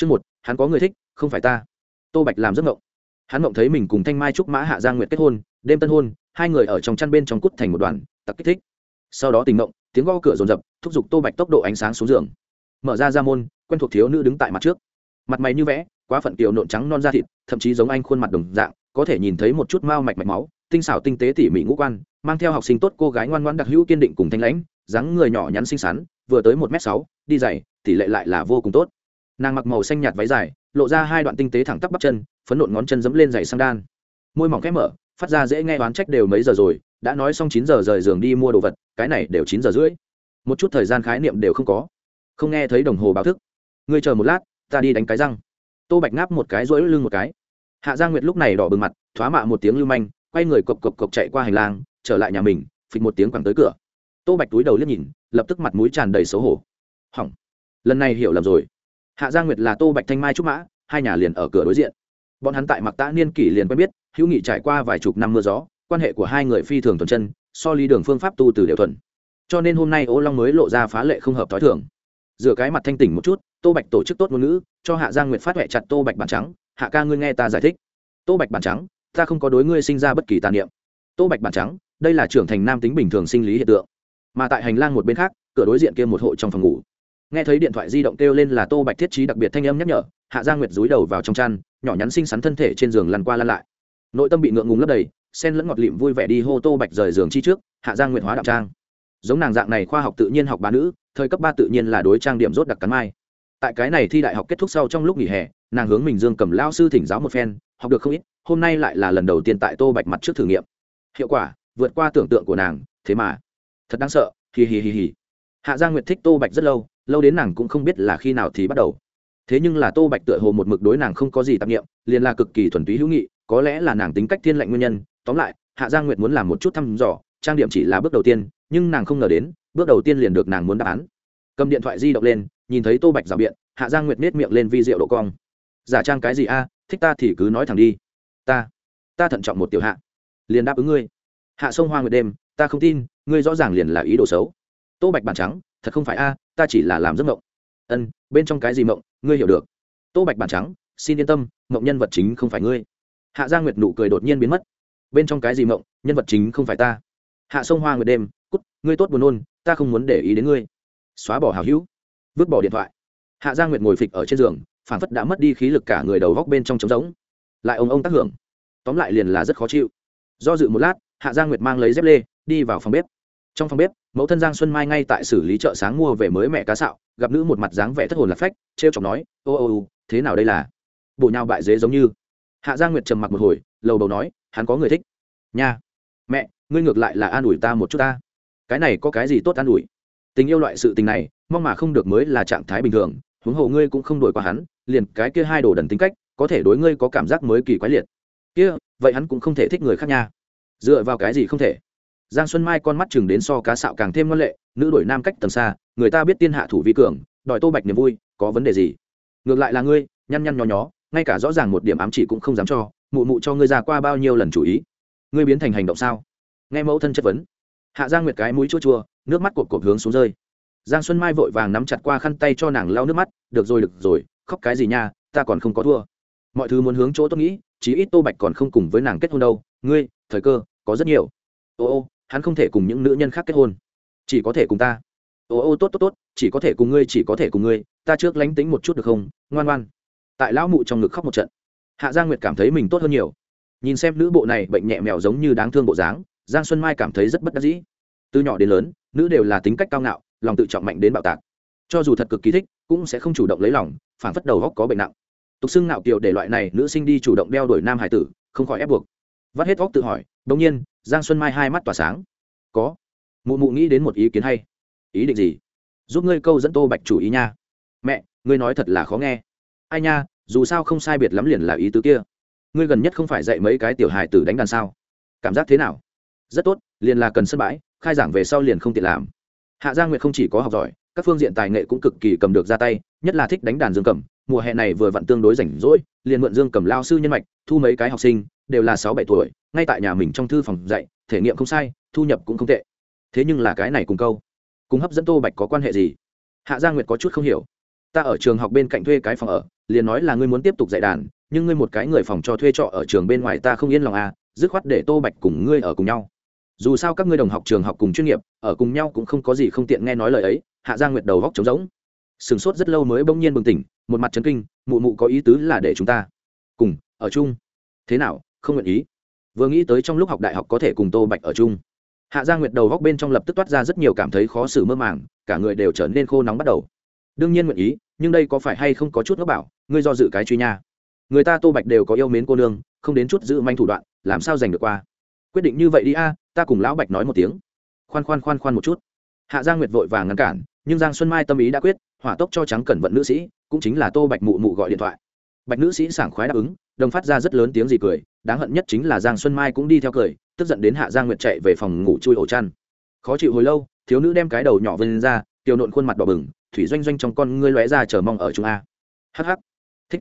chương một, hắn có người thích, không phải ta. Tô bạch làm giấc mộng. Hắn mộng thấy mình cùng thanh mai trúc mã hạ giang nguyệt kết hôn, đêm tân hôn, hai người ở trong chăn bên trong cút thành một đoàn tặc kích thích. Sau đó tình mộng, tiếng gõ cửa rồn rập thúc giục tô bạch tốc độ ánh sáng xuống giường. Mở ra ra môn, quen thuộc thiếu nữ đứng tại mặt trước. Mặt mày như vẽ, quá phận kiều nộn trắng non da thịt, thậm chí giống anh khuôn mặt đồng dạng, có thể nhìn thấy một chút mao mạch mạch máu, tinh xảo tinh tế tỉ mỉ ngũ quan, mang theo học sinh tốt cô gái ngoan ngoãn đặc hữu kiên định cùng thanh lãnh, dáng người nhỏ nhắn xinh xắn, vừa tới một m sáu, đi dày, tỷ lệ lại là vô cùng tốt nàng mặc màu xanh nhạt váy dài, lộ ra hai đoạn tinh tế thẳng tắp bắp chân, phấn nộn ngón chân dẫm lên giày sang đan. Môi mỏng khép mở, phát ra dễ nghe oán trách đều mấy giờ rồi, đã nói xong chín giờ rời giường đi mua đồ vật, cái này đều chín giờ rưỡi. Một chút thời gian khái niệm đều không có. Không nghe thấy đồng hồ báo thức. Ngươi chờ một lát, ta đi đánh cái răng. Tô bạch ngáp một cái rỗi lưng một cái. Hạ giang nguyệt lúc này đỏ bừng mặt, thoá mạ một tiếng lưu manh, quay người cộc cộc cộc chạy qua hành lang, trở lại nhà mình, phịch một tiếng quẳng tới cửa. Tô bạch túi đầu liếc nhìn, lập tức mặt mũi tràn đầy xấu hổ. Hỏng. Lần này hiểu lầm rồi hạ giang nguyệt là tô bạch thanh mai trúc mã, hai nhà liền ở cửa đối diện. Bọn hắn tại mặc tã niên kỷ liền quen biết, hữu nghị trải qua vài chục năm mưa gió, quan hệ của hai người phi thường thuần chân, so ly đường phương pháp tu từ đều thuần. Cho nên hôm nay ô long mới lộ ra phá lệ không hợp t h ó i thường. Dựa cái mặt thanh tỉnh một chút, tô bạch tổ chức tốt ngôn ngữ, cho hạ giang nguyệt phát huệ chặt tô bạch bản trắng. Hạ ca ngươi nghe ta giải thích. Tô bạch bản trắng, ta không có đối ngươi sinh ra bất kỳ tàn niệm. Tô bạch bản trắng, đây là trưởng thành nam tính bình thường sinh lý hiện tượng. Mà tại hành lang một bên khác, cửa đối diện kia một hộ trong phòng ngủ nghe thấy điện thoại di động kêu lên là tô bạch thiết trí đặc biệt thanh âm nhắc nhở, hạ giang nguyệt dúi đầu vào trong chăn, nhỏ nhắn xinh xắn thân thể trên giường lăn qua lăn lại. Nội tâm bị ngượng ngùng lấp đầy, sen lẫn ngọt lịm vui vẻ đi hô tô bạch rời giường chi trước, hạ giang nguyệt hóa đạo trang. Giống nàng dạng này khoa học tự nhiên học bán nữ, thời cấp ba tự nhiên là đối trang điểm rốt đặc cắn mai. Tại cái này thi đại học kết thúc sau trong lúc nghỉ hè, nàng hướng mình dương cầm lao sư thỉnh giáo một phen, học được không ít, hôm nay lại là lần đầu tiên tại tô bạch mặt trước thử nghiệm. Hiệu quả, vượt qua tưởng tượng của nàng, thế mà. Thật đáng sợ, hì hì hì hì. Hạ giang nguyệt thích tô bạch rất lâu lâu đến nàng cũng không biết là khi nào thì bắt đầu. Thế nhưng là tô bạch tựa hồ một mực đối nàng không có gì tạp nghiệm liền là cực kỳ thuần túy hữu nghị, có lẽ là nàng tính cách thiên lệnh nguyên nhân. Tóm lại, hạ giang nguyệt muốn làm một chút thăm dò, trang điểm chỉ là bước đầu tiên, nhưng nàng không ngờ đến, bước đầu tiên liền được nàng muốn đáp án. Cầm điện thoại di động lên, nhìn thấy tô bạch rào biện, hạ giang nguyệt nết miệng lên vi rượu độ cong. Giả trang cái gì a? Thích ta thì cứ nói thẳng đi. Ta ta thận trọng một tiểu hạ. Liền đáp ứng ngươi. Hạ sông hoa nguyệt đêm, ta không tin, ngươi rõ ràng liền là ý đồ xấu. Tô bạch bản trắng thật không phải a, ta chỉ là làm giấc mộng. Ân, bên trong cái gì mộng, ngươi hiểu được. Tô bạch bản trắng, xin yên tâm, mộng nhân vật chính không phải ngươi. Hạ gia nguyệt nụ cười đột nhiên biến mất. Bên trong cái gì mộng, nhân vật chính không phải ta. Hạ sông hoa nguyệt đêm, cút, ngươi tốt buồn nôn, ta không muốn để ý đến ngươi. Xóa bỏ hào hữu, vứt bỏ điện thoại. Hạ gia nguyệt ngồi phịch ở trên giường phản phất đã mất đi khí lực cả người đầu góc bên trong trống rỗng. Lại ông ông tác hưởng. Tóm lại liền là rất khó chịu. Do dự một lát, hạ gia nguyệt mang lấy dép lê, đi vào phòng bếp. Trong phòng bếp mẫu thân giang xuân mai ngay tại xử lý chợ sáng mua về mới mẹ cá sạo, gặp nữ một mặt dáng vẻ thất hồn lạc phách t r e o chọc nói, ô ô ô, thế nào đây là? Bộ nhau bại dế giống như. Hạ giang nguyệt trầm mặc một hồi, lầu đầu nói, hắn có người thích. Nha, mẹ, ngươi ngược lại là an ủi ta một chút ta. Cái này có cái gì tốt an ủi? Tình yêu loại sự tình này, mong mà không được mới là trạng thái bình thường, huống hồ ngươi cũng không đổi qua hắn, liền cái kia hai đồ đần tính cách, có thể đối ngươi có cảm giác mới kỳ quái liệt. Kia, vậy hắn cũng không thể thích người khác nha. Dựa vào cái gì không thể? Giang xuân mai con mắt chừng đến so cá sạo càng thêm ngân lệ, nữ đổi nam cách tầm xa, người ta biết tiên hạ thủ vi cường, đòi tô bạch niềm vui, có vấn đề gì? Ngược lại là ngươi, nhăn nhăn nhó nhó, ngay cả rõ ràng một điểm ám chỉ cũng không dám cho, mụ mụ cho ngươi ra qua bao nhiêu lần chủ ý? Ngươi biến thành hành động sao? Nghe mẫu thân chất vấn. Hạ giang nguyệt cái mũi chua chua, nước mắt cột cột hướng xuống rơi. Giang xuân mai vội vàng nắm chặt qua khăn tay cho nàng lau nước mắt, được rồi được rồi, khóc cái gì nha, ta còn không có thua. Mọi thứ muốn hướng chỗ tôi nghĩ, chí ít tô bạch còn không cùng với nàng kết hôn đâu. Ngươi, thời cơ có rất nhiều. Ô ô hắn không thể cùng những nữ nhân khác kết hôn. Chỉ có thể cùng ta. Ô ô, tốt tốt tốt, chỉ có thể cùng ngươi, chỉ có thể cùng ngươi, ta trước lánh tính một chút được không? Ngoan ngoan. Tại lão mụ trong ngực khóc một trận. Hạ giang nguyệt cảm thấy mình tốt hơn nhiều. Nhìn xem nữ bộ này bệnh nhẹ mèo giống như đáng thương bộ dáng, giang xuân mai cảm thấy rất bất đắc dĩ. Từ nhỏ đến lớn, nữ đều là tính cách cao ngạo, lòng tự trọng mạnh đến bạo tạc. Cho dù thật cực kỳ thích, cũng sẽ không chủ động lấy lòng phản phất đầu góc có bệnh nặng. Tục xưng ngạo kiều để loại này nữ sinh đi chủ động đeo đuổi nam hải tử, không khỏi ép buộc vắt hết óc tự hỏi đông nhiên, giang xuân mai hai mắt tỏa sáng. Có. Mụ mụ nghĩ đến một ý kiến hay. Ý định gì? Giúp ngươi câu dẫn tô bạch chủ ý nha. Mẹ, ngươi nói thật là khó nghe. Ai nha, dù sao không sai biệt lắm liền là ý tứ kia. Ngươi gần nhất không phải dạy mấy cái tiểu hài tử đánh đàn sao? Cảm giác thế nào? Rất tốt, liền là cần sân bãi, khai giảng về sau liền không tiện làm. Hạ gia nguyệt không chỉ có học giỏi, các phương diện tài nghệ cũng cực kỳ cầm được ra tay, nhất là thích đánh đàn dương cầm. Mùa hè này vừa vặn tương đối rảnh rỗi, liền mượn dương cầm lao sư nhân mạch, thu mấy cái học sinh đều là sáu bảy tuổi, ngay tại nhà mình trong thư phòng dạy, thể nghiệm không sai, thu nhập cũng không tệ. Thế nhưng là cái này cùng câu, cùng hấp dẫn tô bạch có quan hệ gì? Hạ gia nguyệt có chút không hiểu. Ta ở trường học bên cạnh thuê cái phòng ở, liền nói là ngươi muốn tiếp tục dạy đàn, nhưng ngươi một cái người phòng cho thuê trọ ở trường bên ngoài ta không yên lòng à dứt khoát để tô bạch cùng ngươi ở cùng nhau. Dù sao các ngươi đồng học trường học cùng chuyên nghiệp, ở cùng nhau cũng không có gì không tiện nghe nói lời ấy, hạ giang nguyệt đầu góc trống rỗng. Sửng sốt rất lâu mới bỗng nhiên bừng tỉnh, một mặt trấn kinh, mụ mụ có ý tứ là để chúng ta cùng, ở chung. Thế nào không nguyện ý. Vừa nghĩ tới trong lúc học đại học có thể cùng tô bạch ở chung, hạ giang nguyệt đầu góc bên trong lập tức toát ra rất nhiều cảm thấy khó xử mơ màng, cả người đều trở nên khô nóng bắt đầu. Đương nhiên nguyện ý, nhưng đây có phải hay không có chút ngốc bảo, ngươi do dự cái truy nha. Người ta tô bạch đều có yêu mến cô nương, không đến chút giữ manh thủ đoạn, làm sao giành được qua? Quyết định như vậy đi a, ta cùng lão bạch nói một tiếng. Khoan khoan khoan khoan một chút. Hạ giang nguyệt vội vàng ngăn cản, nhưng giang xuân mai tâm ý đã quyết, hỏa tốc cho trắng cẩn vận nữ sĩ, cũng chính là tô bạch mụ mụ gọi điện thoại. Bạch nữ sĩ sảng khoái đáp ứng, đồng phát ra rất lớn tiếng gì cười đáng hận nhất chính là giang xuân mai cũng đi theo cười, tức giận đến hạ giang nguyệt chạy về phòng ngủ chui ổ chăn. Khó chịu hồi lâu, thiếu nữ đem cái đầu nhỏ vươn ra, tiểu nộn khuôn mặt đỏ bừng, thủy doanh doanh trong con ngươi lóe ra chờ mong ở trung a. Hh thích.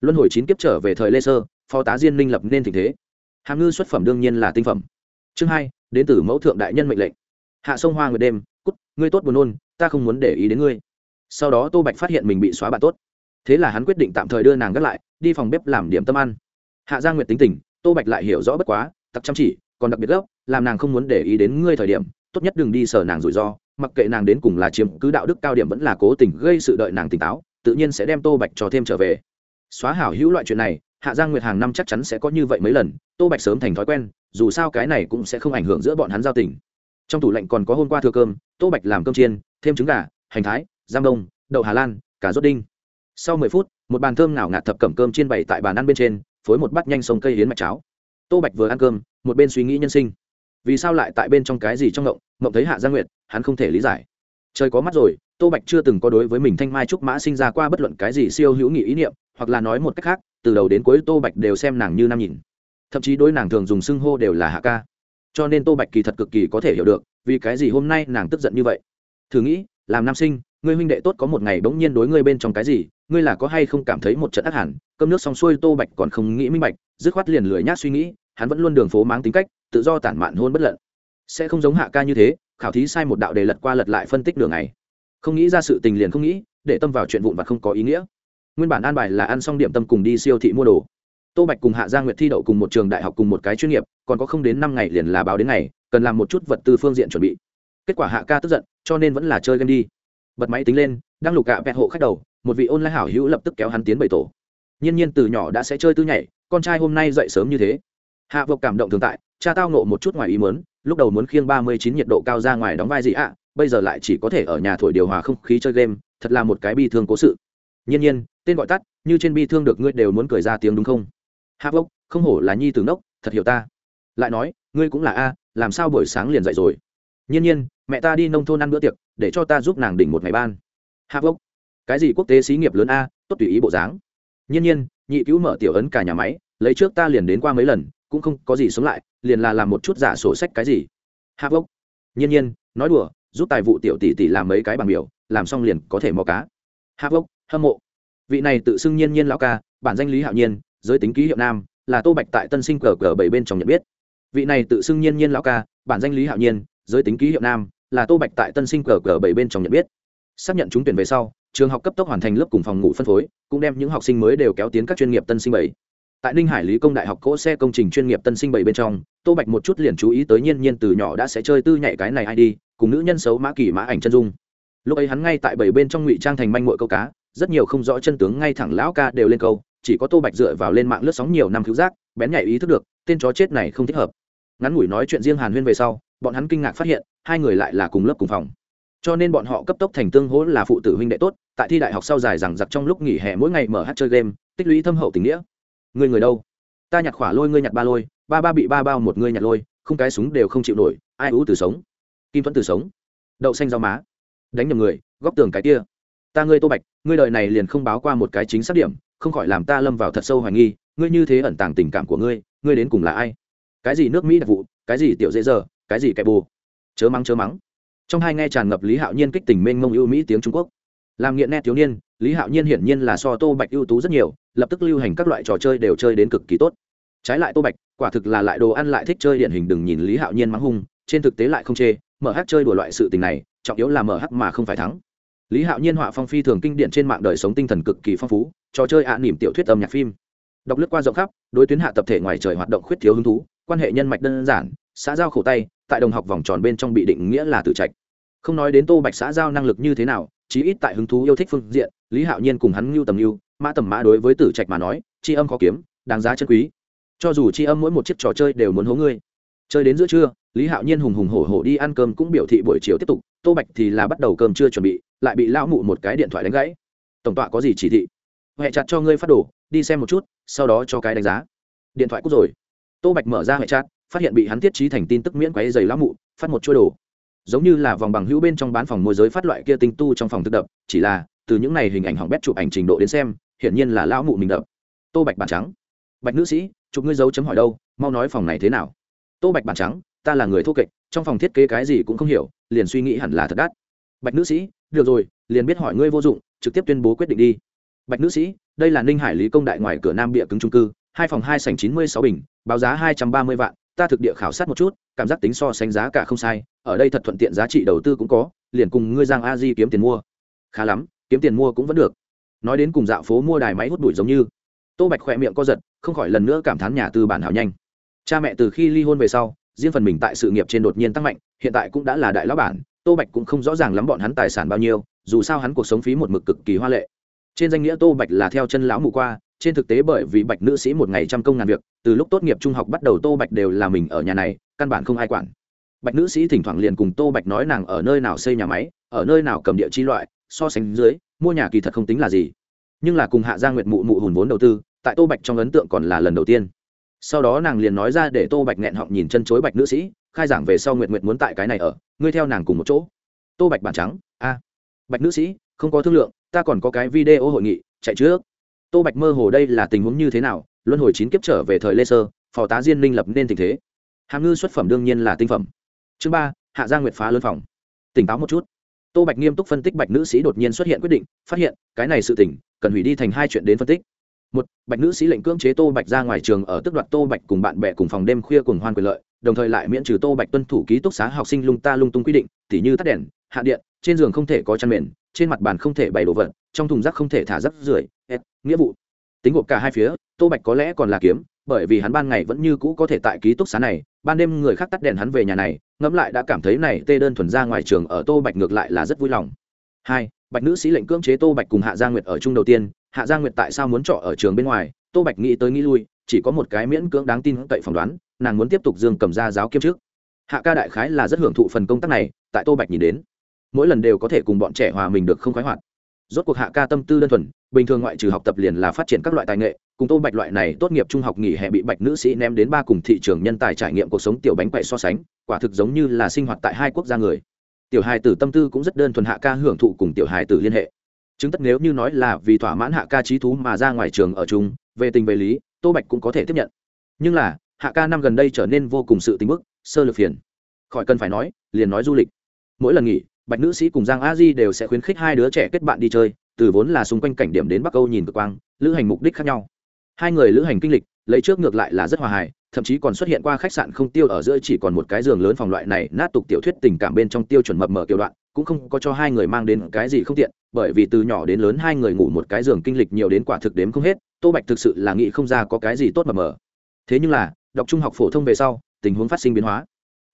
Luân hồi chín kiếp trở về thời lê sơ, phó tá diên minh lập nên tình thế. Hàm ngư xuất phẩm đương nhiên là tinh phẩm. Chương hai, đến từ mẫu thượng đại nhân mệnh lệnh. Hạ sông hoa người đêm, cút, ngươi tốt buồn nôn, ta không muốn để ý đến ngươi. Sau đó tô bạch phát hiện mình bị xóa bạn tốt. Thế là hắn quyết định tạm thời đưa nàng gác lại, đi phòng bếp làm điểm tâm ăn. Hạ gia nguyệt tính tình tô bạch lại hiểu rõ bất quá, tặc chăm chỉ, còn đặc biệt gấp, làm nàng không muốn để ý đến ngươi thời điểm, tốt nhất đừng đi sờ nàng rủi ro, mặc kệ nàng đến cùng là chiếm cứ đạo đức cao điểm vẫn là cố tình gây sự đợi nàng tỉnh táo, tự nhiên sẽ đem tô bạch cho thêm trở về. Xóa hảo hữu loại chuyện này, hạ giang nguyệt hàng năm chắc chắn sẽ có như vậy mấy lần, tô bạch sớm thành thói quen, dù sao cái này cũng sẽ không ảnh hưởng giữa bọn hắn giao tình. Trong tủ lạnh còn có hôm qua thừa cơm, tô bạch làm cơm chiên, thêm trứng gà, hành thái, giam đông, đậu hà lan cả rốt đinh. Sau mười phút, một bàn thơm nào ngạt thập cẩm cơm chiên bày tại bàn ăn bên trên phối một bát nhanh sông cây yến mạch cháo. Tô bạch vừa ăn cơm, một bên suy nghĩ nhân sinh. Vì sao lại tại bên trong cái gì trong ngộng ngộng thấy hạ gia nguyệt, hắn không thể lý giải. Trời có mắt rồi, tô bạch chưa từng có đối với mình thanh mai trúc mã sinh ra qua bất luận cái gì siêu hữu nghị ý niệm, hoặc là nói một cách khác, từ đầu đến cuối tô bạch đều xem nàng như nam nhìn. Thậm chí đối nàng thường dùng xưng hô đều là hạ ca. Cho nên tô bạch kỳ thật cực kỳ có thể hiểu được, vì cái gì hôm nay nàng tức giận như vậy. Thử nghĩ, làm nam sinh, ngươi huynh đệ tốt có một ngày bỗng nhiên đối ngươi bên trong cái gì ngươi là có hay không cảm thấy một trận ác hẳn, cơm nước xong xuôi tô bạch còn không nghĩ minh bạch, dứt khoát liền lười nhác suy nghĩ, hắn vẫn luôn đường phố mang tính cách, tự do tản mạn hôn bất lận. Sẽ không giống hạ ca như thế, khảo thí sai một đạo đề lật qua lật lại phân tích đường này. Không nghĩ ra sự tình liền không nghĩ, để tâm vào chuyện vụn và không có ý nghĩa. Nguyên bản an bài là ăn xong điểm tâm cùng đi siêu thị mua đồ. Tô bạch cùng hạ gia nguyệt thi đậu cùng một trường đại học cùng một cái chuyên nghiệp, còn có không đến năm ngày liền là báo đến ngày, cần làm một chút vật tư phương diện chuẩn bị. Kết quả hạ ca tức giận, cho nên vẫn là chơi game đi. Bật máy tính lên đang lục gạ vẹt hộ khách đầu một vị ôn lai hảo hữu lập tức kéo hắn tiến bầy tổ. Nhiên nhiên từ nhỏ đã sẽ chơi tư nhảy, con trai hôm nay dậy sớm như thế. Hạ vộc cảm động thường tại, cha tao nộ một chút ngoài ý mớn lúc đầu muốn khiêng ba mươi chín nhiệt độ cao ra ngoài đóng vai gì ạ, bây giờ lại chỉ có thể ở nhà thổi điều hòa không khí chơi game, thật là một cái bi thương cố sự. Nhiên nhiên, tên gọi tắt, như trên bi thương được ngươi đều muốn cười ra tiếng đúng không? Hạ vộc, không hổ là nhi từ nốc thật hiểu ta. Lại nói, ngươi cũng là a, làm sao buổi sáng liền dậy rồi? Nhiên nhiên, mẹ ta đi nông thôn ăn bữa tiệc, để cho ta giúp nàng đỉnh một ngày ban. Hạ vốc cái gì quốc tế xí nghiệp lớn a, tốt tùy ý bộ dáng. Nhiên nhiên, nhị cứu mở tiểu ấn cả nhà máy, lấy trước ta liền đến qua mấy lần, cũng không có gì sống lại, liền là làm một chút giả sổ sách cái gì. Hạ vốc. Nhiên nhiên, nói đùa, giúp tài vụ tiểu tỷ tỷ làm mấy cái bằng biểu, làm xong liền có thể mò cá. Hạ vốc, hâm mộ. Vị này tự xưng nhiên nhiên lão ca, bản danh lý hạo nhiên, giới tính ký hiệu nam, là tô bạch tại tân sinh cờ cờ bảy bên trong nhận biết. Vị này tự xưng nhiên nhiên lão ca, bản danh lý hạo nhiên, giới tính ký hiệu nam, là tô bạch tại tân sinh cờ cờ bảy bên trong nhận biết. Xác nhận trúng tuyển về sau trường học cấp tốc hoàn thành lớp cùng phòng ngủ phân phối, cũng đem những học sinh mới đều kéo tiến các chuyên nghiệp tân sinh bảy. Tại ninh hải lý công đại học cỗ xe công trình chuyên nghiệp tân sinh bảy bên trong, tô bạch một chút liền chú ý tới nhiên nhiên từ nhỏ đã sẽ chơi tư nhạy cái này ai đi, cùng nữ nhân xấu mã kỳ mã ảnh chân dung. Lúc ấy hắn ngay tại bảy bên trong ngụy trang thành manh mội câu cá, rất nhiều không rõ chân tướng ngay thẳng lão ca đều lên câu, chỉ có tô bạch dựa vào lên mạng lướt sóng nhiều năm cứu giác, bén nhạy ý thức được, tên chó chết này không thích hợp. Ngắn ngủi nói chuyện riêng hàn huyên về sau, bọn hắn kinh ngạc phát hiện, hai người lại là cùng lớp cùng phòng cho nên bọn họ cấp tốc thành tương hỗ là phụ tử huynh đệ tốt, tại thi đại học sau dài rằng giặc trong lúc nghỉ hè mỗi ngày mở hát chơi game, tích lũy thâm hậu tình nghĩa. Người người đâu? Ta nhặt khỏa lôi, ngươi nhặt ba lôi, ba ba bị ba bao một ngươi nhặt lôi, không cái súng đều không chịu nổi, ai ú từ sống? Kim thuẫn từ sống. Đậu xanh rau má. Đánh nhầm người, góc tường cái kia. Ta ngươi tô bạch, ngươi đời này liền không báo qua một cái chính xác điểm, không khỏi làm ta lâm vào thật sâu hoài nghi, ngươi như thế ẩn tàng tình cảm của ngươi ngươi đến cùng là ai? Cái gì nước mỹ đặc vụ, cái gì tiểu dễ giờ cái gì kẻ bù? Chớ mắng chớ mắng trong hai nghe tràn ngập lý hạo nhiên kích tình mênh mông ưu mỹ tiếng trung quốc. Làm nghiện nghe thiếu niên lý hạo nhiên hiển nhiên là so tô bạch ưu tú rất nhiều lập tức lưu hành các loại trò chơi đều chơi đến cực kỳ tốt. Trái lại tô bạch quả thực là lại đồ ăn lại thích chơi điển hình đừng nhìn lý hạo nhiên mắng hung trên thực tế lại không chê mở hát chơi đùa loại sự tình này trọng yếu là mở hát mà không phải thắng. Lý hạo nhiên họa phong phi thường kinh điển trên mạng đời sống tinh thần cực kỳ phong phú trò chơi ạ à, nỉm tiểu thuyết âm nhạc phim. Đọc lướt qua rộng khắp đối tuyến hạ tập thể ngoài trời hoạt động khuyết thiếu hứng thú quan hệ nhân mạch đơn giản xã giao khổ tay tại đồng học vòng tròn bên trong bị định nghĩa là tử trạch. Không nói đến tô bạch xã giao năng lực như thế nào, chí ít tại hứng thú yêu thích phương diện, lý hạo nhiên cùng hắn ngưu tầm ngưu, mã tầm mã đối với tử trạch mà nói c h i âm khó kiếm, đáng giá chân quý. Cho dù c h i âm mỗi một chiếc trò chơi đều muốn hố ngươi. Chơi đến giữa trưa, lý hạo nhiên hùng hùng hổ hổ đi ăn cơm cũng biểu thị buổi chiều tiếp tục, tô bạch thì là bắt đầu cơm chưa chuẩn bị, lại bị lão mụ một cái điện thoại đánh gãy. Tổng tọa có gì chỉ thị? Huệ chặt cho ngươi phát đồ, đi xem một chút, sau đó cho cái đánh giá. Điện thoại cút rồi. Tô bạch mở ra huệ chặt phát hiện bị hắn thiết trí thành tin tức miễn quáy dày lão mụ, phát một chuỗi đồ. Giống như là vòng bằng hữu bên trong bán phòng môi giới phát loại kia tinh tu trong phòng thực đập, chỉ là, từ những này hình ảnh hỏng bét chụp ảnh trình độ đến xem, hiển nhiên là lão mụ mình đập. Tô bạch bản trắng. Bạch nữ sĩ, chụp ngươi dấu chấm hỏi đâu, mau nói phòng này thế nào? Tô bạch bản trắng, ta là người thô kệch, trong phòng thiết kế cái gì cũng không hiểu, liền suy nghĩ hẳn là thật đắt. Bạch nữ sĩ, được rồi, liền biết hỏi ngươi vô dụng, trực tiếp tuyên bố quyết định đi. Bạch nữ sĩ, đây là ninh hải lý công đại ngoài cửa nam bịa cứng trung cư, hai phòng hai sảnh chín mươi sáu bình, báo giá hai trăm ba mươi vạn ta thực địa khảo sát một chút, cảm giác tính so sánh giá cả không sai, ở đây thật thuận tiện giá trị đầu tư cũng có, liền cùng ngươi giang a di kiếm tiền mua. Khá lắm, kiếm tiền mua cũng vẫn được. Nói đến cùng dạo phố mua đài máy hút bụi giống như. Tô bạch khỏe miệng co giật, không khỏi lần nữa cảm thán nhà tư bản hảo nhanh. Cha mẹ từ khi ly hôn về sau, riêng phần mình tại sự nghiệp trên đột nhiên tăng mạnh, hiện tại cũng đã là đại lão bản, tô bạch cũng không rõ ràng lắm bọn hắn tài sản bao nhiêu, dù sao hắn cuộc sống phí một mực cực kỳ hoa lệ. Trên danh nghĩa tô bạch là theo chân lão mù qua trên thực tế bởi vì bạch nữ sĩ một ngày trăm công ngàn việc, từ lúc tốt nghiệp trung học bắt đầu tô bạch đều là mình ở nhà này, căn bản không ai quản. Bạch nữ sĩ thỉnh thoảng liền cùng tô bạch nói nàng ở nơi nào xây nhà máy, ở nơi nào cầm địa chi loại, so sánh dưới, mua nhà kỳ thật không tính là gì. Nhưng là cùng hạ gia nguyệt mụ mụ hùn vốn đầu tư, tại tô bạch trong ấn tượng còn là lần đầu tiên. Sau đó nàng liền nói ra để tô bạch nghẹn họng nhìn chân chối bạch nữ sĩ, khai giảng về sau nguyệt nguyệt muốn tại cái này ở, ngươi theo nàng cùng một chỗ. Tô bạch bản trắng, a, bạch nữ sĩ, không có thương lượng, ta còn có cái video hội nghị, chạy trước tô bạch mơ hồ đây là tình huống như thế nào, luân hồi chín kiếp trở về thời lê sơ, phò tá diên minh lập nên tình thế. Hàm ngư xuất phẩm đương nhiên là tinh phẩm. Chương ba, hạ gia nguyệt phá lớn phòng. Tỉnh táo một chút. Tô bạch nghiêm túc phân tích bạch nữ sĩ đột nhiên xuất hiện quyết định, phát hiện, cái này sự tỉnh cần hủy đi thành hai chuyện đến phân tích. Một, bạch nữ sĩ lệnh cưỡng chế tô bạch ra ngoài trường ở tức đoạt tô bạch cùng bạn bè cùng phòng đêm khuya cùng hoan quyền lợi, đồng thời lại miễn trừ tô bạch tuân thủ ký túc xá học sinh lung ta lung tung quy định, tỉ như tắt đèn, hạ điện, trên giường không thể có chăn mền, trên mặt bàn không thể bày đồ vật, trong thùng rác không thể thả rác rưởi nghĩa vụ. Tính gộp cả hai phía, tô bạch có lẽ còn là kiếm, bởi vì hắn ban ngày vẫn như cũ có thể tại ký túc xá này, ban đêm người khác tắt đèn hắn về nhà này, ngẫm lại đã cảm thấy này tê đơn thuần ra ngoài trường ở tô bạch ngược lại là rất vui lòng. Hai, bạch nữ sĩ lệnh cưỡng chế tô bạch cùng hạ gia nguyệt ở chung đầu tiên, hạ gia nguyệt tại sao muốn trọ ở trường bên ngoài, tô bạch nghĩ tới nghĩ lui, chỉ có một cái miễn cưỡng đáng tin cậy phỏng đoán, nàng muốn tiếp tục dương cầm ra giáo kiêm trước. Hạ ca đại khái là rất hưởng thụ phần công tác này, tại tô bạch nhìn đến, mỗi lần đều có thể cùng bọn trẻ hòa mình được không khoái hoạt rốt cuộc hạ ca tâm tư đơn thuần, bình thường ngoại trừ học tập liền là phát triển các loại tài nghệ, cùng tô bạch loại này tốt nghiệp trung học nghỉ hè bị bạch nữ sĩ ném đến ba cùng thị trường nhân tài trải nghiệm cuộc sống tiểu bánh quậy so sánh, quả thực giống như là sinh hoạt tại hai quốc gia người. Tiểu hài tử tâm tư cũng rất đơn thuần hạ ca hưởng thụ cùng tiểu hài tử liên hệ. Chứng tất nếu như nói là vì thỏa mãn hạ ca trí thú mà ra ngoài trường ở chung, về tình về lý, tô bạch cũng có thể tiếp nhận. Nhưng là, hạ ca năm gần đây trở nên vô cùng sự tính bức, sơ lược phiền. Khỏi cần phải nói, liền nói du lịch. Mỗi lần nghỉ bạch nữ sĩ cùng giang a di đều sẽ khuyến khích hai đứa trẻ kết bạn đi chơi, từ vốn là xung quanh cảnh điểm đến bắc âu nhìn cực quang, lữ hành mục đích khác nhau hai người lữ hành kinh lịch, lấy trước ngược lại là rất hòa hài, thậm chí còn xuất hiện qua khách sạn không tiêu ở giữa chỉ còn một cái giường lớn phòng loại này, nát tục tiểu thuyết tình cảm bên trong tiêu chuẩn mập mở kiểu đoạn, cũng không có cho hai người mang đến cái gì không tiện, bởi vì từ nhỏ đến lớn hai người ngủ một cái giường kinh lịch nhiều đến quả thực đếm không hết, tô bạch thực sự là nghĩ không ra có cái gì tốt mập mở. thế nhưng là, đọc trung học phổ thông về sau, tình huống phát sinh biến hóa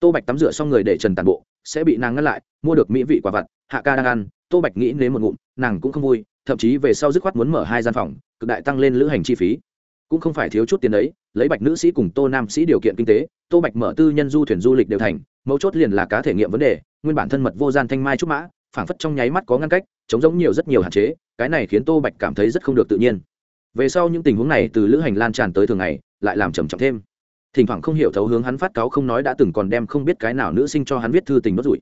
tô bạch tắm rửa xong người để trần tàn bộ sẽ bị nàng ngăn lại, mua được mỹ vị quả vặt, hạ ca đang ăn, tô bạch nghĩ đến một ngụm, nàng cũng không vui, thậm chí về sau dứt khoát muốn mở hai gian phòng, cực đại tăng lên lữ hành chi phí. Cũng không phải thiếu chút tiền đấy, lấy bạch nữ sĩ cùng tô nam sĩ điều kiện kinh tế, tô bạch mở tư nhân du thuyền du lịch đều thành, mấu chốt liền là cá thể nghiệm vấn đề, nguyên bản thân mật vô gian thanh mai trúc mã, phảng phất trong nháy mắt có ngăn cách, chống giống nhiều rất nhiều hạn chế, cái này khiến tô bạch cảm thấy rất không được tự nhiên. Về sau những tình huống này từ lữ hành lan tràn tới thường ngày, lại làm trầm trọng thêm thỉnh thoảng không hiểu thấu hướng hắn phát cáo không nói đã từng còn đem không biết cái nào nữ sinh cho hắn viết thư tình bất rủi.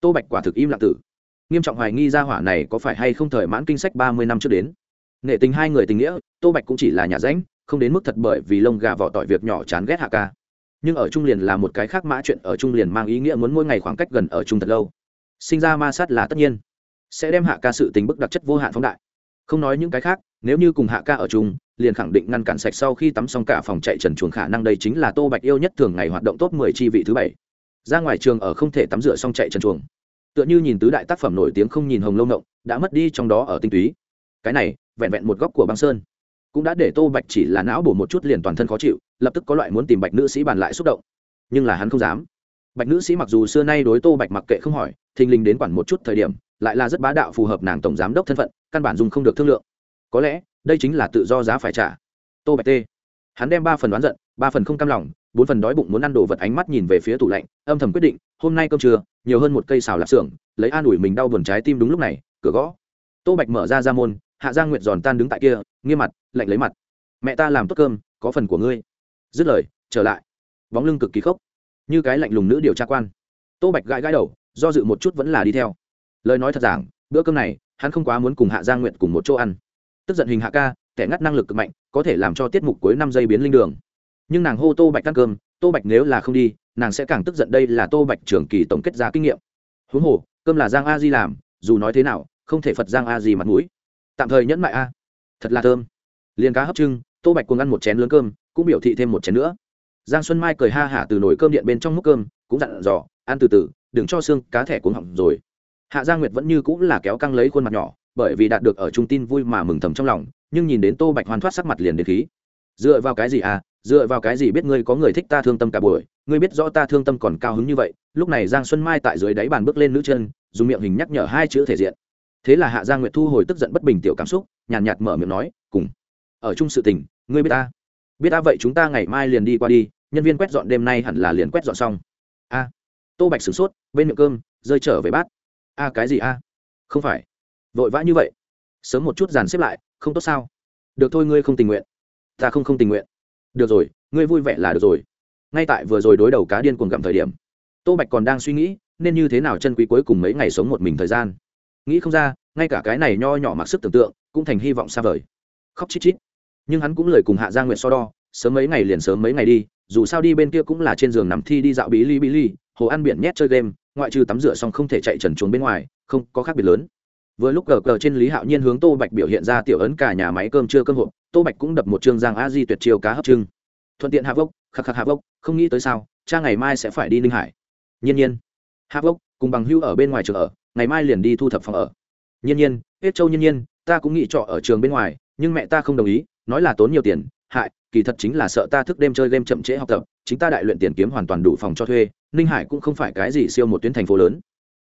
Tô bạch quả thực im lặng tử. Nghiêm trọng hoài nghi ra hỏa này có phải hay không thời mãn kinh sách ba mươi năm trước đến. Nghệ tình hai người tình nghĩa, tô bạch cũng chỉ là nhà ránh, không đến mức thật bởi vì lông gà vỏ tỏi việc nhỏ chán ghét hạ ca. Nhưng ở trung liền là một cái khác mã chuyện, ở trung liền mang ý nghĩa muốn mỗi ngày khoảng cách gần ở trung thật lâu. Sinh ra ma sát là tất nhiên. Sẽ đem hạ ca sự tình bức đặc chất vô hạn phóng đại. Không nói những cái khác nếu như cùng hạ ca ở chung, liền khẳng định ngăn cản sạch sau khi tắm xong cả phòng chạy trần chuồng khả năng đây chính là tô bạch yêu nhất thường ngày hoạt động top mười chi vị thứ bảy. Ra ngoài trường ở không thể tắm rửa xong chạy trần chuồng. Tựa như nhìn tứ đại tác phẩm nổi tiếng không nhìn hồng lâu động đã mất đi trong đó ở tinh túy. Cái này, vẹn vẹn một góc của băng sơn. Cũng đã để tô bạch chỉ là não bổ một chút liền toàn thân khó chịu, lập tức có loại muốn tìm bạch nữ sĩ bàn lại xúc động. Nhưng là hắn không dám. Bạch nữ sĩ mặc dù xưa nay đối tô bạch mặc kệ không hỏi, thình lình đến quản một chút thời điểm, lại là rất bá đạo phù hợp nàng tổng giám đốc thân phận, căn bản dùng không được thương lượng có lẽ đây chính là tự do giá phải trả. Tô bạch tê, hắn đem ba phần đoán giận, ba phần không cam lòng, bốn phần đói bụng muốn ăn đồ vật ánh mắt nhìn về phía tủ lạnh, âm thầm quyết định, hôm nay cơm trưa, nhiều hơn một cây xào lạp xưởng, lấy an ủi mình đau buồn trái tim đúng lúc này, cửa gõ. Tô bạch mở ra ra môn, hạ giang nguyệt giòn tan đứng tại kia, nghiêm mặt, lạnh lấy mặt. Mẹ ta làm tốt cơm, có phần của ngươi. Dứt lời, trở lại. Bóng lưng cực kỳ khốc, như cái lạnh lùng nữ điều tra quan. Tô bạch gãi gãi đầu, do dự một chút vẫn là đi theo. Lời nói thật giảng, bữa cơm này, hắn không quá muốn cùng hạ giang nguyệt cùng một chỗ ăn tức giận hình hạ ca, kẻ ngắt năng lực cực mạnh, có thể làm cho tiết mục cuối năm giây biến linh đường. Nhưng nàng hô tô bạch ăn cơm, tô bạch nếu là không đi, nàng sẽ càng tức giận đây là tô bạch trường kỳ tổng kết ra kinh nghiệm. Huống hồ, cơm là giang a di làm, dù nói thế nào, không thể phật giang a di mặt mũi. Tạm thời nhẫn mại a. Thật là thơm. Liền cá hấp trưng, tô bạch cùng ăn một chén lớn cơm, cũng biểu thị thêm một chén nữa. Giang xuân mai cười ha hả từ nồi cơm điện bên trong múc cơm, cũng dặn dò, ăn từ từ, đừng cho xương cá thẻ cuống hỏng rồi. Hạ giang nguyệt vẫn như cũng là kéo căng lấy khuôn mặt nhỏ bởi vì đạt được ở trung tin vui mà mừng thầm trong lòng nhưng nhìn đến tô bạch hoàn thoát sắc mặt liền đến khí. Dựa vào cái gì à? Dựa vào cái gì biết ngươi có người thích ta thương tâm cả buổi? Ngươi biết rõ ta thương tâm còn cao hứng như vậy lúc này giang xuân mai tại dưới đáy bàn bước lên nữ chân dùng miệng hình nhắc nhở hai chữ thể diện. Thế là hạ giang nguyệt thu hồi tức giận bất bình tiểu cảm xúc nhàn nhạt, nhạt mở miệng nói cùng ở chung sự tình ngươi biết ta? Biết ta vậy chúng ta ngày mai liền đi qua đi nhân viên quét dọn đêm nay hẳn là liền quét dọn xong. A. Tô bạch sửng sốt bên miệng cơm rơi trở về bát. A cái gì a? Không phải vội vã như vậy? Sớm một chút dàn xếp lại, không tốt sao? Được thôi, ngươi không tình nguyện. Ta không không tình nguyện. Được rồi, ngươi vui vẻ là được rồi. Ngay tại vừa rồi đối đầu cá điên cuồng gặm thời điểm, tô bạch còn đang suy nghĩ nên như thế nào chân quý cuối cùng mấy ngày sống một mình thời gian. Nghĩ không ra, ngay cả cái này nho nhỏ mặc sức tưởng tượng cũng thành hy vọng xa vời. Khóc chít chít. Nhưng hắn cũng lời cùng hạ gia nguyện so đo, sớm mấy ngày liền sớm mấy ngày đi, dù sao đi bên kia cũng là trên giường nằm thi đi dạo bí ly bí ly, hồ ăn biển nhét chơi game, ngoại trừ tắm rửa xong không thể chạy trần chuồng bên ngoài, không có khác biệt lớn vừa lúc cờ cờ trên lý hạo nhiên hướng tô bạch biểu hiện ra tiểu ấn cả nhà máy cơm chưa cơm hộp, tô bạch cũng đập một chương giang a di tuyệt chiêu cá hấp trưng. Thuận tiện hạ vốc, khắc khắc hạ vốc, không nghĩ tới sao, cha ngày mai sẽ phải đi ninh hải. Nhiên nhiên. Hạ vốc, cùng bằng hưu ở bên ngoài trường ở, ngày mai liền đi thu thập phòng ở. Nhiên nhiên hết châu nhiên nhiên, ta cũng nghĩ trọ ở trường bên ngoài, nhưng mẹ ta không đồng ý, nói là tốn nhiều tiền, hại, kỳ thật chính là sợ ta thức đêm chơi game chậm trễ học tập, chính ta đại luyện tiền kiếm hoàn toàn đủ phòng cho thuê, ninh hải cũng không phải cái gì siêu một tuyến thành phố lớn.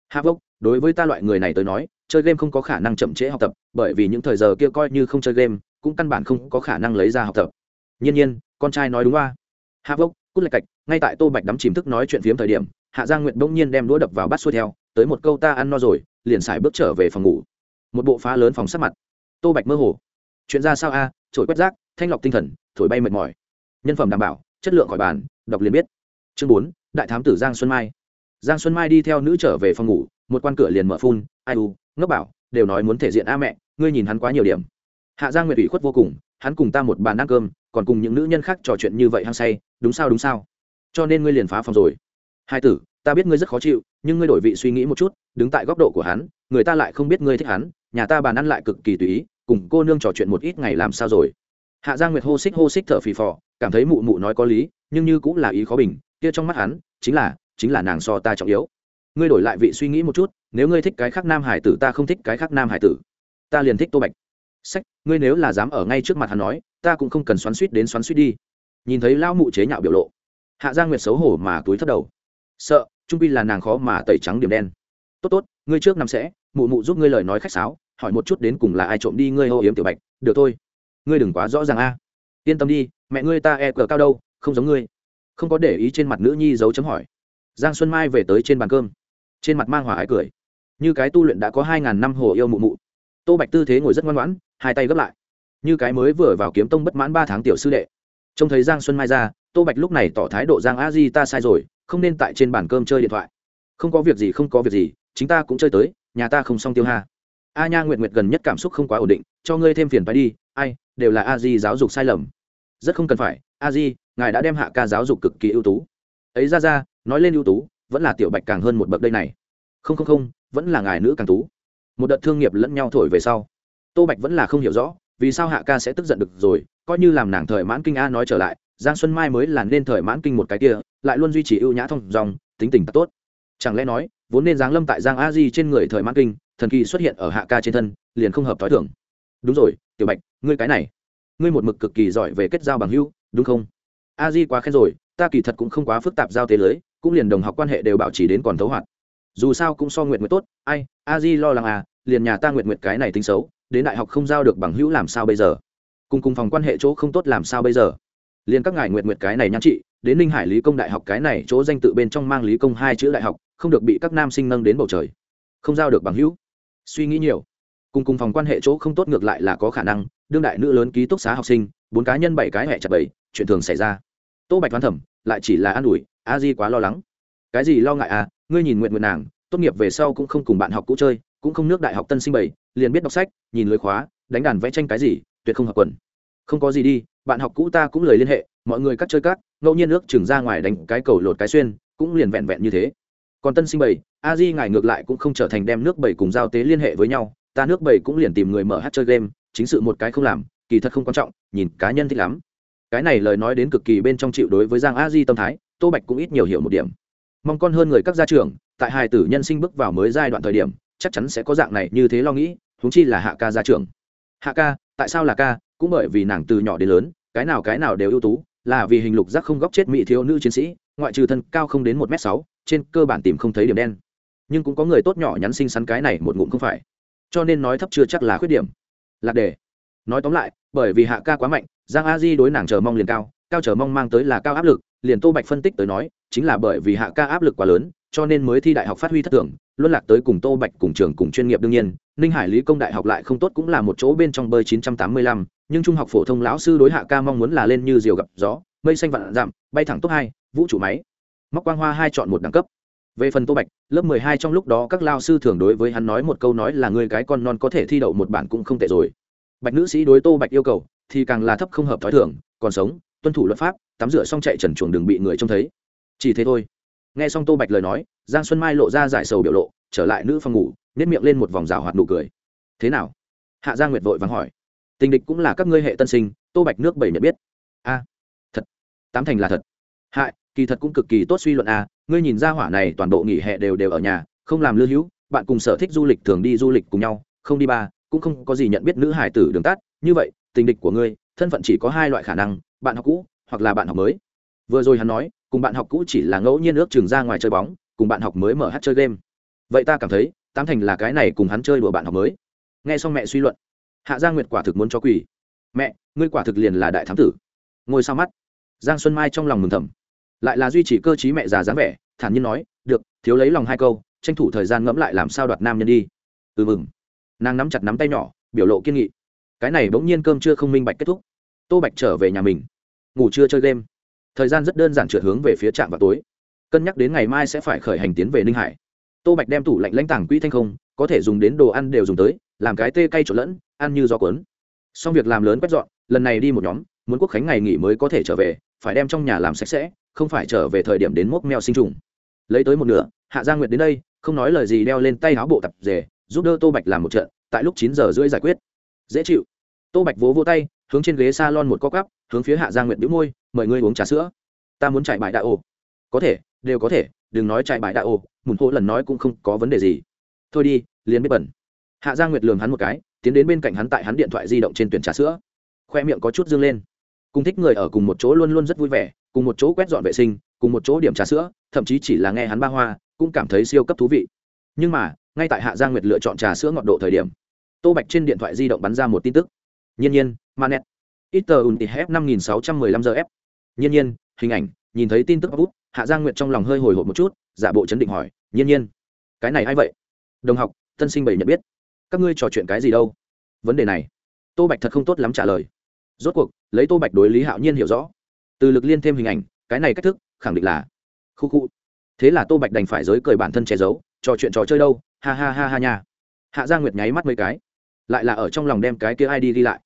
Hạ vốc, đối với ta loại người này tới nói chơi game không có khả năng chậm trễ học tập bởi vì những thời giờ kia coi như không chơi game cũng căn bản không có khả năng lấy ra học tập. Nhiên nhiên con trai nói đúng hoa. Hạ vốc cút lạch cạch ngay tại tô bạch đắm chìm thức nói chuyện phiếm thời điểm hạ giang nguyện bỗng nhiên đem đũa đập vào bát xuôi theo tới một câu ta ăn no rồi liền xài bước trở về phòng ngủ. Một bộ phá lớn phòng sát mặt. Tô bạch mơ hồ. Chuyện ra sao a? À, trổi quét rác thanh lọc tinh thần thổi bay mệt mỏi. Nhân phẩm đảm bảo chất lượng khỏi bàn đọc liền biết. Chương bốn đại thám tử giang xuân mai. Giang xuân mai đi theo nữ trở về phòng ngủ một quan cửa liền mở phun, ai u, ngốc bảo, đều nói muốn thể diện a mẹ, ngươi nhìn hắn quá nhiều điểm. Hạ giang nguyệt ủy khuất vô cùng, hắn cùng ta một bàn ăn cơm, còn cùng những nữ nhân khác trò chuyện như vậy hăng say, đúng sao đúng sao? Cho nên ngươi liền phá phòng rồi. Hai tử, ta biết ngươi rất khó chịu, nhưng ngươi đổi vị suy nghĩ một chút, đứng tại góc độ của hắn, người ta lại không biết ngươi thích hắn, nhà ta bàn ăn lại cực kỳ tùy ý, cùng cô nương trò chuyện một ít ngày làm sao rồi. Hạ giang nguyệt hô xích hô xích thở phì phò, cảm thấy mụ mụ nói có lý, nhưng như cũng là ý khó bình, kia trong mắt hắn, chính là chính là nàng so ta trọng yếu ngươi đổi lại vị suy nghĩ một chút, nếu ngươi thích cái khác nam hải tử, ta không thích cái khác nam hải tử. Ta liền thích tô bạch. Sách, ngươi nếu là dám ở ngay trước mặt hắn nói, ta cũng không cần xoắn suýt đến xoắn suýt đi. Nhìn thấy lão mụ chế nhạo biểu lộ, hạ giang nguyệt xấu hổ mà túi thất đầu. Sợ, trung pi là nàng khó mà tẩy trắng điểm đen. Tốt tốt, ngươi trước năm sẽ, mụ mụ giúp ngươi lời nói khách sáo, hỏi một chút đến cùng là ai trộm đi ngươi hô yếm tiểu bạch. Được thôi. Ngươi đừng quá rõ ràng a. Yên tâm đi, mẹ ngươi ta e cờ cao đâu, không giống ngươi. Không có để ý trên mặt nữ nhi dấu chấm hỏi. Giang xuân mai về tới trên bàn cơm trên mặt mang hòa ái cười. Như cái tu luyện đã có hai ngàn năm hồ yêu mụ mụ. Tô bạch tư thế ngồi rất ngoan ngoãn, hai tay gấp lại. Như cái mới vừa vào kiếm tông bất mãn ba tháng tiểu sư đệ. Trông thấy giang xuân mai ra, tô bạch lúc này tỏ thái độ giang a di ta sai rồi, không nên tại trên bàn cơm chơi điện thoại. Không có việc gì, không có việc gì, chính ta cũng chơi tới, nhà ta không xong tiêu ha. A nha nguyệt nguyệt gần nhất cảm xúc không quá ổn định, cho ngươi thêm phiền phải đi, ai, đều là a di giáo dục sai lầm. Rất không cần phải, a di, ngài đã đem hạ ca giáo dục cực kỳ ưu tú. Ấy ra ra, nói lên ưu tú vẫn là tiểu bạch càng hơn một bậc đây này. Không không không, vẫn là ngài nữ càng tú. Một đợt thương nghiệp lẫn nhau thổi về sau, tô bạch vẫn là không hiểu rõ, vì sao hạ ca sẽ tức giận được rồi, coi như làm nàng thời mãn kinh a nói trở lại, giang xuân mai mới là nên thời mãn kinh một cái kia, lại luôn duy trì ưu nhã thông dòng, tính tình tốt. Chẳng lẽ nói, vốn nên giáng lâm tại giang a di trên người thời mãn kinh, thần kỳ xuất hiện ở hạ ca trên thân, liền không hợp t h ó i thưởng đúng rồi, tiểu bạch, ngươi cái này, ngươi một mực cực kỳ giỏi về kết giao bằng hữu, đúng không? A di quá khen rồi, ta kỳ thật cũng không quá phức tạp giao tế lưới cũng liền đồng học quan hệ đều bảo trì đến còn thấu hoạt. Dù sao cũng so nguyện nguyện tốt, ai, a di lo lắng à liền nhà ta nguyện nguyện cái này tính xấu, đến đại học không giao được bằng hữu làm sao bây giờ? Cùng cùng phòng quan hệ chỗ không tốt làm sao bây giờ? Liền các ngài nguyện nguyện cái này nhắn chị, đến ninh hải lý công đại học cái này chỗ danh tự bên trong mang lý công hai chữ đại học, không được bị các nam sinh nâng đến bầu trời. Không giao được bằng hữu. Suy nghĩ nhiều. Cùng cùng phòng quan hệ chỗ không tốt ngược lại là có khả năng, đương đại nữ lớn ký túc xá học sinh, bốn cá nhân bảy cái hẹ chặt bảy chuyện thường xảy ra. Tô bạch đoán thẩm lại chỉ là an ủi, a di quá lo lắng. Cái gì lo ngại à ngươi nhìn nguyện nguyện nàng, tốt nghiệp về sau cũng không cùng bạn học cũ chơi, cũng không nước đại học tân sinh bảy, liền biết đọc sách, nhìn lưới khóa, đánh đàn vẽ tranh cái gì, tuyệt không hợp quần. Không có gì đi, bạn học cũ ta cũng lời liên hệ, mọi người cắt chơi cắt, ngẫu nhiên nước chừng ra ngoài đánh cái cầu lột cái xuyên, cũng liền vẹn vẹn như thế. Còn tân sinh bảy, a di ngài ngược lại cũng không trở thành đem nước bảy cùng giao tế liên hệ với nhau, ta nước bảy cũng liền tìm người mở hát chơi game, chính sự một cái không làm, kỳ thật không quan trọng, nhìn cá nhân thích lắm cái này lời nói đến cực kỳ bên trong chịu đối với giang a di tâm thái, tô bạch cũng ít nhiều hiểu một điểm. Mong con hơn người các gia trưởng, tại hài tử nhân sinh bước vào mới giai đoạn thời điểm, chắc chắn sẽ có dạng này như thế lo nghĩ húng chi là hạ ca gia trưởng. Hạ ca, tại sao là ca? Cũng bởi vì nàng từ nhỏ đến lớn, cái nào cái nào đều ưu tú, là vì hình lục giác không góc chết mỹ thiếu nữ chiến sĩ, ngoại trừ thân cao không đến một m sáu, trên cơ bản tìm không thấy điểm đen. Nhưng cũng có người tốt nhỏ nhắn sinh sắn cái này một ngụm không phải. Cho nên nói thấp chưa chắc là khuyết điểm. Lạc đề. Nói tóm lại bởi vì hạ ca quá mạnh giang a di đối nàng chờ mong liền cao cao chờ mong mang tới là cao áp lực liền tô bạch phân tích tới nói chính là bởi vì hạ ca áp lực quá lớn cho nên mới thi đại học phát huy thất thường luân lạc tới cùng tô bạch cùng trường cùng chuyên nghiệp đương nhiên ninh hải lý công đại học lại không tốt cũng là một chỗ bên trong bơi 985, nhưng trung học phổ thông lão sư đối hạ ca mong muốn là lên như diều gặp gió mây xanh vạn giảm, bay thẳng top hai vũ trụ máy móc quang hoa hai chọn một đẳng cấp. Về phần tô bạch lớp mười hai trong lúc đó các lao sư thường đối với hắn nói một câu nói là người cái con non có thể thi đậu một bản cũng không tệ rồi bạch nữ sĩ đối tô bạch yêu cầu, thì càng là thấp không hợp t h ó i thường, còn sống, tuân thủ luật pháp, tắm rửa xong chạy trần chuồng đừng bị người trông thấy. Chỉ thế thôi. Nghe xong tô bạch lời nói, giang xuân mai lộ ra giải sầu biểu lộ, trở lại nữ phòng ngủ nếp miệng lên một vòng rào hoạt nụ cười. Thế nào? Hạ gia nguyệt vội vắng hỏi. Tình địch cũng là các ngươi hệ tân sinh, tô bạch nước bảy nhận biết. A, thật, tám thành là thật. Hại, kỳ thật cũng cực kỳ tốt suy luận a ngươi nhìn ra hỏa này toàn bộ nghỉ hè đều đều ở nhà, không làm lưu hữu, bạn cùng sở thích du lịch thường đi du lịch cùng nhau, không đi ba cũng không có gì nhận biết nữ hải tử đường tắt. Như vậy, tình địch của ngươi, thân phận chỉ có hai loại khả năng, bạn học cũ hoặc là bạn học mới. Vừa rồi hắn nói, cùng bạn học cũ chỉ là ngẫu nhiên ước trường ra ngoài chơi bóng, cùng bạn học mới mở hát chơi game. Vậy ta cảm thấy, tám thành là cái này cùng hắn chơi đùa bạn học mới. Nghe xong mẹ suy luận. Hạ gia nguyệt quả thực muốn cho quỳ. Mẹ, ngươi quả thực liền là đại thám tử. Ngồi sau mắt. Giang xuân mai trong lòng mừng thầm. Lại là duy trì cơ t mẹ già dáng vẻ, thản nhiên nói, được, thiếu lấy lòng hai câu, tranh thủ thời gian ngẫm lại làm sao đoạt nam nhân đi. Ừ mừng nàng nắm chặt nắm tay nhỏ, biểu lộ kiên nghị. Cái này bỗng nhiên cơm chưa không minh bạch kết thúc. Tô bạch trở về nhà mình. Ngủ trưa chơi game. Thời gian rất đơn giản trượt hướng về phía trạm vào tối. Cân nhắc đến ngày mai sẽ phải khởi hành tiến về ninh hải. Tô bạch đem tủ lạnh lãnh tảng quỹ thanh không, có thể dùng đến đồ ăn đều dùng tới, làm cái tê cay trộn lẫn, ăn như gió cuốn. Xong việc làm lớn quét dọn, lần này đi một nhóm, muốn quốc khánh ngày nghỉ mới có thể trở về, phải đem trong nhà làm sạch sẽ, không phải trở về thời điểm đến mốc mèo sinh trùng. Lấy tới một nửa, hạ gia nguyệt đến đây, không nói lời gì đeo lên tay áo bộ tập rể giúp đỡ tô bạch làm một trận, tại lúc chín giờ rưỡi giải quyết. Dễ chịu. Tô bạch vỗ vỗ tay, hướng trên ghế s a lon một co cắp hướng phía hạ gia nguyện đĩu môi, mời ngươi uống trà sữa. Ta muốn chạy bài đại ồ có thể, đều có thể, đừng nói chạy bài đại ồ mùn hô lần nói cũng không có vấn đề gì. Thôi đi, liền biết bẩn. Hạ gia nguyệt lường hắn một cái, tiến đến bên cạnh hắn tại hắn điện thoại di động trên tuyển trà sữa. Khoe miệng có chút dương lên. Cùng thích người ở cùng một chỗ luôn luôn rất vui vẻ, cùng một chỗ quét dọn vệ sinh, cùng một chỗ điểm trà sữa, thậm chí chỉ là nghe hắn ba hoa, cũng cảm thấy siêu cấp thú vị. Nhưng mà ngay tại hạ gia nguyệt lựa chọn trà sữa ngọt độ thời điểm tô bạch trên điện thoại di động bắn ra một tin tức. Nhiên nhiên manet. Ít Untihep năm nghìn sáu trăm mười lăm giờ f nhiên nhiên hình ảnh nhìn thấy tin tức bút, hạ gia nguyệt trong lòng hơi hồi hộp một chút giả bộ chấn định hỏi nhiên nhiên cái này a i vậy? Đồng học tân sinh bảy nhận biết. Các ngươi trò chuyện cái gì đâu? Vấn đề này tô bạch thật không tốt lắm trả lời. Rốt cuộc lấy tô bạch đối lý hạo nhiên hiểu rõ. Từ lực liên thêm hình ảnh cái này cách thức khẳng định là khu khu. Thế là tô bạch đành phải giới cười bản thân che giấu trò chuyện trò chơi đâu? Ha ha ha ha nha. Hạ gia nguyệt nháy mắt mấy cái, lại là ở trong lòng đem cái kia ai đi đi lại.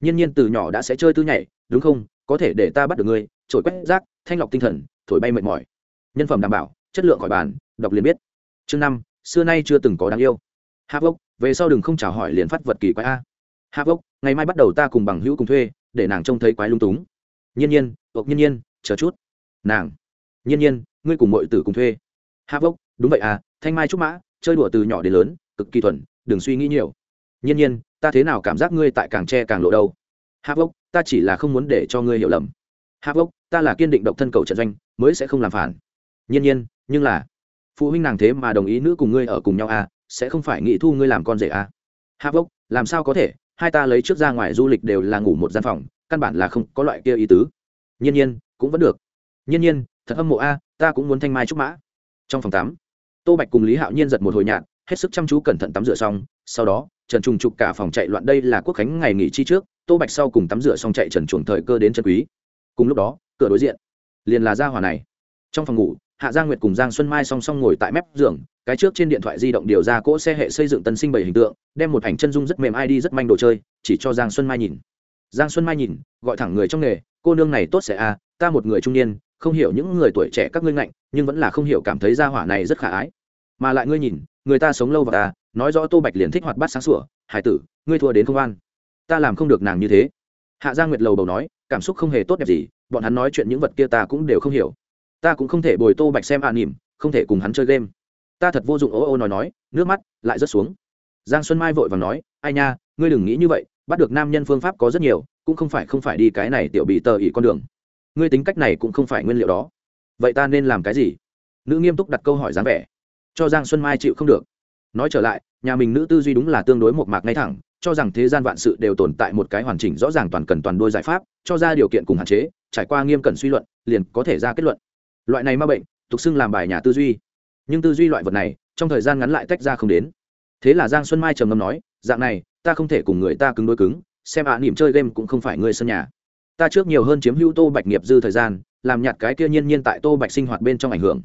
Nhiên nhiên từ nhỏ đã sẽ chơi tư nhảy, đúng không? Có thể để ta bắt được ngươi, trổi quét rác, thanh lọc tinh thần, thổi bay mệt mỏi. Nhân phẩm đảm bảo, chất lượng khỏi bàn, đọc liền biết. Chương năm, xưa nay chưa từng có đáng yêu. Hạ vốc, về sau đừng không chào hỏi liền phát vật kỳ quái a. Hạ vốc, ngày mai bắt đầu ta cùng bằng hữu cùng thuê, để nàng trông thấy quái lung túng. Nhiên nhiên ộc nhiên nhiên, chờ chút. Nàng. Nhiên nhiên, ngươi cùng mọi tử cùng thuê. Hạ vốc, đúng vậy à thanh mai trúc mã chơi đùa từ nhỏ đến lớn, cực kỳ thuần, đừng suy nghĩ nhiều. Nhiên nhiên, ta thế nào cảm giác ngươi tại càng tre càng lộ đâu? Hạ vốc, ta chỉ là không muốn để cho ngươi hiểu lầm. Hạ vốc, ta là kiên định độc thân cầu trận doanh, mới sẽ không làm phản. Nhiên nhiên, nhưng là, phụ huynh nàng thế mà đồng ý nữ cùng ngươi ở cùng nhau à sẽ không phải nghĩ thu ngươi làm con rể à? Hạ vốc, làm sao có thể? Hai ta lấy trước ra ngoài du lịch đều là ngủ một gian phòng, căn bản là không có loại kia ý tứ. Nhiên nhiên, cũng vẫn được. Nhiên nhiên, thật âm mộ a ta cũng muốn thanh mai trúc mã. Trong phòng tắm tô bạch cùng lý hạo nhiên giật một hồi nhạt, hết sức chăm chú cẩn thận tắm rửa xong, sau đó, trần trùng trục cả phòng chạy loạn đây là quốc khánh ngày nghỉ chi trước, tô bạch sau cùng tắm rửa xong chạy trần chuồng thời cơ đến chân quý. Cùng lúc đó, cửa đối diện, liền là gia hòa này. Trong phòng ngủ, hạ giang nguyệt cùng giang xuân mai song song ngồi tại mép giường, cái trước trên điện thoại di động điều ra cỗ xe hệ xây dựng tân sinh bảy hình tượng, đem một ảnh chân dung rất mềm id rất manh đồ chơi, chỉ cho giang xuân mai nhìn. Giang xuân mai nhìn, gọi thẳng người trong nghề, cô nương này tốt sẽ a ta một người trung niên không hiểu những người tuổi trẻ các ngươi ngạnh, nhưng vẫn là không hiểu cảm thấy gia hỏa này rất khả ái. Mà lại ngươi nhìn, người ta sống lâu và ta, nói rõ tô bạch liền thích hoạt bát sáng sủa hải tử, ngươi thua đến không an. Ta làm không được nàng như thế. Hạ gia nguyệt lầu đầu nói, cảm xúc không hề tốt đẹp gì, bọn hắn nói chuyện những vật kia ta cũng đều không hiểu. Ta cũng không thể bồi tô bạch xem à nỉm, không thể cùng hắn chơi game. Ta thật vô dụng, ô ô nói nói, nước mắt lại rớt xuống. Giang xuân mai vội và nói, ai nha, ngươi đừng nghĩ như vậy, bắt được nam nhân phương pháp có rất nhiều, cũng không phải không phải đi cái này tiểu bị tờ ỉ con đường ngươi tính cách này cũng không phải nguyên liệu đó. Vậy ta nên làm cái gì? Nữ nghiêm túc đặt câu hỏi dáng vẻ. Cho giang xuân mai chịu không được. Nói trở lại nhà mình nữ tư duy đúng là tương đối một mạc ngay thẳng cho rằng thế gian vạn sự đều tồn tại một cái hoàn chỉnh rõ ràng toàn cần toàn đôi giải pháp cho ra điều kiện cùng hạn chế trải qua nghiêm cẩn suy luận liền có thể ra kết luận. Loại này ma bệnh tục xưng làm bài nhà tư duy. Nhưng tư duy loại vật này trong thời gian ngắn lại tách ra không đến. Thế là giang xuân mai trầm ngâm nói dạng này ta không thể cùng người ta cứng đôi cứng xem ạ à, chơi game cũng không phải người sân nhà ta trước nhiều hơn chiếm hữu tô bạch nghiệp dư thời gian, làm nhạt cái kia nhiên nhiên tại tô bạch sinh hoạt bên trong ảnh hưởng.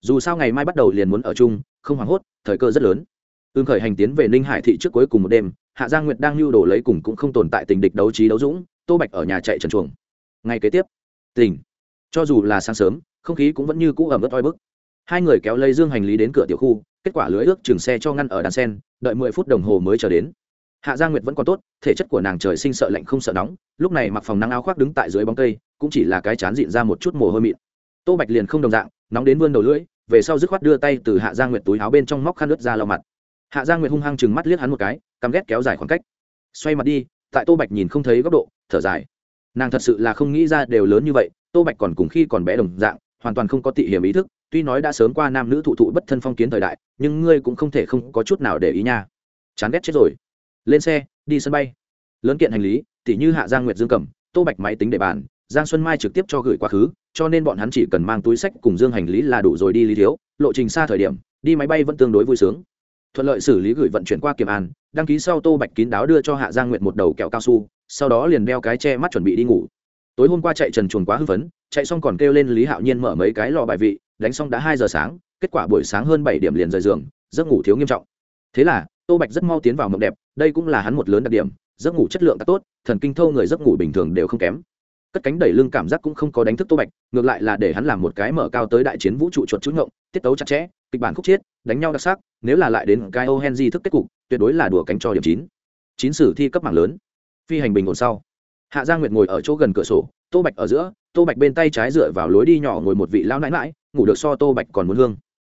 Dù sao ngày mai bắt đầu liền muốn ở chung, không hoảng hốt, thời cơ rất lớn. Ương khởi hành tiến về ninh hải thị trước cuối cùng một đêm, hạ giang nguyệt đang lưu đồ lấy cùng cũng không tồn tại tình địch đấu trí đấu dũng, tô bạch ở nhà chạy trần chuồng. Ngày kế tiếp tỉnh cho dù là sáng sớm, không khí cũng vẫn như cũ ẩm ướt oi bức. Hai người kéo lấy dương hành lý đến cửa tiểu khu, kết quả lưới ước chừng xe cho ngăn ở đàn sen, đợi mười phút đồng hồ mới chờ đến hạ gia nguyệt vẫn còn tốt, thể chất của nàng trời sinh sợ lạnh không sợ nóng, lúc này mặc phòng nắng áo khoác đứng tại dưới bóng cây, cũng chỉ là cái chán dịn ra một chút mồ hôi mịn. Tô bạch liền không đồng dạng, nóng đến vươn đầu lưỡi, về sau dứt khoát đưa tay từ hạ gia nguyệt túi áo bên trong móc khăn ướt ra lau mặt. Hạ gia nguyệt hung hăng chừng mắt liếc hắn một cái, căm ghét kéo dài khoảng cách. Xoay mặt đi, tại tô bạch nhìn không thấy góc độ, thở dài. Nàng thật sự là không nghĩ ra đều lớn như vậy, tô bạch còn cùng khi còn bé đồng dạng, hoàn toàn không có tị hiểm ý thức, tuy nói đã sớm qua nam nữ thụ thụ bất thân phong kiến thời đại, nhưng ngươi cũng không thể không có chút nào để ý nha. Chán ghét chết rồi lên xe, đi sân bay. Lớn kiện hành lý, tỉ như hạ giang nguyệt dương cầm tô bạch máy tính để bàn, giang xuân mai trực tiếp cho gửi quá khứ, cho nên bọn hắn chỉ cần mang túi sách cùng dương hành lý là đủ rồi đi lý thiếu. Lộ trình xa thời điểm, đi máy bay vẫn tương đối vui sướng. Thuận lợi xử lý gửi vận chuyển qua kiểm an, đăng ký sau tô bạch kín đáo đưa cho hạ giang nguyệt một đầu kẹo cao su, sau đó liền đeo cái che mắt chuẩn bị đi ngủ. Tối hôm qua chạy trần chuồn quá hưng phấn, chạy xong còn kêu lên lý hạo nhiên mở mấy cái lò bài vị, đánh xong đã hai giờ sáng, kết quả buổi sáng hơn bảy điểm liền rời giường, giấc ngủ thiếu nghiêm trọng. Thế là, tô bạch rất mau tiến vào mộng đẹp đây cũng là hắn một lớn đặc điểm giấc ngủ chất lượng đã tốt thần kinh thâu người giấc ngủ bình thường đều không kém. Cất cánh đẩy lưng cảm giác cũng không có đánh thức tô bạch ngược lại là để hắn làm một cái mở cao tới đại chiến vũ trụ chuột chú ngộng tiết tấu chặt chẽ kịch bản khúc chiết đánh nhau đặc sắc nếu là lại đến cái ô hen di thức kết cục tuyệt đối là đùa cánh cho điểm chín. Chín sử thi cấp mạng lớn. Phi hành bình ổn sau. Hạ gia nguyệt ngồi ở chỗ gần cửa sổ tô bạch ở giữa tô bạch bên tay trái dựa vào lối đi nhỏ ngồi một vị lao nãi nãi, ngủ được so tô bạch còn muốn hương.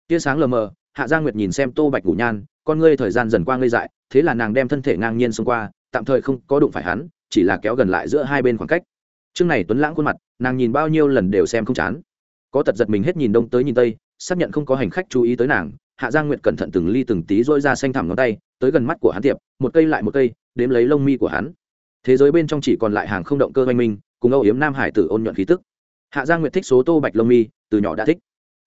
Tia sáng lờ mờ hạ gia nguyệt nhìn xem tô bạch ngủ nhan, con ngươi thời gian dần qua ngây dại, thế là nàng đem thân thể ngang nhiên xông qua, tạm thời không có đụng phải hắn, chỉ là kéo gần lại giữa hai bên khoảng cách. Chương này tuấn lãng khuôn mặt, nàng nhìn bao nhiêu lần đều xem không chán. Có tật giật mình hết nhìn đông tới nhìn tây, xác nhận không có hành khách chú ý tới nàng, hạ giang nguyệt cẩn thận từng ly từng tí dỗi ra xanh thẳm ngón tay, tới gần mắt của hắn tiệp, một cây lại một cây, đếm lấy lông mi của hắn. Thế giới bên trong chỉ còn lại hàng không động cơ oanh minh cùng âu yếm nam hải tử ôn nhuận khí tức. Hạ giang nguyệt thích số tô bạch lông mi, từ nhỏ đã thích.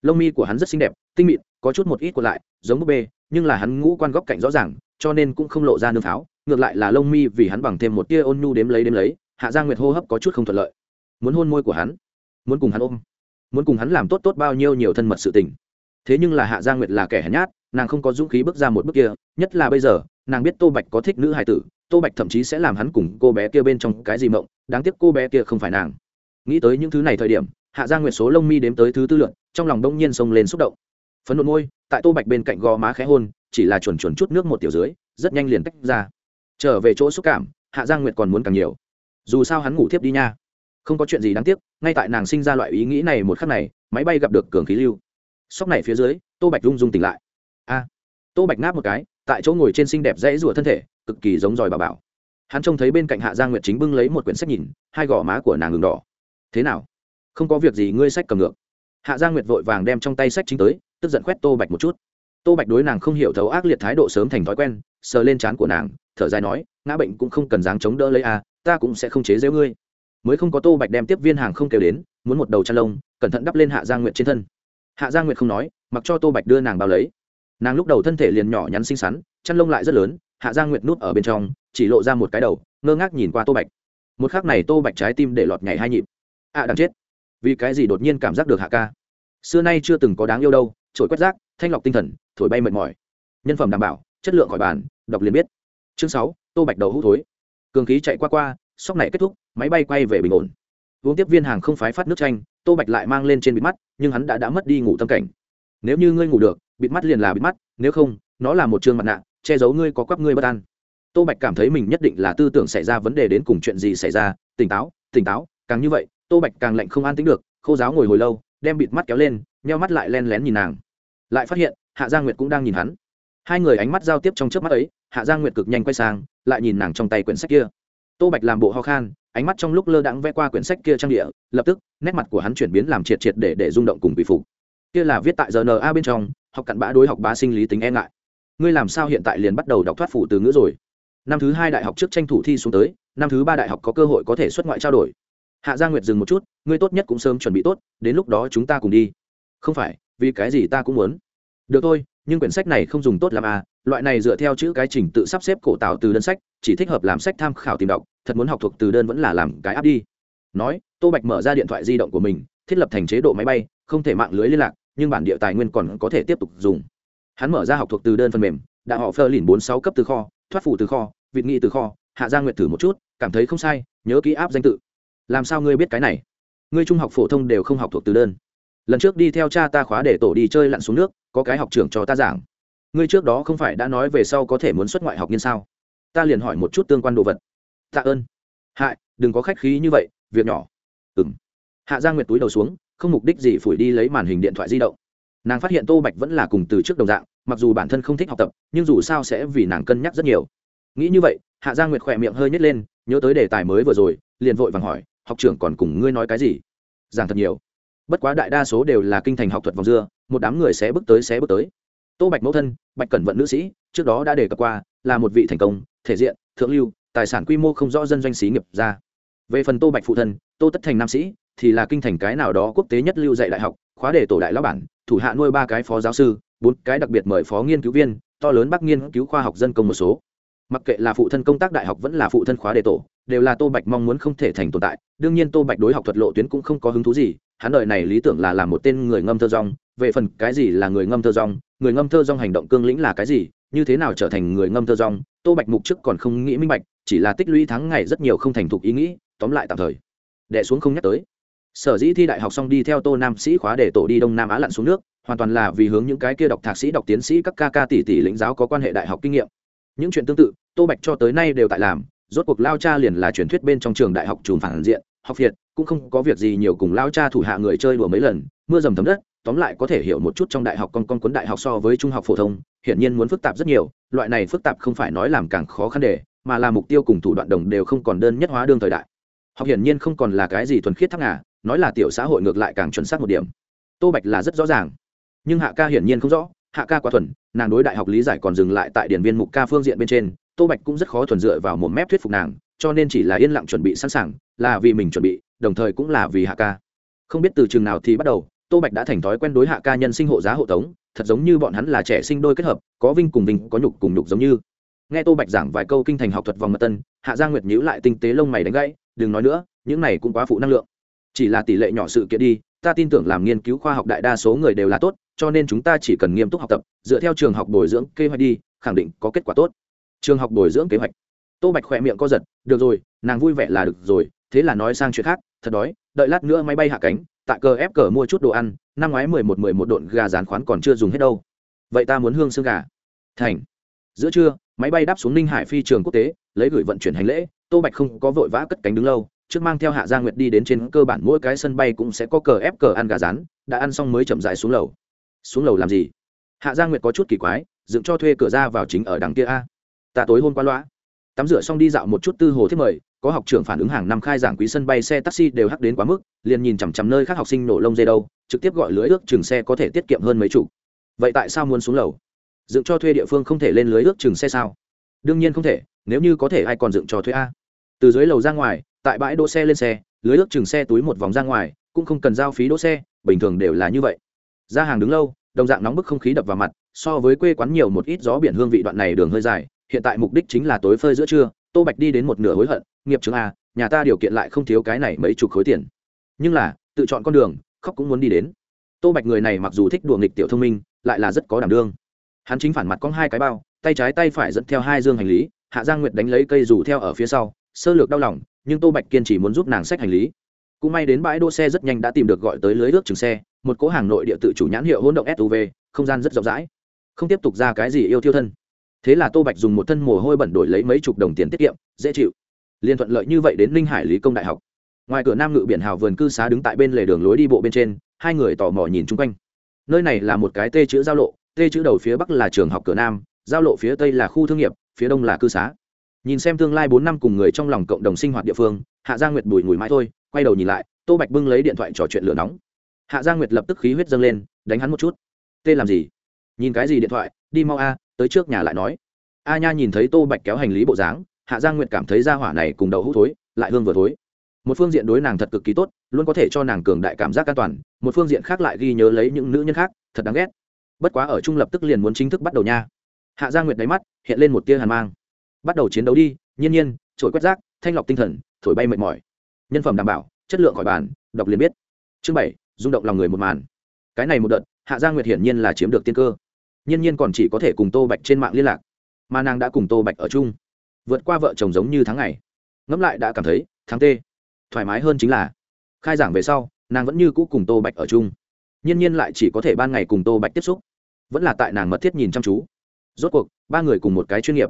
Lông mi của hắn rất xinh đẹp, tinh mịn có chút một ít của lại, giống búp bê, nhưng là hắn ngũ quan góc cạnh rõ ràng, cho nên cũng không lộ ra nương pháo, ngược lại là lông mi vì hắn bằng thêm một tia ôn nhu đếm lấy đếm lấy, hạ giang nguyệt hô hấp có chút không thuận lợi. Muốn hôn môi của hắn, muốn cùng hắn ôm, muốn cùng hắn làm tốt tốt bao nhiêu nhiều thân mật sự tình. Thế nhưng là hạ giang nguyệt là kẻ hèn nhát, nàng không có dũng khí bước ra một bước kia, nhất là bây giờ, nàng biết tô bạch có thích nữ hài tử, tô bạch thậm chí sẽ làm hắn cùng cô bé kia bên trong cái gì mộng, đáng tiếc cô bé kia không phải nàng. Nghĩ tới những thứ này thời điểm, hạ giang nguyệt số lông mi đếm tới thứ tư lượn, trong lòng đông nhiên sông lên xúc động phấn nộn môi, tại tô bạch bên cạnh gò má khẽ hôn, chỉ là chuẩn chuẩn chút nước một tiểu dưới, rất nhanh liền tách ra. Trở về chỗ xúc cảm, hạ giang nguyệt còn muốn càng nhiều. Dù sao hắn ngủ thiếp đi nha. Không có chuyện gì đáng tiếc, ngay tại nàng sinh ra loại ý nghĩ này một khắc này, máy bay gặp được cường khí lưu. Sóc này phía dưới, tô bạch rung rung tỉnh lại. A. Tô bạch ngáp một cái, tại chỗ ngồi trên xinh đẹp dãy rủa thân thể, cực kỳ giống giỏi bà bảo. Hắn trông thấy bên cạnh hạ Giang nguyệt chính bưng lấy một quyển sách nhìn, hai gò má của nàng ngừng đỏ. Thế nào? Không có việc gì, ngươi sách cầm ngược. Hạ Giang nguyệt vội vàng đem trong tay sách chính tới tức giận quét tô bạch một chút. Tô bạch đối nàng không hiểu thấu ác liệt thái độ sớm thành thói quen sờ lên trán của nàng thở dài nói ngã bệnh cũng không cần dáng chống đỡ lấy a ta cũng sẽ không chế giễu ngươi. Mới không có tô bạch đem tiếp viên hàng không kêu đến muốn một đầu chăn lông cẩn thận đắp lên hạ gia nguyệt trên thân. Hạ gia nguyệt không nói mặc cho tô bạch đưa nàng bao lấy. Nàng lúc đầu thân thể liền nhỏ nhắn xinh xắn chăn lông lại rất lớn hạ gia nguyệt núp ở bên trong chỉ lộ ra một cái đầu ngơ ngác nhìn qua tô bạch. Một k h ắ c này tô bạch trái tim để lọt nhảy hai nhịp. Ạ à, chết. Vì cái gì đột nhiên cảm giác được hạ ca? Xưa nay chưa từng có đáng yêu đâu trổi quét rác, thanh lọc tinh thần, thổi bay mệt mỏi. Nhân phẩm đảm bảo, chất lượng khỏi bàn, đọc liền biết. Chương sáu, tô bạch đầu hút thối. Cường khí chạy qua qua, sóc này kết thúc, máy bay quay về bình ổn. Uống tiếp viên hàng không phái phát nước chanh, tô bạch lại mang lên trên bịt mắt, nhưng hắn đã đã mất đi ngủ tâm cảnh. Nếu như ngươi ngủ được, bịt mắt liền là bịt mắt, nếu không, nó là một chương mặt nạ, che giấu ngươi có quắp ngươi bất an. Tô bạch cảm thấy mình nhất định là tư tưởng xảy ra vấn đề đến cùng chuyện gì xảy ra, tỉnh táo tỉnh táo, càng như vậy, tô bạch càng lạnh không an tính được, khô giáo ngồi hồi lâu, đem bịt mắt kéo lên nheo mắt lại len lén nhìn nàng. Lại phát hiện, hạ gia nguyệt cũng đang nhìn hắn. Hai người ánh mắt giao tiếp trong trước mắt ấy, hạ gia nguyệt cực nhanh quay sang, lại nhìn nàng trong tay quyển sách kia. Tô bạch làm bộ ho khan, ánh mắt trong lúc lơ đãng vẽ qua quyển sách kia trang địa, lập tức, nét mặt của hắn chuyển biến làm triệt triệt để để rung động cùng bị phục. Kia là viết tại rna bên trong, học cặn bã đối học bá sinh lý tính e ngại. Ngươi làm sao hiện tại liền bắt đầu đọc thoát phủ từ ngữ rồi? Năm thứ hai đại học trước tranh thủ thi xuống tới, năm thứ ba đại học có cơ hội có thể xuất ngoại trao đổi. Hạ gia nguyệt dừng một chút, ngươi tốt nhất cũng sớm chuẩn bị tốt, đến lúc đó chúng ta cùng đi không phải, vì cái gì ta cũng muốn. Được thôi, nhưng quyển sách này không dùng tốt làm à loại này dựa theo chữ cái trình tự sắp xếp cổ tạo từ đơn sách, chỉ thích hợp làm sách tham khảo tìm đọc, thật muốn học thuộc từ đơn vẫn là làm cái áp đi. Nói, tô bạch mở ra điện thoại di động của mình, thiết lập thành chế độ máy bay, không thể mạng lưới liên lạc, nhưng bản địa tài nguyên còn có thể tiếp tục dùng. Hắn mở ra học thuộc từ đơn phần mềm, đã họ phơ lìn bốn sáu cấp từ kho, thoát phủ từ kho, vịt nghị từ kho, hạ gia nguyệt thử một chút, cảm thấy không sai, nhớ ký áp danh tự. Làm sao ngươi biết cái này? Ngươi trung học phổ thông đều không học thuộc từ đơn lần trước đi theo cha ta khóa để tổ đi chơi lặn xuống nước, có cái học trưởng cho ta giảng. Ngươi trước đó không phải đã nói về sau có thể muốn xuất ngoại học nhiên sao? Ta liền hỏi một chút tương quan đồ vật. Tạ ơn. Hại đừng có khách khí như vậy, việc nhỏ. Ừng hạ Giang nguyệt túi đầu xuống, không mục đích gì phủi đi lấy màn hình điện thoại di động. Nàng phát hiện tô bạch vẫn là cùng từ trước đồng dạng, mặc dù bản thân không thích học tập, nhưng dù sao sẽ vì nàng cân nhắc rất nhiều. Nghĩ như vậy, hạ Giang nguyệt khỏe miệng hơi nhét lên, nhớ tới đề tài mới vừa rồi, liền vội vàng hỏi, học trưởng còn cùng ngươi nói cái gì? Giảng thật nhiều bất quá đại đa số đều là kinh thành học thuật vòng dưa, một đám người sẽ bước tới sẽ bước tới. Tô bạch mẫu thân, bạch cẩn vận nữ sĩ, trước đó đã đề cập qua, là một vị thành công, thể diện, thượng lưu, tài sản quy mô không rõ dân doanh xí nghiệp ra. Về phần tô bạch phụ thân, tô tất thành nam sĩ, thì là kinh thành cái nào đó quốc tế nhất lưu dạy đại học, khóa đề tổ đại lão bản, thủ hạ nuôi ba cái phó giáo sư, bốn cái đặc biệt mời phó nghiên cứu viên, to lớn bắc nghiên cứu khoa học dân công một số. Mặc kệ là phụ thân công tác đại học vẫn là phụ thân khóa đề tổ đều là tô bạch mong muốn không thể thành tồn tại, đương nhiên tô bạch đối học thuật lộ tuyến cũng không có hứng thú gì, hắn đợi này lý tưởng là làm một tên người ngâm thơ rong về phần cái gì là người ngâm thơ rong người ngâm thơ rong hành động cương lĩnh là cái gì, như thế nào trở thành người ngâm thơ rong tô bạch mục trước còn không nghĩ minh bạch, chỉ là tích lũy tháng ngày rất nhiều không thành thục ý nghĩ, tóm lại tạm thời. Đẻ xuống không nhắc tới. Sở dĩ thi đại học xong đi theo tô nam sĩ khóa để tổ đi đông nam á lặn xuống nước, hoàn toàn là vì hướng những cái kia đọc thạc sĩ, đọc tiến sĩ các ca ca tỷ tỷ lĩnh giáo có quan hệ đại học kinh nghiệm. Những chuyện tương tự, tô bạch cho tới nay đều tại làm rốt cuộc lao cha liền là truyền thuyết bên trong trường đại học trùm phản diện, học việt, cũng không có việc gì nhiều cùng lao cha thủ hạ người chơi đùa mấy lần, mưa dầm thấm đất, tóm lại có thể hiểu một chút trong đại học con con cuốn đại học so với trung học phổ thông, hiển nhiên muốn phức tạp rất nhiều, loại này phức tạp không phải nói làm càng khó khăn để, mà là mục tiêu cùng thủ đoạn đồng đều không còn đơn nhất hóa đương thời đại. Học hiển nhiên không còn là cái gì thuần khiết thắc ngà, nói là tiểu xã hội ngược lại càng chuẩn xác một điểm. Tô bạch là rất rõ ràng. Nhưng hạ ca hiển nhiên không rõ, hạ ca quá thuần, nàng đối đại học lý giải còn dừng lại tại điển viên mục ca phương diện bên trên tô bạch cũng rất khó thuần dựa vào một mép thuyết phục nàng, cho nên chỉ là yên lặng chuẩn bị sẵn sàng, là vì mình chuẩn bị, đồng thời cũng là vì hạ ca. Không biết từ chừng nào thì bắt đầu, tô bạch đã thành thói quen đối hạ ca nhân sinh hộ giá hộ tống, thật giống như bọn hắn là trẻ sinh đôi kết hợp, có vinh cùng vinh, có nhục cùng nhục giống như. Nghe tô bạch giảng vài câu kinh thành học thuật vòng mật tân, hạ gia nguyệt nhíu lại tinh tế lông mày đánh gãy, đừng nói nữa, những này cũng quá phụ năng lượng. Chỉ là tỷ lệ nhỏ sự kiện đi, ta tin tưởng làm nghiên cứu khoa học đại đa số người đều là tốt, cho nên chúng ta chỉ cần nghiêm túc học tập, dựa theo trường học bồi dưỡng kế hoạch đi, khẳng định có kết quả tốt trường học bồi dưỡng kế hoạch. Tô bạch khỏe miệng co giật, được rồi, nàng vui vẻ là được rồi, thế là nói sang chuyện khác, thật đói, đợi lát nữa máy bay hạ cánh tại cờ ép cờ mua chút đồ ăn, năm ngoái mười một mười một độn gà rán khoán còn chưa dùng hết đâu. Vậy ta muốn hương xương gà. Thành. Giữa trưa, máy bay đáp xuống ninh hải phi trường quốc tế, lấy gửi vận chuyển hành lễ, tô bạch không có vội vã cất cánh đứng lâu, trước mang theo hạ gia nguyệt đi đến trên cơ bản mỗi cái sân bay cũng sẽ có cờ ép cờ ăn gà rán, đã ăn xong mới chậm dài xuống lầu. Xuống lầu làm gì? Hạ gia nguyệt có chút kỳ quái, dựng cho thuê cửa ra vào chính ở đằng kia a ta tối hôm qua loa. Tắm rửa xong đi dạo một chút tư hồ thiết mời, có học trưởng phản ứng hàng năm khai giảng quý sân bay xe taxi đều hắc đến quá mức, liền nhìn chằm chằm nơi khác học sinh nổ lông dây đâu, trực tiếp gọi lưới ước chừng xe có thể tiết kiệm hơn mấy chủ vậy tại sao muốn xuống lầu? Dựng cho thuê địa phương không thể lên lưới ước chừng xe sao? Đương nhiên không thể, nếu như có thể ai còn dựng cho thuê a? Từ dưới lầu ra ngoài, tại bãi đỗ xe lên xe, lưới ước chừng xe túi một vòng ra ngoài, cũng không cần giao phí đỗ xe, bình thường đều là như vậy. Ra hàng đứng lâu, đồng dạng nóng bức không khí đập vào mặt, so với quê quán nhiều một ít gió biển hương vị đoạn này đường hơi dài hiện tại mục đích chính là tối phơi giữa trưa, tô bạch đi đến một nửa hối hận, nghiệp trường a à, nhà ta điều kiện lại không thiếu cái này mấy chục khối tiền. Nhưng là, tự chọn con đường, khóc cũng muốn đi đến. Tô bạch người này mặc dù thích đùa nghịch tiểu thông minh, lại là rất có đảm đương. Hắn chính phản mặt có hai cái bao, tay trái tay phải dẫn theo hai dương hành lý, hạ giang nguyệt đánh lấy cây dù theo ở phía sau, sơ lược đau lòng, nhưng tô bạch kiên chỉ muốn giúp nàng xách hành lý. Cũng may đến bãi đỗ xe rất nhanh đã tìm được gọi tới lưới nước chừng xe, một cỗ hàng nội địa tự chủ nhãn hiệu hỗn động suv không gian rất rộng rãi. Không tiếp tục ra cái gì yêu thiêu thân thế là tô bạch dùng một thân mồ hôi bẩn đổi lấy mấy chục đồng tiền tiết kiệm, dễ chịu. Liền thuận lợi như vậy đến ninh hải lý công đại học. Ngoài cửa nam ngự biển hào vườn cư xá đứng tại bên lề đường lối đi bộ bên trên, hai người tò mò nhìn chung quanh. Nơi này là một cái tê chữ giao lộ, tê chữ đầu phía bắc là trường học cửa nam, giao lộ phía tây là khu thương nghiệp, phía đông là cư xá. Nhìn xem tương lai bốn năm cùng người trong lòng cộng đồng sinh hoạt địa phương, hạ gia nguyệt bùi ngùi mãi thôi, quay đầu nhìn lại, tô bạch bưng lấy điện thoại trò chuyện lửa nóng. Hạ gia nguyệt lập tức khí huyết dâng lên, đánh hắn một chút. Tê làm gì? Nhìn cái gì điện thoại? Đi mau a, tới trước nhà lại nói. A nha nhìn thấy tô bạch kéo hành lý bộ dáng, hạ Giang nguyệt cảm thấy ra hỏa này cùng đầu hũ thối, lại hương vừa thối. Một phương diện đối nàng thật cực kỳ tốt, luôn có thể cho nàng cường đại cảm giác an toàn, một phương diện khác lại ghi nhớ lấy những nữ nhân khác, thật đáng ghét. Bất quá ở trung lập tức liền muốn chính thức bắt đầu nha. Hạ Giang nguyệt đáy mắt hiện lên một tia hàn mang. Bắt đầu chiến đấu đi, nhiên nhiên trổi quét rác, thanh lọc tinh thần, thổi bay mệt mỏi. Nhân phẩm đảm bảo, chất lượng khỏi bàn, đọc liền biết. Chương bảy, rung động lòng người một màn. Cái này một đợt, hạ Giang nguyệt hiển nhiên là chiếm được tiên cơ nhiên nhiên còn chỉ có thể cùng tô bạch trên mạng liên lạc, mà nàng đã cùng tô bạch ở chung, vượt qua vợ chồng giống như tháng ngày. Ngẫm lại đã cảm thấy, tháng tê, thoải mái hơn chính là, khai giảng về sau, nàng vẫn như cũ cùng tô bạch ở chung. Nhiên nhiên lại chỉ có thể ban ngày cùng tô bạch tiếp xúc, vẫn là tại nàng mật thiết nhìn chăm chú. Rốt cuộc, ba người cùng một cái chuyên nghiệp.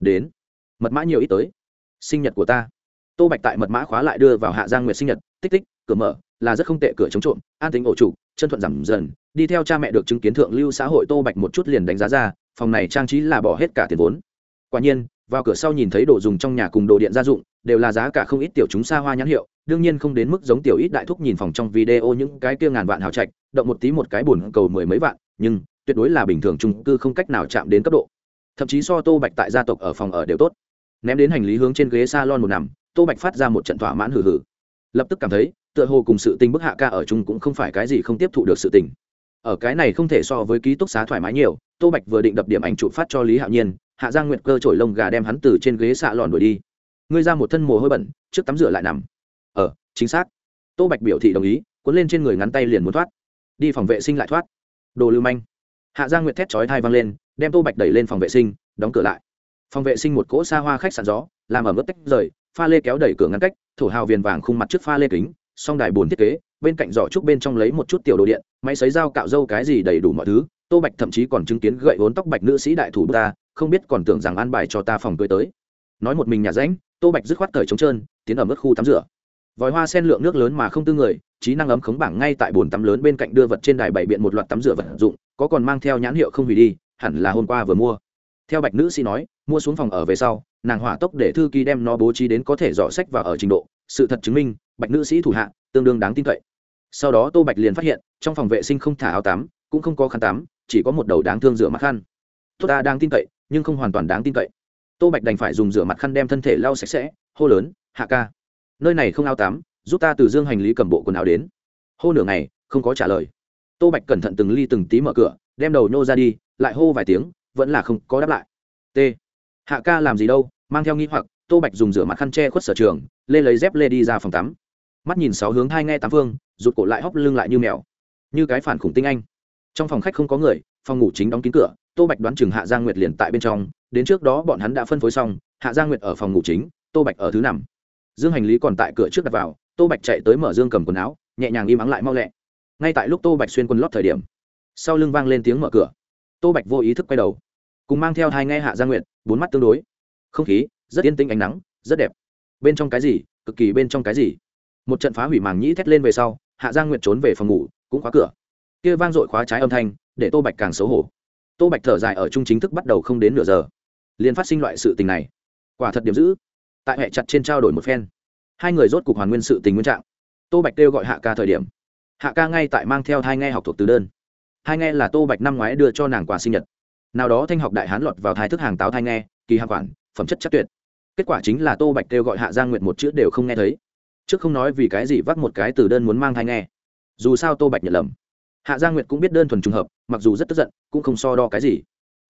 Đến, mật mã nhiều ít tới. Sinh nhật của ta. Tô bạch tại mật mã khóa lại đưa vào hạ giang nguyệt sinh nhật, tích tích cửa mở, là rất không tệ cửa chống trộm, an tính ổ chủ, chân thuận giảm dần, đi theo cha mẹ được chứng kiến thượng lưu xã hội tô bạch một chút liền đánh giá ra, phòng này trang trí là bỏ hết cả tiền vốn. Quả nhiên, vào cửa sau nhìn thấy đồ dùng trong nhà cùng đồ điện gia dụng, đều là giá cả không ít tiểu chúng xa hoa nhãn hiệu, đương nhiên không đến mức giống tiểu ít đại thúc nhìn phòng trong video những cái kia ngàn vạn hào trạch, động một tí một cái buồn cầu mười mấy vạn, nhưng tuyệt đối là bình thường trung cư không cách nào chạm đến cấp độ. Thậm chí so tô bạch tại gia tộc ở phòng ở đều tốt. Ném đến hành lý hướng trên ghế s a lon một nằm, tô bạch phát ra một trận thỏa mãn hử hử lập tức cảm thấy, tựa hồ cùng sự tình bức hạ ca ở chung cũng không phải cái gì không tiếp thụ được sự tình. Ở cái này không thể so với ký túc xá thoải mái nhiều, tô bạch vừa định đập điểm ảnh chụp phát cho lý hạo nhiên, hạ giang nguyệt cơ trổi lông gà đem hắn từ trên ghế xạ lòn đuổi đi. Ngươi ra một thân mồ hôi bẩn, trước tắm rửa lại nằm. Ờ chính xác. Tô bạch biểu thị đồng ý, cuốn lên trên người ngắn tay liền muốn thoát. Đi phòng vệ sinh lại thoát. Đồ lưu manh. Hạ giang nguyệt thét chói thai văng lên, đem tô bạch đẩy lên phòng vệ sinh, đóng cửa lại. Phòng vệ sinh một cỗ xa hoa khách sạn gió, làm ở mức tách rời pha lê kéo đẩy cửa ngăn cách, thổ hào viền vàng khung mặt trước pha lê kính, song đài bồn thiết kế, bên cạnh giỏ trúc bên trong lấy một chút tiểu đồ điện, máy xấy dao cạo dâu cái gì đầy đủ mọi thứ, tô bạch thậm chí còn chứng kiến gậy vốn tóc bạch nữ sĩ đại thủ ta, không biết còn tưởng rằng an bài cho ta phòng cưới tới. Nói một mình nhà ránh tô bạch dứt khoát cởi trống trơn, tiến ở mức khu tắm rửa. Vòi hoa sen lượng nước lớn mà không tư người, trí năng ấm khống bảng ngay tại bồn tắm lớn bên cạnh đưa vật trên đài bảy biện một loạt tắm rửa vật dụng, có còn mang theo nhãn hiệu không hủy đi, hẳn là hôm qua vừa mua. Theo bạch nữ sĩ nói, mua xuống phòng ở về sau nàng hỏa tốc để thư ký đem nó bố trí đến có thể dò sách và ở trình độ, sự thật chứng minh, bạch nữ sĩ thủ hạ, tương đương đáng tin cậy. Sau đó tô bạch liền phát hiện, trong phòng vệ sinh không thả áo tắm, cũng không có khăn tắm, chỉ có một đầu đáng thương rửa mặt khăn. Tốt ta đang tin cậy, nhưng không hoàn toàn đáng tin cậy. Tô bạch đành phải dùng rửa mặt khăn đem thân thể lau sạch sẽ, hô lớn, hạ ca, nơi này không áo tắm, giúp ta từ dương hành lý cầm bộ quần áo đến. Hô nửa ngày, không có trả lời. Tô bạch cẩn thận từng ly từng tí mở cửa, đem đầu nhô ra đi, lại hô vài tiếng, vẫn là không có đáp lại. T. Hạ ca làm gì đâu? Mang theo nghi hoặc tô bạch dùng rửa mặt khăn che khuất sở trường lê lấy dép lê đi ra phòng tắm. Mắt nhìn sáu hướng hai nghe tám phương rụt cổ lại hóc lưng lại như mèo. Như cái phản khủng tinh anh. Trong phòng khách không có người phòng ngủ chính đóng kín cửa tô bạch đoán chừng hạ giang nguyệt liền tại bên trong. Đến trước đó bọn hắn đã phân phối xong hạ giang nguyệt ở phòng ngủ chính tô bạch ở thứ nằm dương hành lý còn tại cửa trước đặt vào tô bạch chạy tới mở dương cầm quần áo nhẹ nhàng im ắng lại mau lẹ. Ngay tại lúc tô bạch xuyên quần lót thời điểm sau lưng vang lên tiếng mở cửa. Tô bạch vô ý thức quay đầu cùng mang theo hai nghe hạ gia nguyệt, bốn mắt tương đối không khí, rất yên tĩnh ánh nắng, rất đẹp. Bên trong cái gì, cực kỳ bên trong cái gì? Một trận phá hủy màng nhĩ thét lên về sau, hạ giang nguyện trốn về phòng ngủ, cũng khóa cửa. Kia vang dội khóa trái âm thanh, để tô bạch càng xấu hổ. Tô bạch thở dài ở chung chính thức bắt đầu không đến nửa giờ. Liền phát sinh loại sự tình này. Quả thật điểm giữ tại hệ chặt trên trao đổi một phen. Hai người rốt cục hoàn nguyên sự tình nguyên trạng. Tô bạch kêu gọi hạ ca thời điểm. Hạ ca ngay tại mang theo thai nghe học thuộc từ đơn. Thai nghe là tô bạch năm ngoái đưa cho nàng quà sinh nhật. Nào đó thanh học đại hán lọt vào thái thức hàng táo thai nghe, kỳ hạ quản phẩm chất chắc tuyệt. Kết quả chính là tô bạch kêu gọi hạ giang nguyệt một chữ đều không nghe thấy. Trước không nói vì cái gì vác một cái từ đơn muốn mang thai nghe. Dù sao tô bạch nhận lầm. Hạ giang nguyệt cũng biết đơn thuần trùng hợp, mặc dù rất tức giận, cũng không so đo cái gì.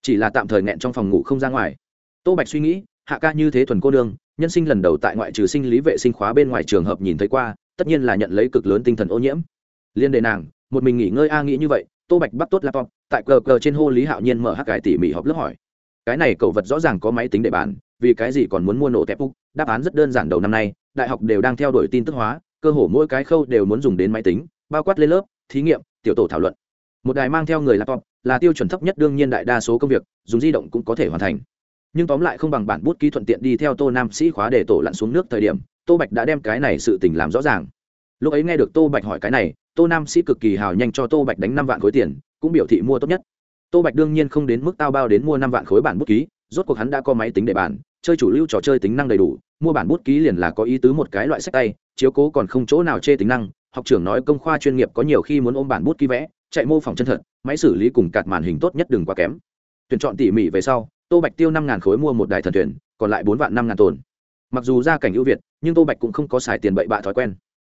Chỉ là tạm thời nghẹn trong phòng ngủ không ra ngoài. Tô bạch suy nghĩ, hạ ca như thế thuần cô đương nhân sinh lần đầu tại ngoại trừ sinh lý vệ sinh khóa bên ngoài trường hợp nhìn thấy qua, tất nhiên là nhận lấy cực lớn tinh thần ô nhiễm. Liên đề nàng, một mình nghỉ ngơi a nghĩ như vậy, tô bạch bắt tốt laptop, tại cờ cờ trên hô lý hạo nhiên mở hắc cải tỉ mỉ họp lớp hỏi cái này cậu vật rõ ràng có máy tính để bàn, vì cái gì còn muốn mua nổ tép úc? Đáp án rất đơn giản đầu năm nay, đại học đều đang theo đuổi tin tức hóa, cơ hồ mỗi cái khâu đều muốn dùng đến máy tính, bao quát lên lớp, thí nghiệm, tiểu tổ thảo luận. Một đài mang theo người laptop, là tiêu chuẩn thấp nhất đương nhiên đại đa số công việc, dùng di động cũng có thể hoàn thành. Nhưng tóm lại không bằng bản bút ký thuận tiện đi theo tô nam sĩ khóa để tổ lặn xuống nước thời điểm, tô bạch đã đem cái này sự tình làm rõ ràng. Lúc ấy nghe được tô bạch hỏi cái này, tô nam sĩ cực kỳ hào nhanh cho tô bạch đánh năm vạn khối tiền, cũng biểu thị mua tốt nhất tô bạch đương nhiên không đến mức tao bao đến mua năm vạn khối bản bút ký, rốt cuộc hắn đã có máy tính để bàn, chơi chủ lưu trò chơi tính năng đầy đủ, mua bản bút ký liền là có ý tứ một cái loại sách tay, chiếu cố còn không chỗ nào chê tính năng, học trưởng nói công khoa chuyên nghiệp có nhiều khi muốn ôm bản bút ký vẽ, chạy mô phỏng chân thật, máy xử lý cùng cạt màn hình tốt nhất đừng quá kém. Tuyển chọn tỉ mỉ về sau, tô bạch tiêu năm ngàn khối mua một đài thần tuyển, còn lại bốn vạn năm ngàn tồn. Mặc dù gia cảnh ưu việt, nhưng tô bạch cũng không có xài tiền bậy bạ thói quen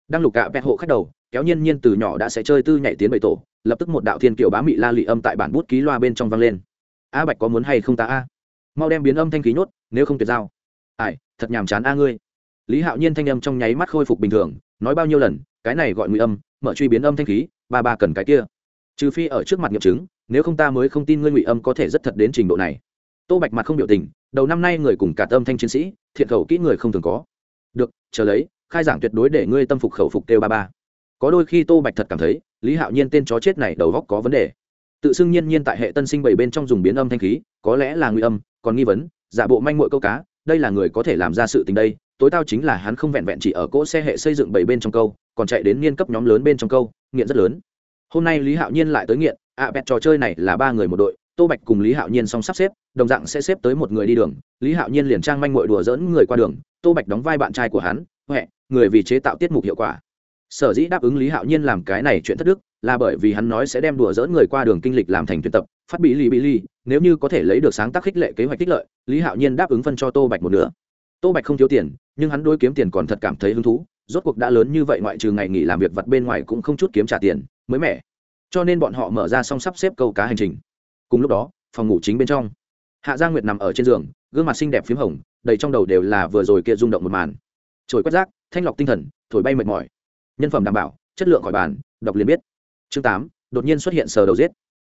đang lục gạ vẹt hộ khách đầu, kéo nhiên nhiên từ nhỏ đã sẽ chơi tư nhảy tiến bảy tổ, lập tức một đạo thiên kiểu bá mị la lị âm tại bản bút ký loa bên trong vang lên. A bạch có muốn hay không ta a? Mau đem biến âm thanh khí nhốt, nếu không tuyệt giao. Ai, thật nhàm chán a ngươi. Lý hạo nhiên thanh âm trong nháy mắt khôi phục bình thường, nói bao nhiêu lần, cái này gọi nguy âm, mở truy biến âm thanh khí, ba ba cần cái kia. Trừ phi ở trước mặt nghiệm chứng, nếu không ta mới không tin ngươi ngụy âm có thể rất thật đến trình độ này. Tô bạch mặt không biểu tình, đầu năm nay người cùng cả tâm thanh chiến sĩ, thiện khẩu kỹ người không thường có. Được, chờ lấy khai giảng tuyệt đối để ngươi tâm phục khẩu phục kêu ba ba. Có đôi khi tô bạch thật cảm thấy lý hạo nhiên tên chó chết này đầu góc có vấn đề. Tự xưng nhiên nhiên tại hệ tân sinh bảy bên trong dùng biến âm thanh khí có lẽ là nguy âm còn nghi vấn giả bộ manh mội câu cá đây là người có thể làm ra sự tình đây tối tao chính là hắn không vẹn vẹn chỉ ở cỗ xe hệ xây dựng bảy bên trong câu còn chạy đến niên cấp nhóm lớn bên trong câu nghiện rất lớn. Hôm nay lý hạo nhiên lại tới nghiện ạ à, bẹt trò chơi này là ba người một đội tô bạch cùng lý hạo nhiên song sắp xếp đồng dạng sẽ xếp tới một người đi đường lý hạo nhiên liền trang manh mội đùa dỡn người qua đường tô bạch đóng vai bạn trai của hắn huệ, người vì chế tạo tiết mục hiệu quả. Sở dĩ đáp ứng lý hạo nhiên làm cái này chuyện thất đức là bởi vì hắn nói sẽ đem đùa dỡn người qua đường kinh lịch làm thành tuyển tập, phát bị lì bị lì, nếu như có thể lấy được sáng tác khích lệ kế hoạch tích lợi, lý hạo nhiên đáp ứng phân cho tô bạch một nửa. Tô bạch không thiếu tiền, nhưng hắn đôi kiếm tiền còn thật cảm thấy hứng thú, rốt cuộc đã lớn như vậy ngoại trừ ngày nghỉ làm việc vặt bên ngoài cũng không chút kiếm trả tiền, mới mẻ. Cho nên bọn họ mở ra xong sắp xếp câu cá hành trình. Cùng lúc đó, phòng ngủ chính bên trong. Hạ gia nguyệt nằm ở trên giường, gương mặt xinh đẹp p h í m hồng, đầy trong đầu đều là vừa rồi kia rung động một màn trồi quét rác, thanh lọc tinh thần, thổi bay mệt mỏi. Nhân phẩm đảm bảo, chất lượng khỏi bàn, đọc liền biết. Chương tám, đột nhiên xuất hiện sờ đầu giết.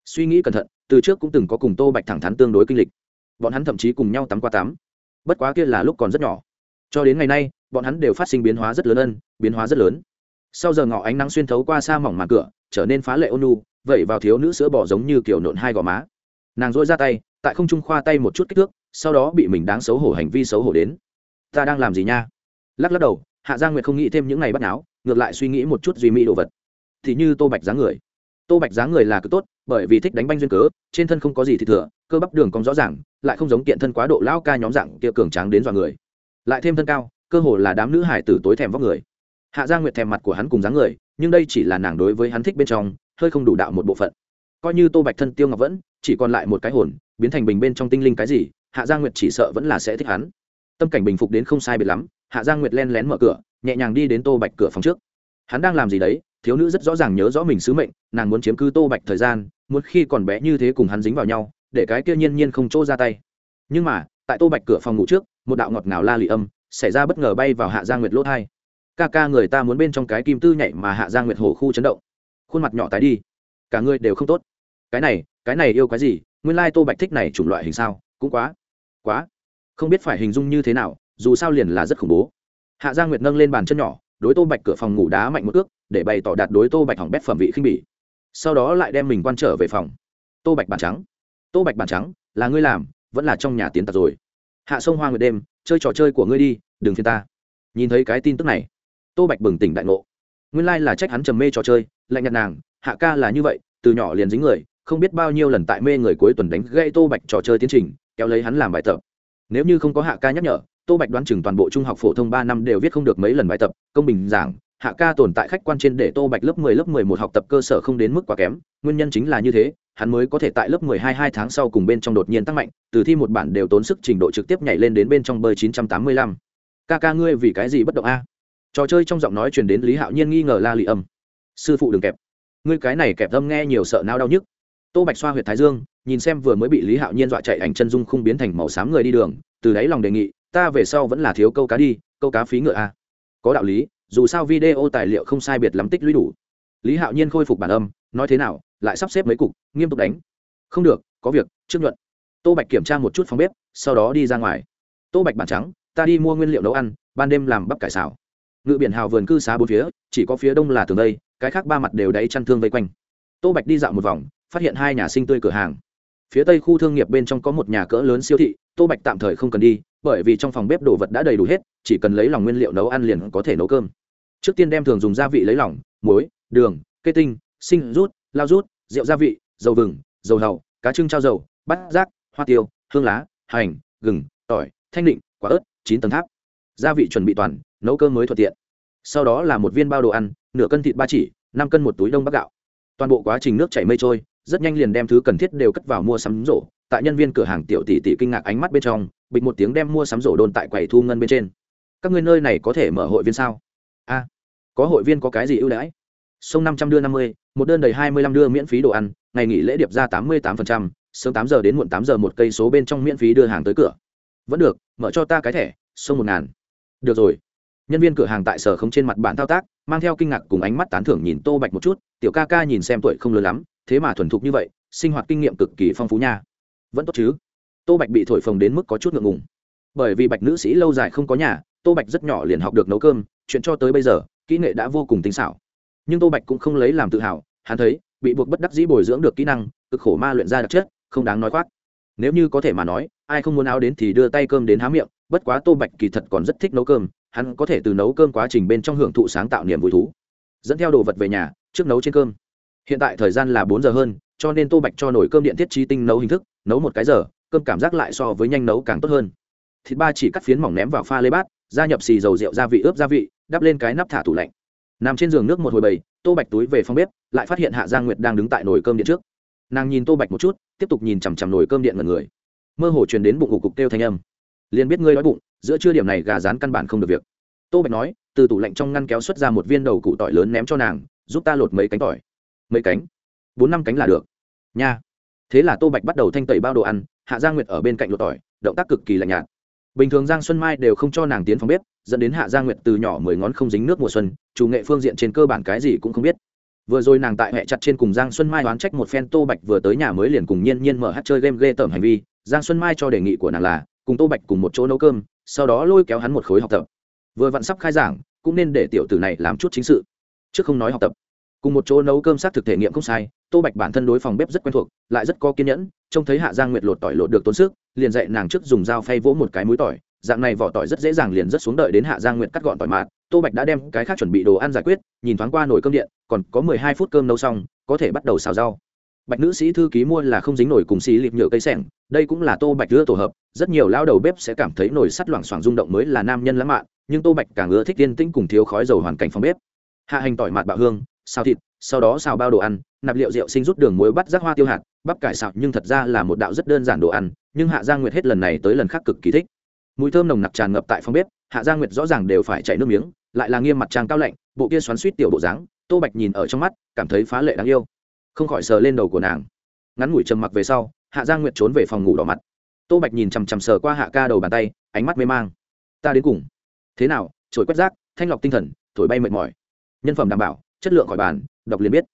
Suy nghĩ cẩn thận, từ trước cũng từng có cùng tô bạch thẳng thắn tương đối kinh lịch. Bọn hắn thậm chí cùng nhau tắm qua tắm. Bất quá kia là lúc còn rất nhỏ. Cho đến ngày nay, bọn hắn đều phát sinh biến hóa rất lớn ân, biến hóa rất lớn. Sau giờ ngọ ánh nắng xuyên thấu qua xa mỏng màn cửa, trở nên phá lệ ôn nu vậy vào thiếu nữ sữa bỏ giống như kiểu nộn hai gò má. Nàng dội ra tay, tại không trung khoa tay một chút kích thước, sau đó bị mình đáng xấu hổ hành vi xấu hổ đến. Ta đang làm gì nha? Lắc lắc đầu, hạ giang nguyệt không nghĩ thêm những ngày bắt náo, ngược lại suy nghĩ một chút duy mỹ đồ vật. Thì như tô bạch dáng người. Tô bạch dáng người là cực tốt, bởi vì thích đánh banh duyên cớ, trên thân không có gì thì thừa, cơ bắp đường cong rõ ràng, lại không giống kiện thân quá độ lão ca nhóm dạng kia cường tráng đến dọa người. Lại thêm thân cao, cơ hồ là đám nữ hải tử tối thèm vóc người. Hạ Giang nguyệt thèm mặt của hắn cùng dáng người, nhưng đây chỉ là nàng đối với hắn thích bên trong, hơi không đủ đạo một bộ phận. Coi như tô bạch thân tiêu ngọc vẫn, chỉ còn lại một cái hồn, biến thành bình bên trong tinh linh cái gì, hạ Giang nguyệt chỉ sợ vẫn là sẽ thích hắn. Tâm cảnh bình phục đến không sai biệt lắm hạ Giang nguyệt len lén mở cửa, nhẹ nhàng đi đến tô bạch cửa phòng trước. Hắn đang làm gì đấy? Thiếu nữ rất rõ ràng nhớ rõ mình sứ mệnh, nàng muốn chiếm cứ tô bạch thời gian, muốn khi còn bé như thế cùng hắn dính vào nhau, để cái kia nhiên nhiên không chỗ ra tay. Nhưng mà, tại tô bạch cửa phòng ngủ trước, một đạo ngọt ngào la lì âm xảy ra bất ngờ bay vào hạ giang nguyệt lỗ thai. Ca ca người ta muốn bên trong cái kim tư nhảy mà hạ giang nguyệt hồ khu chấn động. Khuôn mặt nhỏ tái đi. Cả người đều không tốt. Cái này cái này yêu cái gì? Nguyên lai tô bạch thích này chủng loại hình sao? Cũng quá quá. Không biết phải hình dung như thế nào dù sao liền là rất khủng bố. Hạ giang nguyệt nâng lên bàn chân nhỏ, đối tô bạch cửa phòng ngủ đá mạnh một ước để bày tỏ đạt đối tô bạch hỏng bét phẩm vị khinh bỉ. Sau đó lại đem mình quan trở về phòng. Tô bạch bàn trắng. Tô bạch bàn trắng, là ngươi làm, vẫn là trong nhà tiến tặc rồi. Hạ sông hoa nguyệt đêm, chơi trò chơi của ngươi đi, đừng phiền ta. Nhìn thấy cái tin tức này, tô bạch bừng tỉnh đại ngộ. Nguyên lai là trách hắn trầm mê trò chơi, lạnh nhạt nàng, hạ ca là như vậy, từ nhỏ liền dính người, không biết bao nhiêu lần tại mê người cuối tuần đánh gây tô bạch trò chơi tiến trình, kéo lấy hắn làm bài tập. Nếu như không có hạ ca nhắc nhở tô bạch đoán chừng toàn bộ trung học phổ thông ba năm đều viết không được mấy lần bài tập, công bình giảng, hạ ca tồn tại khách quan trên để tô bạch lớp mười lớp mười một học tập cơ sở không đến mức quá kém, nguyên nhân chính là như thế, hắn mới có thể tại lớp mười hai hai tháng sau cùng bên trong đột nhiên tăng mạnh, từ thi một bản đều tốn sức trình độ trực tiếp nhảy lên đến bên trong bơi chín trăm tám mươi lăm. Ca ca ngươi vì cái gì bất động a? Trò chơi trong giọng nói truyền đến lý hạo nhiên nghi ngờ la lị âm. Sư phụ đừng kẹp. Ngươi cái này kẹp âm nghe nhiều sợ nao đau nhức. Tô bạch xoa h u y ệ t thái dương, nhìn xem vừa mới bị lý hạo nhiên dọa chạy ảnh chân dung không biến thành màu xám người đi đường, từ đáy lòng đề nghị ta về sau vẫn là thiếu câu cá đi, câu cá phí ngựa a có đạo lý, dù sao video tài liệu không sai biệt lắm tích lũy đủ. Lý hạo nhiên khôi phục bản âm, nói thế nào, lại sắp xếp mấy cục, nghiêm túc đánh. Không được, có việc, trước nhuận. Tô bạch kiểm tra một chút phòng bếp, sau đó đi ra ngoài. Tô bạch bản trắng, ta đi mua nguyên liệu nấu ăn, ban đêm làm bắp cải xào. Ngự biển hào vườn cư xá bốn phía, chỉ có phía đông là tường đây, cái khác ba mặt đều đáy chăn thương vây quanh. Tô bạch đi dạo một vòng, phát hiện hai nhà sinh tươi cửa hàng. Phía tây khu thương nghiệp bên trong có một nhà cỡ lớn siêu thị tô bạch tạm thời không cần đi, bởi vì trong phòng bếp đồ vật đã đầy đủ hết, chỉ cần lấy lòng nguyên liệu nấu ăn liền có thể nấu cơm. Trước tiên đem thường dùng gia vị lấy lỏng muối, đường, cây tinh, sinh rút, lao rút, rượu gia vị, dầu vừng, dầu hầu, cá trưng trao dầu, bát rác hoa tiêu, hương lá, hành, gừng, tỏi, thanh định, quả ớt, chín tầng tháp. Gia vị chuẩn bị toàn, nấu cơm mới thuận tiện. Sau đó là một viên bao đồ ăn, nửa cân thịt ba chỉ, năm cân một túi đông bắc gạo. Toàn bộ quá trình nước chảy mây trôi, rất nhanh liền đem thứ cần thiết đều cất vào mua sắm rổ tại nhân viên cửa hàng tiểu tỷ tỷ kinh ngạc ánh mắt bên trong, bịch một tiếng đem mua sắm rổ đồn tại quầy thu ngân bên trên. Các người nơi này có thể mở hội viên sao? A, có hội viên có cái gì ưu đãi? Sông năm trăm đưa năm mươi, một đơn đầy hai mươi lăm đưa miễn phí đồ ăn, ngày nghỉ lễ điệp ra tám mươi tám phần trăm, sớm tám giờ đến muộn tám giờ một cây số bên trong miễn phí đưa hàng tới cửa. Vẫn được, mở cho ta cái thẻ, sông một ngàn. Được rồi. Nhân viên cửa hàng tại sở không trên mặt bản thao tác, mang theo kinh ngạc cùng ánh mắt tán thưởng nhìn tô bạch một chút, tiểu ca ca nhìn xem tuổi không lớn lắm, thế mà thuần thục như vậy, sinh hoạt kinh nghiệm cực kỳ phong phú nha vẫn tốt chứ? Tô bạch bị thổi phồng đến mức có chút ngượng ngùng. Bởi vì bạch nữ sĩ lâu dài không có nhà, tô bạch rất nhỏ liền học được nấu cơm, chuyện cho tới bây giờ, kỹ nghệ đã vô cùng tinh xảo. Nhưng tô bạch cũng không lấy làm tự hào, hắn thấy, bị buộc bất đắc dĩ bồi dưỡng được kỹ năng, cực khổ ma luyện ra đặc chất, không đáng nói khoác. Nếu như có thể mà nói, ai không muốn áo đến thì đưa tay cơm đến há miệng, bất quá tô bạch kỳ thật còn rất thích nấu cơm, hắn có thể từ nấu cơm quá trình bên trong hưởng thụ sáng tạo niềm vui thú. Dẫn theo đồ vật về nhà, trước nấu trên cơm. Hiện tại thời gian là bốn giờ hơn cho nên tô bạch cho nổi cơm điện thiết trí tinh nấu hình thức, nấu một cái giờ, cơm cảm giác lại so với nhanh nấu càng tốt hơn. Thịt ba chỉ cắt phiến mỏng ném vào pha lê bát, gia nhập xì dầu rượu gia vị ướp gia vị, đắp lên cái nắp thả tủ lạnh. Nằm trên giường nước một hồi bầy, tô bạch túi về phòng bếp, lại phát hiện hạ giang nguyệt đang đứng tại nồi cơm điện trước. Nàng nhìn tô bạch một chút, tiếp tục nhìn chằm chằm nồi cơm điện mật người. Mơ hồ truyền đến bụng ủ cục kêu thanh âm. Liền biết ngươi đói bụng, giữa trưa điểm này gà rán căn bản không được việc. Tô bạch nói, từ tủ lạnh trong ngăn kéo xuất ra một viên đầu cụ tỏi lớn ném cho nàng, giúp ta lột mấy cánh tỏi. Mấy cánh? Bốn năm cánh là được. Nha. Thế là tô bạch bắt đầu thanh tẩy bao đồ ăn, hạ giang nguyệt ở bên cạnh lột tỏi, động tác cực kỳ lạnh nhạt. Bình thường giang xuân mai đều không cho nàng tiến phòng bếp, dẫn đến hạ giang nguyệt từ nhỏ mười ngón không dính nước mùa xuân, chủ nghệ phương diện trên cơ bản cái gì cũng không biết. Vừa rồi nàng tại hẹ chặt trên cùng giang xuân mai đoán trách một phen, tô bạch vừa tới nhà mới liền cùng nhiên nhiên mở hát chơi game ghê tởm hành vi, giang xuân mai cho đề nghị của nàng là, cùng tô bạch cùng một chỗ nấu cơm, sau đó lôi kéo hắn một khối học tập. Vừa vặn sắp khai giảng, cũng nên để tiểu tử này làm chút chính sự trước không nói học tập cùng một chỗ nấu cơm sát thực thể nghiệm không sai, tô bạch bản thân đối phòng bếp rất quen thuộc, lại rất có kiên nhẫn, trông thấy hạ giang nguyệt lột tỏi lột được tốn sức, liền dạy nàng trước dùng dao phay vỗ một cái mũi tỏi, dạng này vỏ tỏi rất dễ dàng liền rất xuống đợi đến hạ giang nguyệt cắt gọn tỏi mạt, tô bạch đã đem cái khác chuẩn bị đồ ăn giải quyết, nhìn thoáng qua nồi cơm điện, còn có mười hai phút cơm nấu xong, có thể bắt đầu xào rau. Bạch nữ sĩ thư ký mua là không dính nổi cùng xí lịp nhựa cây sẻng, đây cũng là tô bạch đưa tổ hợp, rất nhiều lao đầu bếp sẽ cảm thấy nồi sắt loảng xoảng rung động mới là nam nhân lãng mạn, nhưng tô bạch càng ưa thích tiên tĩnh cùng thiếu khói dầu hoàn cảnh phòng bếp. Hạ hành tỏi mạt bạo hương xào thịt, sau đó xào bao đồ ăn, nạp liệu rượu sinh rút đường muối bắt rác hoa tiêu hạt, bắp cải xào, nhưng thật ra là một đạo rất đơn giản đồ ăn, nhưng hạ giang nguyệt hết lần này tới lần khác cực kỳ thích. Mùi thơm nồng nặc tràn ngập tại phòng bếp, hạ giang nguyệt rõ ràng đều phải chảy nước miếng, lại là nghiêm mặt trang cao lạnh, bộ kia xoắn suýt tiểu bộ dáng, tô bạch nhìn ở trong mắt, cảm thấy phá lệ đáng yêu. Không khỏi sờ lên đầu của nàng. Ngắn ngủi trầm mặc về sau, hạ giang nguyệt trốn về phòng ngủ đỏ mặt. Tô bạch nhìn chằm chằm sờ qua hạ ca đầu bàn tay, ánh mắt mê mang. Ta đến cùng. Thế nào? Trồi quét rác, thanh lọc tinh thần, thổi bay mệt mỏi. Nhân phẩm đảm bảo chất lượng khỏi bàn, đọc liền biết.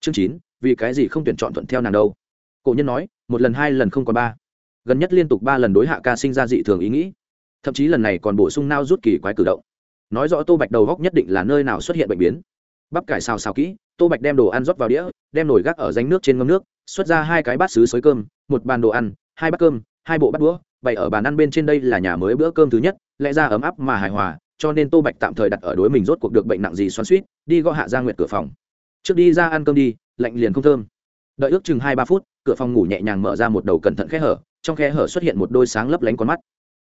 Chương chín, vì cái gì không tuyển chọn thuận theo nàng đâu? Cổ nhân nói, một lần, hai lần không còn ba. Gần nhất liên tục ba lần đối hạ ca sinh ra dị thường ý nghĩ. Thậm chí lần này còn bổ sung nao rút kỳ quái cử động. Nói rõ tô bạch đầu góc nhất định là nơi nào xuất hiện bệnh biến. Bắp cải xào xào kỹ, tô bạch đem đồ ăn rót vào đĩa, đem nồi gác ở ránh nước trên ngâm nước, xuất ra hai cái bát xứ xới cơm, một bàn đồ ăn, hai bát cơm, hai bộ bát đũa, bày ở bàn ăn bên trên đây là nhà mới bữa cơm thứ nhất, lẽ ra ấm áp mà hài hòa cho nên tô bạch tạm thời đặt ở đối mình rốt cuộc được bệnh nặng gì xoắn suýt, đi gõ hạ gia nguyệt cửa phòng. Trước đi ra ăn cơm đi, lạnh liền không thơm. Đợi ước chừng hai ba phút, cửa phòng ngủ nhẹ nhàng mở ra một đầu cẩn thận khe hở, trong khe hở xuất hiện một đôi sáng lấp lánh con mắt.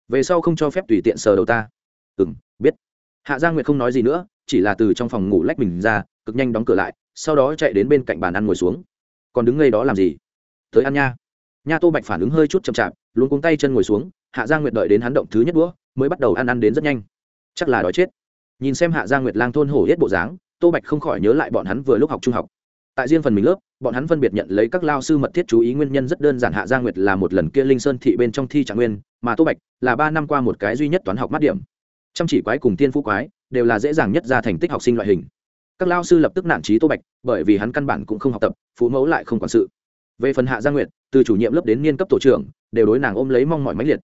Về sau không cho phép tùy tiện sờ đầu ta. Ừ m biết. Hạ gia nguyệt không nói gì nữa, chỉ là từ trong phòng ngủ lách mình ra, cực nhanh đóng cửa lại, sau đó chạy đến bên cạnh bàn ăn ngồi xuống. Còn đứng ngay đó làm gì? Tới ăn nha. Nha tô bạch phản ứng hơi chút chậm chạp luôn cuống tay chân ngồi xuống, hạ gia nguyệt đợi đến hắn động thứ nhất đũa, mới bắt đầu ăn ăn đến rất nhanh chắc là đói chết. Nhìn xem hạ gia nguyệt lang thôn hổ hết bộ dáng, tô bạch không khỏi nhớ lại bọn hắn vừa lúc học trung học. Tại riêng phần mình lớp, bọn hắn phân biệt nhận lấy các lao sư mật thiết chú ý nguyên nhân rất đơn giản hạ gia nguyệt là một lần kia linh sơn thị bên trong thi trạng nguyên, mà tô bạch là ba năm qua một cái duy nhất toán học mát điểm. Chăm chỉ quái cùng tiên phú quái, đều là dễ dàng nhất ra thành tích học sinh loại hình. Các lao sư lập tức nản trí tô bạch, bởi vì hắn căn bản cũng không học tập, phụ mẫu lại không quản sự. Về phần hạ gia nguyệt, từ chủ nhiệm lớp đến niên cấp tổ trưởng, đều đối nàng ôm lấy mong mọi máy liệt.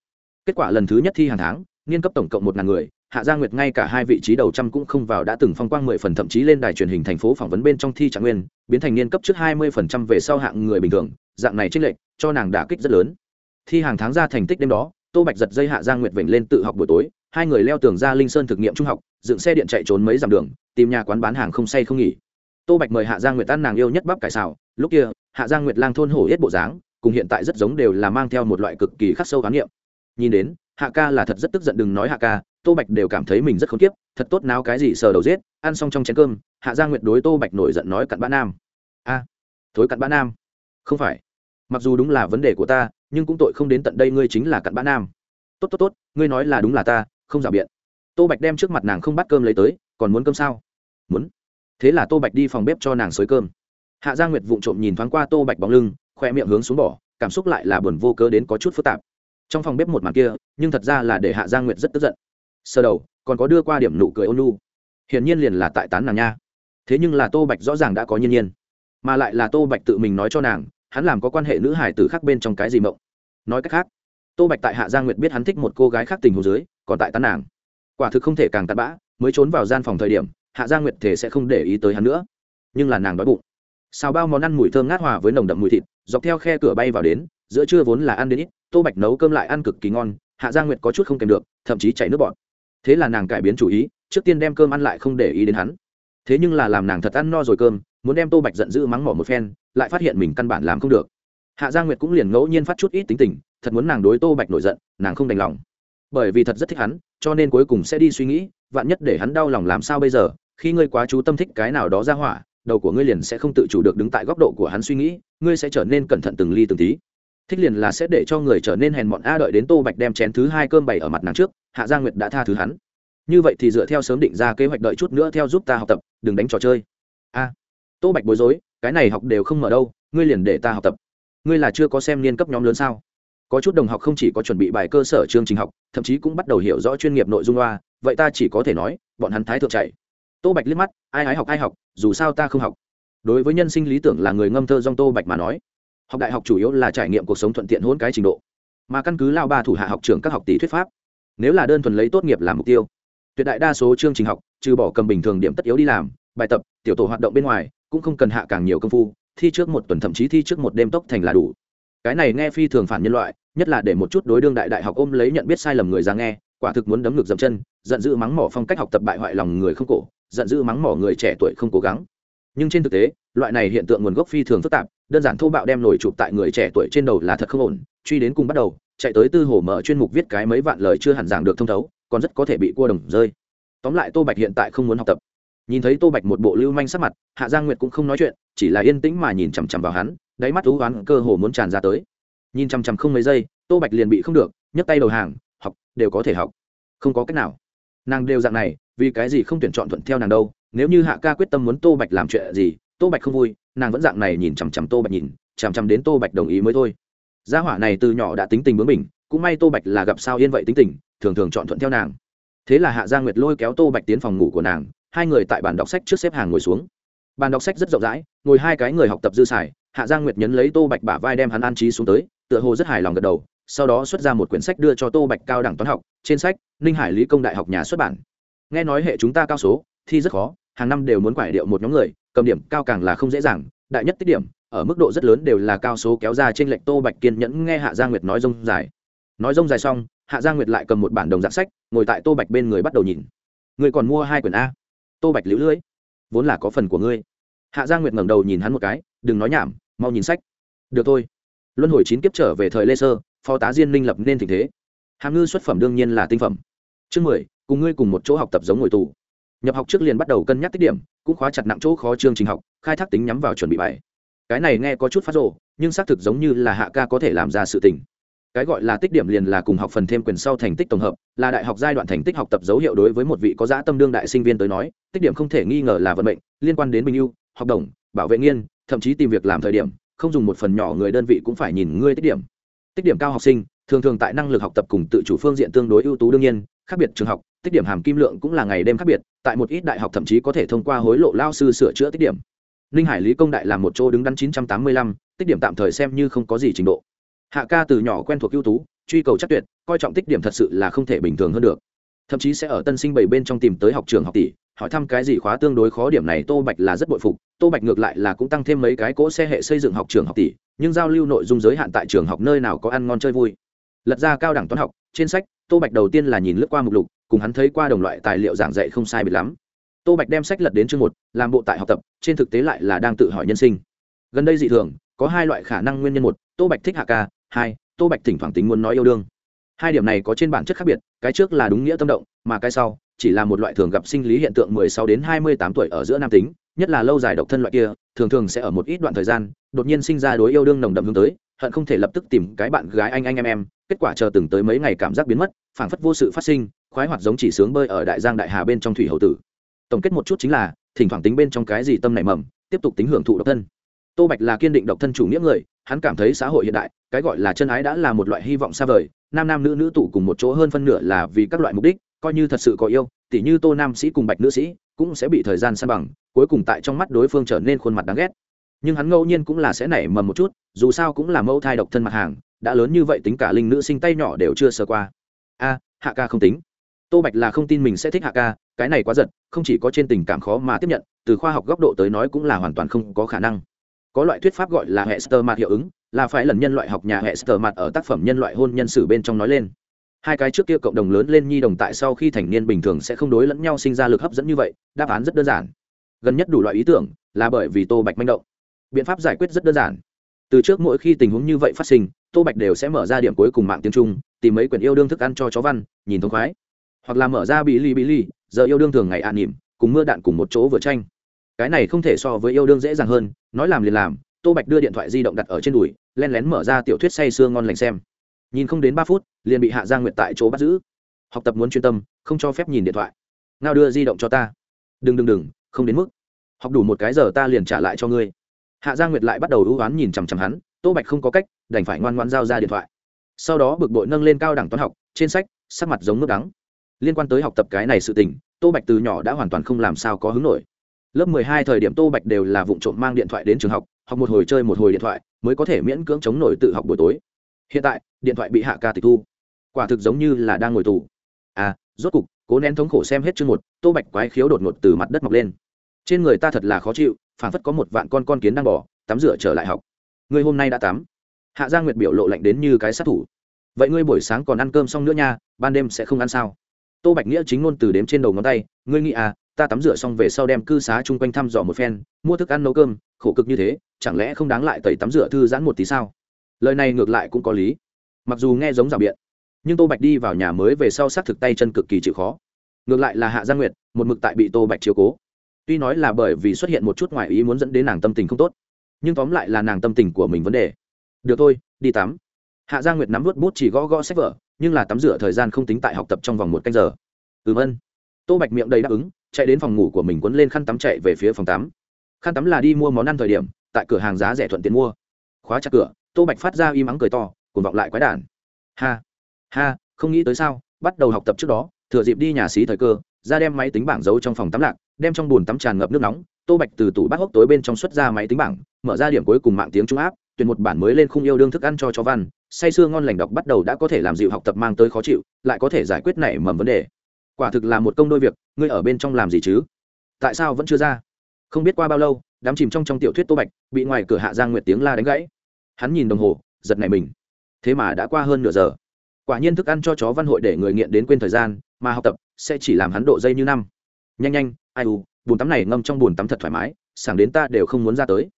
Kết quả lần thứ nhất thi hàng tháng, niên cấp tổng cộng một ngàn người hạ gia nguyệt ngay cả hai vị trí đầu trăm cũng không vào đã từng phong quang mười phần, thậm chí lên đài truyền hình thành phố phỏng vấn bên trong thi trạng nguyên, biến thành niên cấp trước hai mươi phần trăm về sau hạng người bình thường, dạng này trích lệnh cho nàng đả kích rất lớn. Thi hàng tháng ra thành tích đêm đó, tô bạch giật dây hạ gia nguyệt vểnh lên tự học buổi tối, hai người leo tường ra linh sơn thực nghiệm trung học, dựng xe điện chạy trốn mấy dặm đường, tìm nhà quán bán hàng không say không nghỉ. Tô bạch mời hạ gia nguyệt ăn nàng yêu nhất bắp cải xào, lúc kia, hạ gia nguyệt lang thôn hổ hết bộ dáng, cùng hiện tại rất giống đều là mang theo một loại cực kỳ khắc sâu khám nghiệm nhìn đến, hạ ca là thật rất tức giận đừng nói hạ ca tô bạch đều cảm thấy mình rất khốn kiếp, thật tốt nào cái gì sờ đầu giết, ăn xong trong chén cơm, hạ gia nguyệt đối tô bạch nổi giận nói cặn bã nam. A, thối cặn bã nam. Không phải. Mặc dù đúng là vấn đề của ta, nhưng cũng tội không đến tận đây ngươi chính là cặn bã nam. Tốt tốt tốt, ngươi nói là đúng là ta, không giả biện. Tô bạch đem trước mặt nàng không bắt cơm lấy tới, còn muốn cơm sao? Muốn. Thế là tô bạch đi phòng bếp cho nàng xới cơm. Hạ gia nguyệt vụng trộm nhìn thoáng qua tô bạch bóng lưng, khoe miệng hướng xuống bỏ, cảm xúc lại là buồn vô cớ đến có chút phức tạp. Trong phòng bếp một màn kia, nhưng thật ra là để hạ gia nguyệt rất tức giận sơ đầu, còn có đưa qua điểm nụ cười ôn lu hiển nhiên liền là tại tán nàng nha. Thế nhưng là tô bạch rõ ràng đã có nhiên nhiên. Mà lại là tô bạch tự mình nói cho nàng, hắn làm có quan hệ nữ hải tử khác bên trong cái gì mộng. Nói cách khác, tô bạch tại hạ gia nguyệt biết hắn thích một cô gái khác tình hồ dưới, còn tại tán nàng. Quả thực không thể càng tạt bã, mới trốn vào gian phòng thời điểm, hạ gia nguyệt thể sẽ không để ý tới hắn nữa. Nhưng là nàng đói bụng. Xào bao món ăn mùi thơm ngát hòa với nồng đậm mùi thịt, dọc theo khe cửa bay vào đến, giữa trưa vốn là ăn đến ít, tô bạch nấu cơm lại ăn cực kỳ ngon, hạ gia nguyệt có chút không kèm được, thậm chí chảy nước bọt thế là nàng cải biến chủ ý, trước tiên đem cơm ăn lại không để ý đến hắn. Thế nhưng là làm nàng thật ăn no rồi cơm, muốn đem tô bạch giận dữ mắng mỏ một phen, lại phát hiện mình căn bản làm không được. Hạ gia nguyệt cũng liền ngẫu nhiên phát chút ít tính tình, thật muốn nàng đối tô bạch nổi giận, nàng không đành lòng. Bởi vì thật rất thích hắn, cho nên cuối cùng sẽ đi suy nghĩ, vạn nhất để hắn đau lòng làm sao bây giờ, khi ngươi quá chú tâm thích cái nào đó ra hỏa, đầu của ngươi liền sẽ không tự chủ được đứng tại góc độ của hắn suy nghĩ, ngươi sẽ trở nên cẩn thận từng ly từng tí thích liền là sẽ để cho người trở nên hèn mọn. A đợi đến tô bạch đem chén thứ hai cơm bày ở mặt nàng trước, hạ gia nguyệt đã tha thứ hắn. Như vậy thì dựa theo sớm định ra kế hoạch đợi chút nữa theo giúp ta học tập, đừng đánh trò chơi. A, tô bạch bối rối, cái này học đều không mở đâu, ngươi liền để ta học tập. Ngươi là chưa có xem niên cấp nhóm lớn sao? Có chút đồng học không chỉ có chuẩn bị bài cơ sở chương trình học, thậm chí cũng bắt đầu hiểu rõ chuyên nghiệp nội dung loa, vậy ta chỉ có thể nói, bọn hắn thái thượng chạy. Tô bạch liếc mắt, ai ái học, ai học, dù sao ta không học. Đối với nhân sinh lý tưởng là người ngâm thơ dong tô bạch mà nói học đại học chủ yếu là trải nghiệm cuộc sống thuận tiện hôn cái trình độ. Mà căn cứ lao ba thủ hạ học trường các học tỷ thuyết pháp, nếu là đơn thuần lấy tốt nghiệp làm mục tiêu, tuyệt đại đa số chương trình học, trừ bỏ cầm bình thường điểm tất yếu đi làm, bài tập, tiểu tổ hoạt động bên ngoài, cũng không cần hạ càng nhiều công phu, thi trước một tuần thậm chí thi trước một đêm tốc thành là đủ. Cái này nghe phi thường phản nhân loại, nhất là để một chút đối đương đại đại học ôm lấy nhận biết sai lầm người ra nghe, quả thực muốn đấm ngược dậm chân, giận dữ mắng mỏ phong cách học tập bại hoại lòng người không cổ, giận dữ mắng mỏ người trẻ tuổi không cố gắng. Nhưng trên thực tế loại này hiện tượng nguồn gốc phi thường phức tạp, đơn giản thô bạo đem nổi chụp tại người trẻ tuổi trên đầu là thật không ổn. Truy đến cùng bắt đầu, chạy tới tư hồ mở chuyên mục viết cái mấy vạn lời chưa hẳn giảng được thông thấu, còn rất có thể bị cua đồng rơi. Tóm lại tô bạch hiện tại không muốn học tập. Nhìn thấy tô bạch một bộ lưu manh sắc mặt, hạ giang nguyệt cũng không nói chuyện, chỉ là yên tĩnh mà nhìn chằm chằm vào hắn, đáy mắt thú oán cơ hồ muốn tràn ra tới. Nhìn chằm chằm không mấy giây, tô bạch liền bị không được, nhấc tay đầu hàng, học, đều có thể học. Không có cách nào. Nàng đều dạng này, vì cái gì không tuyển chọn thuận theo nàng đâu? Nếu như hạ ca quyết tâm muốn tô bạch làm chuyện gì tô bạch không vui, nàng vẫn dạng này nhìn chằm chằm tô bạch nhìn, chằm chằm đến tô bạch đồng ý mới thôi. Gia hỏa này từ nhỏ đã tính tình bướng mình cũng may tô bạch là gặp sao yên vậy tính tình, thường thường chọn thuận theo nàng. Thế là hạ gia nguyệt lôi kéo tô bạch tiến phòng ngủ của nàng, hai người tại bàn đọc sách trước xếp hàng ngồi xuống. Bàn đọc sách rất rộng rãi, ngồi hai cái người học tập dư xài, hạ giang nguyệt nhấn lấy tô bạch bả vai đem hắn an trí xuống tới, tựa hồ rất hài lòng gật đầu, sau đó xuất ra một quyển sách đưa cho tô bạch cao đẳng toán học, trên sách, ninh hải lý công đại học nhà xuất bản. Nghe nói hệ chúng ta cao số, thi rất khó, hàng năm đều muốn quải điệu một nhóm người cầm điểm cao càng là không dễ dàng, đại nhất tích điểm, ở mức độ rất lớn đều là cao số kéo ra trên lệnh tô bạch kiên nhẫn nghe hạ gia nguyệt nói rông dài. Nói rông dài xong, hạ gia nguyệt lại cầm một bản đồng dạng sách, ngồi tại tô bạch bên người bắt đầu nhìn. Người còn mua hai quyển a? Tô bạch lũ lưỡi. Vốn là có phần của ngươi. Hạ gia nguyệt ngẩng đầu nhìn hắn một cái, đừng nói nhảm, mau nhìn sách. Được thôi. Luân hồi chín kiếp trở về thời lê sơ, phó tá diên minh lập nên tình thế. Hàm ngư xuất phẩm đương nhiên là tinh phẩm. Chương mười, cùng ngươi cùng một chỗ học tập giống ngồi tù. Nhập học trước liền bắt đầu cân nhắc tích điểm cũng khóa chặt nặng chỗ khó chương trình học, khai thác tính nhắm vào chuẩn bị bài. Cái này nghe có chút phát rộ nhưng xác thực giống như là hạ ca có thể làm ra sự tình. Cái gọi là tích điểm liền là cùng học phần thêm quyền sau thành tích tổng hợp, là đại học giai đoạn thành tích học tập dấu hiệu đối với một vị có giá tâm đương đại sinh viên tới nói, tích điểm không thể nghi ngờ là vận mệnh, liên quan đến bình yêu học đồng, bảo vệ nghiên, thậm chí tìm việc làm thời điểm, không dùng một phần nhỏ người đơn vị cũng phải nhìn ngươi tích điểm. Tích điểm cao học sinh, thường thường tại năng lực học tập cùng tự chủ phương diện tương đối ưu tú đương nhiên, khác biệt trường học tích điểm hàm kim lượng cũng là ngày đêm khác biệt, tại một ít đại học thậm chí có thể thông qua hối lộ lao sư sửa chữa tích điểm. Ninh hải lý công đại là một chỗ đứng đắn chín trăm tám mươi lăm, tích điểm tạm thời xem như không có gì trình độ. Hạ ca từ nhỏ quen thuộc ưu tú, truy cầu chắc tuyệt, coi trọng tích điểm thật sự là không thể bình thường hơn được. Thậm chí sẽ ở tân sinh bảy bên trong tìm tới học trường học tỷ, hỏi thăm cái gì khóa tương đối khó điểm này tô bạch là rất bội phục, tô bạch ngược lại là cũng tăng thêm mấy cái cỗ xe hệ xây dựng học trường học tỷ, nhưng giao lưu nội dung giới hạn tại trường học nơi nào có ăn ngon chơi vui. Lật ra cao đẳng toán học, trên sách tô bạch đầu tiên là nhìn lướt qua mục lục, cùng hắn thấy qua đồng loại tài liệu giảng dạy không sai biệt lắm. Tô bạch đem sách lật đến chương một, làm bộ tại học tập, trên thực tế lại là đang tự hỏi nhân sinh. Gần đây dị thường, có hai loại khả năng nguyên nhân một, tô bạch thích hạ ca, hai, tô bạch thỉnh thoảng tính muốn nói yêu đương. Hai điểm này có trên bản chất khác biệt, cái trước là đúng nghĩa tâm động, mà cái sau, chỉ là một loại thường gặp sinh lý hiện tượng mười sáu đến hai mươi tám tuổi ở giữa nam tính, nhất là lâu dài độc thân loại kia, thường thường sẽ ở một ít đoạn thời gian, đột nhiên sinh ra đối yêu đương nồng đậm hướng tới hận không thể lập tức tìm cái bạn gái anh anh em em, kết quả chờ từng tới mấy ngày cảm giác biến mất, phảng phất vô sự phát sinh, khoái hoạt giống chỉ sướng bơi ở đại giang đại hà bên trong thủy hậu tử. Tổng kết một chút chính là, thỉnh thoảng tính bên trong cái gì tâm nảy mầm, tiếp tục tính hưởng thụ độc thân. Tô bạch là kiên định độc thân chủ nghĩa người, hắn cảm thấy xã hội hiện đại, cái gọi là chân ái đã là một loại hy vọng xa vời, nam nam nữ nữ tụ cùng một chỗ hơn phân nửa là vì các loại mục đích, coi như thật sự có yêu, tỉ như tô nam sĩ cùng bạch nữ sĩ cũng sẽ bị thời gian san bằng, cuối cùng tại trong mắt đối phương trở nên khuôn mặt đáng ghét nhưng hắn ngẫu nhiên cũng là sẽ nảy mầm một chút, dù sao cũng là mẫu thai độc thân mặt hàng, đã lớn như vậy tính cả linh nữ sinh tay nhỏ đều chưa sơ qua. A, hạ ca không tính. Tô bạch là không tin mình sẽ thích hạ ca, cái này quá giật, không chỉ có trên tình cảm khó mà tiếp nhận, từ khoa học góc độ tới nói cũng là hoàn toàn không có khả năng. Có loại thuyết pháp gọi là hệ sơ mạt hiệu ứng, là phải lần nhân loại học nhà hệ sơ mạt ở tác phẩm nhân loại hôn nhân sử bên trong nói lên. Hai cái trước kia cộng đồng lớn lên nhi đồng tại sau khi thành niên bình thường sẽ không đối lẫn nhau sinh ra lực hấp dẫn như vậy, đáp án rất đơn giản. Gần nhất đủ loại ý tưởng là bởi vì tô bạch manh động biện pháp giải quyết rất đơn giản. Từ trước mỗi khi tình huống như vậy phát sinh, tô bạch đều sẽ mở ra điểm cuối cùng mạng tiếng trung, tìm mấy quyển yêu đương thức ăn cho chó văn, nhìn thông khoái. Hoặc là mở ra bí ly bí ly giờ yêu đương thường ngày an nỉm, cùng mưa đạn cùng một chỗ vừa tranh. Cái này không thể so với yêu đương dễ dàng hơn, nói làm liền làm, tô bạch đưa điện thoại di động đặt ở trên đùi len lén mở ra tiểu thuyết say sưa ngon lành xem. Nhìn không đến ba phút, liền bị hạ giang nguyệt tại chỗ bắt giữ. Học tập muốn chuyên tâm, không cho phép nhìn điện thoại. Ngao đưa di động cho ta. Đừng đừng đừng, không đến mức. Học đủ một cái giờ ta liền trả lại cho ngươi hạ giang nguyệt lại bắt đầu ưu oán nhìn chằm chằm hắn, tô bạch không có cách, đành phải ngoan ngoan giao ra điện thoại. Sau đó bực bội nâng lên cao đẳng toán học, trên sách, sắc mặt giống nước đắng. Liên quan tới học tập cái này sự tình, tô bạch từ nhỏ đã hoàn toàn không làm sao có hứng nổi. Lớp mười hai thời điểm tô bạch đều là vụ trộm mang điện thoại đến trường học học một hồi chơi một hồi điện thoại, mới có thể miễn cưỡng chống nổi tự học buổi tối. Hiện tại, điện thoại bị hạ ca tịch thu. Quả thực giống như là đang ngồi tù. À rốt cục, cố nén thống khổ xem hết chương một, tô bạch quái khiếu đột ngột từ mặt đất mọc lên. Trên người ta thật là khó chịu phản phất có một vạn con con kiến đang bỏ tắm rửa trở lại học. Ngươi hôm nay đã tắm. Hạ giang nguyệt biểu lộ lạnh đến như cái sát thủ. Vậy ngươi buổi sáng còn ăn cơm xong nữa nha, ban đêm sẽ không ăn sao? Tô bạch nghĩa chính ngôn từ đếm trên đầu ngón tay, ngươi nghĩ à ta tắm rửa xong về sau đem cư xá chung quanh thăm dò một phen, mua thức ăn nấu cơm, khổ cực như thế, chẳng lẽ không đáng lại tẩy tắm rửa thư giãn một tí sao? Lời này ngược lại cũng có lý. Mặc dù nghe giống rào biện, nhưng tô bạch đi vào nhà mới về sau xác thực tay chân cực kỳ chịu khó. Ngược lại là hạ gia nguyệt, một mực tại bị tô bạch chiếu cố tuy nói là bởi vì xuất hiện một chút ngoại ý muốn dẫn đến nàng tâm tình không tốt, nhưng tóm lại là nàng tâm tình của mình vấn đề. Được thôi, đi tắm. Hạ gia nguyệt nắm vớt bút chỉ gõ gõ sách vở, nhưng là tắm rửa thời gian không tính tại học tập trong vòng một canh giờ. Ừm ân tô bạch miệng đầy đáp ứng, chạy đến phòng ngủ của mình quấn lên khăn tắm chạy về phía phòng tắm. Khăn tắm là đi mua món ăn thời điểm, tại cửa hàng giá rẻ thuận tiện mua. Khóa chặt cửa, tô bạch phát ra im mắng cười to cùng vọng lại quái đản. Ha ha, không nghĩ tới sao, bắt đầu học tập trước đó, thừa dịp đi nhà xí thời cơ, ra đem máy tính bảng giấu trong phòng tắm lạc đem trong bồn tắm tràn ngập nước nóng, tô bạch từ tủ bát hốc tối bên trong xuất ra máy tính bảng, mở ra điểm cuối cùng mạng tiếng trung áp, tuyển một bản mới lên khung yêu đương thức ăn cho chó văn. Say sưa ngon lành đọc bắt đầu đã có thể làm dịu học tập mang tới khó chịu, lại có thể giải quyết nảy mầm vấn đề. Quả thực là một công đôi việc, ngươi ở bên trong làm gì chứ? Tại sao vẫn chưa ra? Không biết qua bao lâu, đám chìm trong trong tiểu thuyết tô bạch bị ngoài cửa hạ giang nguyệt tiếng la đánh gãy. Hắn nhìn đồng hồ, giật nảy mình. Thế mà đã qua hơn nửa giờ. Quả nhiên thức ăn cho chó văn hội để người nghiện đến quên thời gian, mà học tập sẽ chỉ làm hắn độ dây như năm. Nhanh nhanh ai u bùn tắm này ngâm trong bùn tắm thật thoải mái, sảng đến ta đều không muốn ra tới.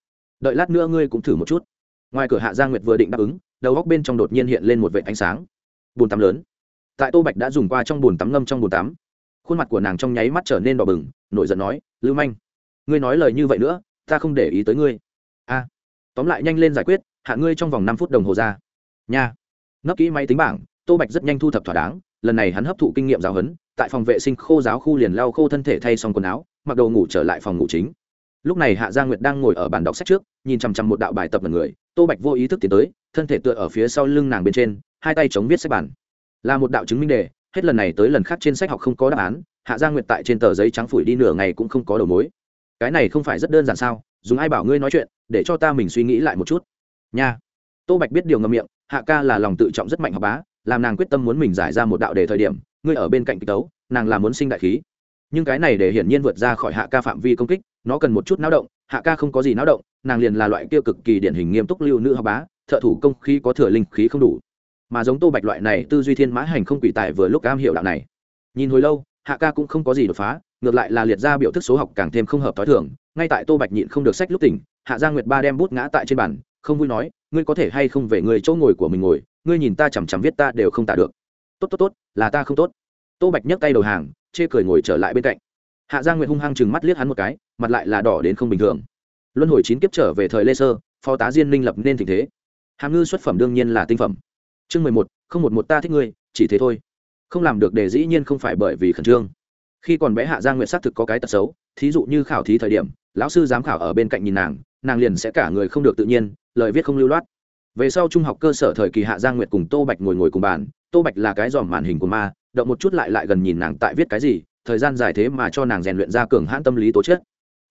Đợi lát nữa ngươi cũng thử một chút. Ngoài cửa hạ gia nguyệt vừa định đáp ứng, đầu góc bên trong đột nhiên hiện lên một vệ ánh sáng. Bùn tắm lớn. Tại tô bạch đã dùng qua trong bùn tắm ngâm trong bùn tắm. Khuôn mặt của nàng trong nháy mắt trở nên đỏ bừng, nổi giận nói, lưu manh, ngươi nói lời như vậy nữa, ta không để ý tới ngươi. A. Tóm lại nhanh lên giải quyết, hạ ngươi trong vòng năm phút đồng hồ ra. Nha. Nấp kỹ máy tính bảng, tô bạch rất nhanh thu thập thỏa đáng lần này hắn hấp thụ kinh nghiệm giáo huấn, tại phòng vệ sinh khô giáo khu liền lau khô thân thể thay xong quần áo, mặc đồ ngủ trở lại phòng ngủ chính. Lúc này hạ gia nguyệt đang ngồi ở bàn đọc sách trước, nhìn chằm chằm một đạo bài tập mật người, tô bạch vô ý thức tiến tới, thân thể tựa ở phía sau lưng nàng bên trên, hai tay chống viết sách bản. Là một đạo chứng minh đề, hết lần này tới lần khác trên sách học không có đáp án, hạ gia nguyệt tại trên tờ giấy trắng phủi đi nửa ngày cũng không có đầu mối. Cái này không phải rất đơn giản sao? Dùng ai bảo ngươi nói chuyện, để cho ta mình suy nghĩ lại một chút. Nha. Tô bạch biết điều ngậm miệng, hạ ca là lòng tự trọng rất mạnh học bá làm nàng quyết tâm muốn mình giải ra một đạo đề thời điểm, ngươi ở bên cạnh kịch tấu, nàng là muốn sinh đại khí. Nhưng cái này để hiển nhiên vượt ra khỏi hạ ca phạm vi công kích, nó cần một chút náo động, hạ ca không có gì náo động, nàng liền là loại kia cực kỳ điển hình nghiêm túc lưu nữ học bá, thợ thủ công khí có thừa linh khí không đủ. Mà giống tô bạch loại này tư duy thiên mã hành không quỷ tài vừa lúc am hiểu đạo này. Nhìn hồi lâu, hạ ca cũng không có gì đột phá, ngược lại là liệt ra biểu thức số học càng thêm không hợp t h ó i thường, ngay tại tô bạch nhịn không được sách lúc tỉnh, hạ gia nguyệt ba đem bút ngã tại trên bàn, không vui nói ngươi có thể hay không về người chỗ ngồi của mình ngồi, ngươi nhìn ta chằm chằm viết ta đều không tả được. Tốt tốt tốt, là ta không tốt. Tô bạch nhấc tay đầu hàng, chê cười ngồi trở lại bên cạnh. Hạ gia nguyệt hung hăng chừng mắt liếc hắn một cái, mặt lại là đỏ đến không bình thường. Luân hồi chín kiếp trở về thời lê sơ, phó tá diên minh lập nên tình thế. Hàm ngư xuất phẩm đương nhiên là tinh phẩm. Chương mười một, không một một ta thích ngươi, chỉ thế thôi. Không làm được để dĩ nhiên không phải bởi vì khẩn trương. Khi còn bé hạ gia nguyện xác thực có cái tật xấu, thí dụ như khảo thí thời điểm, lão sư giám khảo ở bên cạnh nhìn nàng nàng liền sẽ cả người không được tự nhiên, lời viết không lưu loát. Về sau trung học cơ sở thời kỳ hạ Giang nguyệt cùng tô bạch ngồi ngồi cùng bàn, tô bạch là cái dòm màn hình của ma, động một chút lại lại gần nhìn nàng tại viết cái gì, thời gian dài thế mà cho nàng rèn luyện ra cường hãn tâm lý tố chất.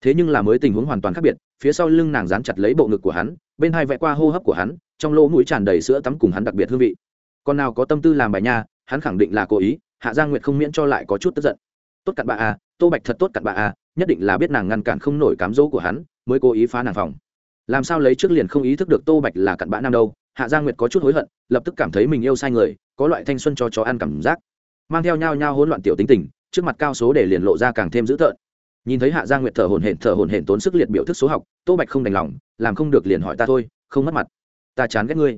Thế nhưng là mới tình huống hoàn toàn khác biệt, phía sau lưng nàng dán chặt lấy bộ ngực của hắn, bên hai vẽ qua hô hấp của hắn, trong lỗ mũi tràn đầy sữa tắm cùng hắn đặc biệt hương vị. Còn nào có tâm tư làm bài nha, hắn khẳng định là cố ý, hạ giang nguyệt không miễn cho lại có chút tức giận. Tốt cặn bà a tô bạch thật tốt cặn bà a nhất định là biết nàng ngăn cản không nổi cám dỗ của hắn mới cố ý phá nàng phòng. Làm sao lấy trước liền không ý thức được tô bạch là cặn bã nam đâu? Hạ giang nguyệt có chút hối hận, lập tức cảm thấy mình yêu sai người, có loại thanh xuân cho chó ăn cảm giác. Mang theo nhau nhau hỗn loạn tiểu tính tình, trước mặt cao số để liền lộ ra càng thêm dữ tợn. Nhìn thấy hạ giang nguyệt thở hồn hển, thở hồn hển tốn sức liệt biểu thức số học, tô bạch không đành lòng, làm không được liền hỏi ta thôi, không mất mặt. Ta chán ghét ngươi.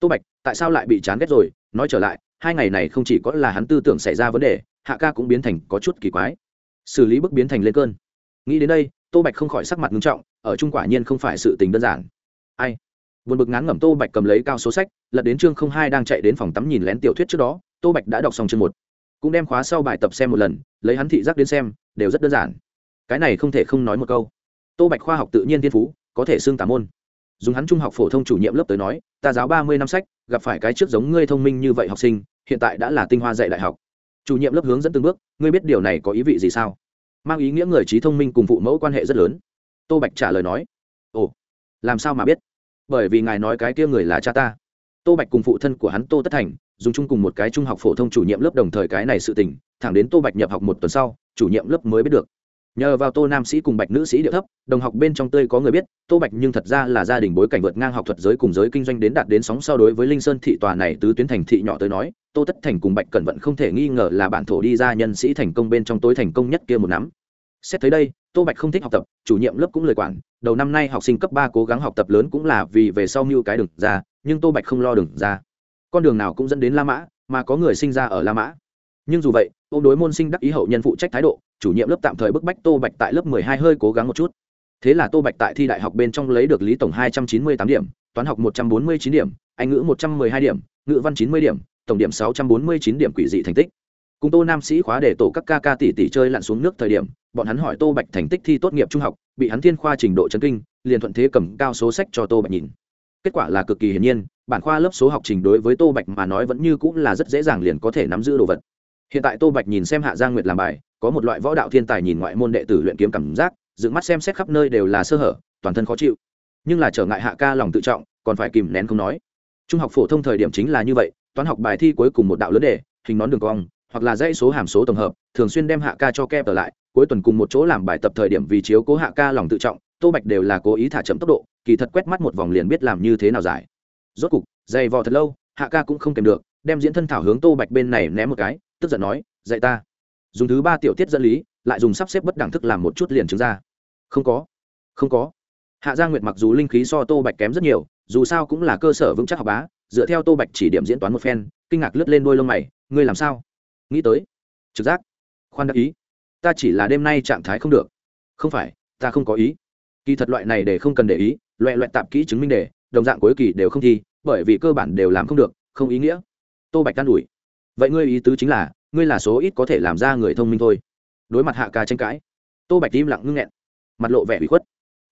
Tô bạch, tại sao lại bị chán ghét rồi? Nói trở lại, hai ngày này không chỉ có là hắn tư tưởng xảy ra vấn đề, hạ ca cũng biến thành có chút kỳ quái. Xử lý bức biến thành lên cơn. Nghĩ đến đây tô bạch không khỏi sắc mặt nghiêm trọng, ở trung quả nhiên không phải sự tình đơn giản. Ai? Buồn bực ngán ngẩm tô bạch cầm lấy cao số sách, lật đến chương không hai đang chạy đến phòng tắm nhìn lén tiểu thuyết trước đó, tô bạch đã đọc xong chương một. Cũng đem khóa sau bài tập xem một lần, lấy hắn thị giác đến xem, đều rất đơn giản. Cái này không thể không nói một câu. Tô bạch khoa học tự nhiên thiên phú, có thể xưng tả môn. Dùng hắn trung học phổ thông chủ nhiệm lớp tới nói, ta giáo ba mươi năm sách, gặp phải cái trước giống ngươi thông minh như vậy học sinh, hiện tại đã là tinh hoa dạy đại học. Chủ nhiệm lớp hướng dẫn từng bước, ngươi biết điều này có ý vị gì sao? Mang ý nghĩa người trí thông minh cùng phụ mẫu quan hệ rất lớn. Tô bạch trả lời nói, ồ, làm sao mà biết? Bởi vì ngài nói cái kia người là cha ta. Tô bạch cùng phụ thân của hắn tô tất thành, dùng chung cùng một cái trung học phổ thông chủ nhiệm lớp đồng thời cái này sự tình, thẳng đến tô bạch nhập học một tuần sau, chủ nhiệm lớp mới biết được nhờ vào tô nam sĩ cùng bạch nữ sĩ địa thấp, đồng học bên trong tươi có người biết, tô bạch nhưng thật ra là gia đình bối cảnh vượt ngang học thuật giới cùng giới kinh doanh đến đạt đến sóng so đối với linh sơn thị tòa này tứ tuyến thành thị nhỏ tới nói, tô tất thành cùng bạch cẩn vận không thể nghi ngờ là bản thổ đi ra nhân sĩ thành công bên trong tối thành công nhất kia một nắm. Xét tới đây, tô bạch không thích học tập, chủ nhiệm lớp cũng lời quản, đầu năm nay học sinh cấp ba cố gắng học tập lớn cũng là vì về sau mưu cái đường ra, nhưng tô bạch không lo đường ra. Con đường nào cũng dẫn đến la mã, mà có người sinh ra ở la mã nhưng dù vậy, ô đối môn sinh đắc ý hậu nhân phụ trách thái độ, chủ nhiệm lớp tạm thời bức bách tô bạch tại lớp mười hai hơi cố gắng một chút. Thế là tô bạch tại thi đại học bên trong lấy được lý tổng hai trăm chín mươi tám điểm, toán học một trăm bốn mươi chín điểm, anh ngữ một trăm mười hai điểm, ngữ văn chín mươi điểm, tổng điểm sáu trăm bốn mươi chín điểm quỷ dị thành tích. Cùng tô nam sĩ khóa để tổ các ca ca tỷ tỷ chơi lặn xuống nước thời điểm, bọn hắn hỏi tô bạch thành tích thi tốt nghiệp trung học, bị hắn thiên khoa trình độ chấn kinh, liền thuận thế cầm cao số sách cho tô bạch nhìn. Kết quả là cực kỳ hiển nhiên, bản khoa lớp số học trình đối với tô bạch mà nói vẫn như cũng là rất dễ dàng liền có thể nắm giữ đồ vật hiện tại tô bạch nhìn xem hạ giang nguyệt làm bài, có một loại võ đạo thiên tài nhìn ngoại môn đệ tử luyện kiếm cảm giác, dựng mắt xem xét khắp nơi đều là sơ hở, toàn thân khó chịu. Nhưng là trở ngại hạ ca lòng tự trọng, còn phải kìm nén không nói. Trung học phổ thông thời điểm chính là như vậy, toán học bài thi cuối cùng một đạo lớn đề, hình nón đường cong, hoặc là dãy số hàm số tổng hợp, thường xuyên đem hạ ca cho kép ở lại, cuối tuần cùng một chỗ làm bài tập thời điểm vì chiếu cố hạ ca lòng tự trọng, tô bạch đều là cố ý thả chậm tốc độ, kỳ thật quét mắt một vòng liền biết làm như thế nào giải. Rốt cục, dày vò thật lâu, hạ ca cũng không kèm được, đem diễn thân thảo hướng tô bạch bên này ném một cái tức giận nói, dạy ta. Dùng thứ ba tiểu tiết dẫn lý, lại dùng sắp xếp bất đẳng thức làm một chút liền chứng ra. Không có không có. Hạ gia nguyệt mặc dù linh khí so tô bạch kém rất nhiều, dù sao cũng là cơ sở vững chắc học bá, dựa theo tô bạch chỉ điểm diễn toán một phen, kinh ngạc lướt lên đôi lông mày, ngươi làm sao? Nghĩ tới. Trực giác. Khoan đắc ý. Ta chỉ là đêm nay trạng thái không được. Không phải, ta không có ý. Kỳ thật loại này để không cần để ý loại loại tạp kỹ chứng minh đề đồng dạng cuối kỳ đều không thi, bởi vì cơ bản đều làm không được, không ý nghĩa. Tô bạch đan ủi vậy ngươi ý tứ chính là, ngươi là số ít có thể làm ra người thông minh thôi. Đối mặt hạ ca tranh cãi, tô bạch im lặng ngưng nghẹn, mặt lộ vẻ ủy khuất.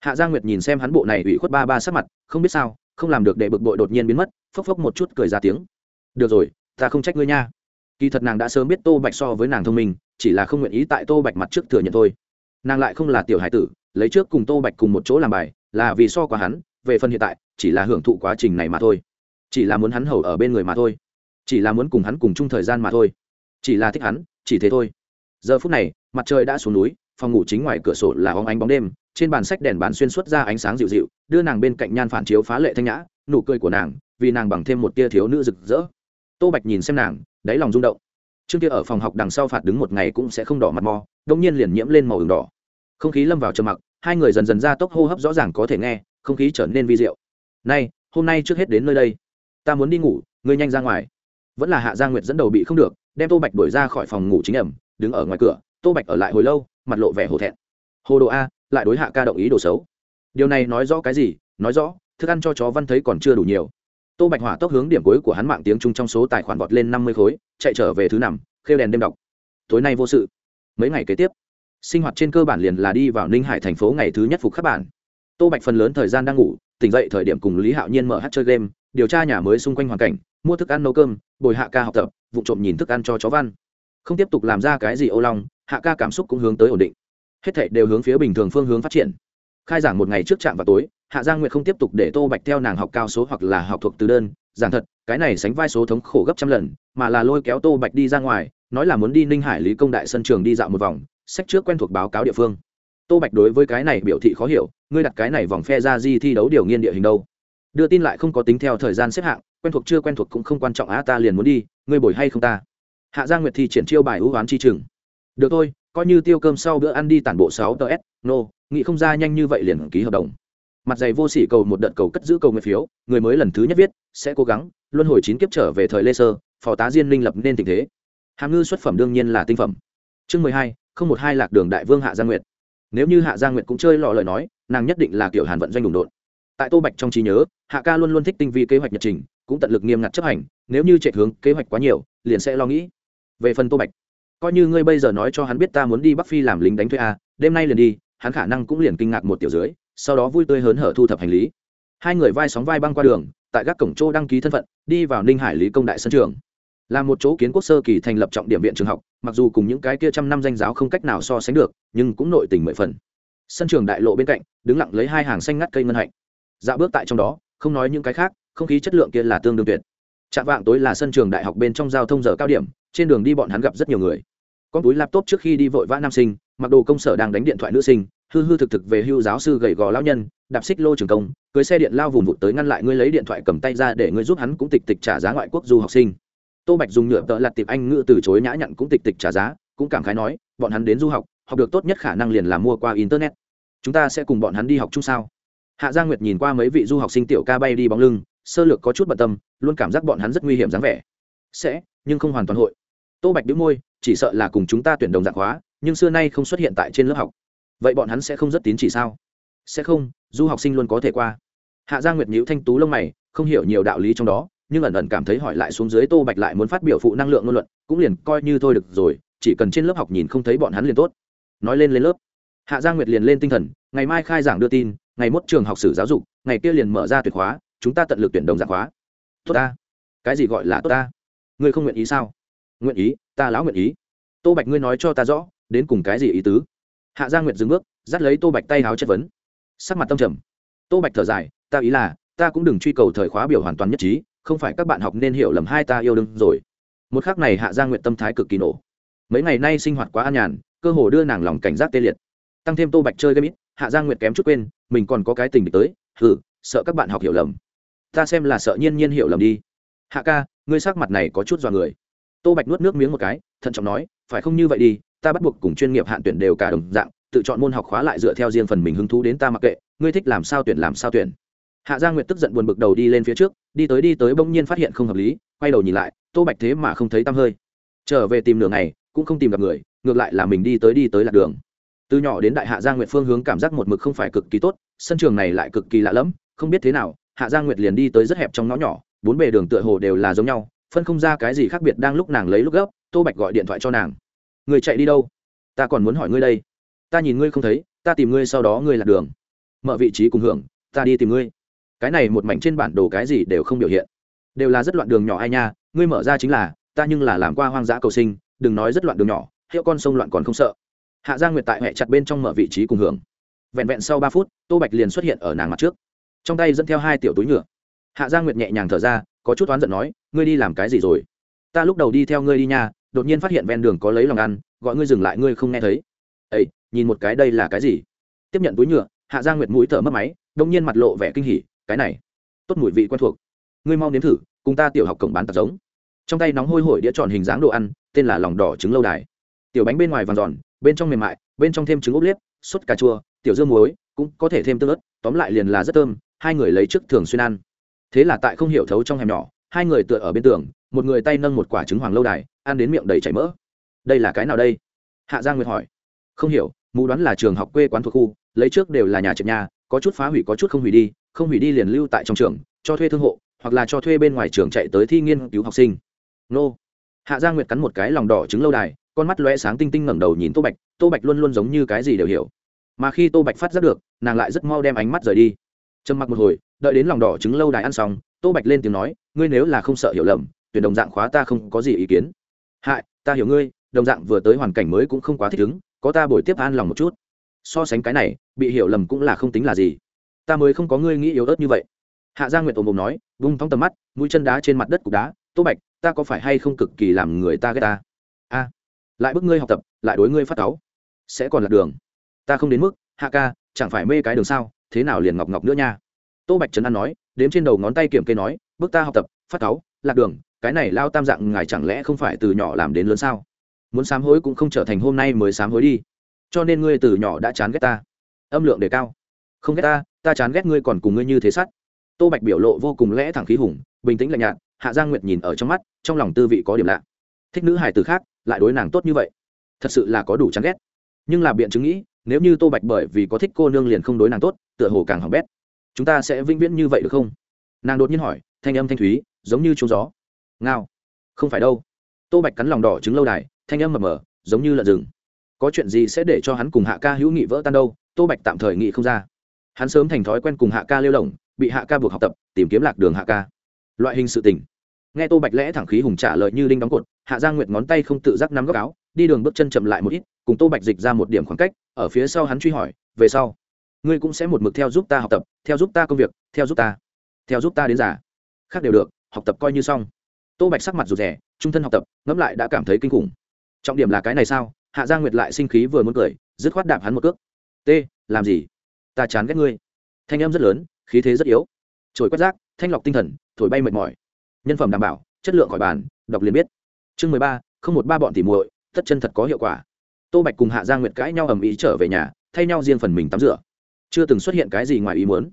Hạ gia nguyệt nhìn xem hắn bộ này ủy khuất ba ba sắc mặt, không biết sao, không làm được để bực bội đột nhiên biến mất, phốc phốc một chút cười ra tiếng. Được rồi, ta không trách ngươi nha. Kỳ thật nàng đã sớm biết tô bạch so với nàng thông minh, chỉ là không nguyện ý tại tô bạch mặt trước thừa nhận thôi. Nàng lại không là tiểu hải tử, lấy trước cùng tô bạch cùng một chỗ làm bài, là vì so qua hắn, về phần hiện tại, chỉ là hưởng thụ quá trình này mà thôi. Chỉ là muốn hắn hầu ở bên người mà thôi chỉ là muốn cùng hắn cùng chung thời gian mà thôi. Chỉ là thích hắn, chỉ thế thôi. Giờ phút này, mặt trời đã xuống núi, phòng ngủ chính ngoài cửa sổ là óng ánh bóng đêm, trên bàn sách đèn bàn xuyên suốt ra ánh sáng dịu dịu, đưa nàng bên cạnh nhan phản chiếu phá lệ thanh nhã, nụ cười của nàng, vì nàng bằng thêm một tia thiếu nữ rực rỡ. Tô bạch nhìn xem nàng, đáy lòng rung động. Trương kia ở phòng học đằng sau phạt đứng một ngày cũng sẽ không đỏ mặt mò đông nhiên liền nhiễm lên màu ửng đỏ. Không khí lâm vào trầm mặc, hai người dần dần ra tốc hô hấp rõ ràng có thể nghe, không khí trở nên vi diệu. Nay hôm nay trước hết đến nơi đây. Ta muốn đi ngủ, ngươi nhanh ra ngoài vẫn là hạ gia nguyệt dẫn đầu bị không được, đem tô bạch đuổi ra khỏi phòng ngủ chính ẩm, đứng ở ngoài cửa, tô bạch ở lại hồi lâu, mặt lộ vẻ hổ thẹn. Hồ đồ a, lại đối hạ ca động ý đồ xấu. Điều này nói rõ cái gì? Nói rõ, thức ăn cho chó văn thấy còn chưa đủ nhiều. Tô bạch hỏa tốc hướng điểm cuối của hắn mạng tiếng trung trong số tài khoản vọt lên năm mươi khối, chạy trở về thứ nằm khêu đèn đêm đọc. Tối nay vô sự. Mấy ngày kế tiếp, sinh hoạt trên cơ bản liền là đi vào ninh hải thành phố ngày thứ nhất phục khắc bản. Tô bạch phần lớn thời gian đang ngủ, tỉnh dậy thời điểm cùng lý hạo nhiên mở hát chơi game, điều tra nhà mới xung quanh hoàn cảnh mua thức ăn nấu cơm, bồi hạ ca học tập vụ trộm nhìn thức ăn cho chó văn. Không tiếp tục làm ra cái gì ô long, hạ ca cảm xúc cũng hướng tới ổn định. Hết thảy đều hướng phía bình thường phương hướng phát triển. Khai giảng một ngày trước trạm vào tối, hạ giang nguyệt không tiếp tục để tô bạch theo nàng học cao số hoặc là học thuộc từ đơn, giảng thật, cái này sánh vai số thống khổ gấp trăm lần, mà là lôi kéo tô bạch đi ra ngoài, nói là muốn đi ninh hải lý công đại sân trường đi dạo một vòng, sách trước quen thuộc báo cáo địa phương. Tô bạch đối với cái này biểu thị khó hiểu, ngươi đặt cái này vòng phe ra di thi đấu điều nghiên địa hình đâu? Đưa tin lại không có tính theo thời gian xếp hạng, quen thuộc chưa quen thuộc cũng không quan trọng á, ta liền muốn đi, ngươi bồi hay không ta? Hạ giang nguyệt thi triển chiêu bài ưu oán chi chừng. Được thôi, coi như tiêu cơm sau bữa ăn đi tản bộ sáu ts nô, nghĩ không ra nhanh như vậy liền ký hợp đồng. Mặt dày vô sỉ cầu một đợt cầu cất giữ cầu nguyện phiếu, người mới lần thứ nhất viết, sẽ cố gắng, luân hồi chín kiếp trở về thời lê sơ, phò tá diên linh lập nên tình thế. Hàm ngư xuất phẩm đương nhiên là tinh phẩm. Chương mười hai, không một hai lạc đường đại vương hạ gia nguyệt. Nếu như hạ gia nguyệt cũng chơi lọ lời nói, nàng nhất định là kiểu hàn vận doanh đụng đột tại tô bạch trong trí nhớ, hạ ca luôn luôn thích tinh vi kế hoạch nhật trình, cũng tận lực nghiêm ngặt chấp hành, nếu như chạy hướng kế hoạch quá nhiều, liền sẽ lo nghĩ. Về phần tô bạch, coi như ngươi bây giờ nói cho hắn biết ta muốn đi bắc phi làm lính đánh thuê a, đêm nay liền đi, hắn khả năng cũng liền kinh ngạc một tiểu dưới, sau đó vui tươi hớn hở thu thập hành lý. Hai người vai sóng vai băng qua đường, tại các cổng chỗ đăng ký thân phận, đi vào ninh hải lý công đại sân trường. Là một chỗ kiến quốc sơ kỳ thành lập trọng điểm viện trường học, mặc dù cùng những cái kia trăm năm danh giáo không cách nào so sánh được, nhưng cũng nội tình mười phần. Sân trường đại lộ bên cạnh, đứng lặng lấy hai hàng xanh ngắt cây ngân hạnh dạo bước tại trong đó, không nói những cái khác, không khí chất lượng kia là tương đương tuyệt. Chạm vạng tối là sân trường đại học bên trong giao thông giờ cao điểm, trên đường đi bọn hắn gặp rất nhiều người. Con túi laptop trước khi đi vội vã nam sinh, mặc đồ công sở đang đánh điện thoại nữ sinh, hư hư thực thực về hưu giáo sư gầy gò lão nhân, đạp xích lô trường công, cưới xe điện lao vùng vụt tới ngăn lại ngươi lấy điện thoại cầm tay ra để ngươi giúp hắn cũng tịch tịch trả giá ngoại quốc du học sinh. Tô bạch dùng nhựa tợ lặt tiệp anh ngữ từ chối nhã nhặn cũng tịch tịch trả giá, cũng cảm khái nói, bọn hắn đến du học học được tốt nhất khả năng liền là mua qua internet. Chúng ta sẽ cùng bọn hắn đi học chung sao? Hạ gia nguyệt nhìn qua mấy vị du học sinh tiểu ca bay đi bóng lưng, sơ lược có chút bận tâm, luôn cảm giác bọn hắn rất nguy hiểm dáng vẻ. Sẽ, nhưng không hoàn toàn hội. Tô bạch đĩu môi, chỉ sợ là cùng chúng ta tuyển đồng dạng hóa, nhưng xưa nay không xuất hiện tại trên lớp học. Vậy bọn hắn sẽ không rất tín chỉ sao? Sẽ không, du học sinh luôn có thể qua. Hạ gia nguyệt nhữ thanh tú lông mày, không hiểu nhiều đạo lý trong đó, nhưng ẩn ẩn cảm thấy hỏi lại xuống dưới tô bạch lại muốn phát biểu phụ năng lượng ngôn luận, cũng liền coi như thôi được rồi, chỉ cần trên lớp học nhìn không thấy bọn hắn liền tốt. Nói lên lên lớp. Hạ gia nguyệt liền lên tinh thần, ngày mai khai giảng đưa tin ngày mốt trường học sử giáo dục, ngày kia liền mở ra tuyệt khóa, chúng ta tận lực tuyển đồng dạng khóa. Tốt ta. Cái gì gọi là tốt ta? Ngươi không nguyện ý sao? Nguyện ý, ta lão nguyện ý. Tô bạch ngươi nói cho ta rõ, đến cùng cái gì ý tứ? Hạ gia nguyệt dừng bước, dắt lấy tô bạch tay háo chất vấn. Sắc mặt tâm trầm. Tô bạch thở dài, ta ý là, ta cũng đừng truy cầu thời khóa biểu hoàn toàn nhất trí, không phải các bạn học nên hiểu lầm hai ta yêu đương rồi. Một khắc này hạ gia nguyện tâm thái cực kỳ nổ. Mấy ngày nay sinh hoạt quá an nhàn, cơ hồ đưa nàng lòng cảnh giác tê liệt. Tăng thêm tô bạch chơi game ít hạ Giang nguyệt kém chút quên, mình còn có cái tình địch tới, hừ, sợ các bạn học hiểu lầm. Ta xem là sợ nhiên nhiên hiểu lầm đi. Hạ ca, ngươi sắc mặt này có chút dọa người. Tô bạch nuốt nước miếng một cái, thận trọng nói, phải không như vậy đi, ta bắt buộc cùng chuyên nghiệp hạn tuyển đều cả đồng dạng, tự chọn môn học khóa lại dựa theo riêng phần mình hứng thú đến ta mặc kệ, ngươi thích làm sao tuyển làm sao tuyển. Hạ gia nguyệt tức giận buồn bực đầu đi lên phía trước, đi tới đi tới bỗng nhiên phát hiện không hợp lý, quay đầu nhìn lại, tô bạch thế mà không thấy tăm hơi. Trở về tìm nửa ngày, cũng không tìm gặp người, ngược lại là mình đi tới đi tới lạc đường từ nhỏ đến đại hạ gia nguyệt phương hướng cảm giác một mực không phải cực kỳ tốt, sân trường này lại cực kỳ lạ lẫm, không biết thế nào, hạ gia nguyệt liền đi tới rất hẹp trong ngõ nhỏ, bốn bề đường tựa hồ đều là giống nhau, phân không ra cái gì khác biệt đang lúc nàng lấy lúc gấp, tô bạch gọi điện thoại cho nàng. Người chạy đi đâu? Ta còn muốn hỏi ngươi đây. Ta nhìn ngươi không thấy, ta tìm ngươi sau đó ngươi lạc đường. Mở vị trí cùng hưởng, ta đi tìm ngươi. Cái này một mảnh trên bản đồ cái gì đều không biểu hiện. Đều là rất loạn đường nhỏ ai nha, ngươi mở ra chính là, ta nhưng là làm qua hoang dã cầu sinh, đừng nói rất loạn đường nhỏ, hiệu con sông loạn còn không sợ hạ gia nguyệt tại hẹ chặt bên trong mở vị trí cùng hưởng. Vẹn vẹn sau ba phút, tô bạch liền xuất hiện ở nàng mặt trước. Trong tay dẫn theo hai tiểu túi nhựa. Hạ gia nguyệt nhẹ nhàng thở ra, có chút oán giận nói, ngươi đi làm cái gì rồi? Ta lúc đầu đi theo ngươi đi nha, đột nhiên phát hiện ven đường có lấy lòng ăn, gọi ngươi dừng lại ngươi không nghe thấy. Ây nhìn một cái đây là cái gì? Tiếp nhận túi nhựa, hạ gia nguyệt mũi thở mất máy, đông nhiên mặt lộ vẻ kinh hỉ, cái này, tốt mùi vị quen thuộc. Ngươi mau nếm thử, cùng ta tiểu học cổng bán tạp giống. Trong tay nóng hôi hổi đĩa tròn hình dáng đồ ăn, tên là lòng đỏ trứng lâu đài. Tiểu bánh bên ngoài vàng giòn bên trong mềm mại, bên trong thêm trứng ốp liếp, sốt cà chua, tiểu dương muối, cũng có thể thêm tương ớt, tóm lại liền là rất thơm, hai người lấy trước thường xuyên ăn. Thế là tại không hiểu thấu trong hẻm nhỏ, hai người tựa ở bên tường, một người tay nâng một quả trứng hoàng lâu đài, ăn đến miệng đầy chảy mỡ. Đây là cái nào đây? Hạ giang nguyệt hỏi. Không hiểu, mù đoán là trường học quê quán thuộc khu, lấy trước đều là nhà trệt nhà, có chút phá hủy có chút không hủy đi, không hủy đi liền lưu tại trong trường, cho thuê thương hộ, hoặc là cho thuê bên ngoài trường chạy tới thi nghiên cứu học sinh. Nô. Hạ giang nguyệt cắn một cái lòng đỏ trứng lâu đài con mắt lóe sáng tinh tinh ngẩng đầu nhìn tô bạch tô bạch luôn luôn giống như cái gì đều hiểu. Mà khi tô bạch phát giác được, nàng lại rất mau đem ánh mắt rời đi. Trầm mặc một hồi, đợi đến lòng đỏ trứng lâu đài ăn xong, tô bạch lên tiếng nói, ngươi nếu là không sợ hiểu lầm, tuyển đồng dạng khóa ta không có gì ý kiến. Hại, ta hiểu ngươi, đồng dạng vừa tới hoàn cảnh mới cũng không quá thích ứng, có ta bồi tiếp an lòng một chút. So sánh cái này, bị hiểu lầm cũng là không tính là gì. Ta mới không có ngươi nghĩ yếu ớt như vậy. Hạ gia nguyệt ồm ồm nói, vung thong tầm mắt, mũi chân đá trên mặt đất cục đá. Tô bạch, ta có phải hay không cực kỳ làm người ta ghét ta? A lại bức ngươi học tập lại đối ngươi phát táo, sẽ còn lạc đường. Ta không đến mức hạ ca chẳng phải mê cái đường sao thế nào liền ngọc ngọc nữa nha. Tô bạch trấn an nói đếm trên đầu ngón tay kiểm kê nói bước ta học tập phát táo, lạc đường cái này lao tam dạng ngài chẳng lẽ không phải từ nhỏ làm đến lớn sao? Muốn sám hối cũng không trở thành hôm nay mới sám hối đi. Cho nên ngươi từ nhỏ đã chán ghét ta. Âm lượng đề cao. Không ghét ta ta chán ghét ngươi còn cùng ngươi như thế sắt tô bạch biểu lộ vô cùng lẽ thẳng khí hùng bình tĩnh lạnh nhạt hạ giang nguyệt nhìn ở trong mắt trong lòng tư vị có điểm lạ. Thích nữ hài từ khác lại đối nàng tốt như vậy. Thật sự là có đủ chán ghét. Nhưng là biện chứng nghĩ, nếu như tô bạch bởi vì có thích cô nương liền không đối nàng tốt, tựa hồ càng hỏng bét. Chúng ta sẽ vĩnh viễn như vậy được không? Nàng đột nhiên hỏi, thanh âm thanh thúy, giống như trúng gió. Ngao. Không phải đâu. Tô bạch cắn lòng đỏ trứng lâu đài, thanh âm mờ mờ, giống như lợn rừng. Có chuyện gì sẽ để cho hắn cùng hạ ca hữu nghị vỡ tan đâu? Tô bạch tạm thời nghị không ra. Hắn sớm thành thói quen cùng hạ ca lêu lỏng, bị hạ ca buộc học tập, tìm kiếm lạc đường hạ ca. Loại hình sự tình nghe tô bạch lẽ thẳng khí hùng trả lời như đinh đóng cột, hạ giang nguyệt ngón tay không tự giác nắm góc áo, đi đường bước chân chậm lại một ít, cùng tô bạch dịch ra một điểm khoảng cách, ở phía sau hắn truy hỏi, về sau, ngươi cũng sẽ một mực theo giúp ta học tập, theo giúp ta công việc, theo giúp ta, theo giúp ta đến giả khác đều được, học tập coi như xong. Tô bạch sắc mặt rụt rẻ trung thân học tập, ngẫm lại đã cảm thấy kinh khủng. Trọng điểm là cái này sao? Hạ giang nguyệt lại sinh khí vừa muốn cười, dứt khoát đạp hắn một cước. T, làm gì? Ta chán ghét ngươi. Thanh em rất lớn, khí thế rất yếu. Trồi quét rác, thanh lọc tinh thần, thổi bay mệt mỏi nhân phẩm đảm bảo, chất lượng khỏi bàn, đọc liền biết. Chương mười ba, không một ba bọn tỉ muội, tất chân thật có hiệu quả. Tô bạch cùng hạ giang nguyệt cãi nhau ầm ĩ trở về nhà, thay nhau riêng phần mình tắm rửa. Chưa từng xuất hiện cái gì ngoài ý muốn.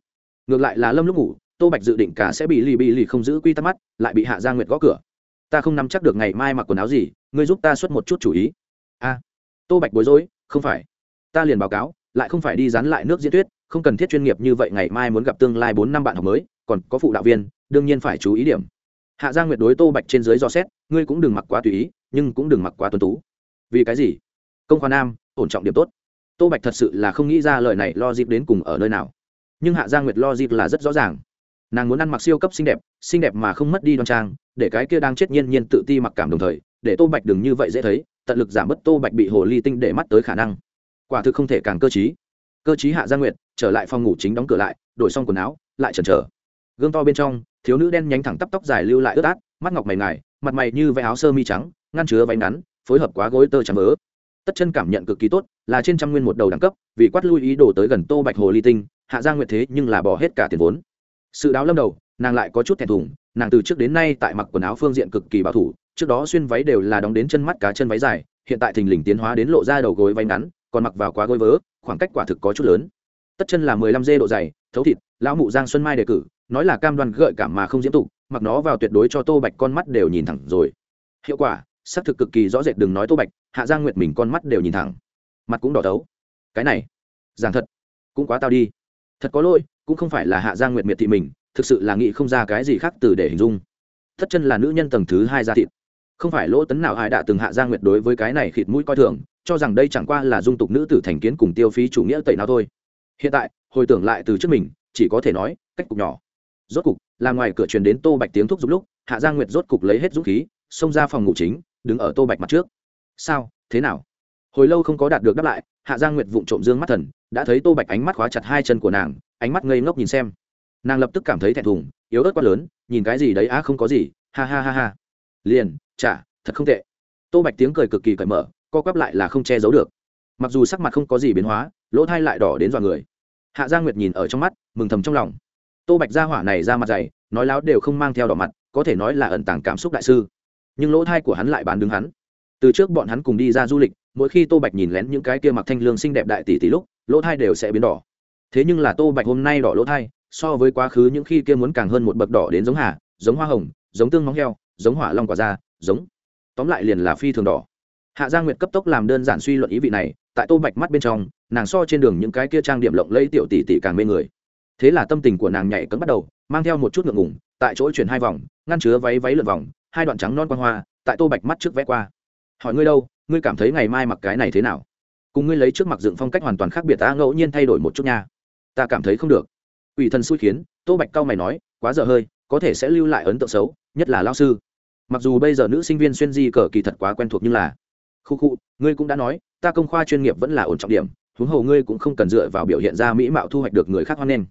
Ngược lại là lâm lúc ngủ, tô bạch dự định cả sẽ bị lì bị lì không giữ quy tắc mắt, lại bị hạ giang nguyệt gõ cửa. Ta không nắm chắc được ngày mai mặc quần áo gì, ngươi giúp ta xuất một chút chủ ý. A. Tô bạch bối rối, không phải. Ta liền báo cáo, lại không phải đi dán lại nước diễn thuyết, không cần thiết chuyên nghiệp như vậy ngày mai muốn gặp tương lai bốn năm bạn học mới, còn có phụ đạo viên, đương nhiên phải chú ý điểm hạ giang nguyệt đối tô bạch trên dưới do xét, ngươi cũng đừng mặc quá tùy ý, nhưng cũng đừng mặc quá tuân tú. Vì cái gì? Công khoa nam, ổn trọng điểm tốt. Tô bạch thật sự là không nghĩ ra lời này lo dịp đến cùng ở nơi nào. Nhưng hạ giang nguyệt lo dịp là rất rõ ràng. Nàng muốn ăn mặc siêu cấp xinh đẹp xinh đẹp mà không mất đi đoan trang, để cái kia đang chết nhiên nhiên tự ti mặc cảm đồng thời, để tô bạch đừng như vậy dễ thấy, tận lực giảm bớt tô bạch bị hồ ly tinh để mắt tới khả năng. Quả thực không thể càng cơ t cơ t hạ giang nguyệt, trở lại phòng ngủ chính đóng cửa lại, đổi xong quần áo, lại chần chờ. Gương to bên trong thiếu nữ đen nhánh thẳng tắp tóc dài lưu lại ướt át, mắt ngọc mày ngài, mặt mày như váy áo sơ mi trắng, ngăn chứa váy ngắn, phối hợp quá gối tơ trắng vớ. Tất chân cảm nhận cực kỳ tốt, là trên trăm nguyên một đầu đẳng cấp, vì quát lui ý đồ tới gần tô bạch hồ ly tinh, hạ giang nguyệt thế nhưng là bỏ hết cả tiền vốn. Sự đáo lâm đầu, nàng lại có chút thẹn thùng, nàng từ trước đến nay tại mặc quần áo phương diện cực kỳ bảo thủ, trước đó xuyên váy đều là đóng đến chân mắt cá chân váy dài, hiện tại thình lình tiến hóa đến lộ ra đầu gối váy ngắn, còn mặc vào quá gối vớ, khoảng cách quả thực có chút lớn. Tất chân là mười lăm dê độ dày, thấu thịt, lão mụ giang xuân mai đề cử nói là cam đoan gợi cảm mà không diễm tục, mặc nó vào tuyệt đối cho tô bạch con mắt đều nhìn thẳng rồi. Hiệu quả, xác thực cực kỳ rõ rệt đừng nói tô bạch, hạ giang nguyệt mình con mắt đều nhìn thẳng. Mặt cũng đỏ tấu cái này, giảng thật, cũng quá tao đi. Thật có lỗi, cũng không phải là hạ giang nguyệt miệt thị mình, thực sự là nghĩ không ra cái gì khác từ để hình dung. Thất chân là nữ nhân tầng thứ hai ra thịt. Không phải lỗ tấn nào hại đã từng hạ giang nguyệt đối với cái này khịt mũi coi thường, cho rằng đây chẳng qua là dung tục nữ tử thành kiến cùng tiêu phí chủ nghĩa tẩy nào thôi. Hiện tại, hồi tưởng lại từ trước mình, chỉ có thể nói, cách cục nhỏ rốt cục, là ngoài cửa truyền đến tô bạch tiếng thúc giục lúc, hạ giang nguyệt rốt cục lấy hết dũng khí, xông ra phòng ngủ chính, đứng ở tô bạch mặt trước. Sao? Thế nào? Hồi lâu không có đạt được đáp lại, hạ giang nguyệt vụng trộm dương mắt thần, đã thấy tô bạch ánh mắt khóa chặt hai chân của nàng, ánh mắt ngây ngốc nhìn xem. Nàng lập tức cảm thấy thẹn thùng, yếu ớt quá lớn, nhìn cái gì đấy á, không có gì, ha ha ha ha. Liền, chả, thật không tệ. Tô bạch tiếng cười cực kỳ cởi mở, co quắp lại là không che giấu được. Mặc dù sắc mặt không có gì biến hóa, lỗ thai lại đỏ đến dọa người. Hạ gia nguyệt nhìn ở trong mắt, mừng thầm trong lòng tô bạch gia hỏa này ra mặt dày, nói láo đều không mang theo đỏ mặt, có thể nói là ẩn tàng cảm xúc đại sư. Nhưng lỗ thai của hắn lại bán đứng hắn. Từ trước bọn hắn cùng đi ra du lịch, mỗi khi tô bạch nhìn lén những cái kia mặc thanh lương xinh đẹp đại tỷ tỷ lúc, lỗ thai đều sẽ biến đỏ. Thế nhưng là tô bạch hôm nay đỏ lỗ thai, so với quá khứ những khi kia muốn càng hơn một bậc đỏ đến giống hà, giống hoa hồng, giống tương móng heo, giống hỏa long quả da, giống. Tóm lại liền là phi thường đỏ. Hạ gia nguyệt cấp tốc làm đơn giản suy luận ý vị này, tại tô bạch mắt bên trong, nàng so trên đường những cái kia trang điểm lộng lẫy tiểu tỷ tỷ càng mê người thế là tâm tình của nàng nhảy cấm bắt đầu, mang theo một chút ngượng ngùng, tại chỗ chuyển hai vòng, ngăn chứa váy váy lượt vòng, hai đoạn trắng non quan hoa, tại tô bạch mắt trước vẽ qua. Hỏi ngươi đâu, ngươi cảm thấy ngày mai mặc cái này thế nào? Cùng ngươi lấy trước mặc dựng phong cách hoàn toàn khác biệt ta ngẫu nhiên thay đổi một chút nha. Ta cảm thấy không được. Ủy thần xui khiến, tô bạch cao mày nói, quá dở hơi, có thể sẽ lưu lại ấn tượng xấu, nhất là lao sư. Mặc dù bây giờ nữ sinh viên xuyên di cờ kỳ thật quá quen thuộc nhưng là, khu khu, ngươi cũng đã nói, ta công khoa chuyên nghiệp vẫn là ổn trọng điểm, huống hồ ngươi cũng không cần dựa vào biểu hiện ra mỹ mạo thu hoạch được người khác hoan nghênh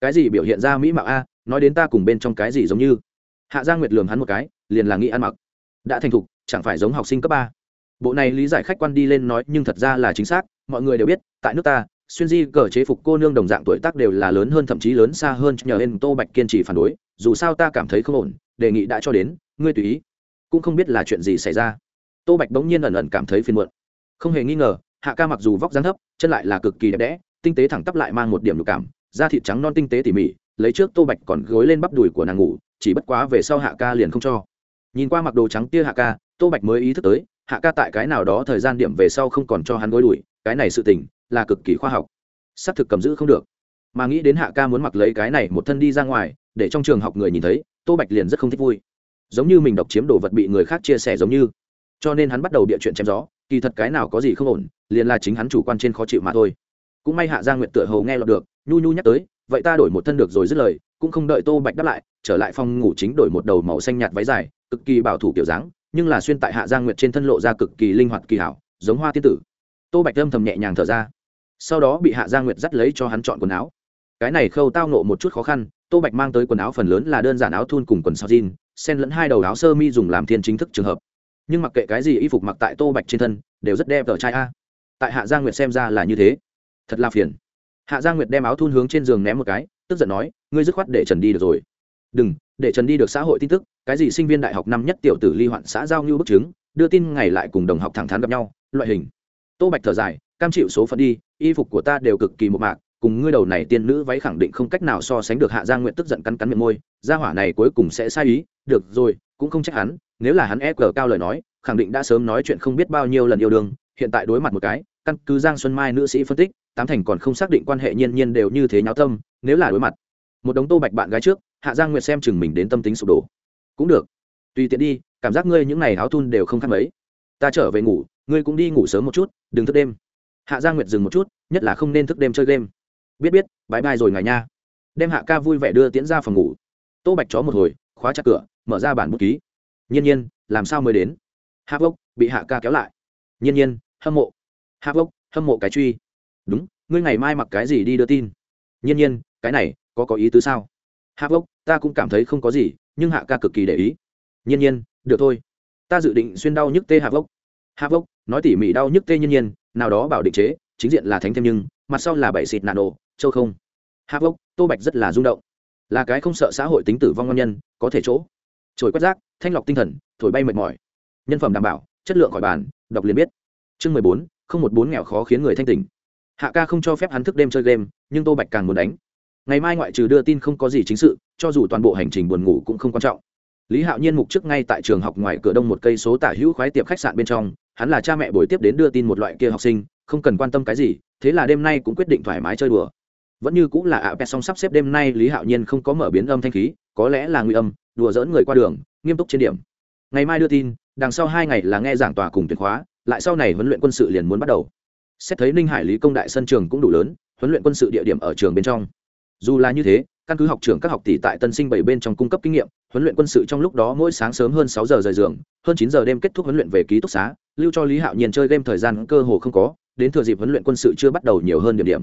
cái gì biểu hiện ra mỹ mạo a, nói đến ta cùng bên trong cái gì giống như. Hạ Giang nguyệt lường hắn một cái, liền là nghĩ ăn mặc. Đã thành thục, chẳng phải giống học sinh cấp ba. Bộ này lý giải khách quan đi lên nói, nhưng thật ra là chính xác, mọi người đều biết, tại nước ta, xuyên di cờ chế phục cô nương đồng dạng tuổi tác đều là lớn hơn thậm chí lớn xa hơn nhờ hên tô bạch kiên trì phản đối, dù sao ta cảm thấy không ổn, đề nghị đã cho đến, ngươi tùy ý. Cũng không biết là chuyện gì xảy ra. Tô bạch bỗng nhiên ẩn ẩn cảm thấy phiền muộn. Không hề nghi ngờ, hạ ca mặc dù vóc dáng thấp, chân lại là cực kỳ đẹp đẽ, tinh tế thẳng tắp lại mang một điểm nhục cảm da thịt trắng non tinh tế tỉ mỉ, lấy trước tô bạch còn gối lên bắp đùi của nàng ngủ, chỉ bất quá về sau hạ ca liền không cho. Nhìn qua mặc đồ trắng tia hạ ca, tô bạch mới ý thức tới, hạ ca tại cái nào đó thời gian điểm về sau không còn cho hắn gối đùi, cái này sự tình là cực kỳ khoa học. Xác thực cầm giữ không được. Mà nghĩ đến hạ ca muốn mặc lấy cái này một thân đi ra ngoài, để trong trường học người nhìn thấy, tô bạch liền rất không thích vui. Giống như mình độc chiếm đồ vật bị người khác chia sẻ giống như. Cho nên hắn bắt đầu địa chuyện chém gió, kỳ thật cái nào có gì không ổn, liền là chính hắn chủ quan trên khó chịu mà thôi cũng may hạ gia nguyệt tựa hầu nghe lọt được, nhu nhu nhắc tới, vậy ta đổi một thân được rồi dứt lời, cũng không đợi tô bạch đáp lại, trở lại phòng ngủ chính đổi một đầu màu xanh nhạt váy dài, cực kỳ bảo thủ kiểu dáng, nhưng là xuyên tại hạ gia nguyệt trên thân lộ ra cực kỳ linh hoạt kỳ hảo, giống hoa tiên tử. Tô bạch âm thầm nhẹ nhàng thở ra. Sau đó bị hạ gia nguyệt dắt lấy cho hắn chọn quần áo. Cái này khâu tao nộ một chút khó khăn, tô bạch mang tới quần áo phần lớn là đơn giản áo thun cùng quần sao jean, xen lẫn hai đầu áo sơ mi dùng làm thiên chính thức trường hợp. Nhưng mặc kệ cái gì y phục mặc tại tô bạch trên thân, đều rất đẹp tờ trai a. Tại hạ gia nguyệt xem ra là như thế thật là phiền. Hạ gia nguyệt đem áo thun hướng trên giường ném một cái, tức giận nói, ngươi dứt khoát để trần đi được rồi. Đừng, để trần đi được xã hội tin tức, cái gì sinh viên đại học năm nhất tiểu tử ly hoạn xã giao như bức chứng, đưa tin ngày lại cùng đồng học thẳng thắn gặp nhau, loại hình. Tô bạch thở dài, cam chịu số phận đi, y phục của ta đều cực kỳ một mạc, cùng ngươi đầu này tiên nữ váy khẳng định không cách nào so sánh được. Hạ gia nguyện tức giận cắn cắn miệng môi, gia hỏa này cuối cùng sẽ sai ý, được rồi, cũng không trách hắn, nếu là hắn e cờ cao lời nói, khẳng định đã sớm nói chuyện không biết bao nhiêu lần yêu đương, hiện tại đối mặt một cái, căn cứ giang xuân mai nữ sĩ phân tích tám thành còn không xác định quan hệ nhiên nhiên đều như thế nháo tâm, nếu là đối mặt, một đống tô bạch bạn gái trước, hạ giang nguyệt xem chừng mình đến tâm tính sụp đổ. Cũng được. Tùy tiện đi, cảm giác ngươi những ngày áo thun đều không khác mấy. Ta trở về ngủ, ngươi cũng đi ngủ sớm một chút, đừng thức đêm. Hạ giang nguyệt dừng một chút, nhất là không nên thức đêm chơi game. Biết biết bãi bai rồi ngài nha. Đem hạ ca vui vẻ đưa tiễn ra phòng ngủ. Tô bạch chó một hồi, khóa chặt cửa, mở ra bản bút ký. Nhiên nhiên, làm sao mới đến? Hạ vốc, bị hạ ca kéo lại. Nhiên nhiên, hâm mộ. Hạ vốc, hâm mộ cái truy đúng, ngươi ngày mai mặc cái gì đi đưa tin? Nhiên nhiên, cái này, có có ý tứ sao? Hạ vốc, ta cũng cảm thấy không có gì, nhưng hạ ca cực kỳ để ý. Nhiên nhiên, được thôi. Ta dự định xuyên đau nhức tê hạ vốc. Hạ vốc, nói tỉ mỉ đau nhức tê nhiên nhiên, nào đó bảo định chế, chính diện là thánh thêm nhưng, mặt sau là bảy xịt nạn đồ châu không. Hạ vốc, tô bạch rất là rung động. Là cái không sợ xã hội tính tử vong ngon nhân, có thể chỗ. Trồi quét rác, thanh lọc tinh thần, thổi bay mệt mỏi. Nhân phẩm đảm bảo, chất lượng khỏi bàn, đọc liền biết. Chương mười bốn, không một bốn nghèo khó khiến người thanh tỉnh hạ ca không cho phép hắn thức đêm chơi game, nhưng tô bạch càng muốn đánh. Ngày mai ngoại trừ đưa tin không có gì chính sự, cho dù toàn bộ hành trình buồn ngủ cũng không quan trọng. Lý hạo nhiên mục trước ngay tại trường học ngoài cửa đông một cây số tả hữu khoái tiệm khách sạn bên trong, hắn là cha mẹ buổi tiếp đến đưa tin một loại kia học sinh, không cần quan tâm cái gì, thế là đêm nay cũng quyết định thoải mái chơi đùa. Vẫn như cũng là ạ pet song sắp xếp đêm nay, lý hạo nhiên không có mở biến âm thanh khí, có lẽ là nguy âm, đùa dỡn người qua đường, nghiêm túc trên điểm. Ngày mai đưa tin, đằng sau hai ngày là nghe giảng tòa cùng tuyệt khóa, lại sau này huấn luyện quân sự liền muốn bắt đầu xét thấy ninh hải lý công đại sân trường cũng đủ lớn, huấn luyện quân sự địa điểm ở trường bên trong. Dù là như thế, căn cứ học trường các học tỷ tại tân sinh bảy bên trong cung cấp kinh nghiệm, huấn luyện quân sự trong lúc đó mỗi sáng sớm hơn sáu giờ rời giường, hơn chín giờ đêm kết thúc huấn luyện về ký túc xá, lưu cho lý hạo nhiên chơi game thời gian cơ hồ không có, đến thừa dịp huấn luyện quân sự chưa bắt đầu nhiều hơn điểm điểm.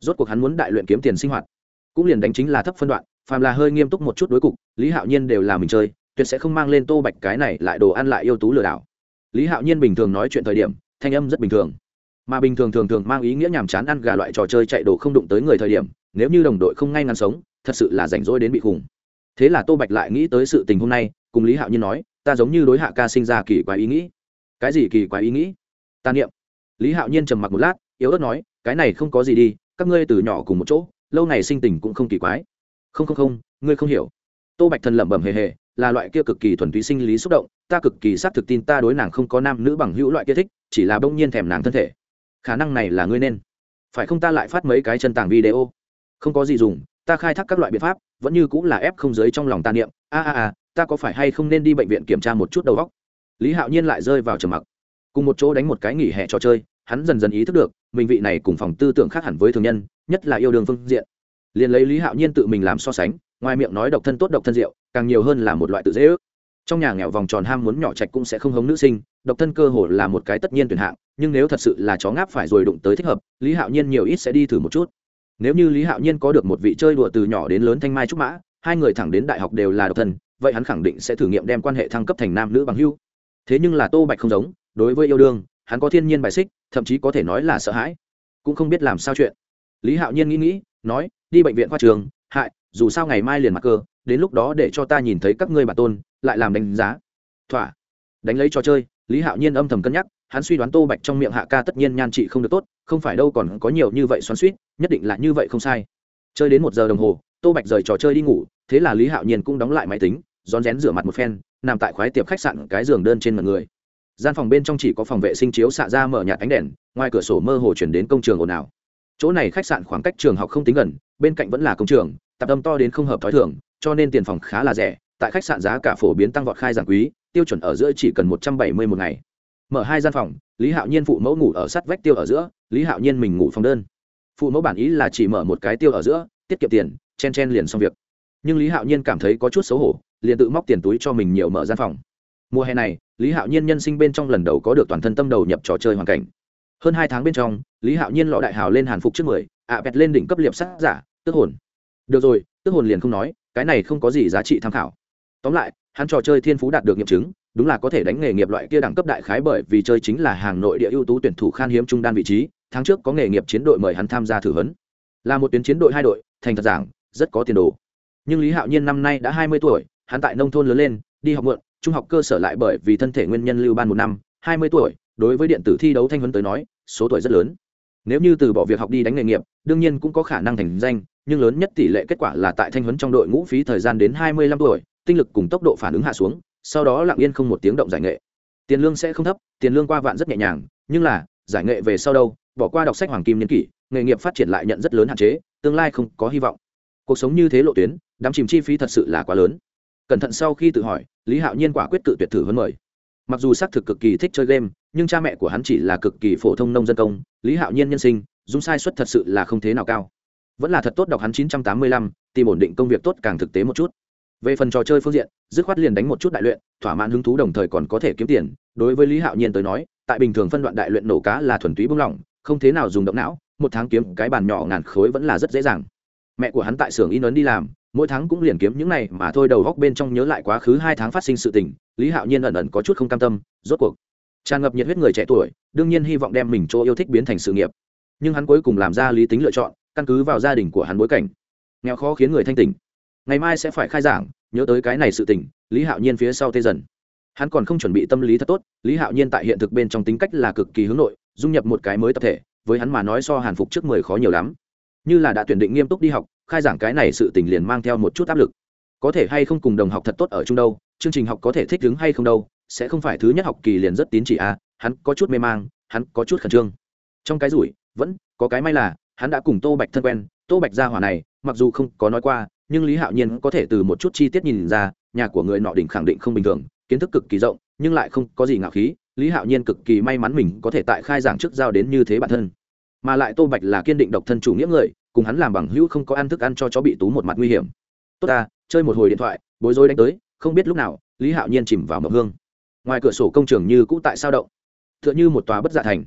Rốt cuộc hắn muốn đại luyện kiếm tiền sinh hoạt. Cũng liền đánh chính là thấp phân đoạn, phàm là hơi nghiêm túc một chút đối cục, lý hạo nhiên đều là mình chơi, tuyệt sẽ không mang lên tô bạch cái này lại đồ ăn lại yêu tú lừa đảo. Lý hạo nhiên bình thường nói chuyện thời điểm, thanh âm rất bình thường mà bình thường thường thường mang ý nghĩa nhàm chán ăn gà loại trò chơi chạy đồ không đụng tới người thời điểm, nếu như đồng đội không ngay ngắn sống, thật sự là rảnh rỗi đến bị khủng. Thế là tô bạch lại nghĩ tới sự tình hôm nay, cùng lý hạo nhiên nói, ta giống như đối hạ ca sinh ra kỳ quái ý nghĩ. Cái gì kỳ quái ý nghĩ? Ta niệm. Lý hạo nhiên trầm mặc một lát, yếu ớt nói, cái này không có gì đi, các ngươi từ nhỏ cùng một chỗ, lâu này sinh tình cũng không kỳ quái. Không không không, ngươi không hiểu. Tô bạch thần lẩm bẩm hề hề, là loại kia cực kỳ thuần túy sinh lý xúc động, ta cực kỳ xác thực tin ta đối nàng không có nam nữ bằng hữu loại kia thích, chỉ là bỗng nhiên thèm nàng thân thể khả năng này là ngươi nên. Phải không ta lại phát mấy cái chân tàng video? Không có gì dùng, ta khai thác các loại biện pháp, vẫn như cũng là ép không giới trong lòng ta niệm. A a a, ta có phải hay không nên đi bệnh viện kiểm tra một chút đầu óc? Lý hạo nhiên lại rơi vào trầm mặc. Cùng một chỗ đánh một cái nghỉ hè trò chơi, hắn dần dần ý thức được, mình vị này cùng phòng tư tưởng khác hẳn với thường nhân, nhất là yêu đương phương diện. Liền lấy lý hạo nhiên tự mình làm so sánh, ngoài miệng nói độc thân tốt độc thân rượu, càng nhiều hơn là một loại tự dễ ước. Trong nhà nghèo vòng tròn ham muốn nhỏ trạch cũng sẽ không hống nữ sinh độc thân cơ hồ là một cái tất nhiên tuyển hạng, nhưng nếu thật sự là chó ngáp phải rồi đụng tới thích hợp, lý hạo nhiên nhiều ít sẽ đi thử một chút. Nếu như lý hạo nhiên có được một vị chơi đùa từ nhỏ đến lớn thanh mai trúc mã, hai người thẳng đến đại học đều là độc thân, vậy hắn khẳng định sẽ thử nghiệm đem quan hệ thăng cấp thành nam nữ bằng hưu thế nhưng là tô bạch không giống, đối với yêu đương, hắn có thiên nhiên bài xích, thậm chí có thể nói là sợ hãi. Cũng không biết làm sao chuyện. Lý hạo nhiên nghĩ nghĩ, nói, đi bệnh viện khoa trường, hại, dù sao ngày mai liền mặc cơ, đến lúc đó để cho ta nhìn thấy các ngươi bà tôn, lại làm đánh giá. Thỏa. Đánh lấy trò chơi lý hạo nhiên âm thầm cân nhắc, hắn suy đoán tô bạch trong miệng hạ ca tất nhiên nhan trị không được tốt, không phải đâu còn có nhiều như vậy xoắn suýt nhất định là như vậy không sai. Chơi đến một giờ đồng hồ, tô bạch rời trò chơi đi ngủ, thế là lý hạo nhiên cũng đóng lại máy tính, rón rén rửa mặt một phen, nằm tại khoái tiệp khách sạn cái giường đơn trên mặt người. Gian phòng bên trong chỉ có phòng vệ sinh chiếu xạ ra mở nhạt ánh đèn, ngoài cửa sổ mơ hồ chuyển đến công trường ồn ào. Chỗ này khách sạn khoảng cách trường học không tính gần, bên cạnh vẫn là công trường, tạp âm to đến không hợp t h ó i thường, cho nên tiền phòng khá là rẻ, tại khách sạn giá cả phổ biến tăng vọt khai giảng quý tiêu chuẩn ở giữa chỉ cần một trăm bảy mươi một ngày. Mở hai gian phòng, lý hạo nhiên phụ mẫu ngủ ở sắt vách tiêu ở giữa, lý hạo nhiên mình ngủ phòng đơn. Phụ mẫu bản ý là chỉ mở một cái tiêu ở giữa, tiết kiệm tiền, chen chen liền xong việc. Nhưng lý hạo nhiên cảm thấy có chút xấu hổ, liền tự móc tiền túi cho mình nhiều mở gian phòng. Mùa hè này, lý hạo nhiên nhân sinh bên trong lần đầu có được toàn thân tâm đầu nhập trò chơi hoàn cảnh. Hơn hai tháng bên trong, lý hạo nhiên lọ đại hào lên hàn phục trước mười, ạ bẹt lên đỉnh cấp liệp sát giả, tức hồn. Được rồi, tức hồn liền không nói, cái này không có gì giá trị tham khảo tóm lại hắn trò chơi thiên phú đạt được nghiệm chứng đúng là có thể đánh nghề nghiệp loại kia đẳng cấp đại khái bởi vì chơi chính là hàng nội địa ưu tú tuyển thủ khan hiếm trung đan vị trí tháng trước có nghề nghiệp chiến đội mời hắn tham gia thử vấn là một tuyến chiến đội hai đội thành thật giảng rất có tiền đồ. Nhưng lý hạo nhiên năm nay đã hai mươi tuổi hắn tại nông thôn lớn lên đi học mượn, trung học cơ sở lại bởi vì thân thể nguyên nhân lưu ban một năm hai mươi tuổi đối với điện tử thi đấu thanh huấn tới nói số tuổi rất lớn. Nếu như từ bỏ việc học đi đánh nghề nghiệp đương nhiên cũng có khả năng thành danh nhưng lớn nhất tỷ lệ kết quả là tại thanh huấn trong đội ngũ phí thời gian đến hai mươi lăm tuổi tinh lực cùng tốc độ phản ứng hạ xuống, sau đó lặng yên không một tiếng động giải nghệ. Tiền lương sẽ không thấp, tiền lương qua vạn rất nhẹ nhàng, nhưng là, giải nghệ về sau đâu, bỏ qua đọc sách hoàng kim niên kỷ, nghề nghiệp phát triển lại nhận rất lớn hạn chế, tương lai không có hy vọng. Cuộc sống như thế lộ tuyến đắm chìm chi phí thật sự là quá lớn. Cẩn thận sau khi tự hỏi, lý hạo nhiên quả quyết tự tuyệt thử hơn mời. Mặc dù xác thực cực kỳ thích chơi game, nhưng cha mẹ của hắn chỉ là cực kỳ phổ thông nông dân công, lý hạo nhiên nhân sinh, dung sai suất thật sự là không thế nào cao. Vẫn là thật tốt đọc hắn chín trăm tám mươi lăm, tìm ổn định công việc tốt càng thực tế một chút về phần trò chơi phương diện, dứt khoát liền đánh một chút đại luyện, thỏa mãn hứng thú đồng thời còn có thể kiếm tiền. Đối với lý hạo nhiên tới nói, tại bình thường phân đoạn đại luyện nổ cá là thuần túy bung lỏng, không thế nào dùng động não, một tháng kiếm cái bàn nhỏ ngàn khối vẫn là rất dễ dàng. Mẹ của hắn tại xưởng in ấn đi làm, mỗi tháng cũng liền kiếm những này mà thôi, đầu góc bên trong nhớ lại quá khứ hai tháng phát sinh sự tình, lý hạo nhiên ẩn ẩn có chút không cam tâm, rốt cuộc, tràn ngập nhiệt huyết người trẻ tuổi, đương nhiên hy vọng đem mình chỗ yêu thích biến thành sự nghiệp. Nhưng hắn cuối cùng làm ra lý tính lựa chọn, căn cứ vào gia đình của hắn bối cảnh. Nghèo khó khiến người thanh tỉnh ngày mai sẽ phải khai giảng nhớ tới cái này sự tình. lý hạo nhiên phía sau tê dần. Hắn còn không chuẩn bị tâm lý thật tốt lý hạo nhiên tại hiện thực bên trong tính cách là cực kỳ hướng nội dung nhập một cái mới tập thể với hắn mà nói so hàn phục trước mười khó nhiều lắm. Như là đã tuyển định nghiêm túc đi học khai giảng cái này sự tình liền mang theo một chút áp lực. Có thể hay không cùng đồng học thật tốt ở chung đâu chương trình học có thể thích ứng hay không đâu sẽ không phải thứ nhất học kỳ liền rất tín chỉ à, hắn có chút mê mang hắn có chút khẩn trương. Trong cái rủi vẫn có cái may là hắn đã cùng tô bạch thân quen tô bạch gia hỏa này mặc dù không có nói qua nhưng lý hạo nhiên có thể từ một chút chi tiết nhìn ra, nhà của người nọ đỉnh khẳng định không bình thường, kiến thức cực kỳ rộng, nhưng lại không có gì ngạo khí, lý hạo nhiên cực kỳ may mắn mình có thể tại khai giảng trước giao đến như thế bản thân. Mà lại tô bạch là kiên định độc thân chủ nghĩa người, cùng hắn làm bằng hữu không có ăn thức ăn cho chó bị tú một mặt nguy hiểm. Tốt ta, chơi một hồi điện thoại, bối rối đánh tới, không biết lúc nào, lý hạo nhiên chìm vào mập hương. Ngoài cửa sổ công trường như cũ tại sao động t h ư ợ n h ư một tòa bất dạ thành.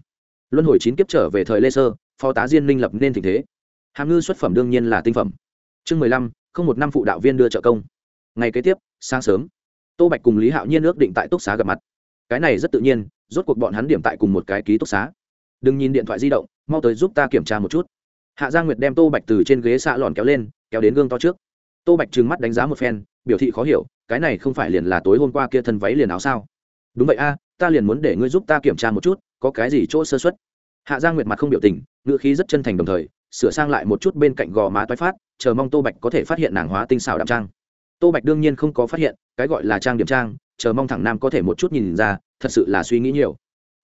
Luân hồi chín kiếp trở về thời lê sơ, phó tá diên minh lập nên tình thế. Hàm ngư xuất phẩm đương nhiên là tinh phẩm. Chương mười lăm không một năm phụ đạo viên đưa trợ công. Ngày kế tiếp, sáng sớm, tô bạch cùng lý hạo nhiên ước định tại túc xá gặp mặt. Cái này rất tự nhiên, rốt cuộc bọn hắn điểm tại cùng một cái ký túc xá. Đừng nhìn điện thoại di động, mau tới giúp ta kiểm tra một chút. Hạ gia nguyệt đem tô bạch từ trên ghế xạ lòn kéo lên, kéo đến gương to trước. Tô bạch trừng mắt đánh giá một phen, biểu thị khó hiểu, cái này không phải liền là tối hôm qua kia thân váy liền áo sao? Đúng vậy a, ta liền muốn để ngươi giúp ta kiểm tra một chút, có cái gì chỗ sơ xuất hạ gia nguyệt mặt không biểu tình, ngữ khí rất chân thành đồng thời sửa sang lại một chút bên cạnh gò má toái phát, chờ mong tô bạch có thể phát hiện nàng hóa tinh xảo đạm trang. Tô bạch đương nhiên không có phát hiện, cái gọi là trang điểm trang, chờ mong thẳng nam có thể một chút nhìn ra, thật sự là suy nghĩ nhiều.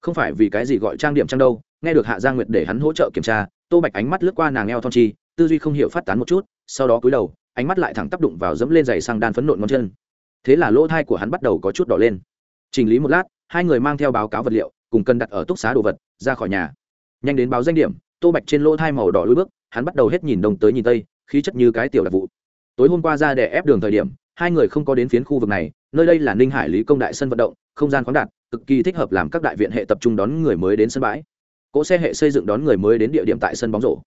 Không phải vì cái gì gọi trang điểm trang đâu, nghe được hạ gia nguyệt để hắn hỗ trợ kiểm tra, tô bạch ánh mắt lướt qua nàng eo thon chi, tư duy không hiểu phát tán một chút, sau đó cúi đầu, ánh mắt lại thẳng tác đụng vào dẫm lên giày sang đan phấn nộn ngón chân. Thế là lỗ thai của hắn bắt đầu có chút đỏ lên. Chỉnh lý một lát, hai người mang theo báo cáo vật liệu, cùng cần đặt ở túc xá đồ vật, ra khỏi nhà. Nhanh đến báo danh điểm tô bạch trên lỗ thai màu đỏ lưỡi bước, hắn bắt đầu hết nhìn đông tới nhìn tây, khí chất như cái tiểu đặc vụ. Tối hôm qua ra để ép đường thời điểm, hai người không có đến phiến khu vực này, nơi đây là ninh hải lý công đại sân vận động, không gian khoáng đạt, cực kỳ thích hợp làm các đại viện hệ tập trung đón người mới đến sân bãi. Cỗ xe hệ xây dựng đón người mới đến địa điểm tại sân bóng rổ.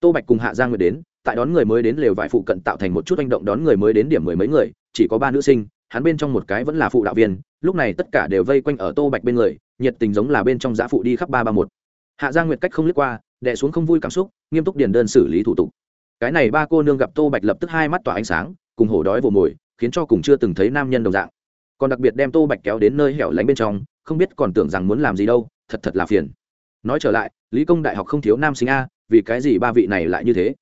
Tô bạch cùng hạ giang người đến, tại đón người mới đến lều vải phụ cận tạo thành một chút hành động đón người mới đến điểm mười mấy người, chỉ có ba nữ sinh, hắn bên trong một cái vẫn là phụ đạo viên, lúc này tất cả đều vây quanh ở tô bạch bên người, nhiệt tình giống là bên trong giã phụ đi khắp ba ba một. Hạ giang nguyệt cách không lướt qua đè xuống không vui cảm xúc, nghiêm túc điền đơn xử lý thủ tục. Cái này ba cô nương gặp tô bạch lập tức hai mắt tỏa ánh sáng, cùng hổ đói vồ mồi, khiến cho cùng chưa từng thấy nam nhân đồng dạng. Còn đặc biệt đem tô bạch kéo đến nơi hẻo lánh bên trong, không biết còn tưởng rằng muốn làm gì đâu, thật thật là phiền. Nói trở lại, lý công đại học không thiếu nam sinh a, vì cái gì ba vị này lại như thế?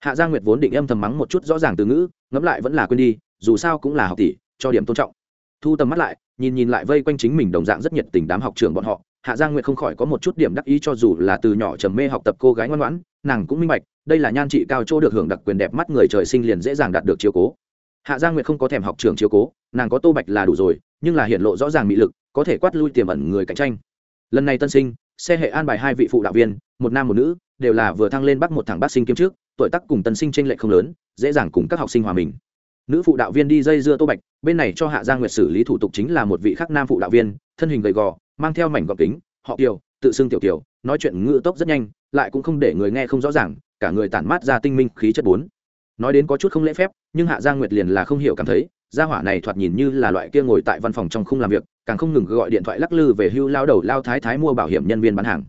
Hạ gia nguyệt vốn định âm thầm mắng một chút rõ ràng từ ngữ, ngẫm lại vẫn là quên đi, dù sao cũng là học tỷ, cho điểm tôn trọng. Thu tầm mắt lại, nhìn nhìn lại vây quanh chính mình đồng dạng rất nhiệt tình đám học trường bọn họ hạ Giang nguyệt không khỏi có một chút điểm đắc ý cho dù là từ nhỏ trầm mê học tập cô gái ngoan ngoãn, nàng cũng minh bạch, đây là nhan trị cao chỗ được hưởng đặc quyền đẹp mắt người trời sinh liền dễ dàng đạt được chiếu cố. Hạ Giang nguyệt không có thèm học trường chiếu cố, nàng có tô bạch là đủ rồi, nhưng là hiện lộ rõ ràng mỹ lực, có thể quát lui tiềm ẩn người cạnh tranh. Lần này tân sinh, xe hệ an bài hai vị phụ đạo viên, một nam một nữ, đều là vừa thăng lên bắc một thằng bác sinh kiếm trước, tuổi tác cùng tân sinh tranh lệch không lớn, dễ dàng cùng các học sinh hòa mình. Nữ phụ đạo viên đi dây dưa tô bạch, bên này cho hạ giang nguyệt xử lý thủ tục chính là một vị khắc nam phụ đạo viên, thân hình gầy gò mang theo mảnh gọc kính, họ kiều, tự xưng tiểu kiều, nói chuyện ngữ tốc rất nhanh, lại cũng không để người nghe không rõ ràng, cả người tản mát ra tinh minh khí chất bốn. Nói đến có chút không lễ phép, nhưng hạ giang nguyệt liền là không hiểu cảm thấy, gia hỏa này thoạt nhìn như là loại kia ngồi tại văn phòng trong khung làm việc, càng không ngừng gọi điện thoại lắc lư về hưu lao đầu lao thái thái mua bảo hiểm nhân viên bán hàng.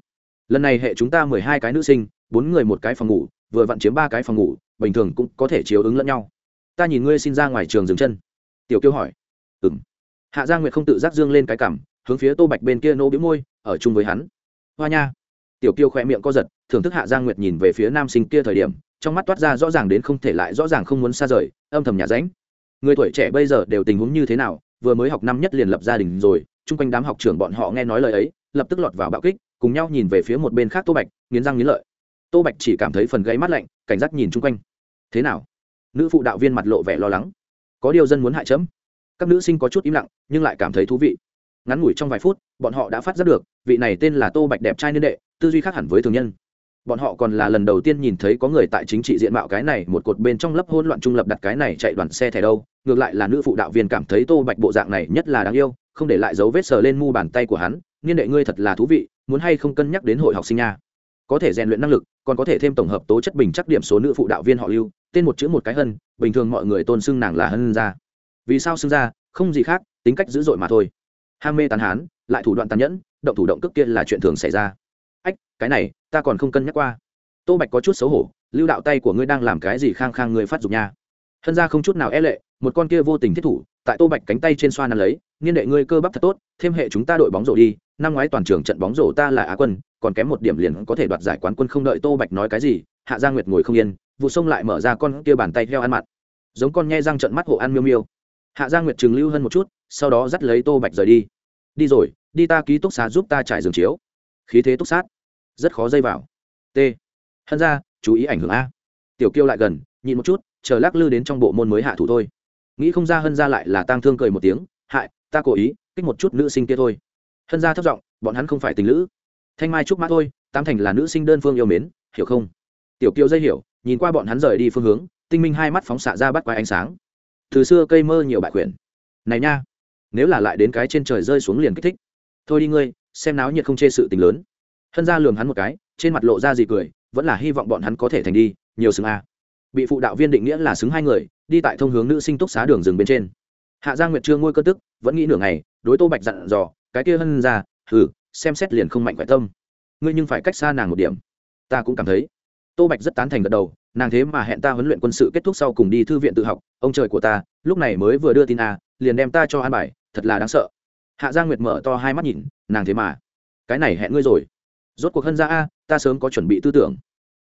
Lần này hệ chúng ta mười hai cái nữ sinh, bốn người một cái phòng ngủ, vừa vặn chiếm ba cái phòng ngủ, bình thường cũng có thể chiếu ứng lẫn nhau. Ta nhìn ngươi xin ra ngoài trường dừng chân. Tiểu kiêu hỏi. Ừ m hạ gia nguyệt không tự giác dương lên cái cảm hướng phía tô bạch bên kia nô bĩu môi, ở chung với hắn. Hoa nha. Tiểu kiêu khỏe miệng co giật, thưởng thức hạ gia nguyệt nhìn về phía nam sinh kia thời điểm, trong mắt toát ra rõ ràng đến không thể lại rõ ràng không muốn xa rời, âm thầm nhà ránh. Người tuổi trẻ bây giờ đều tình huống như thế nào, vừa mới học năm nhất liền lập gia đình rồi, chung quanh đám học trưởng bọn họ nghe nói lời ấy, lập tức lọt vào bạo kích, cùng nhau nhìn về phía một bên khác tô bạch, nghiến răng nghiến lợi. Tô bạch chỉ cảm thấy phần gáy mắt lạnh, cảnh giác nhìn chung quanh. Thế nào? Nữ phụ đạo viên mặt lộ vẻ lo lắng. Có điều dân muốn hại chấm. Các nữ sinh có chút im lặng, nhưng lại cảm thấy thú vị ngắn ngủi trong vài phút, bọn họ đã phát giác được, vị này tên là tô bạch đẹp trai niên đệ, tư duy khác hẳn với thường nhân. Bọn họ còn là lần đầu tiên nhìn thấy có người tại chính trị diện mạo cái này, một cột bên trong lớp hôn loạn trung lập đặt cái này chạy đoàn xe thẻ đâu, ngược lại là nữ phụ đạo viên cảm thấy tô bạch bộ dạng này nhất là đáng yêu, không để lại dấu vết sờ lên mu bàn tay của hắn, niên đệ ngươi thật là thú vị, muốn hay không cân nhắc đến hội học sinh nha? Có thể rèn luyện năng lực, còn có thể thêm tổng hợp tố chất bình chắc điểm số nữ phụ đạo viên họ lưu, tên một chữ một cái hân, bình thường mọi người tôn xưng nàng là hân ra vì sao xưng ra? Không gì khác, tính cách dữ dội mà thôi ham mê tàn hán lại thủ đoạn tàn nhẫn động thủ động cước kia là chuyện thường xảy ra. Ách cái này ta còn không cân nhắc qua. Tô bạch có chút xấu hổ lưu đạo tay của ngươi đang làm cái gì khang khang ngươi phát dục nha. Hân ra không chút nào e lệ một con kia vô tình thiết thủ tại tô bạch cánh tay trên xoa nằm lấy niên đệ ngươi cơ bắp thật tốt thêm hệ chúng ta đội bóng rổ đi năm ngoái toàn trường trận bóng rổ ta là á quân còn kém một điểm liền có thể đoạt giải quán quân không đợi tô bạch nói cái gì hạ gia nguyệt ngồi không yên vụ sông lại mở ra con kia bàn tay theo ăn mặt, giống con nhe răng trận mắt hộ ăn miêu miêu hạ gia nguyệt Trừng lưu hơn một chút, sau đó dắt lấy tô bạch rời đi. Đi rồi, đi ta ký túc xá giúp ta trải giường chiếu. Khí thế túc sát. Rất khó dây vào. T. Hân ra, chú ý ảnh hưởng a. Tiểu kiêu lại gần, nhịn một chút, chờ lắc lư đến trong bộ môn mới hạ thủ thôi. Nghĩ không ra hân ra lại là tang thương cười một tiếng, hại, ta cố ý, kích một chút nữ sinh kia thôi. Hân ra thất giọng, bọn hắn không phải tình nữ. thanh mai trúc mã thôi tam thành là nữ sinh đơn phương yêu mến, hiểu không? Tiểu kiều dây hiểu, nhìn qua bọn hắn rời đi phương hướng, tinh minh hai mắt phóng xạ ra bắt quái ánh sáng từ xưa cây mơ nhiều bại quyển này nha, nếu là lại đến cái trên trời rơi xuống liền kích thích. Thôi đi ngươi, xem náo nhiệt không chê sự tình lớn. Hân ra lường hắn một cái, trên mặt lộ ra gì cười, vẫn là hy vọng bọn hắn có thể thành đi, nhiều xứng a. Bị phụ đạo viên định nghĩa là xứng hai người, đi tại thông hướng nữ sinh túc xá đường rừng bên trên. Hạ giang nguyệt trương ngôi cơ tức, vẫn nghĩ nửa ngày, đối tô bạch dặn dò, cái kia hân ra, hừ, xem xét liền không mạnh khỏe tâm. Ngươi nhưng phải cách xa nàng một điểm. Ta cũng cảm thấy tô bạch rất tán thành gật đầu, nàng thế mà hẹn ta huấn luyện quân sự kết thúc sau cùng đi thư viện tự học, ông trời của ta, lúc này mới vừa đưa tin a liền đem ta cho an bài, thật là đáng sợ. Hạ giang nguyệt mở to hai mắt nhìn, nàng thế mà, cái này hẹn ngươi rồi. Rốt cuộc hân ra a, ta sớm có chuẩn bị tư tưởng.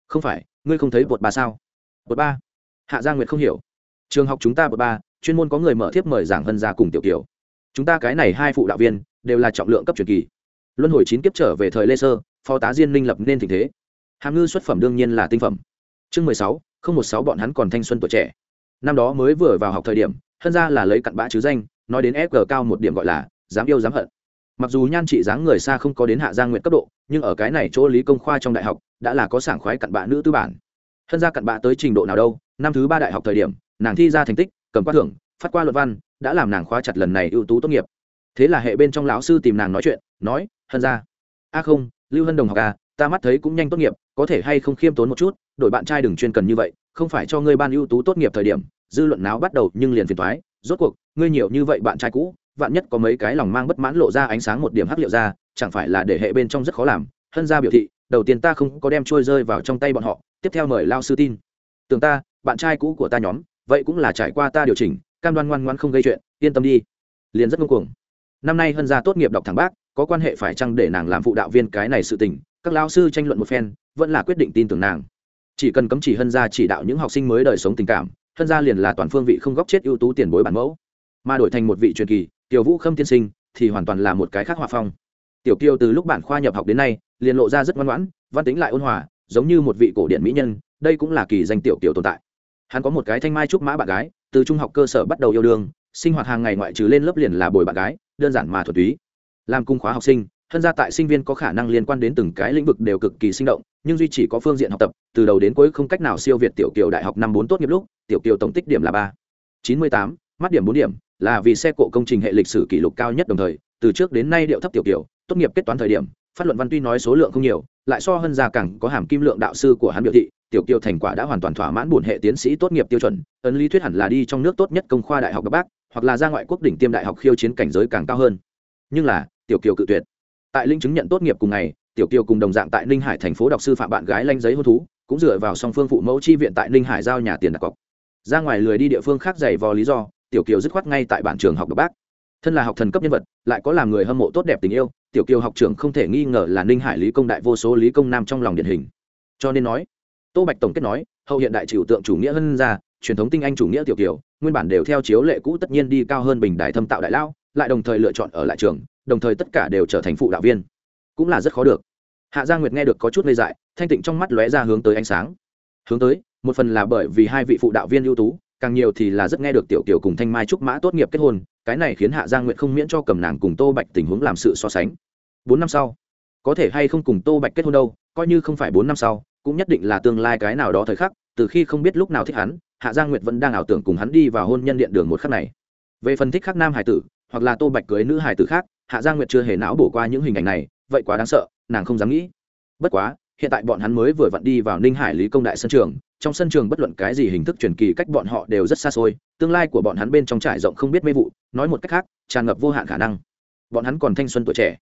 Không phải, ngươi không thấy bột ba sao? Bột ba. Hạ giang nguyệt không hiểu. Trường học chúng ta bột ba, chuyên môn có người mở thiếp mời giảng hân ra cùng tiểu kiều. Chúng ta cái này hai phụ đạo viên, đều là trọng lượng cấp truyền kỳ. Luân hồi chín kiếp trở về thời lê sơ, phó tá diên minh lập nên tình thế hàm ngư xuất phẩm đương nhiên là tinh phẩm. Chương mười sáu, không một sáu bọn hắn còn thanh xuân tuổi trẻ. Năm đó mới vừa vào học thời điểm, hân ra là lấy cặn bã chứ danh, nói đến fg cao một điểm gọi là, dám yêu dám hận. Mặc dù nhan trị dáng người xa không có đến hạ giang nguyện cấp độ, nhưng ở cái này chỗ lý công khoa trong đại học, đã là có sảng khoái cặn bã nữ tư bản. Hân ra cặn bã tới trình độ nào đâu, năm thứ ba đại học thời điểm, nàng thi ra thành tích, cầm qua thưởng, phát qua luận văn, đã làm nàng khóa chặt lần này ưu tú tốt nghiệp. Thế là hệ bên trong lão sư tìm nàng nói chuyện, nói, hân ra a không, lưu hân đồng học à ta mắt thấy cũng nhanh tốt nghiệp, có thể hay không khiêm tốn một chút đội bạn trai đừng chuyên cần như vậy, không phải cho ngươi ban ưu tú tốt nghiệp thời điểm, dư luận náo bắt đầu nhưng liền phiền thoái rốt cuộc, ngươi nhiều như vậy bạn trai cũ, vạn nhất có mấy cái lòng mang bất mãn lộ ra ánh sáng một điểm hắc liệu ra, chẳng phải là để hệ bên trong rất khó làm, hân ra biểu thị, đầu tiên ta không có đem trôi rơi vào trong tay bọn họ, tiếp theo mời lao sư tin. Tưởng ta, bạn trai cũ của ta nhóm, vậy cũng là trải qua ta điều chỉnh, cam đoan ngoan ngoan không gây chuyện, yên tâm đi. Liền rất ngông cuồng. Năm nay hân gia tốt nghiệp đọc thẳng bác, có quan hệ phải chăng để nàng làm phụ đạo viên cái này sự tình các lao sư tranh luận một phen, vẫn là quyết định tin tưởng nàng. Chỉ cần cấm chỉ hân gia chỉ đạo những học sinh mới đời sống tình cảm, hân gia liền là toàn phương vị không góp chết ưu tú tiền bối bản mẫu. Mà đổi thành một vị truyền kỳ, tiểu vũ khâm tiên sinh, thì hoàn toàn là một cái khác hòa phong. Tiểu kiều từ lúc bản khoa nhập học đến nay, liền lộ ra rất ngoan ngoãn, văn tính lại ôn hòa, giống như một vị cổ điện mỹ nhân, đây cũng là kỳ danh tiểu kiều tồn tại. Hắn có một cái thanh mai trúc mã bạn gái, từ trung học cơ sở bắt đầu yêu đương, sinh hoạt hàng ngày ngoại trừ lên lớp liền là bồi bạn gái, đơn giản mà thuật túy. Làm cung khóa học sinh thân gia tại sinh viên có khả năng liên quan đến từng cái lĩnh vực đều cực kỳ sinh động, nhưng duy chỉ có phương diện học tập, từ đầu đến cuối không cách nào siêu việt tiểu kiều đại học năm bốn tốt nghiệp lúc, tiểu kiều tổng tích điểm là ba. Chín mươi tám, mắt điểm bốn điểm, là vì xe cộ công trình hệ lịch sử kỷ lục cao nhất đồng thời, từ trước đến nay điệu thấp tiểu kiều, tốt nghiệp kết toán thời điểm, phát luận văn tuy nói số lượng không nhiều, lại so hơn gia càng có hàm kim lượng đạo sư của hắn biểu thị, tiểu kiều thành quả đã hoàn toàn thỏa mãn bổn hệ tiến sĩ tốt nghiệp tiêu chuẩn, ấn lý thuyết hẳn là đi trong nước tốt nhất công khoa đại học bắc bác hoặc là ra ngoại quốc đỉnh tiêm đại học khiêu chiến cảnh giới càng cao hơn. Nhưng là, tiểu kiều cự tuyệt tại linh chứng nhận tốt nghiệp cùng ngày, tiểu kiều cùng đồng dạng tại ninh hải thành phố đọc sư phạm bạn gái lanh giấy hôn thú, cũng dựa vào song phương phụ mẫu chi viện tại ninh hải giao nhà tiền đặt cọc. Ra ngoài lười đi địa phương khác giày vò lý do, tiểu kiều dứt khoát ngay tại bản trường học đọc bác. Thân là học thần cấp nhân vật, lại có làm người hâm mộ tốt đẹp tình yêu, tiểu kiều học trưởng không thể nghi ngờ là ninh hải lý công đại vô số lý công nam trong lòng điển hình. Cho nên nói, tô bạch tổng kết nói, hậu hiện đại trừu tượng chủ nghĩa hơn ra truyền thống tinh anh chủ nghĩa tiểu kiều, nguyên bản đều theo chiếu lệ cũ tất nhiên đi cao hơn bình đại thâm tạo đại lao, lại đồng thời lựa chọn ở lại trường đồng thời tất cả đều trở thành phụ đạo viên. Cũng là rất khó được. Hạ gia nguyệt nghe được có chút ngây dại, thanh tịnh trong mắt lóe ra hướng tới ánh sáng. Hướng tới, một phần là bởi vì hai vị phụ đạo viên ưu tú, càng nhiều thì là rất nghe được tiểu kiều cùng thanh mai trúc mã tốt nghiệp kết hôn, cái này khiến hạ gia nguyệt không miễn cho cầm nàng cùng tô bạch tình huống làm sự so sánh. Bốn năm sau, có thể hay không cùng tô bạch kết hôn đâu, coi như không phải bốn năm sau, cũng nhất định là tương lai cái nào đó thời khắc, từ khi không biết lúc nào thích hắn, hạ giang nguyệt vẫn đang ảo tưởng cùng hắn đi vào hôn nhân điện đường một khắc này. Về phần thích khác nam hải tử, hoặc là tô bạch cưới nữ hải tử khác hạ giang nguyệt chưa hề não bổ qua những hình ảnh này, vậy quá đáng sợ, nàng không dám nghĩ. Bất quá, hiện tại bọn hắn mới vừa vặn đi vào ninh hải lý công đại sân trường, trong sân trường bất luận cái gì hình thức truyền kỳ cách bọn họ đều rất xa xôi, tương lai của bọn hắn bên trong trải rộng không biết mê vụ, nói một cách khác, tràn ngập vô hạn khả năng. Bọn hắn còn thanh xuân tuổi trẻ.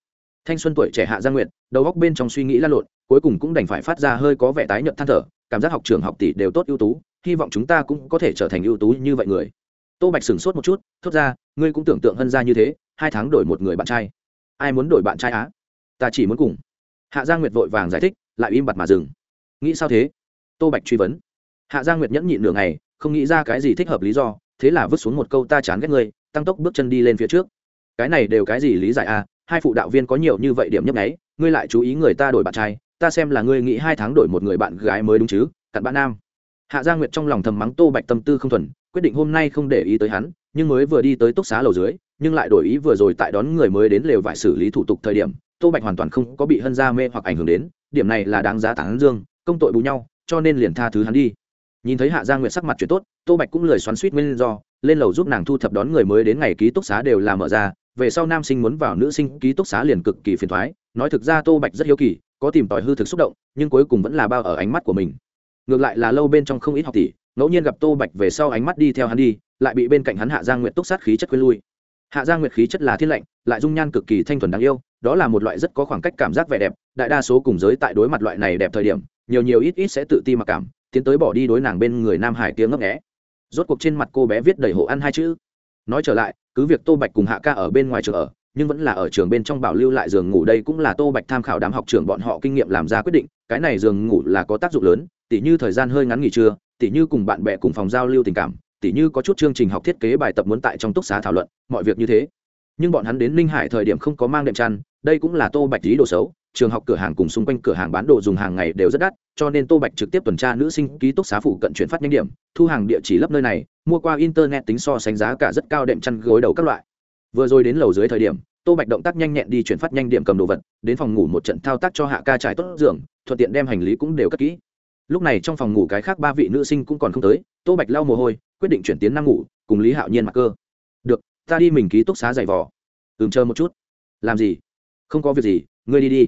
Thanh xuân tuổi trẻ hạ gia nguyệt, đầu góc bên trong suy nghĩ l a lộn, cuối cùng cũng đành phải phát ra hơi có vẻ tái nhợt than thở, cảm giác học trường học tỷ đều tốt ưu tú, hy vọng chúng ta cũng có thể trở thành ưu tú như vậy người tô bạch sửng sốt một chút, thốt ra, ngươi cũng tưởng tượng hân ra như thế, hai tháng đổi một người bạn trai. Ai muốn đổi bạn trai á? Ta chỉ muốn cùng. Hạ gia nguyệt vội vàng giải thích, lại im bặt mà dừng. Nghĩ sao thế? Tô bạch truy vấn. Hạ gia nguyệt nhẫn nhịn nửa ngày, không nghĩ ra cái gì thích hợp lý do, thế là vứt xuống một câu ta chán ghét ngươi, tăng tốc bước chân đi lên phía trước. Cái này đều cái gì lý giải à? Hai phụ đạo viên có nhiều như vậy điểm nhấp nháy, ngươi lại chú ý người ta đổi bạn trai, ta xem là ngươi nghĩ hai tháng đổi một người bạn gái mới đúng chứ, cặn bạn nam. Hạ gia nguyệt trong lòng thầm mắng tô bạch tâm tư không thuần quyết định hôm nay không để ý tới hắn, nhưng mới vừa đi tới túc xá lầu dưới, nhưng lại đổi ý vừa rồi tại đón người mới đến lều vải xử lý thủ tục thời điểm, tô bạch hoàn toàn không có bị hân gia mê hoặc ảnh hưởng đến, điểm này là đáng giá tán dương, công tội bù nhau, cho nên liền tha thứ hắn đi. Nhìn thấy hạ gia nguyệt sắc mặt chuyện tốt, tô bạch cũng lời xoắn suýt nguyên do, lên lầu giúp nàng thu thập đón người mới đến ngày ký túc xá đều là mở ra, về sau nam sinh muốn vào nữ sinh ký túc xá liền cực kỳ phiền thoái nói thực ra tô bạch rất hiếu kỳ, có tìm tòi hư thực xúc động, nhưng cuối cùng vẫn là bao ở ánh mắt của mình. Ngược lại là lâu bên trong không ít học tỷ ngẫu nhiên gặp tô bạch về sau ánh mắt đi theo hắn đi, lại bị bên cạnh hắn hạ gia nguyệt túc sát khí chất quên lui. Hạ gia nguyệt khí chất là thiên lệnh lại dung nhan cực kỳ thanh thuần đáng yêu, đó là một loại rất có khoảng cách cảm giác vẻ đẹp, đại đa số cùng giới tại đối mặt loại này đẹp thời điểm, nhiều nhiều ít ít sẽ tự ti mặc cảm, tiến tới bỏ đi đối nàng bên người nam hải tiếng ngấp nghẽ rốt cuộc trên mặt cô bé viết đầy hộ ăn hai chữ. Nói trở lại, cứ việc tô bạch cùng hạ ca ở bên ngoài trường ở, nhưng vẫn là ở trường bên trong bảo lưu lại giường ngủ đây cũng là tô bạch tham khảo đám học trường bọn họ kinh nghiệm làm ra quyết định, cái này giường ngủ là có tác dụng lớn, tỉ như thời gian hơi ngắn nghỉ trưa tỉ như cùng bạn bè cùng phòng giao lưu tình cảm, tỉ như có chút chương trình học thiết kế bài tập muốn tại trong túc xá thảo luận, mọi việc như thế. Nhưng bọn hắn đến ninh hải thời điểm không có mang đệm chăn, đây cũng là tô bạch lý đồ xấu, trường học cửa hàng cùng xung quanh cửa hàng bán đồ dùng hàng ngày đều rất đắt, cho nên tô bạch trực tiếp tuần tra nữ sinh ký túc xá phụ cận chuyển phát nhanh điểm, thu hàng địa chỉ lấp nơi này, mua qua internet tính so sánh giá cả rất cao đệm chăn gối đầu các loại. Vừa rồi đến lầu dưới thời điểm, tô bạch động tác nhanh nhẹn đi chuyển phát nhanh điểm cầm đồ vật, đến phòng ngủ một trận thao tác cho hạ ca trải tốt giường, thuận tiện đem hành lý cũng đều cất kỹ lúc này trong phòng ngủ cái khác ba vị nữ sinh cũng còn không tới, tô bạch lau mồ hôi, quyết định chuyển tiến năm ngủ, cùng lý hạo nhiên mặc cơ. Được, ta đi mình ký túc xá giày vò. Ừm, chờ một chút. Làm gì? Không có việc gì, ngươi đi đi.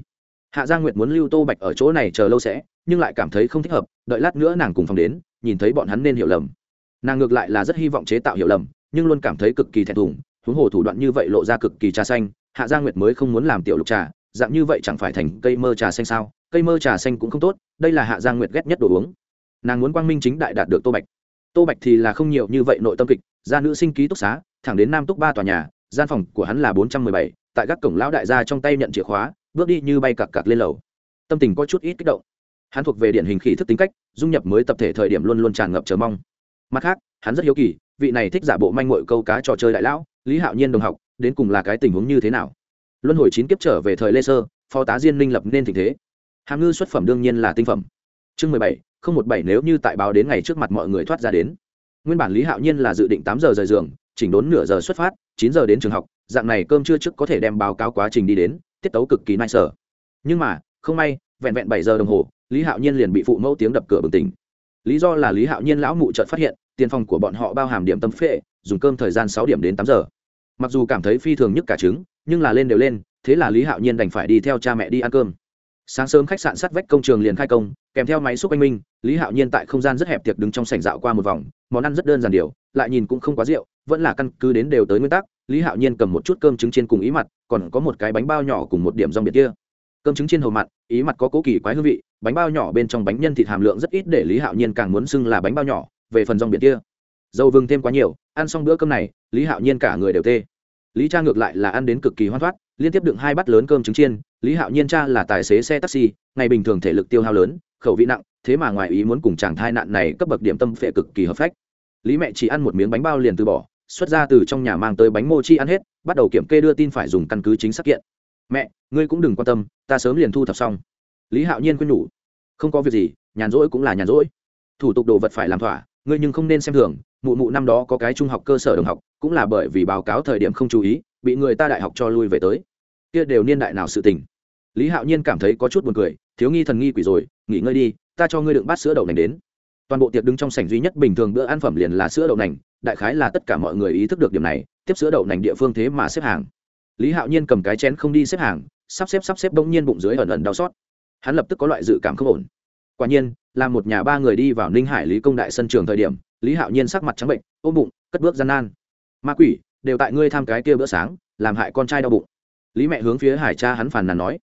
Hạ gia nguyệt muốn lưu tô bạch ở chỗ này chờ lâu sẽ, nhưng lại cảm thấy không thích hợp, đợi lát nữa nàng cùng phòng đến, nhìn thấy bọn hắn nên hiểu lầm. Nàng ngược lại là rất hy vọng chế tạo hiểu lầm, nhưng luôn cảm thấy cực kỳ thẹn thùng, huống hồ thủ đoạn như vậy lộ ra cực kỳ trà xanh, hạ gia nguyệt mới không muốn làm tiểu lục trà, dạng như vậy chẳng phải thành cây mơ trà xanh sao? Cây mơ trà xanh cũng không tốt, đây là hạ Giang nguyệt ghét nhất đồ uống. Nàng muốn quang minh chính đại đạt được tô bạch. Tô bạch thì là không nhiều như vậy nội tâm kịch ra nữ sinh ký túc xá, thẳng đến nam túc ba tòa nhà, gian phòng của hắn là bốn trăm mười bảy, tại các cổng lão đại gia trong tay nhận chìa khóa, bước đi như bay cặc cặc lên lầu. Tâm tình có chút ít kích động. Hắn thuộc về điển hình khỉ thức tính cách, dung nhập mới tập thể thời điểm luôn luôn tràn ngập chờ mong. Mặt khác, hắn rất hiếu kỳ, vị này thích giả bộ manh mội câu cá trò chơi đại lão, lý hạo nhiên đồng học, đến cùng là cái tình huống như thế nào? Luân hồi chín kiếp trở về thời lê sơ, phó tá diên minh lập nên tình thế hàm ngư xuất phẩm đương nhiên là tinh phẩm. Chương mười bảy, không một bảy nếu như tại báo đến ngày trước mặt mọi người thoát ra đến. Nguyên bản lý hạo nhiên là dự định tám giờ rời giường, chỉnh đốn nửa giờ xuất phát, chín giờ đến trường học, dạng này cơm trưa trước có thể đem báo cáo quá trình đi đến, tiết tấu cực kỳ nai sở nhưng mà, không may, vẹn vẹn bảy giờ đồng hồ, lý hạo nhiên liền bị phụ mẫu tiếng đập cửa bừng tỉnh. Lý do là lý hạo nhiên lão mụ chợt phát hiện, tiền phòng của bọn họ bao hàm điểm tâm phệ, dùng cơm thời gian sáu điểm đến tám giờ. Mặc dù cảm thấy phi thường nhất cả trứng, nhưng là lên đều lên, thế là lý hạo nhiên đành phải đi theo cha mẹ đi ăn cơm sáng sớm khách sạn sát vách công trường liền khai công, kèm theo máy xúc anh minh lý hạo nhiên tại không gian rất hẹp tiệc đứng trong sảnh dạo qua một vòng, món ăn rất đơn giản điều, lại nhìn cũng không quá rượu, vẫn là căn cứ đến đều tới nguyên tắc, lý hạo nhiên cầm một chút cơm trứng chiên cùng ý mặt, còn có một cái bánh bao nhỏ cùng một điểm rong biệt kia. Cơm trứng chiên hầu mặn, ý mặt có cố kỳ quái hương vị, bánh bao nhỏ bên trong bánh nhân thịt hàm lượng rất ít để lý hạo nhiên càng muốn xưng là bánh bao nhỏ, về phần rong biệt kia. Dầu vừng thêm quá nhiều, ăn xong bữa cơm này, lý hạo nhiên cả người đều tê lý cha ngược lại là ăn đến cực kỳ hoan thoát, liên tiếp đựng hai bát lớn cơm trứng chiên, lý hạo nhiên cha là tài xế xe taxi, ngày bình thường thể lực tiêu hao lớn, khẩu vị nặng, thế mà ngoài ý muốn cùng chàng thai nạn này cấp bậc điểm tâm phệ cực kỳ hợp phách. Lý mẹ chỉ ăn một miếng bánh bao liền từ bỏ, xuất ra từ trong nhà mang tới bánh mochi ăn hết, bắt đầu kiểm kê đưa tin phải dùng căn cứ chính xác kiện. Mẹ, ngươi cũng đừng quan tâm, ta sớm liền thu thập xong. Lý hạo nhiên quên nhủ. Không có việc gì, nhàn rỗi cũng là nhàn rỗi. Thủ tục đồ vật phải làm thỏa ngươi nhưng không nên xem thường, mụ mụ năm đó có cái trung học cơ sở đồng học, cũng là bởi vì báo cáo thời điểm không chú ý, bị người ta đại học cho lui về tới. Kia đều niên đại nào sự tình. Lý hạo nhiên cảm thấy có chút buồn cười, thiếu nghi thần nghi quỷ rồi, nghỉ ngơi đi, ta cho ngươi đựng bát sữa đậu nành đến. Toàn bộ tiệc đứng trong sảnh duy nhất bình thường bữa ăn phẩm liền là sữa đậu nành, đại khái là tất cả mọi người ý thức được điểm này, tiếp sữa đậu nành địa phương thế mà xếp hàng. Lý hạo nhiên cầm cái chén không đi xếp hàng, sắp xếp sắp xếp bỗng nhiên bụng dưới ẩn ẩn đau xót. Hắn lập tức có loại dự cảm không ổn. Quả nhiên là một nhà ba người đi vào ninh hải lý công đại sân trường thời điểm, lý hạo nhiên sắc mặt trắng bệnh, ôm bụng, cất bước gian nan. Ma quỷ, đều tại ngươi tham cái kia bữa sáng, làm hại con trai đau bụng. Lý mẹ hướng phía hải cha hắn phàn nàn nói.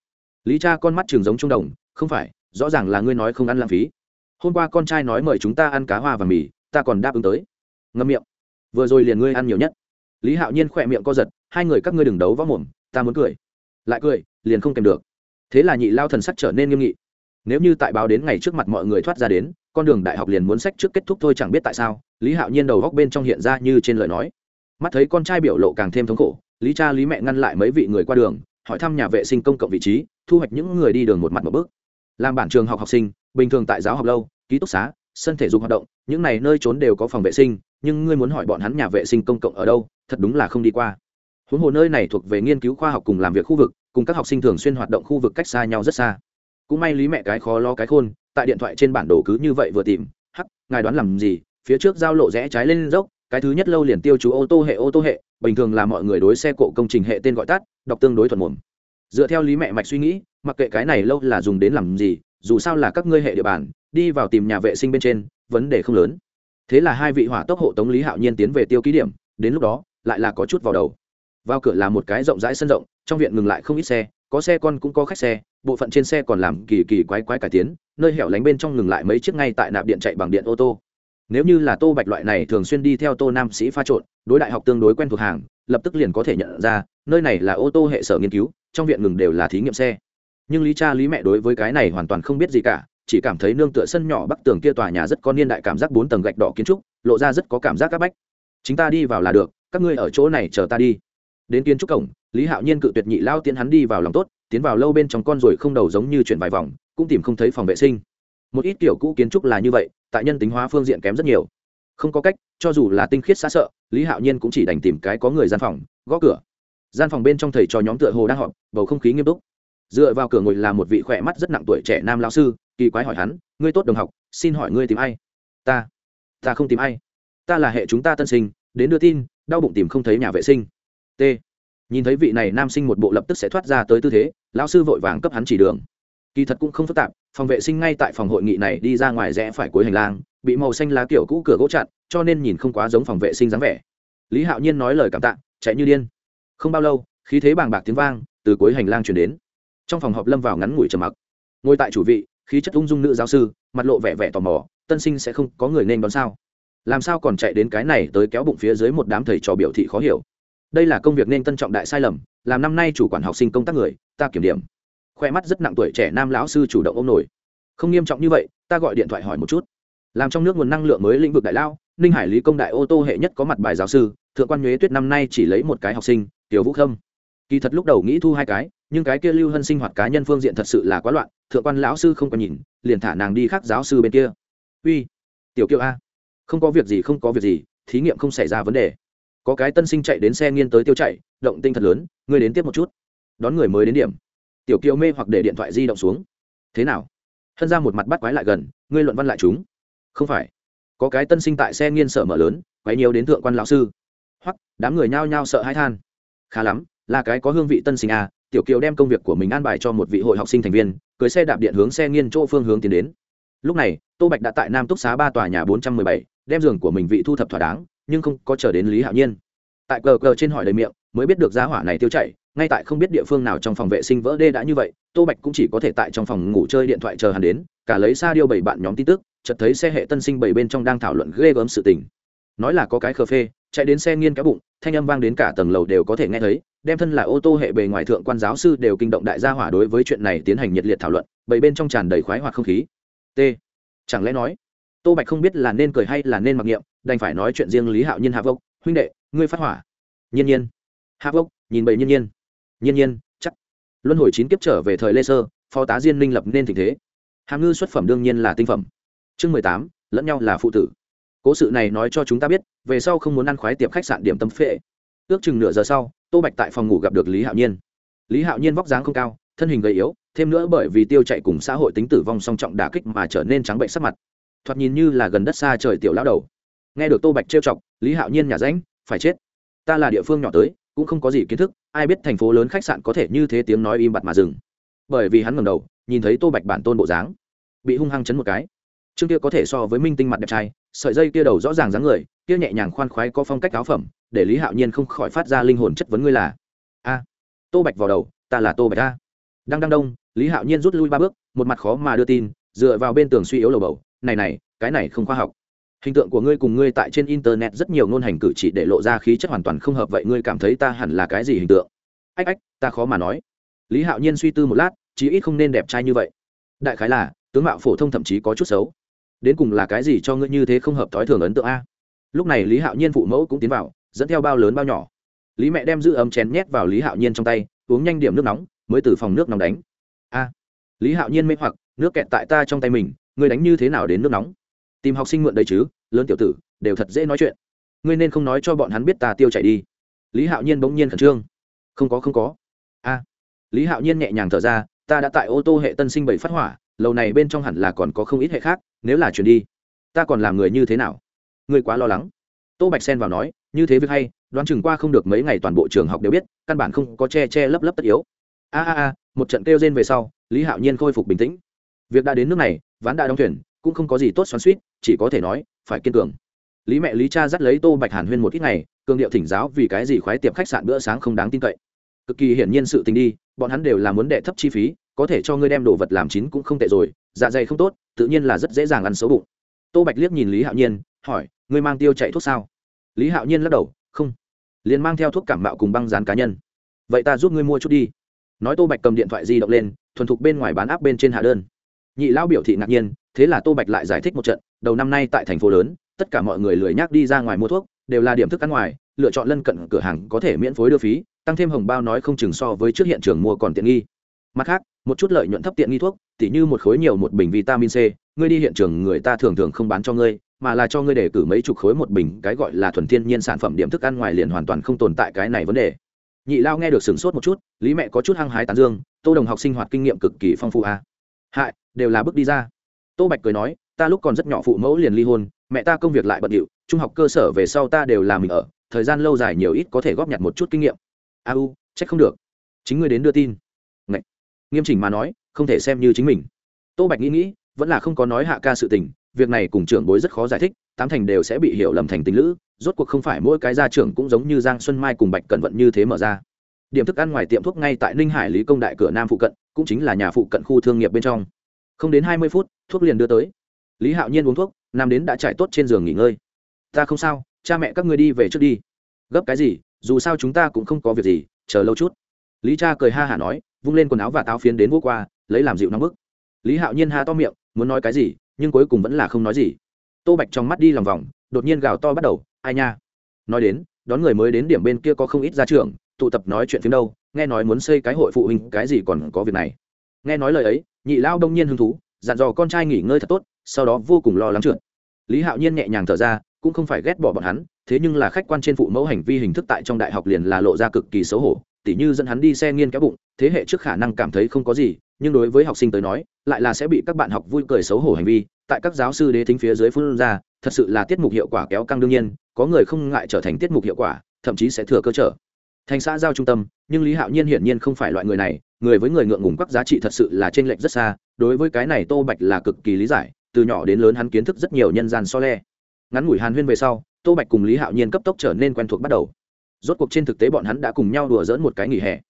Lý cha con mắt trường giống trung đồng, không phải, rõ ràng là ngươi nói không ăn lãng phí. Hôm qua con trai nói mời chúng ta ăn cá hoa và mì, ta còn đáp ứng tới. Ngâm miệng. Vừa rồi liền ngươi ăn nhiều nhất. Lý hạo nhiên khỏe miệng co giật, hai người các ngươi đừng đấu võ mồm, ta muốn cười. Lại cười, liền không kèm được. Thế là nhị lao thần sắc trở nên nghiêm nghị nếu như tại báo đến ngày trước mặt mọi người thoát ra đến, con đường đại học liền muốn sách trước kết thúc thôi chẳng biết tại sao, lý hạo nhiên đầu góc bên trong hiện ra như trên lời nói. Mắt thấy con trai biểu lộ càng thêm thống khổ, lý cha lý mẹ ngăn lại mấy vị người qua đường, hỏi thăm nhà vệ sinh công cộng vị trí, thu hoạch những người đi đường một mặt một bước. Làm bản trường học học sinh, bình thường tại giáo học lâu, ký túc xá, sân thể dục hoạt động, những này nơi trốn đều có phòng vệ sinh, nhưng ngươi muốn hỏi bọn hắn nhà vệ sinh công cộng ở đâu, thật đúng là không đi qua. Huống hồ nơi này thuộc về nghiên cứu khoa học cùng làm việc khu vực, cùng các học sinh thường xuyên hoạt động khu vực cách xa nhau rất xa cũng may lý mẹ cái khó lo cái khôn, tại điện thoại trên bản đồ cứ như vậy vừa tìm, hắc, ngài đoán làm gì? Phía trước giao lộ rẽ trái lên dốc, cái thứ nhất lâu liền tiêu chú ô tô hệ ô tô hệ, bình thường là mọi người đối xe cộ công trình hệ tên gọi tắt, đọc tương đối thuận mồm. Dựa theo lý mẹ mạch suy nghĩ, mặc kệ cái này lâu là dùng đến làm gì, dù sao là các ngươi hệ địa bàn, đi vào tìm nhà vệ sinh bên trên, vấn đề không lớn. Thế là hai vị hỏa tốc hộ tống lý hạo nhiên tiến về tiêu ký điểm, đến lúc đó, lại là có chút vào đầu. Vào cửa là một cái rộng rãi sân rộng, trong viện ngừng lại không ít xe có xe con cũng có khách xe, bộ phận trên xe còn làm kỳ kỳ quái quái cải tiến, nơi hẻo lánh bên trong ngừng lại mấy chiếc ngay tại nạp điện chạy bằng điện ô tô. Nếu như là tô bạch loại này thường xuyên đi theo tô nam sĩ pha trộn, đối đại học tương đối quen thuộc hàng, lập tức liền có thể nhận ra, nơi này là ô tô hệ sở nghiên cứu, trong viện ngừng đều là thí nghiệm xe. Nhưng lý cha lý mẹ đối với cái này hoàn toàn không biết gì cả, chỉ cảm thấy nương tựa sân nhỏ bắc tường kia tòa nhà rất có niên đại cảm giác bốn tầng gạch đỏ kiến trúc, lộ ra rất có cảm giác c áp bách. Chính ta đi vào là được, các ngươi ở chỗ này chờ ta đi. Đến kiến trúc cổng lý hạo nhiên cự tuyệt nhị lao tiến hắn đi vào lòng tốt, tiến vào lâu bên trong con rồi không đầu giống như chuyển vài vòng, cũng tìm không thấy phòng vệ sinh. Một ít kiểu cũ kiến trúc là như vậy, tại nhân tính hóa phương diện kém rất nhiều. Không có cách, cho dù là tinh khiết xa sợ, lý hạo nhiên cũng chỉ đành tìm cái có người gian phòng, gõ cửa. Gian phòng bên trong thầy trò nhóm tựa hồ đang họp, bầu không khí nghiêm túc. Dựa vào cửa ngồi là một vị khỏe mắt rất nặng tuổi trẻ nam lao sư, kỳ quái hỏi hắn, ngươi tốt đồng học, xin hỏi ngươi tìm ai? Ta ta không tìm ai. Ta là hệ chúng ta tân sinh, đến đưa tin, đau bụng tìm không thấy nhà vệ sinh. T nhìn thấy vị này nam sinh một bộ lập tức sẽ thoát ra tới tư thế, lão sư vội vàng cấp hắn chỉ đường. Kỳ thật cũng không phức tạp, phòng vệ sinh ngay tại phòng hội nghị này đi ra ngoài rẽ phải cuối hành lang, bị màu xanh lá kiểu cũ cửa gỗ chặn, cho nên nhìn không quá giống phòng vệ sinh dáng vẻ. Lý hạo nhiên nói lời cảm tạ, chạy như điên. Không bao lâu, khí thế bàng bạc tiếng vang từ cuối hành lang chuyển đến. Trong phòng họp lâm vào ngắn ngủi trầm mặc. Ngồi tại chủ vị, khí chất ung dung nữ giáo sư, mặt lộ vẻ vẻ tò mò, tân sinh sẽ không có người nên đón sao? Làm sao còn chạy đến cái này tới kéo bụng phía dưới một đám thầy trò biểu thị khó hiểu? Đây là công việc nên tân trọng đại sai lầm, làm năm nay chủ quản học sinh công tác người, ta kiểm điểm. Khoe mắt rất nặng tuổi trẻ nam lão sư chủ động ôm nổi. Không nghiêm trọng như vậy, ta gọi điện thoại hỏi một chút. Làm trong nước nguồn năng lượng mới lĩnh vực đại lao, ninh hải lý công đại ô tô hệ nhất có mặt bài giáo sư, thượng quan nhuế tuyết năm nay chỉ lấy một cái học sinh, tiểu vũ khâm. Kỳ thật lúc đầu nghĩ thu hai cái, nhưng cái kia lưu hân sinh hoạt cá nhân phương diện thật sự là quá loạn, thượng quan lão sư không có nhìn, liền thả nàng đi khác giáo sư bên kia. Uy, tiểu kiều a. Không có việc gì, không có việc gì, thí nghiệm không xảy ra vấn đề có cái tân sinh chạy đến xe nghiên tới tiêu chạy, động tinh thật lớn, ngươi đến tiếp một chút. Đón người mới đến điểm. Tiểu kiều mê hoặc để điện thoại di động xuống. Thế nào? Hân ra một mặt bắt quái lại gần, ngươi luận văn lại chúng không phải. Có cái tân sinh tại xe nghiên sở mở lớn quái nhiều đến thượng quan lão sư. Hoặc đám người nhao nhao sợ hãi than. Khá lắm, là cái có hương vị tân sinh à tiểu kiều đem công việc của mình an bài cho một vị hội học sinh thành viên, cưới xe đạp điện hướng xe nghiên chỗ phương hướng tiến đến. Lúc này, tô bạch đã tại nam túc xá ba tòa nhà bốn trăm mười bảy, đem giường của mình vị thu thập thỏa đáng nhưng không có chờ đến lý hạo nhiên. Tại cờ cờ trên hỏi đầy miệng, mới biết được giá hỏa này tiêu chảy, ngay tại không biết địa phương nào trong phòng vệ sinh vỡ đê đã như vậy, tô bạch cũng chỉ có thể tại trong phòng ngủ chơi điện thoại chờ hắn đến, cả lấy xa điêu bảy bạn nhóm tin tức, chợt thấy xe hệ tân sinh bảy bên trong đang thảo luận ghê gớm sự tình. Nói là có cái khờ phê, chạy đến xe nghiên cái bụng, thanh âm vang đến cả tầng lầu đều có thể nghe thấy, đem thân là ô tô hệ bề ngoài thượng quan giáo sư đều kinh động đại gia hỏa đối với chuyện này tiến hành nhiệt liệt thảo luận, bảy bên trong tràn đầy khoái hoạt không khí. T. Chẳng lẽ nói, tô bạch không biết là nên cười hay là nên mặc niệm đành phải nói chuyện riêng lý hạo nhiên hạ vốc, huynh đệ, ngươi phát hỏa. Nhiên nhiên. Hạ vốc, nhìn bậy nhiên nhiên. Nhiên nhiên, chắc. Luân hồi chín kiếp trở về thời lê sơ, phó tá diên minh lập nên tình thế. Hàm ngư xuất phẩm đương nhiên là tinh phẩm. Chương mười tám, lẫn nhau là phụ tử. Cố sự này nói cho chúng ta biết, về sau không muốn ăn khoái tiệp khách sạn điểm tâm phệ. Ước chừng nửa giờ sau, tô bạch tại phòng ngủ gặp được lý hạo nhiên. Lý hạo nhiên vóc dáng không cao, thân hình gầy yếu, thêm nữa bởi vì tiêu chạy cùng xã hội tính tử vong song trọng đà kích mà trở nên trắng bệnh sắc mặt. Thoạt nhìn như là gần đất xa trời tiểu lão đầu nghe được tô bạch trêu chọc, lý hạo nhiên nhà ránh, phải chết. Ta là địa phương nhỏ tới, cũng không có gì kiến thức, ai biết thành phố lớn khách sạn có thể như thế tiếng nói im bặt mà dừng. Bởi vì hắn ngầm đầu, nhìn thấy tô bạch bản tôn bộ dáng, bị hung hăng chấn một cái. Chương kia có thể so với minh tinh mặt đẹp trai, sợi dây kia đầu rõ ràng dáng người, kia nhẹ nhàng khoan khoái có phong cách áo phẩm, để lý hạo nhiên không khỏi phát ra linh hồn chất vấn ngươi là, a, tô bạch vào đầu, ta là tô bạch a. Đang đăng đông, lý hạo nhiên rút lui ba bước, một mặt khó mà đưa tin, dựa vào bên tường suy yếu lầu bầu, này này, cái này không khoa học hình tượng của ngươi cùng ngươi tại trên internet rất nhiều ngôn hành cử chỉ để lộ ra khí chất hoàn toàn không hợp, vậy ngươi cảm thấy ta hẳn là cái gì hình tượng? Ách ách, ta khó mà nói. Lý hạo nhiên suy tư một lát, chí ít không nên đẹp trai như vậy. Đại khái là, tướng mạo phổ thông thậm chí có chút xấu. Đến cùng là cái gì cho ngươi như thế không hợp thói thường ấn tượng a? Lúc này lý hạo nhiên phụ mẫu cũng tiến vào, dẫn theo bao lớn bao nhỏ. Lý mẹ đem giữ ấm chén nhét vào lý hạo nhiên trong tay, uống nhanh điểm nước nóng, mới từ phòng nước nóng đánh. A. Lý hạo nhiên mê hoặc, nước kẹt tại ta trong tay mình, ngươi đánh như thế nào đến nước nóng? Tìm học sinh mượn đây chứ, lớn tiểu tử, đều thật dễ nói chuyện. Ngươi nên không nói cho bọn hắn biết ta tiêu chảy đi. Lý hạo nhiên bỗng nhiên khẩn trương. Không có không có. A. Lý hạo nhiên nhẹ nhàng thở ra, ta đã tại ô tô hệ tân sinh bảy phát hỏa, lầu này bên trong hẳn là còn có không ít hệ khác, nếu là chuyển đi, ta còn làm người như thế nào? Ngươi quá lo lắng. Tô bạch sen vào nói, như thế việc hay, đoán chừng qua không được mấy ngày toàn bộ trường học đều biết, căn bản không có che che lấp lấp tất yếu. A a a, một trận kêu rên về sau, lý hạo nhiên khôi phục bình tĩnh. Việc đã đến nước này, ván đã đóng thuyền cũng không có gì tốt xoắn suýt, chỉ có thể nói, phải kiên cường. Lý mẹ lý cha dắt lấy tô bạch hàn huyên một ít ngày, cường điệu thỉnh giáo vì cái gì khoái tiệp khách sạn bữa sáng không đáng tin cậy. Cực kỳ hiển nhiên sự tình đi, bọn hắn đều là muốn đệ thấp chi phí, có thể cho ngươi đem đồ vật làm chín cũng không tệ rồi dạ dày không tốt, tự nhiên là rất dễ dàng ăn xấu bụng. Tô bạch liếc nhìn lý hạo nhiên, hỏi, ngươi mang tiêu chạy thuốc sao? Lý hạo nhiên lắc đầu, không. Liền mang theo thuốc cảm mạo cùng băng dán cá nhân. Vậy ta giúp ngươi mua chút đi. Nói tô bạch cầm điện thoại di động lên, thuần thục bên ngoài bán áp bên trên hạ đơn. Nhị lão biểu thị ngạc nhiên thế là tô bạch lại giải thích một trận, đầu năm nay tại thành phố lớn, tất cả mọi người lười nhác đi ra ngoài mua thuốc, đều là điểm thức ăn ngoài, lựa chọn lân cận cửa hàng có thể miễn phối đưa phí, tăng thêm hồng bao nói không chừng so với trước hiện trường mua còn tiện nghi. Mặt khác, một chút lợi nhuận thấp tiện nghi thuốc, tỉ như một khối nhiều một bình vitamin c, ngươi đi hiện trường người ta thường thường không bán cho ngươi, mà là cho ngươi để cử mấy chục khối một bình, cái gọi là thuần thiên nhiên sản phẩm điểm thức ăn ngoài liền hoàn toàn không tồn tại cái này vấn đề. Nhị lao nghe được sửng sốt một chút, lý mẹ có chút hăng hái tán dương, tô đồng học sinh hoạt kinh nghiệm cực kỳ phong phú a. À. hại, đều là bước đi ra tô bạch cười nói, ta lúc còn rất nhỏ phụ mẫu liền ly hôn, mẹ ta công việc lại bận điệu, trung học cơ sở về sau ta đều làm mình ở, thời gian lâu dài nhiều ít có thể góp nhặt một chút kinh nghiệm. A u, trách không được. Chính ngươi đến đưa tin. Ngậy. nghiêm chỉnh mà nói, không thể xem như chính mình. Tô bạch nghĩ nghĩ, vẫn là không có nói hạ ca sự tình, việc này cùng trưởng bối rất khó giải thích, tám thành đều sẽ bị hiểu lầm thành tình lữ, rốt cuộc không phải mỗi cái gia trưởng cũng giống như giang xuân mai cùng bạch cẩn vận như thế mở ra. Điểm thức ăn ngoài tiệm thuốc ngay tại ninh hải lý công đại cửa nam phụ cận, cũng chính là nhà phụ cận khu thương nghiệp bên trong. Không đến hai mươi phút thuốc liền đưa tới. Lý hạo nhiên uống thuốc nam đến đã trải tốt trên giường nghỉ ngơi. Ta không sao, cha mẹ các người đi về trước đi. Gấp cái gì, dù sao chúng ta cũng không có việc gì, chờ lâu chút. Lý cha cười ha hả nói, vung lên quần áo và táo phiến đến vô qua, lấy làm dịu nóng bức. Lý hạo nhiên ha to miệng, muốn nói cái gì, nhưng cuối cùng vẫn là không nói gì. Tô bạch trong mắt đi lòng vòng, đột nhiên gào to bắt đầu, ai nha. Nói đến, đón người mới đến điểm bên kia có không ít gia trưởng, tụ tập nói chuyện phim đâu, nghe nói muốn xây cái hội phụ huynh, cái gì còn có việc này. Nghe nói lời ấy, nhị lao đông nhiên hứng thú dặn dò con trai nghỉ ngơi thật tốt, sau đó vô cùng lo lắng trượt. Lý hạo nhiên nhẹ nhàng thở ra, cũng không phải ghét bỏ bọn hắn, thế nhưng là khách quan trên phụ mẫu hành vi hình thức tại trong đại học liền là lộ ra cực kỳ xấu hổ, tỉ như dẫn hắn đi xe nghiên kéo bụng, thế hệ trước khả năng cảm thấy không có gì, nhưng đối với học sinh tới nói, lại là sẽ bị các bạn học vui cười xấu hổ hành vi, tại các giáo sư đế thính phía dưới phương ra, thật sự là tiết mục hiệu quả kéo căng đương nhiên, có người không ngại trở thành tiết mục hiệu quả, thậm chí sẽ thừa cơ trở thành xã giao trung tâm, nhưng lý hạo nhiên hiển nhiên không phải loại người này người với người ngượng ngùng các giá trị thật sự là trên lệch rất xa, đối với cái này tô bạch là cực kỳ lý giải, từ nhỏ đến lớn hắn kiến thức rất nhiều nhân gian so le. Ngắn ngủi hàn huyên về sau, tô bạch cùng lý hạo nhiên cấp tốc trở nên quen thuộc bắt đầu. Rốt cuộc trên thực tế bọn hắn đã cùng nhau đùa dỡn một cái nghỉ hè.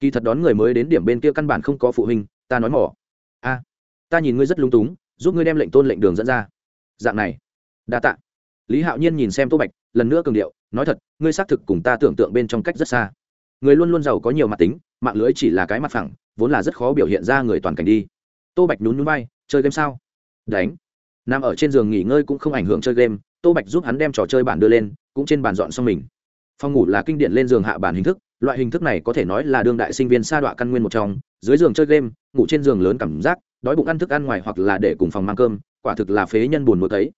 Kỳ thật đón người mới đến điểm bên kia căn bản không có phụ huynh, ta nói mỏ. A, ta nhìn ngươi rất lung túng, giúp ngươi đem lệnh tôn lệnh đường dẫn ra. Dạng này. Đa t ạ lý hạo nhiên nhìn xem tô bạch, lần nữa cường điệu, nói thật, ngươi xác thực cùng ta tưởng tượng bên trong cách rất xa. Người luôn luôn giàu có nhiều mặt tính mạng lưới chỉ là cái mặt phẳng, vốn là rất khó biểu hiện ra người toàn cảnh đi. Tô bạch nhún nhún bay chơi game sao? Đánh. Nằm ở trên giường nghỉ ngơi cũng không ảnh hưởng chơi game, tô bạch giúp hắn đem trò chơi bản đưa lên, cũng trên bàn dọn xong mình. Phòng ngủ là kinh điển lên giường hạ bản hình thức, loại hình thức này có thể nói là đương đại sinh viên sa đọa căn nguyên một trong, dưới giường chơi game, ngủ trên giường lớn cảm giác, đói bụng ăn thức ăn ngoài hoặc là để cùng phòng mang cơm, quả thực là phế nhân buồn một thấy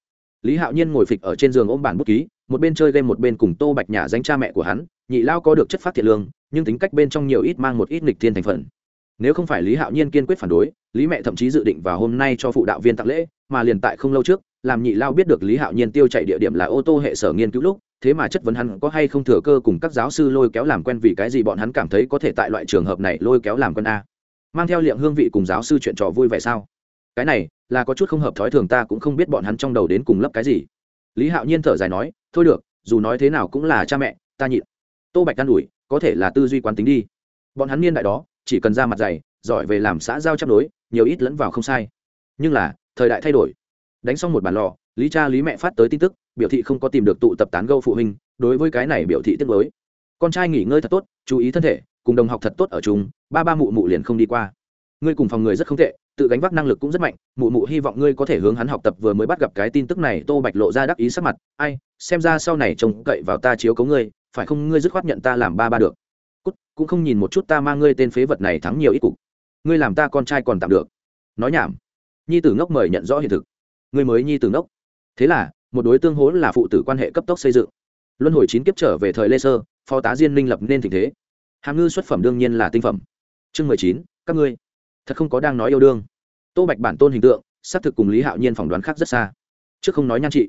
lý hạo nhiên ngồi phịch ở trên giường ôm bản bút ký, một bên chơi game một bên cùng tô bạch nhả danh cha mẹ của hắn, nhị lao có được chất phát thiện lương nhưng tính cách bên trong nhiều ít mang một ít nghịch thiên thành phần. Nếu không phải lý hạo nhiên kiên quyết phản đối, lý mẹ thậm chí dự định vào hôm nay cho phụ đạo viên tặng lễ, mà liền tại không lâu trước, làm nhị lao biết được lý hạo nhiên tiêu chạy địa điểm là ô tô hệ sở nghiên cứu lúc, thế mà chất vấn hắn có hay không thừa cơ cùng các giáo sư lôi kéo làm quen vì cái gì bọn hắn cảm thấy có thể tại loại trường hợp này lôi kéo làm quen a. Mang theo liệm hương vị cùng giáo sư chuyện trò vui vẻ sao? Cái này, là có chút không hợp thói thường ta cũng không biết bọn hắn trong đầu đến cùng lấp cái gì. Lý hạo nhiên thở dài nói, thôi được, dù nói thế nào cũng là cha mẹ, ta nhịn. Tô bạch can ủi có thể là tư duy quán tính đi. Bọn hắn niên đại đó, chỉ cần ra mặt dày, giỏi về làm xã giao chấp đối, nhiều ít lẫn vào không sai. Nhưng là, thời đại thay đổi. Đánh xong một bàn lò, lý cha lý mẹ phát tới tin tức, biểu thị không có tìm được tụ tập tán gâu phụ huynh, đối với cái này biểu thị tiếc lối con trai nghỉ ngơi thật tốt, chú ý thân thể, cùng đồng học thật tốt ở chúng ba ba mụ mụ liền không đi qua. Ngươi cùng phòng người rất không tệ, tự gánh vác năng lực cũng rất mạnh, mụ mụ hy vọng ngươi có thể hướng hắn học tập vừa mới bắt gặp cái tin tức này, tô bạch lộ ra đắc ý sắc mặt. Ai, xem ra sau này trông cậy vào ta chiếu cấu ngươi phải không ngươi dứt khoát nhận ta làm ba ba được? Cút, cũng không nhìn một chút ta mang ngươi tên phế vật này thắng nhiều ít cục. Ngươi làm ta con trai còn tạm được. Nói nhảm. Nhi tử ngốc mời nhận rõ hiện thực. Ngươi mới nhi tử ngốc. Thế là, một đối tương hố là phụ tử quan hệ cấp tốc xây dựng. Luân hồi chín kiếp trở về thời lê sơ, phó tá diên minh lập nên tình thế. Hàm ngư xuất phẩm đương nhiên là tinh phẩm. Chương mười chín, các ngươi. Thật không có đang nói yêu đương. Tô bạch bản tôn hình tượng, xác thực cùng lý hạo nhiên phỏng đoán khác rất xa. Trước không nói nhan trị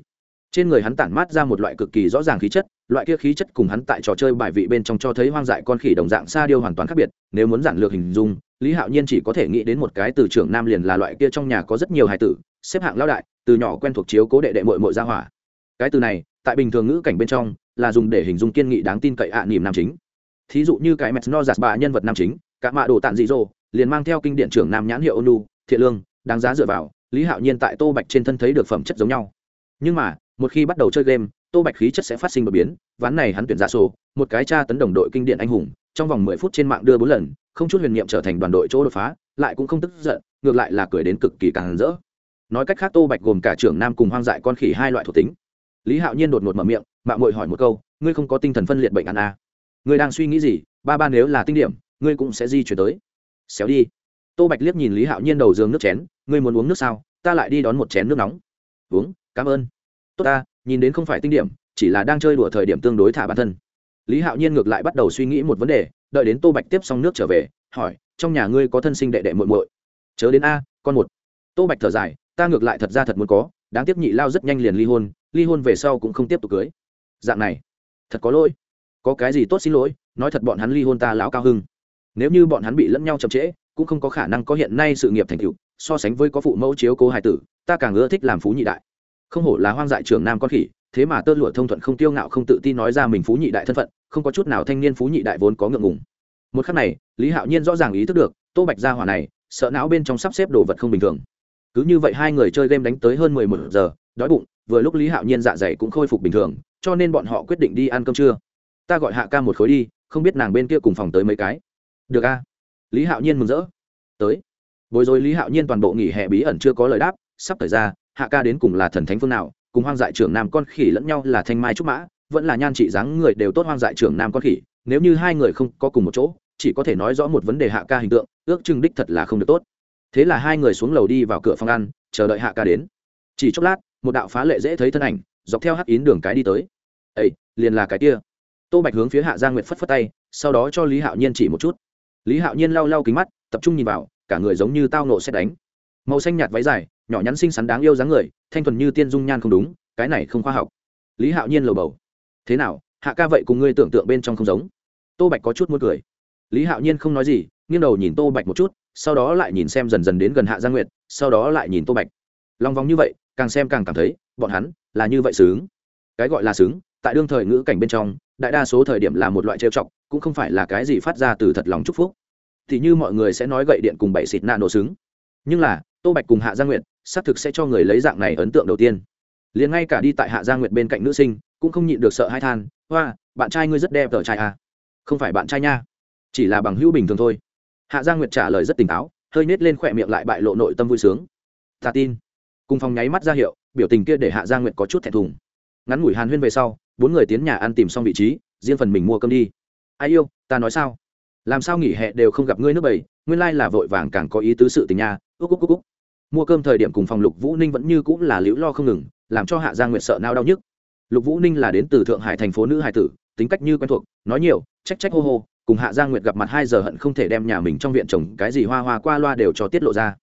trên người hắn tản mát ra một loại cực kỳ rõ ràng khí chất, loại kia khí chất cùng hắn tại trò chơi bài vị bên trong cho thấy hoang dại con khỉ đồng dạng xa điêu hoàn toàn khác biệt, nếu muốn giản lược hình dung, lý hạo nhiên chỉ có thể nghĩ đến một cái từ trưởng nam liền là loại kia trong nhà có rất nhiều hài tử, xếp hạng lao đại, từ nhỏ quen thuộc chiếu cố đệ đệ mội mội ra hỏa. Cái từ này, tại bình thường ngữ cảnh bên trong, là dùng để hình dung kiên nghị đáng tin cậy ạ à nỉm nam chính. Thí dụ như cái mẹt no giạt bà nhân vật nam chính, cả mạ đồ tạn dị dỗ liền mang theo kinh điện trưởng nam nhãn hiệu ônu, thiện lương, đáng giá dựa vào, lý hạo nhiên tại tô bạch trên thân thấy được phẩm chất giống nhau. Nhưng mà một khi bắt đầu chơi game, tô bạch khí chất sẽ phát sinh đột biến, ván này hắn tuyển ra sổ, một cái tra tấn đồng đội kinh điện anh hùng, trong vòng mười phút trên mạng đưa bốn lần, không chút huyền niệm trở thành đoàn đội chỗ đột phá, lại cũng không tức giận, ngược lại là cười đến cực kỳ càng rỡ. Nói cách khác tô bạch gồm cả trưởng nam cùng hoang dại con khỉ hai loại thuộc tính. Lý hạo nhiên đột ngột mở miệng mạng mội hỏi một câu, ngươi không có tinh thần phân liệt bệnh ăn à? ngươi đang suy nghĩ gì? Ba ba nếu là tinh điểm, ngươi cũng sẽ di chuyển tới. Xéo đi. Tô bạch liếc nhìn lý hạo nhiên đầu giường nước chén, ngươi muốn uống nước sao? Ta lại đi đón một chén nước nóng. Uống, cảm ơn tốt ta, nhìn đến không phải tinh điểm, chỉ là đang chơi đùa thời điểm tương đối thả bản thân. Lý hạo nhiên ngược lại bắt đầu suy nghĩ một vấn đề, đợi đến tô bạch tiếp xong nước trở về, hỏi, trong nhà ngươi có thân sinh đệ đệ muội muội? Chớ đến a, con một. Tô bạch thở dài, ta ngược lại thật ra thật muốn có, đáng tiếc nhị lao rất nhanh liền ly hôn ly hôn về sau cũng không tiếp tục cưới. Dạng này, thật có lỗi. Có cái gì tốt xin lỗi, nói thật bọn hắn ly hôn ta lão cao hưng. Nếu như bọn hắn bị lẫn nhau chậm trễ, cũng không có khả năng có hiện nay sự nghiệp thành tựu, so sánh với có phụ mẫu chiếu cố hài tử, ta càng ưa thích làm phú nhị đại không hổ là hoang dại trưởng nam con khỉ, thế mà tơ lụa thông thuận không tiêu ngạo không tự tin nói ra mình phú nhị đại thân phận, không có chút nào thanh niên phú nhị đại vốn có ngượng ngùng. Một khắc này, lý hạo nhiên rõ ràng ý thức được, tô bạch gia hỏa này, sợ não bên trong sắp xếp đồ vật không bình thường. Cứ như vậy hai người chơi game đánh tới hơn mười một giờ, đói bụng, vừa lúc lý hạo nhiên dạ dày cũng khôi phục bình thường, cho nên bọn họ quyết định đi ăn cơm trưa. Ta gọi hạ ca một khối đi, không biết nàng bên kia cùng phòng tới mấy cái. Được a. Lý hạo nhiên mừng rỡ. Tới. Bối rối lý hạo nhiên toàn bộ nghỉ hè bí ẩn chưa có lời đáp, sắp thời ra hạ ca đến cùng là thần thánh phương nào, cùng hoang dại trưởng nam con khỉ lẫn nhau là thanh mai trúc mã, vẫn là nhan trị dáng người đều tốt hoang dại trưởng nam con khỉ, nếu như hai người không có cùng một chỗ, chỉ có thể nói rõ một vấn đề hạ ca hình tượng, ước chừng đích thật là không được tốt. Thế là hai người xuống lầu đi vào cửa phòng ăn, chờ đợi hạ ca đến. Chỉ chốc lát, một đạo phá lệ dễ thấy thân ảnh, dọc theo hắc yến đường cái đi tới. Ây liền là cái kia. Tô bạch hướng phía hạ gia nguyệt phất phất tay, sau đó cho lý hạo nhiên chỉ một chút. Lý hạo nhiên lau lau kính mắt, tập trung nhìn vào, cả người giống như tao nộ xét đánh màu xanh nhạt váy dài nhỏ nhắn xinh xắn đáng yêu dáng người thanh thuần như tiên dung nhan không đúng cái này không khoa học. Lý hạo nhiên lầu bầu. Thế nào hạ ca vậy cùng ngươi tưởng tượng bên trong không giống? Tô bạch có chút muốn cười. Lý hạo nhiên không nói gì nghiêng đầu nhìn tô bạch một chút sau đó lại nhìn xem dần dần đến gần hạ gia nguyệt sau đó lại nhìn tô bạch. Lòng vòng như vậy càng xem càng cảm thấy bọn hắn là như vậy sướng cái gọi là sướng tại đương thời ngữ cảnh bên trong đại đa số thời điểm là một loại trêu chọc cũng không phải là cái gì phát ra từ thật lòng chúc phúc. Thì như mọi người sẽ nói gậy điện cùng bảy xịt nạ nổ sướng, nhưng là tô bạch cùng hạ gia nguyệt, xác thực sẽ cho người lấy dạng này ấn tượng đầu tiên. Liền ngay cả đi tại hạ gia nguyệt bên cạnh nữ sinh, cũng không nhịn được sợ hai than, hoa, bạn trai ngươi rất đẹp tờ trai à. không phải bạn trai nha, chỉ là bằng hữu bình thường thôi. Hạ gia nguyệt trả lời rất tỉnh táo, hơi nết lên khỏe miệng lại bại lộ nội tâm vui sướng. Ta tin. Cùng phòng nháy mắt ra hiệu, biểu tình kia để hạ gia nguyệt có chút thẹn thùng. Ngắn ngủi hàn huyên về sau, bốn người tiến nhà ăn tìm xong vị trí, riêng phần mình mua cơm đi. Ai yêu, ta nói sao? Làm sao nghỉ hè đều không gặp ngươi nước bầy, nguyên lai là vội vàng càng có ý tứ sự tình nha. Úc úc úc úc mua cơm thời điểm cùng phòng lục vũ ninh vẫn như cũng là liễu lo không ngừng, làm cho hạ gia nguyệt sợ nao đau nhức. Lục vũ ninh là đến từ thượng hải thành phố nữ hải tử, tính cách như quen thuộc, nói nhiều, trách trách hô hô, cùng hạ gia nguyệt gặp mặt hai giờ hận không thể đem nhà mình trong viện trồng cái gì hoa hoa qua loa đều cho tiết lộ ra.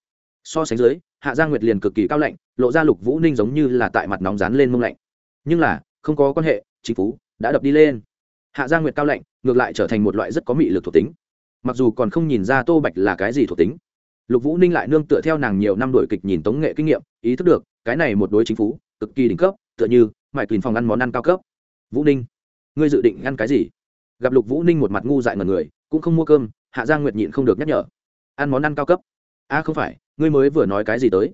So sánh dưới, hạ gia nguyệt liền cực kỳ cao lạnh, lộ ra lục vũ ninh giống như là tại mặt nóng rán lên mông lạnh. Nhưng là, không có quan hệ, chính phú đã đập đi lên. Hạ gia nguyệt cao lạnh, ngược lại trở thành một loại rất có mị lực thuộc tính. Mặc dù còn không nhìn ra tô bạch là cái gì thuộc tính lục vũ ninh lại nương tựa theo nàng nhiều năm đổi kịch nhìn tống nghệ kinh nghiệm, ý thức được, cái này một đối chính phủ cực kỳ đỉnh cấp, tựa như mãi kìm phòng ăn món ăn cao cấp. Vũ ninh, ngươi dự định ăn cái gì? Gặp lục vũ ninh một mặt ngu dại ngần người, cũng không mua cơm, hạ giang nguyệt nhịn không được nhắc nhở. Ăn món ăn cao cấp? A à không phải, ngươi mới vừa nói cái gì tới?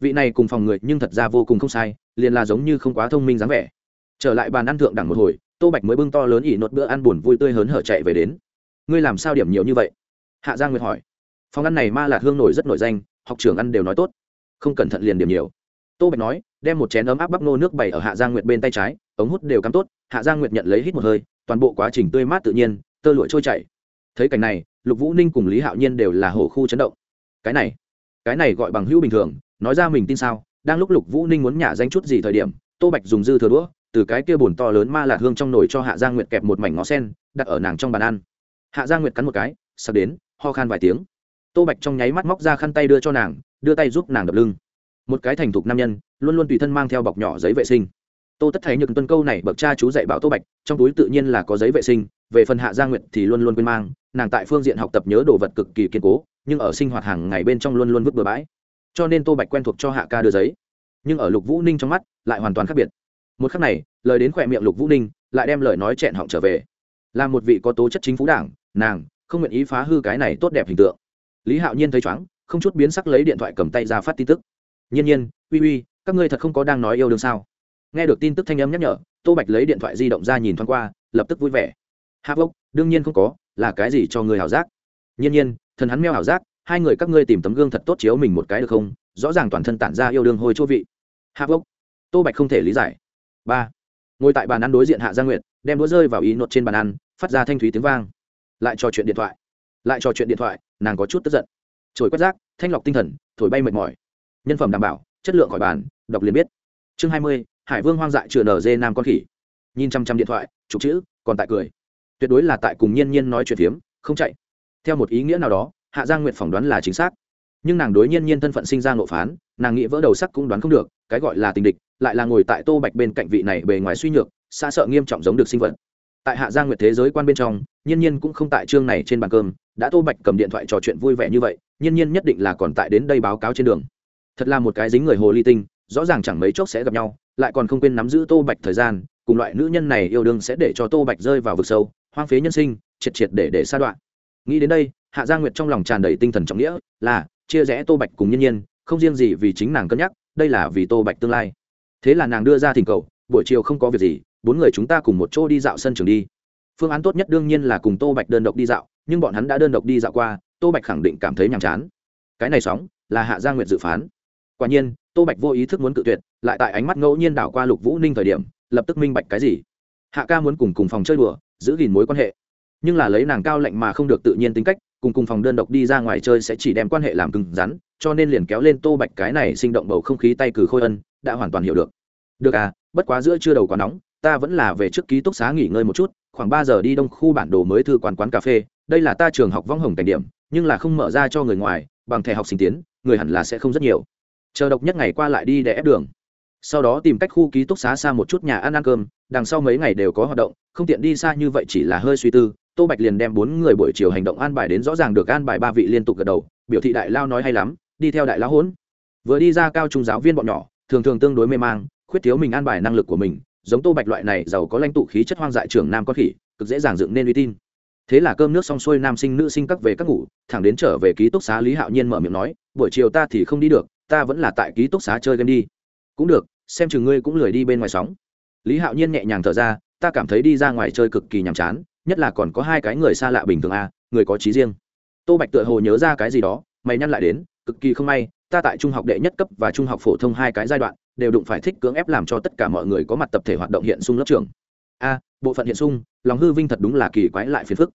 Vị này cùng phòng người nhưng thật ra vô cùng không sai, liền là giống như không quá thông minh dáng vẻ. Trở lại bàn ăn thượng đẳng một hồi, tô bạch mới bưng to lớn ỉ nốt bữa ăn buồn vui tươi hớn hở chạy về đến. Ngươi làm sao điểm nhiều như vậy? Hạ giang nguyệt hỏi phòng ăn này ma lạc hương nổi rất nổi danh, học trưởng ăn đều nói tốt. Không cẩn thận liền điểm nhiều. Tô bạch nói, đem một chén ấm áp bắp nô nước bày ở hạ giang nguyệt bên tay trái, ống hút đều cắm tốt, hạ giang nguyệt nhận lấy hít một hơi, toàn bộ quá trình tươi mát tự nhiên, tơ lụa trôi chảy. Thấy cảnh này, lục vũ ninh cùng lý hạo nhiên đều là hổ khu chấn động. Cái này cái này gọi bằng hữu bình thường, nói ra mình tin sao? Đang lúc lục vũ ninh muốn nhả danh chút gì thời điểm, tô bạch dùng dư thừa đũa, từ cái kia bồn to lớn ma lạc hương trong nồi cho hạ giang nguyệt kẹp một mảnh ngó sen, đặt ở nàng trong bàn ăn. Hạ giang nguyệt cắn một cái sắp đến, ho khan vài tiếng tô bạch trong nháy mắt móc ra khăn tay đưa cho nàng, đưa tay giúp nàng đập lưng. Một cái thành thục nam nhân, luôn luôn tùy thân mang theo bọc nhỏ giấy vệ sinh. Tô tất thấy nhược tuân câu này, bậc cha chú dạy bảo tô bạch, trong túi tự nhiên là có giấy vệ sinh, về phần hạ gia nguyệt thì luôn luôn quên mang, nàng tại phương diện học tập nhớ đồ vật cực kỳ kiên cố, nhưng ở sinh hoạt hàng ngày bên trong luôn luôn vứt bừa bãi. Cho nên tô bạch quen thuộc cho hạ ca đưa giấy. Nhưng ở lục vũ ninh trong mắt, lại hoàn toàn khác biệt. Một khắc này, lời đến khỏe miệng lục vũ ninh, lại đem lời nói chẹn họng trở về. Là một vị có tố chất chính phủ đảng, nàng không nguyện ý phá hư cái này tốt đẹp hình tượng lý hạo nhiên thấy chóng không chút biến sắc lấy điện thoại cầm tay ra phát tin tức. Nhiên nhiên, uy uy, các ngươi thật không có đang nói yêu đương sao? Nghe được tin tức thanh âm nhắc nhở, tô bạch lấy điện thoại di động ra nhìn thoáng qua, lập tức vui vẻ. Hạ vốc đương nhiên không có, là cái gì cho người hảo giác? Nhiên nhiên, thần hắn meo hảo giác, hai người các ngươi tìm tấm gương thật tốt chiếu mình một cái được không? Rõ ràng toàn thân tản ra yêu đương hôi chỗ vị. Hạ vốc tô bạch không thể lý giải. Ba. Ngồi tại bàn ăn đối diện hạ gia nguyệt, đem đũa rơi vào ý nốt trên bàn ăn, phát ra thanh thúy tiếng vang. Lại trò chuyện điện thoại. Lại trò chuyện điện thoại nàng có chút tức giận. Trồi quét rác, thanh lọc tinh thần, thổi bay mệt mỏi. Nhân phẩm đảm bảo, chất lượng khỏi bàn, đọc liền biết. Chương hai mươi, hải vương hoang dại chừa nở dê nam con khỉ. Nhìn chăm chăm điện thoại, chụp chữ, còn tại cười. Tuyệt đối là tại cùng nhiên nhiên nói chuyện phiếm, không chạy. Theo một ý nghĩa nào đó, hạ giang nguyện phỏng đoán là chính xác. Nhưng nàng đối nhiên nhiên thân phận sinh ra nộ phán, nàng nghĩ vỡ đầu sắc cũng đoán không được, cái gọi là tình địch, lại là ngồi tại tô bạch bên cạnh vị này bề ngoài suy nhược, xa sợ nghiêm trọng giống được sinh vật tại hạ giang nguyệt thế giới quan bên trong, nhiên nhiên cũng không tại chương này trên bàn cơm, đã tô bạch cầm điện thoại trò chuyện vui vẻ như vậy, nhiên nhiên nhất định là còn tại đến đây báo cáo trên đường. Thật là một cái dính người hồ ly tinh, rõ ràng chẳng mấy chốc sẽ gặp nhau, lại còn không quên nắm giữ tô bạch thời gian, cùng loại nữ nhân này yêu đương sẽ để cho tô bạch rơi vào vực sâu, hoang phế nhân sinh, triệt triệt để để sa đoạn. Nghĩ đến đây, hạ gia nguyệt trong lòng tràn đầy tinh thần trọng nghĩa, là, chia rẽ tô bạch cùng Nhiên nhiên, không riêng gì vì chính nàng cân nhắc, đây là vì tô bạch tương lai. Thế là nàng đưa ra thỉnh cầu, buổi chiều không có việc gì bốn người chúng ta cùng một chỗ đi dạo sân trường đi. Phương án tốt nhất đương nhiên là cùng tô bạch đơn độc đi dạo, nhưng bọn hắn đã đơn độc đi dạo qua, tô bạch khẳng định cảm thấy nhàm chán. Cái này sóng là hạ gia nguyệt dự phán. Quả nhiên, tô bạch vô ý thức muốn cự tuyệt, lại tại ánh mắt ngẫu nhiên đảo qua lục vũ ninh thời điểm, lập tức minh bạch cái gì. Hạ ca muốn cùng cùng phòng chơi đùa, giữ gìn mối quan hệ. Nhưng là lấy nàng cao lạnh mà không được tự nhiên tính cách, cùng cùng phòng đơn độc đi ra ngoài chơi sẽ chỉ đem quan hệ làm cứng rắn, cho nên liền kéo lên tô bạch cái này sinh động bầu không khí tay cử khôi ân, đã hoàn toàn hiểu được. Được à bất quá giữa chưa đầu quá nóng ta vẫn là về trước ký túc xá nghỉ ngơi một chút, khoảng ba giờ đi đông khu bản đồ mới thư quán quán cà phê. Đây là ta trường học vong hồng cảnh điểm, nhưng là không mở ra cho người ngoài, bằng thẻ học sinh tiến, người hẳn là sẽ không rất nhiều. Chờ độc nhất ngày qua lại đi để ép đường. Sau đó tìm cách khu ký túc xá xa một chút nhà ăn ăn cơm, đằng sau mấy ngày đều có hoạt động, không tiện đi xa như vậy chỉ là hơi suy tư. Tô bạch liền đem bốn người buổi chiều hành động an bài đến rõ ràng được an bài ba vị liên tục gật đầu, biểu thị đại lao nói hay lắm, đi theo đại lao hỗn vừa đi ra cao trung giáo viên bọn nhỏ, thường thường tương đối mê mang, khuyết thiếu mình an bài năng lực của mình giống tô bạch loại này giàu có lãnh tụ khí chất hoang dại trưởng nam con khỉ, cực dễ dàng dựng nên uy tin. Thế là cơm nước xong xuôi nam sinh nữ sinh các về các ngủ, thẳng đến trở về ký túc xá lý hạo nhiên mở miệng nói, buổi chiều ta thì không đi được, ta vẫn là tại ký túc xá chơi game đi. Cũng được, xem chừng ngươi cũng lười đi bên ngoài sóng. Lý hạo nhiên nhẹ nhàng thở ra, ta cảm thấy đi ra ngoài chơi cực kỳ nhàm chán, nhất là còn có hai cái người xa lạ bình thường à người có trí riêng. Tô bạch tựa hồ nhớ ra cái gì đó, mày nhăn lại đến, cực kỳ không may ta tại trung học đệ nhất cấp và trung học phổ thông hai cái giai đoạn, đều đụng phải thích cưỡng ép làm cho tất cả mọi người có mặt tập thể hoạt động hiện sung lớp trường. A, bộ phận hiện sung, lòng hư vinh thật đúng là kỳ quái lại phiền phức.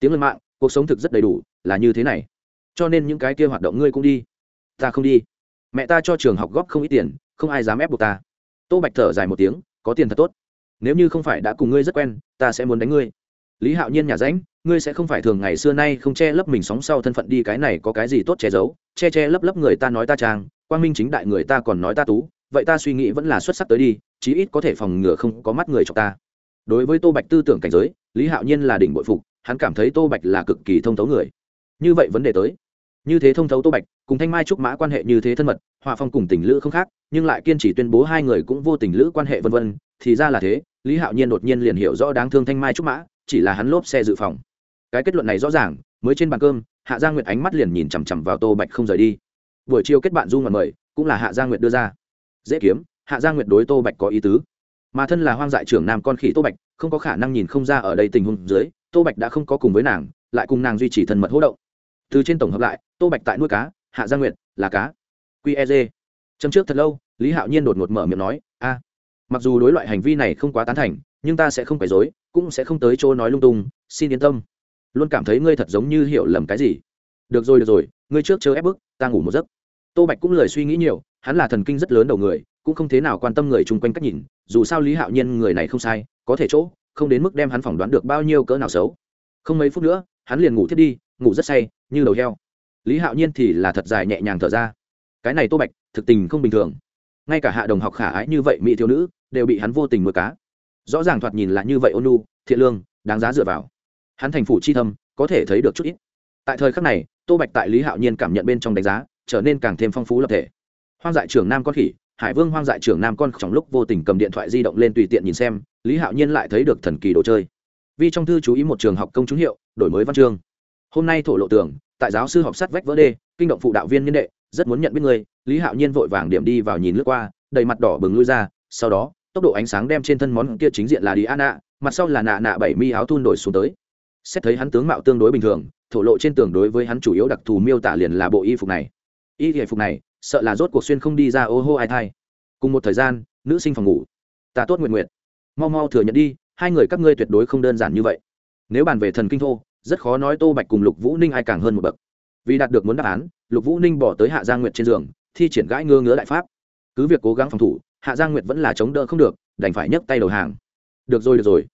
Tiếng lên mạng, cuộc sống thực rất đầy đủ, là như thế này. Cho nên những cái kia hoạt động ngươi cũng đi. Ta không đi. Mẹ ta cho trường học góp không ít tiền, không ai dám ép buộc ta. Tô bạch thở dài một tiếng, có tiền thật tốt. Nếu như không phải đã cùng ngươi rất quen, ta sẽ muốn đánh ngươi. Lý hạo nhiên nhà ránh ngươi sẽ không phải thường ngày xưa nay không che lấp mình sóng sau thân phận đi cái này có cái gì tốt che giấu che che lấp lấp người ta nói ta trang, quang minh chính đại người ta còn nói ta tú, vậy ta suy nghĩ vẫn là xuất sắc tới đi, chí ít có thể phòng ngừa không có mắt người cho ta. Đối với tô bạch tư tưởng cảnh giới, lý hạo nhiên là đỉnh bội phục, hắn cảm thấy tô bạch là cực kỳ thông thấu người. Như vậy vấn đề tới. Như thế thông thấu tô bạch, cùng thanh mai trúc mã quan hệ như thế thân mật, hòa phong cùng tình lữ không khác, nhưng lại kiên trì tuyên bố hai người cũng vô tình lữ quan hệ vân vân, thì ra là thế, lý hạo nhiên đột nhiên liền hiểu rõ đáng thương thanh mai trúc mã, chỉ là hắn lốp xe dự phòng. Cái kết luận này rõ ràng, mới trên bàn cơm hạ giang nguyệt ánh mắt liền nhìn chằm chằm vào tô bạch không rời đi. Buổi chiều kết bạn du ngoạn mời, cũng là hạ gia nguyệt đưa ra. Dễ kiếm, hạ gia nguyệt đối tô bạch có ý tứ. Mà thân là hoang dại trưởng nam con khỉ tô bạch, không có khả năng nhìn không ra ở đây tình huống dưới, tô bạch đã không có cùng với nàng, lại cùng nàng duy trì thân mật hỗ động. Từ trên tổng hợp lại, tô bạch tại nuôi cá, hạ gia nguyệt là cá. Qez chấm trước thật lâu, lý hạo nhiên đột ngột mở miệng nói, a, mặc dù đối loại hành vi này không quá tán thành, nhưng ta sẽ không phải dối cũng sẽ không tới chỗ nói lung tung, xin yên tâm luôn cảm thấy ngươi thật giống như hiểu lầm cái gì. Được rồi được rồi, ngươi trước chờ ép bức, ta ngủ một giấc. Tô bạch cũng lời suy nghĩ nhiều, hắn là thần kinh rất lớn đầu người, cũng không thế nào quan tâm người chung quanh cách nhìn, dù sao lý hạo nhiên người này không sai, có thể chỗ, không đến mức đem hắn phỏng đoán được bao nhiêu cỡ nào xấu. Không mấy phút nữa, hắn liền ngủ thiết đi, ngủ rất say, như đầu heo. Lý hạo nhiên thì là thật dài nhẹ nhàng thở ra. Cái này tô bạch, thực tình không bình thường. Ngay cả hạ đồng học khả ái như vậy mỹ thiếu nữ, đều bị hắn vô tình nuôi cá. Rõ ràng thoạt nhìn là như vậy ôn nu thiện lương, đáng giá dựa vào hắn thành phủ chi thâm, có thể thấy được chút ít. Tại thời khắc này, tô bạch tại lý hạo nhiên cảm nhận bên trong đánh giá, trở nên càng thêm phong phú lập thể. Hoang dại trưởng nam con khỉ, hải vương hoang dại trưởng nam con trong lúc vô tình cầm điện thoại di động lên tùy tiện nhìn xem, lý hạo nhiên lại thấy được thần kỳ đồ chơi. Vì trong thư chú ý một trường học công chúng hiệu, đổi mới văn chương. Hôm nay thổ lộ tưởng tại giáo sư học sát vách vỡ đê, kinh động phụ đạo viên nhân đệ, rất muốn nhận biết người, lý hạo nhiên vội vàng điểm đi vào nhìn lướt qua, đầy mặt đỏ bừng lui ra, sau đó, tốc độ ánh sáng đem trên thân món kia chính diện là đi an nạ mặt sau là nạ nạ bảy mi áo thun đổi xuống tới xét thấy hắn tướng mạo tương đối bình thường, thổ lộ trên tường đối với hắn chủ yếu đặc thù miêu tả liền là bộ y phục này. Y thể phục này, sợ là rốt cuộc xuyên không đi ra ô hô ai thai. Cùng một thời gian, nữ sinh phòng ngủ. Ta tốt nguyện nguyện. Mau mau thừa nhận đi, hai người các ngươi tuyệt đối không đơn giản như vậy. Nếu bàn về thần kinh thô, rất khó nói tô bạch cùng lục vũ ninh ai càng hơn một bậc. Vì đạt được muốn đáp án, lục vũ ninh bỏ tới hạ gia nguyệt trên giường, thi triển gãi ngơ ngứa đại pháp. Cứ việc cố gắng phòng thủ, hạ gia nguyệt vẫn là chống đỡ không được, đành phải nhấc tay đầu hàng. Được rồi được rồi.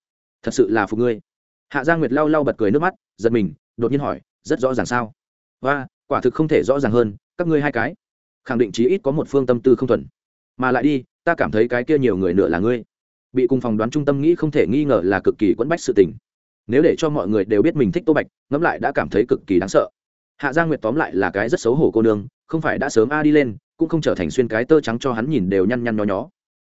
Thật sự là phục ngươi hạ gia nguyệt lau lau bật cười nước mắt, giật mình, đột nhiên hỏi, rất rõ ràng sao? Và quả thực không thể rõ ràng hơn, các ngươi hai cái. Khẳng định chí ít có một phương tâm tư không thuần. Mà lại đi, ta cảm thấy cái kia nhiều người nữa là ngươi. Bị cùng phòng đoán trung tâm nghĩ không thể nghi ngờ là cực kỳ quẫn bách sự tình. Nếu để cho mọi người đều biết mình thích tô bạch, ngẫm lại đã cảm thấy cực kỳ đáng sợ. Hạ gia nguyệt tóm lại là cái rất xấu hổ cô nương, không phải đã sớm a đi lên, cũng không trở thành xuyên cái tơ trắng cho hắn nhìn đều nhăn nhăn nho nhó.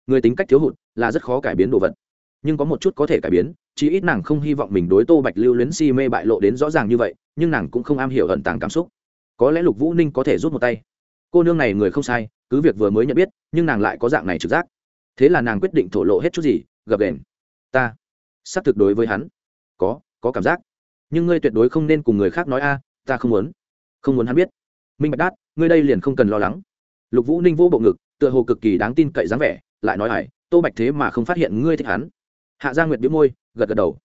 Người tính cách thiếu hụt là rất khó cải biến đồ vật. Nhưng có một chút có thể cải biến chỉ ít nàng không hy vọng mình đối tô bạch lưu luyến si mê bại lộ đến rõ ràng như vậy, nhưng nàng cũng không am hiểu ẩn tàng cảm xúc. Có lẽ lục vũ ninh có thể rút một tay. Cô nương này người không sai, cứ việc vừa mới nhận biết, nhưng nàng lại có dạng này trực giác. Thế là nàng quyết định thổ lộ hết chút gì, gập đền ta xác thực đối với hắn. Có có cảm giác. Nhưng ngươi tuyệt đối không nên cùng người khác nói a, ta không muốn. Không muốn hắn biết. Minh bạch đát, ngươi đây liền không cần lo lắng. Lục vũ ninh vô bộ ngực, tựa hồ cực kỳ đáng tin cậy dáng vẻ, lại nói hải tô bạch thế mà không phát hiện ngươi thích hắn. Hạ gia nguyệt biếu môi gật gật đầu.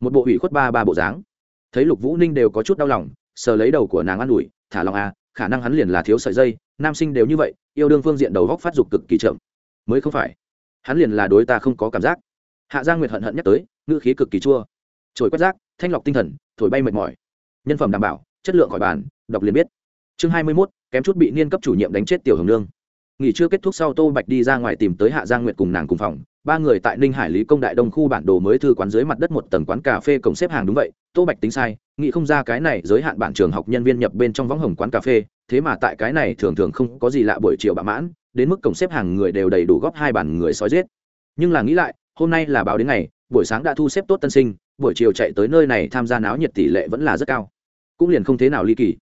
Một bộ ủy khuất ba ba bộ dáng. Thấy lục vũ ninh đều có chút đau lòng sờ lấy đầu của nàng an ủi thả lòng à khả năng hắn liền là thiếu sợi dây nam sinh đều như vậy yêu đương phương diện đầu góc phát dục cực kỳ chậm. Mới không phải. Hắn liền là đối ta không có cảm giác. Hạ gia nguyệt hận hận nhắc tới ngữ khí cực kỳ chua. Trồi quét rác thanh lọc tinh thần thổi bay mệt mỏi. Nhân phẩm đảm bảo chất lượng khỏi bàn đọc liền biết. Chương hai mươi mốt kém chút bị niên cấp chủ nhiệm đánh chết tiểu hồng lương, nghỉ chưa kết thúc sau tô bạch đi ra ngoài tìm tới hạ giang nguyệt cùng nàng cùng phòng ba người tại ninh hải lý công đại đông khu bản đồ mới thư quán dưới mặt đất một tầng quán cà phê cổng xếp hàng đúng vậy, tô bạch tính sai, nghĩ không ra cái này giới hạn bản trường học nhân viên nhập bên trong võng hồng quán cà phê, thế mà tại cái này thường thường không có gì lạ buổi chiều bạ mãn, đến mức cổng xếp hàng người đều đầy đủ góp hai bản người sói giết. Nhưng là nghĩ lại, hôm nay là báo đến ngày, buổi sáng đã thu xếp tốt tân sinh, buổi chiều chạy tới nơi này tham gia náo nhiệt tỷ lệ vẫn là rất cao. Cũng liền không thế nào ly kỳ.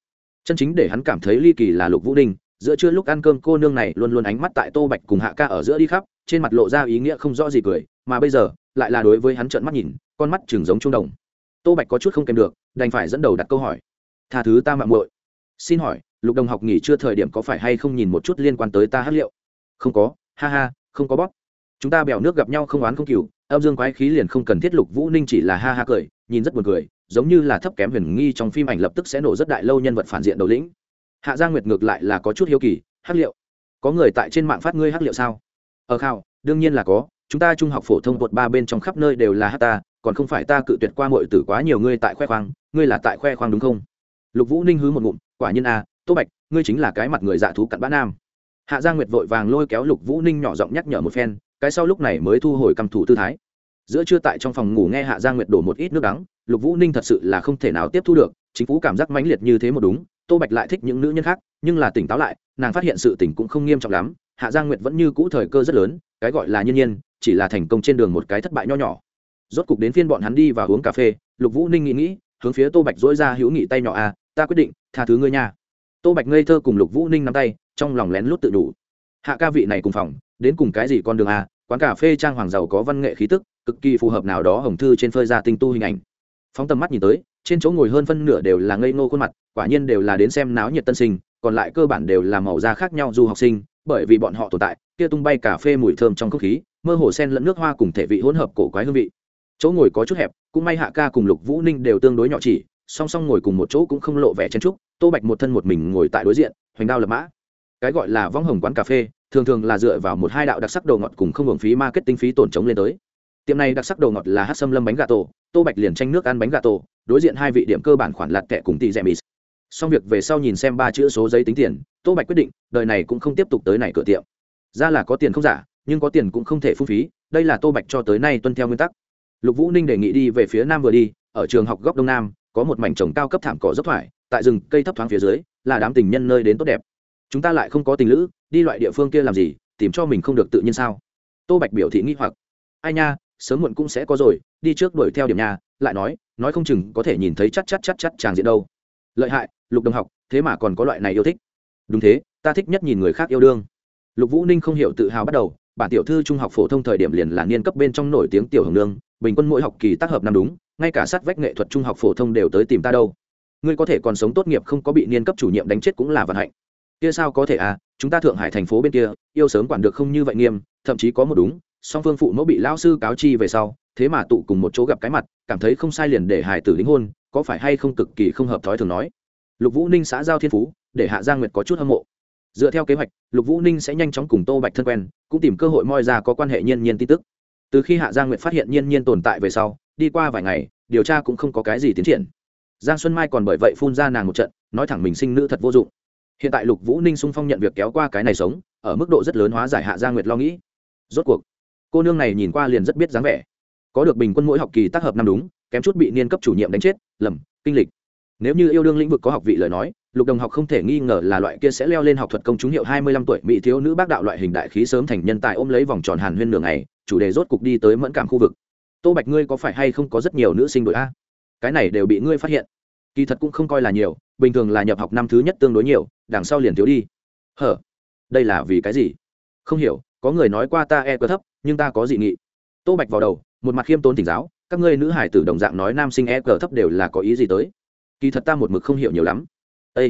Chân chính để hắn cảm thấy ly kỳ là lục vũ đình giữa trưa lúc ăn cơm, cô nương này luôn luôn ánh mắt tại tô bạch cùng hạ ca ở giữa đi khắp, trên mặt lộ ra ý nghĩa không rõ gì cười, mà bây giờ, lại là đối với hắn trợn mắt nhìn, con mắt chừng giống trung đồng. Tô bạch có chút không kèm được, đành phải dẫn đầu đặt câu hỏi. Tha thứ ta mạng muội. Xin hỏi, lục đồng học nghỉ chưa thời điểm có phải hay không nhìn một chút liên quan tới ta hát liệu? Không có, ha ha, không có bóp. Chúng ta bèo nước gặp nhau không oán không cừu, âm dương quái khí liền không cần thiết lục vũ ninh chỉ là ha ha cười, nhìn rất buồn cười, giống như là thấp kém huyền nghi trong phim ảnh lập tức sẽ nổ rất đại lâu nhân vật phản diện đầu lĩnh hạ gia nguyệt ngược lại là có chút hiếu kỳ hắc liệu có người tại trên mạng phát ngươi hắc liệu sao? Ờ, Ở khảo đương nhiên là có chúng ta trung học phổ thông quận ba bên trong khắp nơi đều là hát ta còn không phải ta cự tuyệt qua mọi tử quá nhiều ngươi tại khoe khoang ngươi là tại khoe khoang đúng không? Lục vũ ninh hứ một ngụm quả nhiên a à, tô bạch ngươi chính là cái mặt người dạ thú cặn bã nam. Hạ gia nguyệt vội vàng lôi kéo lục vũ ninh nhỏ giọng nhắc nhở một phen cái sau lúc này mới thu hồi cầm thủ tư thái. Giữa trưa tại trong phòng ngủ nghe hạ gia nguyệt đổ một ít nước đắng lục vũ ninh thật sự là không thể nào tiếp thu được chính phủ cảm giác mãnh liệt như thế một đúng tô bạch lại thích những nữ nhân khác nhưng là tỉnh táo lại nàng phát hiện sự tỉnh cũng không nghiêm trọng lắm hạ giang nguyệt vẫn như cũ thời cơ rất lớn cái gọi là nhiên nhiên chỉ là thành công trên đường một cái thất bại nho nhỏ. Rốt cục đến phiên bọn hắn đi và uống cà phê lục vũ ninh nghĩ nghĩ hướng phía tô bạch dỗi ra hữu nghị tay nhỏ a à, ta quyết định tha thứ ngươi nha. Tô bạch ngây thơ cùng lục vũ ninh nắm tay trong lòng lén lút tự đủ. Hạ ca vị này cùng phòng đến cùng cái gì con đường a quán cà phê trang hoàng giàu có văn nghệ khí tức cực kỳ phù hợp nào đó hồng thư trên phơi ra tinh tu hình ảnh. Phóng tầm mắt nhìn tới trên chỗ ngồi hơn phân nửa đều là ngây ngô khuôn mặt, quả nhiên đều là đến xem náo nhiệt tân sinh, còn lại cơ bản đều là màu da khác nhau du học sinh, bởi vì bọn họ tồn tại, kia tung bay cà phê mùi thơm trong không khí, mơ hồ sen lẫn nước hoa cùng thể vị hỗn hợp cổ quái hương vị. Chỗ ngồi có chút hẹp, cũng may hạ ca cùng lục vũ ninh đều tương đối nhỏ chỉ, song song ngồi cùng một chỗ cũng không lộ vẻ chen trúc tô bạch một thân một mình ngồi tại đối diện, hoành đao lập mã. Cái gọi là vong hồng quán cà phê, thường thường là dựa vào một hai đạo đặc sắc đồ ngọt cùng không hưởng phí marketing phí tổn chống lên tới. Tiệm này đặc sắc đồ ngọt là hát xâm lâm bánh gà tổ, tô bạch liền tranh nước ăn bánh gà tổ đối diện hai vị điểm cơ bản khoản lạt kẻ cùng tỷ rẻ mì xong việc về sau nhìn xem ba chữ số giấy tính tiền, tô bạch quyết định, đời này cũng không tiếp tục tới này cửa tiệm. Ra là có tiền không giả, nhưng có tiền cũng không thể phung phí, đây là tô bạch cho tới nay tuân theo nguyên tắc. Lục vũ ninh đề nghị đi về phía nam vừa đi, ở trường học góc đông nam, có một mảnh trồng cao cấp thảm cỏ dốc thoải, tại rừng cây thấp thoáng phía dưới, là đám tình nhân nơi đến tốt đẹp. Chúng ta lại không có tình lữ, đi loại địa phương kia làm gì, tìm cho mình không được tự nhiên sao? Tô bạch biểu thị nghi hoặc. Ai nha, sớm muộn cũng sẽ có rồi, đi trước đuổi theo điểm nhà, lại nói nói không chừng có thể nhìn thấy chắc chắc chắc chắc chàng diện đâu. Lợi hại, lục đồng học, thế mà còn có loại này yêu thích. Đúng thế, ta thích nhất nhìn người khác yêu đương. Lục vũ ninh không hiểu tự hào bắt đầu, bản tiểu thư trung học phổ thông thời điểm liền là niên cấp bên trong nổi tiếng tiểu hưởng nương, bình quân mỗi học kỳ tác hợp năm đúng, ngay cả sát vách nghệ thuật trung học phổ thông đều tới tìm ta đâu. Ngươi có thể còn sống tốt nghiệp không có bị niên cấp chủ nhiệm đánh chết cũng là vận hạnh. Kia sao có thể à chúng ta thượng hải thành phố bên kia, yêu sớm quản được không như vậy nghiêm, thậm chí có một đúng, song phương phụ mẫu bị lao sư cáo chi về sau thế mà tụ cùng một chỗ gặp cái mặt, cảm thấy không sai liền để hải tử đính hôn, có phải hay không cực kỳ không hợp thói thường nói. Lục vũ ninh xã giao thiên phú, để hạ giang nguyệt có chút hâm mộ. Dựa theo kế hoạch, lục vũ ninh sẽ nhanh chóng cùng tô bạch thân quen, cũng tìm cơ hội moi ra có quan hệ nhiên nhiên tin tức. Từ khi hạ giang nguyệt phát hiện nhiên nhiên tồn tại về sau, đi qua vài ngày, điều tra cũng không có cái gì tiến triển. Giang xuân mai còn bởi vậy phun ra nàng một trận, nói thẳng mình sinh nữ thật vô dụng. Hiện tại lục vũ ninh sung phong nhận việc kéo qua cái này sống, ở mức độ rất lớn hóa giải hạ giang nguyệt lo nghĩ. Rốt cuộc, cô nương này nhìn qua liền rất biết dáng vẻ có được bình quân mỗi học kỳ tác hợp năm đúng, kém chút bị niên cấp chủ nhiệm đánh chết, lầm, kinh lịch. Nếu như yêu đương lĩnh vực có học vị lời nói, lục đồng học không thể nghi ngờ là loại kia sẽ leo lên học thuật công chúng hiệu hai mươi lăm tuổi mỹ thiếu nữ bác đạo loại hình đại khí sớm thành nhân tài ôm lấy vòng tròn hàn huyên nửa ngày, chủ đề rốt cục đi tới mẫn cảm khu vực. Tô bạch ngươi có phải hay không có rất nhiều nữ sinh đội a? Cái này đều bị ngươi phát hiện. Kỳ thật cũng không coi là nhiều, bình thường là nhập học năm thứ nhất tương đối nhiều, đằng sau liền thiếu đi. Hở? Đây là vì cái gì? Không hiểu, có người nói qua ta e cơ thấp, nhưng ta có dị nghị. Tô bạch vào đầu một mặt khiêm tốn tỉnh giáo, các ngươi nữ hải tử đồng dạng nói nam sinh e cờ thấp đều là có ý gì tới. Kỳ thật ta một mực không hiểu nhiều lắm. Â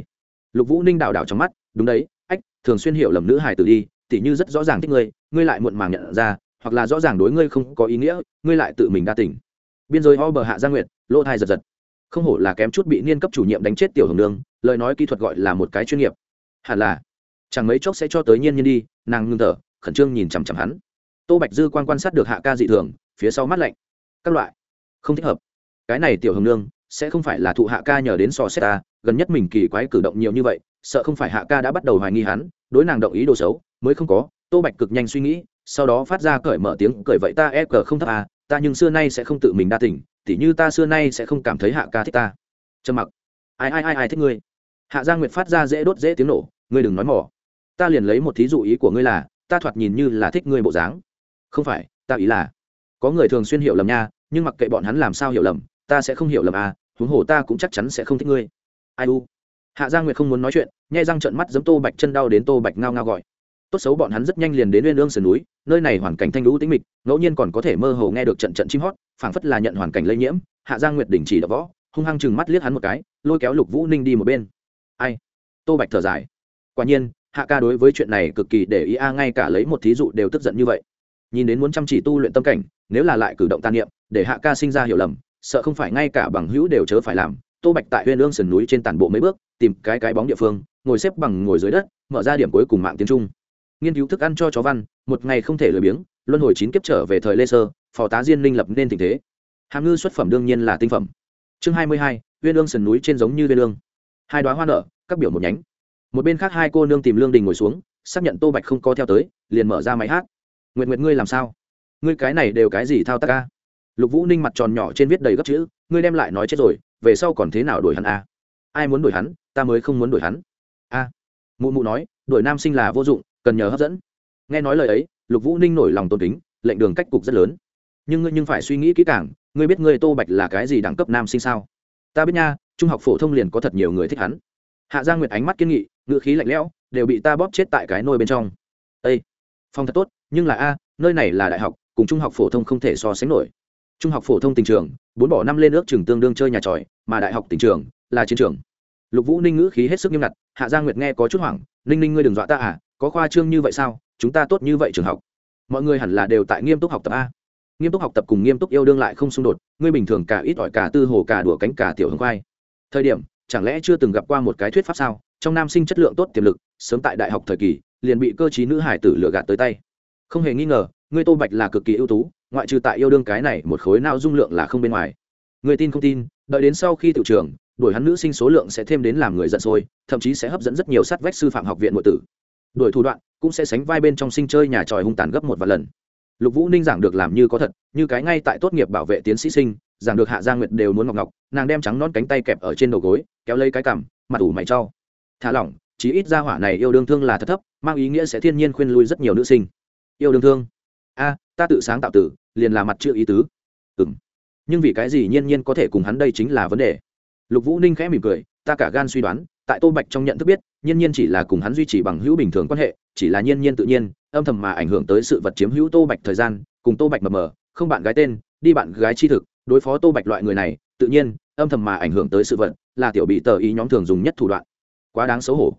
lục vũ ninh đảo đảo trong mắt, đúng đấy, ách, thường xuyên hiểu lầm nữ hải tử đi, tỉ như rất rõ ràng thích ngươi ngươi lại muộn màng nhận ra, hoặc là rõ ràng đối ngươi không có ý nghĩa, ngươi lại tự mình đa tỉnh biên giới ho bờ hạ gia nguyệt, lỗ thai giật giật. Không hổ là kém chút bị niên cấp chủ nhiệm đánh chết tiểu hồng nương, lời nói kỹ thuật gọi là một cái chuyên nghiệp. Hẳn là, chẳng mấy chốc sẽ cho tới nhiên nhiên đi, nàng ngưng thở, khẩn trương nhìn chằm chằm hắn. Tô bạch dư quan quan sát được hạ ca dị thường phía sau mắt lạnh. Các loại. Không thích hợp. Cái này tiểu hồng nương, sẽ không phải là thụ hạ ca nhờ đến sò xét ta, gần nhất mình kỳ quái cử động nhiều như vậy, sợ không phải hạ ca đã bắt đầu hoài nghi hắn, đối nàng động ý đồ xấu, mới không có. Tô bạch cực nhanh suy nghĩ, sau đó phát ra cởi mở tiếng cởi vậy ta e cờ không thấp à ta nhưng xưa nay sẽ không tự mình đa tỉnh tỉ như ta xưa nay sẽ không cảm thấy hạ ca thích ta. Trầm mặc. Ai ai ai ai thích ngươi? Hạ gia nguyệt phát ra dễ đốt dễ tiếng nổ, ngươi đừng nói mỏ. Ta liền lấy một thí dụ ý của ngươi là, ta thoạt nhìn như là thích ngươi bộ dáng. Không phải, ta ý là có người thường xuyên hiểu lầm nha, nhưng mặc kệ bọn hắn làm sao hiểu lầm, ta sẽ không hiểu lầm à huống hồ ta cũng chắc chắn sẽ không thích ngươi. Ai u? Hạ gia nguyệt không muốn nói chuyện nhai răng trợn mắt giấm tô bạch chân đau đến tô bạch ngao ngao gọi. Tốt xấu bọn hắn rất nhanh liền đến uyên ương sườn núi, nơi này hoàn cảnh thanh lũ tĩnh mịch, ngẫu nhiên còn có thể mơ hồ nghe được trận trận chim hót, phảng phất là nhận hoàn cảnh lây nhiễm, hạ giang nguyệt đình chỉ đập võ, hung hăng chừng mắt liếc hắn một cái, lôi kéo lục vũ ninh đi một bên. Ai? Tô bạch thở dài. Quả nhiên, hạ ca đối với chuyện này cực kỳ để ý a, ngay cả lấy một thí dụ đều tức giận như vậy nhìn đến muốn chăm chỉ tu luyện tâm cảnh, nếu là lại cử động tan niệm, để hạ ca sinh ra hiểu lầm, sợ không phải ngay cả bằng hữu đều chớ phải làm. Tô bạch tại huyên Lương sườn núi trên tản bộ mấy bước, tìm cái cái bóng địa phương, ngồi xếp bằng ngồi dưới đất, mở ra điểm cuối cùng mạng tiếng trung. Nghiên cứu thức ăn cho chó văn, một ngày không thể lười biếng, luân hồi chín kiếp trở về thời lê sơ, phò tá diên linh lập nên tình thế. Hàm ngư xuất phẩm đương nhiên là tinh phẩm. Chương hai mươi hai, huyên ương sườn núi trên giống như huyên ương. Hai đoá hoa nở, các biểu một nhánh. Một bên khác hai cô nương tìm lương đình ngồi xuống, xác nhận tô bạch không có theo tới, liền mở ra máy hát nguyện nguyện ngươi làm sao? Ngươi cái này đều cái gì thao tác ca lục vũ ninh mặt tròn nhỏ trên viết đầy gấp chữ, ngươi đem lại nói chết rồi, về sau còn thế nào đổi hắn à? ai muốn đổi hắn, ta mới không muốn đổi hắn. A à. mụ mụ nói đổi nam sinh là vô dụng, cần nhờ hấp dẫn. Nghe nói lời ấy, lục vũ ninh nổi lòng tôn kính, lệnh đường cách cục rất lớn. Nhưng ngươi nhưng phải suy nghĩ kỹ càng, ngươi biết ngươi tô bạch là cái gì đẳng cấp nam sinh sao? Ta biết nha, trung học phổ thông liền có thật nhiều người thích hắn. Hạ giang nguyệt ánh mắt kiên nghị ngựa khí lạnh lẽo, đều bị ta bóp chết tại cái nôi bên trong. Ây phòng thật tốt, nhưng là a, nơi này là đại học, cùng trung học phổ thông không thể so sánh nổi. Trung học phổ thông tình trường, bốn bỏ năm lên ước trường tương đương chơi nhà tròi, mà đại học tình trường là chiến trường. Lục vũ ninh ngữ khí hết sức nghiêm ngặt, hạ gia nguyệt nghe có chút hoảng, ninh ninh ngươi đừng dọa ta à có khoa trương như vậy sao? Chúng ta tốt như vậy trường học. Mọi người hẳn là đều tại nghiêm túc học tập a. Nghiêm túc học tập cùng nghiêm túc yêu đương lại không xung đột, ngươi bình thường cả ít ỏi cả tư hồ cả đùa cánh cả tiểu hương khoai. Thời điểm, chẳng lẽ chưa từng gặp qua một cái thuyết pháp sao? Trong nam sinh chất lượng tốt tiềm lực, sớm tại đại học thời kỳ liền bị cơ chí nữ hải tử lừa gạt tới tay. Không hề nghi ngờ, ngươi tô bạch là cực kỳ ưu tú, ngoại trừ tại yêu đương cái này một khối nào dung lượng là không bên ngoài. Người tin không tin, đợi đến sau khi tự trường đuổi hắn nữ sinh số lượng sẽ thêm đến làm người giận sôi, thậm chí sẽ hấp dẫn rất nhiều sát vách sư phạm học viện nội tử. Đuổi thủ đoạn, cũng sẽ sánh vai bên trong sinh chơi nhà tròi hung tàn gấp một vài lần. Lục vũ ninh giảng được làm như có thật, như cái ngay tại tốt nghiệp bảo vệ tiến sĩ sinh, giảng được hạ gia nguyệt đều muốn ngọc ngọc, nàng đem trắng non cánh tay kẹp ở trên đầu gối, kéo lấy cái cằm, mặt ủ mày cho. thả lỏng, chí ít ra hỏa này yêu đương thương là thật thấp mang ý nghĩa sẽ thiên nhiên khuyên lui rất nhiều nữ sinh. Yêu đương thương. A, ta tự sáng tạo tử, liền là mặt chữ ý tứ. Ừ m nhưng vì cái gì nhiên nhiên có thể cùng hắn đây chính là vấn đề. Lục vũ ninh khẽ mỉm cười, ta cả gan suy đoán, tại tô bạch trong nhận thức biết, nhiên nhiên chỉ là cùng hắn duy trì bằng hữu bình thường quan hệ, chỉ là nhiên nhiên tự nhiên, âm thầm mà ảnh hưởng tới sự vật chiếm hữu tô bạch thời gian, cùng tô bạch mờ mờ, không bạn gái tên, đi bạn gái chi thực, đối phó tô bạch loại người này, tự nhiên, âm thầm mà ảnh hưởng tới sự vật, là tiểu bị tờ ý nhóm thường dùng nhất thủ đoạn. Quá đáng xấu hổ.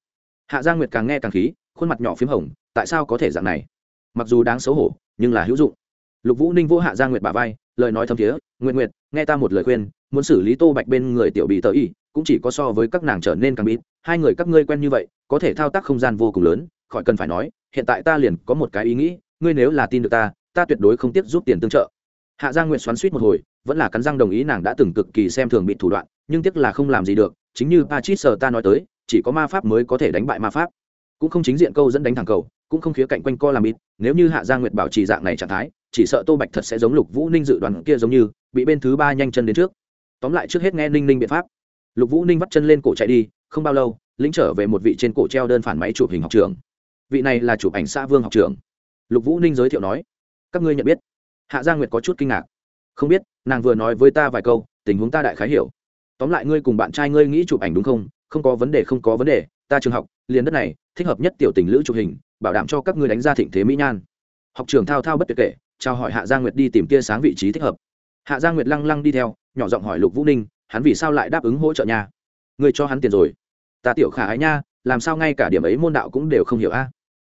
Hạ gia nguyệt càng nghe càng khí khuôn mặt nhỏ p h í m hồng, tại sao có thể dạng này? Mặc dù đáng xấu hổ, nhưng là hữu dụng. Lục vũ ninh vô hạ gia nguyệt bà vai, lời nói thâm thiế nguyện nguyệt, nghe ta một lời khuyên, muốn xử lý tô bạch bên người tiểu bị tờ y, cũng chỉ có so với các nàng trở nên càng bít hai người các ngươi quen như vậy, có thể thao tác không gian vô cùng lớn, khỏi cần phải nói, hiện tại ta liền có một cái ý nghĩ, ngươi nếu là tin được ta ta tuyệt đối không tiếc giúp tiền tương trợ. Hạ gia nguyện xoắn suýt một hồi, vẫn là cắn răng đồng ý nàng đã từng cực kỳ xem thường bị thủ đoạn, nhưng tiếc là không làm gì được, chính như pa chít sờ ta nói tới, chỉ có ma pháp mới có thể đánh bại ma pháp cũng không chính diện câu dẫn đánh thẳng cầu, cũng không khía cạnh quanh co làm ít, nếu như hạ gia nguyệt bảo trì dạng này trạng thái, chỉ sợ tô bạch thật sẽ giống lục vũ ninh dự đoán kia giống như, bị bên thứ ba nhanh chân đến trước. Tóm lại trước hết nghe ninh ninh biện pháp. Lục vũ ninh vắt chân lên cổ chạy đi, không bao lâu, lĩnh trở về một vị trên cổ treo đơn phản máy chụp hình học trường vị này là chụp ảnh xã vương học trường lục vũ ninh giới thiệu nói, các ngươi nhận biết? Hạ gia nguyệt có chút kinh ngạc. Không biết, nàng vừa nói với ta vài câu, tình huống ta đại khái hiểu. Tóm lại ngươi cùng bạn trai ngươi nghĩ chụp ảnh đúng không? Không có vấn đề, không có vấn đề ta trường học, liền đất này, thích hợp nhất tiểu tình lữ chụp hình, bảo đảm cho các ngươi đánh ra thịnh thế mỹ nhan. Học trường thao thao bất tuyệt kể trao hỏi hạ gia nguyệt đi tìm tia sáng vị trí thích hợp. Hạ gia nguyệt lăng lăng đi theo, nhỏ giọng hỏi lục vũ ninh, hắn vì sao lại đáp ứng hỗ trợ nha ngươi cho hắn tiền rồi. Ta tiểu khả ái nha, làm sao ngay cả điểm ấy môn đạo cũng đều không hiểu a?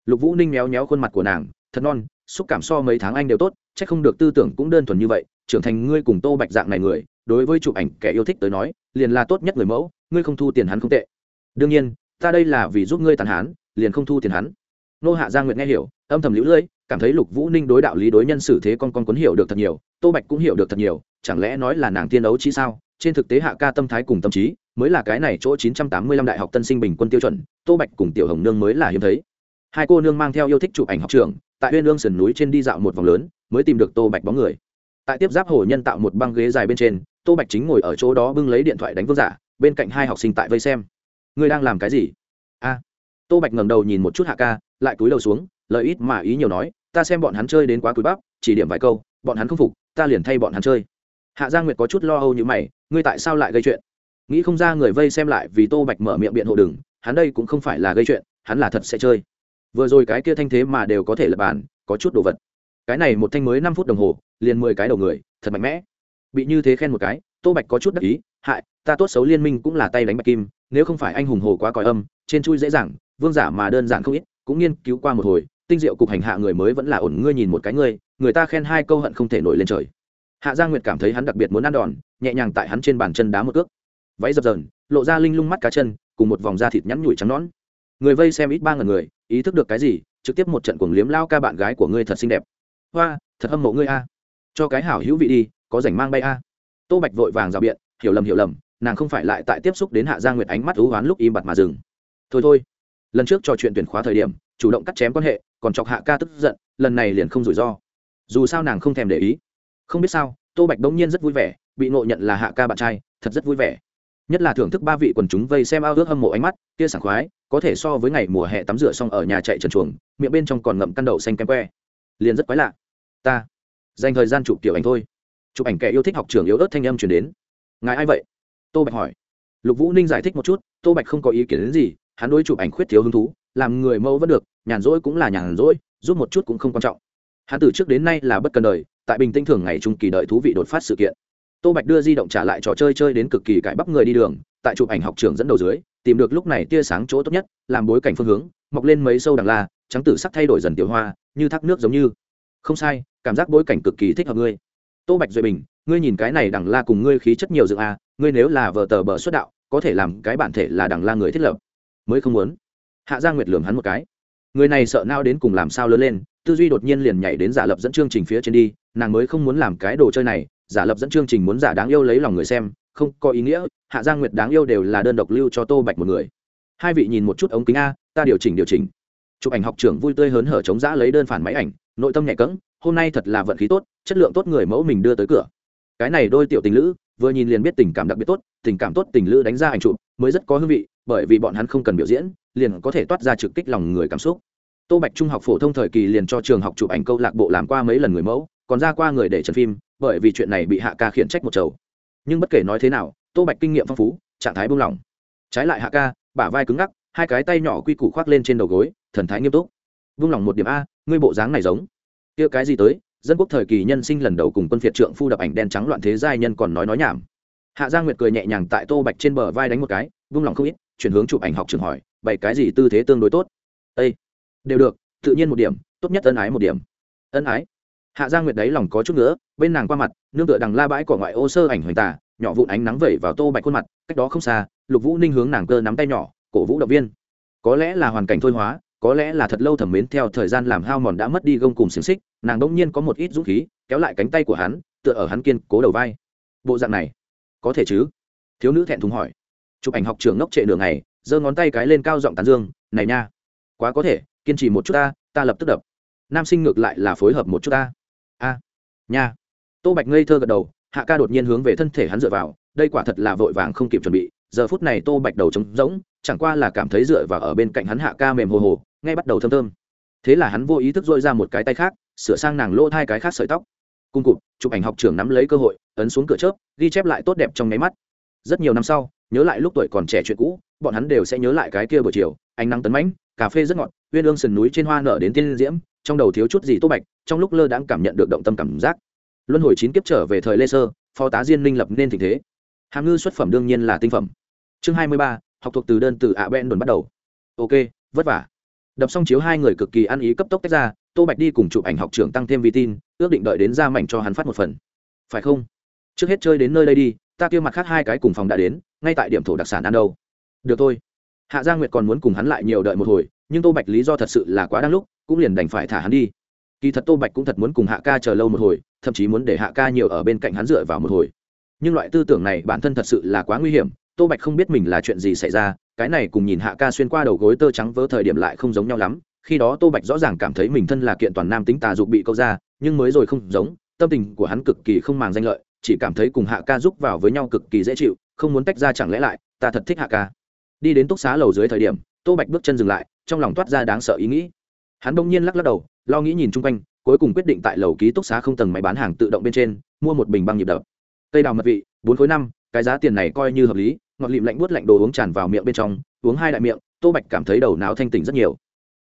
Lục vũ ninh méo méo khuôn mặt của nàng, thật non, xúc cảm so mấy tháng anh đều tốt c h ắ c không được tư tưởng cũng đơn thuần như vậy, trưởng thành ngươi cùng tô bạch dạng này người, đối với chụp ảnh kẻ yêu thích tới nói, liền là tốt nhất người mẫu, ngươi không thu tiền hắn không tệ. Đương nhiên ta đây là vì giúp ngươi tàn hán, liền không thu tiền hắn. Nô hạ gia nguyệt nghe hiểu, âm thầm lũ lưỡi cảm thấy lục vũ ninh đối đạo lý đối nhân xử thế con con quấn hiểu được thật nhiều, tô bạch cũng hiểu được thật nhiều, chẳng lẽ nói là nàng tiên ấu chí sao? Trên thực tế hạ ca tâm thái cùng tâm trí, mới là cái này chỗ 985 đại học tân sinh bình quân tiêu chuẩn, tô bạch cùng tiểu hồng nương mới là hiếm thấy. Hai cô nương mang theo yêu thích chụp ảnh học trường, tại huyên lương sườn núi trên đi dạo một vòng lớn, mới tìm được tô bạch bóng người. Tại tiếp giáp hồ nhân tạo một băng ghế dài bên trên, tô bạch chính ngồi ở chỗ đó bưng lấy điện thoại đánh vương giả, bên cạnh hai học sinh tại vây xem ngươi đang làm cái gì? A. Tô bạch ngẩng đầu nhìn một chút hạ ca, lại cúi đầu xuống lợi ít mà ý nhiều nói, ta xem bọn hắn chơi đến quá cúi bắp, chỉ điểm vài câu, bọn hắn không phục, ta liền thay bọn hắn chơi. Hạ gia nguyệt có chút lo âu như mày, ngươi tại sao lại gây chuyện? Nghĩ không ra người vây xem lại vì tô bạch mở miệng biện hộ đừng, hắn đây cũng không phải là gây chuyện, hắn là thật sẽ chơi. Vừa rồi cái kia thanh thế mà đều có thể lập bàn, có chút đồ vật. Cái này một thanh mới năm phút đồng hồ, liền mười cái đầu người, thật mạnh mẽ. Bị như thế khen một cái, tô bạch có chút đắc ý, hại, ta tốt xấu liên minh cũng là tay đánh bạch kim nếu không phải anh hùng hồ quá còi âm, trên chui dễ dàng, vương giả mà đơn giản không ít, cũng nghiên cứu qua một hồi, tinh diệu cục hành hạ người mới vẫn là ổn, ngươi nhìn một cái ngươi, người ta khen hai câu hận không thể nổi lên trời. Hạ gia nguyệt cảm thấy hắn đặc biệt muốn ăn đòn, nhẹ nhàng tại hắn trên bàn chân đá một cước. Váy dập dờn, lộ ra linh lung mắt cá chân, cùng một vòng da thịt nhắn nhủi trắng nón người vây xem ít ba ngàn người, ý thức được cái gì, trực tiếp một trận cuồng liếm lao ca bạn gái của ngươi thật xinh đẹp. Hoa, thật hâm mộ ngươi a. Cho cái hảo hữu vị đi, có rảnh mang bay a. Tô bạch vội vàng rào biện, hiểu lầm hiểu lầm nàng không phải lại tại tiếp xúc đến hạ gia nguyệt ánh mắt ưu oán lúc im bặt mà dừng. Thôi thôi, lần trước trò chuyện tuyển khóa thời điểm, chủ động cắt chém quan hệ, còn chọc hạ ca tức giận, lần này liền không rủi ro. Dù sao nàng không thèm để ý. Không biết sao, tô bạch bỗng nhiên rất vui vẻ, bị ngộ nhận là hạ ca bạn trai, thật rất vui vẻ. Nhất là thưởng thức ba vị quần chúng vây xem ao ước hâm mộ ánh mắt, kia sảng khoái, có thể so với ngày mùa hè tắm rửa xong ở nhà chạy trần chuồng, miệng bên trong còn ngậm căn đậu xanh kem que. Liền rất quái lạ. Ta, dành thời gian chụp kiểu ảnh thôi. Chụp ảnh kẻ yêu thích học trường yếu ớt thanh âm chuyển đến. Ngài ai vậy? Tô bạch hỏi. Lục vũ ninh giải thích một chút, tô bạch không có ý kiến đến gì, hắn đối chụp ảnh khuyết thiếu hứng thú, làm người mẫu vẫn được, nhàn rỗi cũng là nhàn rỗi, giúp một chút cũng không quan trọng. Hắn từ trước đến nay là bất cần đời, tại bình tĩnh thường ngày trung kỳ đợi thú vị đột phát sự kiện. Tô bạch đưa di động trả lại trò chơi chơi đến cực kỳ cãi bắp người đi đường, tại chụp ảnh học trường dẫn đầu dưới, tìm được lúc này tia sáng chỗ tốt nhất, làm bối cảnh phương hướng, mọc lên mấy sâu đằng la, trắng tử sắc thay đổi dần tiểu hoa, như thác nước giống như. Không sai, cảm giác bối cảnh cực kỳ thích hợp ngươi. Tô bạch duy bình ngươi nhìn cái này đằng la cùng ngươi khí chất nhiều dựng a ngươi nếu là vợ tờ bờ xuất đạo, có thể làm cái bản thể là đằng la người thiết lập. Mới không muốn. Hạ gia nguyệt lường hắn một cái. Người này sợ nao đến cùng làm sao lớn lên, tư duy đột nhiên liền nhảy đến giả lập dẫn chương trình phía trên đi, nàng mới không muốn làm cái đồ chơi này, giả lập dẫn chương trình muốn giả đáng yêu lấy lòng người xem, không có ý nghĩa, hạ giang nguyệt đáng yêu đều là đơn độc lưu cho tô bạch một người. Hai vị nhìn một chút ống kính a, ta điều chỉnh điều chỉnh. Chụp ảnh học trưởng vui tươi hớn hở chống giã lấy đơn phản máy ảnh, nội tâm nhẹ cẫng hôm nay thật là vận khí tốt, chất lượng tốt người mẫu mình đưa tới cửa cái này đôi tiểu tình lữ, vừa nhìn liền biết tình cảm đặc biệt tốt, tình cảm tốt tình lữ đánh ra ảnh chụp mới rất có hương vị, bởi vì bọn hắn không cần biểu diễn, liền có thể toát ra trực kích lòng người cảm xúc. Tô bạch trung học phổ thông thời kỳ liền cho trường học chụp ảnh câu lạc bộ làm qua mấy lần người mẫu, còn ra qua người để trần phim, bởi vì chuyện này bị hạ ca khiển trách một chầu. Nhưng bất kể nói thế nào, tô bạch kinh nghiệm phong phú, trạng thái buông lỏng. Trái lại hạ ca, bả vai cứng ngắc, hai cái tay nhỏ quy củ khoác lên trên đầu gối, thần thái nghiêm túc. Vung lòng một điểm a, ngươi bộ dáng này giống. Kia cái gì tới dân quốc thời kỳ nhân sinh lần đầu cùng quân phiệt trượng phu đập ảnh đen trắng loạn thế giai nhân còn nói nói nhảm. Hạ giang nguyệt cười nhẹ nhàng tại tô bạch trên bờ vai đánh một cái vung lòng không ít chuyển hướng chụp ảnh học trường hỏi bảy cái gì tư thế tương đối tốt? Ây đều được tự nhiên một điểm tốt nhất ân ái một điểm. Ân ái? Hạ giang nguyệt đấy lòng có chút nữa bên nàng qua mặt nương tựa đằng la bãi cỏ ngoại ô sơ ảnh hoành tả, nhỏ vụn ánh nắng vẩy vào tô bạch khuôn mặt cách đó không xa lục vũ ninh hướng nàng cơ nắm tay nhỏ cổ vũ động viên. Có lẽ là hoàn cảnh thôi hóa có lẽ là thật lâu thẩm mến theo thời gian làm hao mòn đã mất đi gông cùng xiềng xích, nàng đ ỗ n g nhiên có một ít dũng khí, kéo lại cánh tay của hắn, tựa ở hắn kiên cố đầu vai. Bộ dạng này, có thể chứ? Thiếu nữ thẹn thùng hỏi. Chụp ảnh học trường ngốc trệ đường này giơ ngón tay cái lên cao giọng tán dương, này nha, quá có thể, kiên trì một chút ta ta lập tức đập. Nam sinh ngược lại là phối hợp một chút ta. A, nha. Tô bạch ngây thơ gật đầu, hạ ca đột nhiên hướng về thân thể hắn dựa vào, đây quả thật là vội vàng không kịp chuẩn bị, giờ phút này tô bạch đầu trống rỗng chẳng qua là cảm thấy dựa vào ở bên cạnh hắn hạ ca mềm hồ hồ, ngay bắt đầu thơm thơm. Thế là hắn vô ý thức dội ra một cái tay khác, sửa sang nàng lỗ hai cái khác sợi tóc. Cung cụt chụp ảnh học trưởng nắm lấy cơ hội, ấn xuống cửa chớp, ghi chép lại tốt đẹp trong nháy mắt. Rất nhiều năm sau, nhớ lại lúc tuổi còn trẻ chuyện cũ, bọn hắn đều sẽ nhớ lại cái kia buổi chiều, ánh nắng tấn mãnh, cà phê rất ngọt, uyên ương sườn núi trên hoa nở đến tiên diễm, trong đầu thiếu chút gì tốt bạch, trong lúc lơ đãng cảm nhận được động tâm cảm giác. Luân hồi chín kiếp trở về thời lê sơ, phó tá diên minh lập nên tình thế. Hàm ngư xuất phẩm đương nhiên là tinh phẩm. Chương hai mươi ba học thuộc từ đơn từ ạ ben đồn bắt đầu. Ok, vất vả. Đập xong chiếu hai người cực kỳ ăn ý cấp tốc tách ra, tô bạch đi cùng chụp ảnh học trưởng tăng thêm vi tin, ước định đợi đến ra mảnh cho hắn phát một phần. Phải không? Trước hết chơi đến nơi đây đi, ta kêu mặt khác hai cái cùng phòng đã đến, ngay tại điểm thổ đặc sản ăn đâu. Được thôi. Hạ gia nguyệt còn muốn cùng hắn lại nhiều đợi một hồi, nhưng tô bạch lý do thật sự là quá đáng lúc, cũng liền đành phải thả hắn đi. Kỳ thật tô bạch cũng thật muốn cùng hạ ca chờ lâu một hồi, thậm chí muốn để hạ ca nhiều ở bên cạnh hắn dựa vào một hồi. Nhưng loại tư tưởng này bản thân thật sự là quá nguy hiểm tô bạch không biết mình là chuyện gì xảy ra, cái này cùng nhìn hạ ca xuyên qua đầu gối tơ trắng vỡ thời điểm lại không giống nhau lắm. Khi đó tô bạch rõ ràng cảm thấy mình thân là kiện toàn nam tính tà dục bị câu ra, nhưng mới rồi không giống, tâm tình của hắn cực kỳ không màng danh lợi, chỉ cảm thấy cùng hạ ca giúp vào với nhau cực kỳ dễ chịu, không muốn tách ra chẳng lẽ lại, ta thật thích hạ ca. Đi đến túc xá lầu dưới thời điểm, tô bạch bước chân dừng lại, trong lòng toát ra đáng sợ ý nghĩ. Hắn bỗng nhiên lắc lắc đầu, lo nghĩ nhìn chung quanh, cuối cùng quyết định tại lầu ký túc xá không tầng máy bán hàng tự động bên trên, mua một bình băng nhịp đập. Cây đào mật vị, bốn khối năm, cái giá tiền này coi như hợp lý ngọt lịm lạnh buốt lạnh đồ uống tràn vào miệng bên trong, uống hai đại miệng, tô bạch cảm thấy đầu não thanh tỉnh rất nhiều.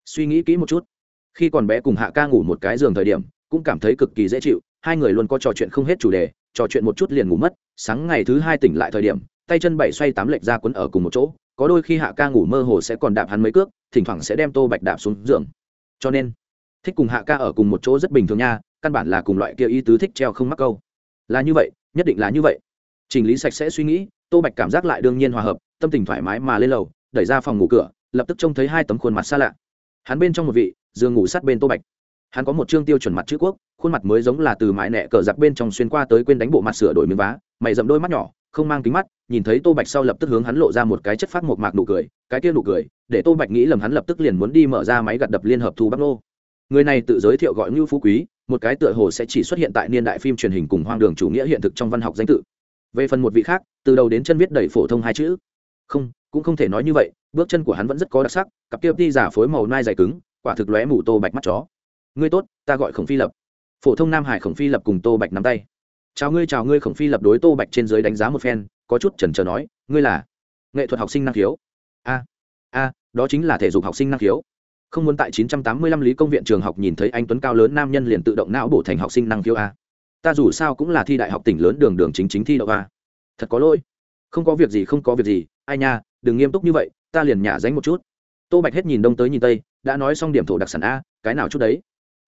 Suy nghĩ kỹ một chút. Khi còn bé cùng hạ ca ngủ một cái giường thời điểm, cũng cảm thấy cực kỳ dễ chịu, hai người luôn có trò chuyện không hết chủ đề, trò chuyện một chút liền ngủ mất, sáng ngày thứ hai tỉnh lại thời điểm, tay chân bảy xoay tám lệch ra quấn ở cùng một chỗ, có đôi khi hạ ca ngủ mơ hồ sẽ còn đạp hắn mấy cước, thỉnh thoảng sẽ đem tô bạch đạp xuống giường. Cho nên, thích cùng hạ ca ở cùng một chỗ rất bình thường nha, căn bản là cùng loại kia ý tứ thích treo không mắc câu. Là như vậy, nhất định là như vậy. Chỉnh lý sạch sẽ suy nghĩ tô bạch cảm giác lại đương nhiên hòa hợp, tâm tình thoải mái mà lên lầu, đẩy ra phòng ngủ cửa, lập tức trông thấy hai tấm khuôn mặt xa lạ. Hắn bên trong một vị, giường ngủ sát bên tô bạch. Hắn có một chương tiêu chuẩn mặt chữ quốc, khuôn mặt mới giống là từ mãi nẹ cờ giặc bên trong xuyên qua tới quên đánh bộ mặt sửa đổi miếng vá, mày dậm đôi mắt nhỏ, không mang kính mắt, nhìn thấy tô bạch sau lập tức hướng hắn lộ ra một cái chất phát một mạc nụ cười, cái kia nụ cười, để tô bạch nghĩ lầm hắn lập tức liền muốn đi mở ra máy gặt đập liên hợp thu bắc nô. Người này tự giới thiệu gọi ngưu phú quý, một cái tựa hồ sẽ chỉ xuất hiện tại niên đại phim truyền hình cùng hoang đường chủ nghĩa hiện thực trong văn học danh tự về phần một vị khác, từ đầu đến chân viết đầy phổ thông hai chữ. Không, cũng không thể nói như vậy, bước chân của hắn vẫn rất có đặc sắc, cặp kia đi giả phối màu nai dày cứng, quả thực lóe mù tô bạch mắt chó. Ngươi tốt, ta gọi khổng phi lập. Phổ thông nam hải khổng phi lập cùng tô bạch nắm tay. Chào ngươi chào ngươi, khổng phi lập đối tô bạch trên dưới đánh giá một phen, có chút chần chờ nói, ngươi là nghệ thuật học sinh năng khiếu. A a, đó chính là thể dục học sinh năng khiếu. Không muốn tại 985 lý công viện trường học nhìn thấy anh tuấn cao lớn nam nhân liền tự động não bổ thành học sinh năng khiếu a ta dù sao cũng là thi đại học tỉnh lớn đường đường chính chính thi đậu a. Thật có lỗi. Không có việc gì, không có việc gì. Ai nha, đừng nghiêm túc như vậy, ta liền nhả dánh một chút. Tô bạch hết nhìn đông tới nhìn tây, đã nói xong điểm thổ đặc sản a, cái nào chút đấy?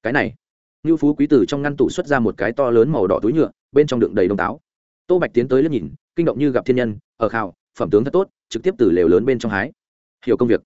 Cái này. Ngưu phú quý tử trong ngăn tủ xuất ra một cái to lớn màu đỏ túi nhựa, bên trong đựng đầy đông táo. Tô bạch tiến tới lớp nhìn, kinh động như gặp thiên nhân, ở khảo, phẩm tướng thật tốt, trực tiếp từ lều lớn bên trong hái. Hiểu công việc.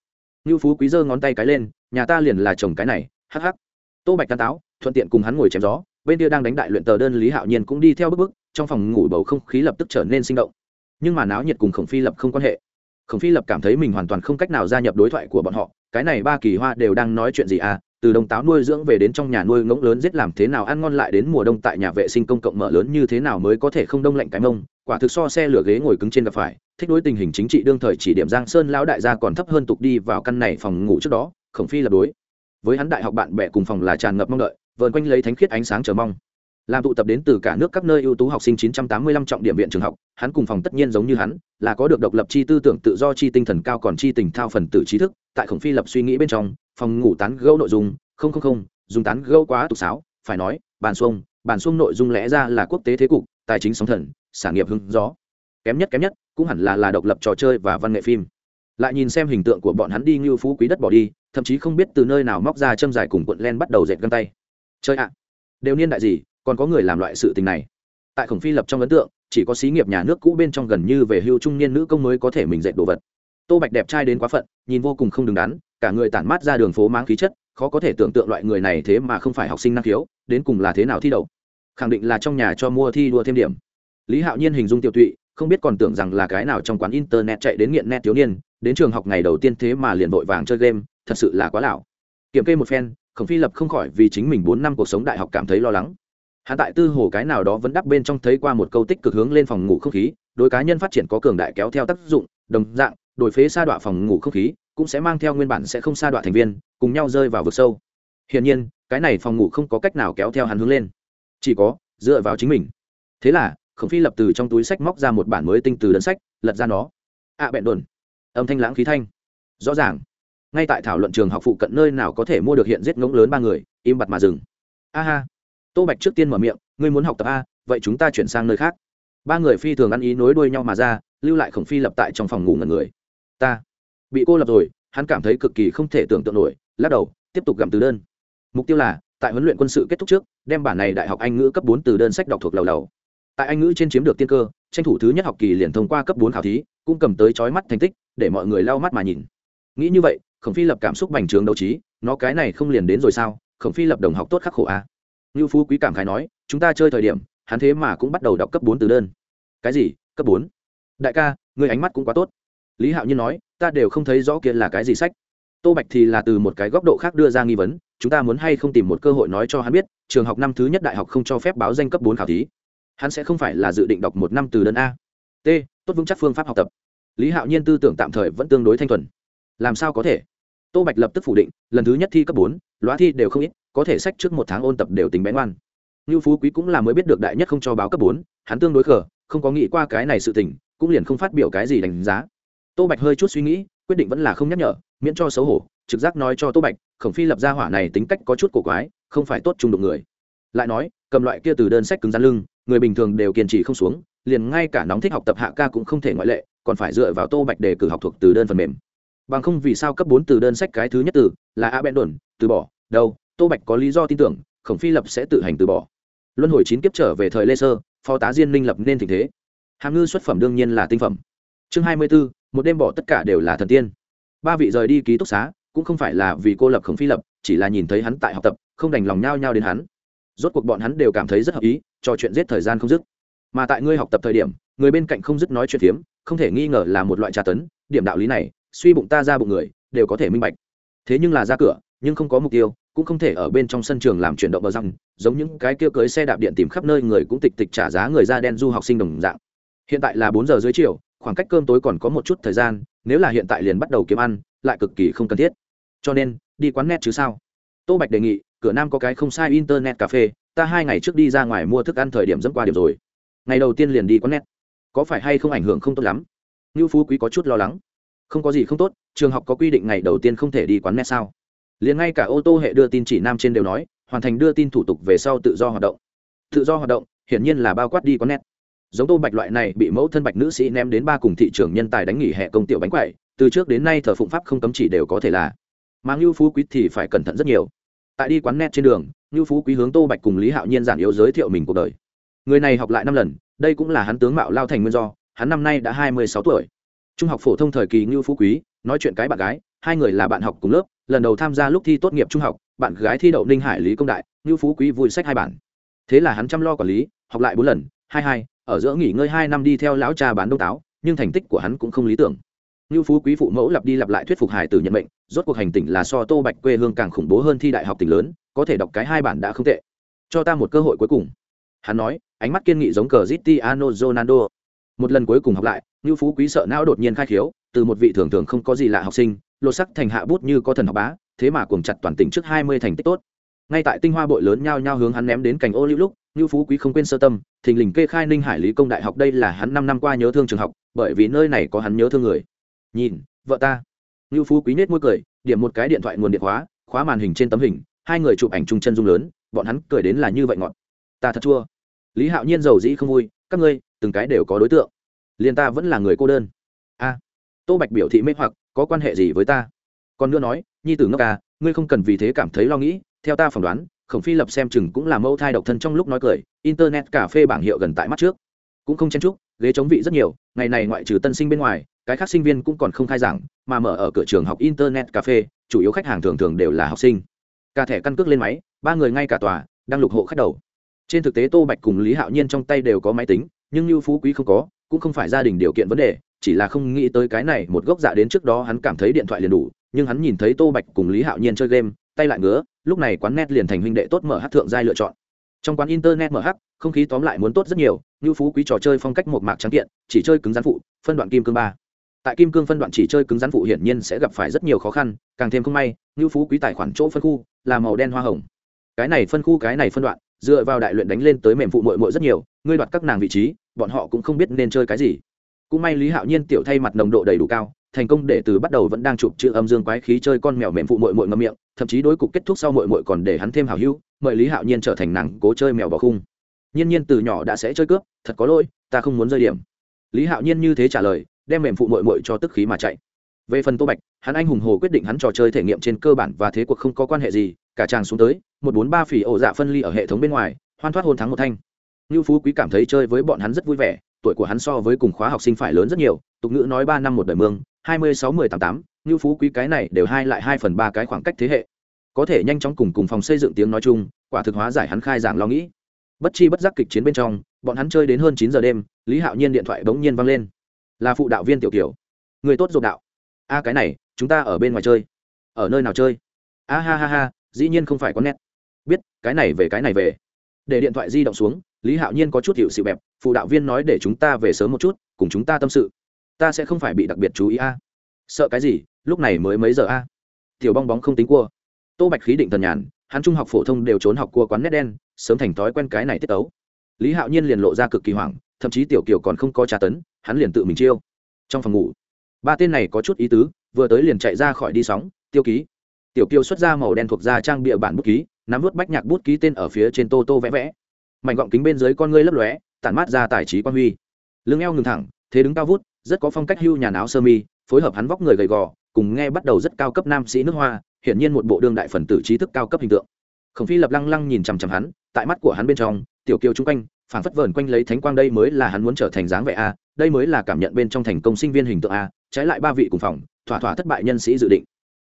Ngưu phú quý giơ ngón tay cái lên, nhà ta liền là trồng cái này, hắc hắc. Tô bạch tan táo, thuận tiện cùng hắn ngồi chém gió bên kia đang đánh đại luyện tờ đơn lý hạo nhiên cũng đi theo bước bước, trong phòng ngủ bầu không khí lập tức trở nên sinh động. Nhưng mà náo nhiệt cùng khổng phi lập không quan hệ. Khổng phi lập cảm thấy mình hoàn toàn không cách nào gia nhập đối thoại của bọn họ, cái này ba kỳ hoa đều đang nói chuyện gì à từ đông táo nuôi dưỡng về đến trong nhà nuôi ngỗng lớn giết làm thế nào ăn ngon lại đến mùa đông tại nhà vệ sinh công cộng mở lớn như thế nào mới có thể không đông lạnh cái mông, quả thực so xe lửa ghế ngồi cứng trên gặp phải, thích đối tình hình chính trị đương thời chỉ điểm giang sơn lão đại gia còn thấp hơn tục đi vào căn này phòng ngủ trước đó, khổng phi lập đối với hắn đại học bạn bè cùng phòng là tràn ngập mong đợi vờn quanh lấy thánh khiết ánh sáng chờ mong. Làm tụ tập đến từ cả nước các nơi ưu tú học sinh 985 trọng điểm viện trường học, hắn cùng phòng tất nhiên giống như hắn, là có được độc lập chi tư tưởng tự do chi tinh thần cao còn chi tình thao phần tử trí thức, tại khổng phi lập suy nghĩ bên trong, phòng ngủ tán gẫu nội dung, không không không, dùng tán gẫu quá tục sáo, phải nói, bàn xuông bàn xuông nội dung lẽ ra là quốc tế thế cục, tài chính sóng thần, sản nghiệp hưng gió. Kém nhất kém nhất, cũng hẳn là là độc lập trò chơi và văn nghệ phim. Lại nhìn xem hình tượng của bọn hắn đi như phú quý đất bỏ đi, thậm chí không biết từ nơi nào móc ra châm dài cùng cuộn len bắt đầu dệt găng tay chơi ạ, đều niên đại gì, còn có người làm loại sự tình này. Tại khổng phi lập trong ấn tượng, chỉ có xí nghiệp nhà nước cũ bên trong gần như về hưu trung niên nữ công mới có thể mình dạy đồ vật. Tô bạch đẹp trai đến quá phận, nhìn vô cùng không đứng đắn, cả người tản mát ra đường phố mang khí chất, khó có thể tưởng tượng loại người này thế mà không phải học sinh năng khiếu, đến cùng là thế nào thi đậu. Khẳng định là trong nhà cho mua thi đua thêm điểm. Lý hạo nhiên hình dung Tiêu tụy, không biết còn tưởng rằng là cái nào trong quán internet chạy đến nghiện net thiếu niên, đến trường học ngày đầu tiên thế mà liền vội vàng chơi game, thật sự là quá lão kiểm kê một phen khổng phi lập không khỏi vì chính mình bốn năm cuộc sống đại học cảm thấy lo lắng. Hắn tại tư hồ cái nào đó vẫn đắp bên trong thấy qua một câu tích cực hướng lên phòng ngủ không khí đối cá nhân phát triển có cường đại kéo theo tác dụng đồng dạng đổi phế sa đọa phòng ngủ không khí cũng sẽ mang theo nguyên bản sẽ không sa đọa thành viên cùng nhau rơi vào vực sâu. Hiển nhiên cái này phòng ngủ không có cách nào kéo theo hắn hướng lên. Chỉ có dựa vào chính mình. Thế là khổng phi lập từ trong túi sách móc ra một bản mới tinh từ đơn sách lật ra nó. Ạ à, bẹn đồn. Âm thanh lãng khí thanh. Rõ ràng ngay tại thảo luận trường học phụ cận nơi nào có thể mua được hiện giết ngỗng lớn ba người, im bặt mà dừng. A ha. Tô bạch trước tiên mở miệng, ngươi muốn học tập a, vậy chúng ta chuyển sang nơi khác. Ba người phi thường ăn ý nối đuôi nhau mà ra, lưu lại khổng phi lập tại trong phòng ngủ ngần người. Ta. Bị cô lập rồi, hắn cảm thấy cực kỳ không thể tưởng tượng nổi, lắc đầu, tiếp tục gặm từ đơn. Mục tiêu là, tại huấn luyện quân sự kết thúc trước, đem bản này đại học anh ngữ cấp bốn từ đơn sách đọc thuộc lầu lầu. Tại anh ngữ trên chiếm được tiên cơ, tranh thủ thứ nhất học kỳ liền thông qua cấp bốn khảo thí, cũng cầm tới trói mắt thành tích, để mọi người lau mắt mà nhìn. Nghĩ như vậy khổng phi lập cảm xúc bành trướng đấu trí, nó cái này không liền đến rồi sao? Khổng phi lập đồng học tốt khắc khổ a. À? ngưu phú quý cảm khái nói, chúng ta chơi thời điểm, hắn thế mà cũng bắt đầu đọc cấp bốn từ đơn. Cái gì? Cấp bốn? Đại ca, người ánh mắt cũng quá tốt. Lý hạo nhiên nói, ta đều không thấy rõ kia là cái gì sách. Tô bạch thì là từ một cái góc độ khác đưa ra nghi vấn, chúng ta muốn hay không tìm một cơ hội nói cho hắn biết, trường học năm thứ nhất đại học không cho phép báo danh cấp bốn khảo thí. Hắn sẽ không phải là dự định đọc một năm từ đơn a. T, tốt vững chắc phương pháp học tập. Lý hạo nhiên tư tưởng tạm thời vẫn tương đối thanh thuần làm sao có thể? Tô bạch lập tức phủ định, lần thứ nhất thi cấp bốn loá thi đều không ít, có thể sách trước một tháng ôn tập đều tính bén ngoan. Như phú quý cũng là mới biết được đại nhất không cho báo cấp bốn, hắn tương đối khờ, không có nghĩ qua cái này sự tình, cũng liền không phát biểu cái gì đánh giá. Tô bạch hơi chút suy nghĩ, quyết định vẫn là không nhắc nhở, miễn cho xấu hổ, trực giác nói cho tô bạch, khổng phi lập ra hỏa này tính cách có chút cổ quái, không phải tốt trung đụng người. Lại nói, cầm loại kia từ đơn sách cứng rắn lưng, người bình thường đều kiên trì không xuống, liền ngay cả nóng thích học tập hạ ca cũng không thể ngoại lệ, còn phải dựa vào tô bạch để cử học thuộc từ đơn phần mềm bằng không vì sao cấp bốn từ đơn sách cái thứ nhất từ là a bẹn đồn, từ bỏ, đâu, tô bạch có lý do tin tưởng, khổng phi lập sẽ tự hành từ bỏ. Luân hồi chín kiếp trở về thời lê sơ, phó tá diên minh lập nên tình thế. Hàm ngư xuất phẩm đương nhiên là tinh phẩm. Chương hai mươi bốn một đêm bỏ tất cả đều là thần tiên. Ba vị rời đi ký túc xá, cũng không phải là vì cô lập khổng phi lập, chỉ là nhìn thấy hắn tại học tập, không đành lòng nhao nhao đến hắn. Rốt cuộc bọn hắn đều cảm thấy rất hợp ý, trò chuyện giết thời gian không dứt. Mà tại ngươi học tập thời điểm, người bên cạnh không dứt nói chuyện phiếm, không thể nghi ngờ là một loại tra tấn, điểm đạo lý này suy bụng ta ra bụng người, đều có thể minh bạch. Thế nhưng là ra cửa, nhưng không có mục tiêu, cũng không thể ở bên trong sân trường làm chuyển động bờ răng, giống những cái kia cưới xe đạp điện tìm khắp nơi người cũng tịch tịch trả giá người da đen du học sinh đồng dạng. Hiện tại là bốn giờ dưới chiều, khoảng cách cơm tối còn có một chút thời gian, nếu là hiện tại liền bắt đầu kiếm ăn, lại cực kỳ không cần thiết. Cho nên, đi quán net chứ sao? Tô bạch đề nghị, cửa nam có cái không sai internet cà phê, ta hai ngày trước đi ra ngoài mua thức ăn thời điểm dẫm qua điểm rồi. Ngày đầu tiên liền đi quán net. Có phải hay không ảnh hưởng không tốt lắm? Như phú quý có chút lo lắng không có gì không tốt, trường học có quy định ngày đầu tiên không thể đi quán net sao? Liền ngay cả ô tô hệ đưa tin chỉ nam trên đều nói, hoàn thành đưa tin thủ tục về sau tự do hoạt động. Tự do hoạt động, hiển nhiên là bao quát đi quán net. giống tô bạch loại này bị mẫu thân bạch nữ sĩ ném đến ba cùng thị trường nhân tài đánh nghỉ hè công tiểu bánh quậy từ trước đến nay thờ phụng pháp không cấm chỉ đều có thể là. Mà ngưu phú quý thì phải cẩn thận rất nhiều. Tại đi quán net trên đường, ngưu phú quý hướng tô bạch cùng lý hạo nhiên giản yếu giới thiệu mình cuộc đời. Người này học lại năm lần, đây cũng là hắn tướng mạo lao thành nguyên do, hắn năm nay đã hai mươi sáu tuổi trung học phổ thông thời kỳ ngưu phú quý, nói chuyện cái bạn gái, hai người là bạn học cùng lớp, lần đầu tham gia lúc thi tốt nghiệp trung học, bạn gái thi đậu ninh hải lý công đại, ngưu phú quý vui sách hai bản. Thế là hắn chăm lo quản lý, học lại bốn lần, hai hai, ở giữa nghỉ ngơi hai năm đi theo lão cha bán đông táo, nhưng thành tích của hắn cũng không lý tưởng. Như phú quý phụ mẫu lặp đi lặp lại thuyết phục hải tử nhận mệnh, rốt cuộc hành tỉnh là so tô bạch quê hương càng khủng bố hơn thi đại học tỉnh lớn, có thể đọc cái hai bản đã không tệ. Cho ta một cơ hội cuối cùng. Hắn nói, ánh mắt kiên nghị giống cờ zitiano ronaldo. Một lần cuối cùng học lại Nưu phú quý sợ não đột nhiên khai khiếu, từ một vị thường thường không có gì lạ học sinh, lột sắc thành hạ bút như có thần học bá, thế mà cuồng chặt toàn tỉnh trước hai mươi thành tích tốt. Ngay tại tinh hoa bội lớn nhao nhao hướng hắn ném đến cành ô lưu lúc Nưu phú quý không quên sơ tâm, thình lình kê khai ninh hải lý công đại học đây là hắn năm năm qua nhớ thương trường học, bởi vì nơi này có hắn nhớ thương người. Nhìn, vợ ta. Nưu phú quý nết môi cười, điểm một cái điện thoại nguồn điện khóa khóa màn hình trên tấm hình, hai người chụp ảnh chung chân dung lớn, bọn hắn cười đến là như vậy ngọt. Ta thật chua. Lý hạo nhiên giàu dĩ không vui, các ngươi, từng cái đều có đối tượng liền ta vẫn là người cô đơn. A, tô bạch biểu thị mê hoặc, có quan hệ gì với ta? Còn nữa nói, nhi tử ngốc à ngươi không cần vì thế cảm thấy lo nghĩ, theo ta phỏng đoán, khổng phi lập xem chừng cũng là mẫu thai độc thân trong lúc nói cười, internet cà phê bảng hiệu gần tại mắt trước. Cũng không chen chúc, ghế chống vị rất nhiều, ngày này ngoại trừ tân sinh bên ngoài, cái khác sinh viên cũng còn không khai giảng, mà mở ở cửa trường học internet cà phê, chủ yếu khách hàng thường thường đều là học sinh. Cả thẻ căn cước lên máy, ba người ngay cả tòa, đang lục hộ khách đầu. Trên thực tế tô bạch cùng lý hạo nhiên trong tay đều có máy tính, nhưng như phú quý không có cũng không phải gia đình điều kiện vấn đề, chỉ là không nghĩ tới cái này, một gốc dạ đến trước đó hắn cảm thấy điện thoại liền đủ, nhưng hắn nhìn thấy tô bạch cùng lý hạo nhiên chơi game, tay lại ngứa, lúc này quán net liền thành huynh đệ tốt mở hát thượng giai lựa chọn. Trong quán internet mở hát, không khí tóm lại muốn tốt rất nhiều như phú quý trò chơi phong cách một mạc trắng kiện, chỉ chơi cứng rắn phụ, phân đoạn kim cương ba. Tại kim cương phân đoạn chỉ chơi cứng rắn phụ hiển nhiên sẽ gặp phải rất nhiều khó khăn, càng thêm không may như phú quý tài khoản chỗ phân khu là màu đen hoa hồng. Cái này phân khu, cái này phân đoạn, dựa vào đại luyện đánh lên tới mềm phụ mội mội rất nhiều, ngươi đoạt các nàng vị trí bọn họ cũng không biết nên chơi cái gì. Cũng may lý hạo nhiên tiểu thay mặt nồng độ đầy đủ cao, thành công để từ bắt đầu vẫn đang chụp chữ âm dương quái khí chơi con mèo mềm phụ mội mội ngâm miệng, thậm chí đối cục kết thúc sau mội mội còn để hắn thêm hào hữu, mời lý hạo nhiên trở thành nàng cố chơi mèo bỏ khung. Nhiên nhiên từ nhỏ đã sẽ chơi cướp, thật có lỗi, ta không muốn rơi điểm. Lý hạo nhiên như thế trả lời, đem mềm phụ mội mội cho tức khí mà chạy. Về phần tô bạch, hắn anh hùng hồ quyết định hắn trò chơi thể nghiệm trên cơ bản và thế cuộc không có quan hệ gì, cả chàng xuống tới, một bốn ba phỉ ổ dạ phân ly ở hệ thống bên ngoài, hoan thoát hôn thắng một thanh. Nưu phú quý cảm thấy chơi với bọn hắn rất vui vẻ, tuổi của hắn so với cùng khóa học sinh phải lớn rất nhiều, tục ngữ nói ba năm một đời mương, hai mươi sáu mười tám tám như phú quý cái này đều hai lại hai phần ba cái khoảng cách thế hệ. Có thể nhanh chóng cùng cùng phòng xây dựng tiếng nói chung, quả thực hóa giải hắn khai giảng lo nghĩ. Bất chi bất giác kịch chiến bên trong, bọn hắn chơi đến hơn chín giờ đêm, lý hạo nhiên điện thoại bỗng nhiên vang lên. Là phụ đạo viên tiểu kiều. Người tốt dột đạo. A, cái này, chúng ta ở bên ngoài chơi. Ở nơi nào chơi? A, ha ha ha, dĩ nhiên không phải có nét biết, cái này về, cái này về. Để điện thoại di động xuống lý hạo nhiên có chút hiệu sự bẹp, phụ đạo viên nói để chúng ta về sớm một chút, cùng chúng ta tâm sự. Ta sẽ không phải bị đặc biệt chú ý a. Sợ cái gì, lúc này mới mấy giờ a? Tiểu bong bóng không tính cua. Tô bạch khí định thần nhàn, hắn trung học phổ thông đều trốn học cua quán nét đen, sớm thành thói quen cái này tiết tấu. Lý hạo nhiên liền lộ ra cực kỳ hoảng, thậm chí tiểu kiều còn không có trà tấn, hắn liền tự mình chiêu. Trong phòng ngủ, ba tên này có chút ý tứ, vừa tới liền chạy ra khỏi đi sóng, tiêu ký. Tiểu kiều xuất ra màu đen thuộc da trang bịa bản bút ký, nắm vút bách nhạc bút ký tên ở phía trên tô tô vẽ vẽ mảnh gọng kính bên dưới con ngươi lấp lóe, tản mát ra tài trí quan huy. Lưng eo ngừng thẳng, thế đứng cao vút, rất có phong cách hưu nhà áo sơ mi, phối hợp hắn vóc người gầy gò, cùng nghe bắt đầu rất cao cấp nam sĩ nước hoa, hiển nhiên một bộ đương đại phần tử trí thức cao cấp hình tượng. Khổng phi lập lăng lăng nhìn chằm chằm hắn, tại mắt của hắn bên trong, tiểu kiều chung quanh phản phất vờn quanh lấy thánh quang đây mới là hắn muốn trở thành dáng vẻ a, đây mới là cảm nhận bên trong thành công sinh viên hình tượng a, trái lại ba vị cùng phòng, thỏa thỏa thất bại nhân sĩ dự định.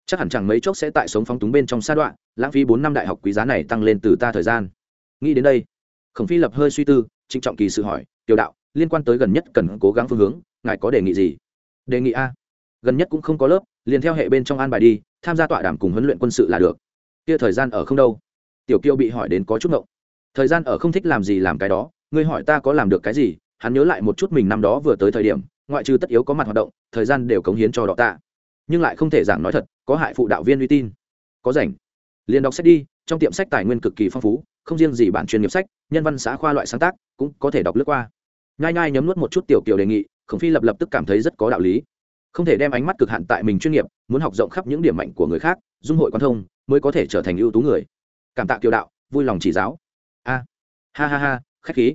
Chắc hẳn chẳng mấy chốc sẽ tại sống phóng túng bên trong sa đoạn, lãng phí bốn năm đại học quý giá này tăng lên từ ta thời gian. Nghĩ đến đây khổng phi lập hơi suy tư, trịnh trọng kỳ sự hỏi, tiểu đạo, liên quan tới gần nhất cần cố gắng phương hướng, ngài có đề nghị gì? Đề nghị a? Gần nhất cũng không có lớp, liền theo hệ bên trong an bài đi, tham gia tọa đàm cùng huấn luyện quân sự là được. Kia thời gian ở không đâu? Tiểu kiêu bị hỏi đến có chút ngộng. Thời gian ở không thích làm gì làm cái đó, ngươi hỏi ta có làm được cái gì, hắn nhớ lại một chút mình năm đó vừa tới thời điểm, ngoại trừ tất yếu có mặt hoạt động, thời gian đều cống hiến cho đọ tạ. Nhưng lại không thể giảng nói thật, có hại phụ đạo viên uy tín có rảnh, liền đọc sách đi trong tiệm sách tài nguyên cực kỳ phong phú, không riêng gì bản chuyên nghiệp sách, nhân văn xã khoa loại sáng tác cũng có thể đọc lướt qua. Nhai nhai nhấm nuốt một chút tiểu kiều đề nghị, khổng phi lập lập tức cảm thấy rất có đạo lý. Không thể đem ánh mắt cực hạn tại mình chuyên nghiệp, muốn học rộng khắp những điểm mạnh của người khác, dung hội quan thông mới có thể trở thành ưu tú người. Cảm tạ kiều đạo, vui lòng chỉ giáo. A, ha ha ha, khách khí.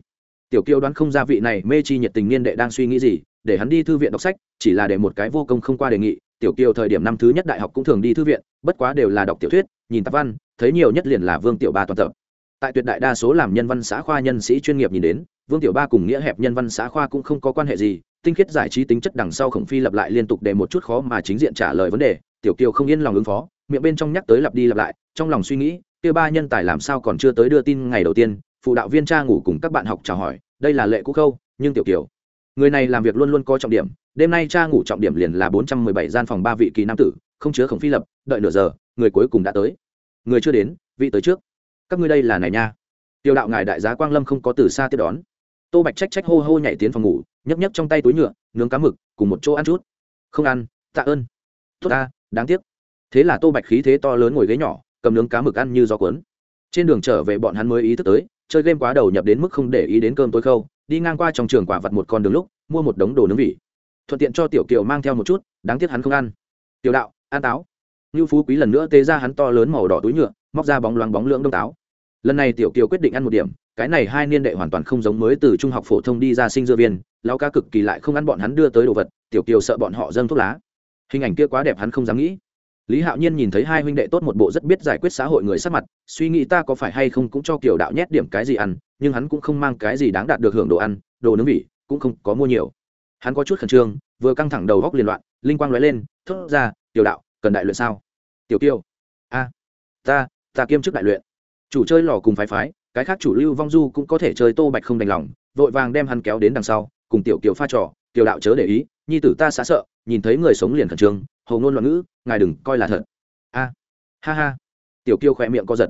Tiểu kiều đoán không ra vị này mê chi nhiệt tình niên đệ đang suy nghĩ gì, để hắn đi thư viện đọc sách, chỉ là để một cái vô công không qua đề nghị. Tiểu kiều thời điểm năm thứ nhất đại học cũng thường đi thư viện, bất quá đều là đọc tiểu thuyết, nhìn tạp văn thấy nhiều nhất liền là vương tiểu ba toàn tập. Tại tuyệt đại đa số làm nhân văn xã khoa nhân sĩ chuyên nghiệp nhìn đến, vương tiểu ba cùng nghĩa hẹp nhân văn xã khoa cũng không có quan hệ gì, tinh khiết giải trí tính chất đằng sau khổng phi lặp lại liên tục để một chút khó mà chính diện trả lời vấn đề, tiểu kiều không yên lòng ứng phó, miệng bên trong nhắc tới lặp đi lặp lại, trong lòng suy nghĩ, kia ba nhân tài làm sao còn chưa tới đưa tin ngày đầu tiên, phụ đạo viên cha ngủ cùng các bạn học chào hỏi, đây là lệ cũ khâu, nhưng tiểu kiều, người này làm việc luôn luôn có trọng điểm, đêm nay cha ngủ trọng điểm liền là bốn trăm mười bảy gian phòng ba vị kỳ nam tử, không chứa khổng phi lập, đợi nửa giờ, người cuối cùng đã tới người chưa đến, vị tới trước. Các ngươi đây là này nha. Tiêu đạo ngài đại giá quang lâm không có từ xa tiếp đón. Tô bạch trách trách hô hô nhảy tiến phòng ngủ, nhấp nhấp trong tay túi nhựa, nướng cá mực, cùng một chỗ ăn chút. Không ăn, tạ ơn. Tốt ta, đáng tiếc. Thế là tô bạch khí thế to lớn ngồi ghế nhỏ, cầm nướng cá mực ăn như gió cuốn. Trên đường trở về bọn hắn mới ý thức tới, chơi game quá đầu nhập đến mức không để ý đến cơm tối khâu, đi ngang qua trong trường quả vặt một con đường lúc, mua một đống đồ nướng vị. Thuận tiện cho tiểu kiều mang theo một chút, đáng tiếc hắn không ăn. Tiểu đạo, ăn táo. Nưu phú quý lần nữa tế ra hắn to lớn màu đỏ túi nhựa, móc ra bóng loáng bóng lưỡng đông táo. Lần này tiểu kiều quyết định ăn một điểm, cái này hai niên đệ hoàn toàn không giống mới từ trung học phổ thông đi ra sinh dưa viên, lão ca cực kỳ lại không ăn bọn hắn đưa tới đồ vật, tiểu kiều sợ bọn họ dâng thuốc lá. Hình ảnh kia quá đẹp hắn không dám nghĩ. Lý hạo nhiên nhìn thấy hai huynh đệ tốt một bộ rất biết giải quyết xã hội người sắc mặt, suy nghĩ ta có phải hay không cũng cho kiều đạo nhét điểm cái gì ăn, nhưng hắn cũng không mang cái gì đáng đạt được hưởng đồ ăn, đồ nướng vị, cũng không có mua nhiều. Hắn có chút khẩn trương, vừa căng thẳng đầu góc liên loạn, linh quang nói lên, thốt ra tiểu đạo, cần đại luyện sao? Tiểu kiều a, ta ta kiêm chức đại luyện. Chủ chơi lò cùng phái phái, cái khác chủ lưu vong du cũng có thể chơi tô bạch không đành lòng, vội vàng đem hắn kéo đến đằng sau, cùng tiểu kiều pha trò tiểu đạo chớ để ý, nhi tử ta xá sợ, nhìn thấy người sống liền khẩn trương, hầu ngôn loạn ngữ, ngài đừng coi là thật. A, ha ha. Tiểu kiều khỏe miệng co giật.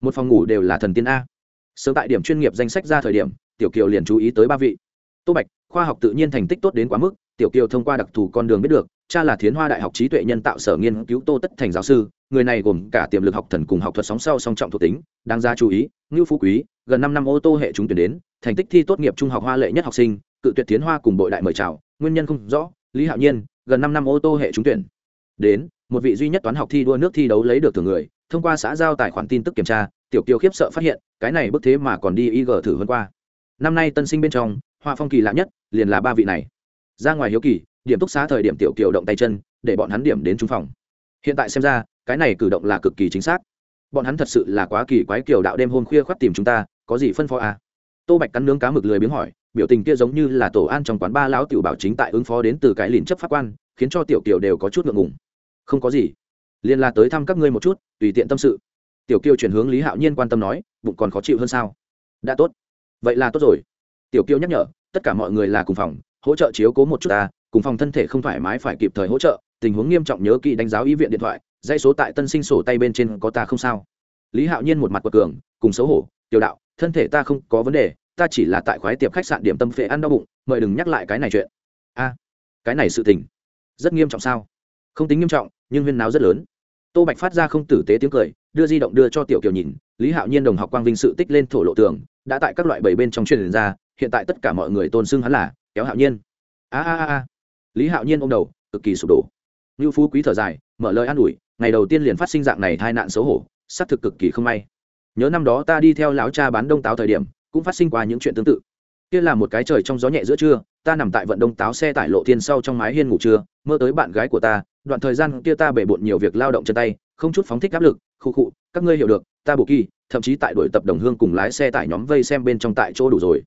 Một phòng ngủ đều là thần tiên a. Sớm tại điểm chuyên nghiệp danh sách ra thời điểm, tiểu kiều liền chú ý tới ba vị. Tô bạch, khoa học tự nhiên thành tích tốt đến quá mức, tiểu kiều thông qua đặc thù con đường biết được cha là thiến hoa đại học trí tuệ nhân tạo sở nghiên cứu tô tất thành giáo sư, người này gồm cả tiềm lực học thần cùng học thuật sóng sau song trọng thuộc tính, đáng ra chú ý, ngưu phú quý, gần năm năm ô tô hệ chúng tuyển đến, thành tích thi tốt nghiệp trung học hoa lệ nhất học sinh, cự tuyệt thiến hoa cùng bội đại mời chào, nguyên nhân không rõ, lý hạo nhiên, gần năm năm ô tô hệ trúng tuyển đến, một vị duy nhất toán học thi đua nước thi đấu lấy được thường người, thông qua xã giao tài khoản tin tức kiểm tra, tiểu kiều khiếp sợ phát hiện, cái này bức thế mà còn đi ig thử hơn qua. Năm nay tân sinh bên trong hoa phong kỳ lạ nhất, liền là ba vị này. Ra ngoài hiếu kỳ điểm túc xá thời điểm tiểu kiều động tay chân, để bọn hắn điểm đến trung phòng. Hiện tại xem ra, cái này cử động là cực kỳ chính xác. Bọn hắn thật sự là quá kỳ quái kiều đạo đêm hôm khuya khoắt tìm chúng ta, có gì phân phó à? tô bạch cắn nướng cá mực lười biếng hỏi, biểu tình kia giống như là tổ an trong quán ba lão tiểu bảo chính tại ứng phó đến từ cái lìn chấp pháp quan, khiến cho tiểu kiều đều có chút ngượng ngùng. Không có gì. Liên la tới thăm các ngươi một chút, tùy tiện tâm sự. Tiểu kiều chuyển hướng lý hạo nhiên quan tâm nói, bụng còn khó chịu hơn sao? Đã tốt. Vậy là tốt rồi. Tiểu kiều nhắc nhở, tất cả mọi người là cùng phòng, hỗ trợ chiếu cố một chút ta cùng phòng thân thể không thoải mái phải kịp thời hỗ trợ, tình huống nghiêm trọng nhớ kỹ đánh giáo y viện điện thoại, dãy số tại tân sinh sổ tay bên trên có ta không sao. Lý hạo nhiên một mặt quật cường, cùng xấu hổ, tiểu đạo, thân thể ta không có vấn đề, ta chỉ là tại khoái tiệm khách sạn điểm tâm phệ ăn đau bụng, mời đừng nhắc lại cái này chuyện. A, cái này sự tình rất nghiêm trọng sao? Không tính nghiêm trọng, nhưng huyên náo rất lớn. Tô bạch phát ra không tử tế tiếng cười, đưa di động đưa cho tiểu kiều nhìn, lý hạo nhiên đồng học quang vinh sự tích lên thổ lộ tường, đã tại các loại bảy bên trong truyền ra, hiện tại tất cả mọi người tôn xưng hắn là kéo hạo nhiên. A a a a lý hạo nhiên ô m đầu, cực kỳ sụp đổ. Ngưu phú quý thở dài, mở lời an ủi, ngày đầu tiên liền phát sinh dạng này tai nạn xấu hổ, xác thực cực kỳ không may. Nhớ năm đó ta đi theo lão cha bán đông táo thời điểm, cũng phát sinh qua những chuyện tương tự. Kia là một cái trời trong gió nhẹ giữa trưa, ta nằm tại vận đông táo xe tải lộ thiên sau trong mái hiên ngủ trưa, mơ tới bạn gái của ta, đoạn thời gian kia ta bể bộn nhiều việc lao động chân tay, không chút phóng thích áp lực, khu khụ các ngươi hiểu được, ta bổ kỳ, thậm chí tại đội tập đồng hương cùng lái xe tải nhóm vây xem bên trong tại chỗ đủ rồi.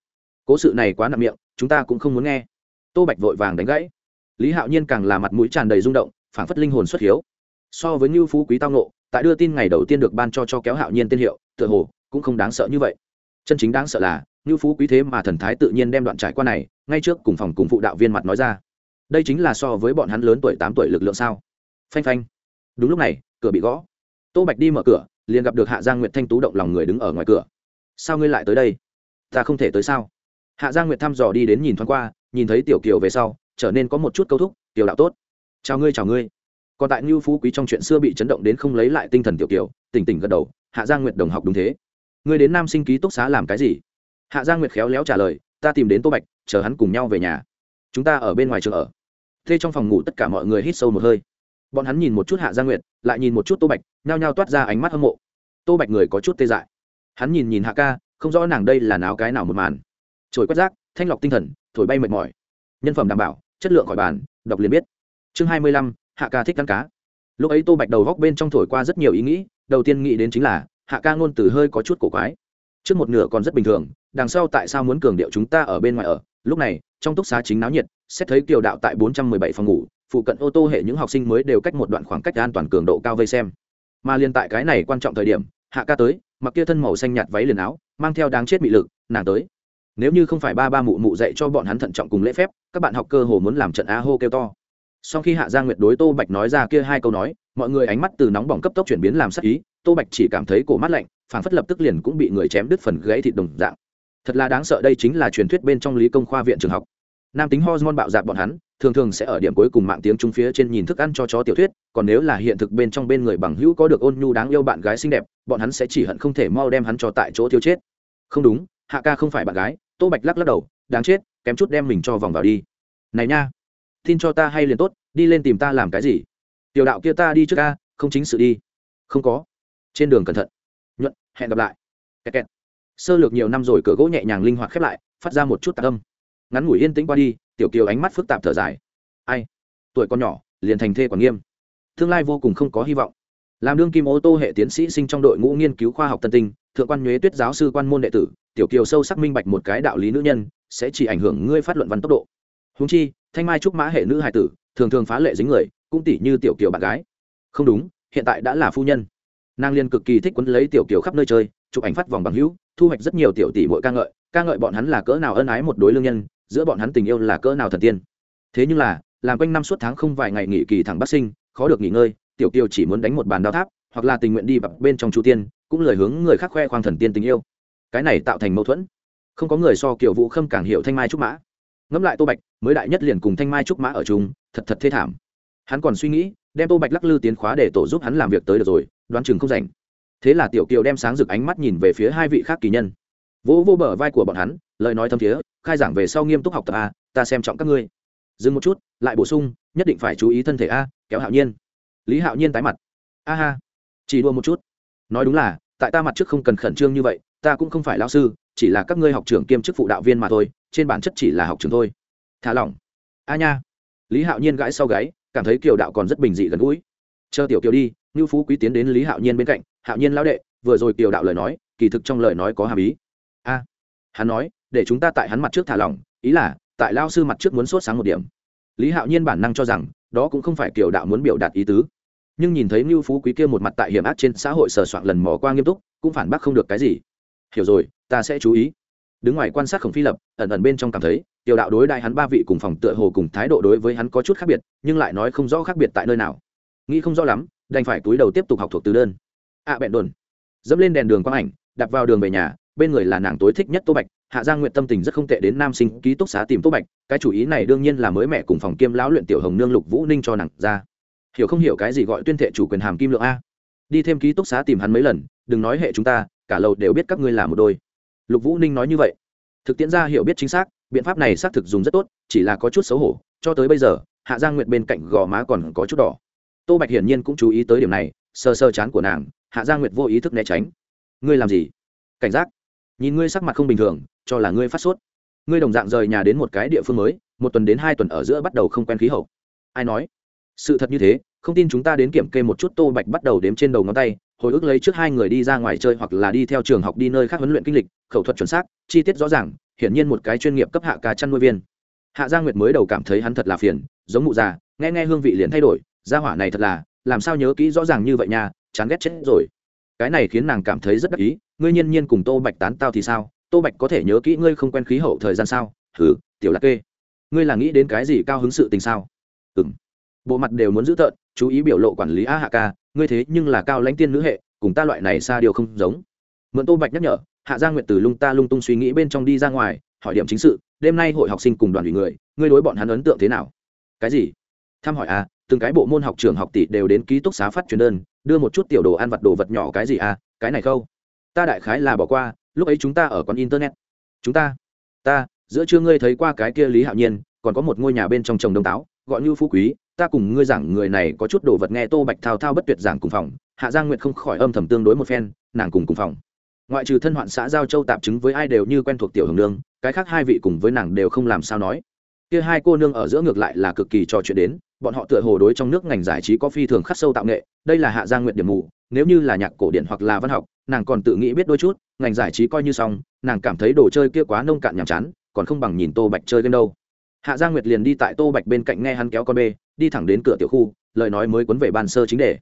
Cố sự này quá nặng miệng, chúng ta cũng không muốn nghe. Tô bạch vội vàng đánh gãy lý hạo nhiên càng là mặt mũi tràn đầy rung động, phảng phất linh hồn xuất hiếu. So với như phú quý tao nộ tại đưa tin ngày đầu tiên được ban cho cho kéo hạo nhiên tên hiệu, tựa hồ cũng không đáng sợ như vậy. Chân chính đáng sợ là như phú quý thế mà thần thái tự nhiên đem đoạn trải qua này, ngay trước cùng phòng cùng phụ đạo viên mặt nói ra. Đây chính là so với bọn hắn lớn tuổi tám tuổi lực lượng sao? Phanh phanh. Đúng lúc này, cửa bị gõ. Tô bạch đi mở cửa, liền gặp được hạ giang nguyệt thanh tú động lòng người đứng ở ngoài cửa. Sao ngươi lại tới đây? Ta không thể tới sao? Hạ giang nguyệt thăm dò đi đến nhìn thoáng qua, nhìn thấy tiểu kiều về sau trở nên có một chút câu thúc, tiểu đạo tốt. Chào ngươi chào ngươi. Còn tại ngưu phú quý trong chuyện xưa bị chấn động đến không lấy lại tinh thần tiểu kiều, tỉnh tỉnh gật đầu, hạ giang nguyệt đồng học đúng thế. Ngươi đến nam sinh ký túc xá làm cái gì? Hạ giang nguyệt khéo léo trả lời, ta tìm đến tô bạch, chờ hắn cùng nhau về nhà. Chúng ta ở bên ngoài trường ở. Thế trong phòng ngủ tất cả mọi người hít sâu một hơi. Bọn hắn nhìn một chút hạ gia nguyệt, lại nhìn một chút tô bạch, nhao nhao toát ra ánh mắt hâm mộ. Tô bạch người có chút tê dại. Hắn nhìn nhìn hạ ca, không rõ nàng đây là náo cái nào một màn. Trồi quét rác, thanh lọc tinh thần, thổi bay mệt mỏi. Nhân phẩm đảm bảo chất lượng khỏi bàn, đọc liền biết. Chương hai mươi lăm, hạ ca thích ăn cá. Lúc ấy tô bạch đầu góc bên trong thổi qua rất nhiều ý nghĩ, đầu tiên nghĩ đến chính là, hạ ca ngôn từ hơi có chút cổ quái. Trước một nửa còn rất bình thường, đằng sau tại sao muốn cường điệu chúng ta ở bên ngoài ở? Lúc này, trong túc xá chính náo nhiệt, xét thấy kiều đạo tại bốn trăm mười bảy phòng ngủ, phụ cận ô tô hệ những học sinh mới đều cách một đoạn khoảng cách an toàn cường độ cao vây xem. Mà liên tại cái này quan trọng thời điểm, hạ ca tới, mặc kia thân màu xanh nhạt váy liền áo, mang theo đáng chết bị lực, nàng tới nếu như không phải ba ba mụ mụ dạy cho bọn hắn thận trọng cùng lễ phép, các bạn học cơ hồ muốn làm trận á hô kêu to. Sau khi hạ gia nguyệt đối tô bạch nói ra kia hai câu nói, mọi người ánh mắt từ nóng bỏng cấp tốc chuyển biến làm sắc ý, tô bạch chỉ cảm thấy cổ mắt lạnh phản phất lập tức liền cũng bị người chém đứt phần gãy thịt đồng dạng. Thật là đáng sợ, đây chính là truyền thuyết bên trong lý công khoa viện trường học. Nam tính hormone bạo dạn bọn hắn, thường thường sẽ ở điểm cuối cùng mạng tiếng trung phía trên nhìn thức ăn cho chó tiểu thuyết, còn nếu là hiện thực bên trong bên người bằng hữu có được ôn nhu đáng yêu bạn gái xinh đẹp, bọn hắn sẽ chỉ hận không thể mau đem hắn cho tại chỗ tiêu chết. Không đúng, hạ ca không phải bạn gái tô bạch lắc lắc đầu, đáng chết, kém chút đem mình cho vòng vào đi. Này nha, tin cho ta hay liền tốt, đi lên tìm ta làm cái gì? Tiểu đạo kia ta đi trước ca không chính sự đi. Không có. Trên đường cẩn thận. Nhuận, hẹn gặp lại. Kẹt kẹt. sơ lược nhiều năm rồi cửa gỗ nhẹ nhàng linh hoạt khép lại, phát ra một chút tạc âm. Ngắn ngủi yên tĩnh qua đi, tiểu kiều ánh mắt phức tạp thở dài. Ai? Tuổi con nhỏ, liền thành thê còn nghiêm. Tương lai vô cùng không có hy vọng. Làm đương kim ô tô hệ tiến sĩ sinh trong đội ngũ nghiên cứu khoa học tân tinh, thượng quan nhuế tuyết giáo sư quan môn đệ tử tiểu kiều sâu sắc minh bạch một cái đạo lý nữ nhân, sẽ chỉ ảnh hưởng ngươi phát luận văn tốc độ. Húng chi, thanh mai trúc mã hệ nữ hài tử, thường thường phá lệ dính người, cũng tỷ như tiểu kiều bạn gái. Không đúng, hiện tại đã là phu nhân. Nàng liên cực kỳ thích quấn lấy tiểu kiều khắp nơi chơi, chụp ảnh phát vòng bằng hữu, thu hoạch rất nhiều tiểu tỷ mỗi ca ngợi ca ngợi bọn hắn là cỡ nào ân ái một đối lương nhân, giữa bọn hắn tình yêu là cỡ nào thần tiên. Thế nhưng là, làm quanh năm suốt tháng không vài ngày nghỉ kỳ thẳng bắc sinh, khó được nghỉ ngơi, tiểu kiều chỉ muốn đánh một bàn đao tháp, hoặc là tình nguyện đi vào bên trong chu tiên, cũng lời hướng người khác khoe khoang thần tiên tình yêu cái này tạo thành mâu thuẫn. Không có người so kiểu vũ khâm càng hiểu thanh mai trúc mã. Ngẫm lại tô bạch, mới đại nhất liền cùng thanh mai trúc mã ở chung, thật thật thê thảm. Hắn còn suy nghĩ, đem tô bạch lắc lư tiến khóa để tổ giúp hắn làm việc tới được rồi, đoán chừng không rảnh. Thế là tiểu kiều đem sáng rực ánh mắt nhìn về phía hai vị khác kỳ nhân. Vỗ vô bờ vai của bọn hắn, lời nói thâm thiế, khai giảng về sau nghiêm túc học tập a, ta xem trọng các ngươi. Dừng một chút, lại bổ sung, nhất định phải chú ý thân thể a, kéo hạo nhiên. Lý hạo nhiên tái mặt. A ha. Chỉ đua một chút. Nói đúng là, tại ta mặt trước không cần khẩn trương như vậy ta cũng không phải lao sư, chỉ là các ngươi học trưởng kiêm chức phụ đạo viên mà thôi, trên bản chất chỉ là học trường thôi. Thả lỏng. A nha. Lý hạo nhiên gãi sau gáy, cảm thấy kiều đạo còn rất bình dị gần gũi. Chờ tiểu kiều đi, ngưu phú quý tiến đến lý hạo nhiên bên cạnh, hạo nhiên lão đệ, vừa rồi kiều đạo lời nói, kỳ thực trong lời nói có hàm ý. A. Hắn nói, để chúng ta tại hắn mặt trước thả lỏng, ý là, tại lao sư mặt trước muốn sốt sáng một điểm. Lý hạo nhiên bản năng cho rằng, đó cũng không phải kiều đạo muốn biểu đạt ý tứ. Nhưng nhìn thấy ngưu phú quý kia một mặt tại hiểm ác trên xã hội sờ soạn lần mò qua nghiêm túc, cũng phản bác không được cái gì hiểu rồi ta sẽ chú ý. Đứng ngoài quan sát khổng phi lập ẩn ẩn bên trong cảm thấy tiểu đạo đối đại hắn ba vị cùng phòng tựa hồ cùng thái độ đối với hắn có chút khác biệt nhưng lại nói không rõ khác biệt tại nơi nào. Nghĩ không rõ lắm đành phải túi đầu tiếp tục học thuộc từ đơn. Ạ à, bẹn đồn. Dẫm lên đèn đường quang ảnh đặt vào đường về nhà bên người là nàng tối thích nhất tô bạch hạ giang nguyện tâm tình rất không tệ đến nam sinh ký túc xá tìm tô bạch cái chủ ý này đương nhiên là mới mẹ cùng phòng kiêm lão luyện tiểu hồng nương lục vũ ninh cho nàng ra. Hiểu không hiểu cái gì gọi tuyên thệ chủ quyền hàm kim lượng a? Đi thêm ký túc xá tìm hắn mấy lần đừng nói hệ chúng ta cả lầu đều biết các ngươi là một đôi. Lục vũ ninh nói như vậy. Thực tiễn ra hiểu biết chính xác, biện pháp này xác thực dùng rất tốt, chỉ là có chút xấu hổ, cho tới bây giờ, hạ giang nguyện bên cạnh gò má còn có chút đỏ. Tô bạch hiển nhiên cũng chú ý tới điểm này sơ sơ chán của nàng, hạ giang nguyệt vô ý thức né tránh. Ngươi làm gì? Cảnh giác. Nhìn ngươi sắc mặt không bình thường, cho là ngươi phát sốt. Ngươi đồng dạng rời nhà đến một cái địa phương mới, một tuần đến hai tuần ở giữa bắt đầu không quen khí hậu. Ai nói? Sự thật như thế, không tin chúng ta đến kiểm kê một chút tô bạch bắt đầu đếm trên đầu ngón tay hồi ức lấy trước hai người đi ra ngoài chơi hoặc là đi theo trường học đi nơi khác huấn luyện kinh lịch, khẩu thuật chuẩn xác, chi tiết rõ ràng, hiển nhiên một cái chuyên nghiệp cấp hạ ca chăn nuôi viên. Hạ gia nguyệt mới đầu cảm thấy hắn thật là phiền, giống mụ già, nghe nghe hương vị liền thay đổi, gia hỏa này thật là, làm sao nhớ kỹ rõ ràng như vậy nha, chán ghét chết rồi. Cái này khiến nàng cảm thấy rất đắc ý, ngươi nhiên nhiên cùng tô bạch tán tao thì sao, tô bạch có thể nhớ kỹ ngươi không quen khí hậu thời gian sao, hừ, tiểu lạc kê. Ngươi là nghĩ đến cái gì cao hứng sự tình sao? Ừ m bộ mặt đều muốn giữ tợn, chú ý biểu lộ quản lý a hạ ca ngươi thế nhưng là cao lãnh tiên nữ hệ, cùng ta loại này xa điều không giống mượn tô bạch nhắc nhở, hạ gia nguyện từ lung ta lung tung suy nghĩ bên trong đi ra ngoài, hỏi điểm chính sự, đêm nay hội học sinh cùng đoàn ủy người, ngươi đối bọn hắn ấn tượng thế nào cái gì thăm hỏi à? từng cái bộ môn học trường học tỷ đều đến ký túc xá phát truyền đơn, đưa một chút tiểu đồ ăn vặt đồ vật nhỏ cái gì à? cái này khâu ta đại khái là bỏ qua, lúc ấy chúng ta ở quán internet chúng ta ta, giữa trưa ngươi thấy qua cái kia lý hạo nhiên, còn có một ngôi nhà bên trong trồng đông táo, gọi như phú quý ta cùng ngươi giảng người này có chút đồ vật nghe tô bạch thao thao bất tuyệt giảng cùng phòng, hạ giang nguyệt không khỏi âm thầm tương đối một phen, nàng cùng cùng phòng. Ngoại trừ thân hoạn xã giao châu tạp chứng với ai đều như quen thuộc tiểu hồng nương, cái khác hai vị cùng với nàng đều không làm sao nói. Kia hai cô nương ở giữa ngược lại là cực kỳ trò chuyện đến, bọn họ tựa hồ đối trong nước ngành giải trí có phi thường khắc sâu tạo nghệ, đây là hạ giang nguyện điểm mù, nếu như là nhạc cổ điển hoặc là văn học, nàng còn tự nghĩ biết đôi chút, ngành giải trí coi như xong, nàng cảm thấy đồ chơi kia quá nông cạn nhàm chán, còn không bằng nhìn tô bạch chơi game đâu. Hạ giang nguyệt liền đi tại tô bạch bên cạnh nghe hắn kéo con bê đi thẳng đến cửa tiểu khu, lời nói mới cuốn về ban sơ chính đề.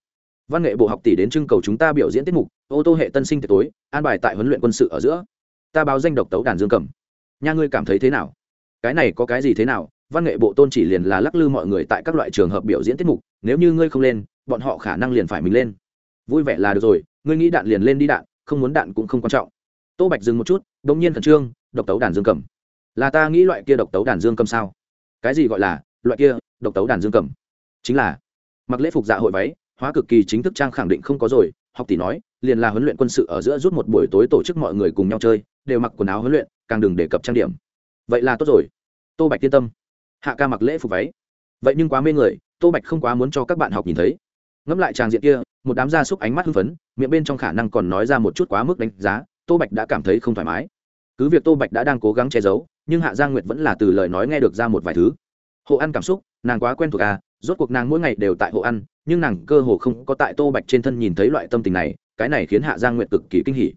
Văn nghệ bộ học tỷ đến trưng cầu chúng ta biểu diễn tiết mục, ô tô hệ tân sinh tiệc tối, an bài tại huấn luyện quân sự ở giữa. Ta báo danh độc tấu đàn dương cầm. Nha ngươi cảm thấy thế nào? Cái này có cái gì thế nào? Văn nghệ bộ tôn chỉ liền là lắc lư mọi người tại các loại trường hợp biểu diễn tiết mục, nếu như ngươi không lên, bọn họ khả năng liền phải mình lên. Vui vẻ là được rồi, ngươi nghĩ đạn liền lên đi đạn, không muốn đạn cũng không quan trọng. Tô bạch dừng một chút đ ỗ n g nhiên khẩn trương, độc tấu đàn dương cầm. Là ta nghĩ loại kia độc tấu đàn dương cầm sao? Cái gì gọi là, loại kia độc tấu đàn dương cầm. Chính là, mặc lễ phục dạ hội váy, hóa cực kỳ chính thức trang khẳng định không có rồi, học tỷ nói, liền là huấn luyện quân sự ở giữa rút một buổi tối tổ chức mọi người cùng nhau chơi, đều mặc quần áo huấn luyện, càng đừng đề cập trang điểm. Vậy là tốt rồi. Tô bạch yên tâm. Hạ ca mặc lễ phục váy. Vậy nhưng quá mê người, tô bạch không quá muốn cho các bạn học nhìn thấy. Ngẫm lại tràng diện kia, một đám gia súc ánh mắt hưng phấn, miệng bên trong khả năng còn nói ra một chút quá mức đánh giá, tô bạch đã cảm thấy không thoải mái. Cứ việc tô bạch đã đang cố gắng che giấu, nhưng hạ giang nguyệt vẫn là từ lời nói nghe được ra một vài thứ. Hộ ăn cảm xúc nàng quá quen thuộc à rốt cuộc nàng mỗi ngày đều tại hộ ăn, nhưng nàng cơ hồ không có tại tô bạch trên thân nhìn thấy loại tâm tình này, cái này khiến hạ giang nguyện cực kỳ kinh hỉ.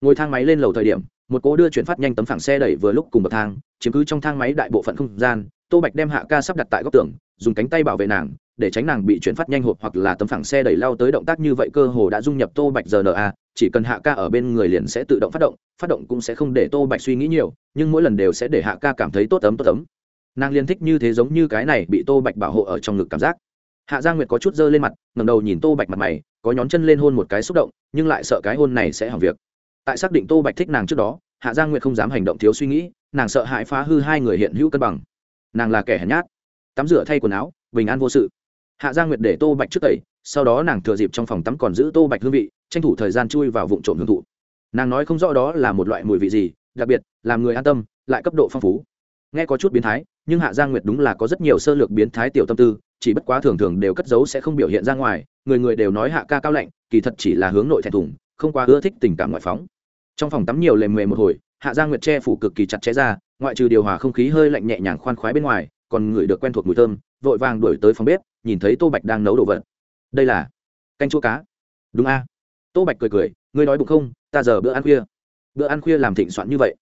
Ngồi thang máy lên lầu thời điểm, một cố đưa chuyển phát nhanh tấm phẳng xe đẩy vừa lúc cùng bậc thang, chiếm cứ trong thang máy đại bộ phận không gian, tô bạch đem hạ ca sắp đặt tại góc tường, dùng cánh tay bảo vệ nàng, để tránh nàng bị chuyển phát nhanh hộp hoặc là tấm phẳng xe đẩy lao tới động tác như vậy cơ hồ đã dung nhập tô bạch rna à, chỉ cần hạ ca ở bên người liền sẽ tự động phát động phát động cũng sẽ không để tô bạch suy nghĩ nhiều, nhưng mỗi lần đều sẽ để hạ ca cảm thấy tốt ấm tốt ấm nàng liên thích như thế giống như cái này bị tô bạch bảo hộ ở trong ngực cảm giác. Hạ gia nguyệt có chút dơ lên mặt ngầm đầu nhìn tô bạch mặt mày, có nhón chân lên hôn một cái xúc động, nhưng lại sợ cái hôn này sẽ hỏng việc. Tại xác định tô bạch thích nàng trước đó, hạ gia nguyệt không dám hành động thiếu suy nghĩ, nàng sợ hãi phá hư hai người hiện hữu cân bằng. Nàng là kẻ hèn nhát, tắm rửa thay quần áo, bình an vô sự. Hạ gia nguyệt để tô bạch trước tẩy, sau đó nàng thừa dịp trong phòng tắm còn giữ tô bạch hương vị, tranh thủ thời gian chui vào vụ trộm hương thụ. Nàng nói không rõ đó là một loại mùi vị gì, đặc biệt, làm người an tâm, lại cấp độ phong phú nghe có chút biến thái, nhưng hạ Giang nguyệt đúng là có rất nhiều sơ lược biến thái tiểu tâm tư, chỉ bất quá thường thường đều cất giấu sẽ không biểu hiện ra ngoài, người người đều nói hạ ca cao lạnh, kỳ thật chỉ là hướng nội thẹn thùng, không quá ưa thích tình cảm ngoại phóng. Trong phòng tắm nhiều lề mề một hồi, hạ Giang nguyệt che phủ cực kỳ chặt chẽ ra, ngoại trừ điều hòa không khí hơi lạnh nhẹ nhàng khoan khoái bên ngoài, còn ngửi được quen thuộc mùi thơm, vội vàng đuổi tới phòng bếp, nhìn thấy tô bạch đang nấu đồ vật. Đây là canh chua cá. Đúng a. Tô bạch cười cười, ngươi nói bụng không? Ta giờ bữa ăn khuya. Bữa ăn khuya làm thịnh soạn như vậy.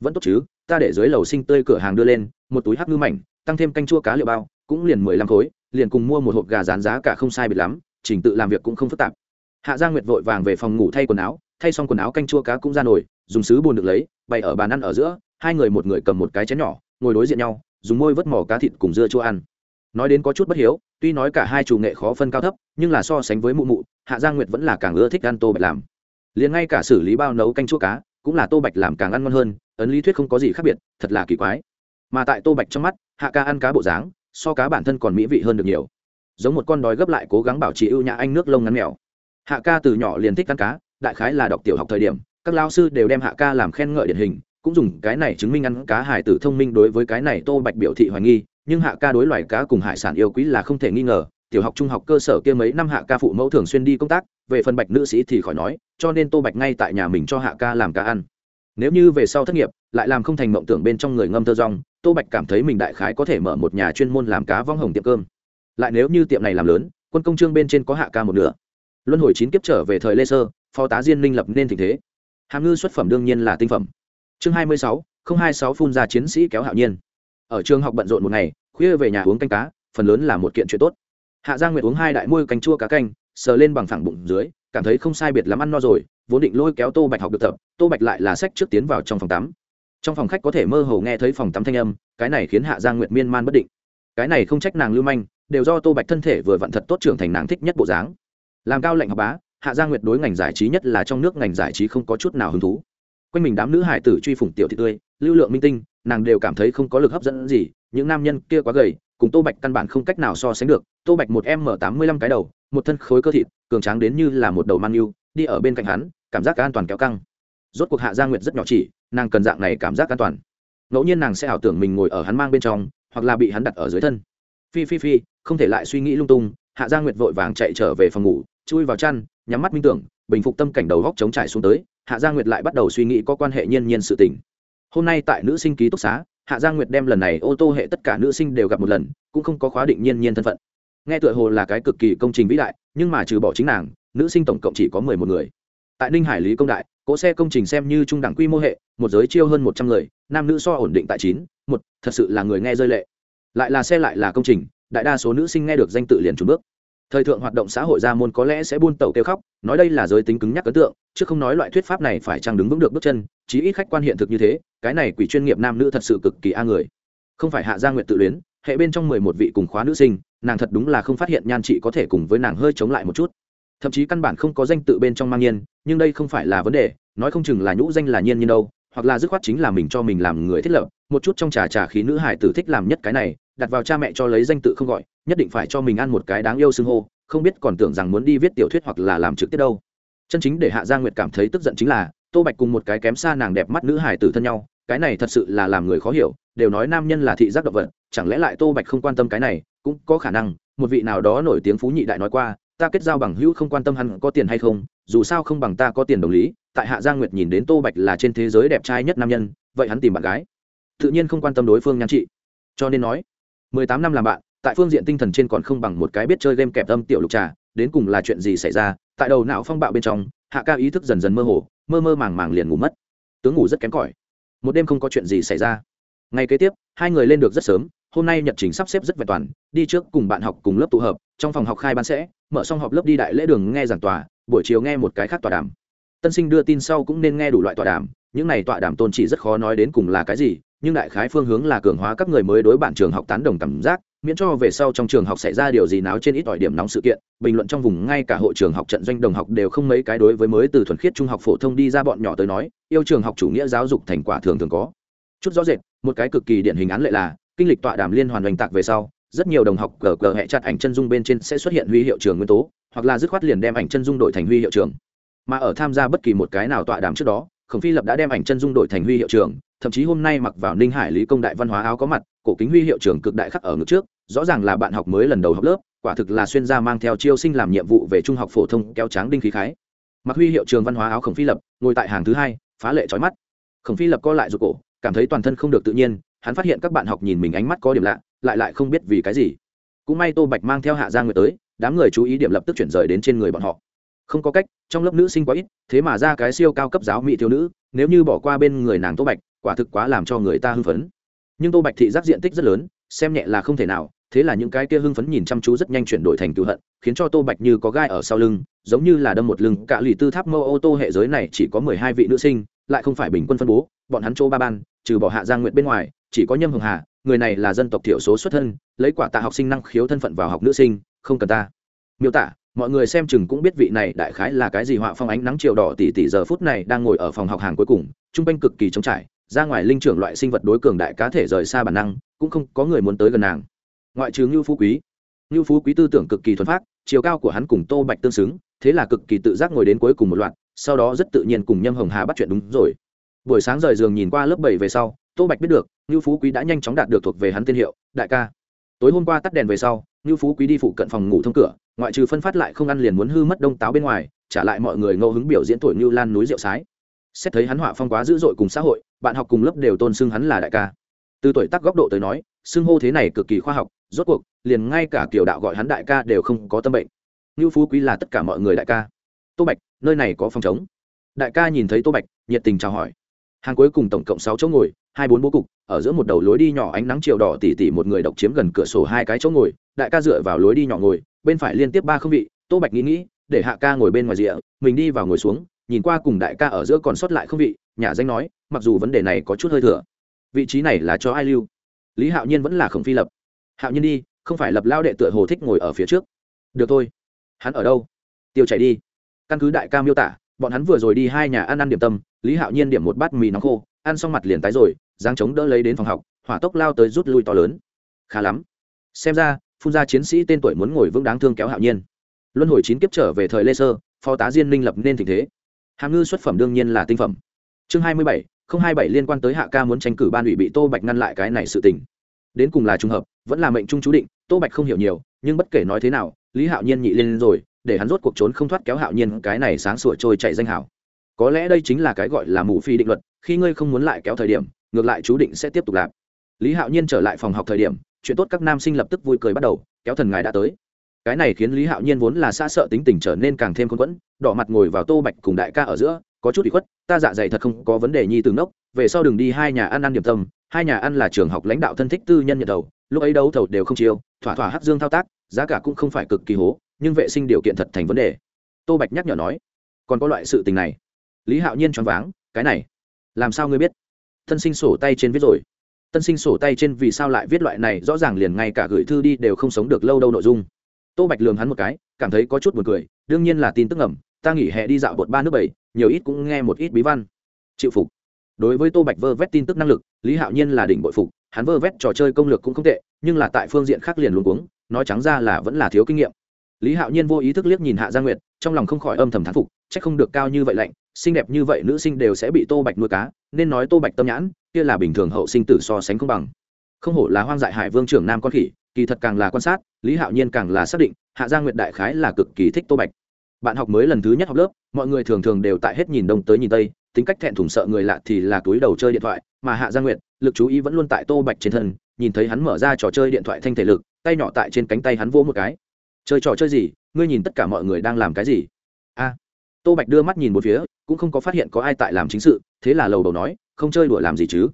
Vẫn tốt chứ ta để dưới lầu sinh tươi cửa hàng đưa lên, một túi hắc ngư mảnh, tăng thêm canh chua cá liệu bao, cũng liền mười lăm khối, liền cùng mua một hộp gà rán giá cả không sai biệt lắm, trình tự làm việc cũng không phức tạp. Hạ gia nguyệt vội vàng về phòng ngủ thay quần áo, thay xong quần áo canh chua cá cũng ra nổi dùng sứ bùn được lấy, bày ở bàn ăn ở giữa, hai người một người cầm một cái chén nhỏ, ngồi đối diện nhau, dùng môi vớt mỏ cá thịt cùng dưa chua ăn. Nói đến có chút bất hiếu, tuy nói cả hai chủ nghệ khó phân cao thấp, nhưng là so sánh với mụ mụ, hạ giang nguyệt vẫn là càng ưa thích ăn tô bạch làm. Liền ngay cả xử lý bao nấu canh chua cá cũng là tô bạch làm càng ăn ngon hơn, ấn lý thuyết không có gì khác biệt, thật là kỳ quái. Mà tại tô bạch trong mắt, hạ ca ăn cá bộ dáng, so cá bản thân còn mỹ vị hơn được nhiều. Giống một con đói gấp lại cố gắng bảo trì ưu nhã anh nước lông ngắn mèo. Hạ ca từ nhỏ liền thích ăn cá, đại khái là đọc tiểu học thời điểm, các lao sư đều đem hạ ca làm khen ngợi điển hình, cũng dùng cái này chứng minh ăn cá hải tử thông minh đối với cái này tô bạch biểu thị hoài nghi, nhưng hạ ca đối loài cá cùng hải sản yêu quý là không thể nghi ngờ tiểu học trung học cơ sở kia mấy năm hạ ca phụ mẫu thường xuyên đi công tác, về phần bạch nữ sĩ thì khỏi nói, cho nên tô bạch ngay tại nhà mình cho hạ ca làm cá ăn. Nếu như về sau thất nghiệp, lại làm không thành mộng tưởng bên trong người ngâm thơ rong, tô bạch cảm thấy mình đại khái có thể mở một nhà chuyên môn làm cá vong hồng tiệm cơm. Lại nếu như tiệm này làm lớn, quân công trương bên trên có hạ ca một nửa. Luân hồi chín kiếp trở về thời lê sơ, phó tá diên minh lập nên tình thế. Hàm ngư xuất phẩm đương nhiên là tinh phẩm. Chương hai mươi sáu, không hai sáu phun ra chiến sĩ kéo hạo nhiên. Ở trường học bận rộn một ngày, khuya về nhà uống canh cá, phần lớn là một kiện chuyện tốt hạ giang nguyệt uống hai đại môi canh chua cá canh, sờ lên bằng phẳng bụng dưới, cảm thấy không sai biệt lắm ăn no rồi, vốn định lôi kéo tô bạch học được tập, tô bạch lại là sách trước tiến vào trong phòng tắm. Trong phòng khách có thể mơ hồ nghe thấy phòng tắm thanh âm, cái này khiến hạ giang nguyệt miên man bất định. Cái này không trách nàng lưu manh, đều do tô bạch thân thể vừa vặn thật tốt trưởng thành nàng thích nhất bộ dáng. Làm cao lệnh học bá, hạ giang nguyệt đối ngành giải trí nhất là trong nước ngành giải trí không có chút nào hứng thú. Quanh mình đám nữ hải tử truy phủng tiểu thị tươi, lưu lượng minh tinh, nàng đều cảm thấy không có lực hấp dẫn gì, những nam nhân kia quá gầy cùng tô bạch căn bản không cách nào so sánh được, tô bạch một m tám mươi lăm cái đầu, một thân khối cơ thịt, cường tráng đến như là một đầu man yêu, đi ở bên cạnh hắn, cảm giác an toàn kéo căng. Rốt cuộc hạ gia nguyệt rất nhỏ chỉ, nàng cần dạng này cảm giác an toàn. Ngẫu nhiên nàng sẽ ảo tưởng mình ngồi ở hắn mang bên trong, hoặc là bị hắn đặt ở dưới thân. Phi phi phi, không thể lại suy nghĩ lung tung, hạ gia nguyệt vội vàng chạy trở về phòng ngủ, chui vào chăn, nhắm mắt minh tưởng, bình phục tâm cảnh đầu góc chống trải xuống tới, hạ gia nguyệt lại bắt đầu suy nghĩ có quan hệ nhiên nhiên sự tình. Hôm nay tại nữ sinh ký túc xá hạ Giang nguyệt đem lần này ô tô hệ tất cả nữ sinh đều gặp một lần, cũng không có khóa định nhiên nhiên thân phận. Nghe tựa hồ là cái cực kỳ công trình vĩ đại, nhưng mà trừ bỏ chính nàng, nữ sinh tổng cộng chỉ có mười một người. Tại ninh hải lý công đại, cỗ xe công trình xem như trung đẳng quy mô hệ, một giới chiêu hơn một trăm người, nam nữ so ổn định tại chín, một, thật sự là người nghe rơi lệ. Lại là xe lại là công trình, đại đa số nữ sinh nghe được danh tự liền trùng bước thời thượng hoạt động xã hội gia môn có lẽ sẽ buôn tàu kêu khóc, nói đây là giới tính cứng nhắc ấn tượng, chứ không nói loại thuyết pháp này phải chăng đứng vững được bước chân, chí ít khách quan hiện thực như thế, cái này quỷ chuyên nghiệp nam nữ thật sự cực kỳ a người. Không phải hạ gia nguyện tự luyến, hệ bên trong mười một vị cùng khóa nữ sinh, nàng thật đúng là không phát hiện nhan chị có thể cùng với nàng hơi chống lại một chút. Thậm chí căn bản không có danh tự bên trong mang nhiên, nhưng đây không phải là vấn đề, nói không chừng là nhũ danh là nhiên như đâu hoặc là dứt khoát chính là mình cho mình làm người thiết lập, một chút trong trà trà khí nữ hải tử thích làm nhất cái này, đặt vào cha mẹ cho lấy danh tự không gọi, nhất định phải cho mình ăn một cái đáng yêu xưng hô, không biết còn tưởng rằng muốn đi viết tiểu thuyết hoặc là làm trực tiếp đâu. Chân chính để hạ gia nguyệt cảm thấy tức giận chính là, tô bạch cùng một cái kém xa nàng đẹp mắt nữ hải tử thân nhau, cái này thật sự là làm người khó hiểu, đều nói nam nhân là thị giác động vật, chẳng lẽ lại tô bạch không quan tâm cái này, cũng có khả năng, một vị nào đó nổi tiếng phú nhị đại nói qua, ta kết giao bằng hữu không quan tâm hắn có tiền hay không, dù sao không bằng ta có tiền đồng lý tại hạ gia nguyệt nhìn đến tô bạch là trên thế giới đẹp trai nhất nam nhân, vậy hắn tìm bạn gái. Tự nhiên không quan tâm đối phương nhan trị. Cho nên nói, mười tám năm làm bạn, tại phương diện tinh thần trên còn không bằng một cái biết chơi game kẹp âm tiểu lục trà, đến cùng là chuyện gì xảy ra, tại đầu não phong bạo bên trong, hạ ca ý thức dần dần mơ hồ, mơ mơ màng màng liền ngủ mất. Tướng ngủ rất kém cỏi. Một đêm không có chuyện gì xảy ra. Ngày kế tiếp, hai người lên được rất sớm, hôm nay nhật trình sắp xếp rất vẹn toàn, đi trước cùng bạn học cùng lớp tụ hợp, trong phòng học khai ban sẽ, mở xong họp lớp đi đại lễ đường nghe giảng tòa, buổi chiều nghe một cái khác tòa đàm tân sinh đưa tin sau cũng nên nghe đủ loại tọa đàm, những này tọa đàm tôn chỉ rất khó nói đến cùng là cái gì, nhưng đại khái phương hướng là cường hóa các người mới đối bản trường học tán đồng cảm giác, miễn cho về sau trong trường học xảy ra điều gì náo trên ít ỏi điểm nóng sự kiện, bình luận trong vùng ngay cả hội trường học trận doanh đồng học đều không mấy cái đối với mới từ thuần khiết trung học phổ thông đi ra bọn nhỏ tới nói, yêu trường học chủ nghĩa giáo dục thành quả thường thường có. Chút rõ rệt, một cái cực kỳ điển hình án lệ là, kinh lịch tọa đàm liên hoàn hoành tạc về sau, rất nhiều đồng học cờ cờ hẹ chặt ảnh chân dung bên trên sẽ xuất hiện huy hiệu trường nguyên tố, hoặc là dứt khoát liền đem ảnh chân dung đổi thành huy hiệu trường mà ở tham gia bất kỳ một cái nào tọa đàm trước đó, khổng phi lập đã đem ảnh chân dung đổi thành huy hiệu trường thậm chí hôm nay mặc vào ninh hải lý công đại văn hóa áo có mặt, cổ kính huy hiệu trường cực đại khắc ở ngực trước, rõ ràng là bạn học mới lần đầu học lớp, quả thực là xuyên gia mang theo chiêu sinh làm nhiệm vụ về trung học phổ thông, kéo tráng đinh khí khái. Mặc huy hiệu trường văn hóa áo khổng phi lập, ngồi tại hàng thứ hai, phá lệ trói mắt. Khổng phi lập co lại ruột cổ, cảm thấy toàn thân không được tự nhiên, hắn phát hiện các bạn học nhìn mình ánh mắt có điểm lạ, lại lại không biết vì cái gì. Cũng may tô bạch mang theo hạ gia người tới, đám người chú ý điểm lập tức chuyển rời đến trên người bọn họ không có cách, trong lớp nữ sinh quá ít, thế mà ra cái siêu cao cấp giáo mỹ thiếu nữ, nếu như bỏ qua bên người nàng tô bạch, quả thực quá làm cho người ta hưng phấn. Nhưng tô bạch thị giác diện tích rất lớn, xem nhẹ là không thể nào, thế là những cái kia hưng phấn nhìn chăm chú rất nhanh chuyển đổi thành cựu hận, khiến cho tô bạch như có gai ở sau lưng, giống như là đâm một lưng, cả lì tư tháp mâu ô tô hệ giới này chỉ có mười hai vị nữ sinh, lại không phải bình quân phân bố, bọn hắn chỗ ba ban, trừ bỏ hạ giang nguyện bên ngoài, chỉ có nhâm hồng hà, người này là dân tộc thiểu số xuất thân, lấy quả tạ học sinh năng khiếu thân phận vào học nữ sinh, không cần ta. Miêu tả mọi người xem chừng cũng biết vị này đại khái là cái gì, họa phong ánh nắng chiều đỏ tỷ tỷ giờ phút này đang ngồi ở phòng học hàng cuối cùng trung quanh cực kỳ trống trải, ra ngoài linh trưởng loại sinh vật đối cường đại cá thể rời xa bản năng, cũng không có người muốn tới gần nàng. Ngoại trừ ngưu phú quý. Ngưu phú quý tư tưởng cực kỳ thuần phát chiều cao của hắn cùng tô bạch tương xứng, thế là cực kỳ tự giác ngồi đến cuối cùng một loạt, sau đó rất tự nhiên cùng nhâm hồng hà bắt chuyện đúng rồi. Buổi sáng rời giường nhìn qua lớp bảy về sau, tô bạch biết được, ngưu phú quý đã nhanh chóng đạt được thuộc về hắn tên hiệu, đại ca. Tối hôm qua tắt đèn về sau, ngưu phú quý đi phụ cận phòng ngủ thông cửa ngoại trừ phân phát lại không ăn liền muốn hư mất đông táo bên ngoài, trả lại mọi người ngẫu hứng biểu diễn tuổi như lan núi rượu sái. Xét thấy hắn họa phong quá dữ dội cùng xã hội, bạn học cùng lớp đều tôn xưng hắn là đại ca. Từ tuổi tác góc độ tới nói, xưng hô thế này cực kỳ khoa học, rốt cuộc, liền ngay cả kiểu đạo gọi hắn đại ca đều không có tâm bệnh. Như phú quý là tất cả mọi người đại ca. Tô bạch, nơi này có phòng chống đại ca nhìn thấy tô bạch, nhiệt tình chào hỏi. Hàng cuối cùng tổng cộng sáu chỗ ngồi, hai bốn bố cục, ở giữa một đầu lối đi nhỏ ánh nắng chiều đỏ tỉ tỉ một người độc chiếm gần cửa sổ hai cái chỗ ngồi, đại ca dựa vào lối đi nhỏ ngồi bên phải liên tiếp ba không vị, tô bạch nghĩ nghĩ, để hạ ca ngồi bên ngoài rìa, mình đi vào ngồi xuống, nhìn qua cùng đại ca ở giữa còn sót lại không vị, nhà danh nói, mặc dù vấn đề này có chút hơi thừa. Vị trí này là cho ai lưu? Lý hạo nhiên vẫn là khổng phi lập. Hạo nhiên đi, không phải lập lao đệ tựa hồ thích ngồi ở phía trước. Được thôi. Hắn ở đâu? Tiêu chảy đi. Căn cứ đại ca miêu tả, bọn hắn vừa rồi đi hai nhà ăn ăn điểm tâm, lý hạo nhiên điểm một bát mì nóng khô, ăn xong mặt liền tái rồi giáng chống đỡ lấy đến phòng học, hỏa tốc lao tới rút lui to lớn. Khá lắm. Xem ra phun ra chiến sĩ tên tuổi muốn ngồi vững đáng thương kéo hạo nhiên. Luân hồi chín kiếp trở về thời lê sơ, phó tá diên minh lập nên tình thế. Hàm ngư xuất phẩm đương nhiên là tinh phẩm. Chương hai mươi bảy, không hai bảy liên quan tới hạ ca muốn tranh cử ban ủy bị tô bạch ngăn lại cái này sự tình. Đến cùng là trùng hợp, vẫn là mệnh trung chú định, tô bạch không hiểu nhiều, nhưng bất kể nói thế nào, lý hạo nhiên nhị lên rồi, để hắn rốt cuộc trốn không thoát kéo hạo nhiên cái này sáng sủa trôi chạy danh hảo có lẽ đây chính là cái gọi là mù phi định luật, khi ngươi không muốn lại kéo thời điểm, ngược lại chú định sẽ tiếp tục làm. Lý hạo nhiên trở lại phòng học thời điểm chuyện tốt các nam sinh lập tức vui cười bắt đầu, kéo thần ngài đã tới. Cái này khiến lý hạo nhiên vốn là xa sợ tính tình trở nên càng thêm khôn quẫn, đỏ mặt ngồi vào tô bạch cùng đại ca ở giữa, có chút bị khuất, ta dạ dày thật không có vấn đề nhi từng nốc về sau đừng đi hai nhà ăn ăn điểm tâm, hai nhà ăn là trường học lãnh đạo thân thích tư nhân nhận đầu, lúc ấy đấu thầu đều không chiêu, thỏa thỏa hắc dương thao tác, giá cả cũng không phải cực kỳ hố, nhưng vệ sinh điều kiện thật thành vấn đề. Tô bạch nhắc nhở nói. Còn có loại sự tình này. Lý hạo nhiên choáng váng, cái này, làm sao ngươi biết? Thân sinh sổ tay trên viết rồi tân sinh sổ tay trên vì sao lại viết loại này, rõ ràng liền ngay cả gửi thư đi đều không sống được lâu đâu nội dung. Tô bạch lường hắn một cái, cảm thấy có chút buồn cười, đương nhiên là tin tức ẩm ta nghỉ hè đi dạo bột ba nước bảy, nhiều ít cũng nghe một ít bí văn. Chịu phục. Đối với tô bạch vơ vét tin tức năng lực, lý hạo nhiên là đỉnh bội phục, hắn vơ vét trò chơi công lược cũng không tệ, nhưng là tại phương diện khác liền luôn cuống, nói trắng ra là vẫn là thiếu kinh nghiệm lý hạo nhiên vô ý thức liếc nhìn hạ gia nguyệt, trong lòng không khỏi âm thầm thán phục c h ắ c không được cao như vậy lạnh, xinh đẹp như vậy nữ sinh đều sẽ bị tô bạch nuôi cá, nên nói tô bạch tâm nhãn, kia là bình thường hậu sinh tử so sánh công bằng. Không hổ là hoang dại hải vương trưởng nam con khỉ, kỳ thật càng là quan sát, lý hạo nhiên càng là xác định, hạ gia nguyệt đại khái là cực kỳ thích tô bạch. Bạn học mới lần thứ nhất học lớp, mọi người thường thường đều tại hết nhìn đông tới nhìn tây, tính cách thẹn thùng sợ người lạ thì là túi đầu chơi điện thoại, mà hạ gia nguyệt, lực chú ý vẫn luôn tại tô bạch trên thân, nhìn thấy hắn mở ra trò chơi điện thoại thanh thể lực, tay nhỏ tại trên cánh tay hắn vỗ một cái chơi trò chơi gì, ngươi nhìn tất cả mọi người đang làm cái gì? A. Tô bạch đưa mắt nhìn một phía, cũng không có phát hiện có ai tại làm chính sự, thế là lầu đầu nói, không chơi đùa làm gì chứ?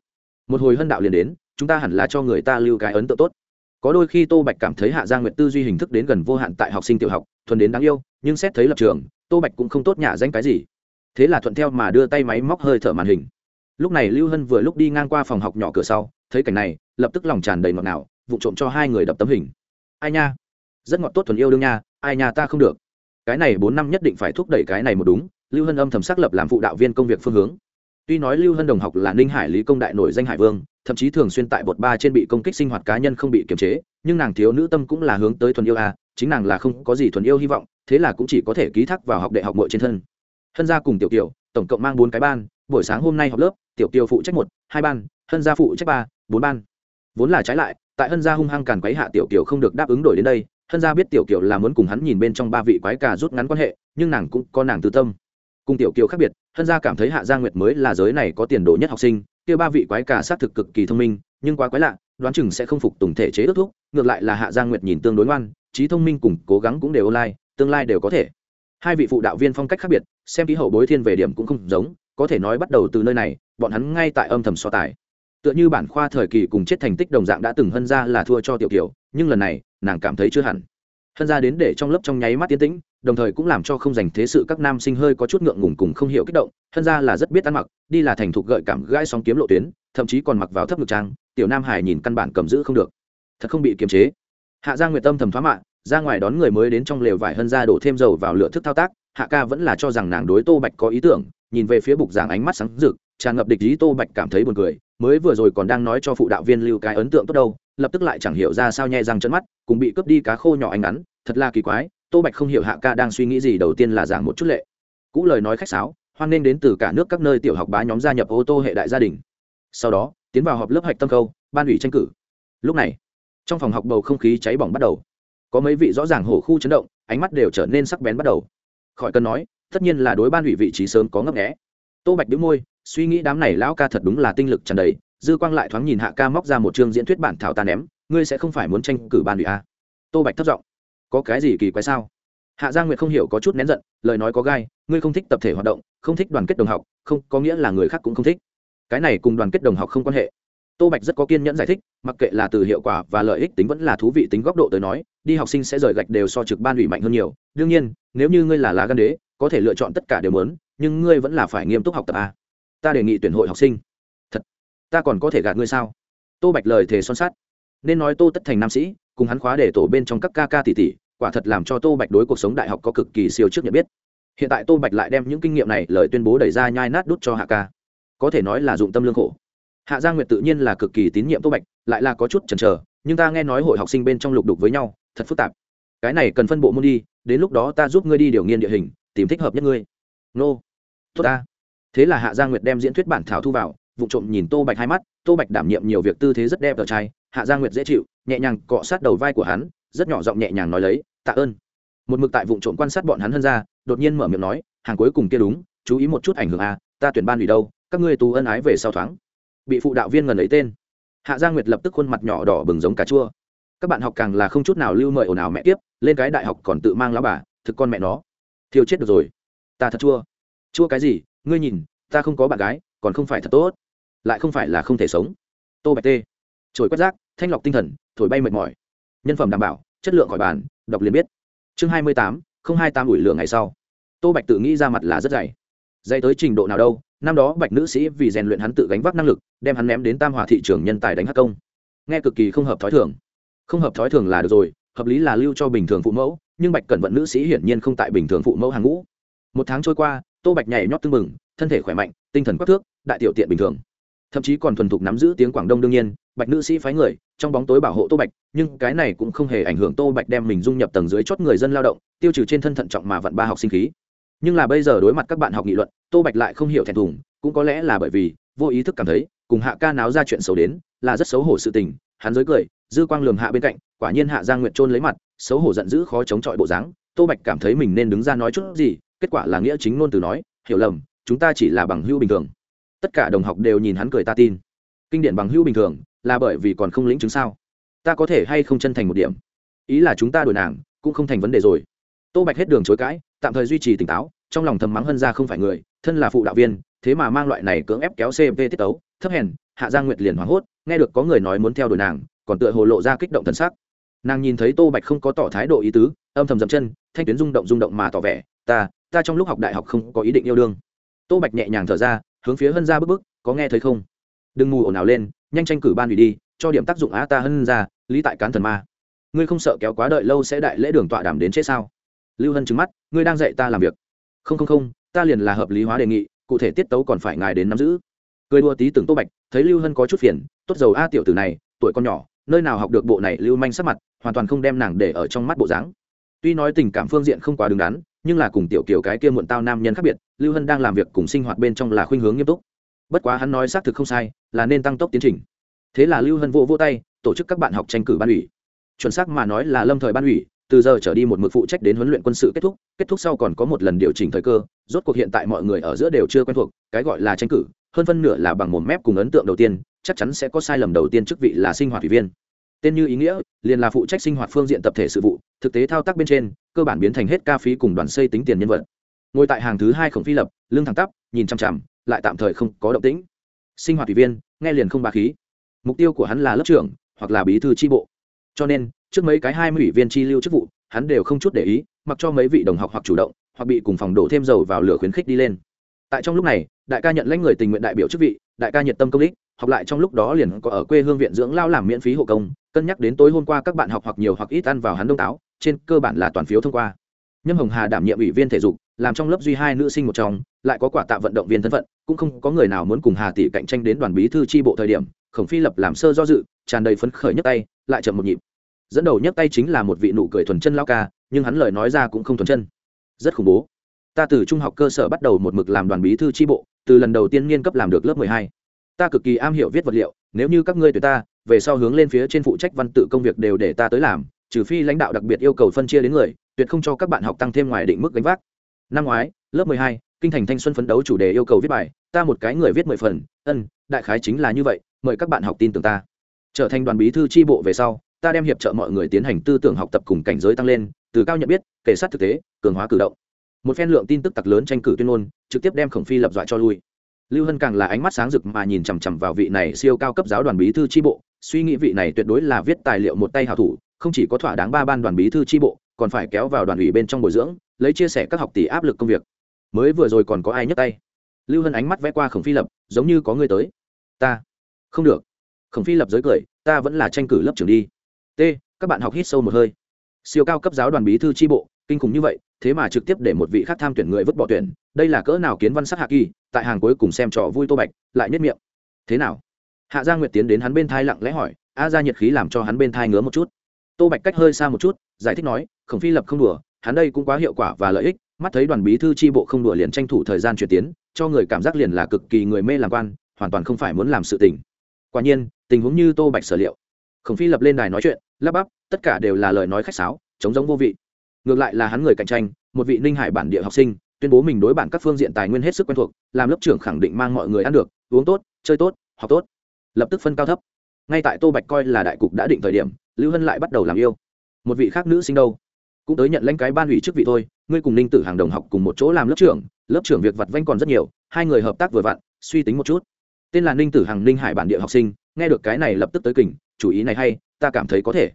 Một hồi hân đạo liền đến, chúng ta hẳn là cho người ta lưu cái ấn tượng tốt. Có đôi khi tô bạch cảm thấy hạ gia nguyệt tư duy hình thức đến gần vô hạn tại học sinh tiểu học, thuần đến đáng yêu, nhưng xét thấy lập trường, tô bạch cũng không tốt nhả danh cái gì. Thế là thuận theo mà đưa tay máy móc hơi thở màn hình. Lúc này lưu hân vừa lúc đi ngang qua phòng học nhỏ cửa sau, thấy cảnh này, lập tức lòng tràn đầy ngọt ngào, vụ trộm cho hai người đập tấm hình. Ai nha? Rất ngọt tốt thuần yêu đương nha, ai nhà ta không được. Cái này bốn năm nhất định phải thúc đẩy cái này một đúng, lưu hân âm thầm xác lập làm phụ đạo viên công việc phương hướng. Tuy nói lưu hân đồng học là ninh hải lý công đại nổi danh hải vương, thậm chí thường xuyên tại bột ba trên bị công kích sinh hoạt cá nhân không bị kiềm chế, nhưng nàng thiếu nữ tâm cũng là hướng tới thuần yêu à chính nàng là không có gì thuần yêu hy vọng, thế là cũng chỉ có thể ký thác vào học đại học mội trên thân. Hân gia cùng tiểu kiều, tổng cộng mang bốn cái ban, buổi sáng hôm nay học lớp, tiểu kiều phụ trách một, hai ban, hân gia phụ trách ba, bốn ban. Vốn là trái lại, tại hân gia hung hăng càn quấy hạ tiểu kiều không được đáp ứng đổi đến đây hân gia biết tiểu kiều là muốn cùng hắn nhìn bên trong ba vị quái cà rút ngắn quan hệ, nhưng nàng cũng có nàng tư tâm. Cùng tiểu kiều khác biệt, hân gia cảm thấy hạ gia nguyệt mới là giới này có tiền đồ nhất học sinh, kia ba vị quái cà xác thực cực kỳ thông minh, nhưng quá quái lạ, đoán chừng sẽ không phục tùng thể chế ước thúc, ngược lại là hạ gia nguyệt nhìn tương đối ngoan, trí thông minh cùng cố gắng cũng đều online, tương lai đều có thể. Hai vị phụ đạo viên phong cách khác biệt, xem ký hậu bối thiên về điểm cũng không giống, có thể nói bắt đầu từ nơi này, bọn hắn ngay tại âm thầm so tài. Tựa như bản khoa thời kỳ cùng chết thành tích đồng dạng đã từng hân ra là thua cho tiểu kiều nhưng lần này, nàng cảm thấy chưa hẳn. Hân ra đến để trong lớp trong nháy mắt tiến tĩnh, đồng thời cũng làm cho không dành thế sự các nam sinh hơi có chút ngượng ngùng cùng không hiểu kích động. Hân ra là rất biết ăn mặc, đi là thành thục gợi cảm gãi sóng kiếm lộ tuyến, thậm chí còn mặc vào thấp ngực trang, tiểu nam hải nhìn căn bản cầm giữ không được. Thật không bị kiềm chế. Hạ gia nguyệt tâm thầm thoá mạ, ra ngoài đón người mới đến trong lều vải hân ra đổ thêm dầu vào lửa thức thao tác, hạ ca vẫn là cho rằng nàng đối tô bạch có ý tưởng, nhìn về phía bục giảng ánh mắt sáng rực, tràn ngập địch ý tô bạch cảm thấy buồn cười, mới vừa rồi còn đang nói cho phụ đạo viên lưu cái ấn tượng tốt đâu lập tức lại chẳng hiểu ra sao nhẹ răng chân mắt, cùng bị cướp đi cá khô nhỏ ánh ngắn, thật là kỳ quái, tô bạch không hiểu hạ ca đang suy nghĩ gì đầu tiên là giảng một chút lệ. Cũ lời nói khách sáo, hoan nên đến từ cả nước các nơi tiểu học bá nhóm gia nhập ô tô hệ đại gia đình. Sau đó, tiến vào họp lớp hạch tâm câu, ban ủy tranh cử. Lúc này, trong phòng học bầu không khí cháy bỏng bắt đầu. Có mấy vị rõ ràng hổ khu chấn động, ánh mắt đều trở nên sắc bén bắt đầu. Khỏi cần nói, tất nhiên là đối ban ủy vị trí sớm có ngấp nghẽ tô bạch đĩu môi, suy nghĩ đám này lão ca thật đúng là tinh lực tràn đầy dư quang lại thoáng nhìn hạ ca móc ra một chương diễn thuyết bản thảo ta ném, ngươi sẽ không phải muốn tranh cử ban ủy a. Tô bạch thất giọng, có cái gì kỳ quái sao? Hạ gia nguyệt không hiểu có chút nén giận, lời nói có gai, ngươi không thích tập thể hoạt động, không thích đoàn kết đồng học, không, có nghĩa là người khác cũng không thích. Cái này cùng đoàn kết đồng học không quan hệ. Tô bạch rất có kiên nhẫn giải thích, mặc kệ là từ hiệu quả và lợi ích tính vẫn là thú vị tính góc độ tới nói, đi học sinh sẽ rời gạch đều so trực ban ủy mạnh hơn nhiều. Đương nhiên, nếu như ngươi là lá gan đế, có thể lựa chọn tất cả đều muốn, nhưng ngươi vẫn là phải nghiêm túc học tập a. Ta đề nghị tuyển hội học sinh ta còn có thể gạt ngươi sao? Tô bạch lời thề son sát nên nói tô tất thành nam sĩ, cùng hắn khóa để tổ bên trong các ca ca tỷ tỷ, quả thật làm cho tô bạch đối cuộc sống đại học có cực kỳ siêu trước nhận biết. Hiện tại tô bạch lại đem những kinh nghiệm này lời tuyên bố đẩy ra nhai nát đút cho hạ ca. Có thể nói là dụng tâm lương khổ. Hạ gia nguyệt tự nhiên là cực kỳ tín nhiệm tô bạch, lại là có chút chần chờ, nhưng ta nghe nói hội học sinh bên trong lục đục với nhau, thật phức tạp. Cái này cần phân bộ môn đi, đến lúc đó ta giúp ngươi đi điều nghiên địa hình, tìm thích hợp nhất ngươi. Nô. Tốt ta. Thế là hạ gia nguyệt đem diễn thuyết bản thảo thu vào vụ trộm nhìn tô bạch hai mắt, tô bạch đảm nhiệm nhiều việc tư thế rất đẹp ở trai, hạ gia nguyệt dễ chịu, nhẹ nhàng cọ sát đầu vai của hắn, rất nhỏ giọng nhẹ nhàng nói lấy, tạ ơn. Một mực tại vụ trộm quan sát bọn hắn hơn ra, đột nhiên mở miệng nói, hàng cuối cùng kia đúng, chú ý một chút ảnh hưởng a, ta tuyển ban ủy đâu, các ngươi tù ân ái về sau thoáng. Bị phụ đạo viên ngần ấy tên. Hạ gia nguyệt lập tức khuôn mặt nhỏ đỏ bừng giống cà chua. Các bạn học càng là không chút nào lưu mời ồn ào mẹ tiếp lên cái đại học còn tự mang lão bà, thực con mẹ nó. Thiêu chết được rồi. Ta thật chua. Chua cái gì? Ngươi nhìn, ta không có bạn gái, còn không phải thật tốt lại không phải là không thể sống. Tô bạch tê, trồi quét rác, thanh lọc tinh thần, thổi bay mệt mỏi. Nhân phẩm đảm bảo, chất lượng khỏi bàn, đọc liền biết. Chương hai mươi tám, không hai tám ủi lửa ngày sau. Tô bạch tự nghĩ ra mặt là rất dày. Dày tới trình độ nào đâu, năm đó bạch nữ sĩ vì rèn luyện hắn tự gánh vác năng lực, đem hắn ném đến tam hòa thị trường nhân tài đánh hắc công. Nghe cực kỳ không hợp thói thường. Không hợp thói thường là được rồi, hợp lý là lưu cho bình thường phụ mẫu, nhưng bạch cẩn vận nữ sĩ hiển nhiên không tại bình thường phụ mẫu hàng ngũ. Một tháng trôi qua, tô bạch nhảy nhót tưng mừng thân thể khỏe mạnh, tinh thần quắc thước, đại tiểu tiện bình thường thậm chí còn thuần thục nắm giữ tiếng quảng đông đương nhiên, bạch nữ sĩ phái người, trong bóng tối bảo hộ tô bạch, nhưng cái này cũng không hề ảnh hưởng tô bạch đem mình dung nhập tầng dưới chót người dân lao động, tiêu trừ trên thân thận trọng mà vận ba học sinh khí. Nhưng là bây giờ đối mặt các bạn học nghị luận, tô bạch lại không hiểu thẹn thùng, cũng có lẽ là bởi vì vô ý thức cảm thấy, cùng hạ ca náo ra chuyện xấu đến, là rất xấu hổ sự tình, hắn giới cười, dư quang lường hạ bên cạnh, quả nhiên hạ giang nguyện trôn lấy mặt, xấu hổ giận dữ khó chống chọi bộ dáng, tô bạch cảm thấy mình nên đứng ra nói chút gì, kết quả là nghĩa chính ngôn từ nói, hiểu lầm, chúng ta chỉ là bằng hưu bình thường tất cả đồng học đều nhìn hắn cười ta tin. Kinh điển bằng hữu bình thường, là bởi vì còn không lĩnh chứng sao? Ta có thể hay không chân thành một điểm? Ý là chúng ta đổi nàng, cũng không thành vấn đề rồi. Tô bạch hết đường chối cãi, tạm thời duy trì tỉnh táo, trong lòng thầm mắng hân ra không phải người, thân là phụ đạo viên, thế mà mang loại này cưỡng ép kéo cp tiết tấu, thấp hèn, hạ giang nguyệt liền hoảng hốt, nghe được có người nói muốn theo đuổi nàng, còn tựa hồ lộ ra kích động thân sắc. Nàng nhìn thấy tô bạch không có tỏ thái độ ý tứ, âm thầm dậm chân, thanh tuyến rung động rung động mà tỏ vẻ, ta ta trong lúc học đại học không có ý định yêu đương. Tô bạch nhẹ nhàng thở ra hướng phía hân ra bước bước, có nghe thấy không? Đừng mù ồn ào lên, nhanh tranh cử ban ủy đi, cho điểm tác dụng á ta hân ra lý tại cán thần ma. Ngươi không sợ kéo quá đợi lâu sẽ đại lễ đường tọa đàm đến chết sao? Lưu hân trứng mắt, ngươi đang dạy ta làm việc. Không không không, ta liền là hợp lý hóa đề nghị, cụ thể tiết tấu còn phải ngài đến nắm giữ. Cười đua tí từng tô bạch, thấy lưu hân có chút phiền, tốt dầu a tiểu tử này, tuổi con nhỏ, nơi nào học được bộ này lưu manh sắc mặt, hoàn toàn không đem nàng để ở trong mắt bộ dáng. Tuy nói tình cảm phương diện không quá đứng đắn nhưng là cùng tiểu kiểu cái kia muộn tao nam nhân khác biệt, lưu hân đang làm việc cùng sinh hoạt bên trong là khuynh hướng nghiêm túc. Bất quá hắn nói xác thực không sai, là nên tăng tốc tiến trình. Thế là lưu hân vô vô tay, tổ chức các bạn học tranh cử ban ủy. Chuẩn xác mà nói là lâm thời ban ủy, từ giờ trở đi một mực phụ trách đến huấn luyện quân sự kết thúc kết thúc sau còn có một lần điều chỉnh thời cơ, rốt cuộc hiện tại mọi người ở giữa đều chưa quen thuộc, cái gọi là tranh cử, hơn phân nửa là bằng một mép cùng ấn tượng đầu tiên, chắc chắn sẽ có sai lầm đầu tiên chức vị là sinh hoạt ủy viên tên như ý nghĩa, liền là phụ trách sinh hoạt phương diện tập thể sự vụ, thực tế thao tác bên trên, cơ bản biến thành hết ca phí cùng đoàn xây tính tiền nhân vật. Ngồi tại hàng thứ hai khổng phi lập lương thẳng tắp, nhìn chằm chằm, lại tạm thời không có động tĩnh. Sinh hoạt ủy viên, nghe liền không ba khí. Mục tiêu của hắn là lớp trưởng, hoặc là bí thư tri bộ. Cho nên, trước mấy cái hai mươi ủy viên chi lưu chức vụ, hắn đều không chút để ý, mặc cho mấy vị đồng học hoặc chủ động, hoặc bị cùng phòng đổ thêm dầu vào lửa khuyến khích đi lên. Tại trong lúc này, đại ca nhận lãnh người tình nguyện đại biểu chức vị đại ca nhiệt tâm công đích học lại trong lúc đó liền có ở quê hương viện dưỡng lao làm miễn phí hộ công, cân nhắc đến tối hôm qua các bạn học hoặc nhiều hoặc ít ăn vào hắn đông táo, trên cơ bản là toàn phiếu thông qua. Nhâm hồng hà đảm nhiệm ủy viên thể dục, làm trong lớp duy hai nữ sinh một trong, lại có quả tạ vận động viên thân phận, cũng không có người nào muốn cùng hà tỷ cạnh tranh đến đoàn bí thư tri bộ thời điểm, khổng phi lập làm sơ do dự, tràn đầy phấn khởi nhấc tay, lại chậm một nhịp. Dẫn đầu nhấc tay chính là một vị nụ cười thuần chân lao ca, nhưng hắn lời nói ra cũng không thuần chân. Rất khủng bố. Ta từ trung học cơ sở bắt đầu một mực làm đoàn bí thư tri bộ từ lần đầu tiên niên cấp làm được lớp mười hai. Ta cực kỳ am hiểu viết vật liệu, nếu như các ngươi tuyệt ta, về sau hướng lên phía trên phụ trách văn tự công việc đều để ta tới làm, trừ phi lãnh đạo đặc biệt yêu cầu phân chia đến người, tuyệt không cho các bạn học tăng thêm ngoài định mức gánh vác. Năm ngoái, lớp mười hai, kinh thành thanh xuân phấn đấu chủ đề yêu cầu viết bài, ta một cái người viết mười phần, ân, đại khái chính là như vậy, mời các bạn học tin tưởng ta. Trở thành đoàn bí thư tri bộ về sau, ta đem hiệp trợ mọi người tiến hành tư tưởng học tập cùng cảnh giới tăng lên, từ cao nhận biết, kể sát thực tế, cường hóa cử động một phen lượng tin tức tặc lớn tranh cử tuyên ngôn, trực tiếp đem khổng phi lập dọa cho lui. Lưu hân càng là ánh mắt sáng rực mà nhìn chằm chằm vào vị này siêu cao cấp giáo đoàn bí thư tri bộ, suy nghĩ vị này tuyệt đối là viết tài liệu một tay hào thủ, không chỉ có thỏa đáng ba ban đoàn bí thư tri bộ, còn phải kéo vào đoàn ủy bên trong bồi dưỡng, lấy chia sẻ các học tỷ áp lực công việc. Mới vừa rồi còn có ai nhấc tay? Lưu hân ánh mắt vẽ qua khổng phi lập, giống như có người tới. Ta. Không được. Khổng phi lập giới cười, ta vẫn là tranh cử lớp trưởng đi. T, các bạn học hít sâu một hơi. Siêu cao cấp giáo đoàn bí thư tri bộ, kinh khủng như vậy thế mà trực tiếp để một vị khác tham tuyển người vứt bỏ tuyển, đây là cỡ nào kiến văn sắc hạ kỳ, tại hàng cuối cùng xem trò vui tô bạch, lại nhất miệng. Thế nào? Hạ gia nguyệt tiến đến hắn bên thai lặng lẽ hỏi, a ra nhiệt khí làm cho hắn bên thai ngứa một chút. Tô bạch cách hơi xa một chút, giải thích nói, khổng phi lập không đùa, hắn đây cũng quá hiệu quả và lợi ích, mắt thấy đoàn bí thư tri bộ không đùa liền tranh thủ thời gian chuyển tiến, cho người cảm giác liền là cực kỳ người mê làm quan, hoàn toàn không phải muốn làm sự tình. Quả nhiên, tình huống như tô bạch sở liệu. Khổng phi lập lên đài nói chuyện, lắp bắp, tất cả đều là lời nói khách sáo chống giống vô vị ngược lại là hắn người cạnh tranh, một vị ninh hải bản địa học sinh, tuyên bố mình đối bản các phương diện tài nguyên hết sức quen thuộc, làm lớp trưởng khẳng định mang mọi người ăn được, uống tốt, chơi tốt, học tốt. Lập tức phân cao thấp. Ngay tại tô bạch coi là đại cục đã định thời điểm, lưu hân lại bắt đầu làm yêu. Một vị khác nữ sinh đâu? Cũng tới nhận lãnh cái ban ủy chức vị thôi, ngươi cùng ninh tử hàng đồng học cùng một chỗ làm lớp trưởng lớp trưởng việc vặt vanh còn rất nhiều, hai người hợp tác vừa vặn, suy tính một chút. Tên là ninh tử hàng ninh hải bản địa học sinh, nghe được cái này lập tức tới kình chủ ý này hay, ta cảm thấy có thể.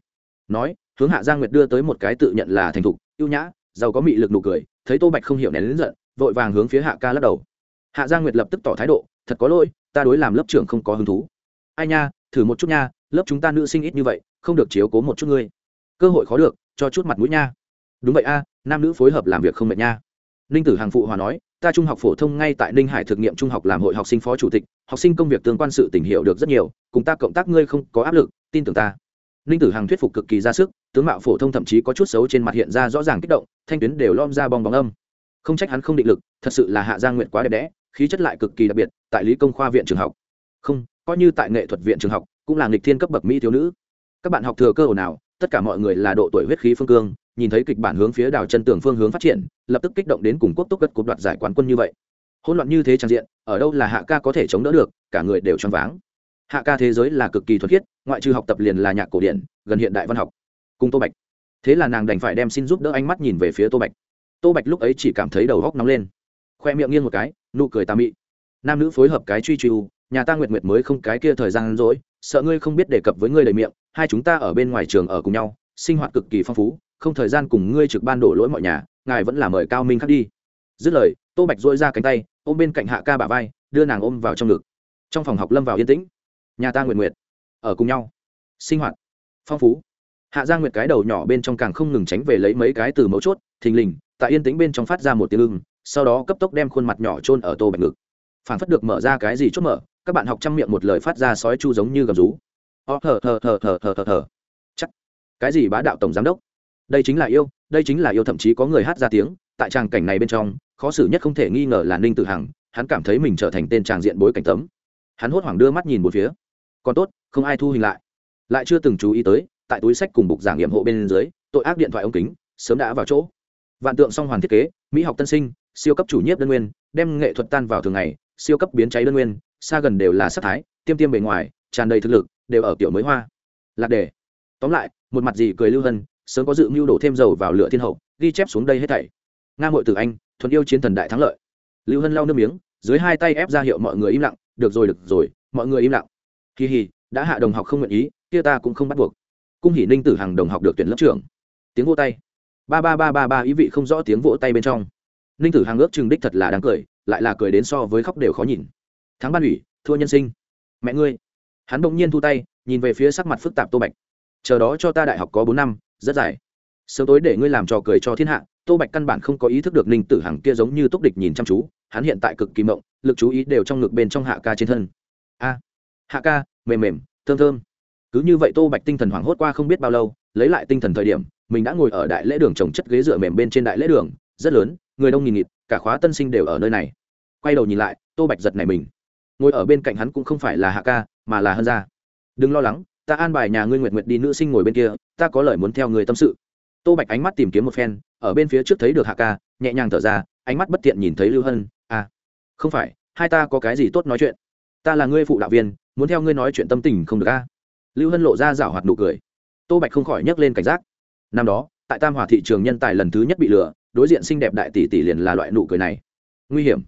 Nói hướng hạ giang nguyệt đưa tới một cái tự nhận là thành thục, ưu nhã, giàu có mị lực nụ cười. Thấy tô bạch không hiểu nén lính giận, vội vàng hướng phía hạ ca lắc đầu. Hạ giang nguyệt lập tức tỏ thái độ, thật có lỗi, ta đối làm lớp trưởng không có hứng thú. Ai nha, thử một chút nha, lớp chúng ta nữ sinh ít như vậy, không được chiếu cố một chút ngươi. Cơ hội khó được, cho chút mặt mũi nha. Đúng vậy a, nam nữ phối hợp làm việc không mệt nha. Ninh tử hàng phụ hòa nói, ta trung học phổ thông ngay tại ninh hải thực nghiệm trung học làm hội học sinh phó chủ tịch, học sinh công việc tương quan sự tình hiểu được rất nhiều, cùng ta cộng tác ngươi không có áp lực, tin tưởng ta ninh tử hằng thuyết phục cực kỳ ra sức, tướng mạo phổ thông thậm chí có chút xấu trên mặt hiện ra rõ ràng kích động, thanh tuyến đều lom ra bong bóng âm. Không trách hắn không định lực, thật sự là hạ gia nguyện quá đẹp đẽ, khí chất lại cực kỳ đặc biệt, tại lý công khoa viện trường học. Không, coi như tại nghệ thuật viện trường học, cũng là nghịch thiên cấp bậc mỹ thiếu nữ. Các bạn học thừa cơ hồ nào tất cả mọi người là độ tuổi huyết khí phương cương, nhìn thấy kịch bản hướng phía đào chân tường phương hướng phát triển, lập tức kích động đến cùng quốc tốc cất cuộc đoạt giải quán quân như vậy. Hỗn loạn như thế trang diện, ở đâu là hạ ca có thể chống đỡ được, cả người đều choáng váng hạ ca thế giới là cực kỳ thuật khiết, ngoại trừ học tập liền là nhạc cổ điển, gần hiện đại văn học. Cùng tô bạch. Thế là nàng đành phải đem xin giúp đỡ ánh mắt nhìn về phía tô bạch. Tô bạch lúc ấy chỉ cảm thấy đầu góc nóng lên. Khoe miệng nghiêng một cái, nụ cười tà mị. Nam nữ phối hợp cái truy truy u, nhà ta nguyệt nguyệt mới không cái kia thời gian rỗi, sợ ngươi không biết đề cập với ngươi đầy miệng, hai chúng ta ở bên ngoài trường ở cùng nhau, sinh hoạt cực kỳ phong phú, không thời gian cùng ngươi trực ban đổ lỗi mọi nhà, ngài vẫn là mời cao minh khắc đi. Dứt lời, tô bạch dội ra cánh tay, ôm bên cạnh hạ ca bà vai, đưa nàng ôm vào trong ngực. Trong phòng học lâm vào yên tĩnh nhà ta nguyện nguyệt. Ở cùng nhau. Sinh hoạt. Phong phú. Hạ gia nguyệt cái đầu nhỏ bên trong càng không ngừng tránh về lấy mấy cái từ mấu chốt, thình lình, tại yên tĩnh bên trong phát ra một tiếng ưng, sau đó cấp tốc đem khuôn mặt nhỏ trôn ở tô bạch ngực. Phản phất được mở ra cái gì chốt mở, các bạn học chăm miệng một lời phát ra sói chu giống như gầm rú. Ó, thờ thờ thờ thờ thờ thờ thờ. Chắc. Cái gì bá đạo tổng giám đốc? Đây chính là yêu, đây chính là yêu thậm chí có người hát ra tiếng, tại tràng cảnh này bên trong, khó xử nhất không thể nghi ngờ là ninh tự hằng, hắn cảm thấy mình trở thành tên tràng diện bối cảnh tấm. Hắn hốt hoảng đưa mắt nhìn một phía còn tốt, không ai thu hình lại. Lại chưa từng chú ý tới, tại túi sách cùng bục giảng nghiệm hộ bên dưới, tội ác điện thoại ống kính, sớm đã vào chỗ. Vạn tượng song hoàn thiết kế, mỹ học tân sinh, siêu cấp chủ nhiếp đơn nguyên, đem nghệ thuật tan vào thường ngày, siêu cấp biến cháy đơn nguyên, xa gần đều là sắc thái, tiêm tiêm bề ngoài, tràn đầy thực lực, đều ở kiểu mới hoa. Lạc đề. Tóm lại, một mặt gì cười lưu hân, sớm có dự mưu đổ thêm dầu vào lửa thiên hậu, ghi chép xuống đây hết thảy. Nga hội từ anh, thuần yêu chiến thần đại thắng lợi. Lưu hân lau nước miếng, dưới hai tay ép ra hiệu mọi người im lặng, được rồi được rồi, mọi người im lặng kỳ hì đã hạ đồng học không nguyện ý, kia ta cũng không bắt buộc. Cung hỷ ninh tử hàng đồng học được tuyển lớp trưởng. Tiếng vỗ tay. Ba ba ba ba ba, ý vị không rõ tiếng vỗ tay bên trong. Ninh tử hàng ước chừng đích thật là đáng cười, lại là cười đến so với khóc đều khó nhìn. Thắng ban ủy, thua nhân sinh. Mẹ ngươi. Hắn bỗng nhiên thu tay, nhìn về phía sắc mặt phức tạp tô bạch. Chờ đó cho ta đại học có bốn năm, rất dài. Sớm tối để ngươi làm trò cười cho thiên hạ, tô bạch căn bản không có ý thức được ninh tử hằng kia giống như túc địch nhìn chăm chú, hắn hiện tại cực kỳ mộng, lực chú ý đều trong ngực bên trong hạ ca trên thân. A hạ ca, mềm mềm, thơm thơm. Cứ như vậy tô bạch tinh thần hoảng hốt qua không biết bao lâu, lấy lại tinh thần thời điểm, mình đã ngồi ở đại lễ đường trồng chất ghế dựa mềm bên trên đại lễ đường, rất lớn, người đông nghìn nghịt, cả khóa tân sinh đều ở nơi này. Quay đầu nhìn lại, tô bạch giật này mình. Ngồi ở bên cạnh hắn cũng không phải là hạ ca, mà là hân gia. Đừng lo lắng, ta an bài nhà ngươi nguyệt nguyệt đi nữ sinh ngồi bên kia, ta có lời muốn theo người tâm sự. Tô bạch ánh mắt tìm kiếm một phen, ở bên phía trước thấy được hạ ca, nhẹ nhàng thở ra, ánh mắt bất tiện nhìn thấy lưu hân. À không phải, hai ta có cái gì tốt nói chuyện? Ta là ngươi phụ đạo viên muốn theo ngươi nói chuyện tâm tình không được a? Lưu hân lộ ra rảo hoạt nụ cười. Tô bạch không khỏi nhấc lên cảnh giác. Năm đó, tại tam hòa thị trường nhân tài lần thứ nhất bị lừa, đối diện xinh đẹp đại tỷ tỷ liền là loại nụ cười này. Nguy hiểm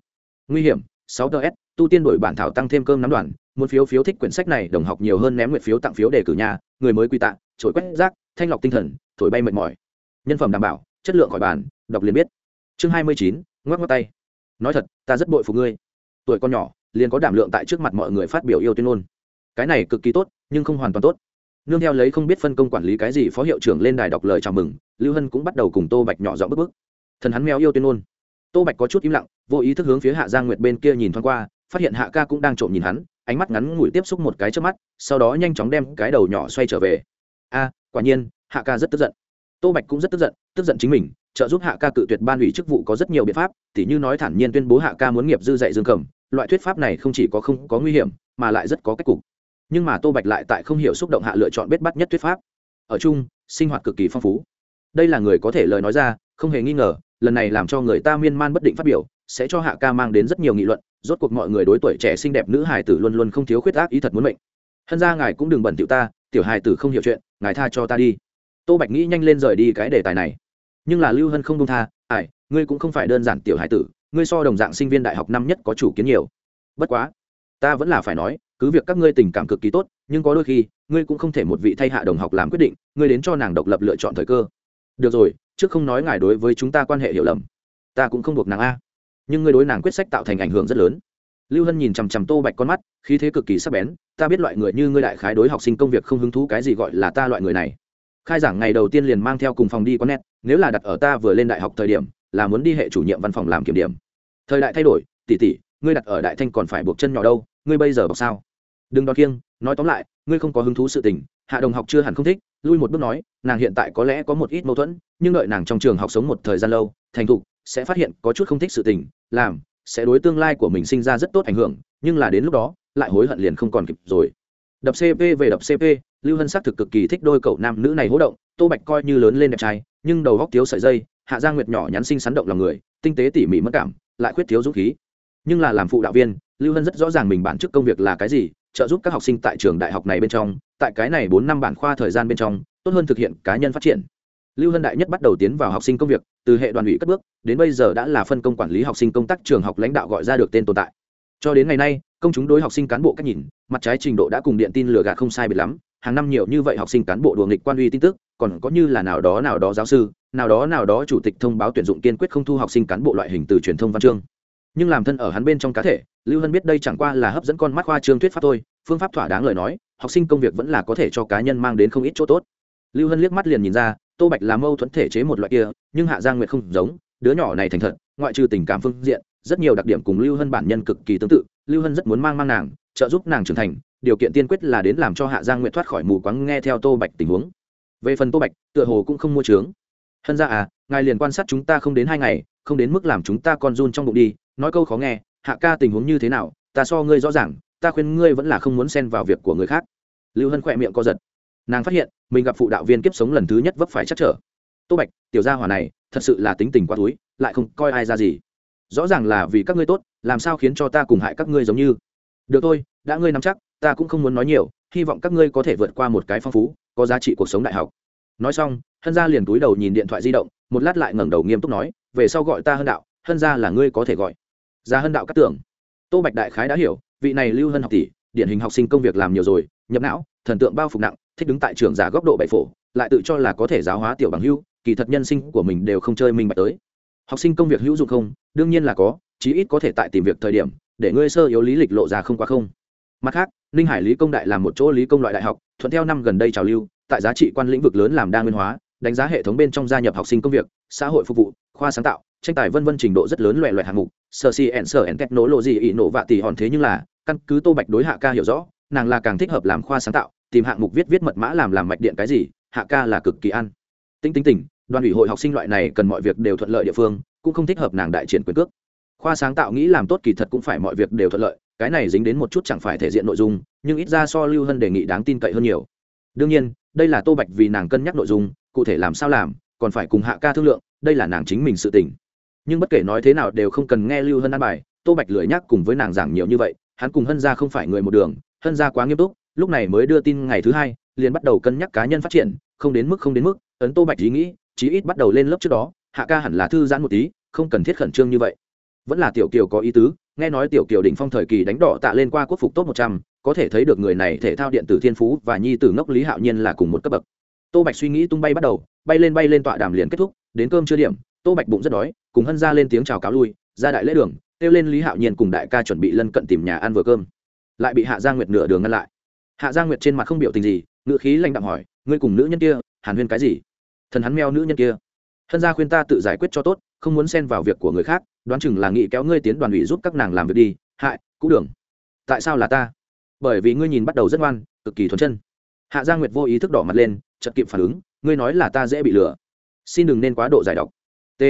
nguy hiểm, sáu ts tu tiên đổi bản thảo tăng thêm cơm nắm đoàn, muốn phiếu phiếu thích quyển sách này, đồng học nhiều hơn ném nguyện phiếu tặng phiếu đề cử nhà, người mới quy tạ trội quét rác, thanh lọc tinh thần, thổi bay mệt mỏi. Nhân phẩm đảm bảo, chất lượng khỏi bàn, đọc liền biết. Chương hai mươi chín, ngoắc ngoắc tay. Nói thật, ta rất bội phục ngươi. Tuổi con nhỏ liền có đảm lượng tại trước mặt mọi người phát biểu yêu tuyên ngôn. Cái này cực kỳ tốt, nhưng không hoàn toàn tốt. Nương theo lấy không biết phân công quản lý cái gì phó hiệu trưởng lên đài đọc lời chào mừng, lưu hân cũng bắt đầu cùng tô bạch nhỏ giọng bức bức. Thần hắn mèo yêu tuyên ngôn. Tô bạch có chút im lặng, vô ý thức hướng phía hạ giang nguyệt bên kia nhìn thoáng qua, phát hiện hạ ca cũng đang trộm nhìn hắn, ánh mắt ngắn ngủi tiếp xúc một cái trước mắt, sau đó nhanh chóng đem cái đầu nhỏ xoay trở về. A, quả nhiên, hạ ca rất tức giận tô bạch cũng rất tức giận tức giận chính mình, trợ giúp hạ ca cự tuyệt ban ủy chức vụ có rất nhiều biện pháp, tỉ như nói thản nhiên tuyên bố hạ ca muốn nghiệp dư dạy dương cầm, loại thuyết pháp này không chỉ có không có nguy hiểm, mà lại rất có cách cục. Nhưng mà tô bạch lại tại không hiểu xúc động hạ lựa chọn bết bắt nhất thuyết pháp. Ở chung, sinh hoạt cực kỳ phong phú. Đây là người có thể lời nói ra, không hề nghi ngờ, lần này làm cho người ta miên man bất định phát biểu, sẽ cho hạ ca mang đến rất nhiều nghị luận, rốt cuộc mọi người đối tuổi trẻ xinh đẹp nữ hài tử luôn luôn không thiếu khuyết ác ý thật muốn mệnh. Hân ra ngài cũng đừng bẩn tiểu ta, tiểu hài tử không hiểu chuyện, ngài tha cho ta đi tô bạch nghĩ nhanh lên rời đi cái đề tài này. Nhưng là lưu hân không đông tha ải ngươi cũng không phải đơn giản tiểu Hải tử, ngươi so đồng dạng sinh viên đại học năm nhất có chủ kiến nhiều. Bất quá, ta vẫn là phải nói, cứ việc các ngươi tình cảm cực kỳ tốt, nhưng có đôi khi, ngươi cũng không thể một vị thay hạ đồng học làm quyết định, ngươi đến cho nàng độc lập lựa chọn thời cơ. Được rồi, trước không nói ngài đối với chúng ta quan hệ hiểu lầm, ta cũng không buộc nàng a. Nhưng ngươi đối nàng quyết sách tạo thành ảnh hưởng rất lớn. Lưu hân nhìn chằm chằm tô bạch con mắt, khí thế cực kỳ sắc bén, ta biết loại người như ngươi đại khái đối học sinh công việc không hứng thú cái gì gọi là ta loại người này khai giảng ngày đầu tiên liền mang theo cùng phòng đi có nét nếu là đặt ở ta vừa lên đại học thời điểm, là muốn đi hệ chủ nhiệm văn phòng làm kiểm điểm. Thời đại thay đổi tỉ tỉ ngươi đặt ở đại thanh còn phải buộc chân nhỏ đâu, ngươi bây giờ bọc sao? Đừng đo kiêng, nói tóm lại, ngươi không có hứng thú sự tình, hạ đồng học chưa hẳn không thích, lui một bước nói, nàng hiện tại có lẽ có một ít mâu thuẫn, nhưng đợi nàng trong trường học sống một thời gian lâu, thành thục, sẽ phát hiện có chút không thích sự tình, làm, sẽ đối tương lai của mình sinh ra rất tốt ảnh hưởng, nhưng là đến lúc đó, lại hối hận liền không còn kịp rồi. Đập cp về đập cp lưu hân xác thực cực kỳ thích đôi cậu nam nữ này hỗ động, tô bạch coi như lớn lên đẹp trai, nhưng đầu góc thiếu sợi dây, hạ giang nguyệt nhỏ nhắn xinh sắn động lòng người, tinh tế tỉ mỉ mất cảm, lại khuyết thiếu dũng khí. Nhưng là làm phụ đạo viên, lưu hân rất rõ ràng mình bản chức công việc là cái gì, trợ giúp các học sinh tại trường đại học này bên trong, tại cái này bốn năm bản khoa thời gian bên trong, tốt hơn thực hiện cá nhân phát triển. Lưu hân đại nhất bắt đầu tiến vào học sinh công việc, từ hệ đoàn ủy cất bước, đến bây giờ đã là phân công quản lý học sinh công tác trường học lãnh đạo gọi ra được tên tồn tại. Cho đến ngày nay, công chúng đối học sinh cán bộ cách nhìn, mặt trái trình độ đã cùng điện tin lừa gạt không sai biệt lắm hàng năm nhiều như vậy học sinh cán bộ đùa nghịch quan uy tin tức, còn có như là nào đó nào đó giáo sư, nào đó nào đó chủ tịch thông báo tuyển dụng kiên quyết không thu học sinh cán bộ loại hình từ truyền thông văn chương. Nhưng làm thân ở hắn bên trong cá thể, lưu hân biết đây chẳng qua là hấp dẫn con mắt khoa trương thuyết pháp thôi, phương pháp thỏa đáng lời nói, học sinh công việc vẫn là có thể cho cá nhân mang đến không ít chỗ tốt. Lưu hân liếc mắt liền nhìn ra, tô bạch là mâu thuẫn thể chế một loại kia, nhưng hạ giang nguyệt không giống, đứa nhỏ này thành thật, ngoại trừ tình cảm phương diện, rất nhiều đặc điểm cùng lưu hân bản nhân cực kỳ tương tự, lưu hân rất muốn mang mang nàng, trợ giúp nàng trưởng thành điều kiện tiên quyết là đến làm cho hạ giang nguyện thoát khỏi mù quáng nghe theo tô bạch tình huống. Về phần tô bạch, tựa hồ cũng không mua trướng hân ra à ngài liền quan sát chúng ta không đến hai ngày, không đến mức làm chúng ta con run trong bụng đi, nói câu khó nghe, hạ ca tình huống như thế nào, ta so ngươi rõ ràng, ta khuyên ngươi vẫn là không muốn xen vào việc của người khác. Lưu hân khỏe miệng co giật. Nàng phát hiện, mình gặp phụ đạo viên kiếp sống lần thứ nhất vấp phải chắc trở. Tô bạch, tiểu gia hỏa này, thật sự là tính tình quá túi, lại không coi ai ra gì. Rõ ràng là vì các ngươi tốt, làm sao khiến cho ta cùng hại các ngươi giống như. Được thôi, đã ngươi nắm chắc ta cũng không muốn nói nhiều, hy vọng các ngươi có thể vượt qua một cái phong phú, có giá trị cuộc sống đại học. Nói xong, hân gia liền túi đầu nhìn điện thoại di động, một lát lại ngẩng đầu nghiêm túc nói, về sau gọi ta hân đạo, hân gia là ngươi có thể gọi. Ra hân đạo cắt tưởng. Tô bạch đại khái đã hiểu, vị này lưu hân học tỷ, điển hình học sinh công việc làm nhiều rồi, nhập não, thần tượng bao phục nặng, thích đứng tại trường giả góc độ bậy phổ, lại tự cho là có thể giáo hóa tiểu bằng hưu, kỳ thật nhân sinh của mình đều không chơi minh bạch tới. Học sinh công việc hữu dụng không? Đương nhiên là có, chí ít có thể tại tìm việc thời điểm, để ngươi sơ yếu lý lịch lộ ra không quá không. Mặt khác ninh hải lý công đại là một chỗ lý công loại đại học, thuận theo năm gần đây trào lưu, tại giá trị quan lĩnh vực lớn làm đa nguyên hóa, đánh giá hệ thống bên trong gia nhập học sinh công việc, xã hội phục vụ, khoa sáng tạo, tranh tài vân vân trình độ rất lớn loẹ loẹt hạng mục. Sở si ẩn sở ẩn kết nối lộ gì ị nổ vạ tỷ hòn thế nhưng là, căn cứ tô bạch đối hạ ca hiểu rõ, nàng là càng thích hợp làm khoa sáng tạo, tìm hạng mục viết viết mật mã làm làm mạch điện cái gì, hạ ca là cực kỳ ăn. Tinh tinh tình, đoàn ủy hội học sinh loại này cần mọi việc đều thuận lợi địa phương, cũng không thích hợp nàng đại triển quyền cước. Khoa sáng tạo nghĩ làm tốt kỳ thật cũng phải mọi việc đều thuận lợi cái này dính đến một chút chẳng phải thể diện nội dung, nhưng ít ra so lưu hân đề nghị đáng tin cậy hơn nhiều. Đương nhiên, đây là tô bạch vì nàng cân nhắc nội dung, cụ thể làm sao làm, còn phải cùng hạ ca thương lượng, đây là nàng chính mình sự tỉnh nhưng bất kể nói thế nào đều không cần nghe lưu hân ăn bài, tô bạch lười nhắc cùng với nàng giảng nhiều như vậy, hắn cùng hân ra không phải người một đường, hân ra quá nghiêm túc, lúc này mới đưa tin ngày thứ hai, liền bắt đầu cân nhắc cá nhân phát triển, không đến mức không đến mức, ấn tô bạch ý nghĩ, chí ít bắt đầu lên lớp trước đó, hạ ca hẳn là thư giãn một tí, không cần thiết khẩn trương như vậy. Vẫn là tiểu kiều có ý tứ nghe nói tiểu kiều đỉnh phong thời kỳ đánh đỏ tạ lên qua quốc phục top một trăm, có thể thấy được người này thể thao điện tử thiên phú và nhi tử ngốc lý hạo nhiên là cùng một cấp bậc. Tô bạch suy nghĩ tung bay bắt đầu, bay lên bay lên tọa đàm liền kết thúc, đến cơm chưa điểm, tô bạch bụng rất đói, cùng hân ra lên tiếng chào cáo lui, ra đại lễ đường, kêu lên lý hạo nhiên cùng đại ca chuẩn bị lân cận tìm nhà ăn vừa cơm. Lại bị hạ gia nguyệt nửa đường ngăn lại. Hạ gia nguyệt trên mặt không biểu tình gì ngựa khí lanh đạm hỏi, ngươi cùng nữ nhân kia, hàn huyên cái gì? Thần hắn meo nữ nhân kia. Hân gia khuyên ta tự giải quyết cho tốt không muốn xen vào việc của người khác, đoán chừng là nghị kéo ngươi tiến đoàn ủy giúp các nàng làm việc đi. Hại cũ đường tại sao là ta? Bởi vì ngươi nhìn bắt đầu rất ngoan, cực kỳ thuần chân. Hạ gia nguyệt vô ý thức đỏ mặt lên chật kịp phản ứng, ngươi nói là ta dễ bị lừa. Xin đừng nên quá độ giải độc. T.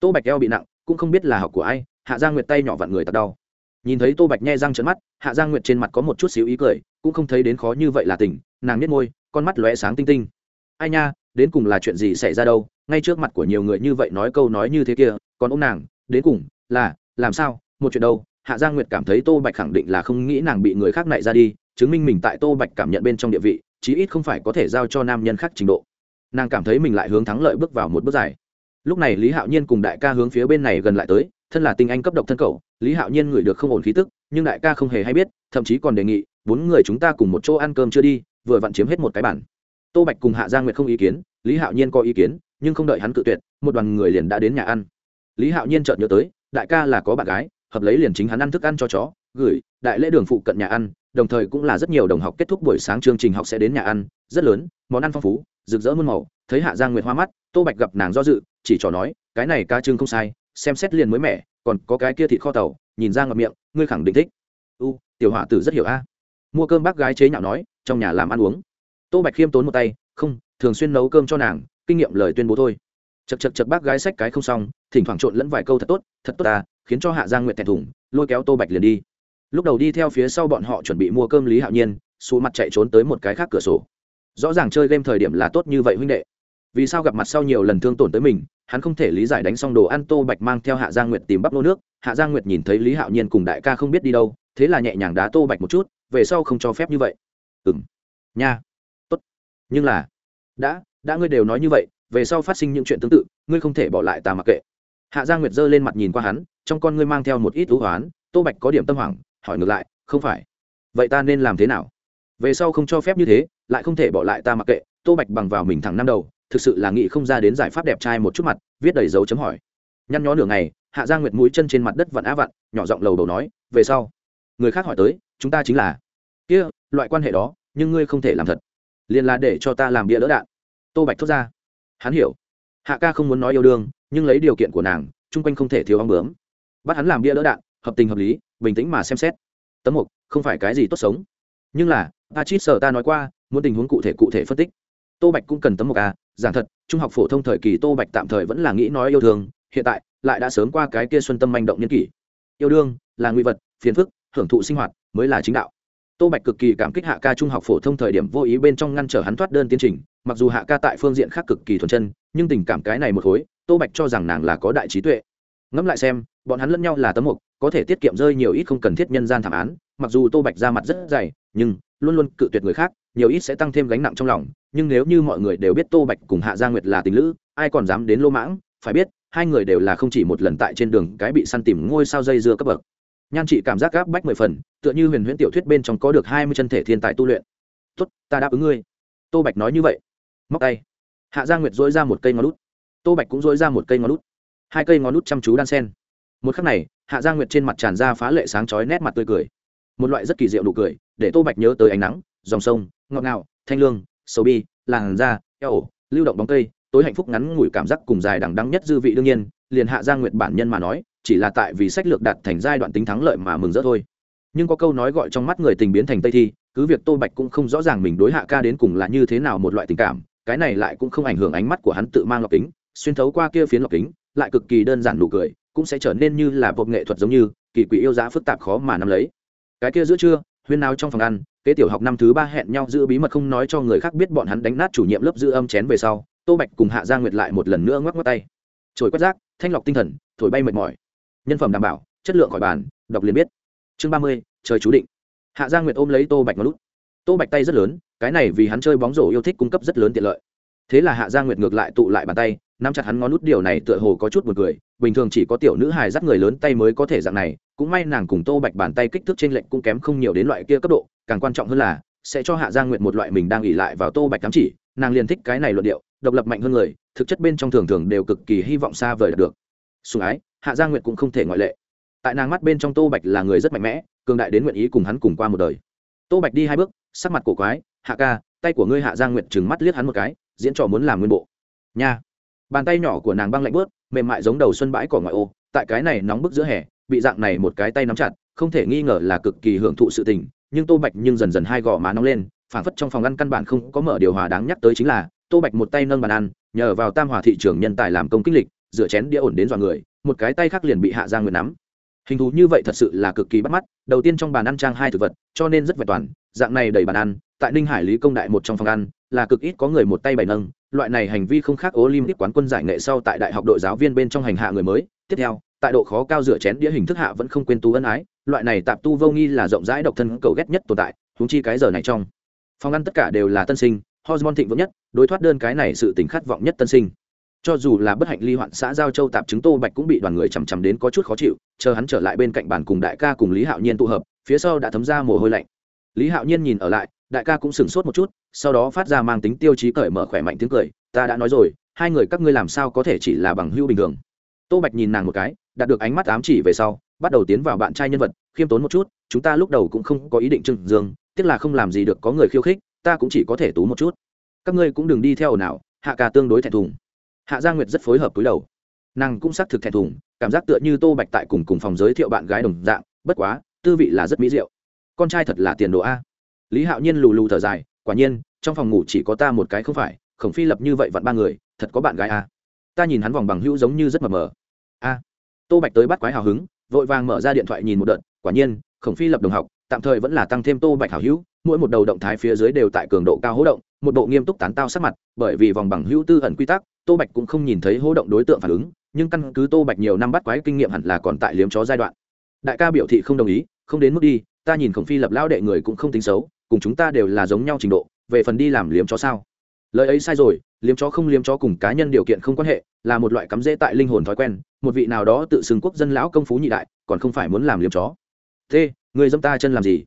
Tô bạch eo bị nặng, cũng không biết là học của ai, hạ gia nguyệt tay nhỏ vặn người tật đau. Nhìn thấy tô bạch nhe răng trận mắt, hạ giang nguyệt trên mặt có một chút xíu ý cười, cũng không thấy đến khó như vậy là tỉnh, nàng nhét môi, con mắt lóe sáng tinh tinh. Ai nha, đến cùng là chuyện gì xảy ra đâu? Ngay trước mặt của nhiều người như vậy nói câu nói như thế kia, còn ông nàng, đến cùng là, làm sao, một chuyện đâu, hạ giang nguyệt cảm thấy tô bạch khẳng định là không nghĩ nàng bị người khác nại ra đi, chứng minh mình tại tô bạch cảm nhận bên trong địa vị, chí ít không phải có thể giao cho nam nhân khác trình độ. Nàng cảm thấy mình lại hướng thắng lợi bước vào một bước dài. Lúc này lý hạo nhiên cùng đại ca hướng phía bên này gần lại tới, thân là tinh anh cấp độc thân cầu lý hạo nhiên ngửi được không ổn khí tức, nhưng đại ca không hề hay biết, thậm chí còn đề nghị, bốn người chúng ta cùng một chỗ ăn cơm chưa đi, vừa vặn chiếm hết một cái bản tô bạch cùng hạ giang nguyệt không ý kiến, lý hạo nhiên có ý kiến nhưng không đợi hắn cự tuyệt, một đoàn người liền đã đến nhà ăn. Lý hạo nhiên chợt nhớ tới, đại ca là có bạn gái, hợp lấy liền chính hắn ăn thức ăn cho chó, gửi, đại lễ đường phụ cận nhà ăn, đồng thời cũng là rất nhiều đồng học kết thúc buổi sáng chương trình học sẽ đến nhà ăn, rất lớn, món ăn phong phú, rực rỡ muôn màu, thấy hạ giang nguyệt hoa mắt, tô bạch gặp nàng do dự, chỉ trò nói, cái này ca trưng không sai, xem xét liền mới mẻ, còn có cái kia thịt kho tàu, nhìn ra ngập miệng, ngươi khẳng định thích. U, tiểu họa tử rất hiểu a. Mua cơm bác gái chế nhạo nói, trong nhà làm ăn uống. Tô bạch khiêm tốn một tay, không, thường xuyên nấu cơm cho nàng kinh nghiệm lời tuyên bố thôi. Chật chật chật bác gái sách cái không xong, thỉnh thoảng trộn lẫn vài câu thật tốt thật tốt ta, khiến cho hạ giang nguyện thẹn thùng, lôi kéo tô bạch liền đi. Lúc đầu đi theo phía sau bọn họ chuẩn bị mua cơm lý hạo nhiên xù mặt chạy trốn tới một cái khác cửa sổ. Rõ ràng chơi game thời điểm là tốt như vậy huynh đệ. Vì sao gặp mặt sau nhiều lần thương tổn tới mình, hắn không thể lý giải đánh xong đồ ăn tô bạch mang theo hạ giang nguyệt tìm bắp lô nước. Hạ giang nguyệt nhìn thấy lý hạo nhiên cùng đại ca không biết đi đâu, thế là nhẹ nhàng đá tô bạch một chút, về sau không cho phép như vậy. Ừng nha. Tốt. Nhưng là, đã đã ngươi đều nói như vậy, về sau phát sinh những chuyện tương tự, ngươi không thể bỏ lại ta mặc kệ. Hạ giang nguyệt giơ lên mặt nhìn qua hắn, trong con ngươi mang theo một ít thú hoán, tô bạch có điểm tâm hoảng, hỏi ngược lại, không phải. Vậy ta nên làm thế nào? Về sau không cho phép như thế, lại không thể bỏ lại ta mặc kệ. Tô bạch bằng vào mình thẳng năm đầu, thực sự là nghĩ không ra đến giải pháp đẹp trai một chút mặt, viết đầy dấu chấm hỏi. Nhăn nhó nửa ngày, hạ giang nguyệt mũi chân trên mặt đất vặn á vặn, nhỏ giọng lầu đầu nói, về sau. Người khác hỏi tới, chúng ta chính là? Kia, loại quan hệ đó, nhưng ngươi không thể làm thật. Liền là để cho ta làm bia lỡ đạn tô bạch thốt ra. Hắn hiểu. Hạ ca không muốn nói yêu đương, nhưng lấy điều kiện của nàng, chung quanh không thể thiếu ong bướm. Bắt hắn làm bia đỡ đạn, hợp tình hợp lý, bình tĩnh mà xem xét. Tấm mục, không phải cái gì tốt sống. Nhưng là a chít sở ta nói qua, muốn tình huống cụ thể cụ thể phân tích. Tô bạch cũng cần tấm mục a giảng thật, trung học phổ thông thời kỳ tô bạch tạm thời vẫn là nghĩ nói yêu thương, hiện tại, lại đã sớm qua cái kia xuân tâm manh động nhân kỷ. Yêu đương, là nguy vật, phiền phức, hưởng thụ sinh hoạt, mới là chính đạo tô bạch cực kỳ cảm kích hạ ca trung học phổ thông thời điểm vô ý bên trong ngăn trở hắn thoát đơn tiến trình, mặc dù hạ ca tại phương diện khác cực kỳ thuần chân, nhưng tình cảm cái này một khối, tô bạch cho rằng nàng là có đại trí tuệ. Ngẫm lại xem, bọn hắn lẫn nhau là tấm mục, có thể tiết kiệm rơi nhiều ít không cần thiết nhân gian thảm án, mặc dù tô bạch ra mặt rất dày, nhưng luôn luôn cự tuyệt người khác, nhiều ít sẽ tăng thêm gánh nặng trong lòng, nhưng nếu như mọi người đều biết tô bạch cùng hạ gia nguyệt là tình lữ, ai còn dám đến lô mãng? Phải biết, hai người đều là không chỉ một lần tại trên đường cái bị săn tìm ngôi sao dây dưa cấp bậc nhan chị cảm giác gáp bách mười phần, tựa như huyền huyễn tiểu thuyết bên trong có được hai mươi chân thể thiên tài tu luyện. Tốt, ta đáp ứng ngươi. Tô bạch nói như vậy. Móc tay. Hạ gia nguyệt dối ra một cây ngón lút tô bạch cũng dối ra một cây ngón lút hai cây ngón lút chăm chú đan sen. Một khắc này, hạ gia nguyệt trên mặt tràn ra phá lệ sáng chói nét mặt tươi cười. Một loại rất kỳ diệu nụ cười, để tô bạch nhớ tới ánh nắng, dòng sông, ngọt ngào, thanh lương, sầu bi, làn da, eo ổ lưu động bóng cây, tối hạnh phúc ngắn ngủi cảm giác cùng dài đằng đắng nhất dư vị đương nhiên, liền hạ gia nguyệt bản nhân mà nói chỉ là tại vì sách lược đạt thành giai đoạn tính thắng lợi mà mừng rỡ thôi. Nhưng có câu nói gọi trong mắt người tình biến thành tây thi, cứ việc tô bạch cũng không rõ ràng mình đối hạ ca đến cùng là như thế nào một loại tình cảm, cái này lại cũng không ảnh hưởng ánh mắt của hắn tự mang lọc kính, xuyên thấu qua kia phiến lọc kính, lại cực kỳ đơn giản nụ cười, cũng sẽ trở nên như là bộ nghệ thuật giống như, kỳ quỷ yêu giá phức tạp khó mà nắm lấy. Cái kia giữa trưa, huyên nào trong phòng ăn, kế tiểu học năm thứ ba hẹn nhau giữ bí mật không nói cho người khác biết bọn hắn đánh nát chủ nhiệm lớp giữ âm chén về sau, tô bạch cùng hạ gia nguyệt lại một lần nữa ngoắc ngoắc tay. Trồi quét rác, thanh lọc tinh thần, thổi bay mệt mỏi nhân phẩm đảm bảo, chất lượng khỏi bàn, đọc liền biết. Chương ba mươi, trời chú định. Hạ gia nguyệt ôm lấy tô bạch ngón lút tô bạch tay rất lớn, cái này vì hắn chơi bóng rổ yêu thích cung cấp rất lớn tiện lợi. Thế là hạ gia nguyệt ngược lại tụ lại bàn tay, nắm chặt hắn ngón nút điều này tựa hồ có chút b u ồ n cười. Bình thường chỉ có tiểu nữ hài dắt người lớn tay mới có thể dạng này, cũng may nàng cùng tô bạch bàn tay kích thước trên lệnh cũng kém không nhiều đến loại kia cấp độ. Càng quan trọng hơn là, sẽ cho hạ gia nguyệt một loại mình đang ỉ lại vào tô bạch cắm chỉ, nàng liền thích cái này luận điệu, độc lập mạnh hơn người, thực chất bên trong thường thường đều cực kỳ hy vọng xa vời đạt được. Sùng ái hạ gia nguyệt cũng không thể ngoại lệ. Tại nàng mắt bên trong tô bạch là người rất mạnh mẽ, cường đại đến nguyện ý cùng hắn cùng qua một đời. Tô bạch đi hai bước, sắc mặt cổ quái, hạ ca, tay của ngươi hạ gia nguyệt trừng mắt liếc hắn một cái, diễn trò muốn làm nguyên bộ. Nha. Bàn tay nhỏ của nàng băng lạnh bớt, mềm mại giống đầu xuân bãi cỏ ngoại ô, tại cái này nóng bức giữa hè, bị dạng này một cái tay nắm chặt, không thể nghi ngờ là cực kỳ hưởng thụ sự tình, nhưng tô bạch nhưng dần dần hai gò má nóng lên phản phất trong phòng ăn căn bản không có mở điều hòa đáng nhắc tới chính là, tô bạch một tay nâng bàn ăn, nhờ vào tam hòa thị trường nhân tài làm công kích lịch, rửa chén đĩa ổn đến dọa người một cái tay khác liền bị hạ giang nguyệt nắm. Hình thú như vậy thật sự là cực kỳ bắt mắt, đầu tiên trong bàn ăn trang hai thực vật, cho nên rất vẹn toàn, dạng này đầy bàn ăn, tại ninh hải lý công đại một trong phòng ăn, là cực ít có người một tay bày nâng, loại này hành vi không khác olympic quán quân giải nghệ sau tại đại học đội giáo viên bên trong hành hạ người mới, tiếp theo, tại độ khó cao rửa chén đĩa hình thức hạ vẫn không quên tu ân ái, loại này tạp tu vô nghi là rộng rãi độc thân cầu ghét nhất tồn tại thúng chi cái giờ này trong, phòng ăn tất cả đều là tân sinh, hormone thịnh vượng nhất, đối thoát đơn cái này sự tỉnh khát vọng nhất tân sinh cho dù là bất hạnh ly hoạn xã giao châu tạp chứng tô bạch cũng bị đoàn người chằm chằm đến có chút khó chịu, chờ hắn trở lại bên cạnh bàn cùng đại ca cùng lý hạo nhiên tụ hợp, phía sau đã thấm ra mồ hôi lạnh. Lý hạo nhiên nhìn ở lại, đại ca cũng sửng sốt một chút, sau đó phát ra mang tính tiêu chí cởi mở khỏe mạnh tiếng cười, ta đã nói rồi, hai người các ngươi làm sao có thể chỉ là bằng hưu bình thường? Tô bạch nhìn nàng một cái, đạt được ánh mắt ám chỉ về sau, bắt đầu tiến vào bạn trai nhân vật, khiêm tốn một chút, chúng ta lúc đầu cũng không có ý định trừng dương, tiếc là không làm gì được có người khiêu khích, ta cũng chỉ có thể tú một chút. Các ngươi cũng đừng đi theo nào hạ ca tương đối thẹn thùng hạ gia nguyệt rất phối hợp túi đầu. Nàng cũng xác thực thẹn thùng, cảm giác tựa như tô bạch tại cùng cùng phòng giới thiệu bạn gái đồng dạng, bất quá, tư vị là rất mỹ diệu. Con trai thật là tiền đồ a. Lý hạo nhiên lù lù thở dài, quả nhiên, trong phòng ngủ chỉ có ta một cái không phải, khổng phi lập như vậy vặn ba người, thật có bạn gái a. Ta nhìn hắn vòng bằng hữu giống như rất mờ mờ. A. Tô bạch tới bắt quái hào hứng, vội vàng mở ra điện thoại nhìn một đợt, quả nhiên, khổng phi lập đồng học, tạm thời vẫn là tăng thêm tô bạch hào hữu, mỗi một đầu động thái phía dưới đều tại cường độ cao hỗ động một bộ nghiêm túc tán tao sắc mặt, bởi vì vòng bằng hữu tư ẩn quy tắc, tô bạch cũng không nhìn thấy hỗ động đối tượng phản ứng, nhưng căn cứ tô bạch nhiều năm bắt quái kinh nghiệm hẳn là còn tại liếm chó giai đoạn. Đại ca biểu thị không đồng ý, không đến mức đi, ta nhìn khổng phi lập lao đệ người cũng không tính xấu, cùng chúng ta đều là giống nhau trình độ, về phần đi làm liếm chó sao? Lời ấy sai rồi, liếm chó không liếm chó cùng cá nhân điều kiện không quan hệ, là một loại cắm rễ tại linh hồn thói quen, một vị nào đó tự xưng quốc dân lão công phú nhị đại, còn không phải muốn làm liếm chó. Thế, người dâm ta chân làm gì?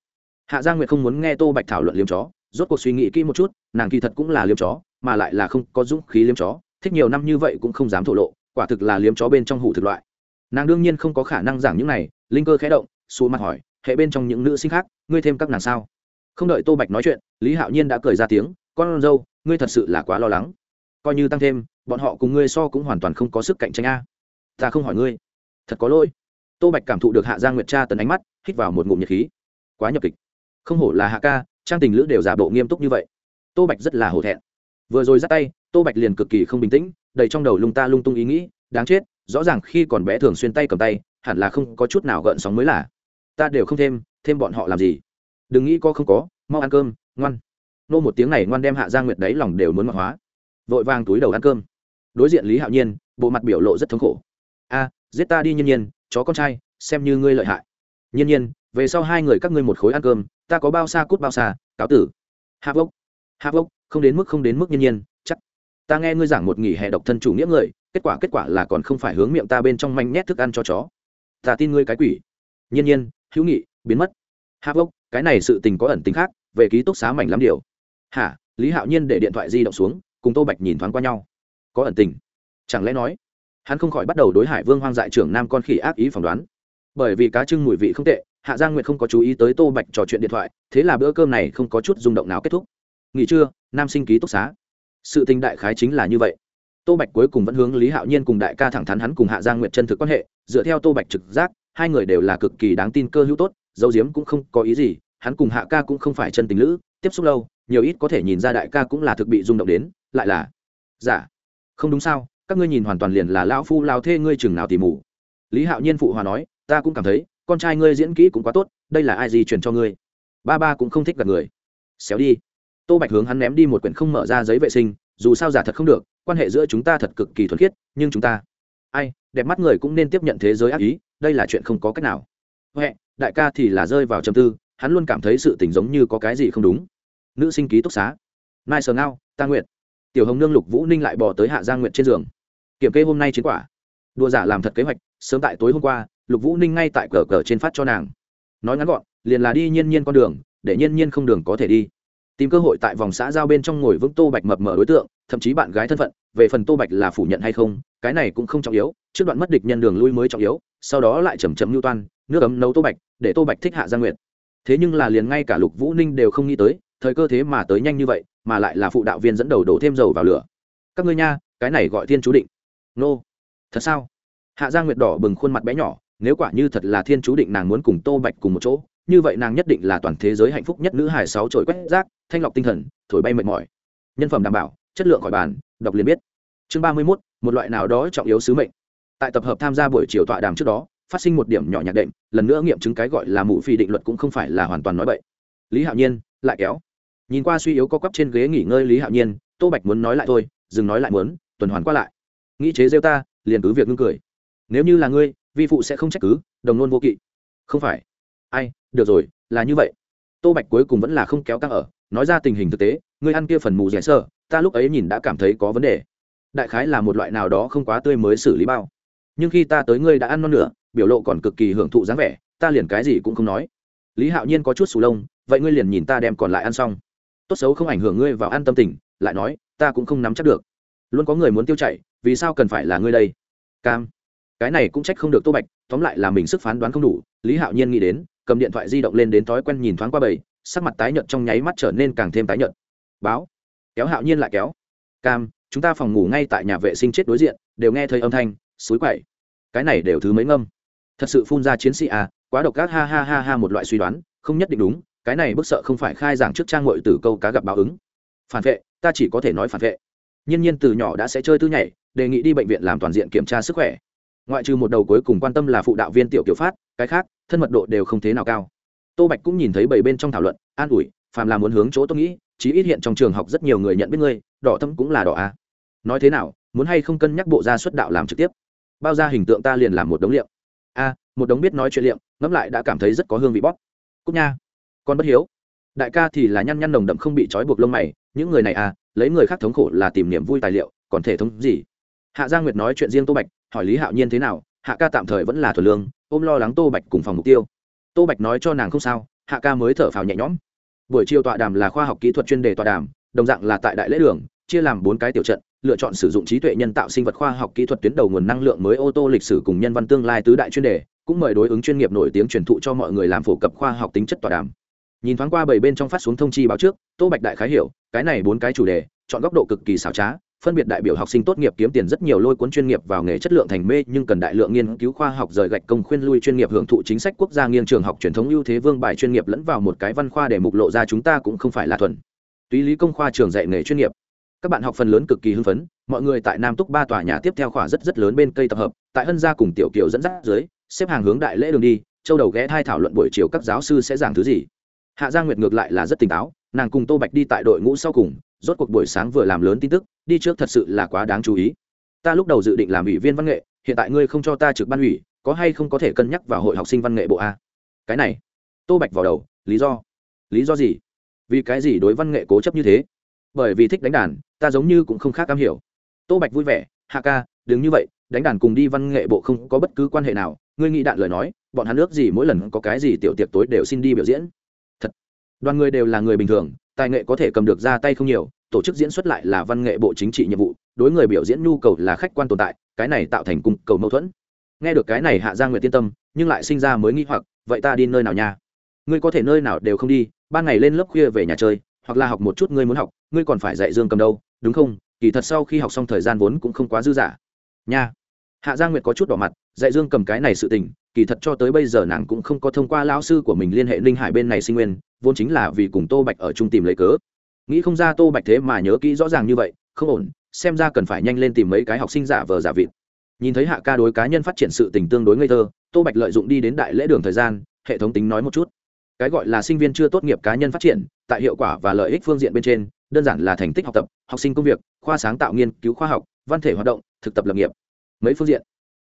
Hạ giang nguyệt không muốn nghe tô bạch thảo luận liếm chó rốt cuộc suy nghĩ kỹ một chút, nàng kỳ thật cũng là liếm chó, mà lại là không có dũng khí liếm chó, thích nhiều năm như vậy cũng không dám thổ lộ, quả thực là liếm chó bên trong hủ thực loại. Nàng đương nhiên không có khả năng giảng những này, linh cơ khẽ động, xù mặt hỏi, hệ bên trong những nữ sinh khác, ngươi thêm các nàng sao? Không đợi tô bạch nói chuyện, lý hạo nhiên đã cười ra tiếng, con dâu, ngươi thật sự là quá lo lắng. Coi như tăng thêm, bọn họ cùng ngươi so cũng hoàn toàn không có sức cạnh tranh a. Ta không hỏi ngươi. Thật có lỗi. Tô bạch cảm thụ được hạ giang nguyệt cha tấn ánh mắt, hít vào một ngụm nhiệt khí. Quá nhập kịch. Không hổ là hạ ca trang tình lữ đều giả bộ nghiêm túc như vậy. Tô bạch rất là hổ thẹn. Vừa rồi dắt tay, tô bạch liền cực kỳ không bình tĩnh, đầy trong đầu lung ta lung tung ý nghĩ, đáng chết, rõ ràng khi còn bé thường xuyên tay cầm tay, hẳn là không có chút nào gợn sóng mới là. Ta đều không thêm thêm bọn họ làm gì? Đừng nghĩ có không có, mau ăn cơm, ngoan. Nô một tiếng này ngoan đem hạ giang nguyệt đấy lòng đều muốn mặc hóa. Vội vàng túi đầu ăn cơm. Đối diện lý hạo nhiên, bộ mặt biểu lộ rất thống khổ. A, giết ta đi nhiên nhiên, chó con trai, xem như ngươi lợi hại. Nhiên nhiên, về sau hai người các ngươi một khối ăn cơm ta có bao xa cút bao xa, cáo tử. Hạ vốc hạ vốc, không đến mức không đến mức nhiên nhiên, chắc. Ta nghe ngươi giảng một nghỉ hè độc thân chủ nghĩa người, kết quả kết quả là còn không phải hướng miệng ta bên trong manh nhét thức ăn cho chó. Ta tin ngươi cái quỷ. Nhiên nhiên, hữu nghị, biến mất. Hạ vốc, cái này sự tình có ẩn tính khác, về ký túc xá mảnh lắm điều. Hả, lý hạo nhiên để điện thoại di động xuống, cùng tô bạch nhìn thoáng qua nhau. Có ẩn tình. Chẳng lẽ nói, hắn không khỏi bắt đầu đối hải vương hoang dại trưởng nam con khỉ ác ý phỏng đoán. Bởi vì cá trưng mùi vị không tệ hạ giang nguyệt không có chú ý tới tô bạch trò chuyện điện thoại, thế là bữa cơm này không có chút rung động nào kết thúc. Nghỉ trưa, nam sinh ký túc xá. Sự tình đại khái chính là như vậy. Tô bạch cuối cùng vẫn hướng lý hạo nhiên cùng đại ca thẳng thắn hắn cùng hạ giang nguyệt chân thực quan hệ, dựa theo tô bạch trực giác, hai người đều là cực kỳ đáng tin cơ hữu tốt, dấu diếm cũng không có ý gì, hắn cùng hạ ca cũng không phải chân tình lữ, tiếp xúc lâu, nhiều ít có thể nhìn ra đại ca cũng là thực bị rung động đến, lại là giả dạ. không đúng sao, các ngươi nhìn hoàn toàn liền là lão phu lao thê ngươi chừng nào tỉ mù. Lý hạo nhiên phụ hòa nói, ta cũng cảm thấy con trai ngươi diễn kỹ cũng quá tốt, đây là ai gì truyền cho ngươi? Ba ba cũng không thích gặp người. Xéo đi. Tô bạch hướng hắn ném đi một quyển không mở ra giấy vệ sinh, dù sao giả thật không được, quan hệ giữa chúng ta thật cực kỳ thuần khiết, nhưng chúng ta, ai, đẹp mắt người cũng nên tiếp nhận thế giới ác ý, đây là chuyện không có cách nào. Huệ, đại ca thì là rơi vào trầm tư, hắn luôn cảm thấy sự tình giống như có cái gì không đúng. Nữ sinh ký túc xá. Mai sờ ngao ta nguyện tiểu hồng nương lục vũ ninh lại bỏ tới hạ giang nguyện trên giường. Kiểm kê hôm nay chiến quả. Đùa giả làm thật kế hoạch, sớm tại tối hôm qua lục vũ ninh ngay tại cờ cờ trên phát cho nàng. Nói ngắn gọn, liền là đi nhiên nhiên con đường, để nhiên nhiên không đường có thể đi. Tìm cơ hội tại vòng xã giao bên trong ngồi vững tô bạch mập mở đối tượng, thậm chí bạn gái thân phận, về phần tô bạch là phủ nhận hay không, cái này cũng không trọng yếu, trước đoạn mất địch nhân đường lui mới trọng yếu, sau đó lại chầm chầm mưu toan, nước ấm nấu tô bạch, để tô bạch thích hạ gia nguyệt. Thế nhưng là liền ngay cả lục vũ ninh đều không nghĩ tới, thời cơ thế mà tới nhanh như vậy, mà lại là phụ đạo viên dẫn đầu đổ thêm dầu vào lửa. Các ngươi nha, cái này gọi thiên chú định. Nô, thật sao? Hạ gia nguyệt đỏ bừng khuôn mặt bé nhỏ nếu quả như thật là thiên chú định nàng muốn cùng tô bạch cùng một chỗ, như vậy nàng nhất định là toàn thế giới hạnh phúc nhất nữ hải sáu trội quét rác, thanh lọc tinh thần, thổi bay mệt mỏi. Nhân phẩm đảm bảo, chất lượng khỏi bàn, đọc liền biết. Chương ba mươi mốt, một loại nào đó trọng yếu sứ mệnh. Tại tập hợp tham gia buổi chiều tọa đàm trước đó, phát sinh một điểm nhỏ nhạc đệm, lần nữa nghiệm chứng cái gọi là mụ phi định luật cũng không phải là hoàn toàn nói bậy. Lý hạo nhiên, lại kéo. Nhìn qua suy yếu co quắp trên ghế nghỉ ngơi lý hạo nhiên, tô bạch muốn nói lại thôi, dừng nói lại muốn, tuần hoàn qua lại. Nghĩ chế rêu ta, liền cứ việc ngưng cười. Nếu như là ngươi vi phụ sẽ không trách cứ đồng nôn vô kỵ. Không phải. Ai được rồi là như vậy. Tô bạch cuối cùng vẫn là không kéo căng ở nói ra tình hình thực tế ngươi ăn kia phần mù rẻ sơ ta lúc ấy nhìn đã cảm thấy có vấn đề. Đại khái là một loại nào đó không quá tươi mới xử lý bao. Nhưng khi ta tới ngươi đã ăn non nửa, biểu lộ còn cực kỳ hưởng thụ dáng vẻ ta liền cái gì cũng không nói. Lý hạo nhiên có chút sù lông vậy ngươi liền nhìn ta đem còn lại ăn xong. Tốt xấu không ảnh hưởng ngươi vào ăn tâm tình lại nói ta cũng không nắm chắc được. Luôn có người muốn tiêu chảy vì sao cần phải là ngươi đây? Cam cái này cũng trách không được tô bạch, tóm lại là mình sức phán đoán không đủ, lý hạo nhiên nghĩ đến, cầm điện thoại di động lên đến thói quen nhìn thoáng qua bầy, sắc mặt tái nhợt trong nháy mắt trở nên càng thêm tái nhợt. Báo, kéo hạo nhiên lại kéo. Cam, chúng ta phòng ngủ ngay tại nhà vệ sinh chết đối diện, đều nghe thấy âm thanh, suối quậy cái này đều thứ mấy ngâm. Thật sự phun ra chiến sĩ à quá độc ác, ha ha ha ha một loại suy đoán, không nhất định đúng, cái này bức sợ không phải khai giảng trước trang ngội từ câu cá gặp báo ứng. Phản vệ, ta chỉ có thể nói phản vệ. Nhiên nhiên từ nhỏ đã sẽ chơi tư nhảy, đề nghị đi bệnh viện làm toàn diện kiểm tra sức khỏe ngoại trừ một đầu cuối cùng quan tâm là phụ đạo viên tiểu kiểu phát, cái khác, thân mật độ đều không thế nào cao. Tô bạch cũng nhìn thấy bảy bên trong thảo luận, an ủi, phàm là muốn hướng chỗ tôi nghĩ, chí ít hiện trong trường học rất nhiều người nhận biết ngươi, đỏ thâm cũng là đỏ a. Nói thế nào, muốn hay không cân nhắc bộ ra xuất đạo làm trực tiếp? Bao ra hình tượng ta liền làm một đống liệu a, một đống biết nói chuyện liệu ngẫm lại đã cảm thấy rất có hương vị bóp. Cúc nha, con bất hiếu. Đại ca thì là nhăn nhăn nồng đậm không bị trói buộc lông mày, những người này à lấy người khác thống khổ là tìm niềm vui tài liệu, còn thể thống gì? Hạ gia nguyệt nói chuyện riêng tô bạch hỏi lý hạo nhiên thế nào, hạ ca tạm thời vẫn là thuần lương, ôm lo lắng tô bạch cùng phòng mục tiêu. Tô bạch nói cho nàng không sao, hạ ca mới thở phào nhẹ nhõm. Buổi chiều tọa đàm là khoa học kỹ thuật chuyên đề tọa đàm, đồng dạng là tại đại lễ đường, chia làm bốn cái tiểu trận, lựa chọn sử dụng trí tuệ nhân tạo sinh vật khoa học kỹ thuật tuyến đầu nguồn năng lượng mới ô tô lịch sử cùng nhân văn tương lai tứ đại chuyên đề, cũng mời đối ứng chuyên nghiệp nổi tiếng truyền thụ cho mọi người làm phổ cập khoa học tính chất tọa đàm. Nhìn thoáng qua bảy bên trong phát xuống thông chi báo trước, tô bạch đại khái hiểu, cái này bốn cái chủ đề, chọn góc độ cực kỳ xảo trá phân biệt đại biểu học sinh tốt nghiệp kiếm tiền rất nhiều lôi cuốn chuyên nghiệp vào nghề chất lượng thành mê, nhưng cần đại lượng nghiên cứu khoa học rời gạch công khuyên lui chuyên nghiệp hưởng thụ chính sách quốc gia nghiên trường học truyền thống ưu thế vương bài chuyên nghiệp lẫn vào một cái văn khoa để mục lộ ra chúng ta cũng không phải là thuần. Túy lý công khoa trường dạy nghề chuyên nghiệp. Các bạn học phần lớn cực kỳ hưng phấn, mọi người tại nam túc ba tòa nhà tiếp theo khỏa rất rất lớn bên cây tập hợp, tại hân gia cùng tiểu kiều dẫn dắt dưới, xếp hàng hướng đại lễ đường đi, châu đầu ghé thai thảo luận buổi chiều các giáo sư sẽ giảng thứ gì. Hạ gia nguyệt ngược lại là rất tỉnh táo, nàng cùng tô bạch đi tại đội ngũ sau cùng rốt cuộc buổi sáng vừa làm lớn tin tức, đi trước thật sự là quá đáng chú ý. Ta lúc đầu dự định làm ủy viên văn nghệ, hiện tại ngươi không cho ta trực ban ủy, có hay không có thể cân nhắc vào hội học sinh văn nghệ bộ a? Cái này, tô bạch vào đầu, lý do. Lý do gì? Vì cái gì đối văn nghệ cố chấp như thế? Bởi vì thích đánh đàn, ta giống như cũng không khác am hiểu. Tô bạch vui vẻ, hạ ca, đừng như vậy, đánh đàn cùng đi văn nghệ bộ không có bất cứ quan hệ nào. Ngươi nghĩ đạn lời nói, bọn hắn ước gì mỗi lần có cái gì tiểu tiệc tối đều xin đi biểu diễn. Thật, đoàn người đều là người bình thường, tài nghệ có thể cầm được ra tay không nhiều tổ chức diễn xuất lại là văn nghệ bộ chính trị nhiệm vụ, đối người biểu diễn nhu cầu là khách quan tồn tại, cái này tạo thành cung cầu mâu thuẫn. Nghe được cái này hạ giang nguyệt tiên tâm, nhưng lại sinh ra mới nghĩ hoặc, vậy ta đi nơi nào nha? Ngươi có thể nơi nào đều không đi, ban ngày lên lớp khuya về nhà chơi, hoặc là học một chút ngươi muốn học, ngươi còn phải dạy dương cầm đâu, đúng không? Kỳ thật sau khi học xong thời gian vốn cũng không quá dư dả. Nha. Hạ giang nguyệt có chút đỏ mặt, dạy dương cầm cái này sự tình, kỳ thật cho tới bây giờ nàng cũng không có thông qua lão sư của mình liên hệ linh hải bên này sinh nguyên, vốn chính là vì cùng tô bạch ở chung tìm lấy cớ nghĩ không ra tô bạch thế mà nhớ kỹ rõ ràng như vậy, không ổn, xem ra cần phải nhanh lên tìm mấy cái học sinh giả vờ giả vịt. Nhìn thấy hạ ca đối cá nhân phát triển sự tình tương đối ngây thơ, tô bạch lợi dụng đi đến đại lễ đường thời gian, hệ thống tính nói một chút. Cái gọi là sinh viên chưa tốt nghiệp cá nhân phát triển, tại hiệu quả và lợi ích phương diện bên trên, đơn giản là thành tích học tập, học sinh công việc, khoa sáng tạo nghiên cứu khoa học, văn thể hoạt động, thực tập lập nghiệp. Mấy phương diện.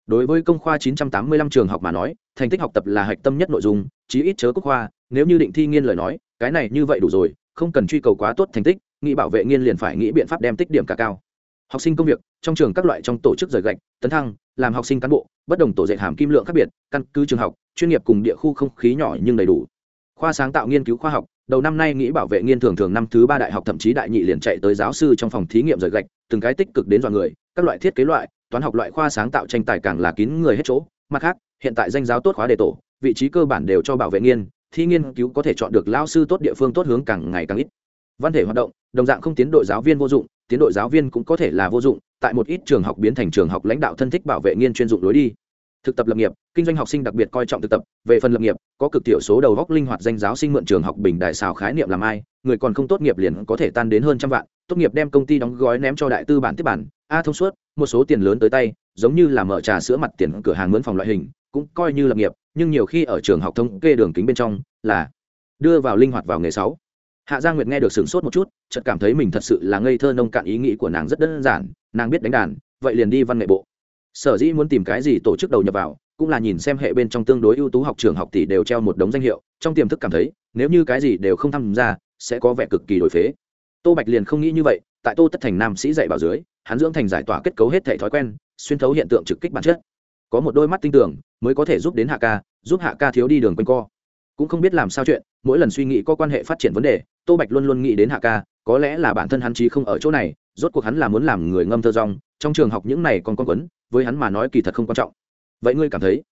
Đối với công khoa 985 trường học mà nói, thành tích học tập là hạch tâm nhất nội dung, chí ít chớ quốc khoa, nếu như định thi nghiên lời nói, cái này như vậy đủ rồi không cần truy cầu quá tốt thành tích, nghĩ bảo vệ nghiên liền phải nghĩ biện pháp đem tích điểm cả cao. Học sinh công việc, trong trường các loại trong tổ chức rời gạch, tấn thăng, làm học sinh cán bộ, bất đồng tổ dạy hàm kim lượng khác biệt, căn cứ trường học, chuyên nghiệp cùng địa khu không khí nhỏ nhưng đầy đủ. Khoa sáng tạo nghiên cứu khoa học, đầu năm nay nghĩ bảo vệ nghiên thường thường năm thứ ba đại học thậm chí đại nhị liền chạy tới giáo sư trong phòng thí nghiệm rời gạch, từng cái tích cực đến dọn người, các loại thiết kế loại, toán học loại khoa sáng tạo tranh tài càng là kín người hết chỗ. Mặt khác, hiện tại danh giáo tốt khóa đề tổ, vị trí cơ bản đều cho bảo vệ nghiên thi nghiên cứu có thể chọn được lao sư tốt địa phương tốt hướng càng ngày càng ít. Văn thể hoạt động, đồng dạng không tiến đội giáo viên vô dụng, tiến đội giáo viên cũng có thể là vô dụng, tại một ít trường học biến thành trường học lãnh đạo thân thích bảo vệ nghiên chuyên dụng lối đi. Thực tập lập nghiệp, kinh doanh học sinh đặc biệt coi trọng thực tập, về phần lập nghiệp, có cực thiểu số đầu góc linh hoạt danh giáo sinh mượn trường học bình đại xào khái niệm làm ai, người còn không tốt nghiệp liền có thể tan đến hơn trăm vạn, tốt nghiệp đem công ty đóng gói ném cho đại tư bản tiếp bản, a thông suốt, một số tiền lớn tới tay, giống như là mở trà sữa mặt tiền cửa hàng mướn phòng loại hình, cũng coi như lập nghiệp nhưng nhiều khi ở trường học thống kê đường kính bên trong là đưa vào linh hoạt vào nghề sáu. Hạ gia nguyệt nghe được sửng sốt một chút, chợt cảm thấy mình thật sự là ngây thơ nông cạn ý nghĩ của nàng rất đơn giản, nàng biết đánh đàn, vậy liền đi văn nghệ bộ. Sở dĩ muốn tìm cái gì tổ chức đầu nhập vào, cũng là nhìn xem hệ bên trong tương đối ưu tú học trường học tỷ đều treo một đống danh hiệu, trong tiềm thức cảm thấy, nếu như cái gì đều không tham gia, sẽ có vẻ cực kỳ đổi phế. Tô bạch liền không nghĩ như vậy, tại tô tất thành nam sĩ dạy bảo dưới, hắn dưỡng thành giải tỏa kết cấu hết thể thói quen, xuyên thấu hiện tượng trực kích bản chất có một đôi mắt tinh tưởng mới có thể giúp đến hạ ca, giúp hạ ca thiếu đi đường quanh co. Cũng không biết làm sao chuyện, mỗi lần suy nghĩ có quan hệ phát triển vấn đề, tô bạch luôn luôn nghĩ đến hạ ca, có lẽ là bản thân hắn chí không ở chỗ này, rốt cuộc hắn là muốn làm người ngâm thơ rong, trong trường học những này còn con quấn, với hắn mà nói kỳ thật không quan trọng. Vậy ngươi cảm thấy,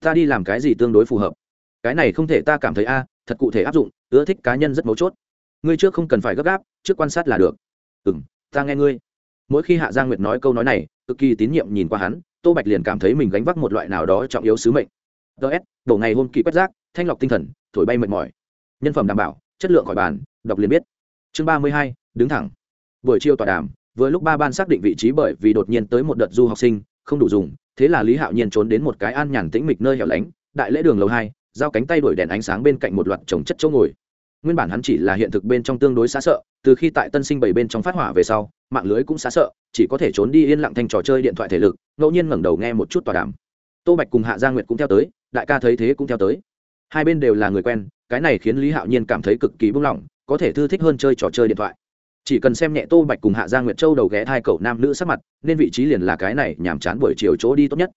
ta đi làm cái gì tương đối phù hợp? Cái này không thể ta cảm thấy a, thật cụ thể áp dụng, ưa thích cá nhân rất mấu chốt. Ngươi trước không cần phải gấp gáp, trước quan sát là được. Ừ m ta nghe ngươi. Mỗi khi hạ gia nguyệt nói câu nói này, cực kỳ tín nhiệm nhìn qua hắn tô bạch liền cảm thấy mình gánh vác một loại nào đó trọng yếu sứ mệnh. Ts đổ ngày hôm kỳ quét rác, thanh lọc tinh thần, thổi bay mệt mỏi. Nhân phẩm đảm bảo, chất lượng khỏi bàn, đọc liền biết. Chương ba mươi hai, đứng thẳng. Buổi chiều tọa đàm, vừa lúc ba ban xác định vị trí bởi vì đột nhiên tới một đợt du học sinh, không đủ dùng, thế là lý hạo nhiên trốn đến một cái an nhàn tĩnh mịch nơi hẻo lánh, đại lễ đường lầu hai, giao cánh tay đuổi đèn ánh sáng bên cạnh một loạt trồng chất chỗ ngồi. Nguyên bản hắn chỉ là hiện thực bên trong tương đối xa sợ từ khi tại tân sinh bảy bên trong phát hỏa về sau, mạng lưới cũng xa sợ, chỉ có thể trốn đi yên lặng thành trò chơi điện thoại thể lực, ngẫu nhiên ngẩng đầu nghe một chút tòa đàm. Tô bạch cùng hạ gia nguyệt cũng theo tới, đại ca thấy thế cũng theo tới. Hai bên đều là người quen, cái này khiến lý hạo nhiên cảm thấy cực kỳ bung lỏng, có thể thư thích hơn chơi trò chơi điện thoại. Chỉ cần xem nhẹ tô bạch cùng hạ gia nguyệt châu đầu ghé hai cậu nam nữ sắc mặt, nên vị trí liền là cái này, nhàm chán buổi chiều chỗ đi tốt nhất.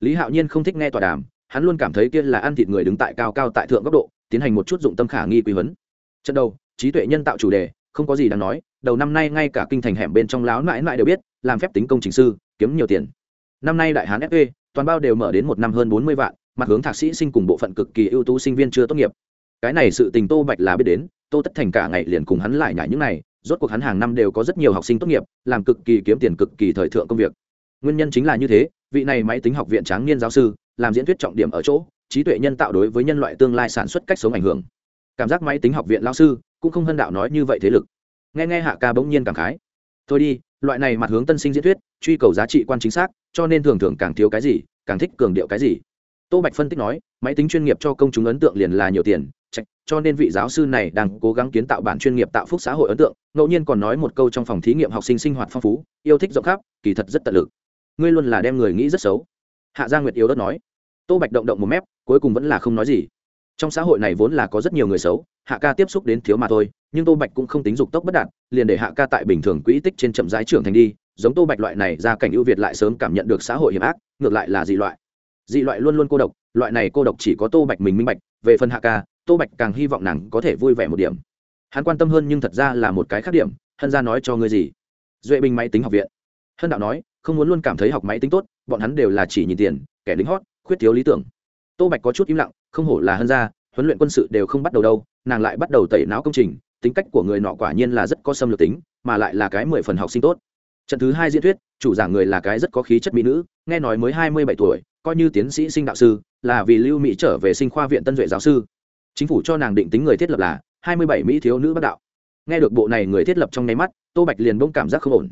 Lý hạo nhiên không thích nghe tòa đàm, hắn luôn cảm thấy kia là ăn thịt người đứng tại cao cao tại thượng góc độ, tiến hành một chút dụng tâm khả nghi quy vấn trận đầu, trí tuệ nhân tạo chủ đề không có gì đáng nói, đầu năm nay ngay cả kinh thành hẻm bên trong láo mãi mãi đều biết, làm phép tính công trình sư, kiếm nhiều tiền. Năm nay đại hán fp toàn bao đều mở đến một năm hơn bốn mươi vạn, mặt hướng thạc sĩ sinh cùng bộ phận cực kỳ ưu tú sinh viên chưa tốt nghiệp. Cái này sự tình tô bạch là biết đến, tô tất thành cả ngày liền cùng hắn lại nhải những này, rốt cuộc hắn hàng năm đều có rất nhiều học sinh tốt nghiệp, làm cực kỳ kiếm tiền cực kỳ thời thượng công việc. Nguyên nhân chính là như thế, vị này máy tính học viện tráng niên giáo sư, làm diễn thuyết trọng điểm ở chỗ, trí tuệ nhân tạo đối với nhân loại tương lai sản xuất cách sống ảnh hưởng. Cảm giác máy tính học viện lao sư cũng không hân đạo nói như vậy thế lực. Nghe nghe hạ ca bỗng nhiên cảm khái. Thôi đi, loại này mặt hướng tân sinh diễn thuyết, truy cầu giá trị quan chính xác, cho nên thường thường càng thiếu cái gì, càng thích cường điệu cái gì. Tô bạch phân tích nói, máy tính chuyên nghiệp cho công chúng ấn tượng liền là nhiều tiền cho nên vị giáo sư này đang cố gắng kiến tạo bản chuyên nghiệp tạo phúc xã hội ấn tượng, ngẫu nhiên còn nói một câu trong phòng thí nghiệm học sinh sinh hoạt phong phú, yêu thích rộng khắp, kỳ thật rất tận lực. Ngươi luôn là đem người nghĩ rất xấu. Hạ gia nguyệt yếu đất nói. Tô bạch động động một mép, cuối cùng vẫn là không nói gì trong xã hội này vốn là có rất nhiều người xấu, hạ ca tiếp xúc đến thiếu mà thôi, nhưng tô bạch cũng không tính dục tốc bất đạt, liền để hạ ca tại bình thường quỹ tích trên chậm rãi trưởng thành đi, giống tô bạch loại này ra cảnh ưu việt lại sớm cảm nhận được xã hội hiểm ác, ngược lại là dị loại. Dị loại luôn luôn cô độc, loại này cô độc chỉ có tô bạch mình minh bạch, về phần hạ ca, tô bạch càng hy vọng nàng có thể vui vẻ một điểm. Hắn quan tâm hơn nhưng thật ra là một cái khác điểm, hân ra nói cho ngươi gì? Duệ bình máy tính học viện. Hân đạo nói, không muốn luôn cảm thấy học máy tính tốt, bọn hắn đều là chỉ nhìn tiền, kẻ lính hót, khuyết thiếu lý tưởng. Tô bạch có chút im lặng không hổ là hân gia, huấn luyện quân sự đều không bắt đầu đâu, nàng lại bắt đầu tẩy não công trình, tính cách của người nọ quả nhiên là rất có xâm lược tính, mà lại là cái mười phần học sinh tốt. Trận thứ hai diễn thuyết, chủ giảng người là cái rất có khí chất mỹ nữ, nghe nói mới hai mươi bảy tuổi, coi như tiến sĩ sinh đạo sư, là vì lưu mỹ trở về sinh khoa viện tân duệ giáo sư. Chính phủ cho nàng định tính người thiết lập là hai mươi bảy mỹ thiếu nữ bắc đạo. Nghe được bộ này người thiết lập trong nháy mắt, tô bạch liền bông cảm giác không ổn.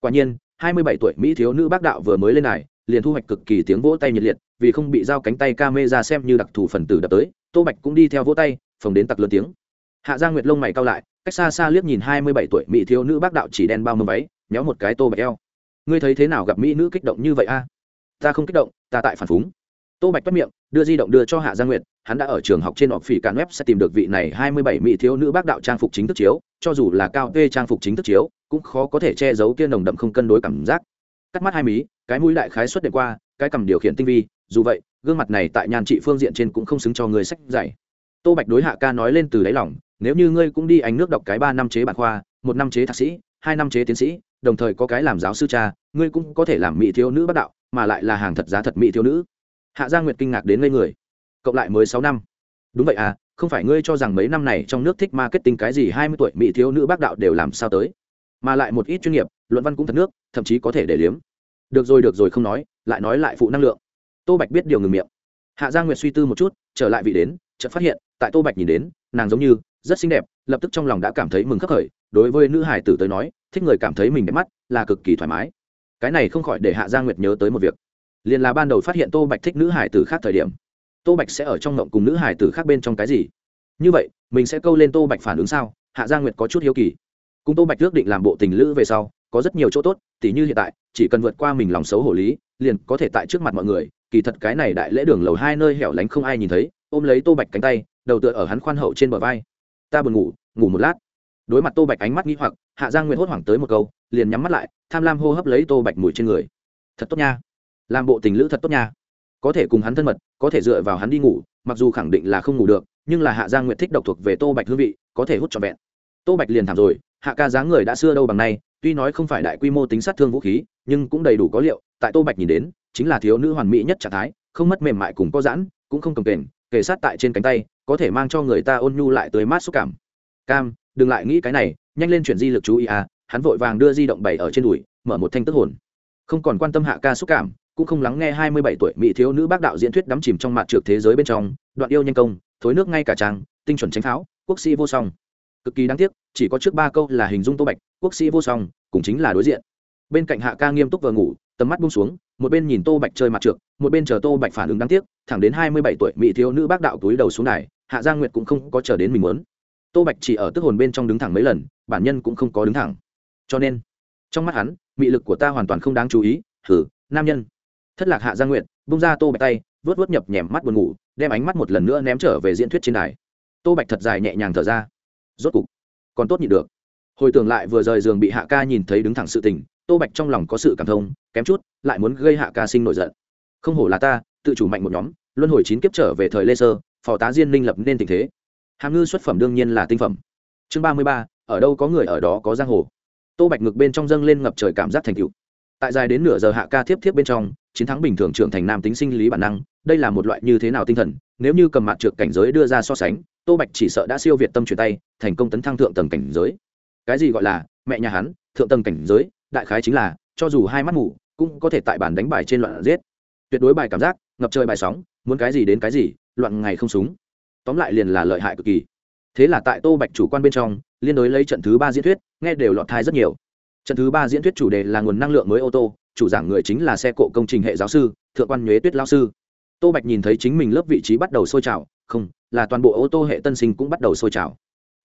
Quả nhiên, hai mươi bảy tuổi mỹ thiếu nữ bác đạo vừa mới lên này liền thu hoạch cực kỳ tiếng vỗ tay nhiệt liệt, vì không bị dao cánh tay ca mê ra xem như đặc thù phần tử đập tới, tô bạch cũng đi theo vỗ tay, phồng đến tặc lớn tiếng. Hạ gia nguyệt lông mày cao lại, cách xa xa liếc nhìn hai mươi bảy tuổi mỹ thiếu nữ bác đạo chỉ đen bao mâm váy nhéo một cái tô bạch eo. Ngươi thấy thế nào gặp mỹ nữ kích động như vậy a? Ta không kích động, ta tại phản phúng. Tô bạch bắt miệng, đưa di động đưa cho hạ gia nguyệt, hắn đã ở trường học trên họp phỉ càn web sẽ tìm được vị này hai mươi bảy mỹ thiếu nữ bác đạo trang phục chính thức chiếu, cho dù là cao tê trang phục chính thức chiếu, cũng khó có thể che giấu kia nồng đậm không cân đối cảm giác cắt mắt hai mí, cái mũi đại khái xuất đệm qua, cái cầm điều khiển tinh vi, dù vậy, gương mặt này tại nhàn trị phương diện trên cũng không xứng cho người sách dạy. Tô bạch đối hạ ca nói lên từ đáy lòng, nếu như ngươi cũng đi ánh nước đọc cái ba năm chế bản khoa, một năm chế thạc sĩ, hai năm chế tiến sĩ, đồng thời có cái làm giáo sư cha, ngươi cũng có thể làm mỹ thiếu nữ bác đạo, mà lại là hàng thật giá thật mỹ thiếu nữ. Hạ gia nguyệt kinh ngạc đến ngây người. Cộng lại mới sáu năm. Đúng vậy à không phải ngươi cho rằng mấy năm này trong nước thích marketing cái gì hai mươi tuổi mỹ thiếu nữ bác đạo đều làm sao tới, mà lại một ít chuyên nghiệp luận văn cũng thật nước, thậm chí có thể để liếm. Được rồi được rồi, không nói, lại nói lại phụ năng lượng. Tô bạch biết điều ngừng miệng. Hạ gia nguyệt suy tư một chút, trở lại vị đến, chợt phát hiện, tại tô bạch nhìn đến, nàng giống như, rất xinh đẹp, lập tức trong lòng đã cảm thấy mừng khắc khởi, đối với nữ hải tử tới nói, thích người cảm thấy mình đẹp mắt, là cực kỳ thoải mái. Cái này không khỏi để hạ gia nguyệt nhớ tới một việc. Liền là ban đầu phát hiện tô bạch thích nữ hải tử khác thời điểm, tô bạch sẽ ở trong ngộng cùng nữ hải tử khác bên trong cái gì? Như vậy, mình sẽ câu lên tô bạch phản ứng sao? Hạ gia nguyệt có chút hiếu kỳ. Cùng tô bạch ước định làm bộ tình lữ về sau có rất nhiều chỗ tốt, tỉ như hiện tại, chỉ cần vượt qua mình lòng xấu hổ lý, liền có thể tại trước mặt mọi người. Kỳ thật cái này đại lễ đường lầu hai nơi hẻo lánh không ai nhìn thấy, ôm lấy tô bạch cánh tay, đầu tựa ở hắn khoan hậu trên bờ vai. Ta buồn ngủ ngủ một lát. Đối mặt tô bạch ánh mắt nghĩ hoặc, hạ giang nguyệt hốt hoảng tới một câu, liền nhắm mắt lại, tham lam hô hấp lấy tô bạch mùi trên người. Thật tốt nha, làm bộ tình lữ thật tốt nha. Có thể cùng hắn thân mật, có thể dựa vào hắn đi ngủ, mặc dù khẳng định là không ngủ được, nhưng là hạ giang nguyệt thích độc thuộc về tô bạch hương vị, có thể hút trọn vẹn. Tô bạch liền thảm rồi, hạ ca dáng người đã xưa đâu bằng nay tuy nói không phải đại quy mô tính sát thương vũ khí, nhưng cũng đầy đủ có liệu, tại tô bạch nhìn đến, chính là thiếu nữ hoàn mỹ nhất trạng thái, không mất mềm mại cùng có giãn, cũng không cầm kềnh, kề sát tại trên cánh tay, có thể mang cho người ta ôn nhu lại tới mát xúc cảm. Cam, đừng lại nghĩ cái này, nhanh lên chuyển di lực chú ý à hắn vội vàng đưa di động bày ở trên đùi, mở một thanh tức hồn. Không còn quan tâm hạ ca xúc cảm, cũng không lắng nghe hai mươi bảy tuổi mỹ thiếu nữ bác đạo diễn thuyết đắm chìm trong mặt trượt thế giới bên trong, đoạn yêu nhanh công, thối nước ngay cả trang tinh chuẩn tránh pháo, quốc sĩ vô song cực kỳ đáng tiếc, chỉ có trước ba câu là hình dung tô bạch, quốc sĩ vô song cũng chính là đối diện. Bên cạnh hạ ca nghiêm túc vừa ngủ, tầm mắt buông xuống, một bên nhìn tô bạch chơi mặt trượt một bên chờ tô bạch phản ứng đáng tiếc, thẳng đến hai mươi bảy tuổi mỹ thiếu nữ bác đạo túi đầu xuống đài, hạ giang nguyệt cũng không có chờ đến mình muốn. Tô bạch chỉ ở tức hồn bên trong đứng thẳng mấy lần, bản nhân cũng không có đứng thẳng. Cho nên, trong mắt hắn, mị lực của ta hoàn toàn không đáng chú ý thử nam nhân. Thất lạc hạ giang nguyệt bung ra tô bạch tay vớt vớt nhập nhèm mắt buồn ngủ, đem ánh mắt một lần nữa ném trở về diễn thuyết trên đài. Tô bạch thật dài nhẹ nhàng thở ra rốt cục, còn tốt nhịn được. Hồi tưởng lại vừa rời giường bị hạ ca nhìn thấy đứng thẳng sự tình, tô bạch trong lòng có sự cảm thông, kém chút lại muốn gây hạ ca sinh nổi giận. Không hổ là ta, tự chủ mạnh một nhóm, luân hồi chín kiếp trở về thời lê sơ, phò tá diên minh lập nên tình thế. Hàm ngư xuất phẩm đương nhiên là tinh phẩm. Chương ba mươi ba, ở đâu có người ở đó có giang hồ. Tô bạch ngực bên trong dâng lên ngập trời cảm giác thành cựu tại dài đến nửa giờ hạ ca tiếp tiếp bên trong, chiến thắng bình thường trưởng thành nam tính sinh lý bản năng, đây là một loại như thế nào tinh thần, nếu như cầm mặt trượt cảnh giới đưa ra so sánh tô bạch chỉ sợ đã siêu việt tâm chuyển tay, thành công tấn thăng thượng tầng cảnh giới. Cái gì gọi là mẹ nhà hắn, thượng tầng cảnh giới, đại khái chính là, cho dù hai mắt mù, cũng có thể tại bản đánh bài trên loạn giết. Tuyệt đối bài cảm giác, ngập trời bài sóng, muốn cái gì đến cái gì, loạn ngày không súng. Tóm lại liền là lợi hại cực kỳ. Thế là tại tô bạch chủ quan bên trong, liên đối lấy trận thứ ba diễn thuyết, nghe đều lọt thai rất nhiều. Trận thứ ba diễn thuyết chủ đề là nguồn năng lượng mới ô tô, chủ giảng người chính là xe cộ công trình hệ giáo sư, thượng quan nhuế tuyết lao sư. Tô bạch nhìn thấy chính mình lớp vị trí bắt đầu sôi trào, không là toàn bộ ô tô hệ tân sinh cũng bắt đầu sôi trào.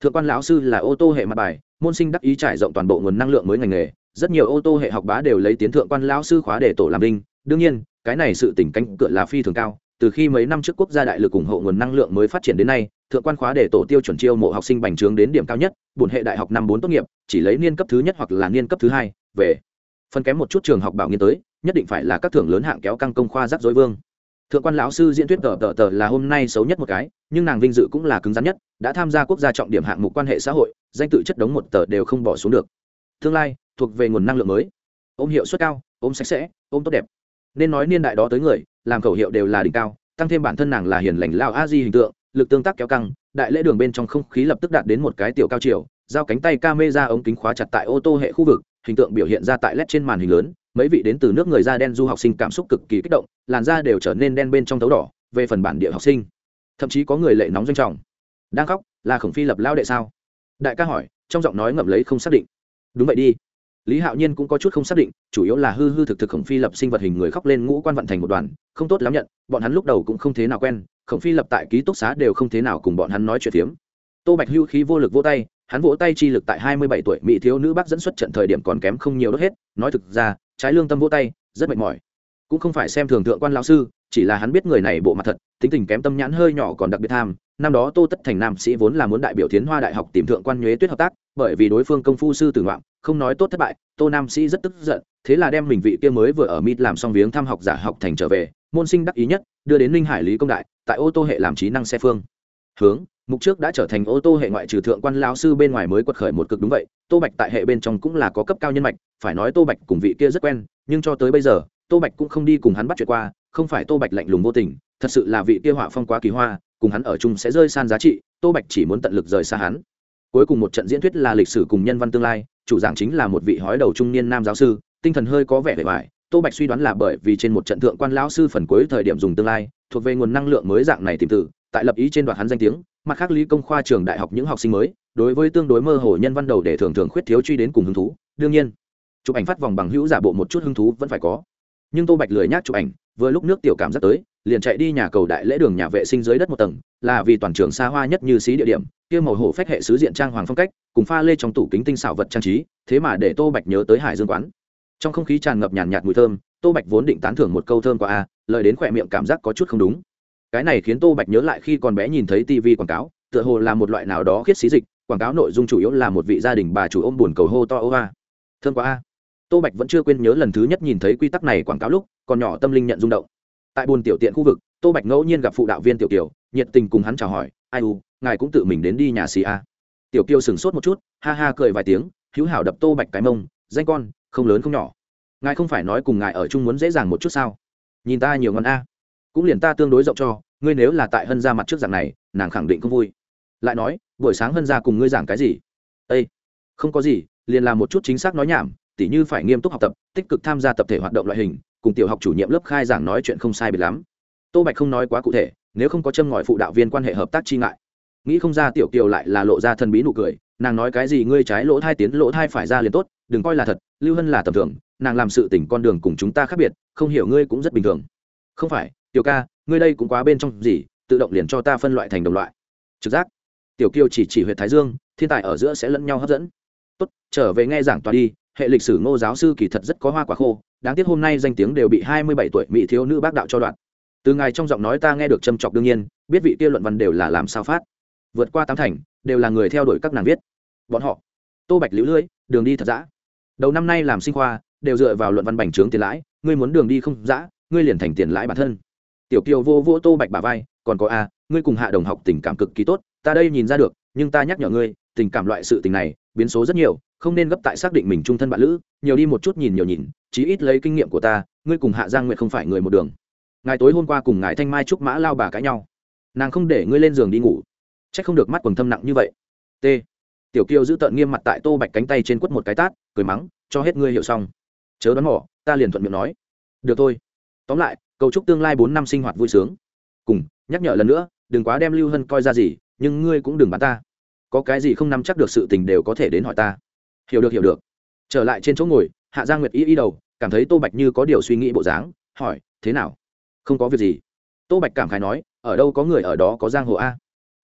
Thượng quan lão sư là ô tô hệ mặt bài, môn sinh đắc ý trải rộng toàn bộ nguồn năng lượng mới ngành nghề. Rất nhiều ô tô hệ học bá đều lấy tiến thượng quan lão sư khóa để tổ làm đinh. Đương nhiên, cái này sự tỉnh cánh cửa là phi thường cao. Từ khi mấy năm trước quốc gia đại lực ủng hộ nguồn năng lượng mới phát triển đến nay, thượng quan khóa để tổ tiêu chuẩn chiêu mộ học sinh bành trướng đến điểm cao nhất, bổn hệ đại học năm bốn tốt nghiệp, chỉ lấy niên cấp thứ nhất hoặc là niên cấp thứ hai, về. Phần kém một chút trường học bảo nghiên tới, nhất định phải là các thưởng lớn hạng kéo căng công khoa rắc rối vương thượng quan lão sư diễn thuyết tờ tờ tờ là hôm nay xấu nhất một cái, nhưng nàng vinh dự cũng là cứng rắn nhất, đã tham gia quốc gia trọng điểm hạng mục quan hệ xã hội, danh tự chất đống một tờ đều không bỏ xuống được. Tương lai, thuộc về nguồn năng lượng mới. Ôm hiệu suất cao, ôm sạch sẽ, ôm tốt đẹp. Nên nói niên đại đó tới người, làm khẩu hiệu đều là đỉnh cao, tăng thêm bản thân nàng là hiền lành lao a di hình tượng, lực tương tác kéo căng, đại lễ đường bên trong không khí lập tức đạt đến một cái tiểu cao chiều, giao cánh tay ca mê ra ống kính khóa chặt tại ô tô hệ khu vực, hình tượng biểu hiện ra tại led trên màn hình lớn mấy vị đến từ nước người da đen du học sinh cảm xúc cực kỳ kích động, làn da đều trở nên đen bên trong tấu đỏ, về phần bản địa học sinh. Thậm chí có người lệ nóng doanh trọng. Đang khóc, là khổng phi lập lao đệ sao? Đại ca hỏi, trong giọng nói ngậm lấy không xác định. Đúng vậy đi. Lý hạo nhiên cũng có chút không xác định, chủ yếu là hư hư thực thực khổng phi lập sinh vật hình người khóc lên ngũ quan vận thành một đoàn, không tốt lắm nhận, bọn hắn lúc đầu cũng không thế nào quen, khổng phi lập tại ký túc xá đều không thế nào cùng bọn hắn nói chuyện phiếm. Tô bạch hưu khí vô lực vô tay hắn vỗ tay chi lực tại hai mươi bảy tuổi mỹ thiếu nữ bác dẫn xuất trận thời điểm còn kém không nhiều đốt hết, nói thực ra, trái lương tâm vỗ tay, rất mệt mỏi. Cũng không phải xem thường thượng quan lão sư, chỉ là hắn biết người này bộ mặt thật, tính tình kém tâm nhãn hơi nhỏ còn đặc biệt tham. Năm đó tô tất thành nam sĩ vốn là muốn đại biểu thiến hoa đại học tìm thượng quan nhuế tuyết hợp tác, bởi vì đối phương công phu sư tử ngoạm, không nói tốt thất bại, tô nam sĩ rất tức giận, thế là đem mình vị kia mới vừa ở mít làm xong viếng thăm học giả học thành trở về, môn sinh đắc ý nhất, đưa đến ninh hải lý công đại, tại ô tô hệ làm trí năng xe phương hướng, mục trước đã trở thành ô tô hệ ngoại trừ thượng quan lao sư bên ngoài mới quật khởi một cực đúng vậy, tô bạch tại hệ bên trong cũng là có cấp cao nhân mạch, phải nói tô bạch cùng vị kia rất quen, nhưng cho tới bây giờ, tô bạch cũng không đi cùng hắn bắt chuyện qua, không phải tô bạch lạnh lùng vô tình, thật sự là vị kia họa phong quá kỳ hoa, cùng hắn ở chung sẽ rơi san giá trị, tô bạch chỉ muốn tận lực rời xa hắn. Cuối cùng một trận diễn thuyết là lịch sử cùng nhân văn tương lai, chủ giảng chính là một vị hói đầu trung niên nam giáo sư, tinh thần hơi có vẻ vẻ vải tô bạch suy đoán là bởi vì trên một trận thượng quan lão sư phần cuối thời điểm dùng tương lai, thuộc về nguồn năng lượng mới dạng này tìm tử tại lập ý trên đoạn hắn danh tiếng, mặt khác lý công khoa trường đại học những học sinh mới, đối với tương đối mơ hồ nhân văn đầu để thường thường khuyết thiếu truy đến cùng hứng thú, đương nhiên, chụp ảnh phát vòng bằng hữu giả bộ một chút hứng thú vẫn phải có. Nhưng tô bạch lười nhác chụp ảnh, vừa lúc nước tiểu cảm rất tới, liền chạy đi nhà cầu đại lễ đường nhà vệ sinh dưới đất một tầng, là vì toàn trường xa hoa nhất như xí địa điểm, kia màu hổ phách hệ sứ diện trang hoàng phong cách, cùng pha lê trong tủ kính tinh xảo vật trang trí, thế mà để tô bạch nhớ tới hải dương quán. Trong không khí tràn ngập nhàn nhạt mùi thơm, tô bạch vốn định tán thưởng một câu thơm qua a, lời đến khỏe miệng cảm giác có chút không đúng cái này khiến tô bạch nhớ lại khi còn bé nhìn thấy tv quảng cáo, tựa hồ là một loại nào đó khiết xí dịch, quảng cáo nội dung chủ yếu là một vị gia đình bà chủ ôm buồn cầu hô to ô a thương quá a. Tô bạch vẫn chưa quên nhớ lần thứ nhất nhìn thấy quy tắc này quảng cáo lúc, còn nhỏ tâm linh nhận rung động. Tại buồn tiểu tiện khu vực, tô bạch ngẫu nhiên gặp phụ đạo viên tiểu kiều, nhiệt tình cùng hắn chào hỏi, ai u, ngài cũng tự mình đến đi nhà xì a. Tiểu kiều sửng sốt một chút, ha ha cười vài tiếng, hữu hảo đập tô bạch cái mông, danh con, không lớn không nhỏ. Ngài không phải nói cùng ngài ở chung muốn dễ dàng một chút sao? Nhìn ta nhiều ngon a. Cũng liền ta tương đối rộng cho ngươi nếu là tại hân ra mặt trước dạng này, nàng khẳng định không vui. Lại nói, buổi sáng hân ra cùng ngươi giảng cái gì? Â không có gì, liền làm một chút chính xác nói nhảm, tỉ như phải nghiêm túc học tập, tích cực tham gia tập thể hoạt động loại hình, cùng tiểu học chủ nhiệm lớp khai giảng nói chuyện không sai biệt lắm. Tô bạch không nói quá cụ thể, nếu không có châm ngòi phụ đạo viên quan hệ hợp tác chi ngại. Nghĩ không ra tiểu kiều lại là lộ ra thần bí nụ cười, nàng nói cái gì ngươi trái lỗ thai tiến lỗ thai phải ra liền tốt, đừng coi là thật, lưu hân là tầm thường, nàng làm sự tỉnh con đường cùng chúng ta khác biệt, không hiểu ngươi cũng rất bình thường. Không phải, tiểu ca ngươi đây cũng quá bên trong gì, tự động liền cho ta phân loại thành đồng loại. Trực giác. Tiểu Kiêu chỉ chỉ huyện thái dương, thiên tài ở giữa sẽ lẫn nhau hấp dẫn. Tốt, trở về nghe giảng tòa đi, hệ lịch sử ngô giáo sư kỳ thật rất có hoa quả khô, đáng tiếc hôm nay danh tiếng đều bị hai mươi bảy tuổi mỹ thiếu nữ bác đạo cho đoạn. Từ ngài trong giọng nói ta nghe được châm chọc đương nhiên, biết vị kia luận văn đều là làm sao phát. Vượt qua tám thành, đều là người theo đuổi các nàng viết. Bọn họ. Tô bạch lũ lưỡi đường đi thật dã. Đầu năm nay làm sinh khoa, đều dựa vào luận văn bành trướng tiền lãi, ngươi muốn đường đi không dã, ngươi liền thành tiền lãi bản thân tiểu kiều vô vô tô bạch bà vai, còn có a, ngươi cùng hạ đồng học tình cảm cực kỳ tốt, ta đây nhìn ra được, nhưng ta nhắc nhở ngươi, tình cảm loại sự tình này, biến số rất nhiều, không nên gấp tại xác định mình trung thân bạn lữ, nhiều đi một chút nhìn nhiều nhìn, chí ít lấy kinh nghiệm của ta, ngươi cùng hạ giang nguyệt không phải người một đường. Ngài tối hôm qua cùng ngài thanh mai trúc mã lao bà cãi nhau. Nàng không để ngươi lên giường đi ngủ. C h ắ c không được mắt quần thâm nặng như vậy. T. Tiểu kiều giữ tợn nghiêm mặt tại tô bạch cánh tay trên quất một cái tát, cười mắng, cho hết ngươi hiểu xong. Chớ đoán mỏ ta liền thuận miệng nói. Được thôi. Tóm lại cầu chúc tương lai bốn năm sinh hoạt vui sướng. Cùng, nhắc nhở lần nữa, đừng quá đem lưu hân coi ra gì, nhưng ngươi cũng đừng bán ta. Có cái gì không nắm chắc được sự tình đều có thể đến hỏi ta. Hiểu được hiểu được. Trở lại trên chỗ ngồi, hạ giang nguyệt y y đầu, cảm thấy tô bạch như có điều suy nghĩ bộ dáng, hỏi, thế nào? Không có việc gì. Tô bạch cảm khái nói, ở đâu có người ở đó có giang hồ a?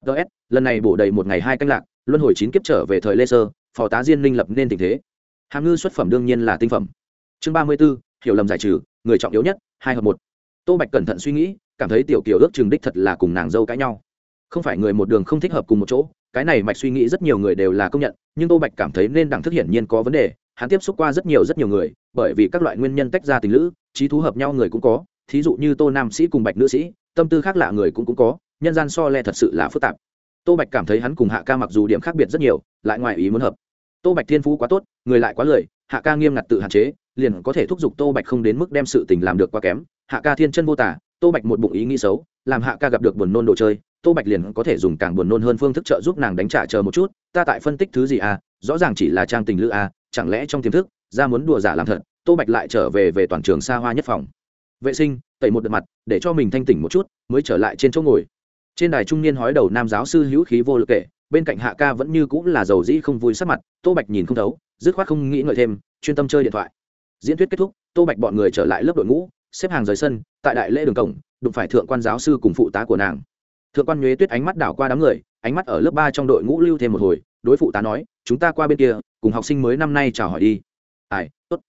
Ts lần này bổ đầy một ngày hai canh lạc, luân hồi chín kiếp trở về thời lê sơ, phò tá diên Linh lập nên tình thế. Hàm ngư xuất phẩm đương nhiên là tinh phẩm. Chương ba mươi b ố hiểu lầm giải trừ, người trọng yếu nhất, hai hợp một tô bạch cẩn thận suy nghĩ cảm thấy tiểu kiều ước chừng đích thật là cùng nàng dâu cãi nhau. Không phải người một đường không thích hợp cùng một chỗ cái này mạch suy nghĩ rất nhiều người đều là công nhận nhưng tô bạch cảm thấy nên đẳng thức hiển nhiên có vấn đề hắn tiếp xúc qua rất nhiều rất nhiều người bởi vì các loại nguyên nhân tách ra tình lữ trí thú hợp nhau người cũng có thí dụ như tô nam sĩ cùng bạch nữ sĩ tâm tư khác lạ người cũng, cũng có nhân gian so le thật sự là phức tạp. Tô bạch cảm thấy hắn cùng hạ ca mặc dù điểm khác biệt rất nhiều lại ngoài ý muốn hợp. Tô bạch thiên phú quá tốt người lại quá lời hạ ca nghiêm ngặt tự hạn chế liền có thể thúc giục tô bạch không đến mức đem sự tình làm được quá kém hạ ca thiên chân vô tả, tô bạch một bụng ý nghĩ xấu, làm hạ ca gặp được buồn nôn đồ chơi, tô bạch liền có thể dùng càng buồn nôn hơn phương thức trợ giúp nàng đánh trả chờ một chút, ta tại phân tích thứ gì à rõ ràng chỉ là trang tình lữ à chẳng lẽ trong tiềm thức, ra muốn đùa giả làm thật, tô bạch lại trở về về toàn trường xa hoa nhất phòng. Vệ sinh, tẩy một đợt mặt, để cho mình thanh tỉnh một chút, mới trở lại trên chỗ ngồi. Trên đài trung niên hói đầu nam giáo sư hữu khí vô lực kể, bên cạnh hạ ca vẫn như cũng là giàu dĩ không vui sắc mặt, tô bạch nhìn không thấu, dứt khoát không nghĩ ngợi thêm, chuyên tâm chơi điện thoại. Diễn thuyết kết thúc, tô bạch bọn người trở lại lớp đội ngũ xếp hàng rời sân, tại đại lễ đường cổng, đụng phải thượng quan giáo sư cùng phụ tá của nàng. Thượng quan nhuế tuyết ánh mắt đảo qua đám người, ánh mắt ở lớp ba trong đội ngũ lưu thêm một hồi, đối phụ tá nói, chúng ta qua bên kia, cùng học sinh mới năm nay chào hỏi đi. Ai, tốt.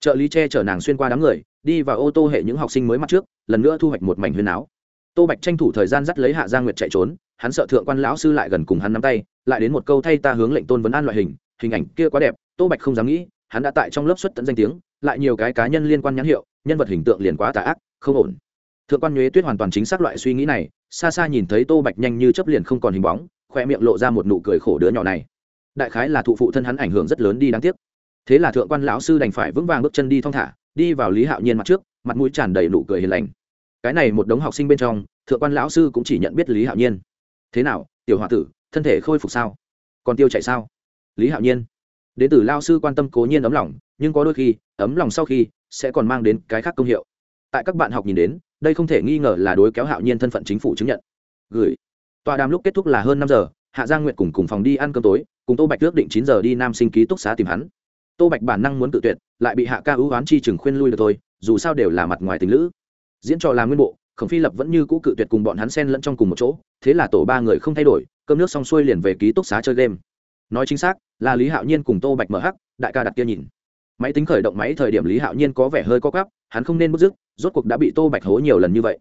Trợ lý che chở nàng xuyên qua đám người, đi vào ô tô hệ những học sinh mới mặt trước, lần nữa thu hoạch một mảnh huyền áo. Tô bạch tranh thủ thời gian dắt lấy hạ gia nguyệt chạy trốn, hắn sợ thượng quan lão sư lại gần cùng hắn nắm tay, lại đến một câu thay ta hướng lệnh tôn vấn an loại hình hình ảnh kia quá đẹp, tô bạch không dám nghĩ, hắn đã tại trong lớp xuất tận danh tiếng, lại nhiều cái cá nhân liên quan nhãn hiệu nhân vật hình tượng liền quá tà ác, không ổn. Thượng quan nhuế tuyết hoàn toàn chính xác loại suy nghĩ này, xa xa nhìn thấy tô bạch nhanh như chấp liền không còn hình bóng, khoe miệng lộ ra một nụ cười khổ đứa nhỏ này. Đại khái là thụ phụ thân hắn ảnh hưởng rất lớn đi đáng tiếc. Thế là thượng quan lão sư đành phải vững vàng bước chân đi thong thả, đi vào lý hạo nhiên mặt trước, mặt mũi tràn đầy nụ cười hiền lành. Cái này một đống học sinh bên trong, thượng quan lão sư cũng chỉ nhận biết lý hạo nhiên. Thế nào, tiểu h o a tử, thân thể khôi phục sao? Còn tiêu chạy sao? Lý hạo nhiên. Đến từ lao sư quan tâm cố nhiên ấm lòng, nhưng có đôi khi, ấm lòng sau khi sẽ còn mang đến cái khác công hiệu. Tại các bạn học nhìn đến, đây không thể nghi ngờ là đối kéo hạo nhiên thân phận chính phủ chứng nhận. Gửi. Tọa đàm lúc kết thúc là hơn năm giờ, hạ giang nguyệt cùng cùng phòng đi ăn cơm tối, cùng tô bạch ước định chín giờ đi nam sinh ký túc xá tìm hắn. Tô bạch bản năng muốn tự tuyệt, lại bị hạ ca ưu oán chi chừng khuyên lui được thôi, dù sao đều là mặt ngoài tình lữ. Diễn trò làm nguyên bộ, khổng phi lập vẫn như cũ cự tuyệt cùng bọn hắn xen lẫn trong cùng một chỗ, thế là tổ ba người không thay đổi, cơm nước xong xuôi liền về ký túc xá chơi game. Nói chính xác, là lý hạo nhiên cùng tô bạch mở hắc, đại ca đặt kia nhìn máy tính khởi động máy thời điểm lý hạo nhiên có vẻ hơi co cắp hắn không nên bức dứt rốt cuộc đã bị tô bạch hố nhiều lần như vậy.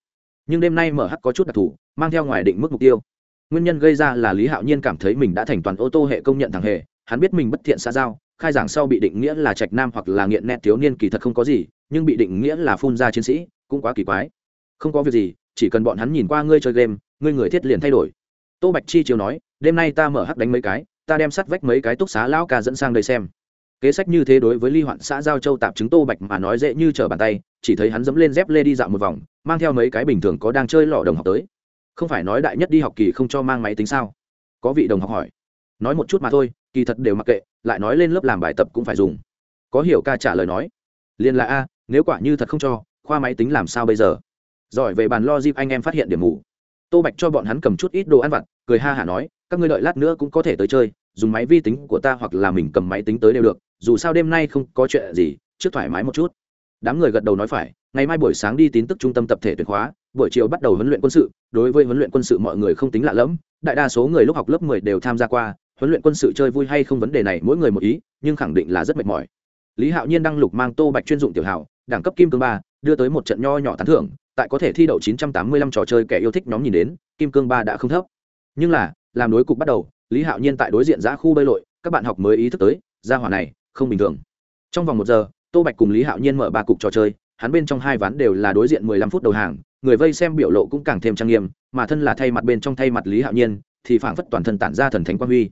Nhưng đêm nay mở hắc có chút đặc thù, mang theo ngoài định mức mục tiêu. Nguyên nhân gây ra là lý hạo nhiên cảm thấy mình đã thành toàn ô tô hệ công nhận thằng hề, hắn biết mình bất thiện xa giao, khai giảng sau bị định nghĩa là trạch nam hoặc là nghiện nét thiếu niên kỳ thật không có gì, nhưng bị định nghĩa là phun ra chiến sĩ, cũng quá kỳ quái. Không có việc gì, chỉ cần bọn hắn nhìn qua ngươi chơi game, ngươi người thiết liền thay đổi. Tô bạch chi chiều nói, đêm nay ta mở hắc đánh mấy cái, ta đem sắt vách mấy cái túc xá lão ca dẫn sang đây xem kế sách như thế đối với ly hoạn xã giao châu tạp chứng tô bạch mà nói dễ như trở bàn tay, chỉ thấy hắn dẫm lên dép lê đi dạo một vòng, mang theo mấy cái bình thường có đang chơi lò đồng học tới. Không phải nói đại nhất đi học kỳ không cho mang máy tính sao? Có vị đồng học hỏi. Nói một chút mà thôi, kỳ thật đều mặc kệ, lại nói lên lớp làm bài tập cũng phải dùng. Có hiểu ca trả lời nói. Liền là a, nếu quả như thật không cho, khoa máy tính làm sao bây giờ? Giỏi về bàn lo dịp anh em phát hiện điểm mù. Tô bạch cho bọn hắn cầm chút ít đồ ăn vặt, cười ha hả nói, các ngươi đợi lát nữa cũng có thể tới chơi, dùng máy vi tính của ta hoặc là mình cầm máy tính tới đều được dù sao đêm nay không có chuyện gì, trước thoải mái một chút. Đám người gật đầu nói phải, ngày mai buổi sáng đi tín tức trung tâm tập thể tuyển khóa, buổi chiều bắt đầu huấn luyện quân sự, đối với huấn luyện quân sự mọi người không tính lạ lẫm, đại đa số người lúc học lớp mười đều tham gia qua, huấn luyện quân sự chơi vui hay không vấn đề này mỗi người một ý, nhưng khẳng định là rất mệt mỏi. Lý hạo nhiên đăng lục mang tô bạch chuyên dụng tiểu hảo đẳng cấp kim cương ba, đưa tới một trận nho nhỏ tán thưởng, tại có thể thi đậu 985 trò chơi kẻ yêu thích nhóm nhìn đến, kim cương ba đã không thấp. Nhưng là, làm đối cục bắt đầu, lý hạo nhiên tại đối diện giã khu bơi lội, các bạn học mới ý thức tới, gia hỏa này không bình thường. Trong vòng một giờ, tô bạch cùng lý hạo nhiên mở ba cục trò chơi, hắn bên trong hai ván đều là đối diện mười lăm phút đầu hàng, người vây xem biểu lộ cũng càng thêm trang nghiêm, mà thân là thay mặt bên trong thay mặt lý hạo nhiên, thì phảng phất toàn thân tản ra thần thánh quang huy.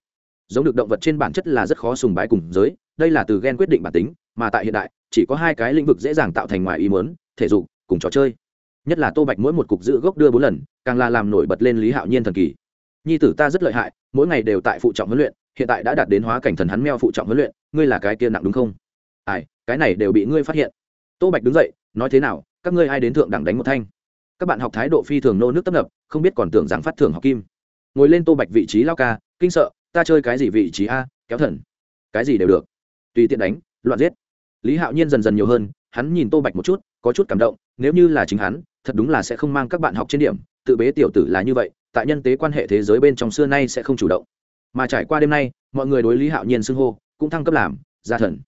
Giống được động vật trên bản chất là rất khó sùng bái cùng giới, đây là từ gen quyết định bản tính, mà tại hiện đại, chỉ có hai cái lĩnh vực dễ dàng tạo thành ngoài ý muốn, thể dục cùng trò chơi. Nhất là tô bạch mỗi một cục giữ gốc đưa bốn lần, càng là làm nổi bật lên lý hạo nhiên thần kỳ. Nhi tử ta rất lợi hại, mỗi ngày đều tại phụ trọng huấn luyện hiện tại đã đạt đến hóa cảnh thần hắn meo phụ trọng huấn luyện, ngươi là cái kia nặng đúng không? Ai, cái này đều bị ngươi phát hiện. Tô bạch đứng dậy, nói thế nào, các ngươi ai đến thượng đẳng đánh một thanh? Các bạn học thái độ phi thường nô nước tấp nập, không biết còn tưởng rằng phát thưởng học kim. Ngồi lên tô bạch vị trí lao ca, kinh sợ, ta chơi cái gì vị trí a, kéo thần. Cái gì đều được. Tùy tiện đánh, loạn giết. Lý hạo nhiên dần dần nhiều hơn, hắn nhìn tô bạch một chút, có chút cảm động, nếu như là chính hắn, thật đúng là sẽ không mang các bạn học trên điểm, tự bế tiểu tử là như vậy, tại nhân tế quan hệ thế giới bên trong xưa nay sẽ không chủ động mà trải qua đêm nay, mọi người đối lý hạo nhiên xưng hô, cũng thăng cấp làm gia thần.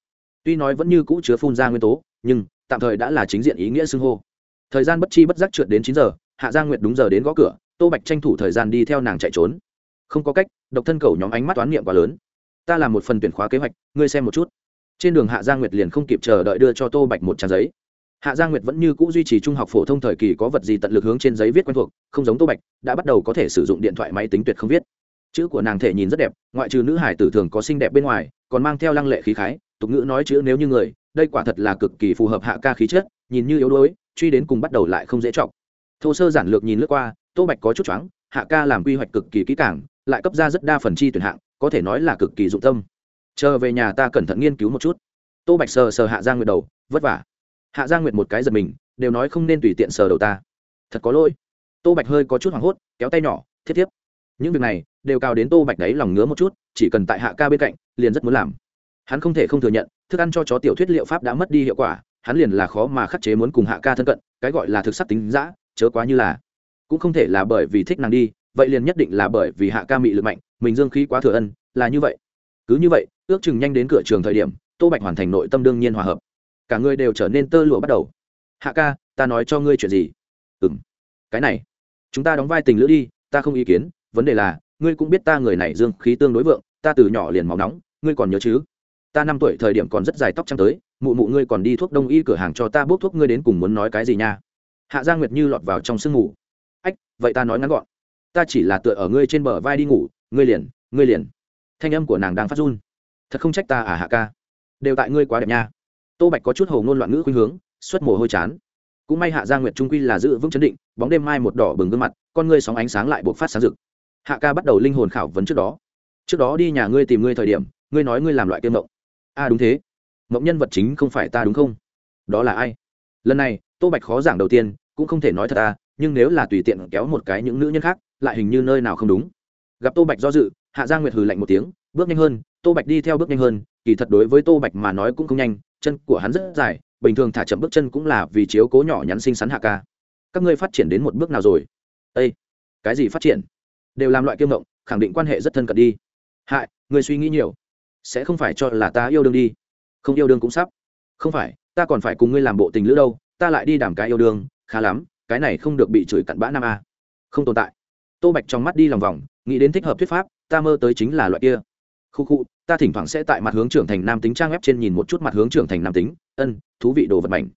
Tuy nói vẫn như cũ chứa phun ra nguyên tố, nhưng tạm thời đã là chính diện ý nghĩa xưng hô. Thời gian bất chi bất giác trượt đến chín giờ, hạ gia nguyệt đúng giờ đến gõ cửa, tô bạch tranh thủ thời gian đi theo nàng chạy trốn. Không có cách, độc thân cầu nhóm ánh mắt toán niệm quá lớn. Ta làm một phần tuyển khóa kế hoạch, ngươi xem một chút. Trên đường hạ gia nguyệt liền không kịp chờ đợi đưa cho tô bạch một trang giấy. Hạ gia nguyệt vẫn như c ũ duy trì trung học phổ thông thời kỳ có vật gì tận lực hướng trên giấy viết quen thuộc, không giống tô bạch, đã bắt đầu có thể sử dụng điện thoại máy tính tuyệt không viết chữ của nàng thể nhìn rất đẹp, ngoại trừ nữ hải tử thường có xinh đẹp bên ngoài, còn mang theo lăng lệ khí khái, tục ngữ nói chữ nếu như người, đây quả thật là cực kỳ phù hợp hạ ca khí chất, nhìn như yếu đuối, truy đến cùng bắt đầu lại không dễ chọc. Thô sơ giản lược nhìn lướt qua, tô bạch có chút choáng, hạ ca làm quy hoạch cực kỳ kỹ càng, lại cấp ra rất đa phần chi tuyển hạng, có thể nói là cực kỳ dụng tâm. Chờ về nhà ta cẩn thận nghiên cứu một chút. Tô bạch sờ sờ hạ giang nguyệt đầu, vất vả. Hạ giang nguyệt một cái giật mình, đều nói không nên tùy tiện sờ đầu ta. Thật có lỗi. Tô bạch hơi có chút hoảng hốt, kéo tay nhỏ thiết thiếp, những việc này đều cao đến tô bạch đấy lòng ngứa một chút, chỉ cần tại hạ ca bên cạnh, liền rất muốn làm. Hắn không thể không thừa nhận, thức ăn cho chó tiểu thuyết liệu pháp đã mất đi hiệu quả, hắn liền là khó mà khắc chế muốn cùng hạ ca thân cận, cái gọi là thực sắc tính giã chớ quá như là. Cũng không thể là bởi vì thích nàng đi, vậy liền nhất định là bởi vì hạ ca mị lực mạnh, mình dương khí quá thừa ân, là như vậy. Cứ như vậy, ước chừng nhanh đến cửa trường thời điểm, tô bạch hoàn thành nội tâm đương nhiên hòa hợp. Cả người đều trở nên tơ lụa bắt đầu. Hạ ca, ta nói cho ngươi chuyện gì? Ừ m cái này, chúng ta đóng vai tình lữ đi, ta không ý kiến, vấn đề là ngươi cũng biết ta người này dương khí tương đối vượng, ta từ nhỏ liền máu nóng, ngươi còn nhớ chứ? Ta năm tuổi thời điểm còn rất dài tóc trắng tới, mụ mụ ngươi còn đi thuốc đông y cửa hàng cho ta bốc thuốc ngươi đến cùng muốn nói cái gì nha? Hạ gia nguyệt như lọt vào trong sương ngủ ách, vậy ta nói ngắn gọn. Ta chỉ là tựa ở ngươi trên bờ vai đi ngủ, ngươi liền ngươi liền. Thanh âm của nàng đang phát run. Thật không trách ta à hạ ca. Đều tại ngươi quá đẹp nha. Tô bạch có chút hầu ngôn loạn ngữ khuynh hướng, xuất mồ hôi chán. Cũng may hạ gia nguyệt trung quy là giữ vững chấn định, bóng đêm mai một đỏ bừng gương mặt, con ngươi sóng ánh sáng lại buộc phát sáng rực hạ ca bắt đầu linh hồn khảo vấn trước đó. Trước đó đi nhà ngươi tìm ngươi thời điểm ngươi nói ngươi làm loại kiêm mộng. A à, đúng thế. Mộng nhân vật chính không phải ta đúng không? Đó là ai? Lần này tô bạch khó giảng đầu tiên cũng không thể nói thật ta nhưng nếu là tùy tiện kéo một cái những nữ nhân khác lại hình như nơi nào không đúng. Gặp tô bạch do dự hạ giang nguyệt hừ lạnh một tiếng bước nhanh hơn tô bạch đi theo bước nhanh hơn kỳ thật đối với tô bạch mà nói cũng không nhanh chân của hắn rất dài bình thường thả chậm bước chân cũng là vì chiếu cố nhỏ nhắn xinh xắn hạ ca. Các ngươi phát triển đến một bước nào rồi? Ây cái gì phát triển? Đều làm loại kiêm ngộng, khẳng định quan hệ rất thân cận đi. Hại, người suy nghĩ nhiều. Sẽ không phải cho là ta yêu đương đi. Không yêu đương cũng sắp. Không phải, ta còn phải cùng ngươi làm bộ tình lữ đâu, ta lại đi đảm cái yêu đương, khá lắm, cái này không được bị chửi cặn bã nam a. Không tồn tại. Tô bạch trong mắt đi lòng vòng, nghĩ đến thích hợp thuyết pháp, ta mơ tới chính là loại kia. Khu khu, ta thỉnh thoảng sẽ tại mặt hướng trưởng thành nam tính trang web trên nhìn một chút mặt hướng trưởng thành nam tính, ân, thú vị đồ vật mảnh.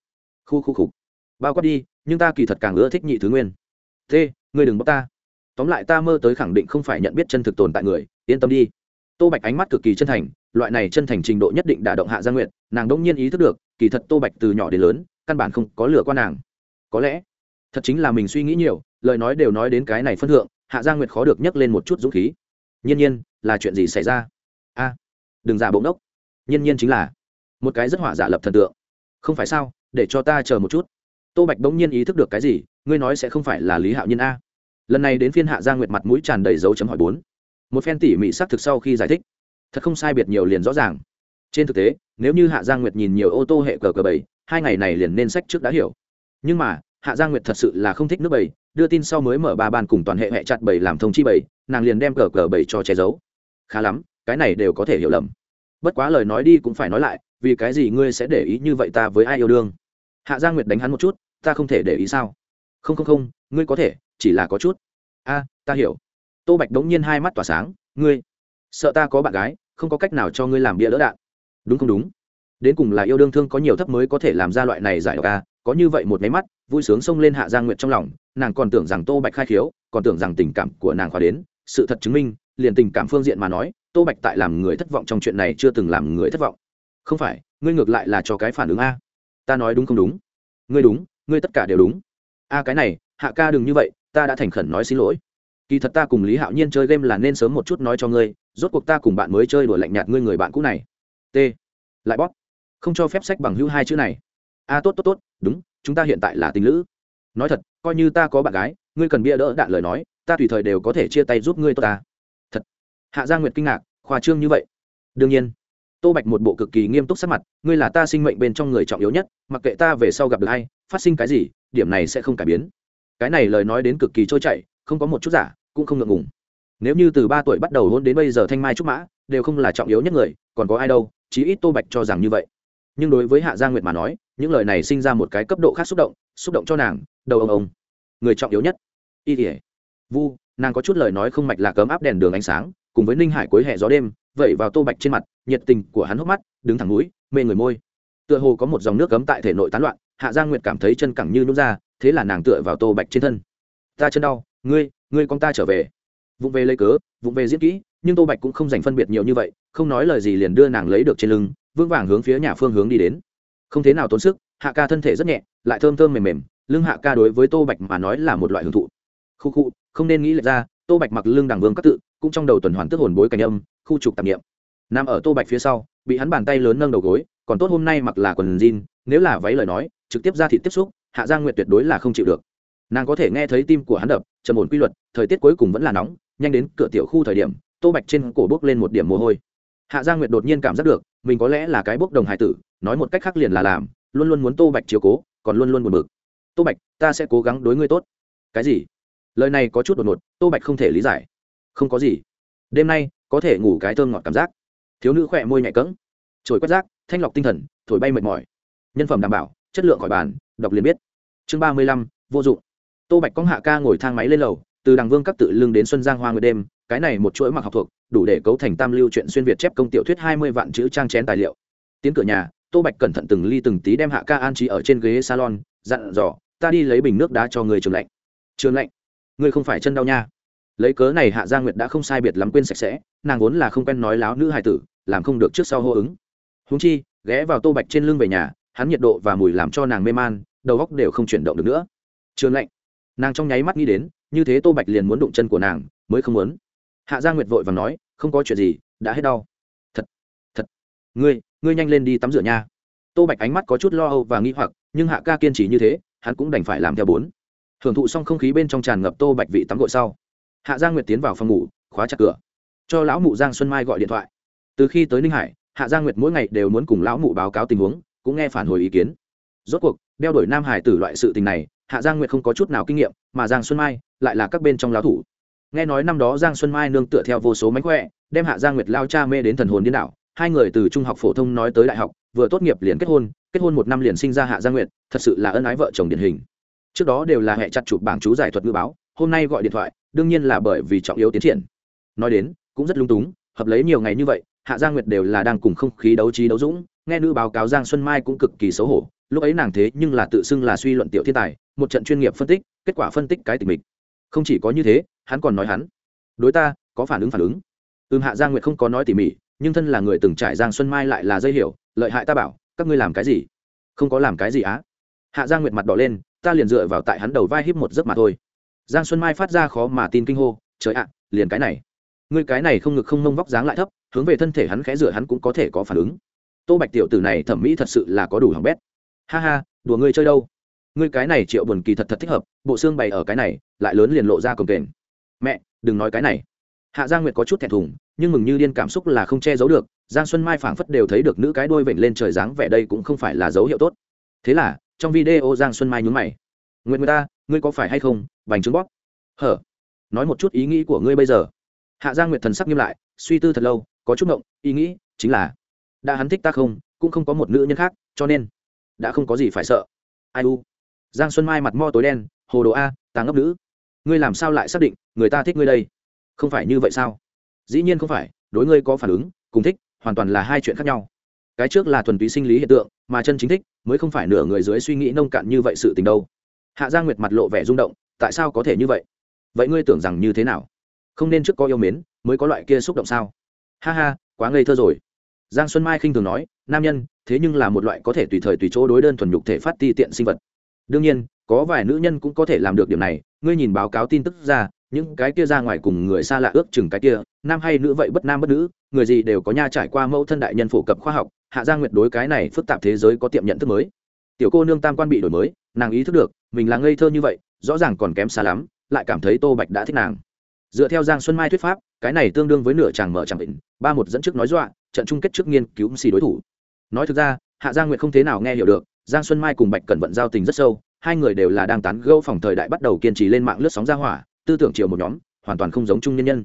Khu khu khục. Bao quát đi, nhưng ta kỳ thật càng ưa thích nhị thứ nguyên. Thế ngươi đừng bóc ta tóm lại ta mơ tới khẳng định không phải nhận biết chân thực tồn tại người, yên tâm đi. Tô bạch ánh mắt cực kỳ chân thành, loại này chân thành trình độ nhất định đả động hạ gia nguyện nàng đông nhiên ý thức được, kỳ thật tô bạch từ nhỏ đến lớn, căn bản không có lửa qua nàng. Có lẽ, thật chính là mình suy nghĩ nhiều, lời nói đều nói đến cái này phân thượng, hạ gia nguyệt khó được nhấc lên một chút dũng khí. Nhiên nhiên, là chuyện gì xảy ra? A, đừng giả bỗng đốc nhiên nhiên chính là một cái rất hỏa giả lập thần tượng. Không phải sao? Để cho ta chờ một chút. Tô bạch bỗng nhiên ý thức được cái gì, ngươi nói sẽ không phải là lý hạo nhiên a lần này đến phiên hạ gia nguyệt mặt mũi tràn đầy dấu chấm hỏi bốn. Một phen tỉ mỉ xác thực sau khi giải thích, thật không sai biệt nhiều liền rõ ràng. Trên thực tế, nếu như hạ gia nguyệt nhìn nhiều ô tô hệ cờ cờ bảy, hai ngày này liền nên sách trước đã hiểu. Nhưng mà, hạ gia nguyệt thật sự là không thích nước bảy, đưa tin sau mới mở ba ban cùng toàn hệ hệ chặt bảy làm thông chi bảy, nàng liền đem cờ cờ bảy cho che giấu. Khá lắm, cái này đều có thể hiểu lầm. Bất quá lời nói đi cũng phải nói lại, vì cái gì ngươi sẽ để ý như vậy ta với ai yêu đương? Hạ gia nguyệt đánh hắn một chút, ta không thể để ý sao? Không không không ngươi có thể, chỉ là có chút. A, ta hiểu. Tô bạch đống nhiên hai mắt tỏa sáng, ngươi, sợ ta có bạn gái, không có cách nào cho ngươi làm bia đỡ đạn. Đúng không đúng. Đến cùng là yêu đương thương có nhiều thấp mới có thể làm ra loại này giải ca có như vậy một máy mắt, vui sướng xông lên hạ gia nguyệt trong lòng, nàng còn tưởng rằng tô bạch khai khiếu, còn tưởng rằng tình cảm của nàng khóa đến. Sự thật chứng minh, liền tình cảm phương diện mà nói, tô bạch tại làm người thất vọng trong chuyện này chưa từng làm người thất vọng. Không phải, ngươi ngược lại là cho cái phản ứng a. Ta nói đúng không đúng. Ngươi đúng, ngươi tất cả đều đúng. A, cái này hạ ca đừng như vậy, ta đã thành khẩn nói xin lỗi. Kỳ thật ta cùng lý hạo nhiên chơi game là nên sớm một chút nói cho ngươi, rốt cuộc ta cùng bạn mới chơi đùa lạnh nhạt ngươi người bạn cũ này. T. Lại bóp. Không cho phép sách bằng hữu hai chữ này. A, tốt tốt tốt, đúng, chúng ta hiện tại là tình lữ. Nói thật, coi như ta có bạn gái, ngươi cần bia đỡ đạn lời nói, ta tùy thời đều có thể chia tay giúp ngươi tốt ta. Thật. Hạ gia nguyệt kinh ngạc, khoa trương như vậy. Đương nhiên. Tô bạch một bộ cực kỳ nghiêm túc sắc mặt, ngươi là ta sinh mệnh bên trong người trọng yếu nhất, mặc kệ ta về sau gặp được ai, phát sinh cái gì, điểm này sẽ không cải biến cái này lời nói đến cực kỳ trôi chảy, không có một chút giả, cũng không ngượng ngùng. Nếu như từ ba tuổi bắt đầu hôn đến bây giờ thanh mai trúc mã, đều không là trọng yếu nhất người, còn có ai đâu, chí ít tô bạch cho rằng như vậy. Nhưng đối với hạ gia nguyệt mà nói, những lời này sinh ra một cái cấp độ khác xúc động xúc động cho nàng, đầu ông ông. Người trọng yếu nhất. Y tỉa vu, nàng có chút lời nói không mạch là cấm áp đèn đường ánh sáng, cùng với ninh hải cuối hè gió đêm, vẩy vào tô bạch trên mặt, nhiệt tình của hắn hốc mắt, đứng thẳng núi, mê người môi. Tựa hồ có một dòng nước cấm tại thể nội tán loạn, hạ gia nguyệt cảm thấy chân cẳng như nút ra thế là nàng tựa vào tô bạch trên thân. Ta chân đau, ngươi ngươi con ta trở về. Vụng về lấy cớ, vụng về diễn kỹ, nhưng tô bạch cũng không dành phân biệt nhiều như vậy, không nói lời gì liền đưa nàng lấy được trên lưng, vững vàng hướng phía nhà phương hướng đi đến. Không thế nào tốn sức, hạ ca thân thể rất nhẹ, lại thơm thơm mềm mềm, lưng hạ ca đối với tô bạch mà nói là một loại hưởng thụ. Khu khu, không nên nghĩ lệch ra, tô bạch mặc lưng đằng vương các tự, cũng trong đầu tuần hoàn tức hồn bối cảnh âm, khu trục tạp nghiệm nằm ở tô bạch phía sau, bị hắn bàn tay lớn nâng đầu gối, còn tốt hôm nay mặc là quần jean, nếu là váy lời nói, trực tiếp ra thịt tiếp xúc hạ giang nguyện tuyệt đối là không chịu được. Nàng có thể nghe thấy tim của hắn đập, trầm ổn quy luật, thời tiết cuối cùng vẫn là nóng, nhanh đến cửa tiểu khu thời điểm, tô bạch trên cổ bước lên một điểm mồ hôi. Hạ giang nguyệt đột nhiên cảm giác được, mình có lẽ là cái bốc đồng hải tử, nói một cách khác liền là làm, luôn luôn muốn tô bạch chiều cố, còn luôn luôn buồn bực. Tô bạch, ta sẽ cố gắng đối ngươi tốt. Cái gì? Lời này có chút đột ngột, tô bạch không thể lý giải. Không có gì. Đêm nay, có thể ngủ cái thơm ngọt cảm giác. Thiếu nữ khỏe môi nhạy cỡng trồi quét rác, thanh lọc tinh thần, thổi bay mệt mỏi. Nhân phẩm đảm bảo, chất lượng khỏi bàn, đọc liền biết chương ba mươi lăm, vô dụng. Tô bạch cong hạ ca ngồi thang máy lên lầu, từ đằng vương các tự lưng đến xuân giang hoa người đêm, cái này một chuỗi mặc học thuộc, đủ để cấu thành tam lưu chuyện xuyên việt chép công tiểu thuyết hai mươi vạn chữ trang chén tài liệu. Tiến cửa nhà, tô bạch cẩn thận từng ly từng tí đem hạ ca an trí ở trên ghế salon, dặn dò, ta đi lấy bình nước đá cho người trường lạnh. Trường lạnh? Ngươi không phải chân đau nha. Lấy cớ này hạ gia nguyệt đã không sai biệt lắm quên sạch sẽ, nàng vốn là không quen nói láo nữ hài tử, làm không được trước sau hô ứng. Húng chi, ghé vào tô bạch trên lưng về nhà, hắn nhiệt độ và mùi làm cho nàng mê man đầu góc đều không chuyển động được nữa. Trường lạnh. Nàng trong nháy mắt nghĩ đến, như thế tô bạch liền muốn đụng chân của nàng, mới không muốn. Hạ gia nguyệt vội và nói, không có chuyện gì, đã hết đau. Thật thật. Ngươi ngươi nhanh lên đi tắm rửa nha. Tô bạch ánh mắt có chút lo âu và nghi hoặc, nhưng hạ ca kiên trì như thế, hắn cũng đành phải làm theo bốn. Hưởng thụ xong không khí bên trong tràn ngập tô bạch vị tắm gội sau, hạ gia nguyệt tiến vào phòng ngủ, khóa chặt cửa. Cho lão mụ giang xuân mai gọi điện thoại. Từ khi tới ninh hải, hạ gia nguyệt mỗi ngày đều muốn cùng lão mụ báo cáo tình huống, cũng nghe phản hồi ý kiến. Rốt cuộc đeo đổi nam hải tử loại sự tình này, hạ giang nguyệt không có chút nào kinh nghiệm, mà giang xuân mai lại là các bên trong lão thủ. Nghe nói năm đó giang xuân mai nương tựa theo vô số mánh khỏe, đem hạ giang nguyệt lao cha mê đến thần hồn điên đảo, hai người từ trung học phổ thông nói tới đại học, vừa tốt nghiệp liền kết hôn kết hôn một năm liền sinh ra hạ giang nguyệt, thật sự là ân ái vợ chồng điển hình. Trước đó đều là hệ chặt chụp bảng chú giải thuật ngữ báo, hôm nay gọi điện thoại, đương nhiên là bởi vì trọng yếu tiến triển. Nói đến, cũng rất lung túng, hợp lấy nhiều ngày như vậy, hạ giang nguyệt đều là đang cùng không khí đấu trí đấu dũng nghe nữ báo cáo giang xuân mai cũng cực kỳ xấu hổ, lúc ấy nàng thế nhưng là tự xưng là suy luận tiểu thiên tài, một trận chuyên nghiệp phân tích, kết quả phân tích cái tình mình không chỉ có như thế, hắn còn nói hắn, đối ta, có phản ứng phản ứng. Ừm, hạ giang nguyệt không có nói tỉ mỉ, nhưng thân là người từng trải giang xuân mai lại là dây hiểu, lợi hại ta bảo, các ngươi làm cái gì? Không có làm cái gì á. Hạ giang nguyệt mặt đỏ lên, ta liền dựa vào tại hắn đầu vai híp một giấc mà thôi. Giang xuân mai phát ra khó mà tin kinh hô, trời ạ, liền cái này. Ngươi cái này không ngực không mông vóc dáng lại thấp, hướng về thân thể hắn khẽ rửa hắn cũng có thể có phản ứng tô bạch tiểu tử này thẩm mỹ thật sự là có đủ hỏng bét. Ha ha, đùa ngươi chơi đâu? Ngươi cái này triệu buồn kỳ thật thật thích hợp, bộ xương bày ở cái này, lại lớn liền lộ ra cồng kềnh. Mẹ, đừng nói cái này. Hạ giang nguyệt có chút thẹn thùng, nhưng mừng như điên cảm xúc là không che giấu được, giang xuân mai phảng phất đều thấy được nữ cái đôi vểnh lên trời dáng vẻ đây cũng không phải là dấu hiệu tốt. Thế là, trong video giang xuân mai nhún mày. Nguyện người ta, ngươi có phải hay không, bành trướng bóp? Hở, nói một chút ý nghĩ của ngươi bây giờ. Hạ giang nguyệt thần sắc nghiêm lại, suy tư thật lâu, có chút ngộng, ý nghĩ chính là đã hắn thích ta không, cũng không có một nữ nhân khác, cho nên, đã không có gì phải sợ. Ai u? Giang xuân mai mặt mo tối đen, hồ đồ a, ta ngốc nữ. Ngươi làm sao lại xác định người ta thích ngươi đây? Không phải như vậy sao? Dĩ nhiên không phải, đối ngươi có phản ứng, cùng thích, hoàn toàn là hai chuyện khác nhau. Cái trước là thuần túy sinh lý hiện tượng, mà chân chính thích, mới không phải nửa người dưới suy nghĩ nông cạn như vậy sự tình đâu. Hạ giang nguyệt mặt lộ vẻ rung động, tại sao có thể như vậy? Vậy ngươi tưởng rằng như thế nào? Không nên trước có yêu mến, mới có loại kia xúc động sao? Ha ha, quá ngây thơ rồi giang xuân mai khinh thường nói, nam nhân, thế nhưng là một loại có thể tùy thời tùy chỗ đối đơn thuần nhục thể phát ti tiện sinh vật. Đương nhiên, có vài nữ nhân cũng có thể làm được điểm này, ngươi nhìn báo cáo tin tức ra, những cái kia ra ngoài cùng người xa lạ ước chừng cái kia, nam hay nữ vậy bất nam bất nữ, người gì đều có nha trải qua mẫu thân đại nhân phổ cập khoa học, hạ giang nguyệt đối cái này phức tạp thế giới có tiệm nhận thức mới. Tiểu cô nương tam quan bị đổi mới, nàng ý thức được, mình là ngây thơ như vậy, rõ ràng còn kém xa lắm, lại cảm thấy tô bạch đã thích nàng. Dựa theo giang xuân mai thuyết pháp, cái này tương đương với nửa chàng mở chẳng định ba một dẫn trước nói dọa trận chung kết trước nghiên cứu xì đối thủ. Nói thực ra, hạ giang nguyệt không thế nào nghe hiểu được, giang xuân mai cùng bạch cẩn vận giao tình rất sâu, hai người đều là đang tán gẫu phòng thời đại bắt đầu kiên trì lên mạng lướt sóng ra hỏa, tư tưởng chiều một nhóm, hoàn toàn không giống chung nhân nhân.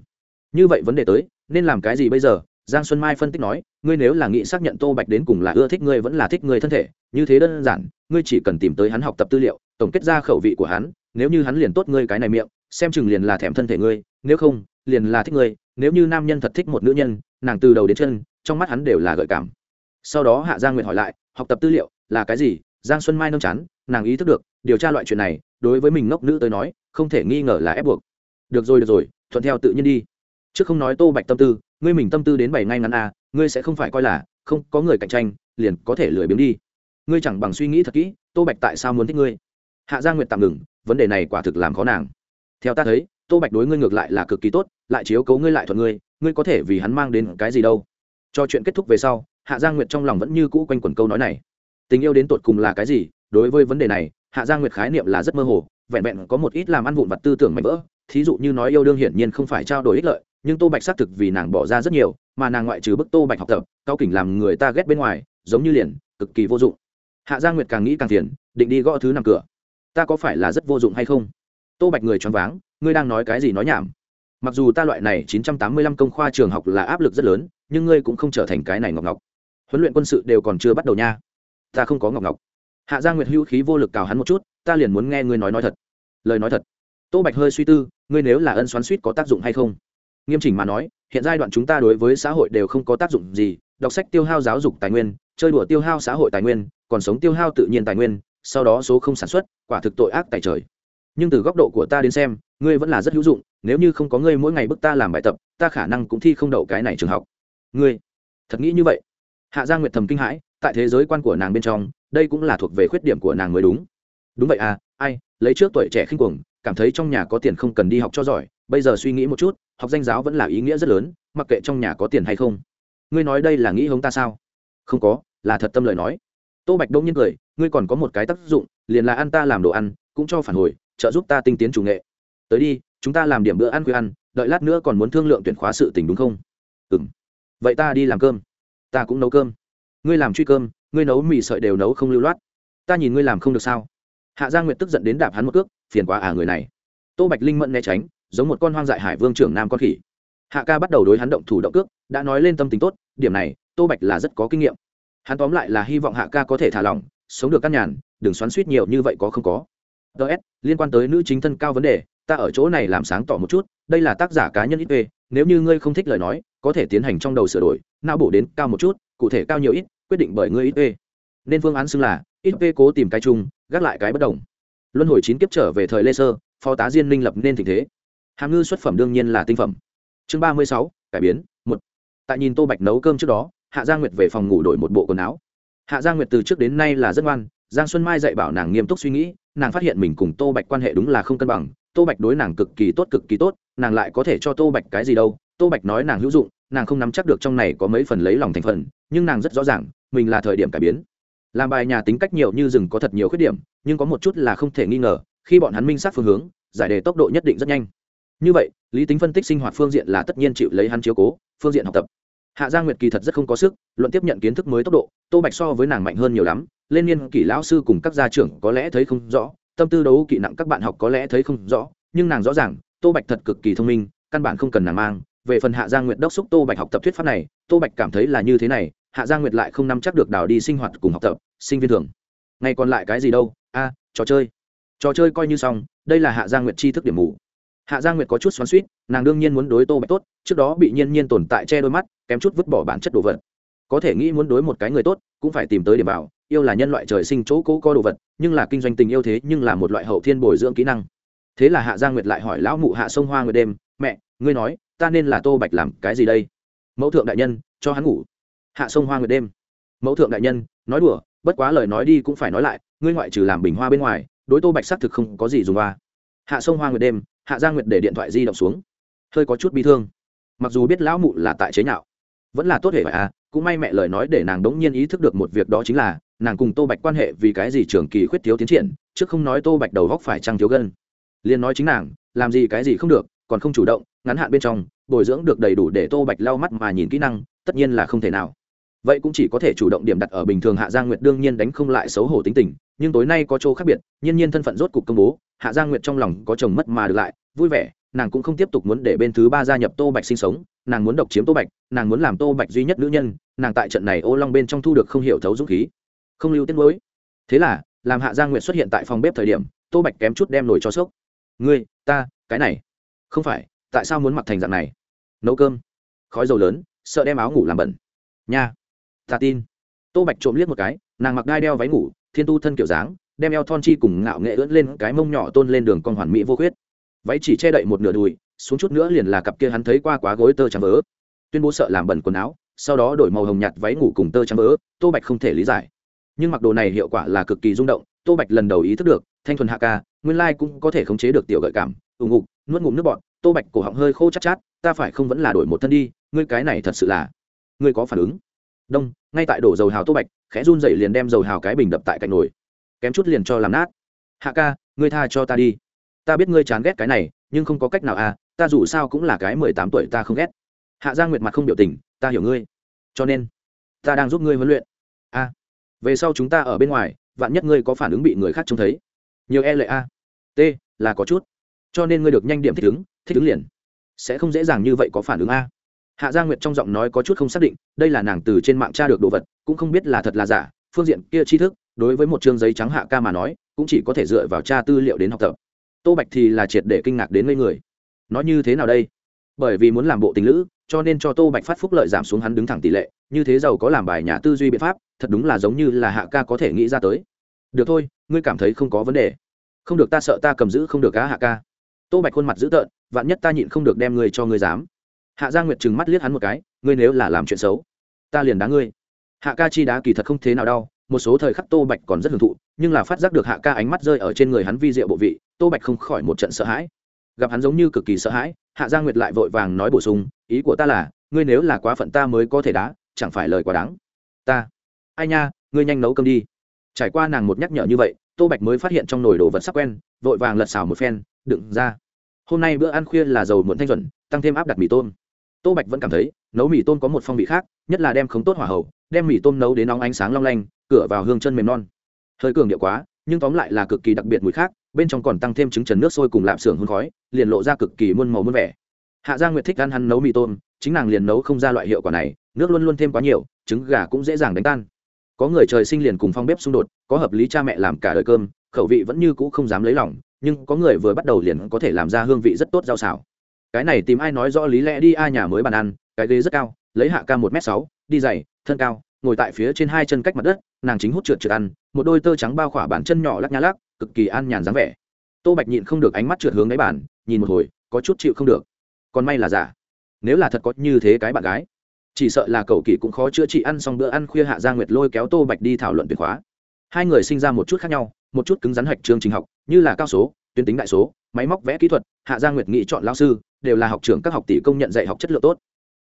Như vậy vấn đề tới, nên làm cái gì bây giờ? Giang xuân mai phân tích nói, ngươi nếu là nghĩ xác nhận tô bạch đến cùng là ưa thích ngươi vẫn là thích ngươi thân thể, như thế đơn giản, ngươi chỉ cần tìm tới hắn học tập tư liệu, tổng kết ra khẩu vị của hắn, nếu như hắn liền tốt ngươi cái này miệng, xem chừng liền là thèm thân thể ngươi, nếu không, liền là thích ngươi, nếu như nam nhân thật thích một nữ nhân, nàng từ đầu đến chân trong mắt hắn đều là gợi cảm. Sau đó hạ giang Nguyệt hỏi lại, học tập tư liệu là cái gì? Giang xuân mai nâng chán, nàng ý thức được, điều tra loại chuyện này, đối với mình ngốc nữ tới nói, không thể nghi ngờ là ép buộc. Được rồi được rồi, thuận theo tự nhiên đi. Chứ không nói tô bạch tâm tư, ngươi mình tâm tư đến bảy ngay ngắn a ngươi sẽ không phải coi là không có người cạnh tranh, liền có thể lười biếng đi. Ngươi chẳng bằng suy nghĩ thật kỹ, tô bạch tại sao muốn thích ngươi? Hạ gia nguyệt tạm ngừng, vấn đề này quả thực làm khó nàng. Theo ta thấy, tô bạch đối ngươi ngược lại là cực kỳ tốt, lại chiếu cấu ngươi lại thuận ngươi ngươi có thể vì hắn mang đến cái gì đâu cho chuyện kết thúc về sau, hạ Giang nguyệt trong lòng vẫn như cũ quanh quẩn câu nói này. Tình yêu đến tột cùng là cái gì? Đối với vấn đề này, hạ Giang nguyệt khái niệm là rất mơ hồ, vẹn vẹn có một ít làm ăn vụn vặt tư tưởng mạnh vỡ. Thí dụ như nói yêu đương hiển nhiên không phải trao đổi ích lợi, nhưng tô bạch xác thực vì nàng bỏ ra rất nhiều, mà nàng ngoại trừ bức tô bạch học tập, cao kỉnh làm người ta ghét bên ngoài, giống như liền, cực kỳ vô dụng. Hạ Giang nguyệt càng nghĩ càng tiền định đi gõ thứ nằm cửa. Ta có phải là rất vô dụng hay không? Tô bạch người choáng váng, ngươi đang nói cái gì nói nhảm? Mặc dù ta loại này chín trăm tám mươi lăm công khoa trường học là áp lực rất lớn nhưng ngươi cũng không trở thành cái này ngọc ngọc. Huấn luyện quân sự đều còn chưa bắt đầu nha. Ta không có ngọc ngọc. Hạ gia nguyệt hữu khí vô lực cào hắn một chút, ta liền muốn nghe ngươi nói nói thật. Lời nói thật. Tô bạch hơi suy tư, ngươi nếu là ân xoắn suýt có tác dụng hay không? Nghiêm chỉnh mà nói, hiện giai đoạn chúng ta đối với xã hội đều không có tác dụng gì, đọc sách tiêu hao giáo dục tài nguyên, chơi đùa tiêu hao xã hội tài nguyên, còn sống tiêu hao tự nhiên tài nguyên, sau đó số không sản xuất, quả thực tội ác tại trời. Nhưng từ góc độ của ta đến xem, ngươi vẫn là rất hữu dụng, nếu như không có ngươi mỗi ngày bức ta làm bài tập, ta khả năng cũng thi không đậu cái này trường học ngươi, thật nghĩ như vậy? Hạ gia nguyệt thầm kinh hãi, tại thế giới quan của nàng bên trong, đây cũng là thuộc về khuyết điểm của nàng mới đúng. Đúng vậy à ai, lấy trước tuổi trẻ khinh cuồng, cảm thấy trong nhà có tiền không cần đi học cho giỏi, bây giờ suy nghĩ một chút, học danh giáo vẫn là ý nghĩa rất lớn, mặc kệ trong nhà có tiền hay không. Ngươi nói đây là nghĩ hống ta sao? Không có, là thật tâm lời nói. Tô bạch đông nhiên cười, ngươi còn có một cái tác dụng, liền là ăn ta làm đồ ăn, cũng cho phản hồi, trợ giúp ta tinh tiến chủ nghệ. Tới đi, chúng ta làm điểm bữa ăn khuya ăn, đợi lát nữa còn muốn thương lượng tuyển khóa sự tình đúng không? Ừ m vậy ta đi làm cơm. Ta cũng nấu cơm. Ngươi làm truy cơm, ngươi nấu mì sợi đều nấu không lưu loát. Ta nhìn ngươi làm không được sao? Hạ gia nguyệt tức giận đến đạp hắn một cước, phiền quá à người này. Tô bạch linh mẫn né tránh, giống một con hoang dại hải vương trưởng nam con khỉ. Hạ ca bắt đầu đối hắn động thủ động cước, đã nói lên tâm tính tốt, điểm này, tô bạch là rất có kinh nghiệm. Hắn tóm lại là hy vọng hạ ca có thể thả lỏng, sống được căn nhàn, đừng xoắn suýt nhiều như vậy có không có. Ts liên quan tới nữ chính thân cao vấn đề, ta ở chỗ này làm sáng tỏ một chút, đây là tác giả cá nhân ít p nếu như ngươi không thích lời nói có thể tiến hành trong đầu sửa đổi, não bổ đến cao một chút, cụ thể cao nhiều ít, quyết định bởi ngươi ít p. Nên phương án xưng là ít p cố tìm cái chung, gác lại cái bất đồng. Luân hồi chín kiếp trở về thời lê sơ, phó tá diên minh lập nên tình thế. Hàm ngư xuất phẩm đương nhiên là tinh phẩm. Chương ba mươi sáu, cải biến, một. Tại nhìn tô bạch nấu cơm trước đó, hạ gia nguyệt về phòng ngủ đổi một bộ quần áo. Hạ gia nguyệt từ trước đến nay là rất ngoan, giang xuân mai dạy bảo nàng nghiêm túc suy nghĩ, nàng phát hiện mình cùng tô bạch quan hệ đúng là không cân bằng, tô bạch đối nàng cực kỳ tốt cực kỳ tốt, nàng lại có thể cho tô bạch cái gì đâu tô bạch nói nàng hữu dụng, nàng không nắm chắc được trong này có mấy phần lấy lòng thành phần, nhưng nàng rất rõ ràng, mình là thời điểm cải biến. Làm bài nhà tính cách nhiều như rừng có thật nhiều khuyết điểm, nhưng có một chút là không thể nghi ngờ, khi bọn hắn minh sát phương hướng, giải đề tốc độ nhất định rất nhanh. Như vậy, lý tính phân tích sinh hoạt phương diện là tất nhiên chịu lấy hắn chiếu cố, phương diện học tập. Hạ gia nguyệt kỳ thật rất không có sức, luận tiếp nhận kiến thức mới tốc độ, tô bạch so với nàng mạnh hơn nhiều lắm, lên niên kỷ lão sư cùng các gia trưởng có lẽ thấy không rõ, tâm tư đấu kỹ nặng các bạn học có lẽ thấy không rõ, nhưng nàng rõ ràng, tô bạch thật cực kỳ thông minh, căn bản không cần nàng mang về phần hạ Giang nguyệt đốc xúc tô bạch học tập thuyết pháp này, tô bạch cảm thấy là như thế này, hạ Giang nguyệt lại không nắm chắc được đào đi sinh hoạt cùng học tập, sinh viên thường. Ngày còn lại cái gì đâu? A, trò chơi. Trò chơi coi như xong, đây là hạ Giang nguyệt tri thức điểm mù. Hạ Giang nguyệt có chút xoắn suýt nàng đương nhiên muốn đối tô bạch tốt, trước đó bị nhiên nhiên tồn tại che đôi mắt, kém chút vứt bỏ bản chất đồ vật. Có thể nghĩ muốn đối một cái người tốt, cũng phải tìm tới điểm bảo yêu là nhân loại trời sinh chỗ cố co đồ vật, nhưng là kinh doanh tình yêu thế nhưng là một loại hậu thiên bồi dưỡng kỹ năng. Thế là hạ Giang nguyệt lại hỏi lão mụ hạ sông hoa nguyệt đêm, mẹ ngươi nói, ta nên là tô bạch làm cái gì đây? Mẫu thượng đại nhân, cho hắn ngủ. Hạ sông hoa nguyệt đêm. Mẫu thượng đại nhân, nói đùa, bất quá lời nói đi cũng phải nói lại, ngươi ngoại trừ làm bình hoa bên ngoài, đối tô bạch xác thực không có gì dùng hoa. Hạ sông hoa nguyệt đêm, hạ gia nguyệt để điện thoại di động xuống. Hơi có chút bi thương. Mặc dù biết lão mụ là tại chế nhạo, vẫn là tốt hệ vậy à cũng may mẹ lời nói để nàng đống nhiên ý thức được một việc đó chính là, nàng cùng tô bạch quan hệ vì cái gì trường kỳ khuyết thiếu tiến triển, trước không nói tô bạch đầu góc phải trăng thiếu gân. Liền nói chính nàng, làm gì cái gì không được còn không chủ động, ngắn hạn bên trong, bồi dưỡng được đầy đủ để tô bạch lau mắt mà nhìn kỹ năng, tất nhiên là không thể nào. Vậy cũng chỉ có thể chủ động điểm đặt ở bình thường hạ giang nguyệt đương nhiên đánh không lại xấu hổ tính tình, nhưng tối nay có chỗ khác biệt, nhiên nhiên thân phận rốt cục công bố, hạ giang nguyệt trong lòng có chồng mất mà được lại, vui vẻ, nàng cũng không tiếp tục muốn để bên thứ ba gia nhập tô bạch sinh sống, nàng muốn độc chiếm tô bạch, nàng muốn làm tô bạch duy nhất nữ nhân, nàng tại trận này ô long bên trong thu được không hiểu thấu dũng khí, không lưu tiết mới thế là, làm hạ giang nguyệt xuất hiện tại phòng bếp thời điểm, tô bạch kém chút đem nổi cho sốc. Ngươi, ta, cái này không phải, tại sao muốn mặc thành dạng này? Nấu cơm. Khói dầu lớn, sợ đem áo ngủ làm bẩn. Nha. Ta tin. Tô bạch trộm liếc một cái, nàng mặc đai đeo váy ngủ, thiên tu thân kiểu dáng, đem eo thon chi cùng ngạo nghệ ưỡn lên cái mông nhỏ tôn lên đường con hoàn mỹ vô khuyết. Váy chỉ che đậy một nửa đùi, xuống chút nữa liền là cặp kia hắn thấy qua quá gối tơ trắng vớ tuyên bố sợ làm bẩn quần áo, sau đó đổi màu hồng nhạt váy ngủ cùng tơ trắng vớ tô bạch không thể lý giải. Nhưng mặc đồ này hiệu quả là cực kỳ rung động, tô bạch lần đầu ý thức được, thanh thuần hạ ca nguyên lai cũng có thể khống chế được tiểu gợi cảm ù ngục nuốt ngụm nước bọn tô bạch cổ họng hơi khô chát chát ta phải không vẫn là đổi một thân đi ngươi cái này thật sự là ngươi có phản ứng? Đông ngay tại đổ dầu hào tô bạch khẽ run dậy liền đem dầu hào cái bình đập tại cạnh nồi. Kém chút liền cho làm nát. Hạ ca ngươi tha cho ta đi. Ta biết ngươi chán ghét cái này nhưng không có cách nào à ta dù sao cũng là cái mười tám tuổi ta không ghét. Hạ gia nguyệt mặt không biểu tình ta hiểu ngươi. Cho nên ta đang giúp ngươi huấn luyện. A à, về sau chúng ta ở bên ngoài vạn nhất ngươi có phản ứng bị người khác trông thấy. Nhiều e lệ a. T là có chút cho nên ngươi được nhanh điểm thích ứng thích ứng liền. Sẽ không dễ dàng như vậy có phản ứng a. Hạ gia nguyệt trong giọng nói có chút không xác định, đây là nàng từ trên mạng tra được đồ vật, cũng không biết là thật là giả, phương diện kia tri thức, đối với một chương giấy trắng hạ ca mà nói, cũng chỉ có thể dựa vào tra tư liệu đến học tập. Tô bạch thì là triệt để kinh ngạc đến ngây người. Nói như thế nào đây? Bởi vì muốn làm bộ tình lữ, cho nên cho tô bạch phát phúc lợi giảm xuống hắn đứng thẳng tỷ lệ, như thế giàu có làm bài nhà tư duy biện pháp, thật đúng là giống như là hạ ca có thể nghĩ ra tới. Được thôi, ngươi cảm thấy không có vấn đề. Không được ta sợ ta cầm giữ không được cá hạ ca tô bạch khuôn mặt dữ tợn, vạn nhất ta nhịn không được đem ngươi cho ngươi dám hạ gia nguyệt trừng mắt liếc hắn một cái, ngươi nếu là làm chuyện xấu, ta liền đá ngươi. Hạ ca chi đá kỳ thật không thế nào đau, một số thời khắc tô bạch còn rất hưởng thụ, nhưng là phát giác được hạ ca ánh mắt rơi ở trên người hắn vi diệu bộ vị, tô bạch không khỏi một trận sợ hãi. Gặp hắn giống như cực kỳ sợ hãi, hạ gia nguyệt lại vội vàng nói bổ sung, ý của ta là, ngươi nếu là quá phận ta mới có thể đá, chẳng phải lời quá đáng. Ta, ai nha, ngươi nhanh nấu cơm đi. Trải qua nàng một nhắc nhở như vậy, tô bạch mới phát hiện trong nồi đồ vật sắc quen, vội vàng lật xào một phen đựng ra. Hôm nay bữa ăn khuya là dầu muộn thanh chuẩn tăng thêm áp đặt mì tôm. Tô bạch vẫn cảm thấy, nấu mì tôm có một phong vị khác, nhất là đem khống tốt hỏa hậu, đem mì tôm nấu đến nóng ánh sáng long lanh, cửa vào hương chân mềm non. Hơi cường điệu quá, nhưng tóm lại là cực kỳ đặc biệt mùi khác, bên trong còn tăng thêm trứng trần nước sôi cùng lạp xưởng hương khói, liền lộ ra cực kỳ muôn màu muôn vẻ. Hạ gia nguyệt thích ăn hắn nấu mì tôm, chính nàng liền nấu không ra loại hiệu quả này, nước luôn luôn thêm quá nhiều, trứng gà cũng dễ dàng đánh tan. Có người trời sinh liền cùng phong bếp xung đột, có hợp lý cha mẹ làm cả đời cơm, khẩu vị vẫn như cũ không dám lấy lòng nhưng có người vừa bắt đầu liền có thể làm ra hương vị rất tốt rau xào. Cái này tìm ai nói rõ lý lẽ đi, ai nhà mới bàn ăn, cái ghế rất cao, lấy hạ ca một m sáu, đi dày thân cao, ngồi tại phía trên hai chân cách mặt đất, nàng chính hút trượt trượt ăn, một đôi tơ trắng bao khỏa bản chân nhỏ lắc nhá lắc, cực kỳ an nhàn dáng vẻ. Tô bạch nhịn không được ánh mắt trượt hướng đáy bàn, nhìn một hồi, có chút chịu không được. Còn may là giả. Nếu là thật có như thế cái bạn gái. Chỉ sợ là cậu kỳ cũng khó chữa trị ăn xong bữa ăn khuya hạ gia nguyệt lôi kéo tô bạch đi thảo luận tuyệt khóa. Hai người sinh ra một chút khác nhau, một chút cứng rắn hạch chương trình học như là cao số, tuyến tính đại số, máy móc vẽ kỹ thuật, hạ gia nguyệt nghị chọn lao sư, đều là học trưởng các học tỷ công nhận dạy học chất lượng tốt.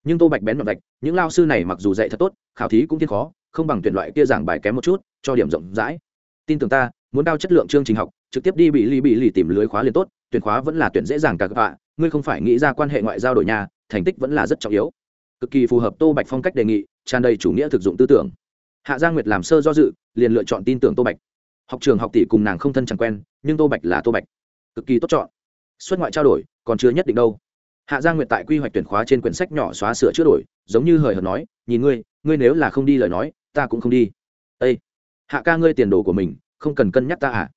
Nhưng tô bạch bén mặt vạch, những lao sư này mặc dù dạy thật tốt, khảo thí cũng thiên khó, không bằng tuyển loại kia giảng bài kém một chút, cho điểm rộng rãi. Tin tưởng ta, muốn cao chất lượng chương trình học, trực tiếp đi bị ly bị lì tìm lưới khóa liền tốt, tuyển khóa vẫn là tuyển dễ dàng cả các bạn, ngươi không phải nghĩ ra quan hệ ngoại giao đổi nhà, thành tích vẫn là rất trọng yếu. Cực kỳ phù hợp tô bạch phong cách đề nghị, tràn đầy chủ nghĩa thực dụng tư tưởng. Hạ gia nguyệt làm sơ do dự, liền lựa chọn tin tưởng tô bạch học trường học tỷ cùng nàng không thân chẳng quen, nhưng tô bạch là tô bạch. Cực kỳ tốt chọn. Xuất ngoại trao đổi, còn chưa nhất định đâu. Hạ gia nguyện tại quy hoạch tuyển khóa trên quyển sách nhỏ xóa sửa chữa đổi, giống như hời hợt nói, nhìn ngươi ngươi nếu là không đi lời nói, ta cũng không đi. Â hạ ca ngươi tiền đồ của mình, không cần cân nhắc ta à?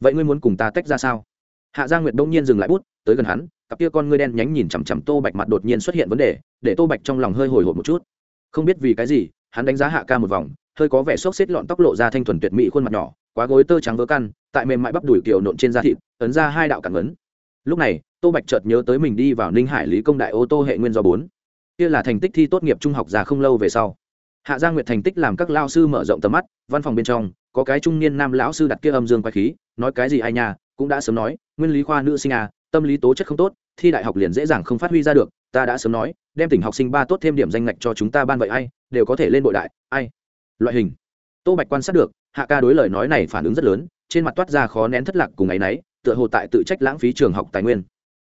Vậy ngươi muốn cùng ta tách ra sao? Hạ gia nguyệt đông nhiên dừng lại bút, tới gần hắn, cặp kia con ngươi đen nhánh nhìn chằm chằm tô bạch mặt đột nhiên xuất hiện vấn đề, để tô bạch trong lòng hơi hồi hộp một chút. Không biết vì cái gì, hắn đánh giá hạ ca một vòng, hơi có vẻ xốc xếp lọn tóc lộ ra thanh thuần tuyệt mỹ khuôn mặt nhỏ quá gối tơ trắng vỡ căn, tại mềm mại bắp đùi kiều nộn trên da thịt, ấn ra hai đạo cản ấn. Lúc này, tô bạch chợt nhớ tới mình đi vào ninh hải lý công đại ô tô hệ nguyên do bốn. Kia là thành tích thi tốt nghiệp trung học già không lâu về sau. Hạ gia nguyệt thành tích làm các lao sư mở rộng tầm mắt, văn phòng bên trong, có cái trung niên nam lão sư đặt kia âm dương quay khí, nói cái gì ai nhà cũng đã sớm nói, nguyên lý khoa nữ sinh à tâm lý tố chất không tốt, thi đại học liền dễ dàng không phát huy ra được, ta đã sớm nói, đem tỉnh học sinh ba tốt thêm điểm danh ngạch cho chúng ta ban vậy ai, đều có thể lên bội đại, ai. Loại hình. Tô bạch quan sát được hạ ca đối lời nói này phản ứng rất lớn, trên mặt toát ra khó nén thất lạc cùng ấ y tựa hồ tại tự trách lãng phí trường học tài nguyên.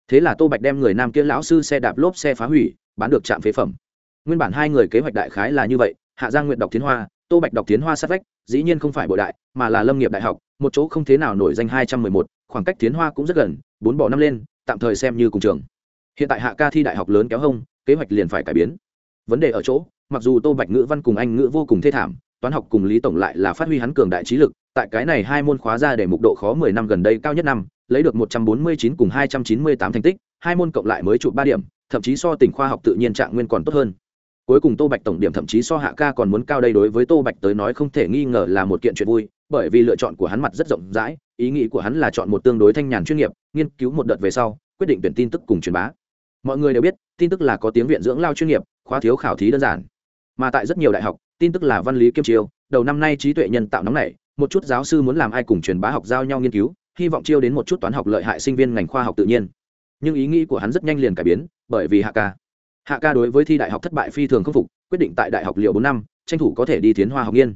Thế là tô bạch đem người nam kia lão sư xe đạp lốp xe phá hủy, bán được trạm phế phẩm. Nguyên bản hai người kế hoạch đại khái là như vậy, hạ giang nguyện đọc tiến hoa, tô bạch đọc tiến hoa sát vách, dĩ nhiên không phải bộ đại, mà là lâm nghiệp đại học, một chỗ không thế nào nổi danh hai trăm mười một, khoảng cách tiến hoa cũng rất gần, bốn bỏ năm lên, tạm thời xem như cùng trường. Hiện tại hạ ca thi đại học lớn kéo hông, kế hoạch liền phải cải biến. Vấn đề ở chỗ, mặc dù tô bạch ngữ văn cùng anh ngữ vô cùng thê thảm toán học cùng lý tổng lại là phát huy hắn cường đại trí lực, tại cái này hai môn khóa ra để mục độ khó mười năm gần đây cao nhất năm, lấy được một trăm bốn mươi chín cùng hai trăm chín mươi tám thành tích, hai môn cộng lại mới chụp ba điểm, thậm chí so tỉnh khoa học tự nhiên trạng nguyên còn tốt hơn. Cuối cùng tô bạch tổng điểm thậm chí so hạ ca còn muốn cao đây đối với tô bạch tới nói không thể nghi ngờ là một kiện chuyện vui, bởi vì lựa chọn của hắn mặt rất rộng rãi, ý nghĩ của hắn là chọn một tương đối thanh nhàn chuyên nghiệp, nghiên cứu một đợt về sau, quyết định tuyển tin tức cùng truyền bá. Mọi người đều biết, tin tức là có tiếng viện dưỡng lao chuyên nghiệp, khóa thiếu khảo thí đơn giản. Mà tại rất nhiều đại học tin tức là văn lý kiêm chiêu đầu năm nay trí tuệ nhân tạo nóng này một chút giáo sư muốn làm ai cùng truyền bá học giao nhau nghiên cứu, hy vọng chiêu đến một chút toán học lợi hại sinh viên ngành khoa học tự nhiên. Nhưng ý nghĩ của hắn rất nhanh liền cải biến, bởi vì hạ ca. Hạ ca đối với thi đại học thất bại phi thường khắc phục, quyết định tại đại học liệu bốn năm, tranh thủ có thể đi tiến hoa học nghiên.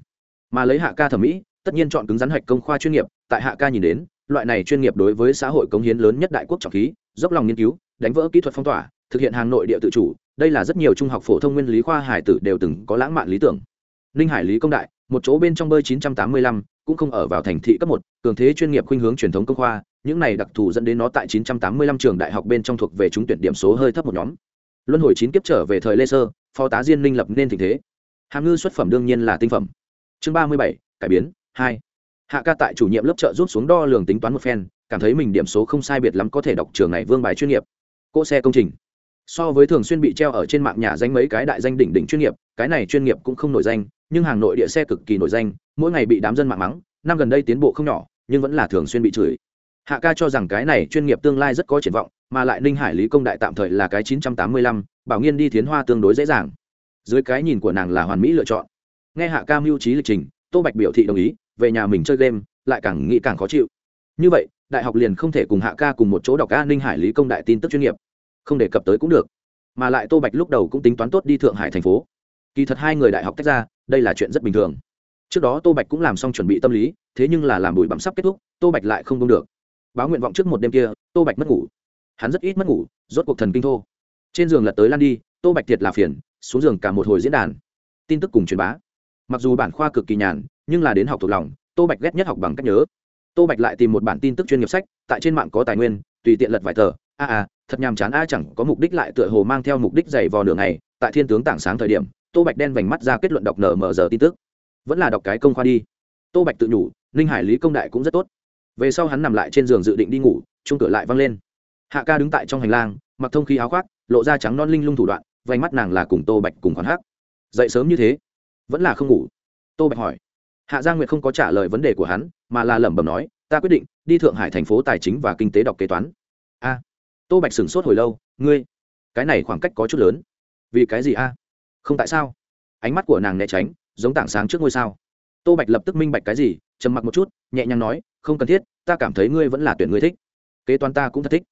Mà lấy hạ ca thẩm mỹ, tất nhiên chọn cứng rắn hạch công khoa chuyên nghiệp, tại hạ ca nhìn đến, loại này chuyên nghiệp đối với xã hội cống hiến lớn nhất đại quốc trọng khí, dốc lòng nghiên cứu, đánh vỡ kỹ thuật phong tỏa, thực hiện hàng nội địa tự chủ, đây là rất nhiều trung học phổ thông nguyên lý khoa hải tử đều từng có lãng mạn lý tưởng ninh hải lý công đại một chỗ bên trong bơi 985, cũng không ở vào thành thị cấp một cường thế chuyên nghiệp khuynh hướng truyền thống công khoa những này đặc thù dẫn đến nó tại 985 trường đại học bên trong thuộc về trúng tuyển điểm số hơi thấp một nhóm. Luân hồi chín kiếp trở về thời lê sơ phó tá diên Linh lập nên tình thế. Hàm ngư xuất phẩm đương nhiên là tinh phẩm. Chương 37, cải biến hai. Hạ ca tại chủ nhiệm lớp trợ rút xuống đo lường tính toán một phen cảm thấy mình điểm số không sai biệt lắm có thể đọc trường này vương bài chuyên nghiệp. Cỗ xe công trình. So với thường xuyên bị treo ở trên mạng nhà danh mấy cái đại danh đỉnh đỉnh chuyên nghiệp cái này chuyên nghiệp cũng không nổi danh nhưng hàng nội địa xe cực kỳ nổi danh, mỗi ngày bị đám dân mạng mắng, năm gần đây tiến bộ không nhỏ, nhưng vẫn là thường xuyên bị chửi. Hạ ca cho rằng cái này chuyên nghiệp tương lai rất có triển vọng, mà lại ninh hải lý công đại tạm thời là cái chín trăm tám mươi lăm, bảo nghiên đi tiến hoa tương đối dễ dàng. Dưới cái nhìn của nàng là hoàn mỹ lựa chọn. Nghe hạ ca mưu trí lịch trình, tô bạch biểu thị đồng ý, về nhà mình chơi game, lại càng nghĩ càng khó chịu. Như vậy, đại học liền không thể cùng hạ ca cùng một chỗ đọc ca ninh hải lý công đại tin tức chuyên nghiệp. Không đề cập tới cũng được. Mà lại tô bạch lúc đầu cũng tính toán tốt đi thượng hải thành phố. Kỳ thật hai người đại học tách ra đây là chuyện rất bình thường. Trước đó tô bạch cũng làm xong chuẩn bị tâm lý, thế nhưng là làm bụi bặm sắp kết thúc, tô bạch lại không đông được. Báo nguyện vọng trước một đêm kia, tô bạch mất ngủ. Hắn rất ít mất ngủ, rốt cuộc thần kinh thô. Trên giường lật tới lan đi, tô bạch thiệt là phiền, xuống giường cả một hồi diễn đàn. Tin tức cùng truyền bá. Mặc dù bản khoa cực kỳ nhàn, nhưng là đến học thuộc lòng, tô bạch ghét nhất học bằng cách nhớ. Tô bạch lại tìm một bản tin tức chuyên nghiệp sách, tại trên mạng có tài nguyên, tùy tiện lật vài tờ. A a thật nhàm chán, a chẳng có mục đích lại tựa hồ mang theo mục đích dày vò nửa ngày, tại thiên tướng tảng sáng thời điểm tô bạch đen vành mắt ra kết luận đọc nở mở giờ tin tức. Vẫn là đọc cái công khoa đi. Tô bạch tự nhủ, ninh hải lý công đại cũng rất tốt. Về sau hắn nằm lại trên giường dự định đi ngủ chung cửa lại văng lên. Hạ ca đứng tại trong hành lang, mặc thông khí áo khoác, lộ ra trắng non linh lung thủ đoạn, vành mắt nàng là cùng tô bạch cùng khoản hát dậy sớm như thế, vẫn là không ngủ. Tô bạch hỏi. Hạ gia nguyệt không có trả lời vấn đề của hắn, mà là lẩm bẩm nói, ta quyết định đi thượng hải thành phố tài chính và kinh tế đọc kế toán. A. Tô bạch sửng sốt hồi lâu, ngươi, cái này khoảng cách có chút lớn. Vì cái gì a? Không tại sao? Ánh mắt của nàng né tránh, giống tảng sáng trước ngôi sao. Tô bạch lập tức minh bạch cái gì, trầm mặc một chút, nhẹ nhàng nói, không cần thiết, ta cảm thấy ngươi vẫn là tuyển ngươi thích. Kế toán ta cũng thật thích.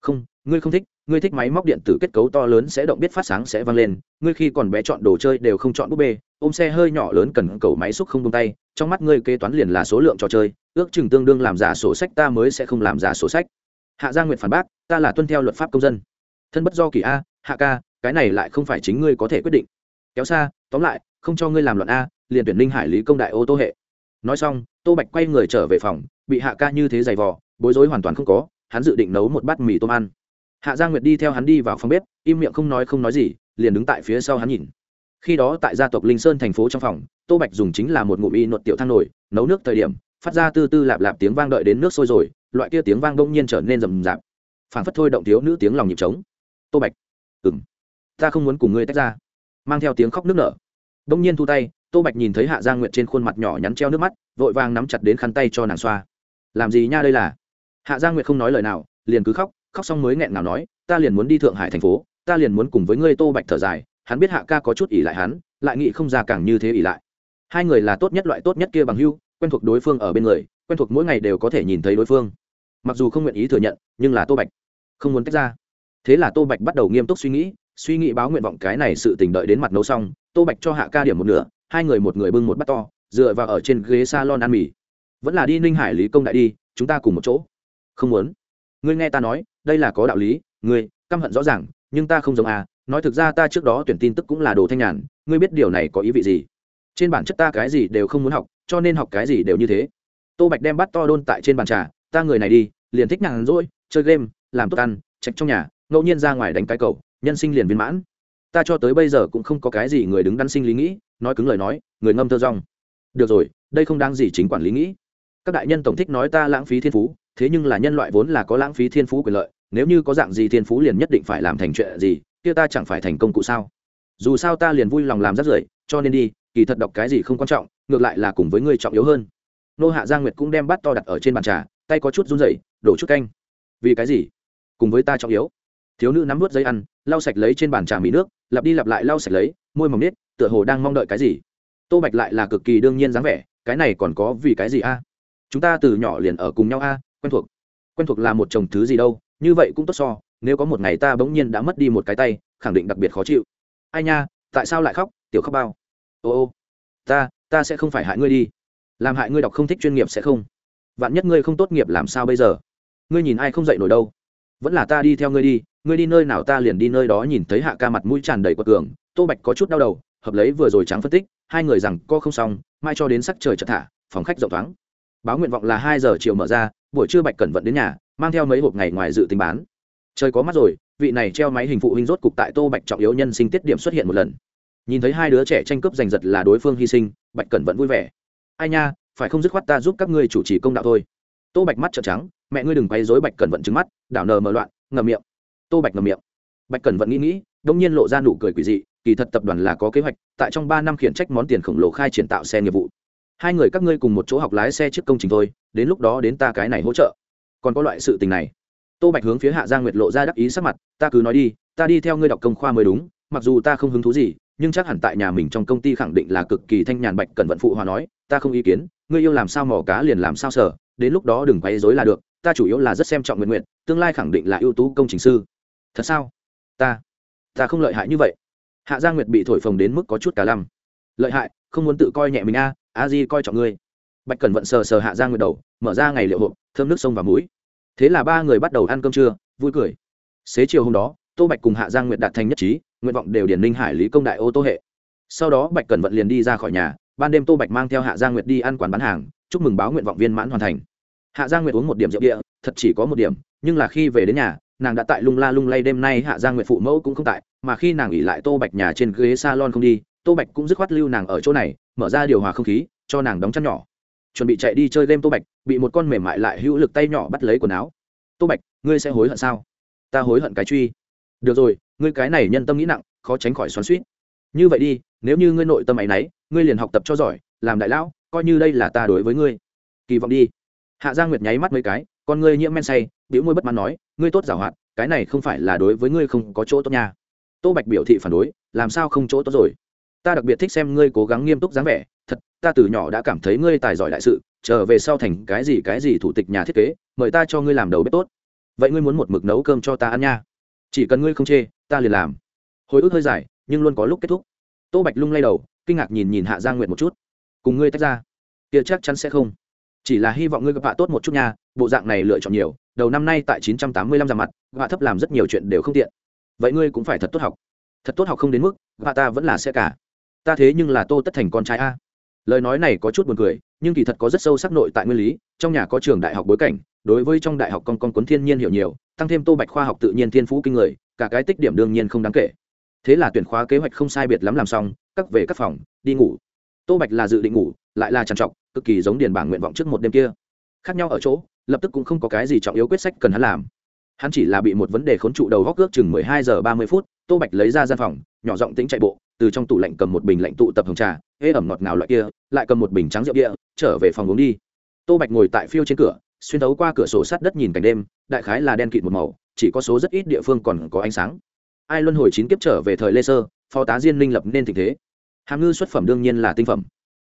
Không, ngươi không thích, ngươi thích máy móc điện tử kết cấu to lớn sẽ động biết phát sáng sẽ vang lên, ngươi khi còn bé chọn đồ chơi đều không chọn búp bê, ôm xe hơi nhỏ lớn cần cầu máy xúc không tung tay, trong mắt ngươi kế toán liền là số lượng trò chơi, ước chừng tương đương làm giả sổ sách ta mới sẽ không làm giả sổ sách. Hạ gia nguyện phản bác, ta là tuân theo luật pháp công dân. Thân bất do kỳ a, hạ ca, cái này lại không phải chính ngươi có thể quyết định kéo xa, tóm lại, không cho ngươi làm luận a, liền tuyển ninh hải lý công đại ô tô hệ. Nói xong, tô bạch quay người trở về phòng, bị hạ ca như thế giày vò, bối rối hoàn toàn không có, hắn dự định nấu một bát mì tôm ăn. Hạ gia nguyệt đi theo hắn đi vào phòng bếp, im miệng không nói không nói gì, liền đứng tại phía sau hắn nhìn. Khi đó tại gia tộc linh sơn thành phố trong phòng, tô bạch dùng chính là một ngụm y nuột tiểu thang nổi nấu nước thời điểm, phát ra tư tư lạp lạp tiếng vang đợi đến nước sôi rồi, loại kia tiếng vang đông nhiên trở nên rầm rạp. Phảng phất thôi động thiếu nữ tiếng lòng nhịp trống. Tô bạch ừng ta không muốn cùng ngươi tách ra mang theo tiếng khóc nước nở. Đông nhiên thu tay, tô bạch nhìn thấy hạ gia nguyệt trên khuôn mặt nhỏ nhắn treo nước mắt, vội vàng nắm chặt đến khăn tay cho nàng xoa. Làm gì nha đây là? Hạ gia nguyệt không nói lời nào, liền cứ khóc khóc xong mới nghẹn nào nói, ta liền muốn đi thượng hải thành phố, ta liền muốn cùng với ngươi tô bạch thở dài, hắn biết hạ ca có chút ỉ lại hắn, lại nghĩ không ra càng như thế ỉ lại. Hai người là tốt nhất loại tốt nhất kia bằng hưu, quen thuộc đối phương ở bên người, quen thuộc mỗi ngày đều có thể nhìn thấy đối phương. Mặc dù không nguyện ý thừa nhận, nhưng là tô bạch không muốn tách ra. Thế là tô bạch bắt đầu nghiêm túc suy nghĩ suy nghĩ báo nguyện vọng cái này sự tình đợi đến mặt nấu xong, tô bạch cho hạ ca điểm một nửa, hai người một người bưng một bát to, dựa vào ở trên ghế s a lon ăn mì. Vẫn là đi ninh hải lý công đại đi, chúng ta cùng một chỗ. Không muốn. Ngươi nghe ta nói, đây là có đạo lý, ngươi, căm hận rõ ràng, nhưng ta không giống à nói thực ra ta trước đó tuyển tin tức cũng là đồ thanh nhàn, ngươi biết điều này có ý vị gì? Trên bản chất ta cái gì đều không muốn học, cho nên học cái gì đều như thế. Tô bạch đem bát to đôn tại trên bàn trà, ta người này đi, liền thích nhàn rỗi, chơi game, làm tốt ăn, trạch trong nhà, ngẫu nhiên ra ngoài đánh cái cầu nhân sinh liền viên mãn. Ta cho tới bây giờ cũng không có cái gì người đứng đắn sinh lý nghĩ, nói cứng lời nói, người ngâm thơ rong. Được rồi, đây không đáng gì chính quản lý nghĩ. Các đại nhân tổng thích nói ta lãng phí thiên phú, thế nhưng là nhân loại vốn là có lãng phí thiên phú quyền lợi, nếu như có dạng gì thiên phú liền nhất định phải làm thành chuyện gì, kia ta chẳng phải thành công cụ sao? Dù sao ta liền vui lòng làm rất rưởi, cho nên đi, kỳ thật đọc cái gì không quan trọng, ngược lại là cùng với người trọng yếu hơn. Nô hạ giang nguyệt cũng đem bát to đặt ở trên bàn trà, tay có chút run rẩy, đổ chút canh. Vì cái gì? Cùng với ta trọng yếu. Thiếu nữ nắm vớt giấy ăn lau sạch lấy trên bàn trà mì nước lặp đi lặp lại lau sạch lấy môi mỏng nít, tựa hồ đang mong đợi cái gì. Tô bạch lại là cực kỳ đương nhiên dáng vẻ cái này còn có vì cái gì a? Chúng ta từ nhỏ liền ở cùng nhau a quen thuộc. Quen thuộc là một chồng thứ gì đâu như vậy cũng tốt so nếu có một ngày ta bỗng nhiên đã mất đi một cái tay khẳng định đặc biệt khó chịu. Ai nha tại sao lại khóc tiểu khóc bao? Ô ô ta ta sẽ không phải hại ngươi đi. Làm hại ngươi đọc không thích chuyên nghiệp sẽ không. Vạn nhất ngươi không tốt nghiệp làm sao bây giờ? Ngươi nhìn ai không dạy nổi đâu. Vẫn là ta đi theo ngươi đi ngươi đi nơi nào ta liền đi nơi đó nhìn thấy hạ ca mặt mũi tràn đầy quật cường, tô bạch có chút đau đầu, hợp lấy vừa rồi trắng phân tích, hai người rằng co không xong, mai cho đến sắc trời chợt thả, phòng khách rộng thoáng. Báo nguyện vọng là hai giờ chiều mở ra, buổi trưa bạch cẩn vận đến nhà, mang theo mấy hộp ngày ngoài dự tính bán. Trời có mắt rồi, vị này treo máy hình phụ huynh rốt cục tại tô bạch trọng yếu nhân sinh tiết điểm xuất hiện một lần. Nhìn thấy hai đứa trẻ tranh cướp giành giật là đối phương hy sinh, bạch cẩn vận vui vẻ. Ai nha, phải không dứt khoát ta giúp các ngươi chủ trì công đạo thôi. Tô bạch mắt trợn trắng, mẹ ngươi đừng quay dối bạch cẩn vận trứng mắt, đảo nờ mờ loạn ngầm miệng tô bạch ngầm miệng. Bạch cẩn vận nghĩ nghĩ đông nhiên lộ ra nụ cười quỷ dị, kỳ thật tập đoàn là có kế hoạch, tại trong ba năm khiển trách món tiền khổng lồ khai triển tạo xe nghiệp vụ. Hai người các ngươi cùng một chỗ học lái xe trước công trình thôi, đến lúc đó đến ta cái này hỗ trợ. Còn có loại sự tình này. Tô bạch hướng phía hạ giang nguyệt lộ ra đắc ý sắc mặt, ta cứ nói đi, ta đi theo ngươi đọc công khoa mới đúng, mặc dù ta không hứng thú gì, nhưng chắc hẳn tại nhà mình trong công ty khẳng định là cực kỳ thanh nhàn. Bạch cẩn vận phụ hòa nói, ta không ý kiến, ngươi yêu làm sao mò cá liền làm sao sở đến lúc đó đừng quấy dối là được, ta chủ yếu là rất xem trọng nguyện nguyện tương lai khẳng định là ưu tú công trình sư thật sao? Ta ta không lợi hại như vậy. Hạ gia nguyệt bị thổi phồng đến mức có chút cả lăm. Lợi hại, không muốn tự coi nhẹ mình a a di coi trọng ngươi. Bạch cẩn vận sờ sờ hạ gia nguyệt đầu, mở ra ngày liệu hộp, thơm nước sông và mũi thế là ba người bắt đầu ăn cơm trưa, vui cười. Xế chiều hôm đó, tô bạch cùng hạ gia nguyệt đạt thành nhất trí, nguyện vọng đều điển ninh hải lý công đại ô tô hệ. Sau đó bạch cẩn vận liền đi ra khỏi nhà, ban đêm tô bạch mang theo hạ gia nguyệt đi ăn quán bán hàng, chúc mừng báo nguyện vọng viên mãn hoàn thành. Hạ gia nguyệt uống một điểm rượu địa thật chỉ có một điểm, nhưng là khi về đến nhà nàng đã tại lung la lung lay đêm nay hạ gia nguyệt phụ mẫu cũng không tại, mà khi nàng nghỉ lại tô bạch nhà trên ghế salon không đi, tô bạch cũng dứt khoát lưu nàng ở chỗ này, mở ra điều hòa không khí, cho nàng đóng chăn nhỏ. Chuẩn bị chạy đi chơi game tô bạch, bị một con mềm mại lại hữu lực tay nhỏ bắt lấy quần áo. Tô bạch, ngươi sẽ hối hận sao? Ta hối hận cái truy. Được rồi, ngươi cái này nhân tâm nghĩ nặng, khó tránh khỏi xoắn suýt như vậy đi, nếu như ngươi nội tâm ấ y n ấ y ngươi liền học tập cho giỏi, làm đại lão, coi như đây là ta đối với ngươi. Kỳ vọng đi. Hạ gia nguyệt nháy mắt mấy cái, con ngươi nhiễm men say biểu môi bất mãn nói ngươi tốt giảo hoạt, cái này không phải là đối với ngươi không có chỗ tốt nha. Tô bạch biểu thị phản đối, làm sao không chỗ tốt rồi? Ta đặc biệt thích xem ngươi cố gắng nghiêm túc dáng vẻ, thật, ta từ nhỏ đã cảm thấy ngươi tài giỏi đại sự, trở về sau thành cái gì cái gì thủ tịch nhà thiết kế, mời ta cho ngươi làm đầu bếp tốt. Vậy ngươi muốn một mực nấu cơm cho ta ăn nha. Chỉ cần ngươi không chê, ta liền làm. Hồi ức hơi dài, nhưng luôn có lúc kết thúc. Tô bạch lung lay đầu, kinh ngạc nhìn nhìn hạ giang nguyệt một chút. Cùng ngươi tách ra. Kia chắc chắn sẽ không chỉ là hy vọng ngươi gặp hạ tốt một chút nha, bộ dạng này lựa chọn nhiều, đầu năm nay tại chín trăm tám mươi lăm ra mặt hạ thấp làm rất nhiều chuyện đều không tiện. Vậy ngươi cũng phải thật tốt học. Thật tốt học không đến mức hạ ta vẫn là xe cả. Ta thế nhưng là tô tất thành con trai a. Lời nói này có chút buồn cười, nhưng kỳ thật có rất sâu sắc nội tại nguyên lý, trong nhà có trường đại học bối cảnh, đối với trong đại học con con cuốn thiên nhiên hiểu nhiều, tăng thêm tô bạch khoa học tự nhiên thiên phú kinh người, cả cái tích điểm đương nhiên không đáng kể. Thế là tuyển khóa kế hoạch không sai biệt lắm làm xong cắt về các phòng, đi ngủ. Tô bạch là dự định ngủ lại là trằn trọc, cực kỳ giống điền bảng nguyện vọng trước một đêm kia. Khác nhau ở chỗ, lập tức cũng không có cái gì trọng yếu quyết sách cần hắn làm. Hắn chỉ là bị một vấn đề khốn trụ đầu góc ước chừng mười hai giờ ba mươi phút, tô bạch lấy ra gian phòng, nhỏ giọng tính chạy bộ, từ trong tủ lạnh cầm một bình lạnh tụ tập hồng trà hê ẩm ngọt ngào loại kia, lại cầm một bình trắng rượu địa trở về phòng uống đi. Tô bạch ngồi tại phiêu trên cửa, xuyên thấu qua cửa sổ sát đất nhìn cảnh đêm, đại khái là đen kịt một màu, chỉ có số rất ít địa phương còn có ánh sáng. Ai luân hồi chín kiếp trở về thời lê sơ, phó tá diên minh lập nên tình thế. Hàm ngư xuất phẩm đương nhiên là tinh phẩm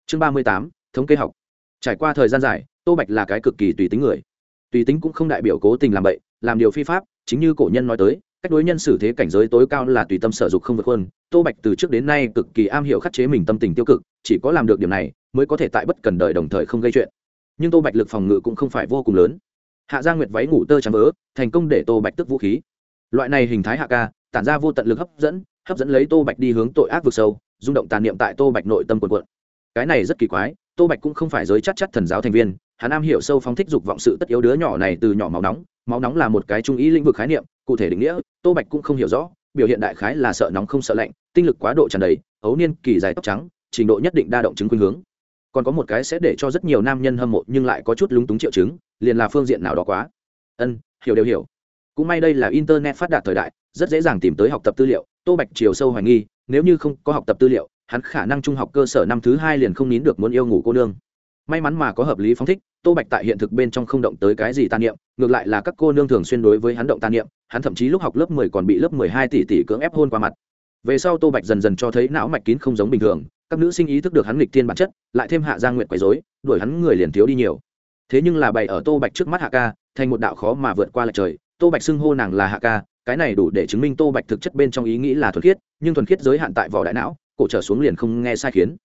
chương ba mươi tám, thống kê học. Trải qua thời gian dài, tô bạch là cái cực kỳ tùy tính người. Tùy tính cũng không đại biểu cố tình làm bậy, làm điều phi pháp, chính như cổ nhân nói tới, cách đối nhân xử thế cảnh giới tối cao là tùy tâm sở dục không vượt hơn tô bạch từ trước đến nay cực kỳ am hiểu khắc chế mình tâm tình tiêu cực, chỉ có làm được điểm này mới có thể tại bất cần đời đồng thời không gây chuyện. Nhưng tô bạch lực phòng ngự cũng không phải vô cùng lớn. Hạ gia nguyệt váy ngủ tơ trắng vỡ thành công để tô bạch tức vũ khí. Loại này hình thái hạ ca, tản ra vô tận lực hấp dẫn hấp dẫn lấy tô bạch đi hướng tội ác vực sâu, rung động tàn niệm tại tô bạch nội tâm quần quận cái này rất kỳ quái, tô bạch cũng không phải giới chắc chắc thần giáo thành viên, hắn am hiểu sâu phóng thích dục vọng sự tất yếu đứa nhỏ này từ nhỏ máu nóng máu nóng là một cái trung ý lĩnh vực khái niệm, cụ thể định nghĩa, tô bạch cũng không hiểu rõ, biểu hiện đại khái là sợ nóng không sợ lạnh, tinh lực quá độ tràn đầy, ấu niên kỳ dài tóc trắng, trình độ nhất định đa động chứng khuynh hướng. Còn có một cái sẽ để cho rất nhiều nam nhân hâm mộ nhưng lại có chút lúng túng triệu chứng, liền là phương diện nào đó quá. Ân, hiểu đều hiểu. Cũng may đây là internet phát đạt thời đại, rất dễ dàng tìm tới học tập tư liệu, tô bạch chiều sâu hoài nghi, nếu như không có học tập tư liệu hắn khả năng trung học cơ sở năm thứ hai liền không nín được muốn yêu ngủ cô nương. May mắn mà có hợp lý phóng thích, tô bạch tại hiện thực bên trong không động tới cái gì tàn niệm, ngược lại là các cô nương thường xuyên đối với hắn động tàn niệm, hắn thậm chí lúc học lớp mười còn bị lớp mười hai tỷ tỷ cưỡng ép hôn qua mặt. Về sau tô bạch dần dần cho thấy não mạch kín không giống bình thường, các nữ sinh ý thức được hắn nghịch thiên bản chất, lại thêm hạ gia nguyện quấy dối đuổi hắn người liền thiếu đi nhiều. Thế nhưng là bày ở tô bạch trước mắt hạ ca, thành một đạo khó mà vượt qua lại trời, tô bạch xưng hô nàng là hạ ca, cái này đủ để chứng minh tô bạch thực chất bên trong ý nghĩ là thuần khiết, nhưng thuần khiết giới hạn tại vỏ đại não cổ trở xuống liền không nghe sai khiến.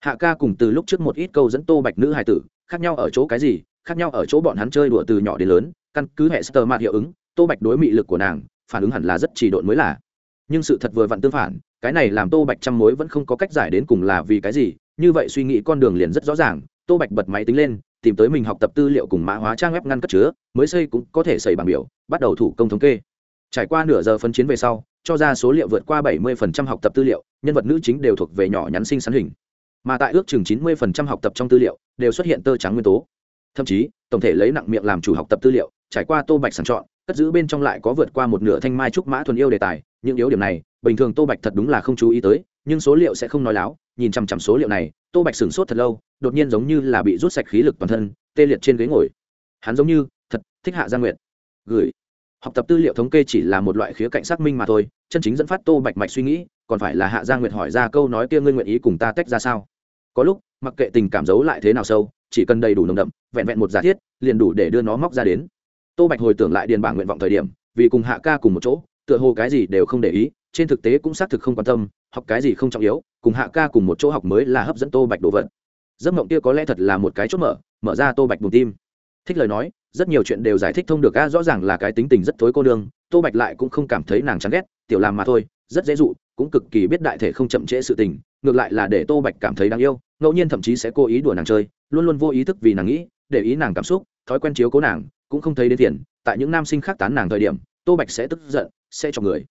Hạ ca cùng từ lúc trước một ít câu dẫn tô bạch nữ hài tử, khác nhau ở chỗ cái gì, khác nhau ở chỗ bọn hắn chơi đùa từ nhỏ đến lớn, căn cứ hệ sơ mạt hiệu ứng, tô bạch đối mị lực của nàng, phản ứng hẳn là rất chỉ độn mới là. Nhưng sự thật vừa vặn tương phản, cái này làm tô bạch trăm mối vẫn không có cách giải đến cùng là vì cái gì, như vậy suy nghĩ con đường liền rất rõ ràng, tô bạch bật máy tính lên, tìm tới mình học tập tư liệu cùng mã hóa trang web ngăn cất chứa, mới xây cũng có thể xây bằng biểu, bắt đầu thủ công thống kê. Trải qua nửa giờ phân chiến về sau cho ra số liệu vượt qua 70% học tập tư liệu, nhân vật nữ chính đều thuộc về nhỏ nhắn sinh sắn hình. Mà tại ước chừng 90% học tập trong tư liệu, đều xuất hiện tơ trắng nguyên tố. Thậm chí, tổng thể lấy nặng miệng làm chủ học tập tư liệu, trải qua tô bạch sàng chọn, cất giữ bên trong lại có vượt qua một nửa thanh mai trúc mã thuần yêu đề tài. Những yếu điểm này, bình thường tô bạch thật đúng là không chú ý tới, nhưng số liệu sẽ không nói láo. Nhìn chằm chằm số liệu này, tô bạch sửng sốt thật lâu, đột nhiên giống như là bị rút sạch khí lực toàn thân, tê liệt trên ghế ngồi. Hắn giống như, thật, thích hạ gia nguyệt. Gửi học tập tư liệu thống kê chỉ là một loại khía cạnh xác minh mà thôi, chân chính dẫn phát tô bạch mạch suy nghĩ, còn phải là hạ gia nguyệt hỏi ra câu nói kia ngươi nguyện ý cùng ta tách ra sao? Có lúc, mặc kệ tình cảm giấu lại thế nào sâu, chỉ cần đầy đủ nồng đậm, vẹn vẹn một giả thiết, liền đủ để đưa nó móc ra đến. Tô bạch hồi tưởng lại điền bảng nguyện vọng thời điểm, vì cùng hạ ca cùng một chỗ, tựa hồ cái gì đều không để ý, trên thực tế cũng xác thực không quan tâm, học cái gì không trọng yếu, cùng hạ ca cùng một chỗ học mới là hấp dẫn tô bạch đồ vật. Giấc mộng kia có lẽ thật là một cái chốt mở mở ra tô bạch bùng tim thích lời nói, rất nhiều chuyện đều giải thích thông được, a, rõ ràng là cái tính tình rất thối cô nương, tô bạch lại cũng không cảm thấy nàng chán ghét, tiểu làm mà thôi, rất dễ dụ, cũng cực kỳ biết đại thể không chậm trễ sự tình, ngược lại là để tô bạch cảm thấy đáng yêu, ngẫu nhiên thậm chí sẽ cố ý đùa nàng chơi, luôn luôn vô ý thức vì nàng nghĩ, để ý nàng cảm xúc, thói quen chiếu cố nàng, cũng không thấy đến tiền tại những nam sinh khác tán nàng thời điểm, tô bạch sẽ tức giận, sẽ cho người.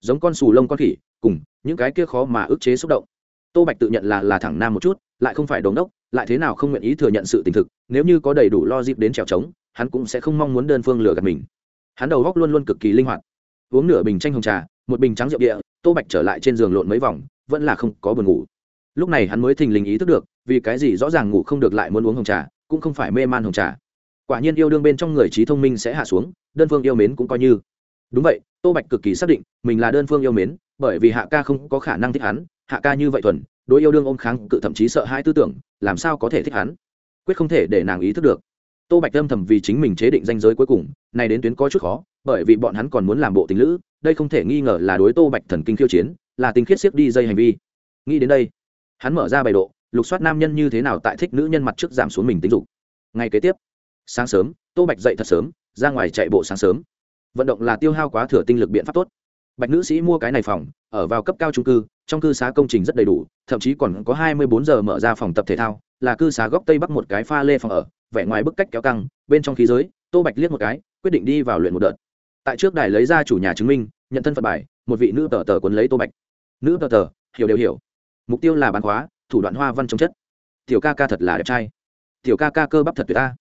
Giống con sù lông con khỉ, cùng những cái kia khó mà ức chế xúc động. Tô bạch tự nhận là là thẳng nam một chút, lại không phải đống đốc lại thế nào không nguyện ý thừa nhận sự tình thực, nếu như có đầy đủ lo dịp đến trèo trống, hắn cũng sẽ không mong muốn đơn phương lừa gạt mình. Hắn đầu góc luôn luôn cực kỳ linh hoạt. Uống nửa bình chanh hồng trà, một bình trắng rượu địa, tô bạch trở lại trên giường lộn mấy vòng, vẫn là không có buồn ngủ. Lúc này hắn mới thình lình ý thức được, vì cái gì rõ ràng ngủ không được lại muốn uống hồng trà, cũng không phải mê man hồng trà. Quả nhiên yêu đương bên trong người trí thông minh sẽ hạ xuống, đơn phương yêu mến cũng coi như. Đúng vậy, tô bạch cực kỳ xác định, mình là đơn phương yêu mến, bởi vì hạ ca không có khả năng thích hắn, hạ ca như vậy thuần đối yêu đương ôm kháng cự thậm chí sợ hãi tư tưởng, làm sao có thể thích hắn? Quyết không thể để nàng ý thức được. Tô bạch âm thầm vì chính mình chế định danh giới cuối cùng này đến tuyến có chút khó, bởi vì bọn hắn còn muốn làm bộ tình lữ, đây không thể nghi ngờ là đối tô bạch thần kinh khiêu chiến, là tình khiết siết đi dây hành vi. Nghĩ đến đây, hắn mở ra bài độ, lục soát nam nhân như thế nào tại thích nữ nhân mặt trước giảm xuống mình tính dục. Ngay kế tiếp, sáng sớm, tô bạch dậy thật sớm, ra ngoài chạy bộ sáng sớm. Vận động là tiêu hao quá thừa tinh lực biện pháp tốt bạch nữ sĩ mua cái này phòng, ở vào cấp cao trung cư, trong cư xá công trình rất đầy đủ, thậm chí còn có hai mươi bốn giờ mở ra phòng tập thể thao, là cư xá góc tây bắc một cái pha lê phòng ở, vẻ ngoài bức cách kéo căng, bên trong khí giới, tô bạch liếc một cái, quyết định đi vào luyện một đợt. Tại trước đài lấy ra chủ nhà chứng minh, nhận thân phận bài, một vị nữ tờ tờ quấn lấy tô bạch. Nữ tờ tờ, hiểu đều hiểu. Mục tiêu là bán khóa, thủ đoạn hoa văn chống chất. Tiểu ca ca thật là đẹp trai. Tiểu ca ca cơ bắp thật tuyệt ta.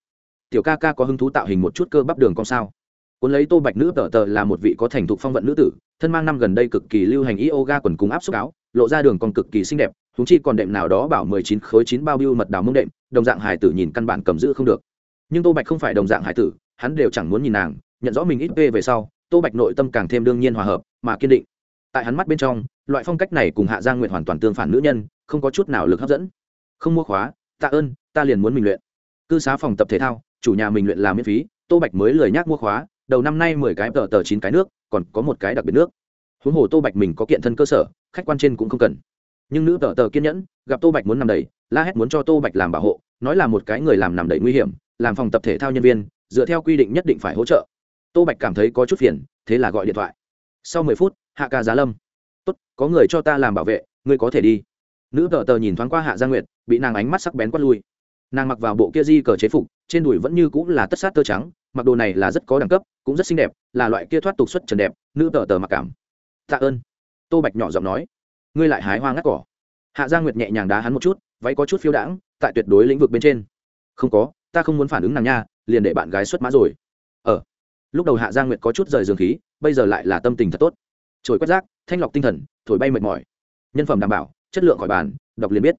Tiểu ca ca có hứng thú tạo hình một chút cơ bắp đường con sao? Cuốn lấy tô bạch nữ tờ tờ là một vị có thành thục phong vận nữ tử, thân mang năm gần đây cực kỳ lưu hành yoga quần cùng áp xúc áo, lộ ra đường còn cực kỳ xinh đẹp húng chi còn đệm nào đó bảo mười chín khối chín bao biêu mật đào mông đệm, đồng dạng hải tử nhìn căn bản cầm giữ không được. Nhưng tô bạch không phải đồng dạng hải tử, hắn đều chẳng muốn nhìn nàng, nhận rõ mình ít p về sau, tô bạch nội tâm càng thêm đương nhiên hòa hợp, mà kiên định. Tại hắn mắt bên trong, loại phong cách này cùng hạ giang nguyện hoàn toàn tương phản nữ nhân, không có chút nào lực hấp dẫn. Không mua khóa, tạ ơn, ta liền muốn mình luyện. Cư xá phòng tập thể thao, chủ nhà mình luyện làm miễn phí, tô bạch mới lời nhắc mua khóa đầu năm nay mười cái tờ tờ chín cái nước, còn có một cái đặc biệt nước. Huống hồ tô bạch mình có kiện thân cơ sở, khách quan trên cũng không cần. Nhưng nữ tờ tờ kiên nhẫn, gặp tô bạch muốn nằm đầy, la hét muốn cho tô bạch làm bảo hộ, nói là một cái người làm nằm đầy nguy hiểm, làm phòng tập thể thao nhân viên, dựa theo quy định nhất định phải hỗ trợ. Tô bạch cảm thấy có chút phiền, thế là gọi điện thoại. Sau mười phút, hạ ca giá lâm. Tốt, có người cho ta làm bảo vệ, ngươi có thể đi. Nữ tờ tờ nhìn thoáng qua hạ gia nguyệt, bị nàng ánh mắt sắc bén quát lui. Nàng mặc vào bộ kia di cờ chế phục, trên đùi vẫn như cũng là tất sát tơ trắng, mặc đồ này là rất có đẳng cấp cũng rất xinh đẹp, là loại kia thoát tục xuất trần đẹp, nữ tờ tờ mặc cảm. Tạ ơn. Tô bạch nhỏ giọng nói. Ngươi lại hái hoa ngắt cỏ. Hạ gia nguyệt nhẹ nhàng đá hắn một chút, váy có chút phiêu đãng, tại tuyệt đối lĩnh vực bên trên. Không có, ta không muốn phản ứng nàng nha, liền để bạn gái xuất mã rồi. Ờ. Lúc đầu hạ gia nguyệt có chút rời giường khí, bây giờ lại là tâm tình thật tốt. Trồi quét rác, thanh lọc tinh thần, thổi bay mệt mỏi. Nhân phẩm đảm bảo, chất lượng khỏi bàn, đọc liền biết.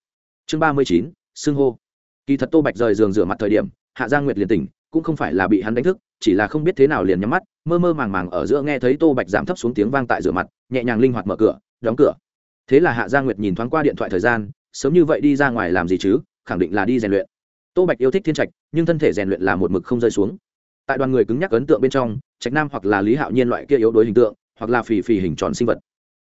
Chương ba mươi chín, xưng hô. Kỳ thật tô bạch rời giường rửa mặt thời điểm, hạ gia nguyệt liền tỉnh cũng không phải là bị hắn đánh thức, chỉ là không biết thế nào liền nhắm mắt, mơ mơ màng màng ở giữa nghe thấy tô bạch giảm thấp xuống tiếng vang tại rửa mặt, nhẹ nhàng linh hoạt mở cửa, đóng cửa. Thế là hạ gia nguyệt nhìn thoáng qua điện thoại thời gian, sớm như vậy đi ra ngoài làm gì chứ, khẳng định là đi rèn luyện. Tô bạch yêu thích thiên trạch, nhưng thân thể rèn luyện là một mực không rơi xuống. Tại đoàn người cứng nhắc ấn tượng bên trong, trạch nam hoặc là lý hạo nhiên loại kia yếu đối hình tượng, hoặc là phì phì hình tròn sinh vật.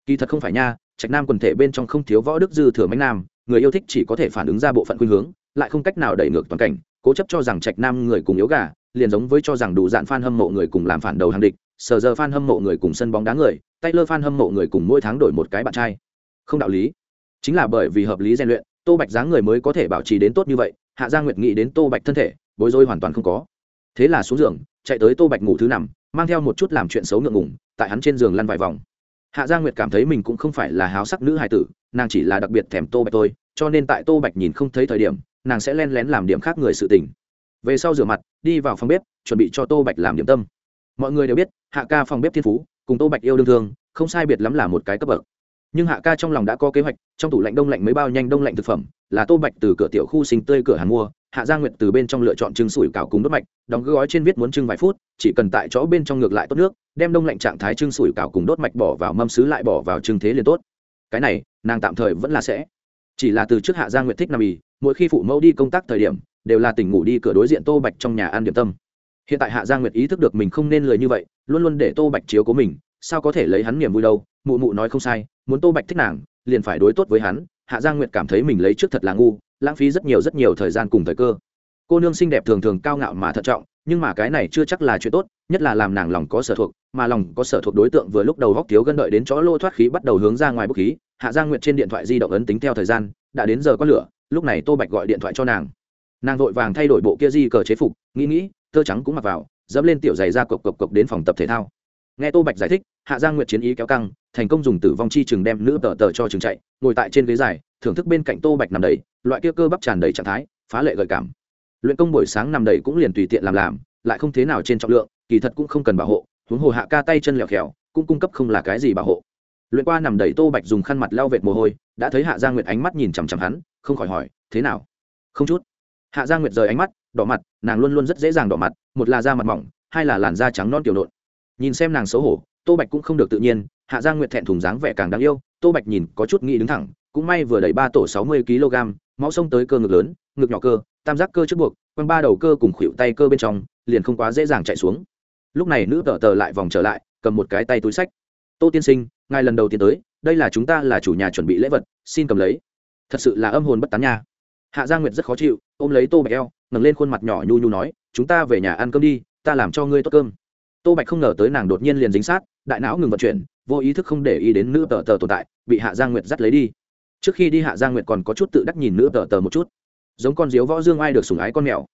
Kỳ thật không phải nha, trạch nam quần thể bên trong không thiếu võ đức dư thừa mạnh nam, người yêu thích chỉ có thể phản ứng ra bộ phận khuynh hướng, lại không cách nào đẩy ngược toàn cảnh cố chấp cho rằng trạch nam người cùng yếu gà, liền giống với cho rằng đủ dạn fan hâm mộ người cùng làm phản đầu hàng địch, sờ giờ fan hâm mộ người cùng sân bóng đá người tay lơ fan hâm mộ người cùng mỗi tháng đổi một cái bạn trai. Không đạo lý. Chính là bởi vì hợp lý rèn luyện, tô bạch dáng người mới có thể bảo trì đến tốt như vậy, hạ gia nguyệt nghĩ đến tô bạch thân thể, bối rối hoàn toàn không có. Thế là xuống giường, chạy tới tô bạch ngủ thứ nằm mang theo một chút làm chuyện xấu ngượng ngùng, tại hắn trên giường lăn vài vòng. Hạ gia nguyệt cảm thấy mình cũng không phải là háo sắc nữ hài tử, nàng chỉ là đặc biệt thèm tô bạch tôi cho nên tại tô bạch nhìn không thấy thời điểm nàng sẽ len lén làm điểm khác người sự tình. Về sau rửa mặt, đi vào phòng bếp, chuẩn bị cho tô bạch làm điểm tâm. Mọi người đều biết, hạ ca phòng bếp thiên phú, cùng tô bạch yêu đương thương, không sai biệt lắm là một cái cấp bậc. Nhưng hạ ca trong lòng đã có kế hoạch, trong tủ lạnh đông lạnh mấy bao nhanh đông lạnh thực phẩm, là tô bạch từ cửa tiểu khu sinh tươi cửa hàng mua, hạ gia nguyệt từ bên trong lựa chọn trưng sủi cảo cùng đốt mạch, đóng gói trên viết muốn trưng vài phút, chỉ cần tại chỗ bên trong ngược lại tốt nước, đem đông lạnh trạng thái trưng sủi cảo cùng đốt mạch bỏ vào mâm xứ lại bỏ vào trưng thế liền tốt. Cái này, nàng tạm thời vẫn là sẽ. Chỉ là từ trước hạ gia nguyệt thích nằm ì mỗi khi phụ mẫu đi công tác thời điểm, đều là tỉnh ngủ đi cửa đối diện tô bạch trong nhà ăn điểm tâm. Hiện tại hạ gia nguyệt ý thức được mình không nên lười như vậy, luôn luôn để tô bạch chiếu cố mình, sao có thể lấy hắn niềm vui đâu? Mụ mụ nói không sai, muốn tô bạch thích nàng, liền phải đối tốt với hắn. Hạ gia nguyệt cảm thấy mình lấy trước thật là ngu, lãng phí rất nhiều rất nhiều thời gian cùng thời cơ. Cô nương xinh đẹp thường thường cao ngạo mà thận trọng, nhưng mà cái này chưa chắc là chuyện tốt, nhất là làm nàng lòng có sở thuộc, mà lòng có sở thuộc đối tượng vừa lúc đầu góc thiếu gân đợi đến chỗ lô thoát khí bắt đầu hướng ra ngoài bốc khí. Hạ giang nguyệt trên điện thoại di động ấn tính theo thời gian, đã đến giờ có lửa lúc này tô bạch gọi điện thoại cho nàng. Nàng vội vàng thay đổi bộ kia di cờ chế phục, nghĩ nghĩ, tơ trắng cũng mặc vào, dẫm lên tiểu giày ra cộc cộc cộc đến phòng tập thể thao. Nghe tô bạch giải thích, hạ giang nguyệt chiến ý kéo căng, thành công dùng tử vong chi chừng đem nữ tờ tờ cho chừng chạy, ngồi tại trên ghế dài, thưởng thức bên cạnh tô bạch nằm đầy, loại kia cơ bắp tràn đầy trạng thái, phá lệ gợi cảm. Luyện công buổi sáng nằm đầy cũng liền tùy tiện làm làm, lại không thế nào trên trọng lượng, kỳ thật cũng không cần bảo hộ, huống hồ hạ ca tay chân lẹo khèo cũng cung cấp không là cái gì bảo hộ. Luyện qua nằm đầy tô bạch dùng khăn mặt lau vệt mồ hôi, đã thấy hạ giang nguyệt ánh mắt nhìn chằm chằm hắn không khỏi hỏi, thế nào? Không chút. Hạ gia nguyệt rời ánh mắt, đỏ mặt, nàng luôn luôn rất dễ dàng đỏ mặt, một là da mặt mỏng, hai là làn da trắng non kiểu nộn. Nhìn xem nàng xấu hổ, tô bạch cũng không được tự nhiên, hạ gia nguyệt thẹn thùng dáng vẻ càng đáng yêu, tô bạch nhìn có chút nghĩ đứng thẳng, cũng may vừa đẩy ba tổ sáu mươi kg, máu sông tới cơ ngực lớn, ngực nhỏ cơ, tam giác cơ trước buộc, quanh ba đầu cơ cùng khuỵu tay cơ bên trong, liền không quá dễ dàng chạy xuống. Lúc này nữ tờ tờ lại vòng trở lại, cầm một cái tay túi sách. Tô tiên sinh, ngài lần đầu tiên tới, đây là chúng ta là chủ nhà chuẩn bị lễ vật, xin cầm lấy thật sự là âm hồn bất tán nha. Hạ gia nguyệt rất khó chịu, ôm lấy tô bạch eo, ngẩng lên khuôn mặt nhỏ nhu nhu nói, chúng ta về nhà ăn cơm đi, ta làm cho ngươi tốt cơm. Tô bạch không ngờ tới nàng đột nhiên liền dính sát, đại não ngừng vận chuyển, vô ý thức không để ý đến nữ tờ tờ tồn tại, bị hạ gia nguyệt dắt lấy đi. Trước khi đi hạ gia nguyệt còn có chút tự đắc nhìn nữ tờ tờ một chút. Giống con diếu võ dương ai được sùng ái con mèo.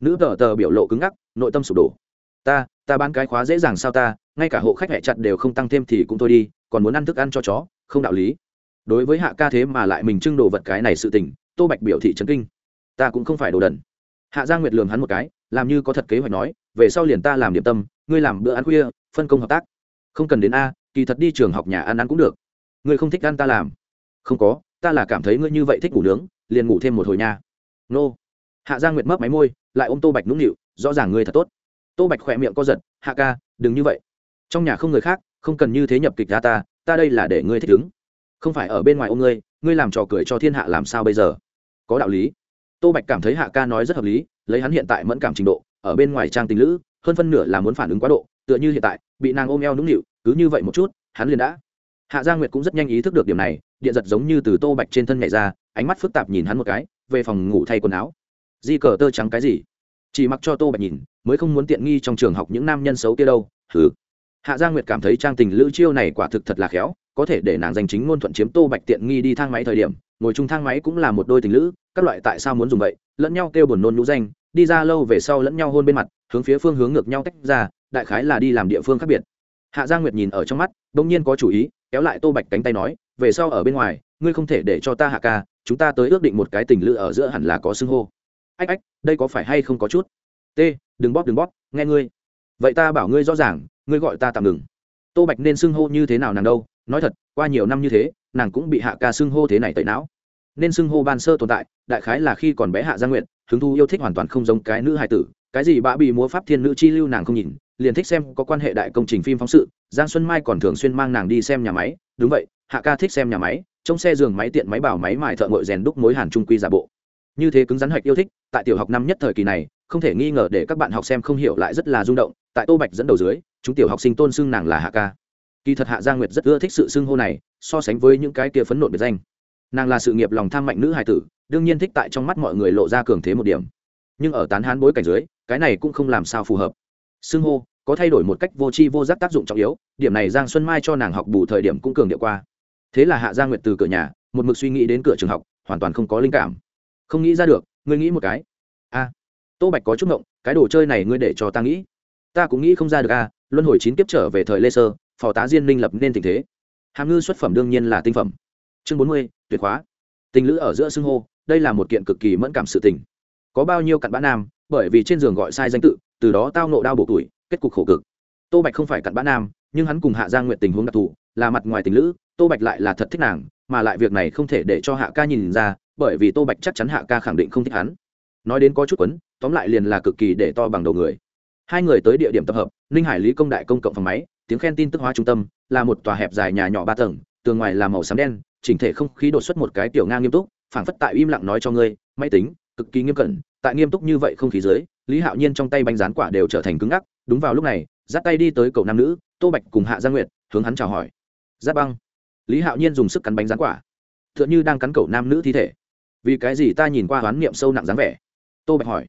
Nữ tờ tờ biểu lộ cứng ngắc, nội tâm sụp đổ. Ta ta bán cái khóa dễ dàng sao ta, ngay cả hộ khách hẹ chặt đều không tăng thêm thì cũng thôi đi, còn muốn ăn thức ăn cho chó, không đạo lý đối với hạ ca thế mà lại mình trưng đồ vật cái này sự tình, tô bạch biểu thị trấn kinh. Ta cũng không phải đồ đần. Hạ gia nguyệt lường hắn một cái, làm như có thật kế hoạch nói, về sau liền ta làm điểm tâm, ngươi làm bữa ăn khuya, phân công hợp tác. Không cần đến a, kỳ thật đi trường học nhà ăn ăn cũng được. Ngươi không thích ăn ta làm. Không có, ta là cảm thấy ngươi như vậy thích ngủ nướng, liền ngủ thêm một hồi nha. Nô. Hạ gia nguyệt mấp máy môi, lại ôm tô bạch nũng nịu, rõ ràng ngươi thật tốt. Tô bạch khỏe miệng co giật, hạ ca, đừng như vậy. Trong nhà không người khác, không cần như thế nhập kịch ra ta ta đây là để ngươi thích ứng không phải ở bên ngoài ôm ngươi ngươi làm trò cười cho thiên hạ làm sao bây giờ? Có đạo lý. Tô bạch cảm thấy hạ ca nói rất hợp lý, lấy hắn hiện tại mẫn cảm trình độ, ở bên ngoài trang tình lữ, hơn phân nửa là muốn phản ứng quá độ, tựa như hiện tại, bị nàng ôm eo nũng nịu, cứ như vậy một chút, hắn liền đã. Hạ gia nguyệt cũng rất nhanh ý thức được điểm này, điện giật giống như từ tô bạch trên thân nhảy ra, ánh mắt phức tạp nhìn hắn một cái, về phòng ngủ thay quần áo. Di cờ tơ trắng cái gì? Chỉ mặc cho tô bạch nhìn, mới không muốn tiện nghi trong trường học những nam nhân xấu kia đâu thử hạ gia nguyệt cảm thấy trang tình lữ chiêu này quả thực thật là khéo, có thể để nàng giành chính ngôn thuận chiếm tô bạch tiện nghi đi thang máy thời điểm, ngồi chung thang máy cũng là một đôi tình lữ, các loại tại sao muốn dùng vậy, lẫn nhau kêu buồn nôn nhũ danh, đi ra lâu về sau lẫn nhau hôn bên mặt, hướng phía phương hướng ngược nhau tách ra, đại khái là đi làm địa phương khác biệt. Hạ gia nguyệt nhìn ở trong mắt, bỗng nhiên có chủ ý, kéo lại tô bạch cánh tay nói, về sau ở bên ngoài, ngươi không thể để cho ta hạ ca, chúng ta tới ước định một cái tình lữ ở giữa hẳn là có xưng hô. Ách ách, đây có phải hay không có chút? T đừng bóp đừng bóp, nghe ngươi. Vậy ta bảo ngươi rõ ràng ngươi gọi ta tạm ngừng. Tô bạch nên xưng hô như thế nào nàng đâu, nói thật, qua nhiều năm như thế, nàng cũng bị hạ ca xưng hô thế này tẩy não. Nên xưng hô ban sơ tồn tại, đại khái là khi còn bé hạ gia nguyện hứng thu yêu thích hoàn toàn không giống cái nữ hài tử, cái gì bã bị múa pháp thiên nữ chi lưu nàng không nhìn, liền thích xem có quan hệ đại công trình phim phóng sự, giang xuân mai còn thường xuyên mang nàng đi xem nhà máy, đúng vậy, hạ ca thích xem nhà máy trong xe giường máy tiện máy bảo máy mài thợ ngội rèn đúc mối hàn trung quy giả bộ. Như thế cứng rắn hạch yêu thích, tại tiểu học năm nhất thời kỳ này, không thể nghi ngờ để các bạn học xem không hiểu lại rất là rung động, tại tô bạch dẫn đầu dưới chúng tiểu học sinh tôn xưng nàng là hạ ca. Kỳ thật hạ gia nguyệt rất ưa thích sự xưng hô này, so sánh với những cái kia phấn nộn biệt danh. Nàng là sự nghiệp lòng tham mạnh nữ hài tử, đương nhiên thích tại trong mắt mọi người lộ ra cường thế một điểm. Nhưng ở tán hán bối cảnh dưới, cái này cũng không làm sao phù hợp. Xưng hô, có thay đổi một cách vô tri vô giác tác dụng trọng yếu, điểm này giang xuân mai cho nàng học bù thời điểm cũng cường điệu qua. Thế là hạ gia nguyệt từ cửa nhà, một mực suy nghĩ đến cửa trường học, hoàn toàn không có linh cảm. Không nghĩ ra được, ngươi nghĩ một cái. A, tô bạch có chút ngộng, cái đồ chơi này ngươi để cho ta nghĩ. Ta cũng nghĩ không ra được a luân hồi chín kiếp trở về thời lê sơ, phò tá diên minh lập nên tình thế. Hàm ngư xuất phẩm đương nhiên là tinh phẩm. Chương bốn mươi, tuyệt khóa. Tình lữ ở giữa xưng hô, đây là một kiện cực kỳ mẫn cảm sự tình. Có bao nhiêu cặn bã nam, bởi vì trên giường gọi sai danh tự, từ đó tao nộ đau bổ tuổi, kết cục khổ cực. Tô bạch không phải cặn bã nam, nhưng hắn cùng hạ giang nguyện tình huống đặc thù, là mặt ngoài tình lữ, tô bạch lại là thật thích nàng, mà lại việc này không thể để cho hạ ca nhìn ra, bởi vì tô bạch chắc chắn hạ ca khẳng định không thích hắn. Nói đến có chút quấn, tóm lại liền là cực kỳ để to bằng đầu người hai người tới địa điểm tập hợp, ninh hải lý công đại công cộng phòng máy, tiếng khen tin tức hóa trung tâm, là một tòa hẹp dài nhà nhỏ ba tầng, tường ngoài là màu xám đen, chỉnh thể không khí đột xuất một cái tiểu ngang nghiêm túc, phảng phất tại im lặng nói cho ngươi, máy tính, cực kỳ nghiêm cẩn, tại nghiêm túc như vậy không khí dưới, lý hạo nhiên trong tay bánh rán quả đều trở thành cứng ngắc. Đúng vào lúc này, dắt tay đi tới cậu nam nữ, tô bạch cùng hạ gia nguyệt, hướng hắn chào hỏi. Giáp băng. Lý hạo nhiên dùng sức cắn bánh rán quả. T h ư ợ n h ư đang cắn cậu nam nữ thi thể. Vì cái gì ta nhìn qua hoán niệm sâu nặng dáng vẻ? Tô bạch hỏi.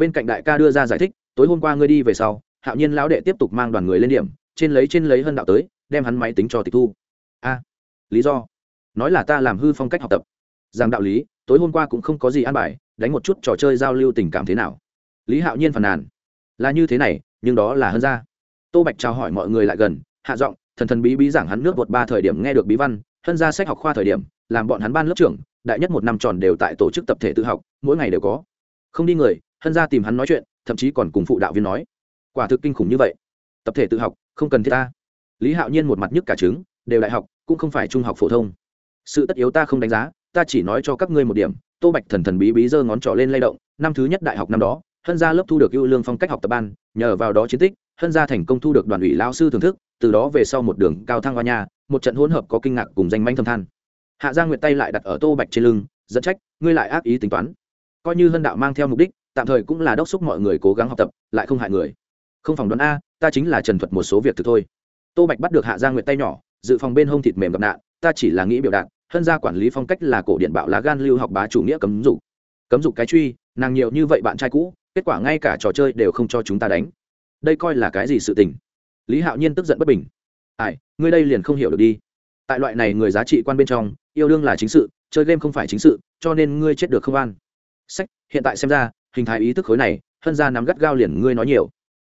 Bên cạnh đại ca đưa ra giải thích tối hôm qua ngươi đi về sau, hạo nhiên lão đệ tiếp tục mang đoàn người lên điểm, trên lấy trên lấy hơn đạo tới, đem hắn máy tính cho tịch thu. A, lý do? Nói là ta làm hư phong cách học tập. Rằng đạo lý, tối hôm qua cũng không có gì an bài, đánh một chút trò chơi giao lưu tình cảm thế nào? Lý hạo nhiên phàn nàn. Là như thế này, nhưng đó là hơn ra tô bạch chào hỏi mọi người lại gần, hạ giọng, thần thần bí bí giảng hắn nước bột ba thời điểm nghe được bí văn hơn ra sách học khoa thời điểm, làm bọn hắn ban lớp trưởng, đại nhất một năm tròn đều tại tổ chức tập thể tự học, mỗi ngày đều có. Không đi người, hân ra tìm hắn nói chuyện thậm chí còn cùng phụ đạo viên nói, quả thực kinh khủng như vậy. Tập thể tự học, không cần thiết ta. Lý hạo nhiên một mặt nhức cả trứng, đều đại học, cũng không phải trung học phổ thông. Sự tất yếu ta không đánh giá, ta chỉ nói cho các ngươi một điểm, tô bạch thần thần bí bí giơ ngón trỏ lên lay động, năm thứ nhất đại học năm đó, hân gia lớp thu được ưu lương phong cách học tập ban, nhờ vào đó chiến tích, hân gia thành công thu được đoàn ủy lao sư thưởng thức, từ đó về sau một đường cao thăng hoa nhà một trận hỗn hợp có kinh ngạc cùng danh manh thâm than. Hạ giang nguyệt tay lại đặt ở tô bạch trên lưng dẫn trách, ngươi lại ác ý tính toán. Coi như hân đạo mang theo mục đích tạm thời cũng là đốc xúc mọi người cố gắng học tập, lại không hại người. Không phòng đoán a, ta chính là trần thuật một số việc thực thôi. Tô bạch bắt được hạ giang nguyệt tay nhỏ, dự phòng bên hông thịt mềm gặp nạn, ta chỉ là nghĩ biểu đạt, hân gia quản lý phong cách là cổ điện bạo lá gan lưu học bá chủ nghĩa cấm dục. Cấm dục cái truy, nàng nhiều như vậy bạn trai cũ, kết quả ngay cả trò chơi đều không cho chúng ta đánh. Đây coi là cái gì sự tình? Lý hạo nhiên tức giận bất bình. Ai, ngươi đây liền không hiểu được đi. Tại loại này người giá trị quan bên trong, yêu đương là chính sự, chơi game không phải chính sự, cho nên ngươi chết được không an. Sách, hiện tại xem ra hình thái ý thức khối này, hân ra nắm gắt gao liền ngươi nói nhiều.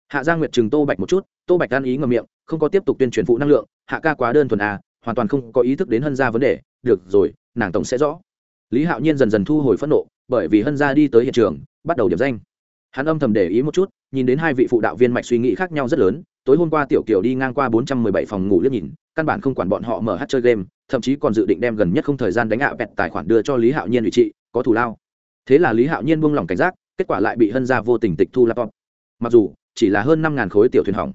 Hạ gia nguyệt chừng tô bạch một chút, tô bạch gan ý ngầm miệng, không có tiếp tục tuyên truyền phụ năng lượng, hạ ca quá đơn thuần à hoàn toàn không có ý thức đến hân gia vấn đề, được rồi, nàng tổng sẽ rõ. Lý hạo nhiên dần dần thu hồi phẫn nộ, bởi vì hân gia đi tới hiện trường, bắt đầu điểm danh. Hắn âm thầm để ý một chút, nhìn đến hai vị phụ đạo viên mạch suy nghĩ khác nhau rất lớn, tối hôm qua tiểu kiều đi ngang qua bốn trăm mười bảy phòng ngủ liếc nhìn, căn bản không quản bọn họ mở hát chơi game, thậm chí còn dự định đem gần nhất không thời gian đánh ạ bẹt tài khoản đưa cho lý hạo nhiên ủy trị, có thù lao. Thế là lý hạo nhiên buông lỏng cảnh giác kết quả lại bị hân gia vô tình tịch thu laptop. Mặc dù, chỉ là hơn năm ngàn khối tiểu thuyền hỏng.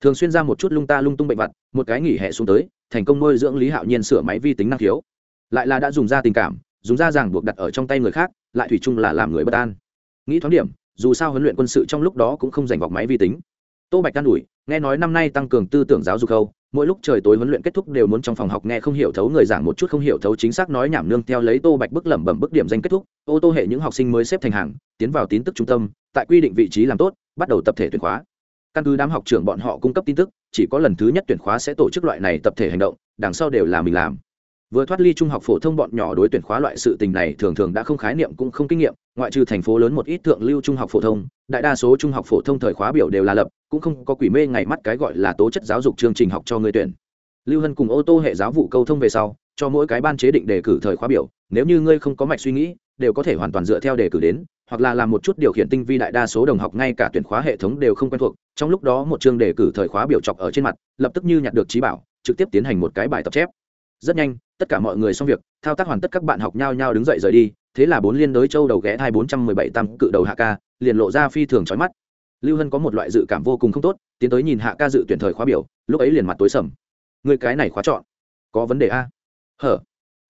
Thường xuyên ra một chút lung ta lung tung bệnh vặt, một cái nghỉ hè xuống tới, thành công nuôi dưỡng lý hạo nhiên sửa máy vi tính năng khiếu. Lại là đã dùng ra tình cảm, dùng ra ràng buộc đặt ở trong tay người khác, lại thủy chung là làm người bất an. Nghĩ thoáng điểm, dù sao huấn luyện quân sự trong lúc đó cũng không giành vọc máy vi tính. Tô bạch can ủi, nghe nói năm nay tăng cường tư tưởng giáo dục khâu mỗi lúc trời tối huấn luyện kết thúc đều muốn trong phòng học nghe không hiểu thấu người giảng một chút không hiểu thấu chính xác nói nhảm nương theo lấy tô bạch bức lẩm bẩm bức điểm danh kết thúc, ô tô hệ những học sinh mới xếp thành hàng, tiến vào tin tức trung tâm, tại quy định vị trí làm tốt, bắt đầu tập thể tuyển khóa. Căn cứ đám học trưởng bọn họ cung cấp tin tức, chỉ có lần thứ nhất tuyển khóa sẽ tổ chức loại này tập thể hành động, đằng sau đều là mình làm vừa thoát ly trung học phổ thông bọn nhỏ đối tuyển khóa loại sự tình này thường thường đã không khái niệm cũng không kinh nghiệm, ngoại trừ thành phố lớn một ít thượng lưu trung học phổ thông, đại đa số trung học phổ thông thời khóa biểu đều là lập, cũng không có quỷ mê ngày mắt cái gọi là tố chất giáo dục chương trình học cho người tuyển. Lưu hân cùng ô tô hệ giáo vụ câu thông về sau, cho mỗi cái ban chế định đề cử thời khóa biểu, nếu như ngươi không có mạch suy nghĩ, đều có thể hoàn toàn dựa theo đề cử đến, hoặc là làm một chút điều khiển tinh vi đại đa số đồng học ngay cả tuyển khóa hệ thống đều không quen thuộc, trong lúc đó một chương đề cử thời khóa biểu chọc ở trên mặt, lập tức như nhặt được trí bảo, trực tiếp tiến hành một cái bài tập chép. Rất nhanh tất cả mọi người xong việc, thao tác hoàn tất các bạn học nhau nhau đứng dậy rời đi, thế là bốn liên đới châu đầu ghé hai bốn trăm mười bảy tam cự đầu hạ ca, liền lộ ra phi thường trói mắt. Lưu hân có một loại dự cảm vô cùng không tốt, tiến tới nhìn hạ ca dự tuyển thời khóa biểu, lúc ấy liền mặt tối sầm. Người cái này khóa chọn. Có vấn đề a? Hở?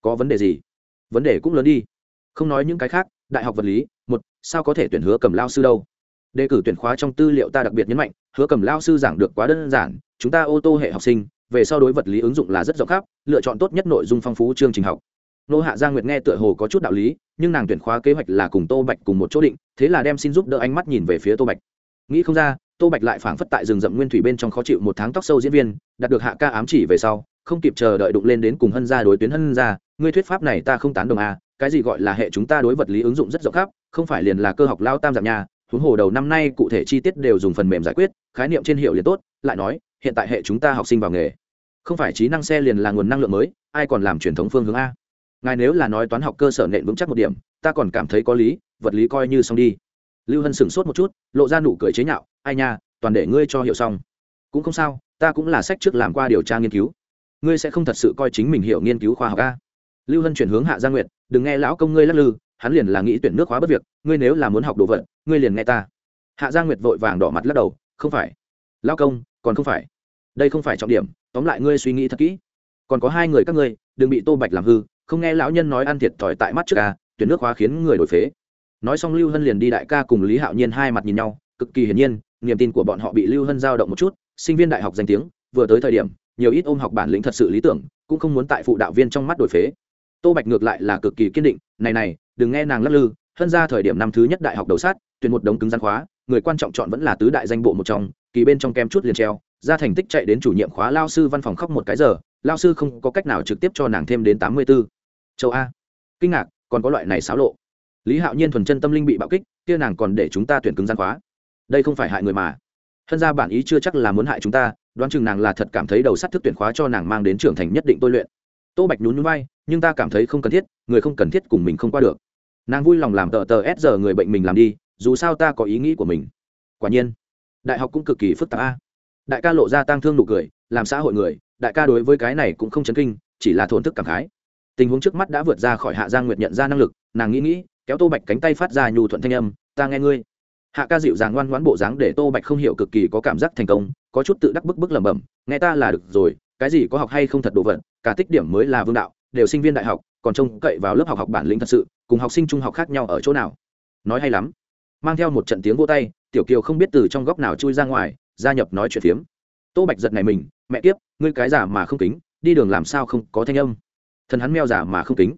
Có vấn đề gì? Vấn đề cũng lớn đi. Không nói những cái khác, đại học vật lý, một, sao có thể tuyển hứa cầm lao sư đâu? Đề cử tuyển khóa trong tư liệu ta đặc biệt nhấn mạnh, hứa cầm lao sư giảng được quá đơn giản, chúng ta ô tô hệ học sinh về sau đối vật lý ứng dụng là rất rộng khắp, lựa chọn tốt nhất nội dung phong phú chương trình học. Nô hạ gia nguyệt nghe tựa hồ có chút đạo lý, nhưng nàng tuyển khóa kế hoạch là cùng tô bạch cùng một chỗ định, thế là đem xin giúp đỡ ánh mắt nhìn về phía tô bạch. Nghĩ không ra, tô bạch lại phảng phất tại rừng rậm nguyên thủy bên trong khó chịu một tháng tóc sâu diễn viên, đạt được hạ ca ám chỉ về sau, không kịp chờ đợi đụng lên đến cùng hân gia đối tuyến hân gia, ngươi thuyết pháp này ta không tán đồng à cái gì gọi là hệ chúng ta đối vật lý ứng dụng rất rộng khắp, không phải liền là cơ học lao tam dạng nhà, huống hồ đầu năm nay cụ thể chi tiết đều dùng phần mềm giải quyết, khái niệm trên hiệu liền tốt, lại nói hiện tại hệ chúng ta học sinh vào nghề. Không phải trí năng xe liền là nguồn năng lượng mới, ai còn làm truyền thống phương hướng a? Ngài nếu là nói toán học cơ sở nện vững chắc một điểm, ta còn cảm thấy có lý, vật lý coi như xong đi. Lưu hân sửng sốt một chút, lộ ra nụ cười chế nhạo, ai nha, toàn để ngươi cho hiểu xong. Cũng không sao, ta cũng là sách trước làm qua điều tra nghiên cứu. Ngươi sẽ không thật sự coi chính mình hiểu nghiên cứu khoa học a. Lưu hân chuyển hướng hạ gia nguyệt, đừng nghe lão công ngươi lắc lư, hắn liền là nghĩ tuyển nước hóa bất việc, ngươi nếu là muốn học đồ vật, ngươi liền nghe ta. Hạ gia nguyệt vội vàng đỏ mặt lắc đầu, không phải. Lão công còn không phải. Đây không phải trọng điểm, tóm lại ngươi suy nghĩ thật kỹ. Còn có hai người các ngươi, đừng bị tô bạch làm hư, không nghe lão nhân nói ăn thiệt thòi tại mắt trước ca tuyển nước hóa khiến người đổi phế. Nói xong lưu hân liền đi đại ca cùng lý hạo nhiên hai mặt nhìn nhau, cực kỳ hiển nhiên, niềm tin của bọn họ bị lưu hân giao động một chút, sinh viên đại học danh tiếng, vừa tới thời điểm, nhiều ít ôm học bản lĩnh thật sự lý tưởng, cũng không muốn tại phụ đạo viên trong mắt đổi phế. Tô bạch ngược lại là cực kỳ kiên định, này này, đừng nghe nàng lắc lư, hân ra thời điểm năm thứ nhất đại học đầu sát, tuyển một đống cứng gian khóa, người quan trọng chọn vẫn là tứ đại danh bộ một trong kỳ bên trong kem chút liền treo, ra thành tích chạy đến chủ nhiệm khóa lao sư văn phòng khóc một cái giờ, lao sư không có cách nào trực tiếp cho nàng thêm đến tám mươi b ố châu a. Kinh ngạc, còn có loại này xáo lộ. Lý hạo nhiên thuần chân tâm linh bị bạo kích, kia nàng còn để chúng ta tuyển cứng gian khóa. Đây không phải hại người mà. Thân ra bản ý chưa chắc là muốn hại chúng ta, đoán chừng nàng là thật cảm thấy đầu sắt thức tuyển khóa cho nàng mang đến trưởng thành nhất định tôi luyện. Tô bạch nhún nhún vai, nhưng ta cảm thấy không cần thiết, người không cần thiết cùng mình không qua được. Nàng vui lòng làm tờ tờ s giờ người bệnh mình làm đi, dù sao ta có ý nghĩ của mình. Quả nhiên đại học cũng cực kỳ phức tạp a. Đại ca lộ ra tang thương nụ cười, làm xã hội người, đại ca đối với cái này cũng không chấn kinh, chỉ là thổn thức cảm khái. Tình huống trước mắt đã vượt ra khỏi hạ giang nguyệt nhận ra năng lực, nàng nghĩ nghĩ, kéo tô bạch cánh tay phát ra nhu thuận thanh âm, ta nghe ngươi. Hạ ca dịu dàng ngoan ngoãn bộ dáng để tô bạch không hiểu cực kỳ có cảm giác thành công, có chút tự đắc bức bức lẩm bẩm, nghe ta là được rồi, cái gì có học hay không thật đồ vật, cả tích điểm mới là vương đạo, đều sinh viên đại học, còn trông cậy vào lớp học học bản lĩnh thật sự, cùng học sinh trung học khác nhau ở chỗ nào? Nói hay lắm. Mang theo một trận tiếng vô tay tiểu kiều không biết từ trong góc nào chui ra ngoài, gia nhập nói chuyện phiếm. Tô bạch giật này mình, mẹ kiếp, ngươi cái giả mà không kính, đi đường làm sao không có thanh âm? Thần hắn meo giả mà không kính.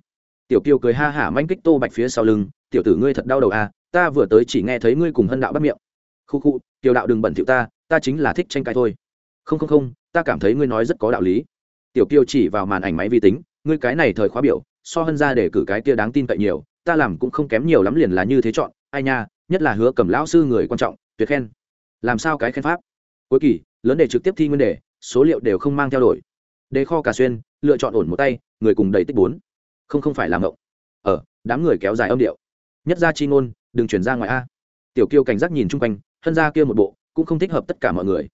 Tiểu kiều cười ha hả manh kích tô bạch phía sau lưng, tiểu tử ngươi thật đau đầu à ta vừa tới chỉ nghe thấy ngươi cùng hân đạo bắt miệng. Khu khu tiểu đạo đừng bẩn thiệu ta ta chính là thích tranh cãi thôi. Không không không, ta cảm thấy ngươi nói rất có đạo lý. Tiểu kiều chỉ vào màn ảnh máy vi tính, ngươi cái này thời khóa biểu, so hân ra để cử cái kia đáng tin cậy nhiều, ta làm cũng không kém nhiều lắm liền là như thế chọn, ai nha nhất là hứa cầm lão sư người quan trọng, tuyệt khen. Làm sao cái khen pháp? Cuối kỳ, lớn đề trực tiếp thi nguyên đề, số liệu đều không mang theo đổi. Đề kho cả xuyên, lựa chọn ổn một tay, người cùng đầy tích bốn. Không không phải làm ngộng. Ở đám người kéo dài âm điệu. Nhất ra chi ngôn, đừng chuyển ra ngoài a. Tiểu kiêu cảnh giác nhìn chung quanh, thân ra kia một bộ, cũng không thích hợp tất cả mọi người.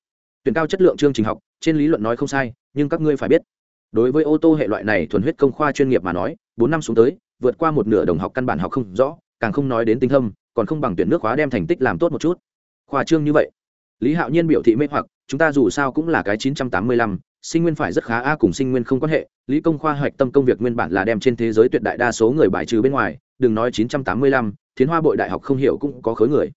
Tuyển cao chất lượng chương trình học, trên lý luận nói không sai, nhưng các ngươi phải biết. Đối với ô tô hệ loại này thuần huyết công khoa chuyên nghiệp mà nói, bốn năm xuống tới, vượt qua một nửa đồng học căn bản học không rõ, càng không nói đến tinh thâm còn không bằng tuyển nước khóa đem thành tích làm tốt một chút. Khoa trương như vậy. Lý hạo nhiên biểu thị mê hoặc, chúng ta dù sao cũng là cái chín trăm tám mươi lăm, sinh nguyên phải rất khá a cùng sinh nguyên không quan hệ. Lý công khoa hoạch tâm công việc nguyên bản là đem trên thế giới tuyệt đại đa số người bài trừ bên ngoài, đừng nói chín trăm tám mươi lăm, thiến hoa bội đại học không hiểu cũng có khối người.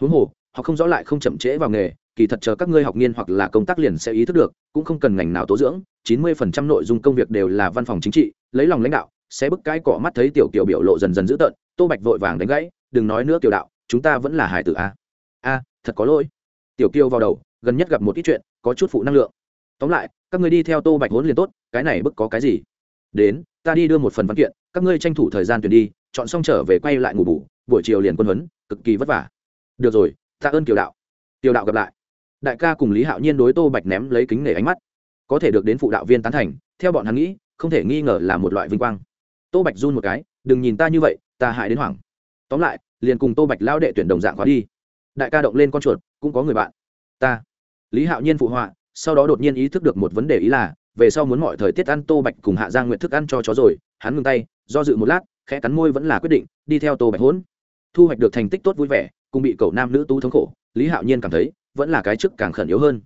Huống hồ, họ không rõ lại không chậm trễ vào nghề, kỳ thật chờ các ngươi học nghiên hoặc là công tác liền sẽ ý thức được, cũng không cần ngành nào tố dưỡng, chín mươi phần trăm nội dung công việc đều là văn phòng chính trị, lấy lòng lãnh đạo, sẽ bức cái cỏ mắt thấy tiểu kiểu biểu lộ dần dần dữ tợn, tô bạch vội vàng đánh gãy đừng nói nữa tiểu đạo, chúng ta vẫn là hải tử a. A, thật có lỗi. Tiểu kiêu vào đầu, gần nhất gặp một ít chuyện, có chút phụ năng lượng. Tóm lại, các ngươi đi theo tô bạch hốn liền tốt, cái này bức có cái gì? Đến, ta đi đưa một phần văn kiện, các ngươi tranh thủ thời gian tuyển đi, chọn xong trở về quay lại ngủ bủ buổi chiều liền quân huấn, cực kỳ vất vả. Được rồi, tạ ơn kiều đạo. Kiều đạo gặp lại. Đại ca cùng lý hạo nhiên đối tô bạch ném lấy kính nể ánh mắt. Có thể được đến phụ đạo viên tán thành, theo bọn hắn nghĩ, không thể nghi ngờ là một loại vinh quang. Tô bạch run một cái, đừng nhìn ta như vậy, ta hại đến hoảng tóm lại, liền cùng tô bạch lao đệ tuyển đồng dạng khóa đi. Đại ca động lên con chuột, cũng có người bạn. Ta. Lý hạo nhiên phụ họa, sau đó đột nhiên ý thức được một vấn đề ý là, về sau muốn mọi thời tiết ăn tô bạch cùng hạ giang nguyện thức ăn cho chó rồi, hắn ngừng tay, do dự một lát, khẽ cắn môi vẫn là quyết định, đi theo tô bạch hốn thu hoạch được thành tích tốt vui vẻ, cùng bị cậu nam nữ tú thống khổ, lý hạo nhiên cảm thấy, vẫn là cái trước càng khẩn yếu hơn.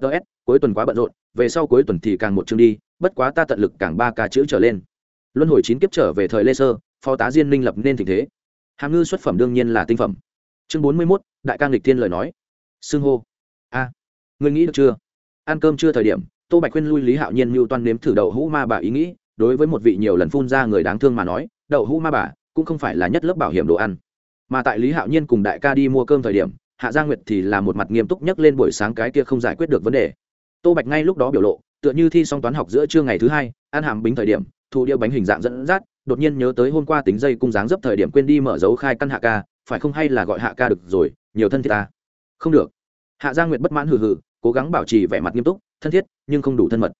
Ts cuối tuần quá bận rộn, về sau cuối tuần thì càng một chương đi, bất quá ta tận lực càng ba ca chữ trở lên. Luân hồi chín kiếp trở về thời lê sơ, phó tá diên minh lập nên tình thế hàm ngư xuất phẩm đương nhiên là tinh phẩm. Chương bốn mươi mốt đại ca lịch thiên lời nói. Xưng hô. A. À, người nghĩ được chưa? Ăn cơm chưa thời điểm tô bạch khuyên lui lý hạo nhiên mưu toan nếm thử đậu hũ ma bà ý nghĩ đối với một vị nhiều lần phun ra người đáng thương mà nói đậu hũ ma bà cũng không phải là nhất lớp bảo hiểm đồ ăn. Mà tại lý hạo nhiên cùng đại ca đi mua cơm thời điểm hạ gia nguyệt thì là một mặt nghiêm túc nhắc lên buổi sáng cái kia không giải quyết được vấn đề. Tô bạch ngay lúc đó biểu lộ tựa như thi xong toán học giữa trưa ngày thứ hai, ăn hàm bính thời điểm, thu điệu bánh hình dạng dẫn dắt, đột nhiên nhớ tới hôm qua tính dây cung dáng dấp thời điểm quên đi mở dấu khai căn hạ ca, phải không hay là gọi hạ ca được rồi, nhiều thân thiết ta. Không được. Hạ gia nguyệt bất mãn hừ hừ, cố gắng bảo trì vẻ mặt nghiêm túc, thân thiết, nhưng không đủ thân mật.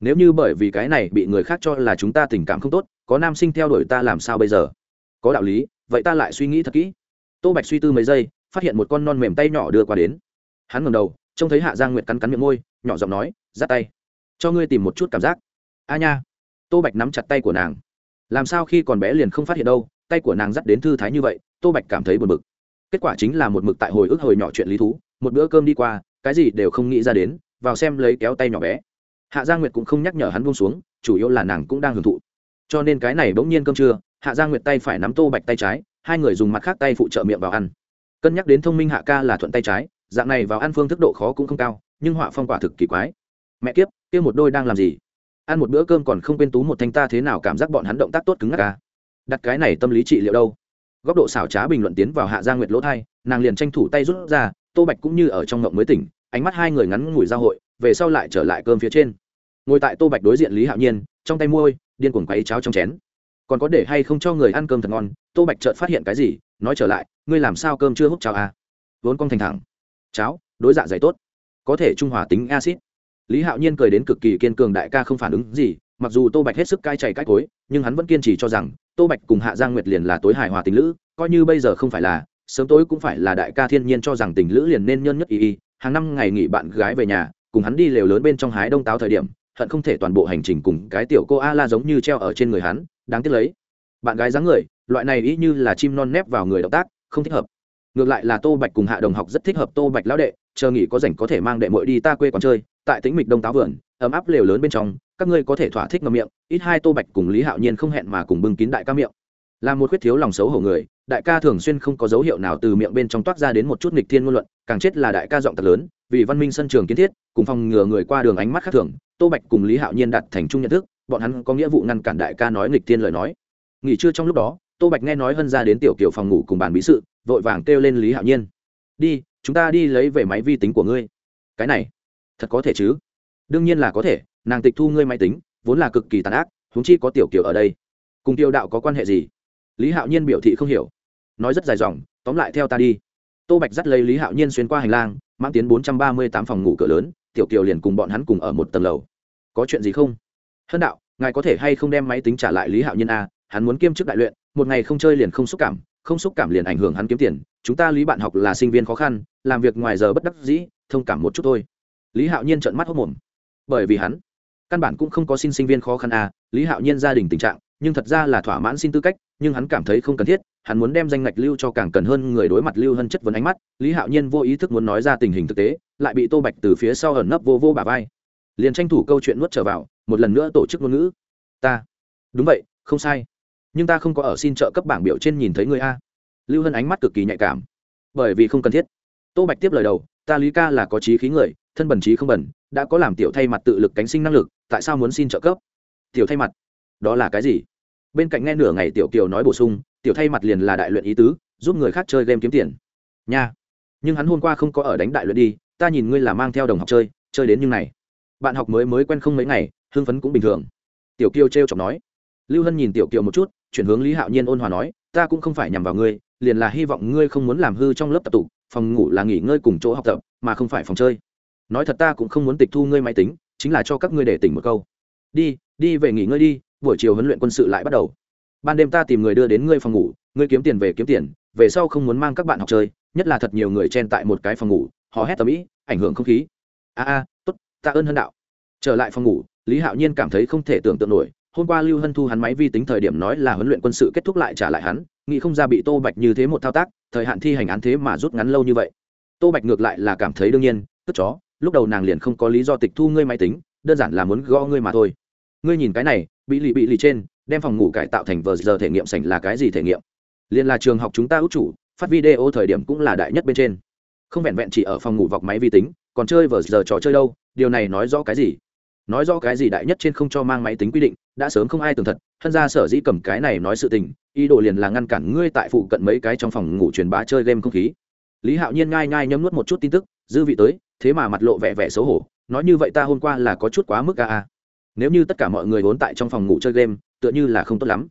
Nếu như bởi vì cái này bị người khác cho là chúng ta tình cảm không tốt, có nam sinh theo đuổi ta làm sao bây giờ? Có đạo lý, vậy ta lại suy nghĩ thật kỹ. Tô bạch suy tư mấy giây, phát hiện một con non mềm tay nhỏ đưa qua đến. Hắn ngầm đầu, trông thấy hạ giang nguyệt cắn cắn miệng môi, nhỏ giọng nói, dắt tay cho ngươi tìm một chút cảm giác. A nha. Tô bạch nắm chặt tay của nàng. Làm sao khi còn bé liền không phát hiện đâu, tay của nàng dắt đến thư thái như vậy, tô bạch cảm thấy buồn bực. Kết quả chính là một mực tại hồi ức hồi nhỏ chuyện lý thú, một bữa cơm đi qua, cái gì đều không nghĩ ra đến, vào xem lấy kéo tay nhỏ bé. Hạ gia nguyệt cũng không nhắc nhở hắn buông xuống, chủ yếu là nàng cũng đang hưởng thụ. Cho nên cái này bỗng nhiên cơm trưa, hạ gia nguyệt tay phải nắm tô bạch tay trái, hai người dùng mặt khác tay phụ trợ miệng vào ăn. Cân nhắc đến thông minh hạ ca là thuận tay trái, dạng này vào ăn phương thức độ khó cũng không cao, nhưng họa phong quả thực kỳ quái mẹ kiếp, kia một đôi đang làm gì? Ăn một bữa cơm còn không quên tú một thanh ta thế nào cảm giác bọn hắn động tác tốt cứng ngắc ca đặt cái này tâm lý trị liệu đâu? Góc độ xảo trá bình luận tiến vào hạ gia nguyệt lỗ thai, nàng liền tranh thủ tay rút ra, tô bạch cũng như ở trong ngộng mới tỉnh, ánh mắt hai người ngắn ngủi giao hội, về sau lại trở lại cơm phía trên. Ngồi tại tô bạch đối diện lý hạo nhiên, trong tay môi điên cuồng quấy cháo trong chén. Còn có để hay không cho người ăn cơm thật ngon, tô bạch chợt phát hiện cái gì, nói trở lại, ngươi làm sao cơm chưa hút cháo à? Vốn con thành thẳng. Cháo, đối dạ dày tốt. Có thể trung hòa tính acid lý hạo nhiên cười đến cực kỳ kiên cường đại ca không phản ứng gì, mặc dù tô bạch hết sức cai chảy cách cối, nhưng hắn vẫn kiên trì cho rằng, tô bạch cùng hạ giang nguyệt liền là tối hài hòa tình lữ, coi như bây giờ không phải là, sớm tối cũng phải là đại ca thiên nhiên cho rằng tình lữ liền nên nhân nhất y y, hàng năm ngày nghỉ bạn gái về nhà, cùng hắn đi lều lớn bên trong hái đông táo thời điểm, hận không thể toàn bộ hành trình cùng cái tiểu cô a la giống như treo ở trên người hắn, đáng tiếc lấy. Bạn gái dáng người, loại này ý như là chim non nép vào người động tác, không thích hợp. Ngược lại là tô bạch cùng hạ đồng học rất thích hợp tô bạch lão đệ, chờ nghỉ có rảnh có thể mang đệ mội đi ta quê còn chơi tại tĩnh mịch đông táo vườn, ấm áp lều lớn bên trong, các ngươi có thể thỏa thích ngậm miệng, ít hai tô bạch cùng lý hạo nhiên không hẹn mà cùng bưng kín đại ca miệng. Là một khuyết thiếu lòng xấu hổ người, đại ca thường xuyên không có dấu hiệu nào từ miệng bên trong toát ra đến một chút nghịch thiên ngôn luận, càng chết là đại ca giọng thật lớn, vì văn minh sân trường kiến thiết, cùng phòng ngừa người qua đường ánh mắt khác thường, tô bạch cùng lý hạo nhiên đặt thành chung nhận thức, bọn hắn có nghĩa vụ ngăn cản đại ca nói nghịch thiên lời nói. Nghỉ trưa trong lúc đó, tô bạch nghe nói hân ra đến tiểu kiểu phòng ngủ cùng bàn bí sự, vội vàng kêu lên lý hạo nhiên. Đi, chúng ta đi lấy về máy vi tính của ngươi. Cái này thật có thể chứ? Đương nhiên là có thể, nàng tịch thu ngươi máy tính, vốn là cực kỳ tàn ác, huống chi có tiểu kiều ở đây. Cùng tiêu đạo có quan hệ gì? Lý hạo nhiên biểu thị không hiểu. Nói rất dài dòng, tóm lại theo ta đi. Tô bạch dắt lấy lý hạo nhiên xuyên qua hành lang, mang tiến bốn trăm ba mươi tám phòng ngủ cửa lớn, tiểu kiều liền cùng bọn hắn cùng ở một tầng lầu. Có chuyện gì không? Hân đạo, ngài có thể hay không đem máy tính trả lại lý hạo nhiên a? Hắn muốn kiêm chức đại luyện, một ngày không chơi liền không xúc cảm, không xúc cảm liền ảnh hưởng hắn kiếm tiền. Chúng ta lý bạn học là sinh viên khó khăn, làm việc ngoài giờ bất đắc dĩ, thông cảm một chút thôi lý hạo nhiên trợn mắt hốc mồm. Bởi vì hắn căn bản cũng không có xin sinh viên khó khăn à lý hạo nhiên gia đình tình trạng, nhưng thật ra là thỏa mãn xin tư cách, nhưng hắn cảm thấy không cần thiết, hắn muốn đem danh ngạch lưu cho càng cần hơn người đối mặt lưu hơn chất vấn ánh mắt, lý hạo nhiên vô ý thức muốn nói ra tình hình thực tế, lại bị tô bạch từ phía sau ẩn nấp vô vô bà vai. Liền tranh thủ câu chuyện nuốt trở vào, một lần nữa tổ chức ngôn ngữ. Ta. Đúng vậy, không sai. Nhưng ta không có ở xin trợ cấp bảng biểu trên nhìn thấy người a. Lưu hân ánh mắt cực kỳ nhạy cảm. Bởi vì không cần thiết. Tô bạch tiếp lời đầu, ta lý ca là có trí khí người thân bẩn trí không bẩn đã có làm tiểu thay mặt tự lực cánh sinh năng lực, tại sao muốn xin trợ cấp? Tiểu thay mặt? Đó là cái gì? Bên cạnh nghe nửa ngày tiểu kiều nói bổ sung, tiểu thay mặt liền là đại luyện ý tứ, giúp người khác chơi game kiếm tiền. Nha! Nhưng hắn hôm qua không có ở đánh đại luyện đi, ta nhìn ngươi là mang theo đồng học chơi chơi đến như này. Bạn học mới mới quen không mấy ngày, hưng phấn cũng bình thường. Tiểu kiều t r chọc nói. Lưu hân nhìn tiểu kiều một chút, chuyển hướng lý hạo nhiên ôn hòa nói, ta cũng không phải nhằm vào ngươi, liền là hy vọng ngươi không muốn làm hư trong lớp tập tụ, phòng ngủ là nghỉ ngơi cùng chỗ học tập, mà không phải phòng chơi nói thật ta cũng không muốn tịch thu ngươi máy tính, chính là cho các ngươi để tỉnh một câu. Đi đi về nghỉ ngơi đi, buổi chiều huấn luyện quân sự lại bắt đầu. Ban đêm ta tìm người đưa đến ngươi phòng ngủ, ngươi kiếm tiền về kiếm tiền, về sau không muốn mang các bạn học chơi, nhất là thật nhiều người chen tại một cái phòng ngủ, họ hét tầm ĩ, ảnh hưởng không khí. A a, tốt, tạ ơn hân đạo. Trở lại phòng ngủ, lý hạo nhiên cảm thấy không thể tưởng tượng nổi, hôm qua lưu hân thu hắn máy vi tính thời điểm nói là huấn luyện quân sự kết thúc lại trả lại hắn, nghĩ không ra bị tô bạch như thế một thao tác, thời hạn thi hành án thế mà rút ngắn lâu như vậy. Tô bạch ngược lại là cảm thấy đương nhiên, tức chó lúc đầu nàng liền không có lý do tịch thu ngươi máy tính, đơn giản là muốn gõ ngươi mà thôi. Ngươi nhìn cái này, bị lì bị lì trên, đem phòng ngủ cải tạo thành vờ giờ thể nghiệm sảnh là cái gì thể nghiệm? Liền là trường học chúng ta út chủ, phát video thời điểm cũng là đại nhất bên trên. Không vẹn vẹn chỉ ở phòng ngủ vọc máy vi tính, còn chơi vờ giờ trò chơi đâu, điều này nói rõ cái gì? Nói rõ cái gì đại nhất trên không cho mang máy tính quy định, đã sớm không ai tường thật, thân ra sở dĩ cầm cái này nói sự tình, ý đồ liền là ngăn cản ngươi tại phụ cận mấy cái trong phòng ngủ truyền bá chơi game không khí. Lý hạo nhiên ngai ngai nhấm nuốt một chút tin tức, dư vị tới thế mà mặt lộ vẻ vẻ xấu hổ, nói như vậy ta hôm qua là có chút quá mức ca a. Nếu như tất cả mọi người vốn tại trong phòng ngủ chơi game, tựa như là không tốt lắm.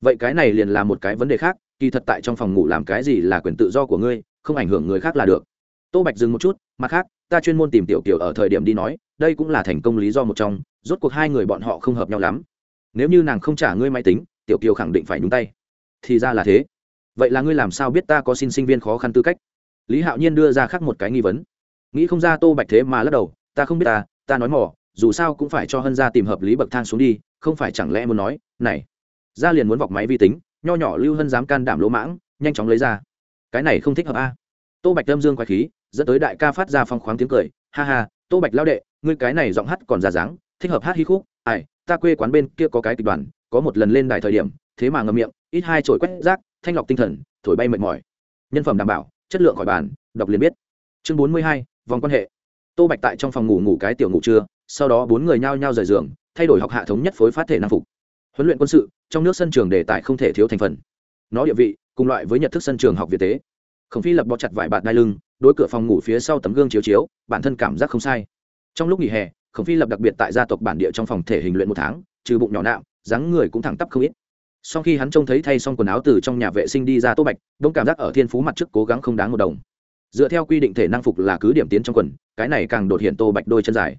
Vậy cái này liền là một cái vấn đề khác, kỳ thật tại trong phòng ngủ làm cái gì là quyền tự do của ngươi, không ảnh hưởng người khác là được. Tô bạch dừng một chút, mặt khác, ta chuyên môn tìm tiểu kiểu ở thời điểm đi nói, đây cũng là thành công lý do một trong, rốt cuộc hai người bọn họ không hợp nhau lắm. Nếu như nàng không trả ngươi máy tính, tiểu kiều khẳng định phải nhúng tay. Thì ra là thế. Vậy là ngươi làm sao biết ta có xin sinh viên khó khăn tư cách? Lý hạo nhiên đưa ra khác một cái nghi vấn nghĩ không ra tô bạch thế mà lắc đầu, ta không biết ta ta nói mỏ dù sao cũng phải cho hân ra tìm hợp lý bậc thang xuống đi, không phải chẳng lẽ muốn nói, này, ra liền muốn vọc máy vi tính, nho nhỏ lưu hân dám can đảm lỗ mãng, nhanh chóng lấy ra. Cái này không thích hợp a. Tô bạch lâm dương quái khí, dẫn tới đại ca phát ra phong khoáng tiếng cười, ha ha, tô bạch lao đệ, ngươi cái này giọng hát còn ra dáng, thích hợp hát hí khúc, ai, ta quê quán bên kia có cái kịch đoàn, có một lần lên đài thời điểm, thế mà ngậm miệng, ít hai trồi quét rác, thanh lọc tinh thần, thổi bay mệt mỏi. Nhân phẩm đảm bảo, chất lượng khỏi bàn, đọc liền biết. Chương bốn mươi hai vòng quan hệ. Tô bạch tại trong phòng ngủ ngủ cái tiểu ngủ trưa, sau đó bốn người nhao nhao rời giường, thay đổi học hạ thống nhất phối phát thể năng phục. Huấn luyện quân sự, trong nước sân trường đề tài không thể thiếu thành phần. Nó địa vị, cùng loại với nhận thức sân trường học việt tế. Khổng phi lập bó chặt vải bạt đai lưng, đối cửa phòng ngủ phía sau tấm gương chiếu chiếu, bản thân cảm giác không sai. Trong lúc nghỉ hè, khổng phi lập đặc biệt tại gia tộc bản địa trong phòng thể hình luyện một tháng, trừ bụng nhỏ nạm, dáng người cũng thẳng tắp không ít. Sau khi hắn trông thấy thay xong quần áo từ trong nhà vệ sinh đi ra tô bạch đông cảm giác ở thiên phú mặt trước cố gắng không đáng một đồng dựa theo quy định thể năng phục là cứ điểm tiến trong quần, cái này càng đột hiện tô bạch đôi chân dài.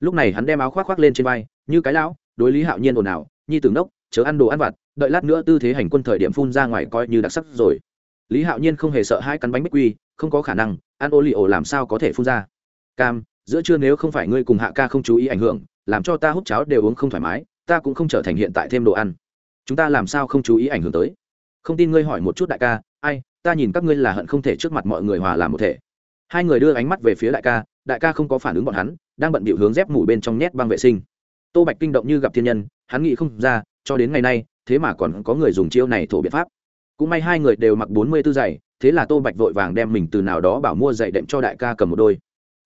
Lúc này hắn đem áo khoác khoác lên trên vai, như cái lão, đối lý hạo nhiên ồn ào, nhi tưởng đốc chớ ăn đồ ăn vặt, đợi lát nữa tư thế hành quân thời điểm phun ra ngoài coi như đặc sắc rồi. Lý hạo nhiên không hề sợ hai cắn bánh bích quy, không có khả năng, ăn ô li ổ làm sao có thể phun ra. Cam, giữa trưa nếu không phải ngươi cùng hạ ca không chú ý ảnh hưởng, làm cho ta hút cháo đều uống không thoải mái, ta cũng không trở thành hiện tại thêm đồ ăn. Chúng ta làm sao không chú ý ảnh hưởng tới? Không tin ngươi hỏi một chút đại ca ai, ta nhìn các ngươi là hận không thể trước mặt mọi người hòa làm một thể. Hai người đưa ánh mắt về phía đại ca đại ca không có phản ứng bọn hắn, đang bận bịu hướng dép mủ bên trong nhét băng vệ sinh. Tô bạch kinh động như gặp thiên nhân, hắn nghĩ không ra, cho đến ngày nay, thế mà còn có người dùng chiêu này thổ biện pháp. Cũng may hai người đều mặc bốn mươi tư giày, thế là tô bạch vội vàng đem mình từ nào đó bảo mua giày đệm cho đại ca cầm một đôi.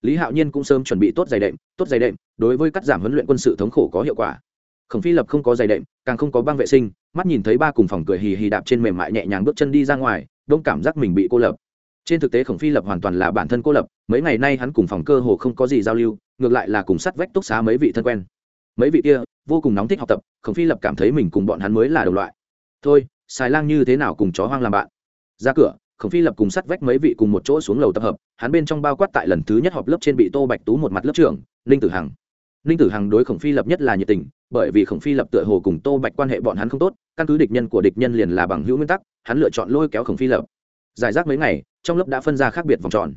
Lý hạo nhiên cũng sớm chuẩn bị tốt giày đệm, tốt giày đệm, đối với cắt giảm huấn luyện quân sự thống khổ có hiệu quả khổng phi lập không có giày đệm, càng không có băng vệ sinh, mắt nhìn thấy ba cùng phòng cười hì hì đạp trên mềm mại nhẹ nhàng bước chân đi ra ngoài, đông cảm giác mình bị cô lập. Trên thực tế khổng phi lập hoàn toàn là bản thân cô lập, mấy ngày nay hắn cùng phòng cơ hồ không có gì giao lưu, ngược lại là cùng sắt vách túc xá mấy vị thân quen. Mấy vị kia, vô cùng nóng thích học tập, khổng phi lập cảm thấy mình cùng bọn hắn mới là đồng loại. Thôi, xài lang như thế nào cùng chó hoang làm bạn? Ra cửa, khổng phi lập cùng sắt vách mấy vị cùng một chỗ xuống lầu tập hợp, hắn bên trong bao quát tại lần thứ nhất họp lớp trên bị tô bạch tú một mặt lớp trưởng, ninh tử hằng ninh tử hằng đối khổng phi lập nhất là nhiệt tình, bởi vì khổng phi lập tựa hồ cùng tô bạch quan hệ bọn hắn không tốt, căn cứ địch nhân của địch nhân liền là bằng hữu nguyên tắc, hắn lựa chọn lôi kéo khổng phi lập. Giải rác mấy ngày, trong lớp đã phân ra khác biệt vòng tròn.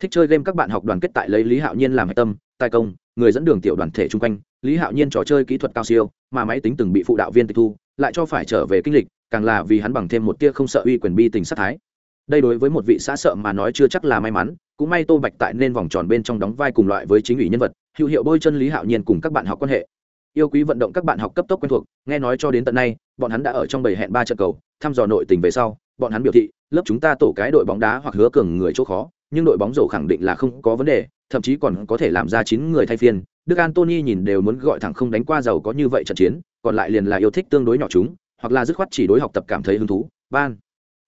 Thích chơi game các bạn học đoàn kết tại lấy lý hạo nhiên làm hạch tâm, tài công, người dẫn đường tiểu đoàn thể chung quanh, lý hạo nhiên trò chơi kỹ thuật cao siêu, mà máy tính từng bị phụ đạo viên tịch thu, lại cho phải trở về kinh lịch, càng là vì hắn bằng thêm một tia không sợ uy quyền bi tình sát thái đây đối với một vị xã sợ mà nói chưa chắc là may mắn, cũng may tô bạch tại nên vòng tròn bên trong đóng vai cùng loại với chính ủy nhân vật, hữu hiệu bôi chân lý hạo nhiên cùng các bạn học quan hệ. Yêu quý vận động các bạn học cấp tốc quen thuộc, nghe nói cho đến tận nay, bọn hắn đã ở trong bầy hẹn ba trận cầu, thăm dò nội tình về sau, bọn hắn biểu thị, lớp chúng ta tổ cái đội bóng đá hoặc hứa cường người chỗ khó, nhưng đội bóng rổ khẳng định là không có vấn đề, thậm chí còn có thể làm ra chín người thay phiên. Đức antony nhìn đều muốn gọi thẳng không đánh qua giàu có như vậy trận chiến, còn lại liền là yêu thích tương đối nhỏ chúng, hoặc là dứt khoát chỉ đối học tập cảm thấy hứng thú. Ban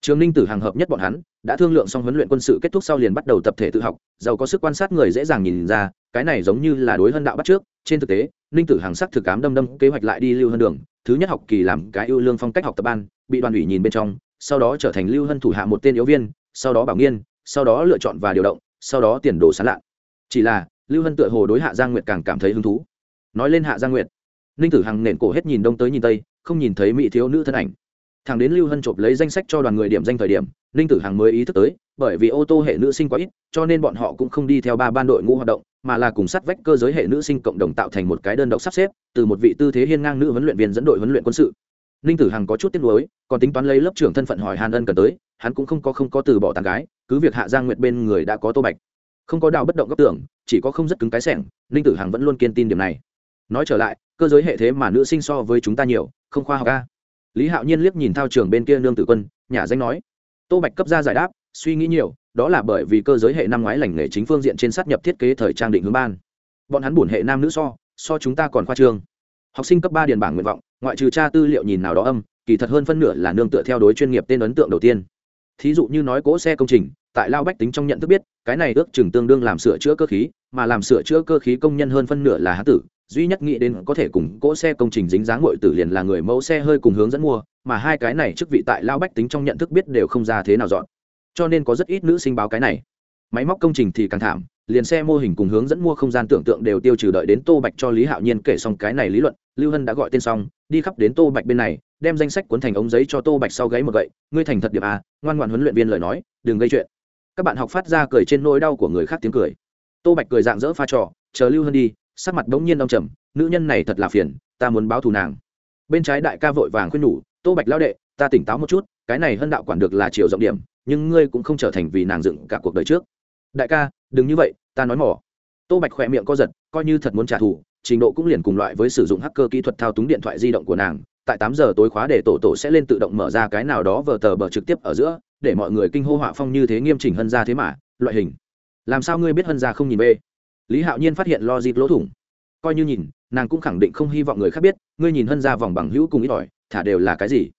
trường ninh tử hàng hợp nhất bọn hắn, đã thương lượng xong huấn luyện quân sự kết thúc sau liền bắt đầu tập thể tự học, giàu có sức quan sát người dễ dàng nhìn ra, cái này giống như là đối hân đạo bắt trước. Trên thực tế, ninh tử hàng sắc thực cám đâm đâm kế hoạch lại đi lưu hơn đường, thứ nhất học kỳ làm cái ưu lương phong cách học tập ban, bị đoàn ủy nhìn bên trong, sau đó trở thành lưu hân thủ hạ một tên yếu viên, sau đó bảo nghiên, sau đó lựa chọn và điều động, sau đó tiền đồ sán lạ chỉ là, lưu hân tựa hồ đối hạ giang nguyệt càng cảm thấy hứng thú. Nói lên hạ giang nguyệt, ninh tử hằng nền cổ hết nhìn đông tới nhìn tây, không nhìn thấy mỹ thiếu nữ thân ảnh thằng đến lưu hân chộp lấy danh sách cho đoàn người điểm danh thời điểm, ninh tử hằng mới ý thức tới, bởi vì ô tô hệ nữ sinh quá ít, cho nên bọn họ cũng không đi theo ba ban đội ngũ hoạt động, mà là cùng sát vách cơ giới hệ nữ sinh cộng đồng tạo thành một cái đơn độc sắp xếp, từ một vị tư thế hiên ngang nữ huấn luyện viên dẫn đội huấn luyện quân sự. Ninh tử hằng có chút tiếc nuối, còn tính toán lấy lớp trưởng thân phận hỏi hàn ân cần tới, hắn cũng không có không có từ bỏ tàn gái, cứ việc hạ giang nguyệt bên người đã có tô bạch. Không có đào bất động góc tưởng chỉ có không rất cứng cái sẻng, ninh tử hằng vẫn luôn kiên tin điểm này. Nói trở lại, cơ giới hệ thế mà nữ sinh so với chúng ta nhiều, không khoa học ca lý hạo nhiên liếc nhìn thao trường bên kia nương tử quân nhà danh nói, tô bạch cấp ra giải đáp, suy nghĩ nhiều, đó là bởi vì cơ giới hệ năm ngoái lành nghề chính phương diện trên sát nhập thiết kế thời trang định hướng ban. Bọn hắn bổn hệ nam nữ so so chúng ta còn khoa trương. Học sinh cấp ba điền bảng nguyện vọng, ngoại trừ tra tư liệu nhìn nào đó âm, kỳ thật hơn phân nửa là nương tựa theo đối chuyên nghiệp tên ấn tượng đầu tiên. Thí dụ như nói cỗ xe công trình tại lao bách tính trong nhận thức biết, cái này ước chừng tương đương làm sửa chữa cơ khí, mà làm sửa chữa cơ khí công nhân hơn phân nửa là hán tử, duy nhất nghĩ đến có thể cùng cỗ xe công trình dính dáng ngội tử liền là người mẫu xe hơi cùng hướng dẫn mua, mà hai cái này chức vị tại lao bách tính trong nhận thức biết đều không ra thế nào dọn. Cho nên có rất ít nữ sinh báo cái này. Máy móc công trình thì càng thảm, liền xe mô hình cùng hướng dẫn mua không gian tưởng tượng đều tiêu trừ đợi đến tô bạch cho lý hạo nhiên kể xong cái này lý luận, lưu hân đã gọi tên xong, đi khắp đến tô bạch bên này, đem danh sách cuốn thành ống giấy cho tô bạch sau gáy một gậy, ngươi thành thật điệp à ngoan ngoan huấn luyện viên lời nói, đừng gây chuyện các bạn học phát ra cười trên nỗi đau của người khác tiếng cười. Tô bạch cười dạng dỡ pha trò, chờ lưu hơn đi, sắc mặt đống nhiên đông trầm, nữ nhân này thật là phiền, ta muốn báo thù nàng. Bên trái đại ca vội vàng khuyên nhủ, tô bạch lao đệ, ta tỉnh táo một chút, cái này hân đạo quản được là chiều rộng điểm, nhưng ngươi cũng không trở thành vì nàng dựng cả cuộc đời trước. Đại ca, đừng như vậy, ta nói mỏ. Tô bạch khỏe miệng co giật, coi như thật muốn trả thù, trình độ cũng liền cùng loại với sử dụng hacker kỹ thuật thao túng điện thoại di động của nàng tại tám giờ tối khóa để tổ tổ sẽ lên tự động mở ra cái nào đó vờ tờ bờ trực tiếp ở giữa, để mọi người kinh hô họa phong như thế nghiêm chỉnh hân ra thế mà, loại hình. Làm sao ngươi biết hân ra không nhìn bê? Lý hạo nhiên phát hiện lo dịp lỗ thủng. Coi như nhìn, nàng cũng khẳng định không hy vọng người khác biết, ngươi nhìn hân ra vòng bằng hữu cùng ít ỏi, thả đều là cái gì?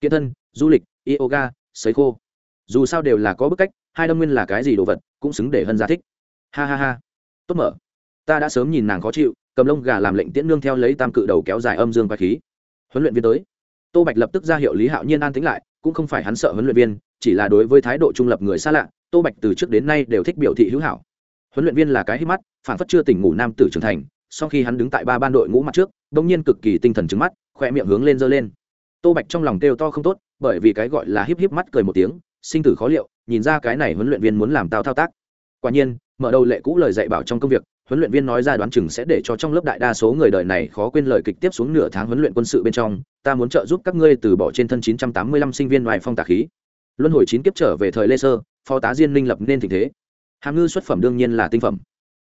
Kiện thân, du lịch, yoga, sấy khô. Dù sao đều là có bức cách, hai đâm nguyên là cái gì đồ vật, cũng xứng để hân ra thích. Ha ha ha. Tốt mở. Ta đã sớm nhìn nàng khó chịu, cầm lông gà làm lệnh tiễn nương theo lấy tam cự đầu kéo dài âm dương và khí huấn luyện viên tới. Tô bạch lập tức ra hiệu lý hạo nhiên an tính lại, cũng không phải hắn sợ huấn luyện viên, chỉ là đối với thái độ trung lập người xa lạ, tô bạch từ trước đến nay đều thích biểu thị hữu hảo. Huấn luyện viên là cái hít mắt, phản phất chưa tỉnh ngủ nam tử trưởng thành, sau khi hắn đứng tại ba ban đội ngũ mặt trước, bỗng nhiên cực kỳ tinh thần trứng mắt khoe miệng hướng lên dơ lên. Tô bạch trong lòng kêu to không tốt, bởi vì cái gọi là híp híp mắt cười một tiếng, sinh tử khó liệu, nhìn ra cái này huấn luyện viên muốn làm tao thao tác. Quả nhiên mở đầu lệ cũ lời dạy bảo trong công việc huấn luyện viên nói ra đoán chừng sẽ để cho trong lớp đại đa số người đời này khó quên lời kịch tiếp xuống nửa tháng huấn luyện quân sự bên trong ta muốn trợ giúp các ngươi từ bỏ trên thân 985 sinh viên ngoài phong tà khí. Luân hồi chín kiếp trở về thời lê sơ phó tá diên minh lập nên tình thế. Hàm ngư xuất phẩm đương nhiên là tinh phẩm.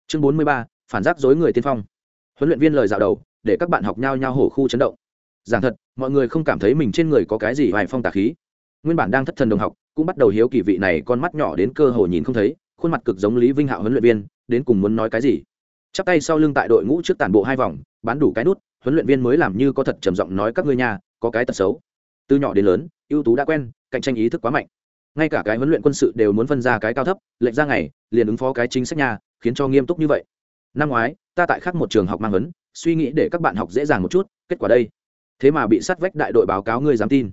Chương 43, phản giác dối người tiên phong. Huấn luyện viên lời dạo đầu để các bạn học nhau nhau hổ khu chấn động. Giảng thật mọi người không cảm thấy mình trên người có cái gì vài phong tà khí. Nguyên bản đang thất thần đồng học cũng bắt đầu hiếu kỳ vị này con mắt nhỏ đến cơ hồ nhìn không thấy khuôn mặt cực giống lý vinh hạo huấn luyện viên, đến cùng muốn nói cái gì? Chắp tay sau lưng tại đội ngũ trước tản bộ hai vòng, bán đủ cái nút, huấn luyện viên mới làm như có thật trầm giọng nói các ngươi nhà, có cái tật xấu. Từ nhỏ đến lớn, ưu tú đã quen, cạnh tranh ý thức quá mạnh. Ngay cả cái huấn luyện quân sự đều muốn phân ra cái cao thấp lệnh ra ngày, liền ứng phó cái chính sách nhà, khiến cho nghiêm túc như vậy. Năm ngoái, ta tại khác một trường học mang huấn, suy nghĩ để các bạn học dễ dàng một chút, kết quả đây. Thế mà bị sát vách đại đội báo cáo ngươi dám tin.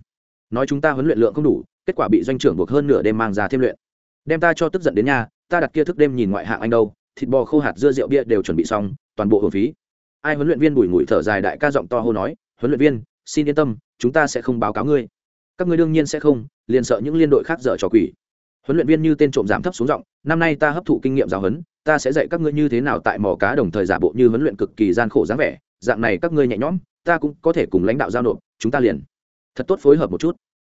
Nói chúng ta huấn luyện lượng không đủ, kết quả bị doanh trưởng buộc hơn nửa đêm mang ra thêm luyện. Đem ta cho tức giận đến nhà ta đặt kia thức đêm nhìn ngoại hạng anh đâu, thịt bò khô hạt dưa rượu bia đều chuẩn bị xong, toàn bộ hồn phí. Ai huấn luyện viên bùi ngùi thở dài đại ca giọng to hô nói, huấn luyện viên, xin yên tâm, chúng ta sẽ không báo cáo ngươi. Các ngươi đương nhiên sẽ không, liền sợ những liên đội khác dở trò quỷ. Huấn luyện viên như tên trộm giảm thấp xuống giọng, năm nay ta hấp thụ kinh nghiệm giáo huấn, ta sẽ dạy các ngươi như thế nào tại mỏ cá đồng thời giả bộ như huấn luyện cực kỳ gian khổ dáng vẻ. Dạng này các ngươi nhẹ nhõm, ta cũng có thể cùng lãnh đạo giao nộp, chúng ta liền. Thật tốt phối hợp một chút.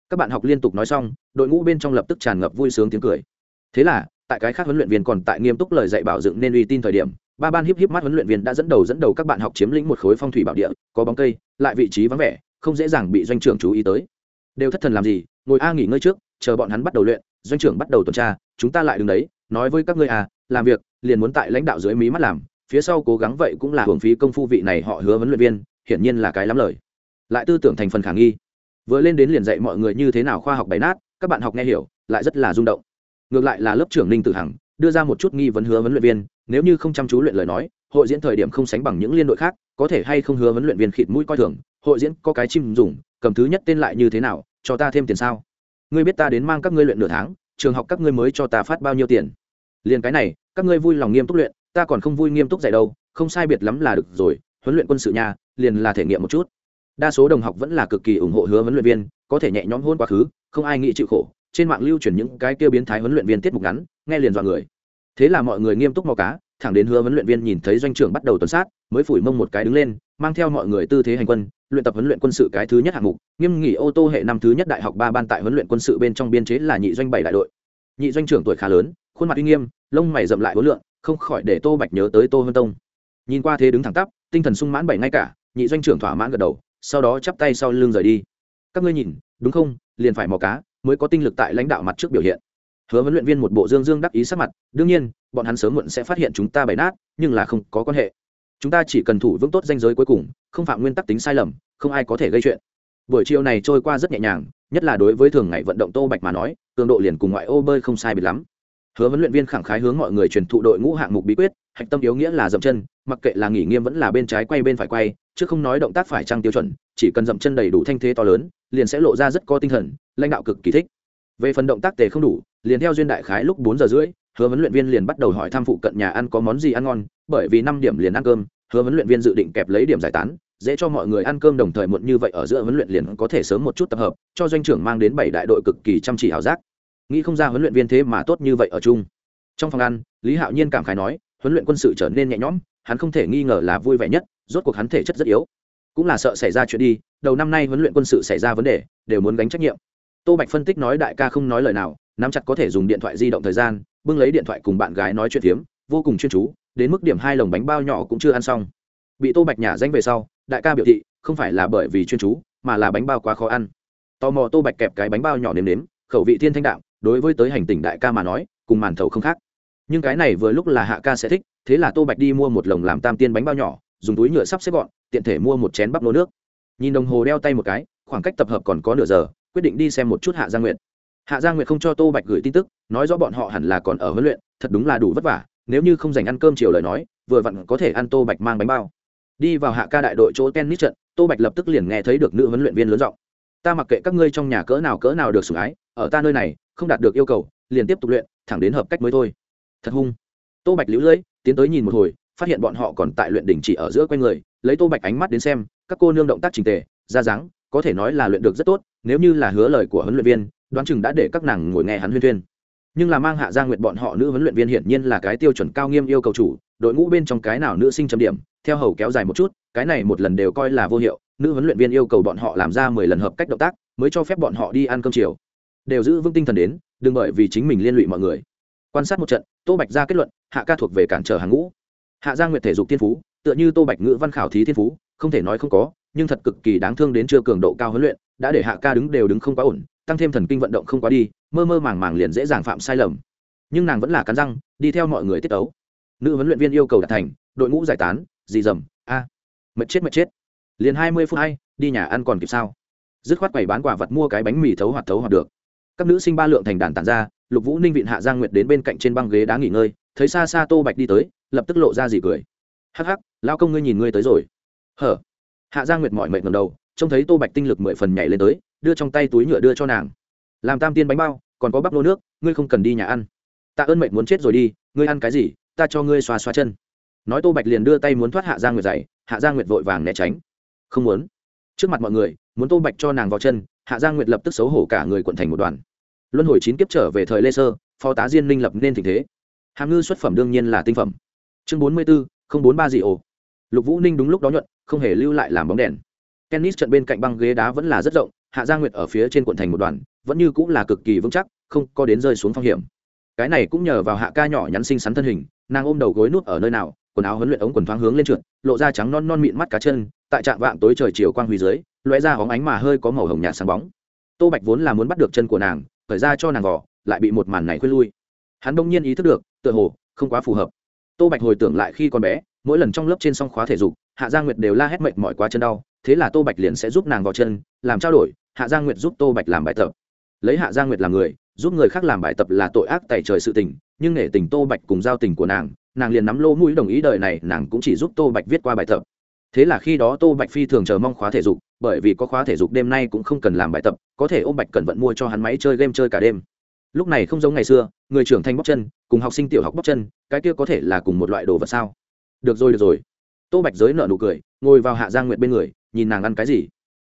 Các bạn học liên tục nói xong, đội ngũ bên trong lập tức tràn ngập vui sướng tiếng cười. Thế là tại cái khác huấn luyện viên còn tại nghiêm túc lời dạy bảo dựng nên uy tin thời điểm, ba ban híp híp mắt huấn luyện viên đã dẫn đầu dẫn đầu các bạn học chiếm lĩnh một khối phong thủy bảo địa, có bóng cây, lại vị trí vắng vẻ, không dễ dàng bị doanh trưởng chú ý tới. Đều thất thần làm gì, ngồi a nghỉ ngơi trước, chờ bọn hắn bắt đầu luyện, doanh trưởng bắt đầu tuần tra, chúng ta lại đứng đấy, nói với các ngươi à làm việc, liền muốn tại lãnh đạo dưới mí mắt làm, phía sau cố gắng vậy cũng là hưởng phí công phu vị này họ hứa huấn luyện viên, hiển nhiên là cái lắm lời. Lại tư tưởng thành phần khả nghi. Vừa lên đến liền dạy mọi người như thế nào khoa học bày nát, các bạn học nghe hiểu, lại rất là rung động ngược lại là lớp trưởng ninh tử hằng, đưa ra một chút nghi vấn hứa huấn luyện viên, nếu như không chăm chú luyện lời nói, hội diễn thời điểm không sánh bằng những liên đội khác, có thể hay không hứa huấn luyện viên khịt mũi coi thường, hội diễn có cái chim dùng, cầm thứ nhất tên lại như thế nào, cho ta thêm tiền sao? Ngươi biết ta đến mang các ngươi luyện nửa tháng, trường học các ngươi mới cho ta phát bao nhiêu tiền? Liền cái này, các ngươi vui lòng nghiêm túc luyện, ta còn không vui nghiêm túc dạy đâu, không sai biệt lắm là được rồi, huấn luyện quân sự nhà, liền là thể nghiệm một chút. Đa số đồng học vẫn là cực kỳ ủng hộ hứa huấn luyện viên, có thể nhẹ nhõm hôn quá khứ, không ai nghĩ chịu khổ trên mạng lưu truyền những cái kia biến thái huấn luyện viên tiết mục ngắn, nghe liền dọa người. Thế là mọi người nghiêm túc mò cá, thẳng đến hứa huấn luyện viên nhìn thấy doanh trưởng bắt đầu tuần sát, mới phủi mông một cái đứng lên, mang theo mọi người tư thế hành quân, luyện tập huấn luyện quân sự cái thứ nhất hạng mục. Nghiêm nghỉ ô tô hệ năm thứ nhất đại học ba ban tại huấn luyện quân sự bên trong biên chế là nhị doanh bảy đại đội. Nhị doanh trưởng tuổi khá lớn, khuôn mặt uy nghiêm, lông mày rậm lại hối lượng không khỏi để tô bạch nhớ tới tô hân tông. Nhìn qua thế đứng thẳng tắp, tinh thần sung mãn bảy ngay cả, nhị doanh trưởng thỏa mãn gật đầu, sau đó chắp tay sau lưng rời đi. Các ngươi nhìn, đúng không? Liền phải mò cá mới có tinh lực tại lãnh đạo mặt trước biểu hiện. Hứa huấn luyện viên một bộ dương dương đắc ý sắc mặt, đương nhiên, bọn hắn sớm muộn sẽ phát hiện chúng ta bày nát, nhưng là không có quan hệ. Chúng ta chỉ cần thủ vững tốt danh giới cuối cùng, không phạm nguyên tắc tính sai lầm, không ai có thể gây chuyện. Buổi chiều này trôi qua rất nhẹ nhàng, nhất là đối với thường ngày vận động tô bạch mà nói, cường độ liền cùng ngoại ô bơi không sai biệt lắm. Hứa huấn luyện viên khẳng khái hướng mọi người truyền thụ đội ngũ hạng mục bí quyết hạch tâm yếu nghĩa là dậm chân, mặc kệ là nghỉ nghiêm vẫn là bên trái quay bên phải quay, chứ không nói động tác phải trăng tiêu chuẩn, chỉ cần dậm chân đầy đủ thanh thế to lớn, liền sẽ lộ ra rất có tinh thần, lãnh đạo cực kỳ thích. Về phần động tác tề không đủ, liền theo duyên đại khái lúc bốn giờ rưỡi, hứa huấn luyện viên liền bắt đầu hỏi thăm phụ cận nhà ăn có món gì ăn ngon, bởi vì năm điểm liền ăn cơm, hứa huấn luyện viên dự định kẹp lấy điểm giải tán, dễ cho mọi người ăn cơm đồng thời muộn như vậy ở giữa huấn luyện liền có thể sớm một chút tập hợp, cho doanh trưởng mang đến bảy đại đội cực kỳ chăm chỉ hảo giác. Nghĩ không ra huấn luyện viên thế mà tốt như vậy ở chung. Trong phòng ăn, lý hạo nhiên cảm khái nói huấn luyện quân sự trở nên nhẹ nhõm, hắn không thể nghi ngờ là vui vẻ nhất, rốt cuộc hắn thể chất rất yếu. Cũng là sợ xảy ra chuyện đi, đầu năm nay huấn luyện quân sự xảy ra vấn đề, đều muốn gánh trách nhiệm. Tô bạch phân tích nói đại ca không nói lời nào, nắm chặt có thể dùng điện thoại di động thời gian, bưng lấy điện thoại cùng bạn gái nói chuyện phiếm, vô cùng chuyên chú, đến mức điểm hai lồng bánh bao nhỏ cũng chưa ăn xong. Bị tô bạch nhả danh về sau, đại ca biểu thị, không phải là bởi vì chuyên chú, mà là bánh bao quá khó ăn. Tò mò tô bạch kẹp cái bánh bao nhỏ nếm nếm, khẩu vị thiên thanh đạm, đối với tới hành tình đại ca mà nói, cùng màn thầu không khác nhưng cái này vừa lúc là hạ ca sẽ thích, thế là tô bạch đi mua một lồng làm tam tiên bánh bao nhỏ, dùng túi nhựa sắp xếp gọn, tiện thể mua một chén bắp nô nước. Nhìn đồng hồ đeo tay một cái, khoảng cách tập hợp còn có nửa giờ, quyết định đi xem một chút hạ gia nguyện hạ gia nguyện không cho tô bạch gửi tin tức, nói rõ bọn họ hẳn là còn ở huấn luyện, thật đúng là đủ vất vả, nếu như không dành ăn cơm chiều lời nói, vừa vặn có thể ăn tô bạch mang bánh bao. Đi vào hạ ca đại đội chỗ tennis trận, tô bạch lập tức liền nghe thấy được nữ huấn luyện viên lớn giọng. Ta mặc kệ các ngươi trong nhà cỡ nào cỡ nào được sủng ái, ở ta nơi này, không đạt được yêu cầu, liền tiếp tục luyện, thẳng đến hợp cách mới thôi thật hung. Tô bạch lũ lưỡi, tiến tới nhìn một hồi, phát hiện bọn họ còn tại luyện đỉnh chỉ ở giữa quanh người, lấy tô bạch ánh mắt đến xem, các cô nương động tác trình tề, ra dáng, có thể nói là luyện được rất tốt, nếu như là hứa lời của huấn luyện viên, đoán chừng đã để các nàng ngồi nghe hắn huyên thuyên. Nhưng là mang hạ gia nguyện bọn họ nữ huấn luyện viên hiển nhiên là cái tiêu chuẩn cao nghiêm yêu cầu chủ, đội ngũ bên trong cái nào nữ sinh chấm điểm, theo hầu kéo dài một chút, cái này một lần đều coi là vô hiệu, nữ huấn luyện viên yêu cầu bọn họ làm ra mười lần hợp cách động tác, mới cho phép bọn họ đi ăn cơm chiều. Đều giữ vững tinh thần đến, đừng bởi vì chính mình liên lụy mọi người. Quan sát một trận tô bạch ra kết luận, hạ ca thuộc về cản trở hàng ngũ. Hạ gia nguyệt thể dục thiên phú, tựa như tô bạch ngữ văn khảo thí thiên phú, không thể nói không có, nhưng thật cực kỳ đáng thương đến chưa cường độ cao huấn luyện, đã để hạ ca đứng đều đứng không quá ổn, tăng thêm thần kinh vận động không quá đi, mơ mơ màng màng liền dễ dàng phạm sai lầm. Nhưng nàng vẫn là cắn răng, đi theo mọi người tiết ấu nữ huấn luyện viên yêu cầu đạt thành, đội ngũ giải tán, dì dầm, a à. mệt chết mệt chết. Liền hai mươi phút hay đi nhà ăn còn kịp sao? Dứt khoát quầy bán quả vật mua cái bánh mì thấu hoạt thấu hoạt được. Các nữ sinh ba lượng thành đàn tản ra lục vũ ninh vịn hạ giang nguyệt đến bên cạnh trên băng ghế đá nghỉ ngơi, thấy xa xa tô bạch đi tới, lập tức lộ ra gì cười. Hắc hắc lao công ngươi nhìn ngươi tới rồi. Hở? Hạ giang nguyệt mọi mệt ngầm đầu, trông thấy tô bạch tinh lực mười phần nhảy lên tới, đưa trong tay túi nhựa đưa cho nàng. Làm tam tiên bánh bao, còn có bắp nô nước, ngươi không cần đi nhà ăn. Tạ ơn mệnh muốn chết rồi đi, ngươi ăn cái gì, ta cho ngươi xoa xoa chân. Nói tô bạch liền đưa tay muốn thoát hạ giang nguyệt dậy, hạ giang nguyệt vội vàng né tránh. Không muốn. Trước mặt mọi người, muốn tô bạch cho nàng vào chân, hạ giang nguyệt lập tức xấu hổ cả người quận thành một đoàn luân hồi chín kiếp trở về thời lê sơ, phó tá diên minh lập nên tình thế. Hàm ngư xuất phẩm đương nhiên là tinh phẩm. Chương bốn mươi bốn, không bốn ba gì ồ. Lục vũ ninh đúng lúc đó nhuận, không hề lưu lại làm bóng đèn. Tennis trận bên cạnh băng ghế đá vẫn là rất rộng, hạ gia nguyệt ở phía trên quận thành một đoàn, vẫn như cũng là cực kỳ vững chắc, không có đến rơi xuống phong hiểm. Cái này cũng nhờ vào hạ ca nhỏ nhắn xinh xắn thân hình, nàng ôm đầu gối nút ở nơi nào, quần áo huấn luyện ống quần thoáng hướng lên trượt, lộ ra trắng non non mịn mắt cá chân, tại trạm vạng tối trời chiều quang huy dưới loé ra hóng ánh mà hơi có màu hồng nhạt sáng bóng. Tô bạch vốn là muốn bắt được chân của nàng khởi ra cho nàng vỏ, lại bị một màn này khuyên lui. Hắn đông nhiên ý thức được, tựa hồ, không quá phù hợp. Tô bạch hồi tưởng lại khi còn bé, mỗi lần trong lớp trên song khóa thể dục, hạ gia nguyệt đều la hét mệnh mọi quá chân đau, thế là tô bạch liền sẽ giúp nàng vào chân, làm trao đổi, hạ gia nguyệt giúp tô bạch làm bài tập. Lấy hạ gia nguyệt làm người, giúp người khác làm bài tập là tội ác tại trời sự tình, nhưng nể tình tô bạch cùng giao tình của nàng nàng liền nắm lô mũi đồng ý đời này, nàng cũng chỉ giúp tô bạch viết qua bài tập thế là khi đó tô bạch phi thường chờ mong khóa thể dục, bởi vì có khóa thể dục đêm nay cũng không cần làm bài tập, có thể ôm bạch cẩn vận mua cho hắn máy chơi game chơi cả đêm. Lúc này không giống ngày xưa, người trưởng thành bóc chân, cùng học sinh tiểu học bóc chân, cái kia có thể là cùng một loại đồ vật sao? Được rồi được rồi. Tô bạch giới nợ nụ cười, ngồi vào hạ giang nguyện bên người, nhìn nàng ăn cái gì?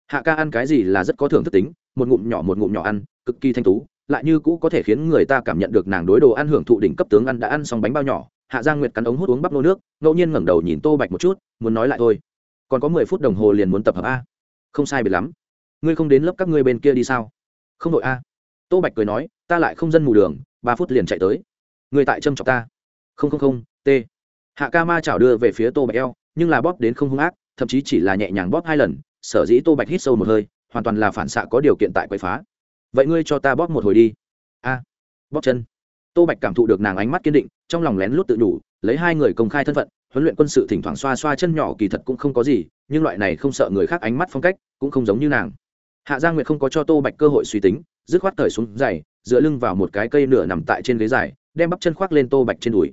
Hạ ca ăn cái gì là rất có thưởng thức tính, một ngụm nhỏ một ngụm nhỏ ăn, cực kỳ thanh tú, lại như cũ có thể khiến người ta cảm nhận được nàng đối đồ ăn hưởng thụ đỉnh cấp tướng ăn đã ăn xong bánh bao nhỏ. Hạ giang nguyệt cắn ống hút uống bắp nô nước, ngẫu nhiên ngẩng đầu nhìn tô bạch một chút, muốn nói lại thôi còn có mười phút đồng hồ liền muốn tập hợp a. Không sai biệt lắm. Ngươi không đến lớp các ngươi bên kia đi sao? Không đội a. Tô bạch cười nói, ta lại không dân mù đường, ba phút liền chạy tới. Người tại trâm chọc ta. Không không không, t. Hạ ca ma chảo đưa về phía tô bạch eo, nhưng là bóp đến không hung ác, thậm chí chỉ là nhẹ nhàng bóp hai lần, sở dĩ tô bạch hít sâu một hơi, hoàn toàn là phản xạ có điều kiện tại quậy phá. Vậy ngươi cho ta bóp một hồi đi. A. Bóp chân. Tô bạch cảm thụ được nàng ánh mắt kiên định, trong lòng lén lút tự đủ lấy hai người công khai thân phận, huấn luyện quân sự thỉnh thoảng xoa xoa chân nhỏ kỳ thật cũng không có gì, nhưng loại này không sợ người khác ánh mắt phong cách cũng không giống như nàng. Hạ giang nguyệt không có cho tô bạch cơ hội suy tính, dứt khoát thời xuống dày dựa lưng vào một cái cây nửa nằm tại trên ghế dài, đem bắp chân khoác lên tô bạch trên đùi.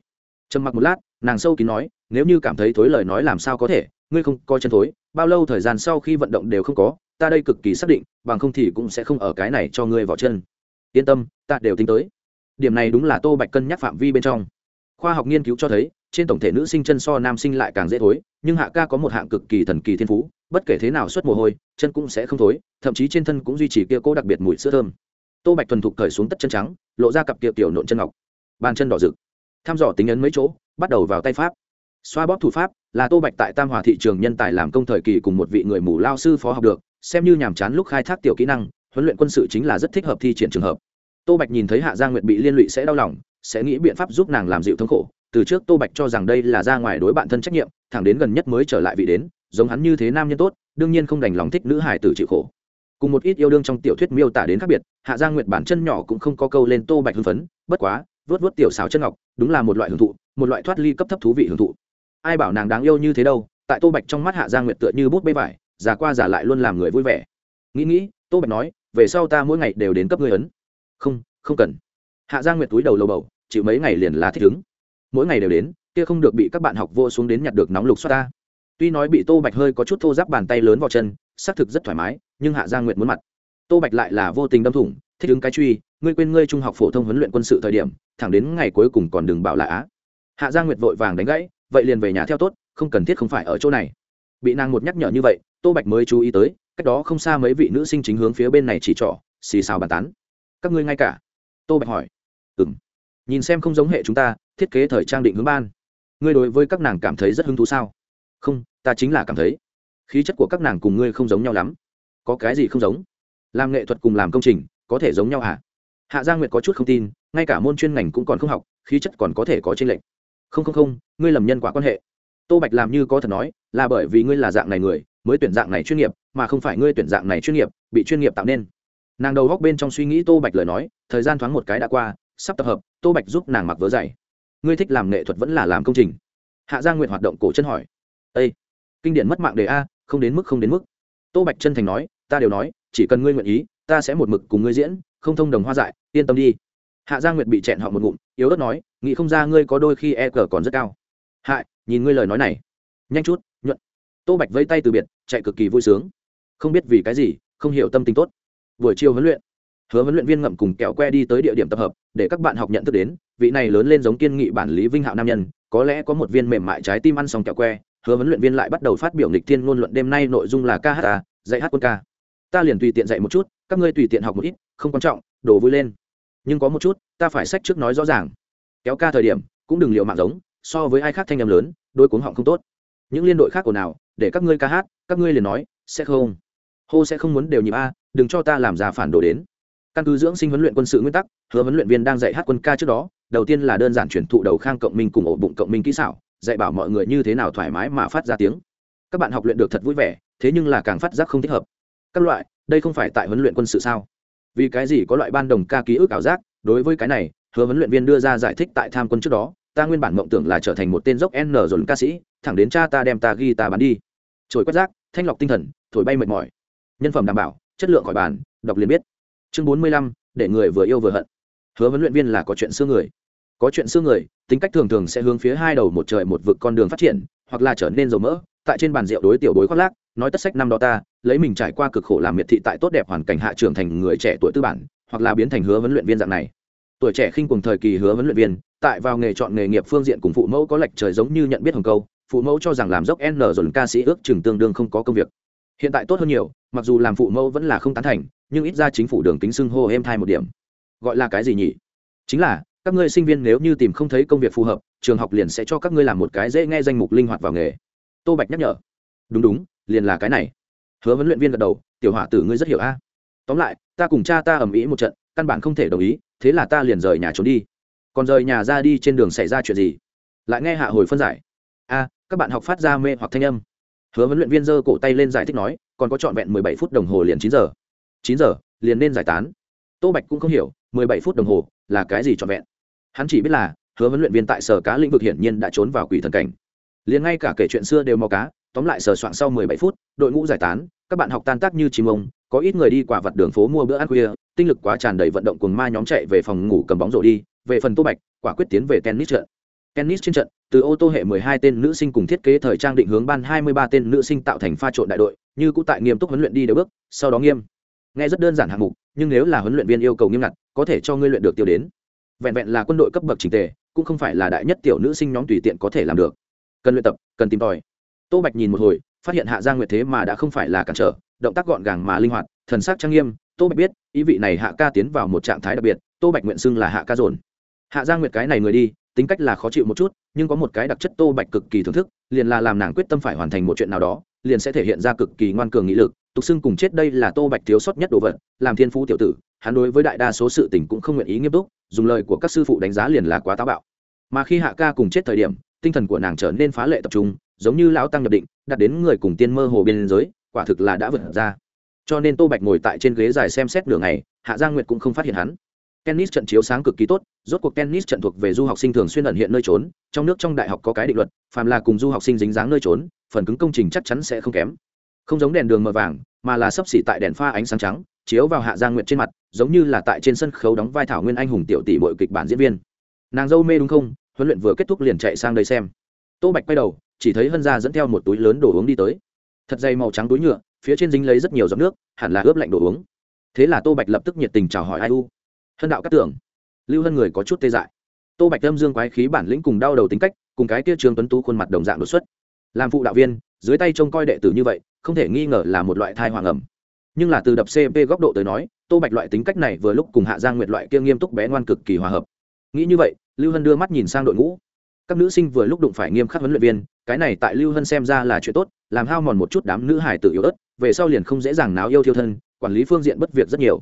Trầm mặc một lát, nàng sâu kín nói, nếu như cảm thấy thối lời nói làm sao có thể, ngươi không coi chân thối, bao lâu thời gian sau khi vận động đều không có, ta đây cực kỳ xác định, bằng không thì cũng sẽ không ở cái này cho ngươi vào chân. Yên tâm, ta đều tính tới. Điểm này đúng là tô bạch cân nhắc phạm vi bên trong khoa học nghiên cứu cho thấy, trên tổng thể nữ sinh chân so nam sinh lại càng dễ thối, nhưng hạ ca có một hạng cực kỳ thần kỳ thiên phú, bất kể thế nào xuất mồ hôi, chân cũng sẽ không thối, thậm chí trên thân cũng duy trì kia cố đặc biệt mùi sữa thơm. Tô bạch thuần thục cởi xuống tất chân trắng, lộ ra cặp kiệu tiểu nộn chân ngọc. Bàn chân đỏ rực. Thăm dò tính ấn mấy chỗ, bắt đầu vào tay pháp. Xoa bóp thủ pháp, là tô bạch tại tam hòa thị trường nhân tài làm công thời kỳ cùng một vị người mù lao sư phó học được, xem như nhàm chán lúc khai thác tiểu kỹ năng, huấn luyện quân sự chính là rất thích hợp thi triển trường hợp. Tô bạch nhìn thấy hạ gia nguyệt bị liên lụy sẽ đau lòng sẽ nghĩ biện pháp giúp nàng làm dịu thống khổ. Từ trước tô bạch cho rằng đây là ra ngoài đối bạn thân trách nhiệm, thẳng đến gần nhất mới trở lại vị đến, giống hắn như thế nam nhân tốt, đương nhiên không đành lòng thích nữ hải tử chịu khổ. Cùng một ít yêu đương trong tiểu thuyết miêu tả đến khác biệt, hạ gia nguyệt bản chân nhỏ cũng không có câu lên tô bạch hưng phấn, bất quá vớt vớt tiểu xào chân ngọc, đúng là một loại hưởng thụ, một loại thoát ly cấp thấp thú vị hưởng thụ. Ai bảo nàng đáng yêu như thế đâu, tại tô bạch trong mắt hạ gia nguyệt tựa như bút bê vải, già qua già lại luôn làm người vui vẻ. Nghĩ nghĩ, tô bạch nói, về sau ta mỗi ngày đều đến cấp ngươi ấn. Không không cần hạ gia nguyệt túi đầu lầu bầu, chịu mấy ngày liền là thích ứng. Mỗi ngày đều đến, kia không được bị các bạn học vô xuống đến nhặt được nóng lục xoát ta. Tuy nói bị tô bạch hơi có chút thô giáp bàn tay lớn vào chân, xác thực rất thoải mái, nhưng hạ gia nguyệt muốn mặt. Tô bạch lại là vô tình đâm thủng, thích ứng cái truy, ngươi quên ngươi trung học phổ thông huấn luyện quân sự thời điểm, thẳng đến ngày cuối cùng còn đừng bảo là á. Hạ gia nguyệt vội vàng đánh gãy, vậy liền về nhà theo tốt, không cần thiết không phải ở chỗ này. Bị nàng một nhắc nhở như vậy, tô bạch mới chú ý tới, cách đó không xa mấy vị nữ sinh chính hướng phía bên này chỉ trỏ, xì xào bàn tán. Các ngươi ngay cả? Tô bạch hỏi ừ nhìn xem không giống hệ chúng ta, thiết kế thời trang định hướng ban. Ngươi đối với các nàng cảm thấy rất hứng thú sao? Không, ta chính là cảm thấy. Khí chất của các nàng cùng ngươi không giống nhau lắm. Có cái gì không giống? Làm nghệ thuật cùng làm công trình, có thể giống nhau hả? Hạ gia nguyệt có chút không tin, ngay cả môn chuyên ngành cũng còn không học, khí chất còn có thể có tranh lệch. Không không không, ngươi lầm nhân quả quan hệ. Tô bạch làm như có thật nói, là bởi vì ngươi là dạng này người, mới tuyển dạng này chuyên nghiệp, mà không phải ngươi tuyển dạng này chuyên nghiệp, bị chuyên nghiệp tạo nên. Nàng đầu góc bên trong suy nghĩ tô bạch lời nói, thời gian thoáng một cái đã qua sắp tập hợp, tô bạch giúp nàng mặc vớ dày. Ngươi thích làm nghệ thuật vẫn là làm công trình. Hạ gia nguyện hoạt động cổ chân hỏi. Â kinh điển mất mạng đề a, không đến mức, không đến mức. Tô bạch chân thành nói, ta đều nói, chỉ cần ngươi nguyện ý, ta sẽ một mực cùng ngươi diễn, không thông đồng hoa dại, yên tâm đi. Hạ gia nguyệt bị chẹn họ một ngụm, yếu ớt nói, nghĩ không ra ngươi có đôi khi e cờ còn rất cao. Hại nhìn ngươi lời nói này. Nhanh chút, nhuận. Tô bạch vẫy tay từ biệt, chạy cực kỳ vui sướng. Không biết vì cái gì, không hiểu tâm tình tốt. Buổi chiều huấn luyện hứa huấn luyện viên ngậm cùng kẹo que đi tới địa điểm tập hợp, để các bạn học nhận thức đến, vị này lớn lên giống kiên nghị bản lý vinh hạo nam nhân, có lẽ có một viên mềm mại trái tim ăn xong kẹo que, hứa huấn luyện viên lại bắt đầu phát biểu nghịch thiên ngôn luận đêm nay nội dung là ca hát ta dạy hát quân ca. Ta liền tùy tiện dạy một chút, các ngươi tùy tiện học một ít, không quan trọng đổ vui lên. Nhưng có một chút, ta phải sách trước nói rõ ràng. Kéo ca thời điểm, cũng đừng liệu mạng giống, so với ai khác thanh em lớn, đôi cuống họng không tốt. Những liên đội khác của nào, để các ngươi ca hát, các ngươi liền nói, sẽ không. Hô sẽ không muốn đều nhịp a, đừng cho ta làm ra phản đồ đến căn cứ dưỡng sinh huấn luyện quân sự nguyên tắc, hứa huấn luyện viên đang dạy hát quân ca trước đó, đầu tiên là đơn giản chuyển thụ đầu khang cộng minh cùng ổ bụng cộng minh kỹ xảo, dạy bảo mọi người như thế nào thoải mái mà phát ra tiếng. Các bạn học luyện được thật vui vẻ, thế nhưng là càng phát giác không thích hợp. Các loại, đây không phải tại huấn luyện quân sự sao? Vì cái gì có loại ban đồng ca ký ức ảo giác? Đối với cái này, hứa huấn luyện viên đưa ra giải thích tại tham quân trước đó, ta nguyên bản mộng tưởng là trở thành một tên dốc n dồn ca sĩ, thẳng đến cha ta đem ta ghi ta bán đi. Trồi quét rác, thanh lọc tinh thần, thổi bay mệt mỏi. Nhân phẩm đảm bảo, chất lượng khỏi bàn, đọc liền biết chương bốn mươi lăm, để người vừa yêu vừa hận. Hứa huấn luyện viên là có chuyện xưa người. Có chuyện xưa người, tính cách thường thường sẽ hướng phía hai đầu một trời một vực con đường phát triển, hoặc là trở nên dầu mỡ. Tại trên bàn rượu đối tiểu bối khoác lác, nói tất sách năm đó ta, lấy mình trải qua cực khổ làm miệt thị tại tốt đẹp hoàn cảnh hạ trưởng thành người trẻ tuổi tư bản, hoặc là biến thành hứa huấn luyện viên dạng này. Tuổi trẻ khinh cùng thời kỳ hứa huấn luyện viên, tại vào nghề chọn nghề nghiệp phương diện cùng phụ mẫu có lệch trời giống như nhận biết hồng câu, phụ mẫu cho rằng làm dốc n dồn ca sĩ ước chừng tương đương không có công việc. Hiện tại tốt hơn nhiều mặc dù làm phụ mẫu vẫn là không tán thành, nhưng ít ra chính phủ đường kính xưng hô em thai một điểm. Gọi là cái gì nhỉ? Chính là, các ngươi sinh viên nếu như tìm không thấy công việc phù hợp, trường học liền sẽ cho các ngươi làm một cái dễ nghe danh mục linh hoạt vào nghề. Tô bạch nhắc nhở. Đúng đúng, liền là cái này. Hứa huấn luyện viên gật đầu, tiểu họa tử ngươi rất hiểu a. Tóm lại, ta cùng cha ta ầm ĩ một trận, căn bản không thể đồng ý, thế là ta liền rời nhà trốn đi. Còn rời nhà ra đi trên đường xảy ra chuyện gì? Lại nghe hạ hồi phân giải. A, các bạn học phát ra mê hoặc thanh âm hứa huấn luyện viên giơ cổ tay lên giải thích nói, còn có trọn vẹn mười bảy phút đồng hồ liền chín giờ. Chín giờ, liền nên giải tán. Tô bạch cũng không hiểu, mười bảy phút đồng hồ là cái gì trọn vẹn. Hắn chỉ biết là, hứa huấn luyện viên tại sở cá lĩnh vực hiển nhiên đã trốn vào quỷ thần cảnh. Liền ngay cả kể chuyện xưa đều mò cá, tóm lại sờ soạn sau mười bảy phút, đội ngũ giải tán, các bạn học tan tác như chim ông, có ít người đi quả vặt đường phố mua bữa ăn khuya, tinh lực quá tràn đầy vận động cùng ma nhóm chạy về phòng ngủ cầm bóng rổ đi, về phần tô bạch, quả quyết tiến về tennis trận tennis trên trận, từ ô tô hệ 12 tên nữ sinh cùng thiết kế thời trang định hướng ban 23 tên nữ sinh tạo thành pha trộn đại đội, như cũ tại nghiêm túc huấn luyện đi đều bước, sau đó nghiêm. Nghe rất đơn giản hạng mục, nhưng nếu là huấn luyện viên yêu cầu nghiêm ngặt, có thể cho ngươi luyện được tiêu đến. Vẹn vẹn là quân đội cấp bậc chỉnh tề, cũng không phải là đại nhất tiểu nữ sinh nhóm tùy tiện có thể làm được. Cần luyện tập, cần tìm tòi. Tô bạch nhìn một hồi, phát hiện hạ giang nguyệt thế mà đã không phải là cản trở, động tác gọn gàng mà linh hoạt, thần sắc trang nghiêm. Tô bạch biết, ý vị này hạ ca tiến vào một trạng thái đặc biệt, tô bạch nguyện xưng là hạ ca dồn. Hạ giang nguyệt cái này người đi tính cách là khó chịu một chút, nhưng có một cái đặc chất tô bạch cực kỳ thưởng thức, liền là làm nàng quyết tâm phải hoàn thành một chuyện nào đó, liền sẽ thể hiện ra cực kỳ ngoan cường nghị lực. Tục xưng cùng chết đây là tô bạch thiếu sót nhất đồ vật, làm thiên phú tiểu tử, hắn đối với đại đa số sự tình cũng không nguyện ý nghiêm túc, dùng lời của các sư phụ đánh giá liền là quá táo bạo. Mà khi hạ ca cùng chết thời điểm, tinh thần của nàng trở nên phá lệ tập trung, giống như lão tăng nhập định, đặt đến người cùng tiên mơ hồ biên giới quả thực là đã vượt ra. Cho nên tô bạch ngồi tại trên ghế dài xem xét nửa ngày, hạ giang nguyệt cũng không phát hiện hắn tennis trận chiếu sáng cực kỳ tốt, rốt cuộc tennis trận thuộc về du học sinh thường xuyên ẩn hiện nơi trốn, trong nước trong đại học có cái định luật, phàm là cùng du học sinh dính dáng nơi trốn, phần cứng công trình chắc chắn sẽ không kém. Không giống đèn đường mờ vàng, mà là sấp xỉ tại đèn pha ánh sáng trắng, chiếu vào hạ giang nguyện trên mặt, giống như là tại trên sân khấu đóng vai thảo nguyên anh hùng tiểu tỷ bội kịch bản diễn viên. Nàng dâu mê đúng không? Huấn luyện vừa kết thúc liền chạy sang đây xem. Tô bạch quay đầu, chỉ thấy hân gia dẫn theo một túi lớn đồ uống đi tới. Thật dày màu trắng túi nhựa, phía trên dính lấy rất nhiều giọt nước, hẳn là ướp lạnh đồ uống. Thế là tô bạch lập tức nhiệt tình chào hỏi ai u hân đạo các tưởng. Lưu hân người có chút tê dại. Tô bạch âm dương quái khí bản lĩnh cùng đau đầu tính cách, cùng cái kia trương tuấn tú khuôn mặt đồng dạng đột xuất. Làm phụ đạo viên, dưới tay trông coi đệ tử như vậy, không thể nghi ngờ là một loại thai hoàng ẩm. Nhưng là từ đập cp góc độ tới nói, tô bạch loại tính cách này vừa lúc cùng hạ giang nguyệt loại kia nghiêm túc bé ngoan cực kỳ hòa hợp. Nghĩ như vậy, lưu hân đưa mắt nhìn sang đội ngũ. Các nữ sinh vừa lúc đụng phải nghiêm khắc huấn luyện viên, cái này tại lưu hân xem ra là chuyện tốt, làm hao mòn một chút đám nữ hải tự yếu ớt, về sau liền không dễ dàng náo yêu thiêu thân, quản lý phương diện bất việc rất nhiều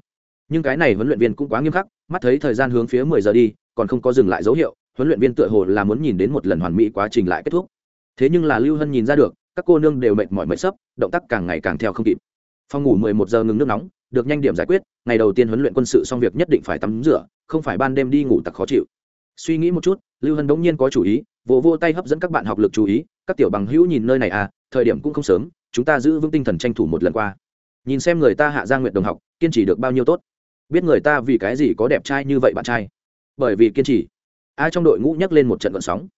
nhưng cái này huấn luyện viên cũng quá nghiêm khắc, mắt thấy thời gian hướng phía mười giờ đi, còn không có dừng lại dấu hiệu, huấn luyện viên tựa hồ là muốn nhìn đến một lần hoàn mỹ quá trình lại kết thúc. Thế nhưng là lưu hân nhìn ra được, các cô nương đều mệt mỏi mệt sấp, động tác càng ngày càng theo không kịp. Phòng ngủ mười một giờ ngừng nước nóng, được nhanh điểm giải quyết, ngày đầu tiên huấn luyện quân sự xong việc nhất định phải tắm rửa, không phải ban đêm đi ngủ tặc khó chịu. Suy nghĩ một chút, lưu hân bỗng nhiên có chủ ý, vỗ vô tay hấp dẫn các bạn học lực chú ý, các tiểu bằng hữu nhìn nơi này à thời điểm cũng không sớm, chúng ta giữ vững tinh thần tranh thủ một lần qua. Nhìn xem người ta hạ gia nguyện đồng học, kiên trì được bao nhiêu tốt biết người ta vì cái gì có đẹp trai như vậy bạn trai. Bởi vì kiên trì. Ai trong đội ngũ nhắc lên một trận vận sóng.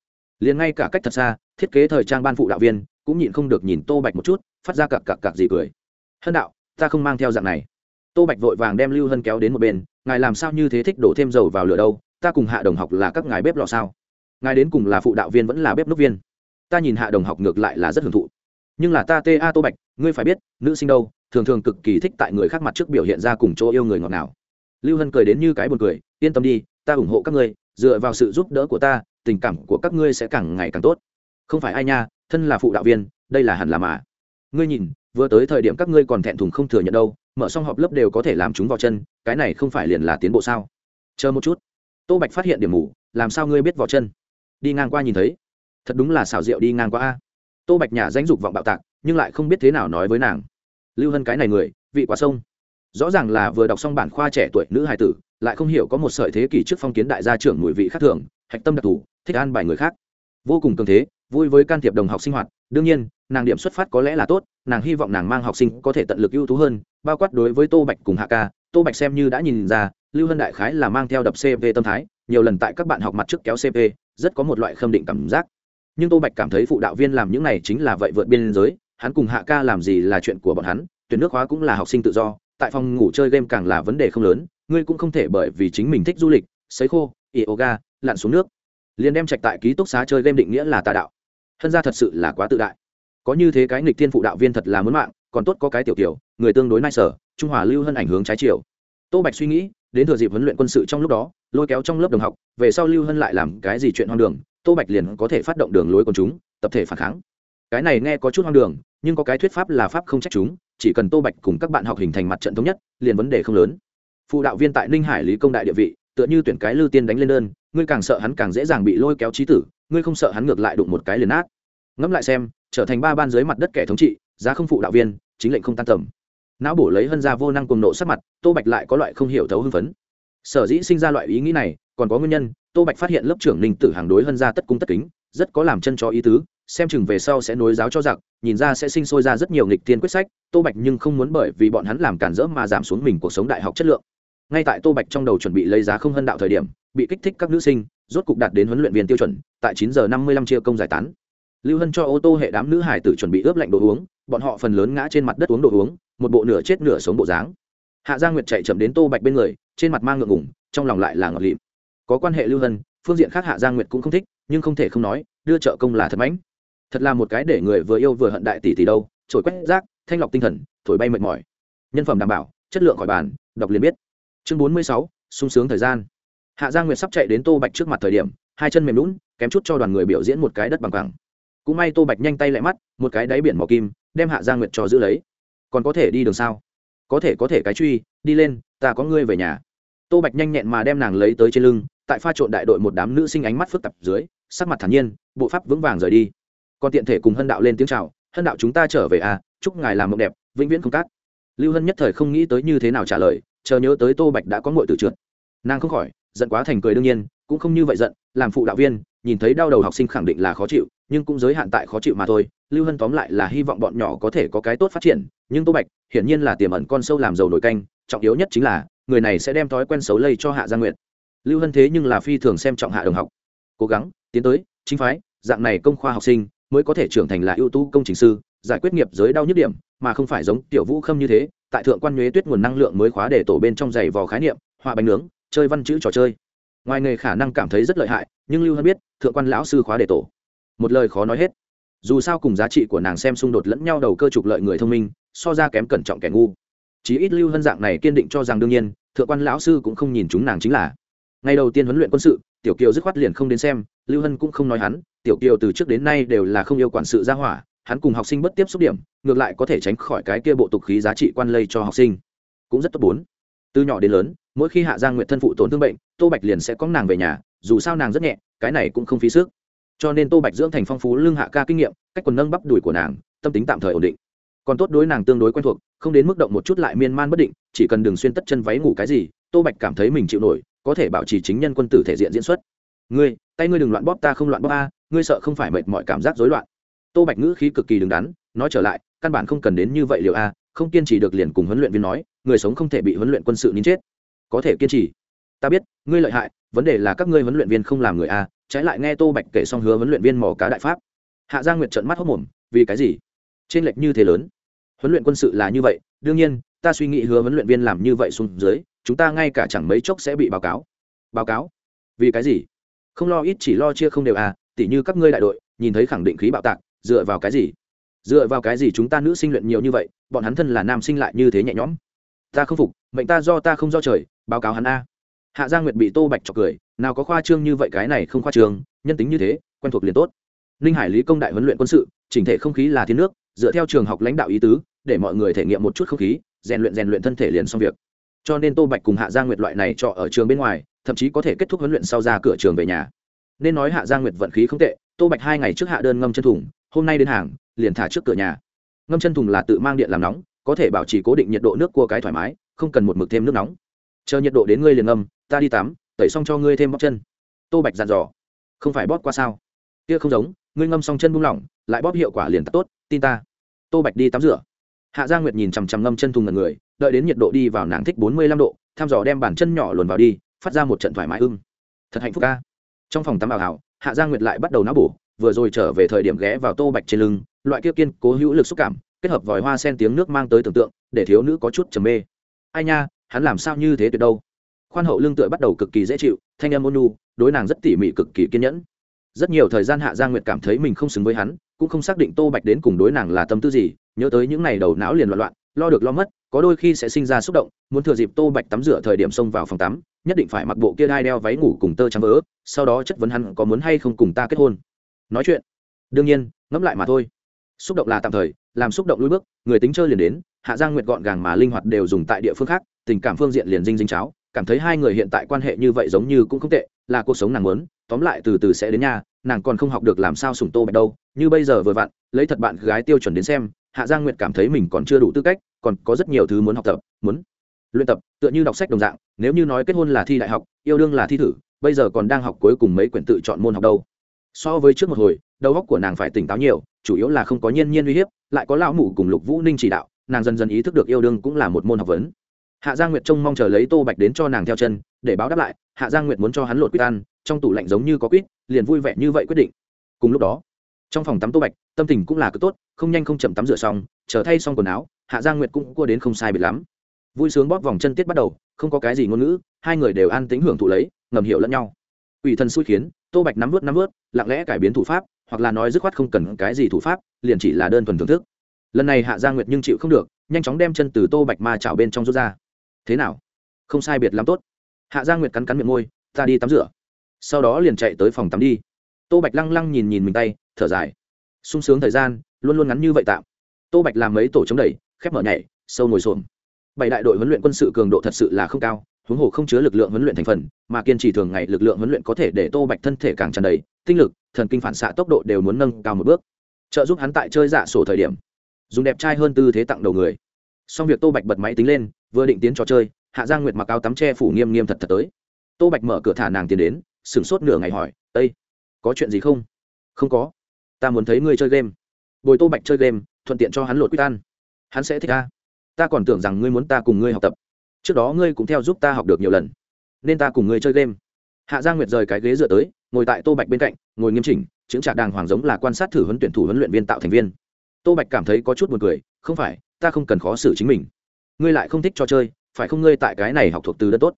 Liền ngay cả cách thật xa, thiết kế thời trang ban phụ đạo viên, cũng nhịn không được nhìn tô bạch một chút, phát ra cặp cặp cặp gì cười. Hân đạo, ta không mang theo dạng này. Tô bạch vội vàng đem lưu hân kéo đến một bên, ngài làm sao như thế thích đổ thêm dầu vào lửa đâu, ta cùng hạ đồng học là các ngài bếp lò sao? Ngài đến cùng là phụ đạo viên vẫn là bếp núc viên? Ta nhìn hạ đồng học ngược lại là rất hưởng thụ. Nhưng là ta ta tô bạch, ngươi phải biết, nữ sinh đâu, thường thường cực kỳ thích tại người khác mặt trước biểu hiện ra cùng chỗ yêu người ngọt nào lưu hân cười đến như cái buồn cười, yên tâm đi, ta ủng hộ các ngươi, dựa vào sự giúp đỡ của ta, tình cảm của các ngươi sẽ càng ngày càng tốt. Không phải ai nha, thân là phụ đạo viên, đây là hẳn là mà. Ngươi nhìn, vừa tới thời điểm các ngươi còn thẹn thùng không thừa nhận đâu, mở xong họp lớp đều có thể làm chúng vào chân, cái này không phải liền là tiến bộ sao? Chờ một chút. Tô bạch phát hiện điểm mù, làm sao ngươi biết vào chân? Đi ngang qua nhìn thấy. Thật đúng là xảo rượu đi ngang qua a. Tô bạch nhà danh dục vọng bạo tạc, nhưng lại không biết thế nào nói với nàng. Lưu hân cái này người, vị quá sông rõ ràng là vừa đọc xong bản khoa trẻ tuổi nữ hài tử, lại không hiểu có một sợi thế kỷ trước phong kiến đại gia trưởng mùi vị khác thường, hạch tâm đặc thù, thích an bài người khác. Vô cùng cường thế, vui với can thiệp đồng học sinh hoạt. Đương nhiên, nàng điểm xuất phát có lẽ là tốt, nàng hy vọng nàng mang học sinh có thể tận lực ưu tú hơn, bao quát đối với tô bạch cùng hạ ca. Tô bạch xem như đã nhìn ra, lưu hân đại khái là mang theo đập cv tâm thái, nhiều lần tại các bạn học mặt trước kéo cv rất có một loại khâm định cảm giác. Nhưng tô bạch cảm thấy phụ đạo viên làm những này chính là vậy vượt biên giới, hắn cùng hạ ca làm gì là chuyện của bọn hắn, tuyển nước hóa cũng là học sinh tự do tại phòng ngủ chơi game càng là vấn đề không lớn, ngươi cũng không thể bởi vì chính mình thích du lịch, sấy khô, yoga, lặn xuống nước, liền đem trạch tại ký túc xá chơi game định nghĩa là tà đạo. Thân ra thật sự là quá tự đại. Có như thế cái nghịch thiên phụ đạo viên thật là muốn mạng, còn tốt có cái tiểu tiểu người tương đối nai sở trung hòa lưu hơn ảnh hướng trái chiều. Tô bạch suy nghĩ, đến thừa dịp huấn luyện quân sự trong lúc đó, lôi kéo trong lớp đồng học, về sau lưu hân lại làm cái gì chuyện hoang đường, tô bạch liền có thể phát động đường lối quần chúng, tập thể phản kháng. Cái này nghe có chút hoang đường, nhưng có cái thuyết pháp là pháp không trách chúng chỉ cần tô bạch cùng các bạn học hình thành mặt trận thống nhất, liền vấn đề không lớn. Phụ đạo viên tại ninh hải lý công đại địa vị, tựa như tuyển cái lưu tiên đánh lên đơn, ngươi càng sợ hắn càng dễ dàng bị lôi kéo trí tử, ngươi không sợ hắn ngược lại đụng một cái liền ác. ngẫm lại xem, trở thành ba ban dưới mặt đất kẻ thống trị, giá không phụ đạo viên, chính lệnh không tan tầm. Não bổ lấy hân ra vô năng cùng nộ sát mặt, tô bạch lại có loại không hiểu thấu hưng phấn. Sở dĩ sinh ra loại ý nghĩ này, còn có nguyên nhân, tô bạch phát hiện lớp trưởng ninh tử hàng đối hân ra tất cung tất kính, rất có làm chân cho ý tứ xem chừng về sau sẽ nối giáo cho giặc, nhìn ra sẽ sinh sôi ra rất nhiều nghịch tiên quyết sách, tô bạch nhưng không muốn bởi vì bọn hắn làm cản rỡ mà giảm xuống mình cuộc sống đại học chất lượng. Ngay tại tô bạch trong đầu chuẩn bị lấy giá không hân đạo thời điểm, bị kích thích các nữ sinh, rốt cục đạt đến huấn luyện viên tiêu chuẩn, tại chín giờ năm mươi lăm chia công giải tán. Lưu hân cho ô tô hệ đám nữ hải tử chuẩn bị ướp lạnh đồ uống, bọn họ phần lớn ngã trên mặt đất uống đồ uống, một bộ nửa chết nửa sống bộ dáng. Hạ gia nguyệt chạy chậm đến tô bạch bên người, trên mặt mang ngượng ngủng trong lòng lại là ngọt lịm. Có quan hệ lưu hân, phương diện khác hạ gia nguyệt cũng không thích, nhưng không thể không nói, đưa trợ công là thật mãnh thật là một cái để người vừa yêu vừa hận đại tỷ tỷ đâu trổi quét rác, thanh lọc tinh thần, thổi bay mệt mỏi. Nhân phẩm đảm bảo, chất lượng khỏi bàn, đọc liền biết. Chương bốn mươi sáu, sung sướng thời gian. Hạ gia nguyệt sắp chạy đến tô bạch trước mặt thời điểm, hai chân mềm lún, kém chút cho đoàn người biểu diễn một cái đất bằng cẳng. Cũng may tô bạch nhanh tay lại mắt, một cái đáy biển mỏ kim, đem hạ gia nguyệt cho giữ lấy. Còn có thể đi đường sao? Có thể có thể cái truy, đi lên, ta có ngươi về nhà. Tô bạch nhanh nhẹn mà đem nàng lấy tới trên lưng, tại pha trộn đại đội một đám nữ sinh ánh mắt phức tạp dưới, sắc mặt thản nhiên, bộ pháp vững vàng rời đi còn tiện thể cùng hân đạo lên tiếng chào, hân đạo chúng ta trở về à chúc ngài làm mộng đẹp, vĩnh viễn không cát. Lưu hân nhất thời không nghĩ tới như thế nào trả lời, chờ nhớ tới tô bạch đã có ngội từ trượt. Nàng không khỏi, giận quá thành cười đương nhiên, cũng không như vậy giận, làm phụ đạo viên, nhìn thấy đau đầu học sinh khẳng định là khó chịu, nhưng cũng giới hạn tại khó chịu mà thôi. Lưu hân tóm lại là hy vọng bọn nhỏ có thể có cái tốt phát triển, nhưng tô bạch, hiển nhiên là tiềm ẩn con sâu làm dầu nổi canh, trọng yếu nhất chính là, người này sẽ đem thói quen xấu lây cho hạ gia nguyệt. Lưu hân thế nhưng là phi thường xem trọng hạ đồng học. Cố gắng, tiến tới, chính phái, dạng này công khoa học sinh mới có thể trưởng thành là ưu tú công trình sư, giải quyết nghiệp giới đau nhức điểm, mà không phải giống tiểu vũ khâm như thế, tại thượng quan nhuế tuyết nguồn năng lượng mới khóa để tổ bên trong giày vò khái niệm, họa bánh nướng, chơi văn chữ trò chơi. Ngoài nghề khả năng cảm thấy rất lợi hại, nhưng lưu hân biết, thượng quan lão sư khóa để tổ. Một lời khó nói hết. Dù sao cùng giá trị của nàng xem xung đột lẫn nhau đầu cơ trục lợi người thông minh, so ra kém cẩn trọng kẻ ngu. Chí ít lưu hân dạng này kiên định cho rằng đương nhiên, thượng quan lão sư cũng không nhìn chúng nàng chính là. Ngày đầu tiên huấn luyện quân sự tiểu kiều dứt khoát liền không đến xem, lưu hân cũng không nói hắn, tiểu kiều từ trước đến nay đều là không yêu quản sự gia hỏa, hắn cùng học sinh bất tiếp xúc điểm, ngược lại có thể tránh khỏi cái kia bộ tục khí giá trị quan lây cho học sinh. Cũng rất tốt bốn. Từ nhỏ đến lớn, mỗi khi hạ giang nguyện thân phụ tổn thương bệnh, tô bạch liền sẽ có nàng về nhà, dù sao nàng rất nhẹ, cái này cũng không phí sức. Cho nên tô bạch dưỡng thành phong phú lương hạ ca kinh nghiệm, cách quần nâng bắp đùi của nàng, tâm tính tạm thời ổn định. Còn tốt đối nàng tương đối quen thuộc, không đến mức động một chút lại miên man bất định, chỉ cần đừng xuyên tất chân váy ngủ cái gì, tô bạch cảm thấy mình chịu nổi có thể bảo trì chính nhân quân tử thể diện diễn xuất. Ngươi, tay ngươi đừng loạn bóp ta không loạn bóp a, ngươi sợ không phải mệt mọi cảm giác rối loạn. Tô bạch ngữ khí cực kỳ đứng đắn, nói trở lại, căn bản không cần đến như vậy liệu a, không kiên trì được liền cùng huấn luyện viên nói, người sống không thể bị huấn luyện quân sự nín chết. Có thể kiên trì. Ta biết, ngươi lợi hại, vấn đề là các ngươi huấn luyện viên không làm người a, trái lại nghe tô bạch kể xong hứa huấn luyện viên mò cá đại pháp. Hạ gia nguyệt trận mắt hốc mồm, vì cái gì? Trên lệch như thế lớn. Huấn luyện quân sự là như vậy, đương nhiên, ta suy nghĩ hứa huấn luyện viên làm như vậy xuống dưới chúng ta ngay cả chẳng mấy chốc sẽ bị báo cáo. Báo cáo? Vì cái gì? Không lo, ít chỉ lo chia không đều à tỉ như các ngươi đại đội, nhìn thấy khẳng định khí bạo tạc, dựa vào cái gì? Dựa vào cái gì chúng ta nữ sinh luyện nhiều như vậy, bọn hắn thân là nam sinh lại như thế nhẹ nhõm? Ta không phục, mệnh ta do ta không do trời, báo cáo hắn a. Hạ gia nguyệt bị tô bạch chọc cười, nào có khoa trương như vậy, cái này không khoa trương, nhân tính như thế, quen thuộc liền tốt. Ninh hải lý công đại huấn luyện quân sự, chỉnh thể không khí là thiên nước, dựa theo trường học lãnh đạo ý tứ, để mọi người thể nghiệm một chút không khí, rèn luyện rèn luyện thân thể liền xong việc cho nên tô bạch cùng hạ gia nguyệt loại này trọ ở trường bên ngoài, thậm chí có thể kết thúc huấn luyện sau ra cửa trường về nhà. Nên nói hạ gia nguyệt vận khí không tệ, tô bạch hai ngày trước hạ đơn ngâm chân thùng, hôm nay đến hàng, liền thả trước cửa nhà. Ngâm chân thùng là tự mang điện làm nóng, có thể bảo trì cố định nhiệt độ nước cua cái thoải mái, không cần một mực thêm nước nóng. Chờ nhiệt độ đến ngươi liền ngâm, ta đi tắm, tẩy xong cho ngươi thêm bóp chân. Tô bạch dặn dò. Không phải bóp qua sao? Kia không giống, ngươi ngâm xong chân buông lỏng, lại bóp hiệu quả liền tắt tốt, tin ta. Tô bạch đi tắm rửa. Hạ gia nguyệt nhìn chằm chằm ngâm chân thùng ngần người đợi đến nhiệt độ đi vào nàng thích bốn mươi lăm độ, thăm dò đem bàn chân nhỏ luồn vào đi, phát ra một trận thoải mái ưng. Thật hạnh phúc ca. Trong phòng tắm ảo ảo, hạ Giang nguyệt lại bắt đầu não bổ, vừa rồi trở về thời điểm ghé vào tô bạch trên lưng, loại kia kiên cố hữu lực xúc cảm, kết hợp vòi hoa sen tiếng nước mang tới tưởng tượng, để thiếu nữ có chút trầm mê. Ai nha, hắn làm sao như thế tuyệt đâu? Khoan hậu lưng tựa bắt đầu cực kỳ dễ chịu, thanh âm ôn nu đối nàng rất tỉ mỉ cực kỳ kiên nhẫn. Rất nhiều thời gian hạ gia nguyệt cảm thấy mình không xứng với hắn, cũng không xác định tô bạch đến cùng đối nàng là tâm tư gì, nhớ tới những ngày đầu não liền loạn loạn lo được lo mất, có đôi khi sẽ sinh ra xúc động, muốn thừa dịp tô bạch tắm rửa thời điểm xông vào phòng tắm, nhất định phải mặc bộ kia đai đeo váy ngủ cùng tơ trắng vỡ sau đó chất vấn hắn có muốn hay không cùng ta kết hôn. Nói chuyện. Đương nhiên, ngẫm lại mà thôi. Xúc động là tạm thời, làm xúc động lùi bước, người tính chơi liền đến, hạ giang nguyệt gọn gàng mà linh hoạt đều dùng tại địa phương khác, tình cảm phương diện liền dinh dinh cháo cảm thấy hai người hiện tại quan hệ như vậy giống như cũng không tệ, là cuộc sống nàng muốn, tóm lại từ từ sẽ đến nhà, nàng còn không học được làm sao sùng tô bạch đâu, như bây giờ vừa vặn, lấy thật bạn gái tiêu chuẩn đến xem, hạ giang nguyệt cảm thấy mình còn chưa đủ tư cách, còn có rất nhiều thứ muốn học tập, muốn luyện tập, tựa như đọc sách đồng dạng, nếu như nói kết hôn là thi đại học, yêu đương là thi thử, bây giờ còn đang học cuối cùng mấy quyển tự chọn môn học đâu. So với trước một hồi, đầu óc của nàng phải tỉnh táo nhiều, chủ yếu là không có nhiên nhiên uy hiếp, lại có lão mụ cùng lục vũ ninh chỉ đạo, nàng dần dần ý thức được yêu đương cũng là một môn học vấn hạ giang nguyệt trông mong chờ lấy tô bạch đến cho nàng theo chân, để báo đáp lại, hạ giang nguyệt muốn cho hắn lột quýt ăn, trong tủ lạnh giống như có quýt, liền vui vẻ như vậy quyết định. Cùng lúc đó, trong phòng tắm tô bạch, tâm tình cũng là cứ tốt, không nhanh không chậm tắm rửa xong, chờ thay xong quần áo, hạ giang nguyệt cũng cua đến không sai biệt lắm. Vui sướng bóp vòng chân tiết bắt đầu, không có cái gì ngôn ngữ, hai người đều an tính hưởng thụ lấy, ngầm hiểu lẫn nhau. Ủy thân xui khiến, tô bạch nắm vớt nắm vớt lặng lẽ cải biến thủ pháp, hoặc là nói dứt khoát không cần cái gì thủ pháp, liền chỉ là đơn thuần thưởng thức. Lần này hạ giang nguyệt nhưng chịu không được, nhanh chóng đem chân từ tô bạch ma chảo bên trong rút ra thế nào? Không sai biệt lắm tốt. Hạ giang nguyệt cắn cắn miệng môi, ta đi tắm rửa. Sau đó liền chạy tới phòng tắm đi. Tô bạch lăng lăng nhìn nhìn mình tay, thở dài. Sung sướng thời gian, luôn luôn ngắn như vậy tạm. Tô bạch làm mấy tổ chống đẩy, khép mở nhảy, sâu ngồi xổm. Bảy đại đội huấn luyện quân sự cường độ thật sự là không cao, huống hồ không chứa lực lượng huấn luyện thành phần, mà kiên trì thường ngày lực lượng huấn luyện có thể để tô bạch thân thể càng tràn đầy, tinh lực, thần kinh phản xạ tốc độ đều muốn nâng cao một bước. Trợ giúp hắn tại chơi dạ sổ thời điểm, dùng đẹp trai hơn tư thế tặng đầu người. Xong việc tô bạch bật máy tính lên vừa định tiến trò chơi, hạ giang nguyệt mặc áo tắm che phủ nghiêm nghiêm thật thật tới. Tô bạch mở cửa thả nàng tiến đến, sửng sốt nửa ngày hỏi ây có chuyện gì không? Không có. Ta muốn thấy ngươi chơi game. Bồi tô bạch chơi game, thuận tiện cho hắn lột quyết ăn. Hắn sẽ thích ta. Ta còn tưởng rằng ngươi muốn ta cùng ngươi học tập. Trước đó ngươi cũng theo giúp ta học được nhiều lần. Nên ta cùng ngươi chơi game. Hạ giang nguyệt rời cái ghế dựa tới, ngồi tại tô bạch bên cạnh, ngồi nghiêm chỉnh chứng trả đàng hoàng giống là quan sát thử huấn tuyển thủ huấn luyện viên tạo thành viên. Tô bạch cảm thấy có chút b u ồ n c ư ờ i không phải, ta không cần khó xử chính mình ngươi lại không thích cho chơi, phải không ngươi tại cái này học thuộc từ đất tốt?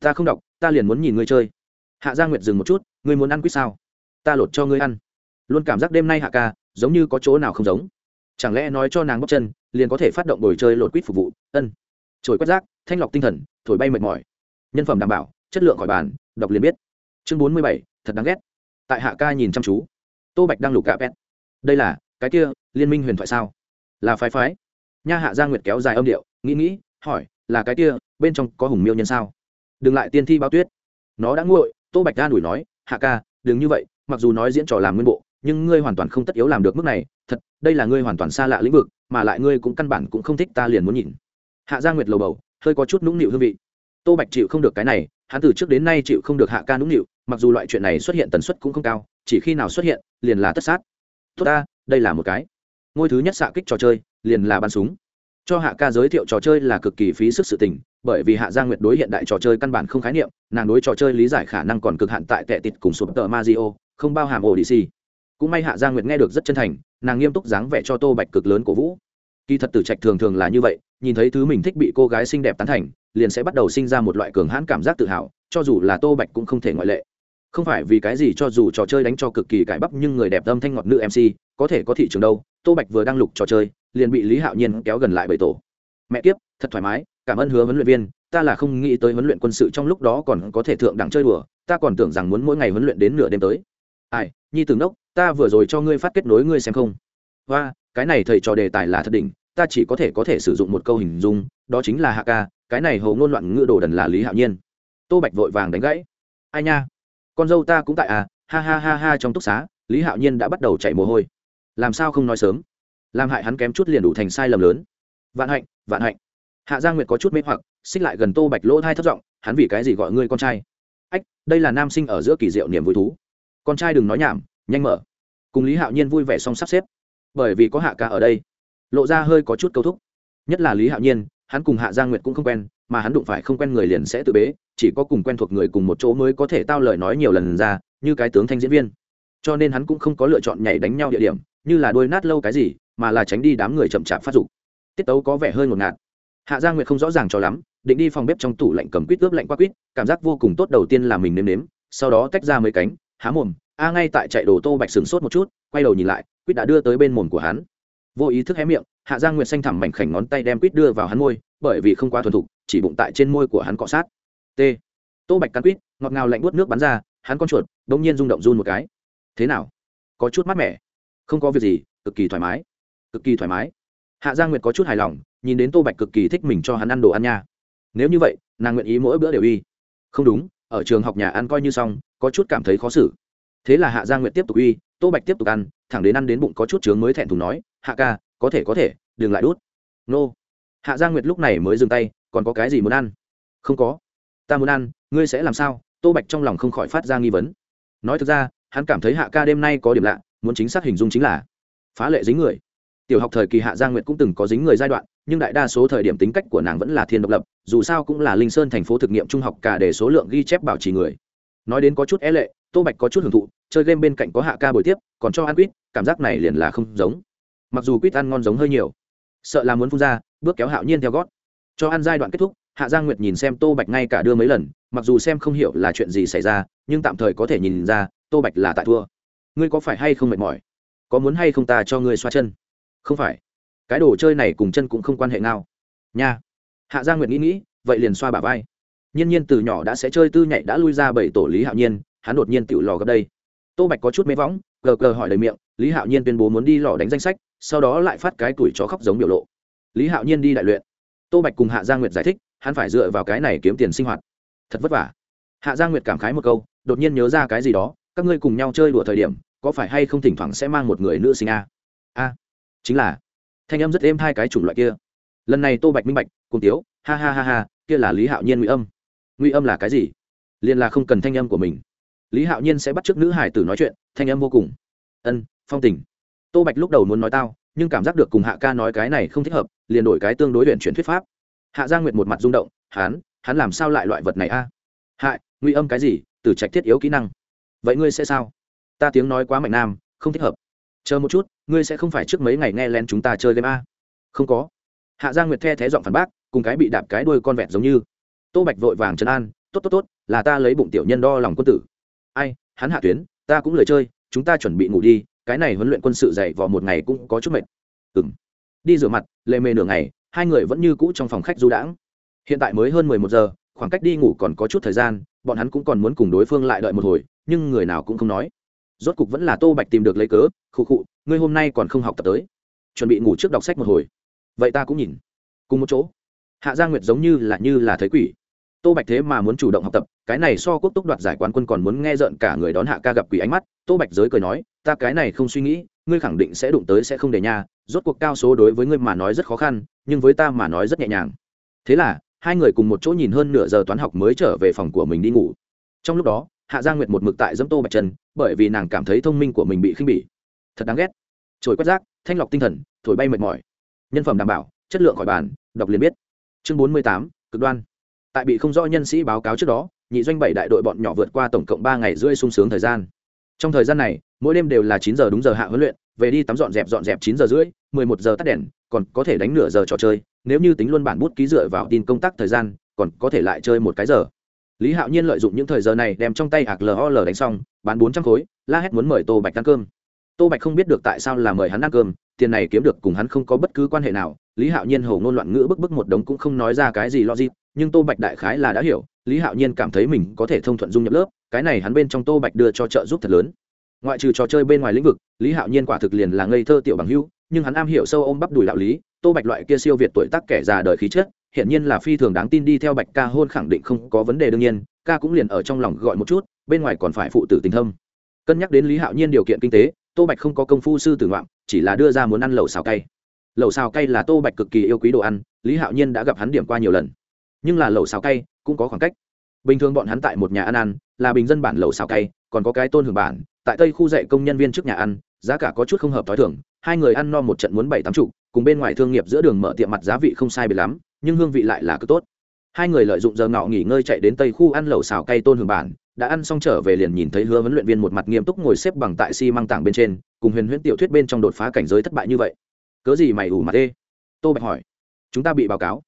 Ta không đọc, ta liền muốn nhìn ngươi chơi. Hạ gia nguyệt dừng một chút, ngươi muốn ăn quýt sao? Ta lột cho ngươi ăn. Luôn cảm giác đêm nay hạ ca, giống như có chỗ nào không giống. Chẳng lẽ nói cho nàng bóc chân, liền có thể phát động bồi chơi lột quýt phục vụ, ân. Trồi quét rác, thanh lọc tinh thần, thổi bay mệt mỏi. Nhân phẩm đảm bảo, chất lượng khỏi bàn, đọc liền biết. Chương bốn mươi bảy, thật đáng ghét. Tại hạ ca nhìn chăm chú. Tô bạch đang lục cạ pet đây là, cái kia, liên minh huyền thoại sao? Là phái phái. Nha hạ gia nguyệt kéo dài âm điệu nghĩ nghĩ, hỏi, là cái kia, bên trong có hùng miêu nhân sao? Đừng lại tiên thi báo tuyết. Nó đã nguội, tô bạch Ra đuổi nói, hạ ca, đừng như vậy, mặc dù nói diễn trò làm nguyên bộ, nhưng ngươi hoàn toàn không tất yếu làm được mức này. Thật, đây là ngươi hoàn toàn xa lạ lĩnh vực, mà lại ngươi cũng căn bản cũng không thích ta liền muốn nhìn. Hạ gia nguyệt lầu bầu, hơi có chút nũng nịu hương vị. Tô bạch chịu không được cái này, hắn từ trước đến nay chịu không được hạ ca nũng nịu, mặc dù loại chuyện này xuất hiện tần suất cũng không cao, chỉ khi nào xuất hiện, liền là tất sát. Tốt ta, đây là một cái. Ngôi thứ nhất xạ kích trò chơi, liền là bắn súng cho hạ ca giới thiệu trò chơi là cực kỳ phí sức sự tình, bởi vì hạ gia nguyệt đối hiện đại trò chơi căn bản không khái niệm, nàng đối trò chơi lý giải khả năng còn cực hạn tại tệ tịt cùng sụp tờ mazio không bao hàm ổ đi xì. cũng may hạ gia nguyệt nghe được rất chân thành, nàng nghiêm túc dáng vẻ cho tô bạch cực lớn cổ vũ kỳ thật tử trạch thường thường là như vậy, nhìn thấy thứ mình thích bị cô gái xinh đẹp tán thành, liền sẽ bắt đầu sinh ra một loại cường hãn cảm giác tự hào, cho dù là tô bạch cũng không thể ngoại lệ không phải vì cái gì cho dù trò chơi đánh cho cực kỳ cải bắp nhưng người đẹp âm thanh ngọt nữ mc có thể có thị trường đâu, tô bạch vừa đang lục trò chơi liền bị lý hạo nhiên kéo gần lại bảy tổ. Mẹ kiếp, thật thoải mái, cảm ơn hứa huấn luyện viên, ta là không nghĩ tới huấn luyện quân sự trong lúc đó còn có thể thượng đẳng chơi đùa, ta còn tưởng rằng muốn mỗi ngày huấn luyện đến nửa đêm tới. Ai, nhi từng đốc ta vừa rồi cho ngươi phát kết nối ngươi xem không? Và cái này thầy trò đề tài là thật đỉnh, ta chỉ có thể có thể sử dụng một câu hình dung, đó chính là hạ ca, cái này hầu ngôn loạn ngựa đồ đần là lý hạo nhiên. Tô bạch vội vàng đánh gãy. Ai nha, con dâu ta cũng tại à ha ha ha ha trong túc xá, lý hạo nhiên đã bắt đầu chạy mồ hôi. Làm sao không nói sớm? Làm hại hắn kém chút liền đủ thành sai lầm lớn. Vạn hạnh vạn hạnh. Hạ gia nguyệt có chút mê hoặc, xích lại gần tô bạch lỗ thai thất giọng, hắn vì cái gì gọi ngươi con trai? Ách, đây là nam sinh ở giữa kỳ diệu niềm vui thú. Con trai đừng nói nhảm, nhanh mở. Cùng lý hạo nhiên vui vẻ xong sắp xếp. Bởi vì có hạ ca ở đây, lộ ra hơi có chút câu thúc. Nhất là lý hạo nhiên, hắn cùng hạ gia nguyệt cũng không quen, mà hắn đụng phải không quen người liền sẽ tự bế, chỉ có cùng quen thuộc người cùng một chỗ mới có thể tao lời nói nhiều lần ra, như cái tướng thanh diễn viên. Cho nên hắn cũng không có lựa chọn nhảy đánh nhau địa điểm, như là đôi nát lâu cái gì mà là tránh đi đám người chậm chạp phát dục. Tiết tấu có vẻ hơi ngột ngạt. Hạ gia nguyệt không rõ ràng cho lắm, định đi phòng bếp trong tủ lạnh cầm quýt ướp lạnh qua quýt, cảm giác vô cùng tốt đầu tiên là mình nếm nếm, sau đó tách ra mấy cánh, há mồm, a ngay tại chạy đồ tô bạch sừng sốt một chút, quay đầu nhìn lại, quýt đã đưa tới bên mồm của hắn. Vô ý thức hé miệng, hạ giang nguyệt xanh thẳm mảnh khảnh ngón tay đem quýt đưa vào hắn môi, bởi vì không quá thuần thục, chỉ bụng tại trên môi của hắn cọ sát. T. Tô bạch cắn quýt, ngọt ngào lạnh buốt nước bắn ra, hắn con chuột đ ỗ n g nhiên rung động run một cái. Thế nào? Có chút mát mẻ. Không có việc gì, cực kỳ thoải mái cực kỳ thoải mái. Hạ giang nguyệt có chút hài lòng, nhìn đến tô bạch cực kỳ thích mình cho hắn ăn đồ ăn nha. Nếu như vậy, nàng nguyện ý mỗi bữa đều y không đúng, ở trường học nhà ăn coi như xong, có chút cảm thấy khó xử. Thế là hạ giang nguyệt tiếp tục uy, tô bạch tiếp tục ăn, thẳng đến ăn đến bụng có chút trướng mới thẹn thùng nói, hạ ca, có thể có thể, đừng lại đút. Nô. Hạ gia nguyệt lúc này mới dừng tay, còn có cái gì muốn ăn? Không có. Ta muốn ăn, ngươi sẽ làm sao? Tô bạch trong lòng không khỏi phát ra nghi vấn. Nói thực ra, hắn cảm thấy hạ ca đêm nay có điểm lạ, muốn chính xác hình dung chính là phá lệ dính người tiểu học thời kỳ hạ giang nguyệt cũng từng có dính người giai đoạn, nhưng đại đa số thời điểm tính cách của nàng vẫn là thiên độc lập, dù sao cũng là linh sơn thành phố thực nghiệm trung học cả để số lượng ghi chép bảo trì người. Nói đến có chút é lệ, tô bạch có chút hưởng thụ, chơi game bên cạnh có hạ ca buổi tiếp, còn cho ăn quýt, cảm giác này liền là không giống. Mặc dù quýt ăn ngon giống hơi nhiều, sợ là muốn phun ra, bước kéo hạo nhiên theo gót. Cho ăn giai đoạn kết thúc, hạ giang nguyệt nhìn xem tô bạch ngay cả đưa mấy lần, mặc dù xem không hiểu là chuyện gì xảy ra, nhưng tạm thời có thể nhìn ra, tô bạch là tại thua. Ngươi có phải hay không mệt mỏi? Có muốn hay không ta cho ngươi xoa chân? Không phải. Cái đồ chơi này cùng chân cũng không quan hệ nào nha. Hạ giang nguyệt nghĩ nghĩ, vậy liền xoa bả vai. Nhiên nhiên từ nhỏ đã sẽ chơi tư nhạy đã lui ra bảy tổ lý hạo nhiên, hắn đột nhiên tự lò gấp đây. Tô bạch có chút mê võng, gờ gờ hỏi lời miệng, lý hạo nhiên tuyên bố muốn đi lò đánh danh sách, sau đó lại phát cái tuổi chó khóc giống biểu lộ. Lý hạo nhiên đi đại luyện. Tô bạch cùng hạ gia nguyệt giải thích, hắn phải dựa vào cái này kiếm tiền sinh hoạt. Thật vất vả. Hạ gia nguyệt cảm khái một câu, đột nhiên nhớ ra cái gì đó, các ngươi cùng nhau chơi đùa thời điểm, có phải hay không thỉnh thoảng sẽ mang một người nữ sinh a? A chính là thanh âm rất êm hai cái chủng loại kia. Lần này tô bạch minh bạch, cùng tiếu, ha ha ha ha, kia là lý hạo nhiên ngụy âm. Ngụy âm là cái gì? Liền là không cần thanh âm của mình. Lý hạo nhiên sẽ bắt t r ư ớ c nữ hải tử nói chuyện, thanh âm vô cùng. Ân, phong tình. Tô bạch lúc đầu muốn nói tao, nhưng cảm giác được cùng hạ ca nói cái này không thích hợp, liền đổi cái tương đối luyện chuyển thuyết pháp. Hạ gia nguyệt một mặt rung động hắn hắn làm sao lại loại vật này a? À? hại nguy âm cái gì? Từ trạch thiết yếu kỹ năng. Vậy ngươi sẽ sao? Ta tiếng nói quá mạnh nam, không thích hợp chờ một chút, ngươi sẽ không phải trước mấy ngày nghe len chúng ta chơi game a. Không có. Hạ gia nguyệt the thé giọng phản bác, cùng cái bị đạp cái đuôi con vẹt giống như. Tô bạch vội vàng trấn an, tốt tốt tốt, là ta lấy bụng tiểu nhân đo lòng quân tử. Ai, hắn hạ tuyến, ta cũng lời chơi, chúng ta chuẩn bị ngủ đi, cái này huấn luyện quân sự dạy vò một ngày cũng có chút mệt. Ừ m đi rửa mặt lệ mề nửa ngày, hai người vẫn như cũ trong phòng khách du đãng. Hiện tại mới hơn mười một giờ, khoảng cách đi ngủ còn có chút thời gian, bọn hắn cũng còn muốn cùng đối phương lại đợi một hồi, nhưng người nào cũng không nói rốt cục vẫn là tô bạch tìm được lấy cớ, khụ khụ, ngươi hôm nay còn không học tập tới. Chuẩn bị ngủ trước đọc sách một hồi. Vậy ta cũng nhìn. Cùng một chỗ. Hạ gia nguyệt giống như là như là thấy quỷ. Tô bạch thế mà muốn chủ động học tập, cái này so quốc túc đoạt giải quán quân còn muốn nghe rợn cả người đón hạ ca gặp quỷ ánh mắt. Tô bạch giới cười nói, ta cái này không suy nghĩ, ngươi khẳng định sẽ đụng tới sẽ không để nha. Rốt cuộc cao số đối với ngươi mà nói rất khó khăn, nhưng với ta mà nói rất nhẹ nhàng. Thế là, hai người cùng một chỗ nhìn hơn nửa giờ toán học mới trở về phòng của mình đi ngủ. Trong lúc đó hạ gia nguyệt một mực tại dẫm tô bạch trần, bởi vì nàng cảm thấy thông minh của mình bị khinh bỉ. Thật đáng ghét. Trồi quét rác, thanh lọc tinh thần, thổi bay mệt mỏi. Nhân phẩm đảm bảo, chất lượng khỏi bàn, đọc liền biết. Chương bốn mươi tám, cực đoan. Tại bị không rõ nhân sĩ báo cáo trước đó, nhị doanh bảy đại đội bọn nhỏ vượt qua tổng cộng ba ngày rưỡi sung sướng thời gian. Trong thời gian này, mỗi đêm đều là chín giờ đúng giờ hạ huấn luyện, về đi tắm dọn dẹp dọn dẹp chín giờ rưỡi, mười một giờ tắt đèn, còn có thể đánh nửa giờ trò chơi. Nếu như tính luôn bản bút ký dựa vào tin công tác thời gian, còn có thể lại chơi một cái giờ lý hạo nhiên lợi dụng những thời giờ này đem trong tay hạc lol đánh xong, bán bốn trăm khối, la hét muốn mời tô bạch ăn cơm. Tô bạch không biết được tại sao là mời hắn ăn cơm, tiền này kiếm được cùng hắn không có bất cứ quan hệ nào, lý hạo nhiên hầu ngôn loạn ngữ bức bức một đống cũng không nói ra cái gì logic, nhưng tô bạch đại khái là đã hiểu, lý hạo nhiên cảm thấy mình có thể thông thuận dung nhập lớp, cái này hắn bên trong tô bạch đưa cho trợ giúp thật lớn. Ngoại trừ trò chơi bên ngoài lĩnh vực, lý hạo nhiên quả thực liền là ngây thơ tiểu bằng hưu nhưng hắn am hiểu sâu ôm bắp đùi đạo lý, tô bạch loại kia siêu việt tuổi tác kẻ già đời khí chất hiện nhiên là phi thường đáng tin đi theo bạch ca hôn khẳng định không có vấn đề đương nhiên, ca cũng liền ở trong lòng gọi một chút, bên ngoài còn phải phụ tử tình thâm. Cân nhắc đến lý hạo nhiên điều kiện kinh tế, tô bạch không có công phu sư tử ngoạm, chỉ là đưa ra muốn ăn lẩu xào cay. Lẩu xào cay là tô bạch cực kỳ yêu quý đồ ăn, lý hạo nhiên đã gặp hắn điểm qua nhiều lần. Nhưng là lẩu xào cay cũng có khoảng cách. Bình thường bọn hắn tại một nhà ăn ăn, là bình dân bản lẩu xào cay, còn có cái tôn hưởng bản, tại tây khu dạy công nhân viên trước nhà ăn, giá cả có chút không hợp t h i thưởng hai người ăn no một trận muốn bảy tám chục, cùng bên ngoài thương nghiệp giữa đường mở tiệm mặt giá vị không sai biệt lắm nhưng hương vị lại là cứ tốt. Hai người lợi dụng giờ ngọ nghỉ ngơi chạy đến tây khu ăn lẩu xào cay tôn hưởng bản, đã ăn xong trở về liền nhìn thấy hứa huấn luyện viên một mặt nghiêm túc ngồi xếp bằng tại xi、si、măng tảng bên trên, cùng huyền huyễn tiểu thuyết bên trong đột phá cảnh giới thất bại như vậy. Cớ gì mày ủ mặt ê? Tô bạch hỏi. Chúng ta bị báo cáo.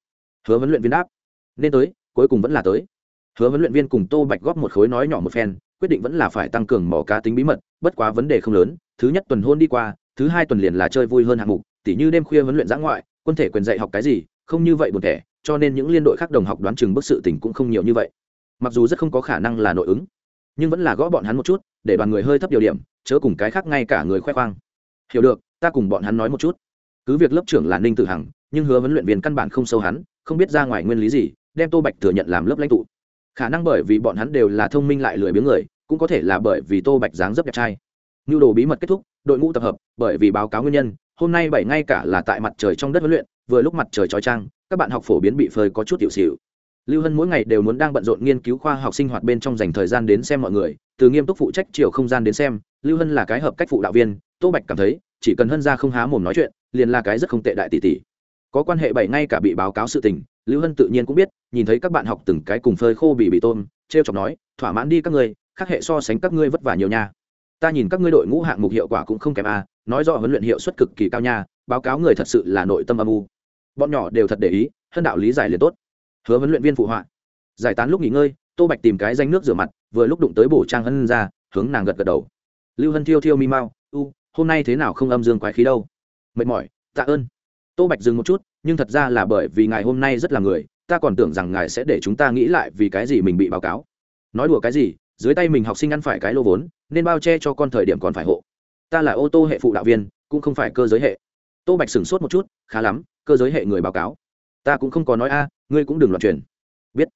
Hứa huấn luyện viên đáp. Nên tới, cuối cùng vẫn là tới. Hứa huấn luyện viên cùng tô bạch góp một khối nói nhỏ một phen, quyết định vẫn là phải tăng cường mỏ cá tính bí mật, bất quá vấn đề không lớn, thứ nhất tuần hôn đi qua, thứ hai tuần liền là chơi vui hơn hạng mục, tỉ như đêm khuya huấn luyện giã ngoại, quân thể quyền dạy học cái gì không như vậy buồn thẻ, cho nên những liên đội khác đồng học đoán chừng bức sự tình cũng không nhiều như vậy. Mặc dù rất không có khả năng là nội ứng, nhưng vẫn là gõ bọn hắn một chút, để đoàn người hơi thấp điều điểm, chớ cùng cái khác ngay cả người khoe khoang. Hiểu được, ta cùng bọn hắn nói một chút. Cứ việc lớp trưởng là ninh tử hằng, nhưng hứa huấn luyện viên căn bản không sâu hắn, không biết ra ngoài nguyên lý gì, đem tô bạch thừa nhận làm lớp lãnh tụ. Khả năng bởi vì bọn hắn đều là thông minh lại lười biếng người, cũng có thể là bởi vì tô bạch dáng dấp đẹp trai. Nhu đồ bí mật kết thúc, đội ngũ tập hợp, bởi vì báo cáo nguyên nhân hôm nay bảy ngay cả là tại mặt trời trong đất huấn luyện, vừa lúc mặt trời trói trang các bạn học phổ biến bị phơi có chút tiểu xỉu. Lưu hân mỗi ngày đều muốn đang bận rộn nghiên cứu khoa học sinh hoạt bên trong dành thời gian đến xem mọi người, từ nghiêm túc phụ trách chiều không gian đến xem, lưu hân là cái hợp cách phụ đạo viên, tô bạch cảm thấy, chỉ cần hân ra không há mồm nói chuyện, liền là cái rất không tệ đại tỷ tỷ. Có quan hệ bảy ngay cả bị báo cáo sự tình, lưu hân tự nhiên cũng biết, nhìn thấy các bạn học từng cái cùng phơi khô bị bị tôm t r e o chọc nói, thỏa mãn đi các ngươi, khác hệ so sánh các ngươi vất vả nhiều nha ta nhìn các ngươi đội ngũ hạng mục hiệu quả cũng không kém a, nói rõ huấn luyện hiệu suất cực kỳ cao nha, báo cáo người thật sự là nội tâm âm u. Bọn nhỏ đều thật để ý hân đạo lý giải liền tốt. Hứa huấn luyện viên phụ họa. Giải tán lúc nghỉ ngơi, tô bạch tìm cái danh nước rửa mặt, vừa lúc đụng tới bổ trang hân ra, hướng nàng gật gật đầu. Lưu hân thiêu thiêu mi mau, u, hôm nay thế nào không âm dương quái khí đâu? Mệt mỏi, tạ ơn. Tô bạch dừng một chút, nhưng thật ra là bởi vì ngài hôm nay rất là người, ta còn tưởng rằng ngài sẽ để chúng ta nghĩ lại vì cái gì mình bị báo cáo. Nói đùa cái gì dưới tay mình học sinh ăn phải cái lô vốn, nên bao che cho con thời điểm còn phải hộ. Ta là ô tô hệ phụ đạo viên, cũng không phải cơ giới hệ. Tô bạch sửng sốt một chút, khá lắm, cơ giới hệ người báo cáo. Ta cũng không có nói a, ngươi cũng đừng loạn truyền. Biết.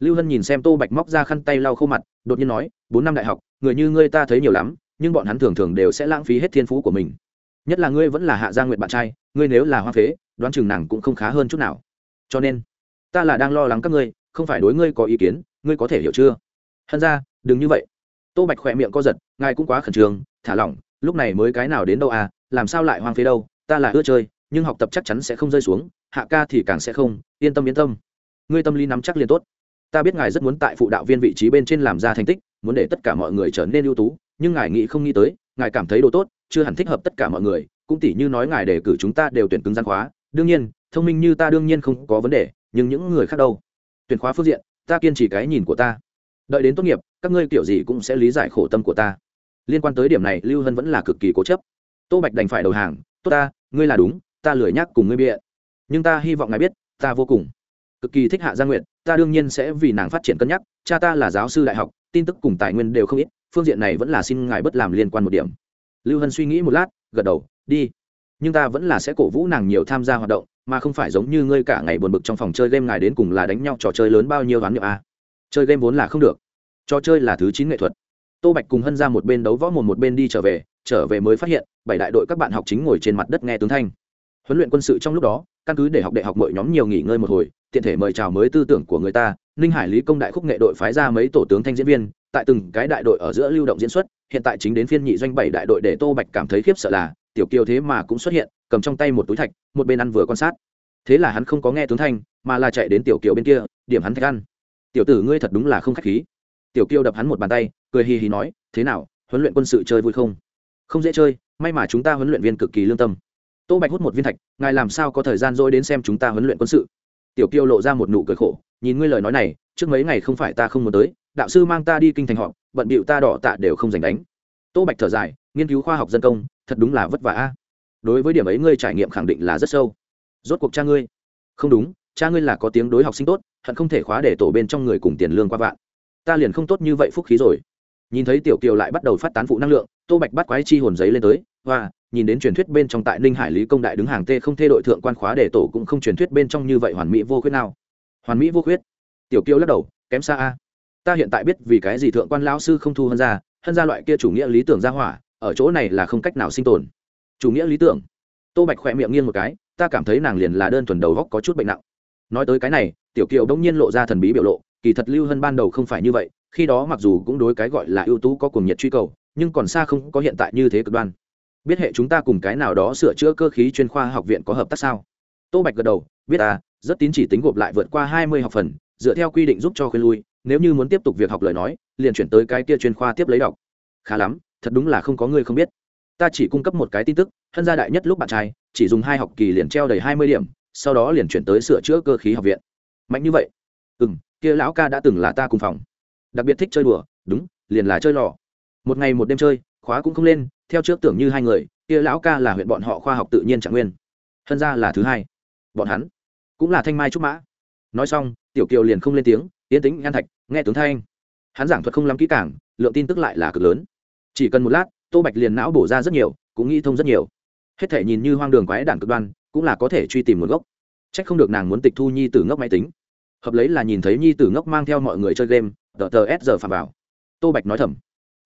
Lưu hân nhìn xem tô bạch móc ra khăn tay lau khô mặt, đột nhiên nói, bốn năm đại học, người như ngươi ta thấy nhiều lắm, nhưng bọn hắn thường thường đều sẽ lãng phí hết thiên phú của mình. Nhất là ngươi vẫn là hạ gia nguyện bạn trai, ngươi nếu là hoa phế, đoán chừng nàng cũng không khá hơn chút nào. Cho nên, ta là đang lo lắng các ngươi, không phải đối ngươi có ý kiến, ngươi có thể hiểu chưa? Hân ra đừng như vậy. Tô bạch khỏe miệng co giật, ngài cũng quá khẩn trương, thả lỏng, lúc này mới cái nào đến đâu à làm sao lại hoang phế đâu, ta là ưa chơi, nhưng học tập chắc chắn sẽ không rơi xuống, hạ ca thì càng sẽ không, yên tâm yên tâm. Ngươi tâm lý nắm chắc liền tốt. Ta biết ngài rất muốn tại phụ đạo viên vị trí bên trên làm ra thành tích, muốn để tất cả mọi người trở nên ưu tú, nhưng ngài nghĩ không nghĩ tới, ngài cảm thấy đồ tốt, chưa hẳn thích hợp tất cả mọi người, cũng tỉ như nói ngài đề cử chúng ta đều tuyển cứng gian khóa. Đương nhiên, thông minh như ta đương nhiên không có vấn đề, nhưng những người khác đâu? Tuyển khóa phương diện, ta kiên trì cái nhìn của ta đợi đến tốt nghiệp, các ngươi kiểu gì cũng sẽ lý giải khổ tâm của ta. Liên quan tới điểm này, lưu hân vẫn là cực kỳ cố chấp. Tô bạch đành phải đầu hàng, tốt ta, ngươi là đúng, ta lười nhắc cùng ngươi bịa. Nhưng ta hy vọng ngài biết, ta vô cùng cực kỳ thích hạ gia nguyện ta đương nhiên sẽ vì nàng phát triển cân nhắc, cha ta là giáo sư đại học, tin tức cùng tài nguyên đều không ít, phương diện này vẫn là xin ngài bất làm liên quan một điểm. Lưu hân suy nghĩ một lát, gật đầu, đi, nhưng ta vẫn là sẽ cổ vũ nàng nhiều tham gia hoạt động, mà không phải giống như ngươi cả ngày buồn bực trong phòng chơi game ngài đến cùng là đánh nhau trò chơi lớn bao nhiêu đoán niệm a chơi game vốn là không được. Trò chơi là thứ chín nghệ thuật. Tô bạch cùng hân ra một bên đấu võ mồm một bên đi trở về trở về mới phát hiện, bảy đại đội các bạn học chính ngồi trên mặt đất nghe tướng thanh. Huấn luyện quân sự trong lúc đó, căn cứ để học đại học mọi nhóm nhiều nghỉ ngơi một hồi, tiện thể mời chào mới tư tưởng của người ta, ninh hải lý công đại khúc nghệ đội phái ra mấy tổ tướng thanh diễn viên, tại từng cái đại đội ở giữa lưu động diễn xuất, hiện tại chính đến phiên nhị doanh bảy đại đội để tô bạch cảm thấy khiếp sợ là, tiểu kiều thế mà cũng xuất hiện, cầm trong tay một túi thạch, một bên ăn vừa quan sát. Thế là hắn không có nghe tướng thanh, mà là chạy đến tiểu kiều bên kia, điểm hắn thạch ăn tiểu tử ngươi thật đúng là không k h á c h khí. Tiểu kiêu đập hắn một bàn tay, cười hì hì nói, thế nào, huấn luyện quân sự chơi vui không? Không dễ chơi, may mà chúng ta huấn luyện viên cực kỳ lương tâm. Tô bạch hút một viên thạch, ngài làm sao có thời gian dỗi đến xem chúng ta huấn luyện quân sự? Tiểu kiêu lộ ra một nụ cười khổ, nhìn ngươi lời nói này, trước mấy ngày không phải ta không muốn tới, đạo sư mang ta đi kinh thành họ bận bịu ta đỏ tạ đều không giành đánh. Tô bạch thở dài, nghiên cứu khoa học dân công, thật đúng là vất vả a. Đối với điểm ấy ngươi trải nghiệm khẳng định là rất sâu. Rốt cuộc cha ngươi. Không đúng, cha ngươi là có tiếng đối học sinh tốt hận không thể khóa để tổ bên trong người cùng tiền lương qua vạn. Ta liền không tốt như vậy phúc khí rồi. Nhìn thấy tiểu kiều lại bắt đầu phát tán phụ năng lượng, tô bạch bắt quái chi hồn giấy lên tới và nhìn đến truyền thuyết bên trong tại ninh hải lý công đại đứng hàng t không thê đội thượng quan khóa để tổ cũng không truyền thuyết bên trong như vậy hoàn mỹ vô khuyết nào. Hoàn mỹ vô khuyết? Tiểu kiều lắc đầu, kém xa a. Ta hiện tại biết vì cái gì thượng quan lão sư không thu hơn ra hơn ra loại kia chủ nghĩa lý tưởng ra hỏa, ở chỗ này là không cách nào sinh tồn. Chủ nghĩa lý tưởng. Tô bạch khỏe miệng nghiêng một cái, ta cảm thấy nàng liền là đơn thuần đầu góc có chút bệnh nặng nói tới cái này, tiểu kiều đông nhiên lộ ra thần bí biểu lộ, kỳ thật lưu hân ban đầu không phải như vậy, khi đó mặc dù cũng đối cái gọi là ưu tú có cuồng nhiệt truy cầu, nhưng còn xa không có hiện tại như thế cực đoan. Biết hệ chúng ta cùng cái nào đó sửa chữa cơ khí chuyên khoa học viện có hợp tác sao? Tô bạch gật đầu, biết à rất tín chỉ tính gộp lại vượt qua hai mươi học phần, dựa theo quy định giúp cho khuyên lui, nếu như muốn tiếp tục việc học lời nói, liền chuyển tới cái kia chuyên khoa tiếp lấy đọc. Khá lắm, thật đúng là không có người không biết. Ta chỉ cung cấp một cái tin tức, hân gia đại nhất lúc bạn trai, chỉ dùng hai học kỳ liền treo đầy hai mươi điểm sau đó liền chuyển tới sửa chữa cơ khí học viện. Mạnh như vậy? Ừ m kia lão ca đã từng là ta cùng phòng. Đặc biệt thích chơi đùa. Đúng, liền là chơi lò. Một ngày một đêm chơi, khóa cũng không lên, theo trước tưởng như hai người, kia lão ca là huyện bọn họ khoa học tự nhiên trạng nguyên. Thân gia là thứ hai. Bọn hắn cũng là thanh mai trúc mã. Nói xong, tiểu kiều liền không lên tiếng, yên tĩnh ngăn thạch, nghe tướng thanh. Hắn giảng thuật không lắm kỹ cảng lượng tin tức lại là cực lớn. Chỉ cần một lát, tô bạch liền não bổ ra rất nhiều, cũng nghĩ thông rất nhiều. Hết thể nhìn như hoang đường quái đản cực đoan cũng là có thể truy tìm nguồn gốc. C h ắ c không được nàng muốn tịch thu nhi tử ngốc máy tính. Hợp lấy là nhìn thấy nhi tử ngốc mang theo mọi người chơi game, tờ tờ s giờ phạm vào. Tô bạch nói thầm.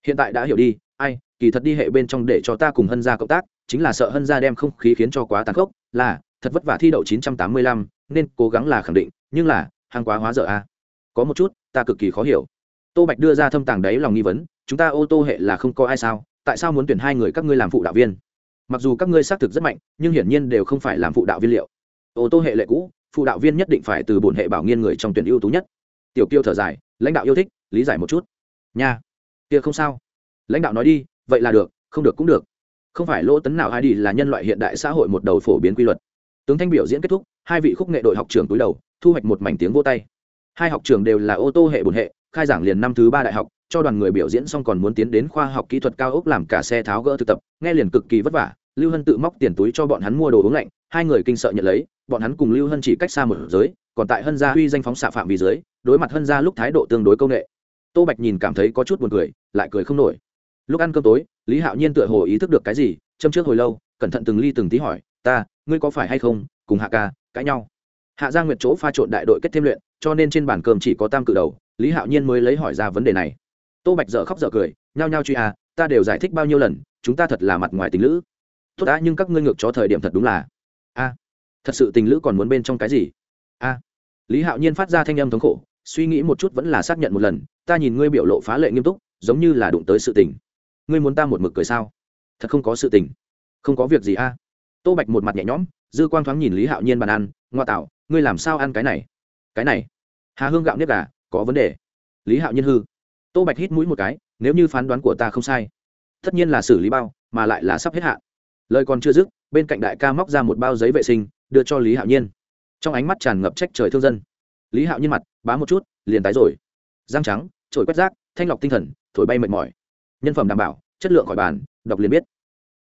Hiện tại đã hiểu đi, ai, kỳ thật đi hệ bên trong để cho ta cùng hân gia cộng tác, chính là sợ hân gia đem không khí khiến cho quá tàn khốc, là, thật vất vả thi đậu chín trăm tám mươi lăm, nên cố gắng là khẳng định, nhưng là, hàng quá hóa dở a. Có một chút, ta cực kỳ khó hiểu. Tô bạch đưa ra thâm tàng đấy lòng nghi vấn, chúng ta ô tô hệ là không có ai sao, tại sao muốn tuyển hai người các ngươi làm phụ đạo viên? Mặc dù các ngươi xác thực rất mạnh, nhưng hiển nhiên đều không phải làm phụ đạo viên liệu. Ô tô hệ lệ cũ, phụ đạo viên nhất định phải từ bổn hệ bảo nghiên người trong tuyển ưu tú nhất. Tiểu kiêu thở dài, lãnh đạo yêu thích, lý giải một chút. Nha, kia không sao. Lãnh đạo nói đi, vậy là được, không được cũng được. Không phải lỗ tấn nào ai đi là nhân loại hiện đại xã hội một đầu phổ biến quy luật. Tướng thanh biểu diễn kết thúc, hai vị khúc nghệ đội học trưởng túi đầu, thu hoạch một mảnh tiếng vô tay. Hai học trường đều là ô tô hệ bổn hệ, khai giảng liền năm thứ ba đại học cho đoàn người biểu diễn xong còn muốn tiến đến khoa học kỹ thuật cao ốc làm cả xe tháo gỡ thực tập, nghe liền cực kỳ vất vả, lưu hân tự móc tiền túi cho bọn hắn mua đồ uống lạnh, hai người kinh sợ nhận lấy, bọn hắn cùng lưu hân chỉ cách xa một giới, còn tại hân gia huy danh phóng xạ phạm vì giới đối mặt hân gia lúc thái độ tương đối công nghệ. Tô bạch nhìn cảm thấy có chút buồn cười, lại cười không nổi. Lúc ăn cơm tối, lý hạo nhiên tựa hồ ý thức được cái gì, châm trước hồi lâu, cẩn thận từng ly từng tí hỏi, ta, ngươi có phải hay không, cùng hạ ca, cãi nhau? Hạ gia nguyệt chỗ pha trộn đại đội kết thêm luyện, cho nên trên bàn cơm chỉ có tam cự đầu, lý hạo nhiên mới lấy hỏi ra vấn đề này tô bạch dở khóc dở cười, nhao nhao truy à ta đều giải thích bao nhiêu lần, chúng ta thật là mặt ngoài tình lữ. Tốt đã, nhưng các ngươi ngược cho thời điểm thật đúng là. A, thật sự tình lữ còn muốn bên trong cái gì? A. Lý hạo nhiên phát ra thanh âm thống khổ, suy nghĩ một chút vẫn là xác nhận một lần, ta nhìn ngươi biểu lộ phá lệ nghiêm túc, giống như là đụng tới sự tình. Ngươi muốn ta một mực cười sao? Thật không có sự tình. Không có việc gì a. Tô bạch một mặt nhẹ nhõm, dư quang thoáng nhìn lý hạo nhiên bàn ăn, ngoa tạo, ngươi làm sao ăn cái này? Cái này? Hà hương gạo nếp gà, có vấn đề. Lý hạo nhiên hư tô bạch hít mũi một cái, nếu như phán đoán của ta không sai, tất nhiên là xử lý bao, mà lại là sắp hết hạn. Lời còn chưa dứt, bên cạnh đại ca móc ra một bao giấy vệ sinh, đưa cho lý hạo nhiên. Trong ánh mắt tràn ngập trách trời thương dân. Lý hạo nhiên mặt, bá một chút, liền tái rồi. Răng trắng trổi quét rác, thanh lọc tinh thần, thổi bay mệt mỏi. Nhân phẩm đảm bảo, chất lượng khỏi bàn, đọc liền biết.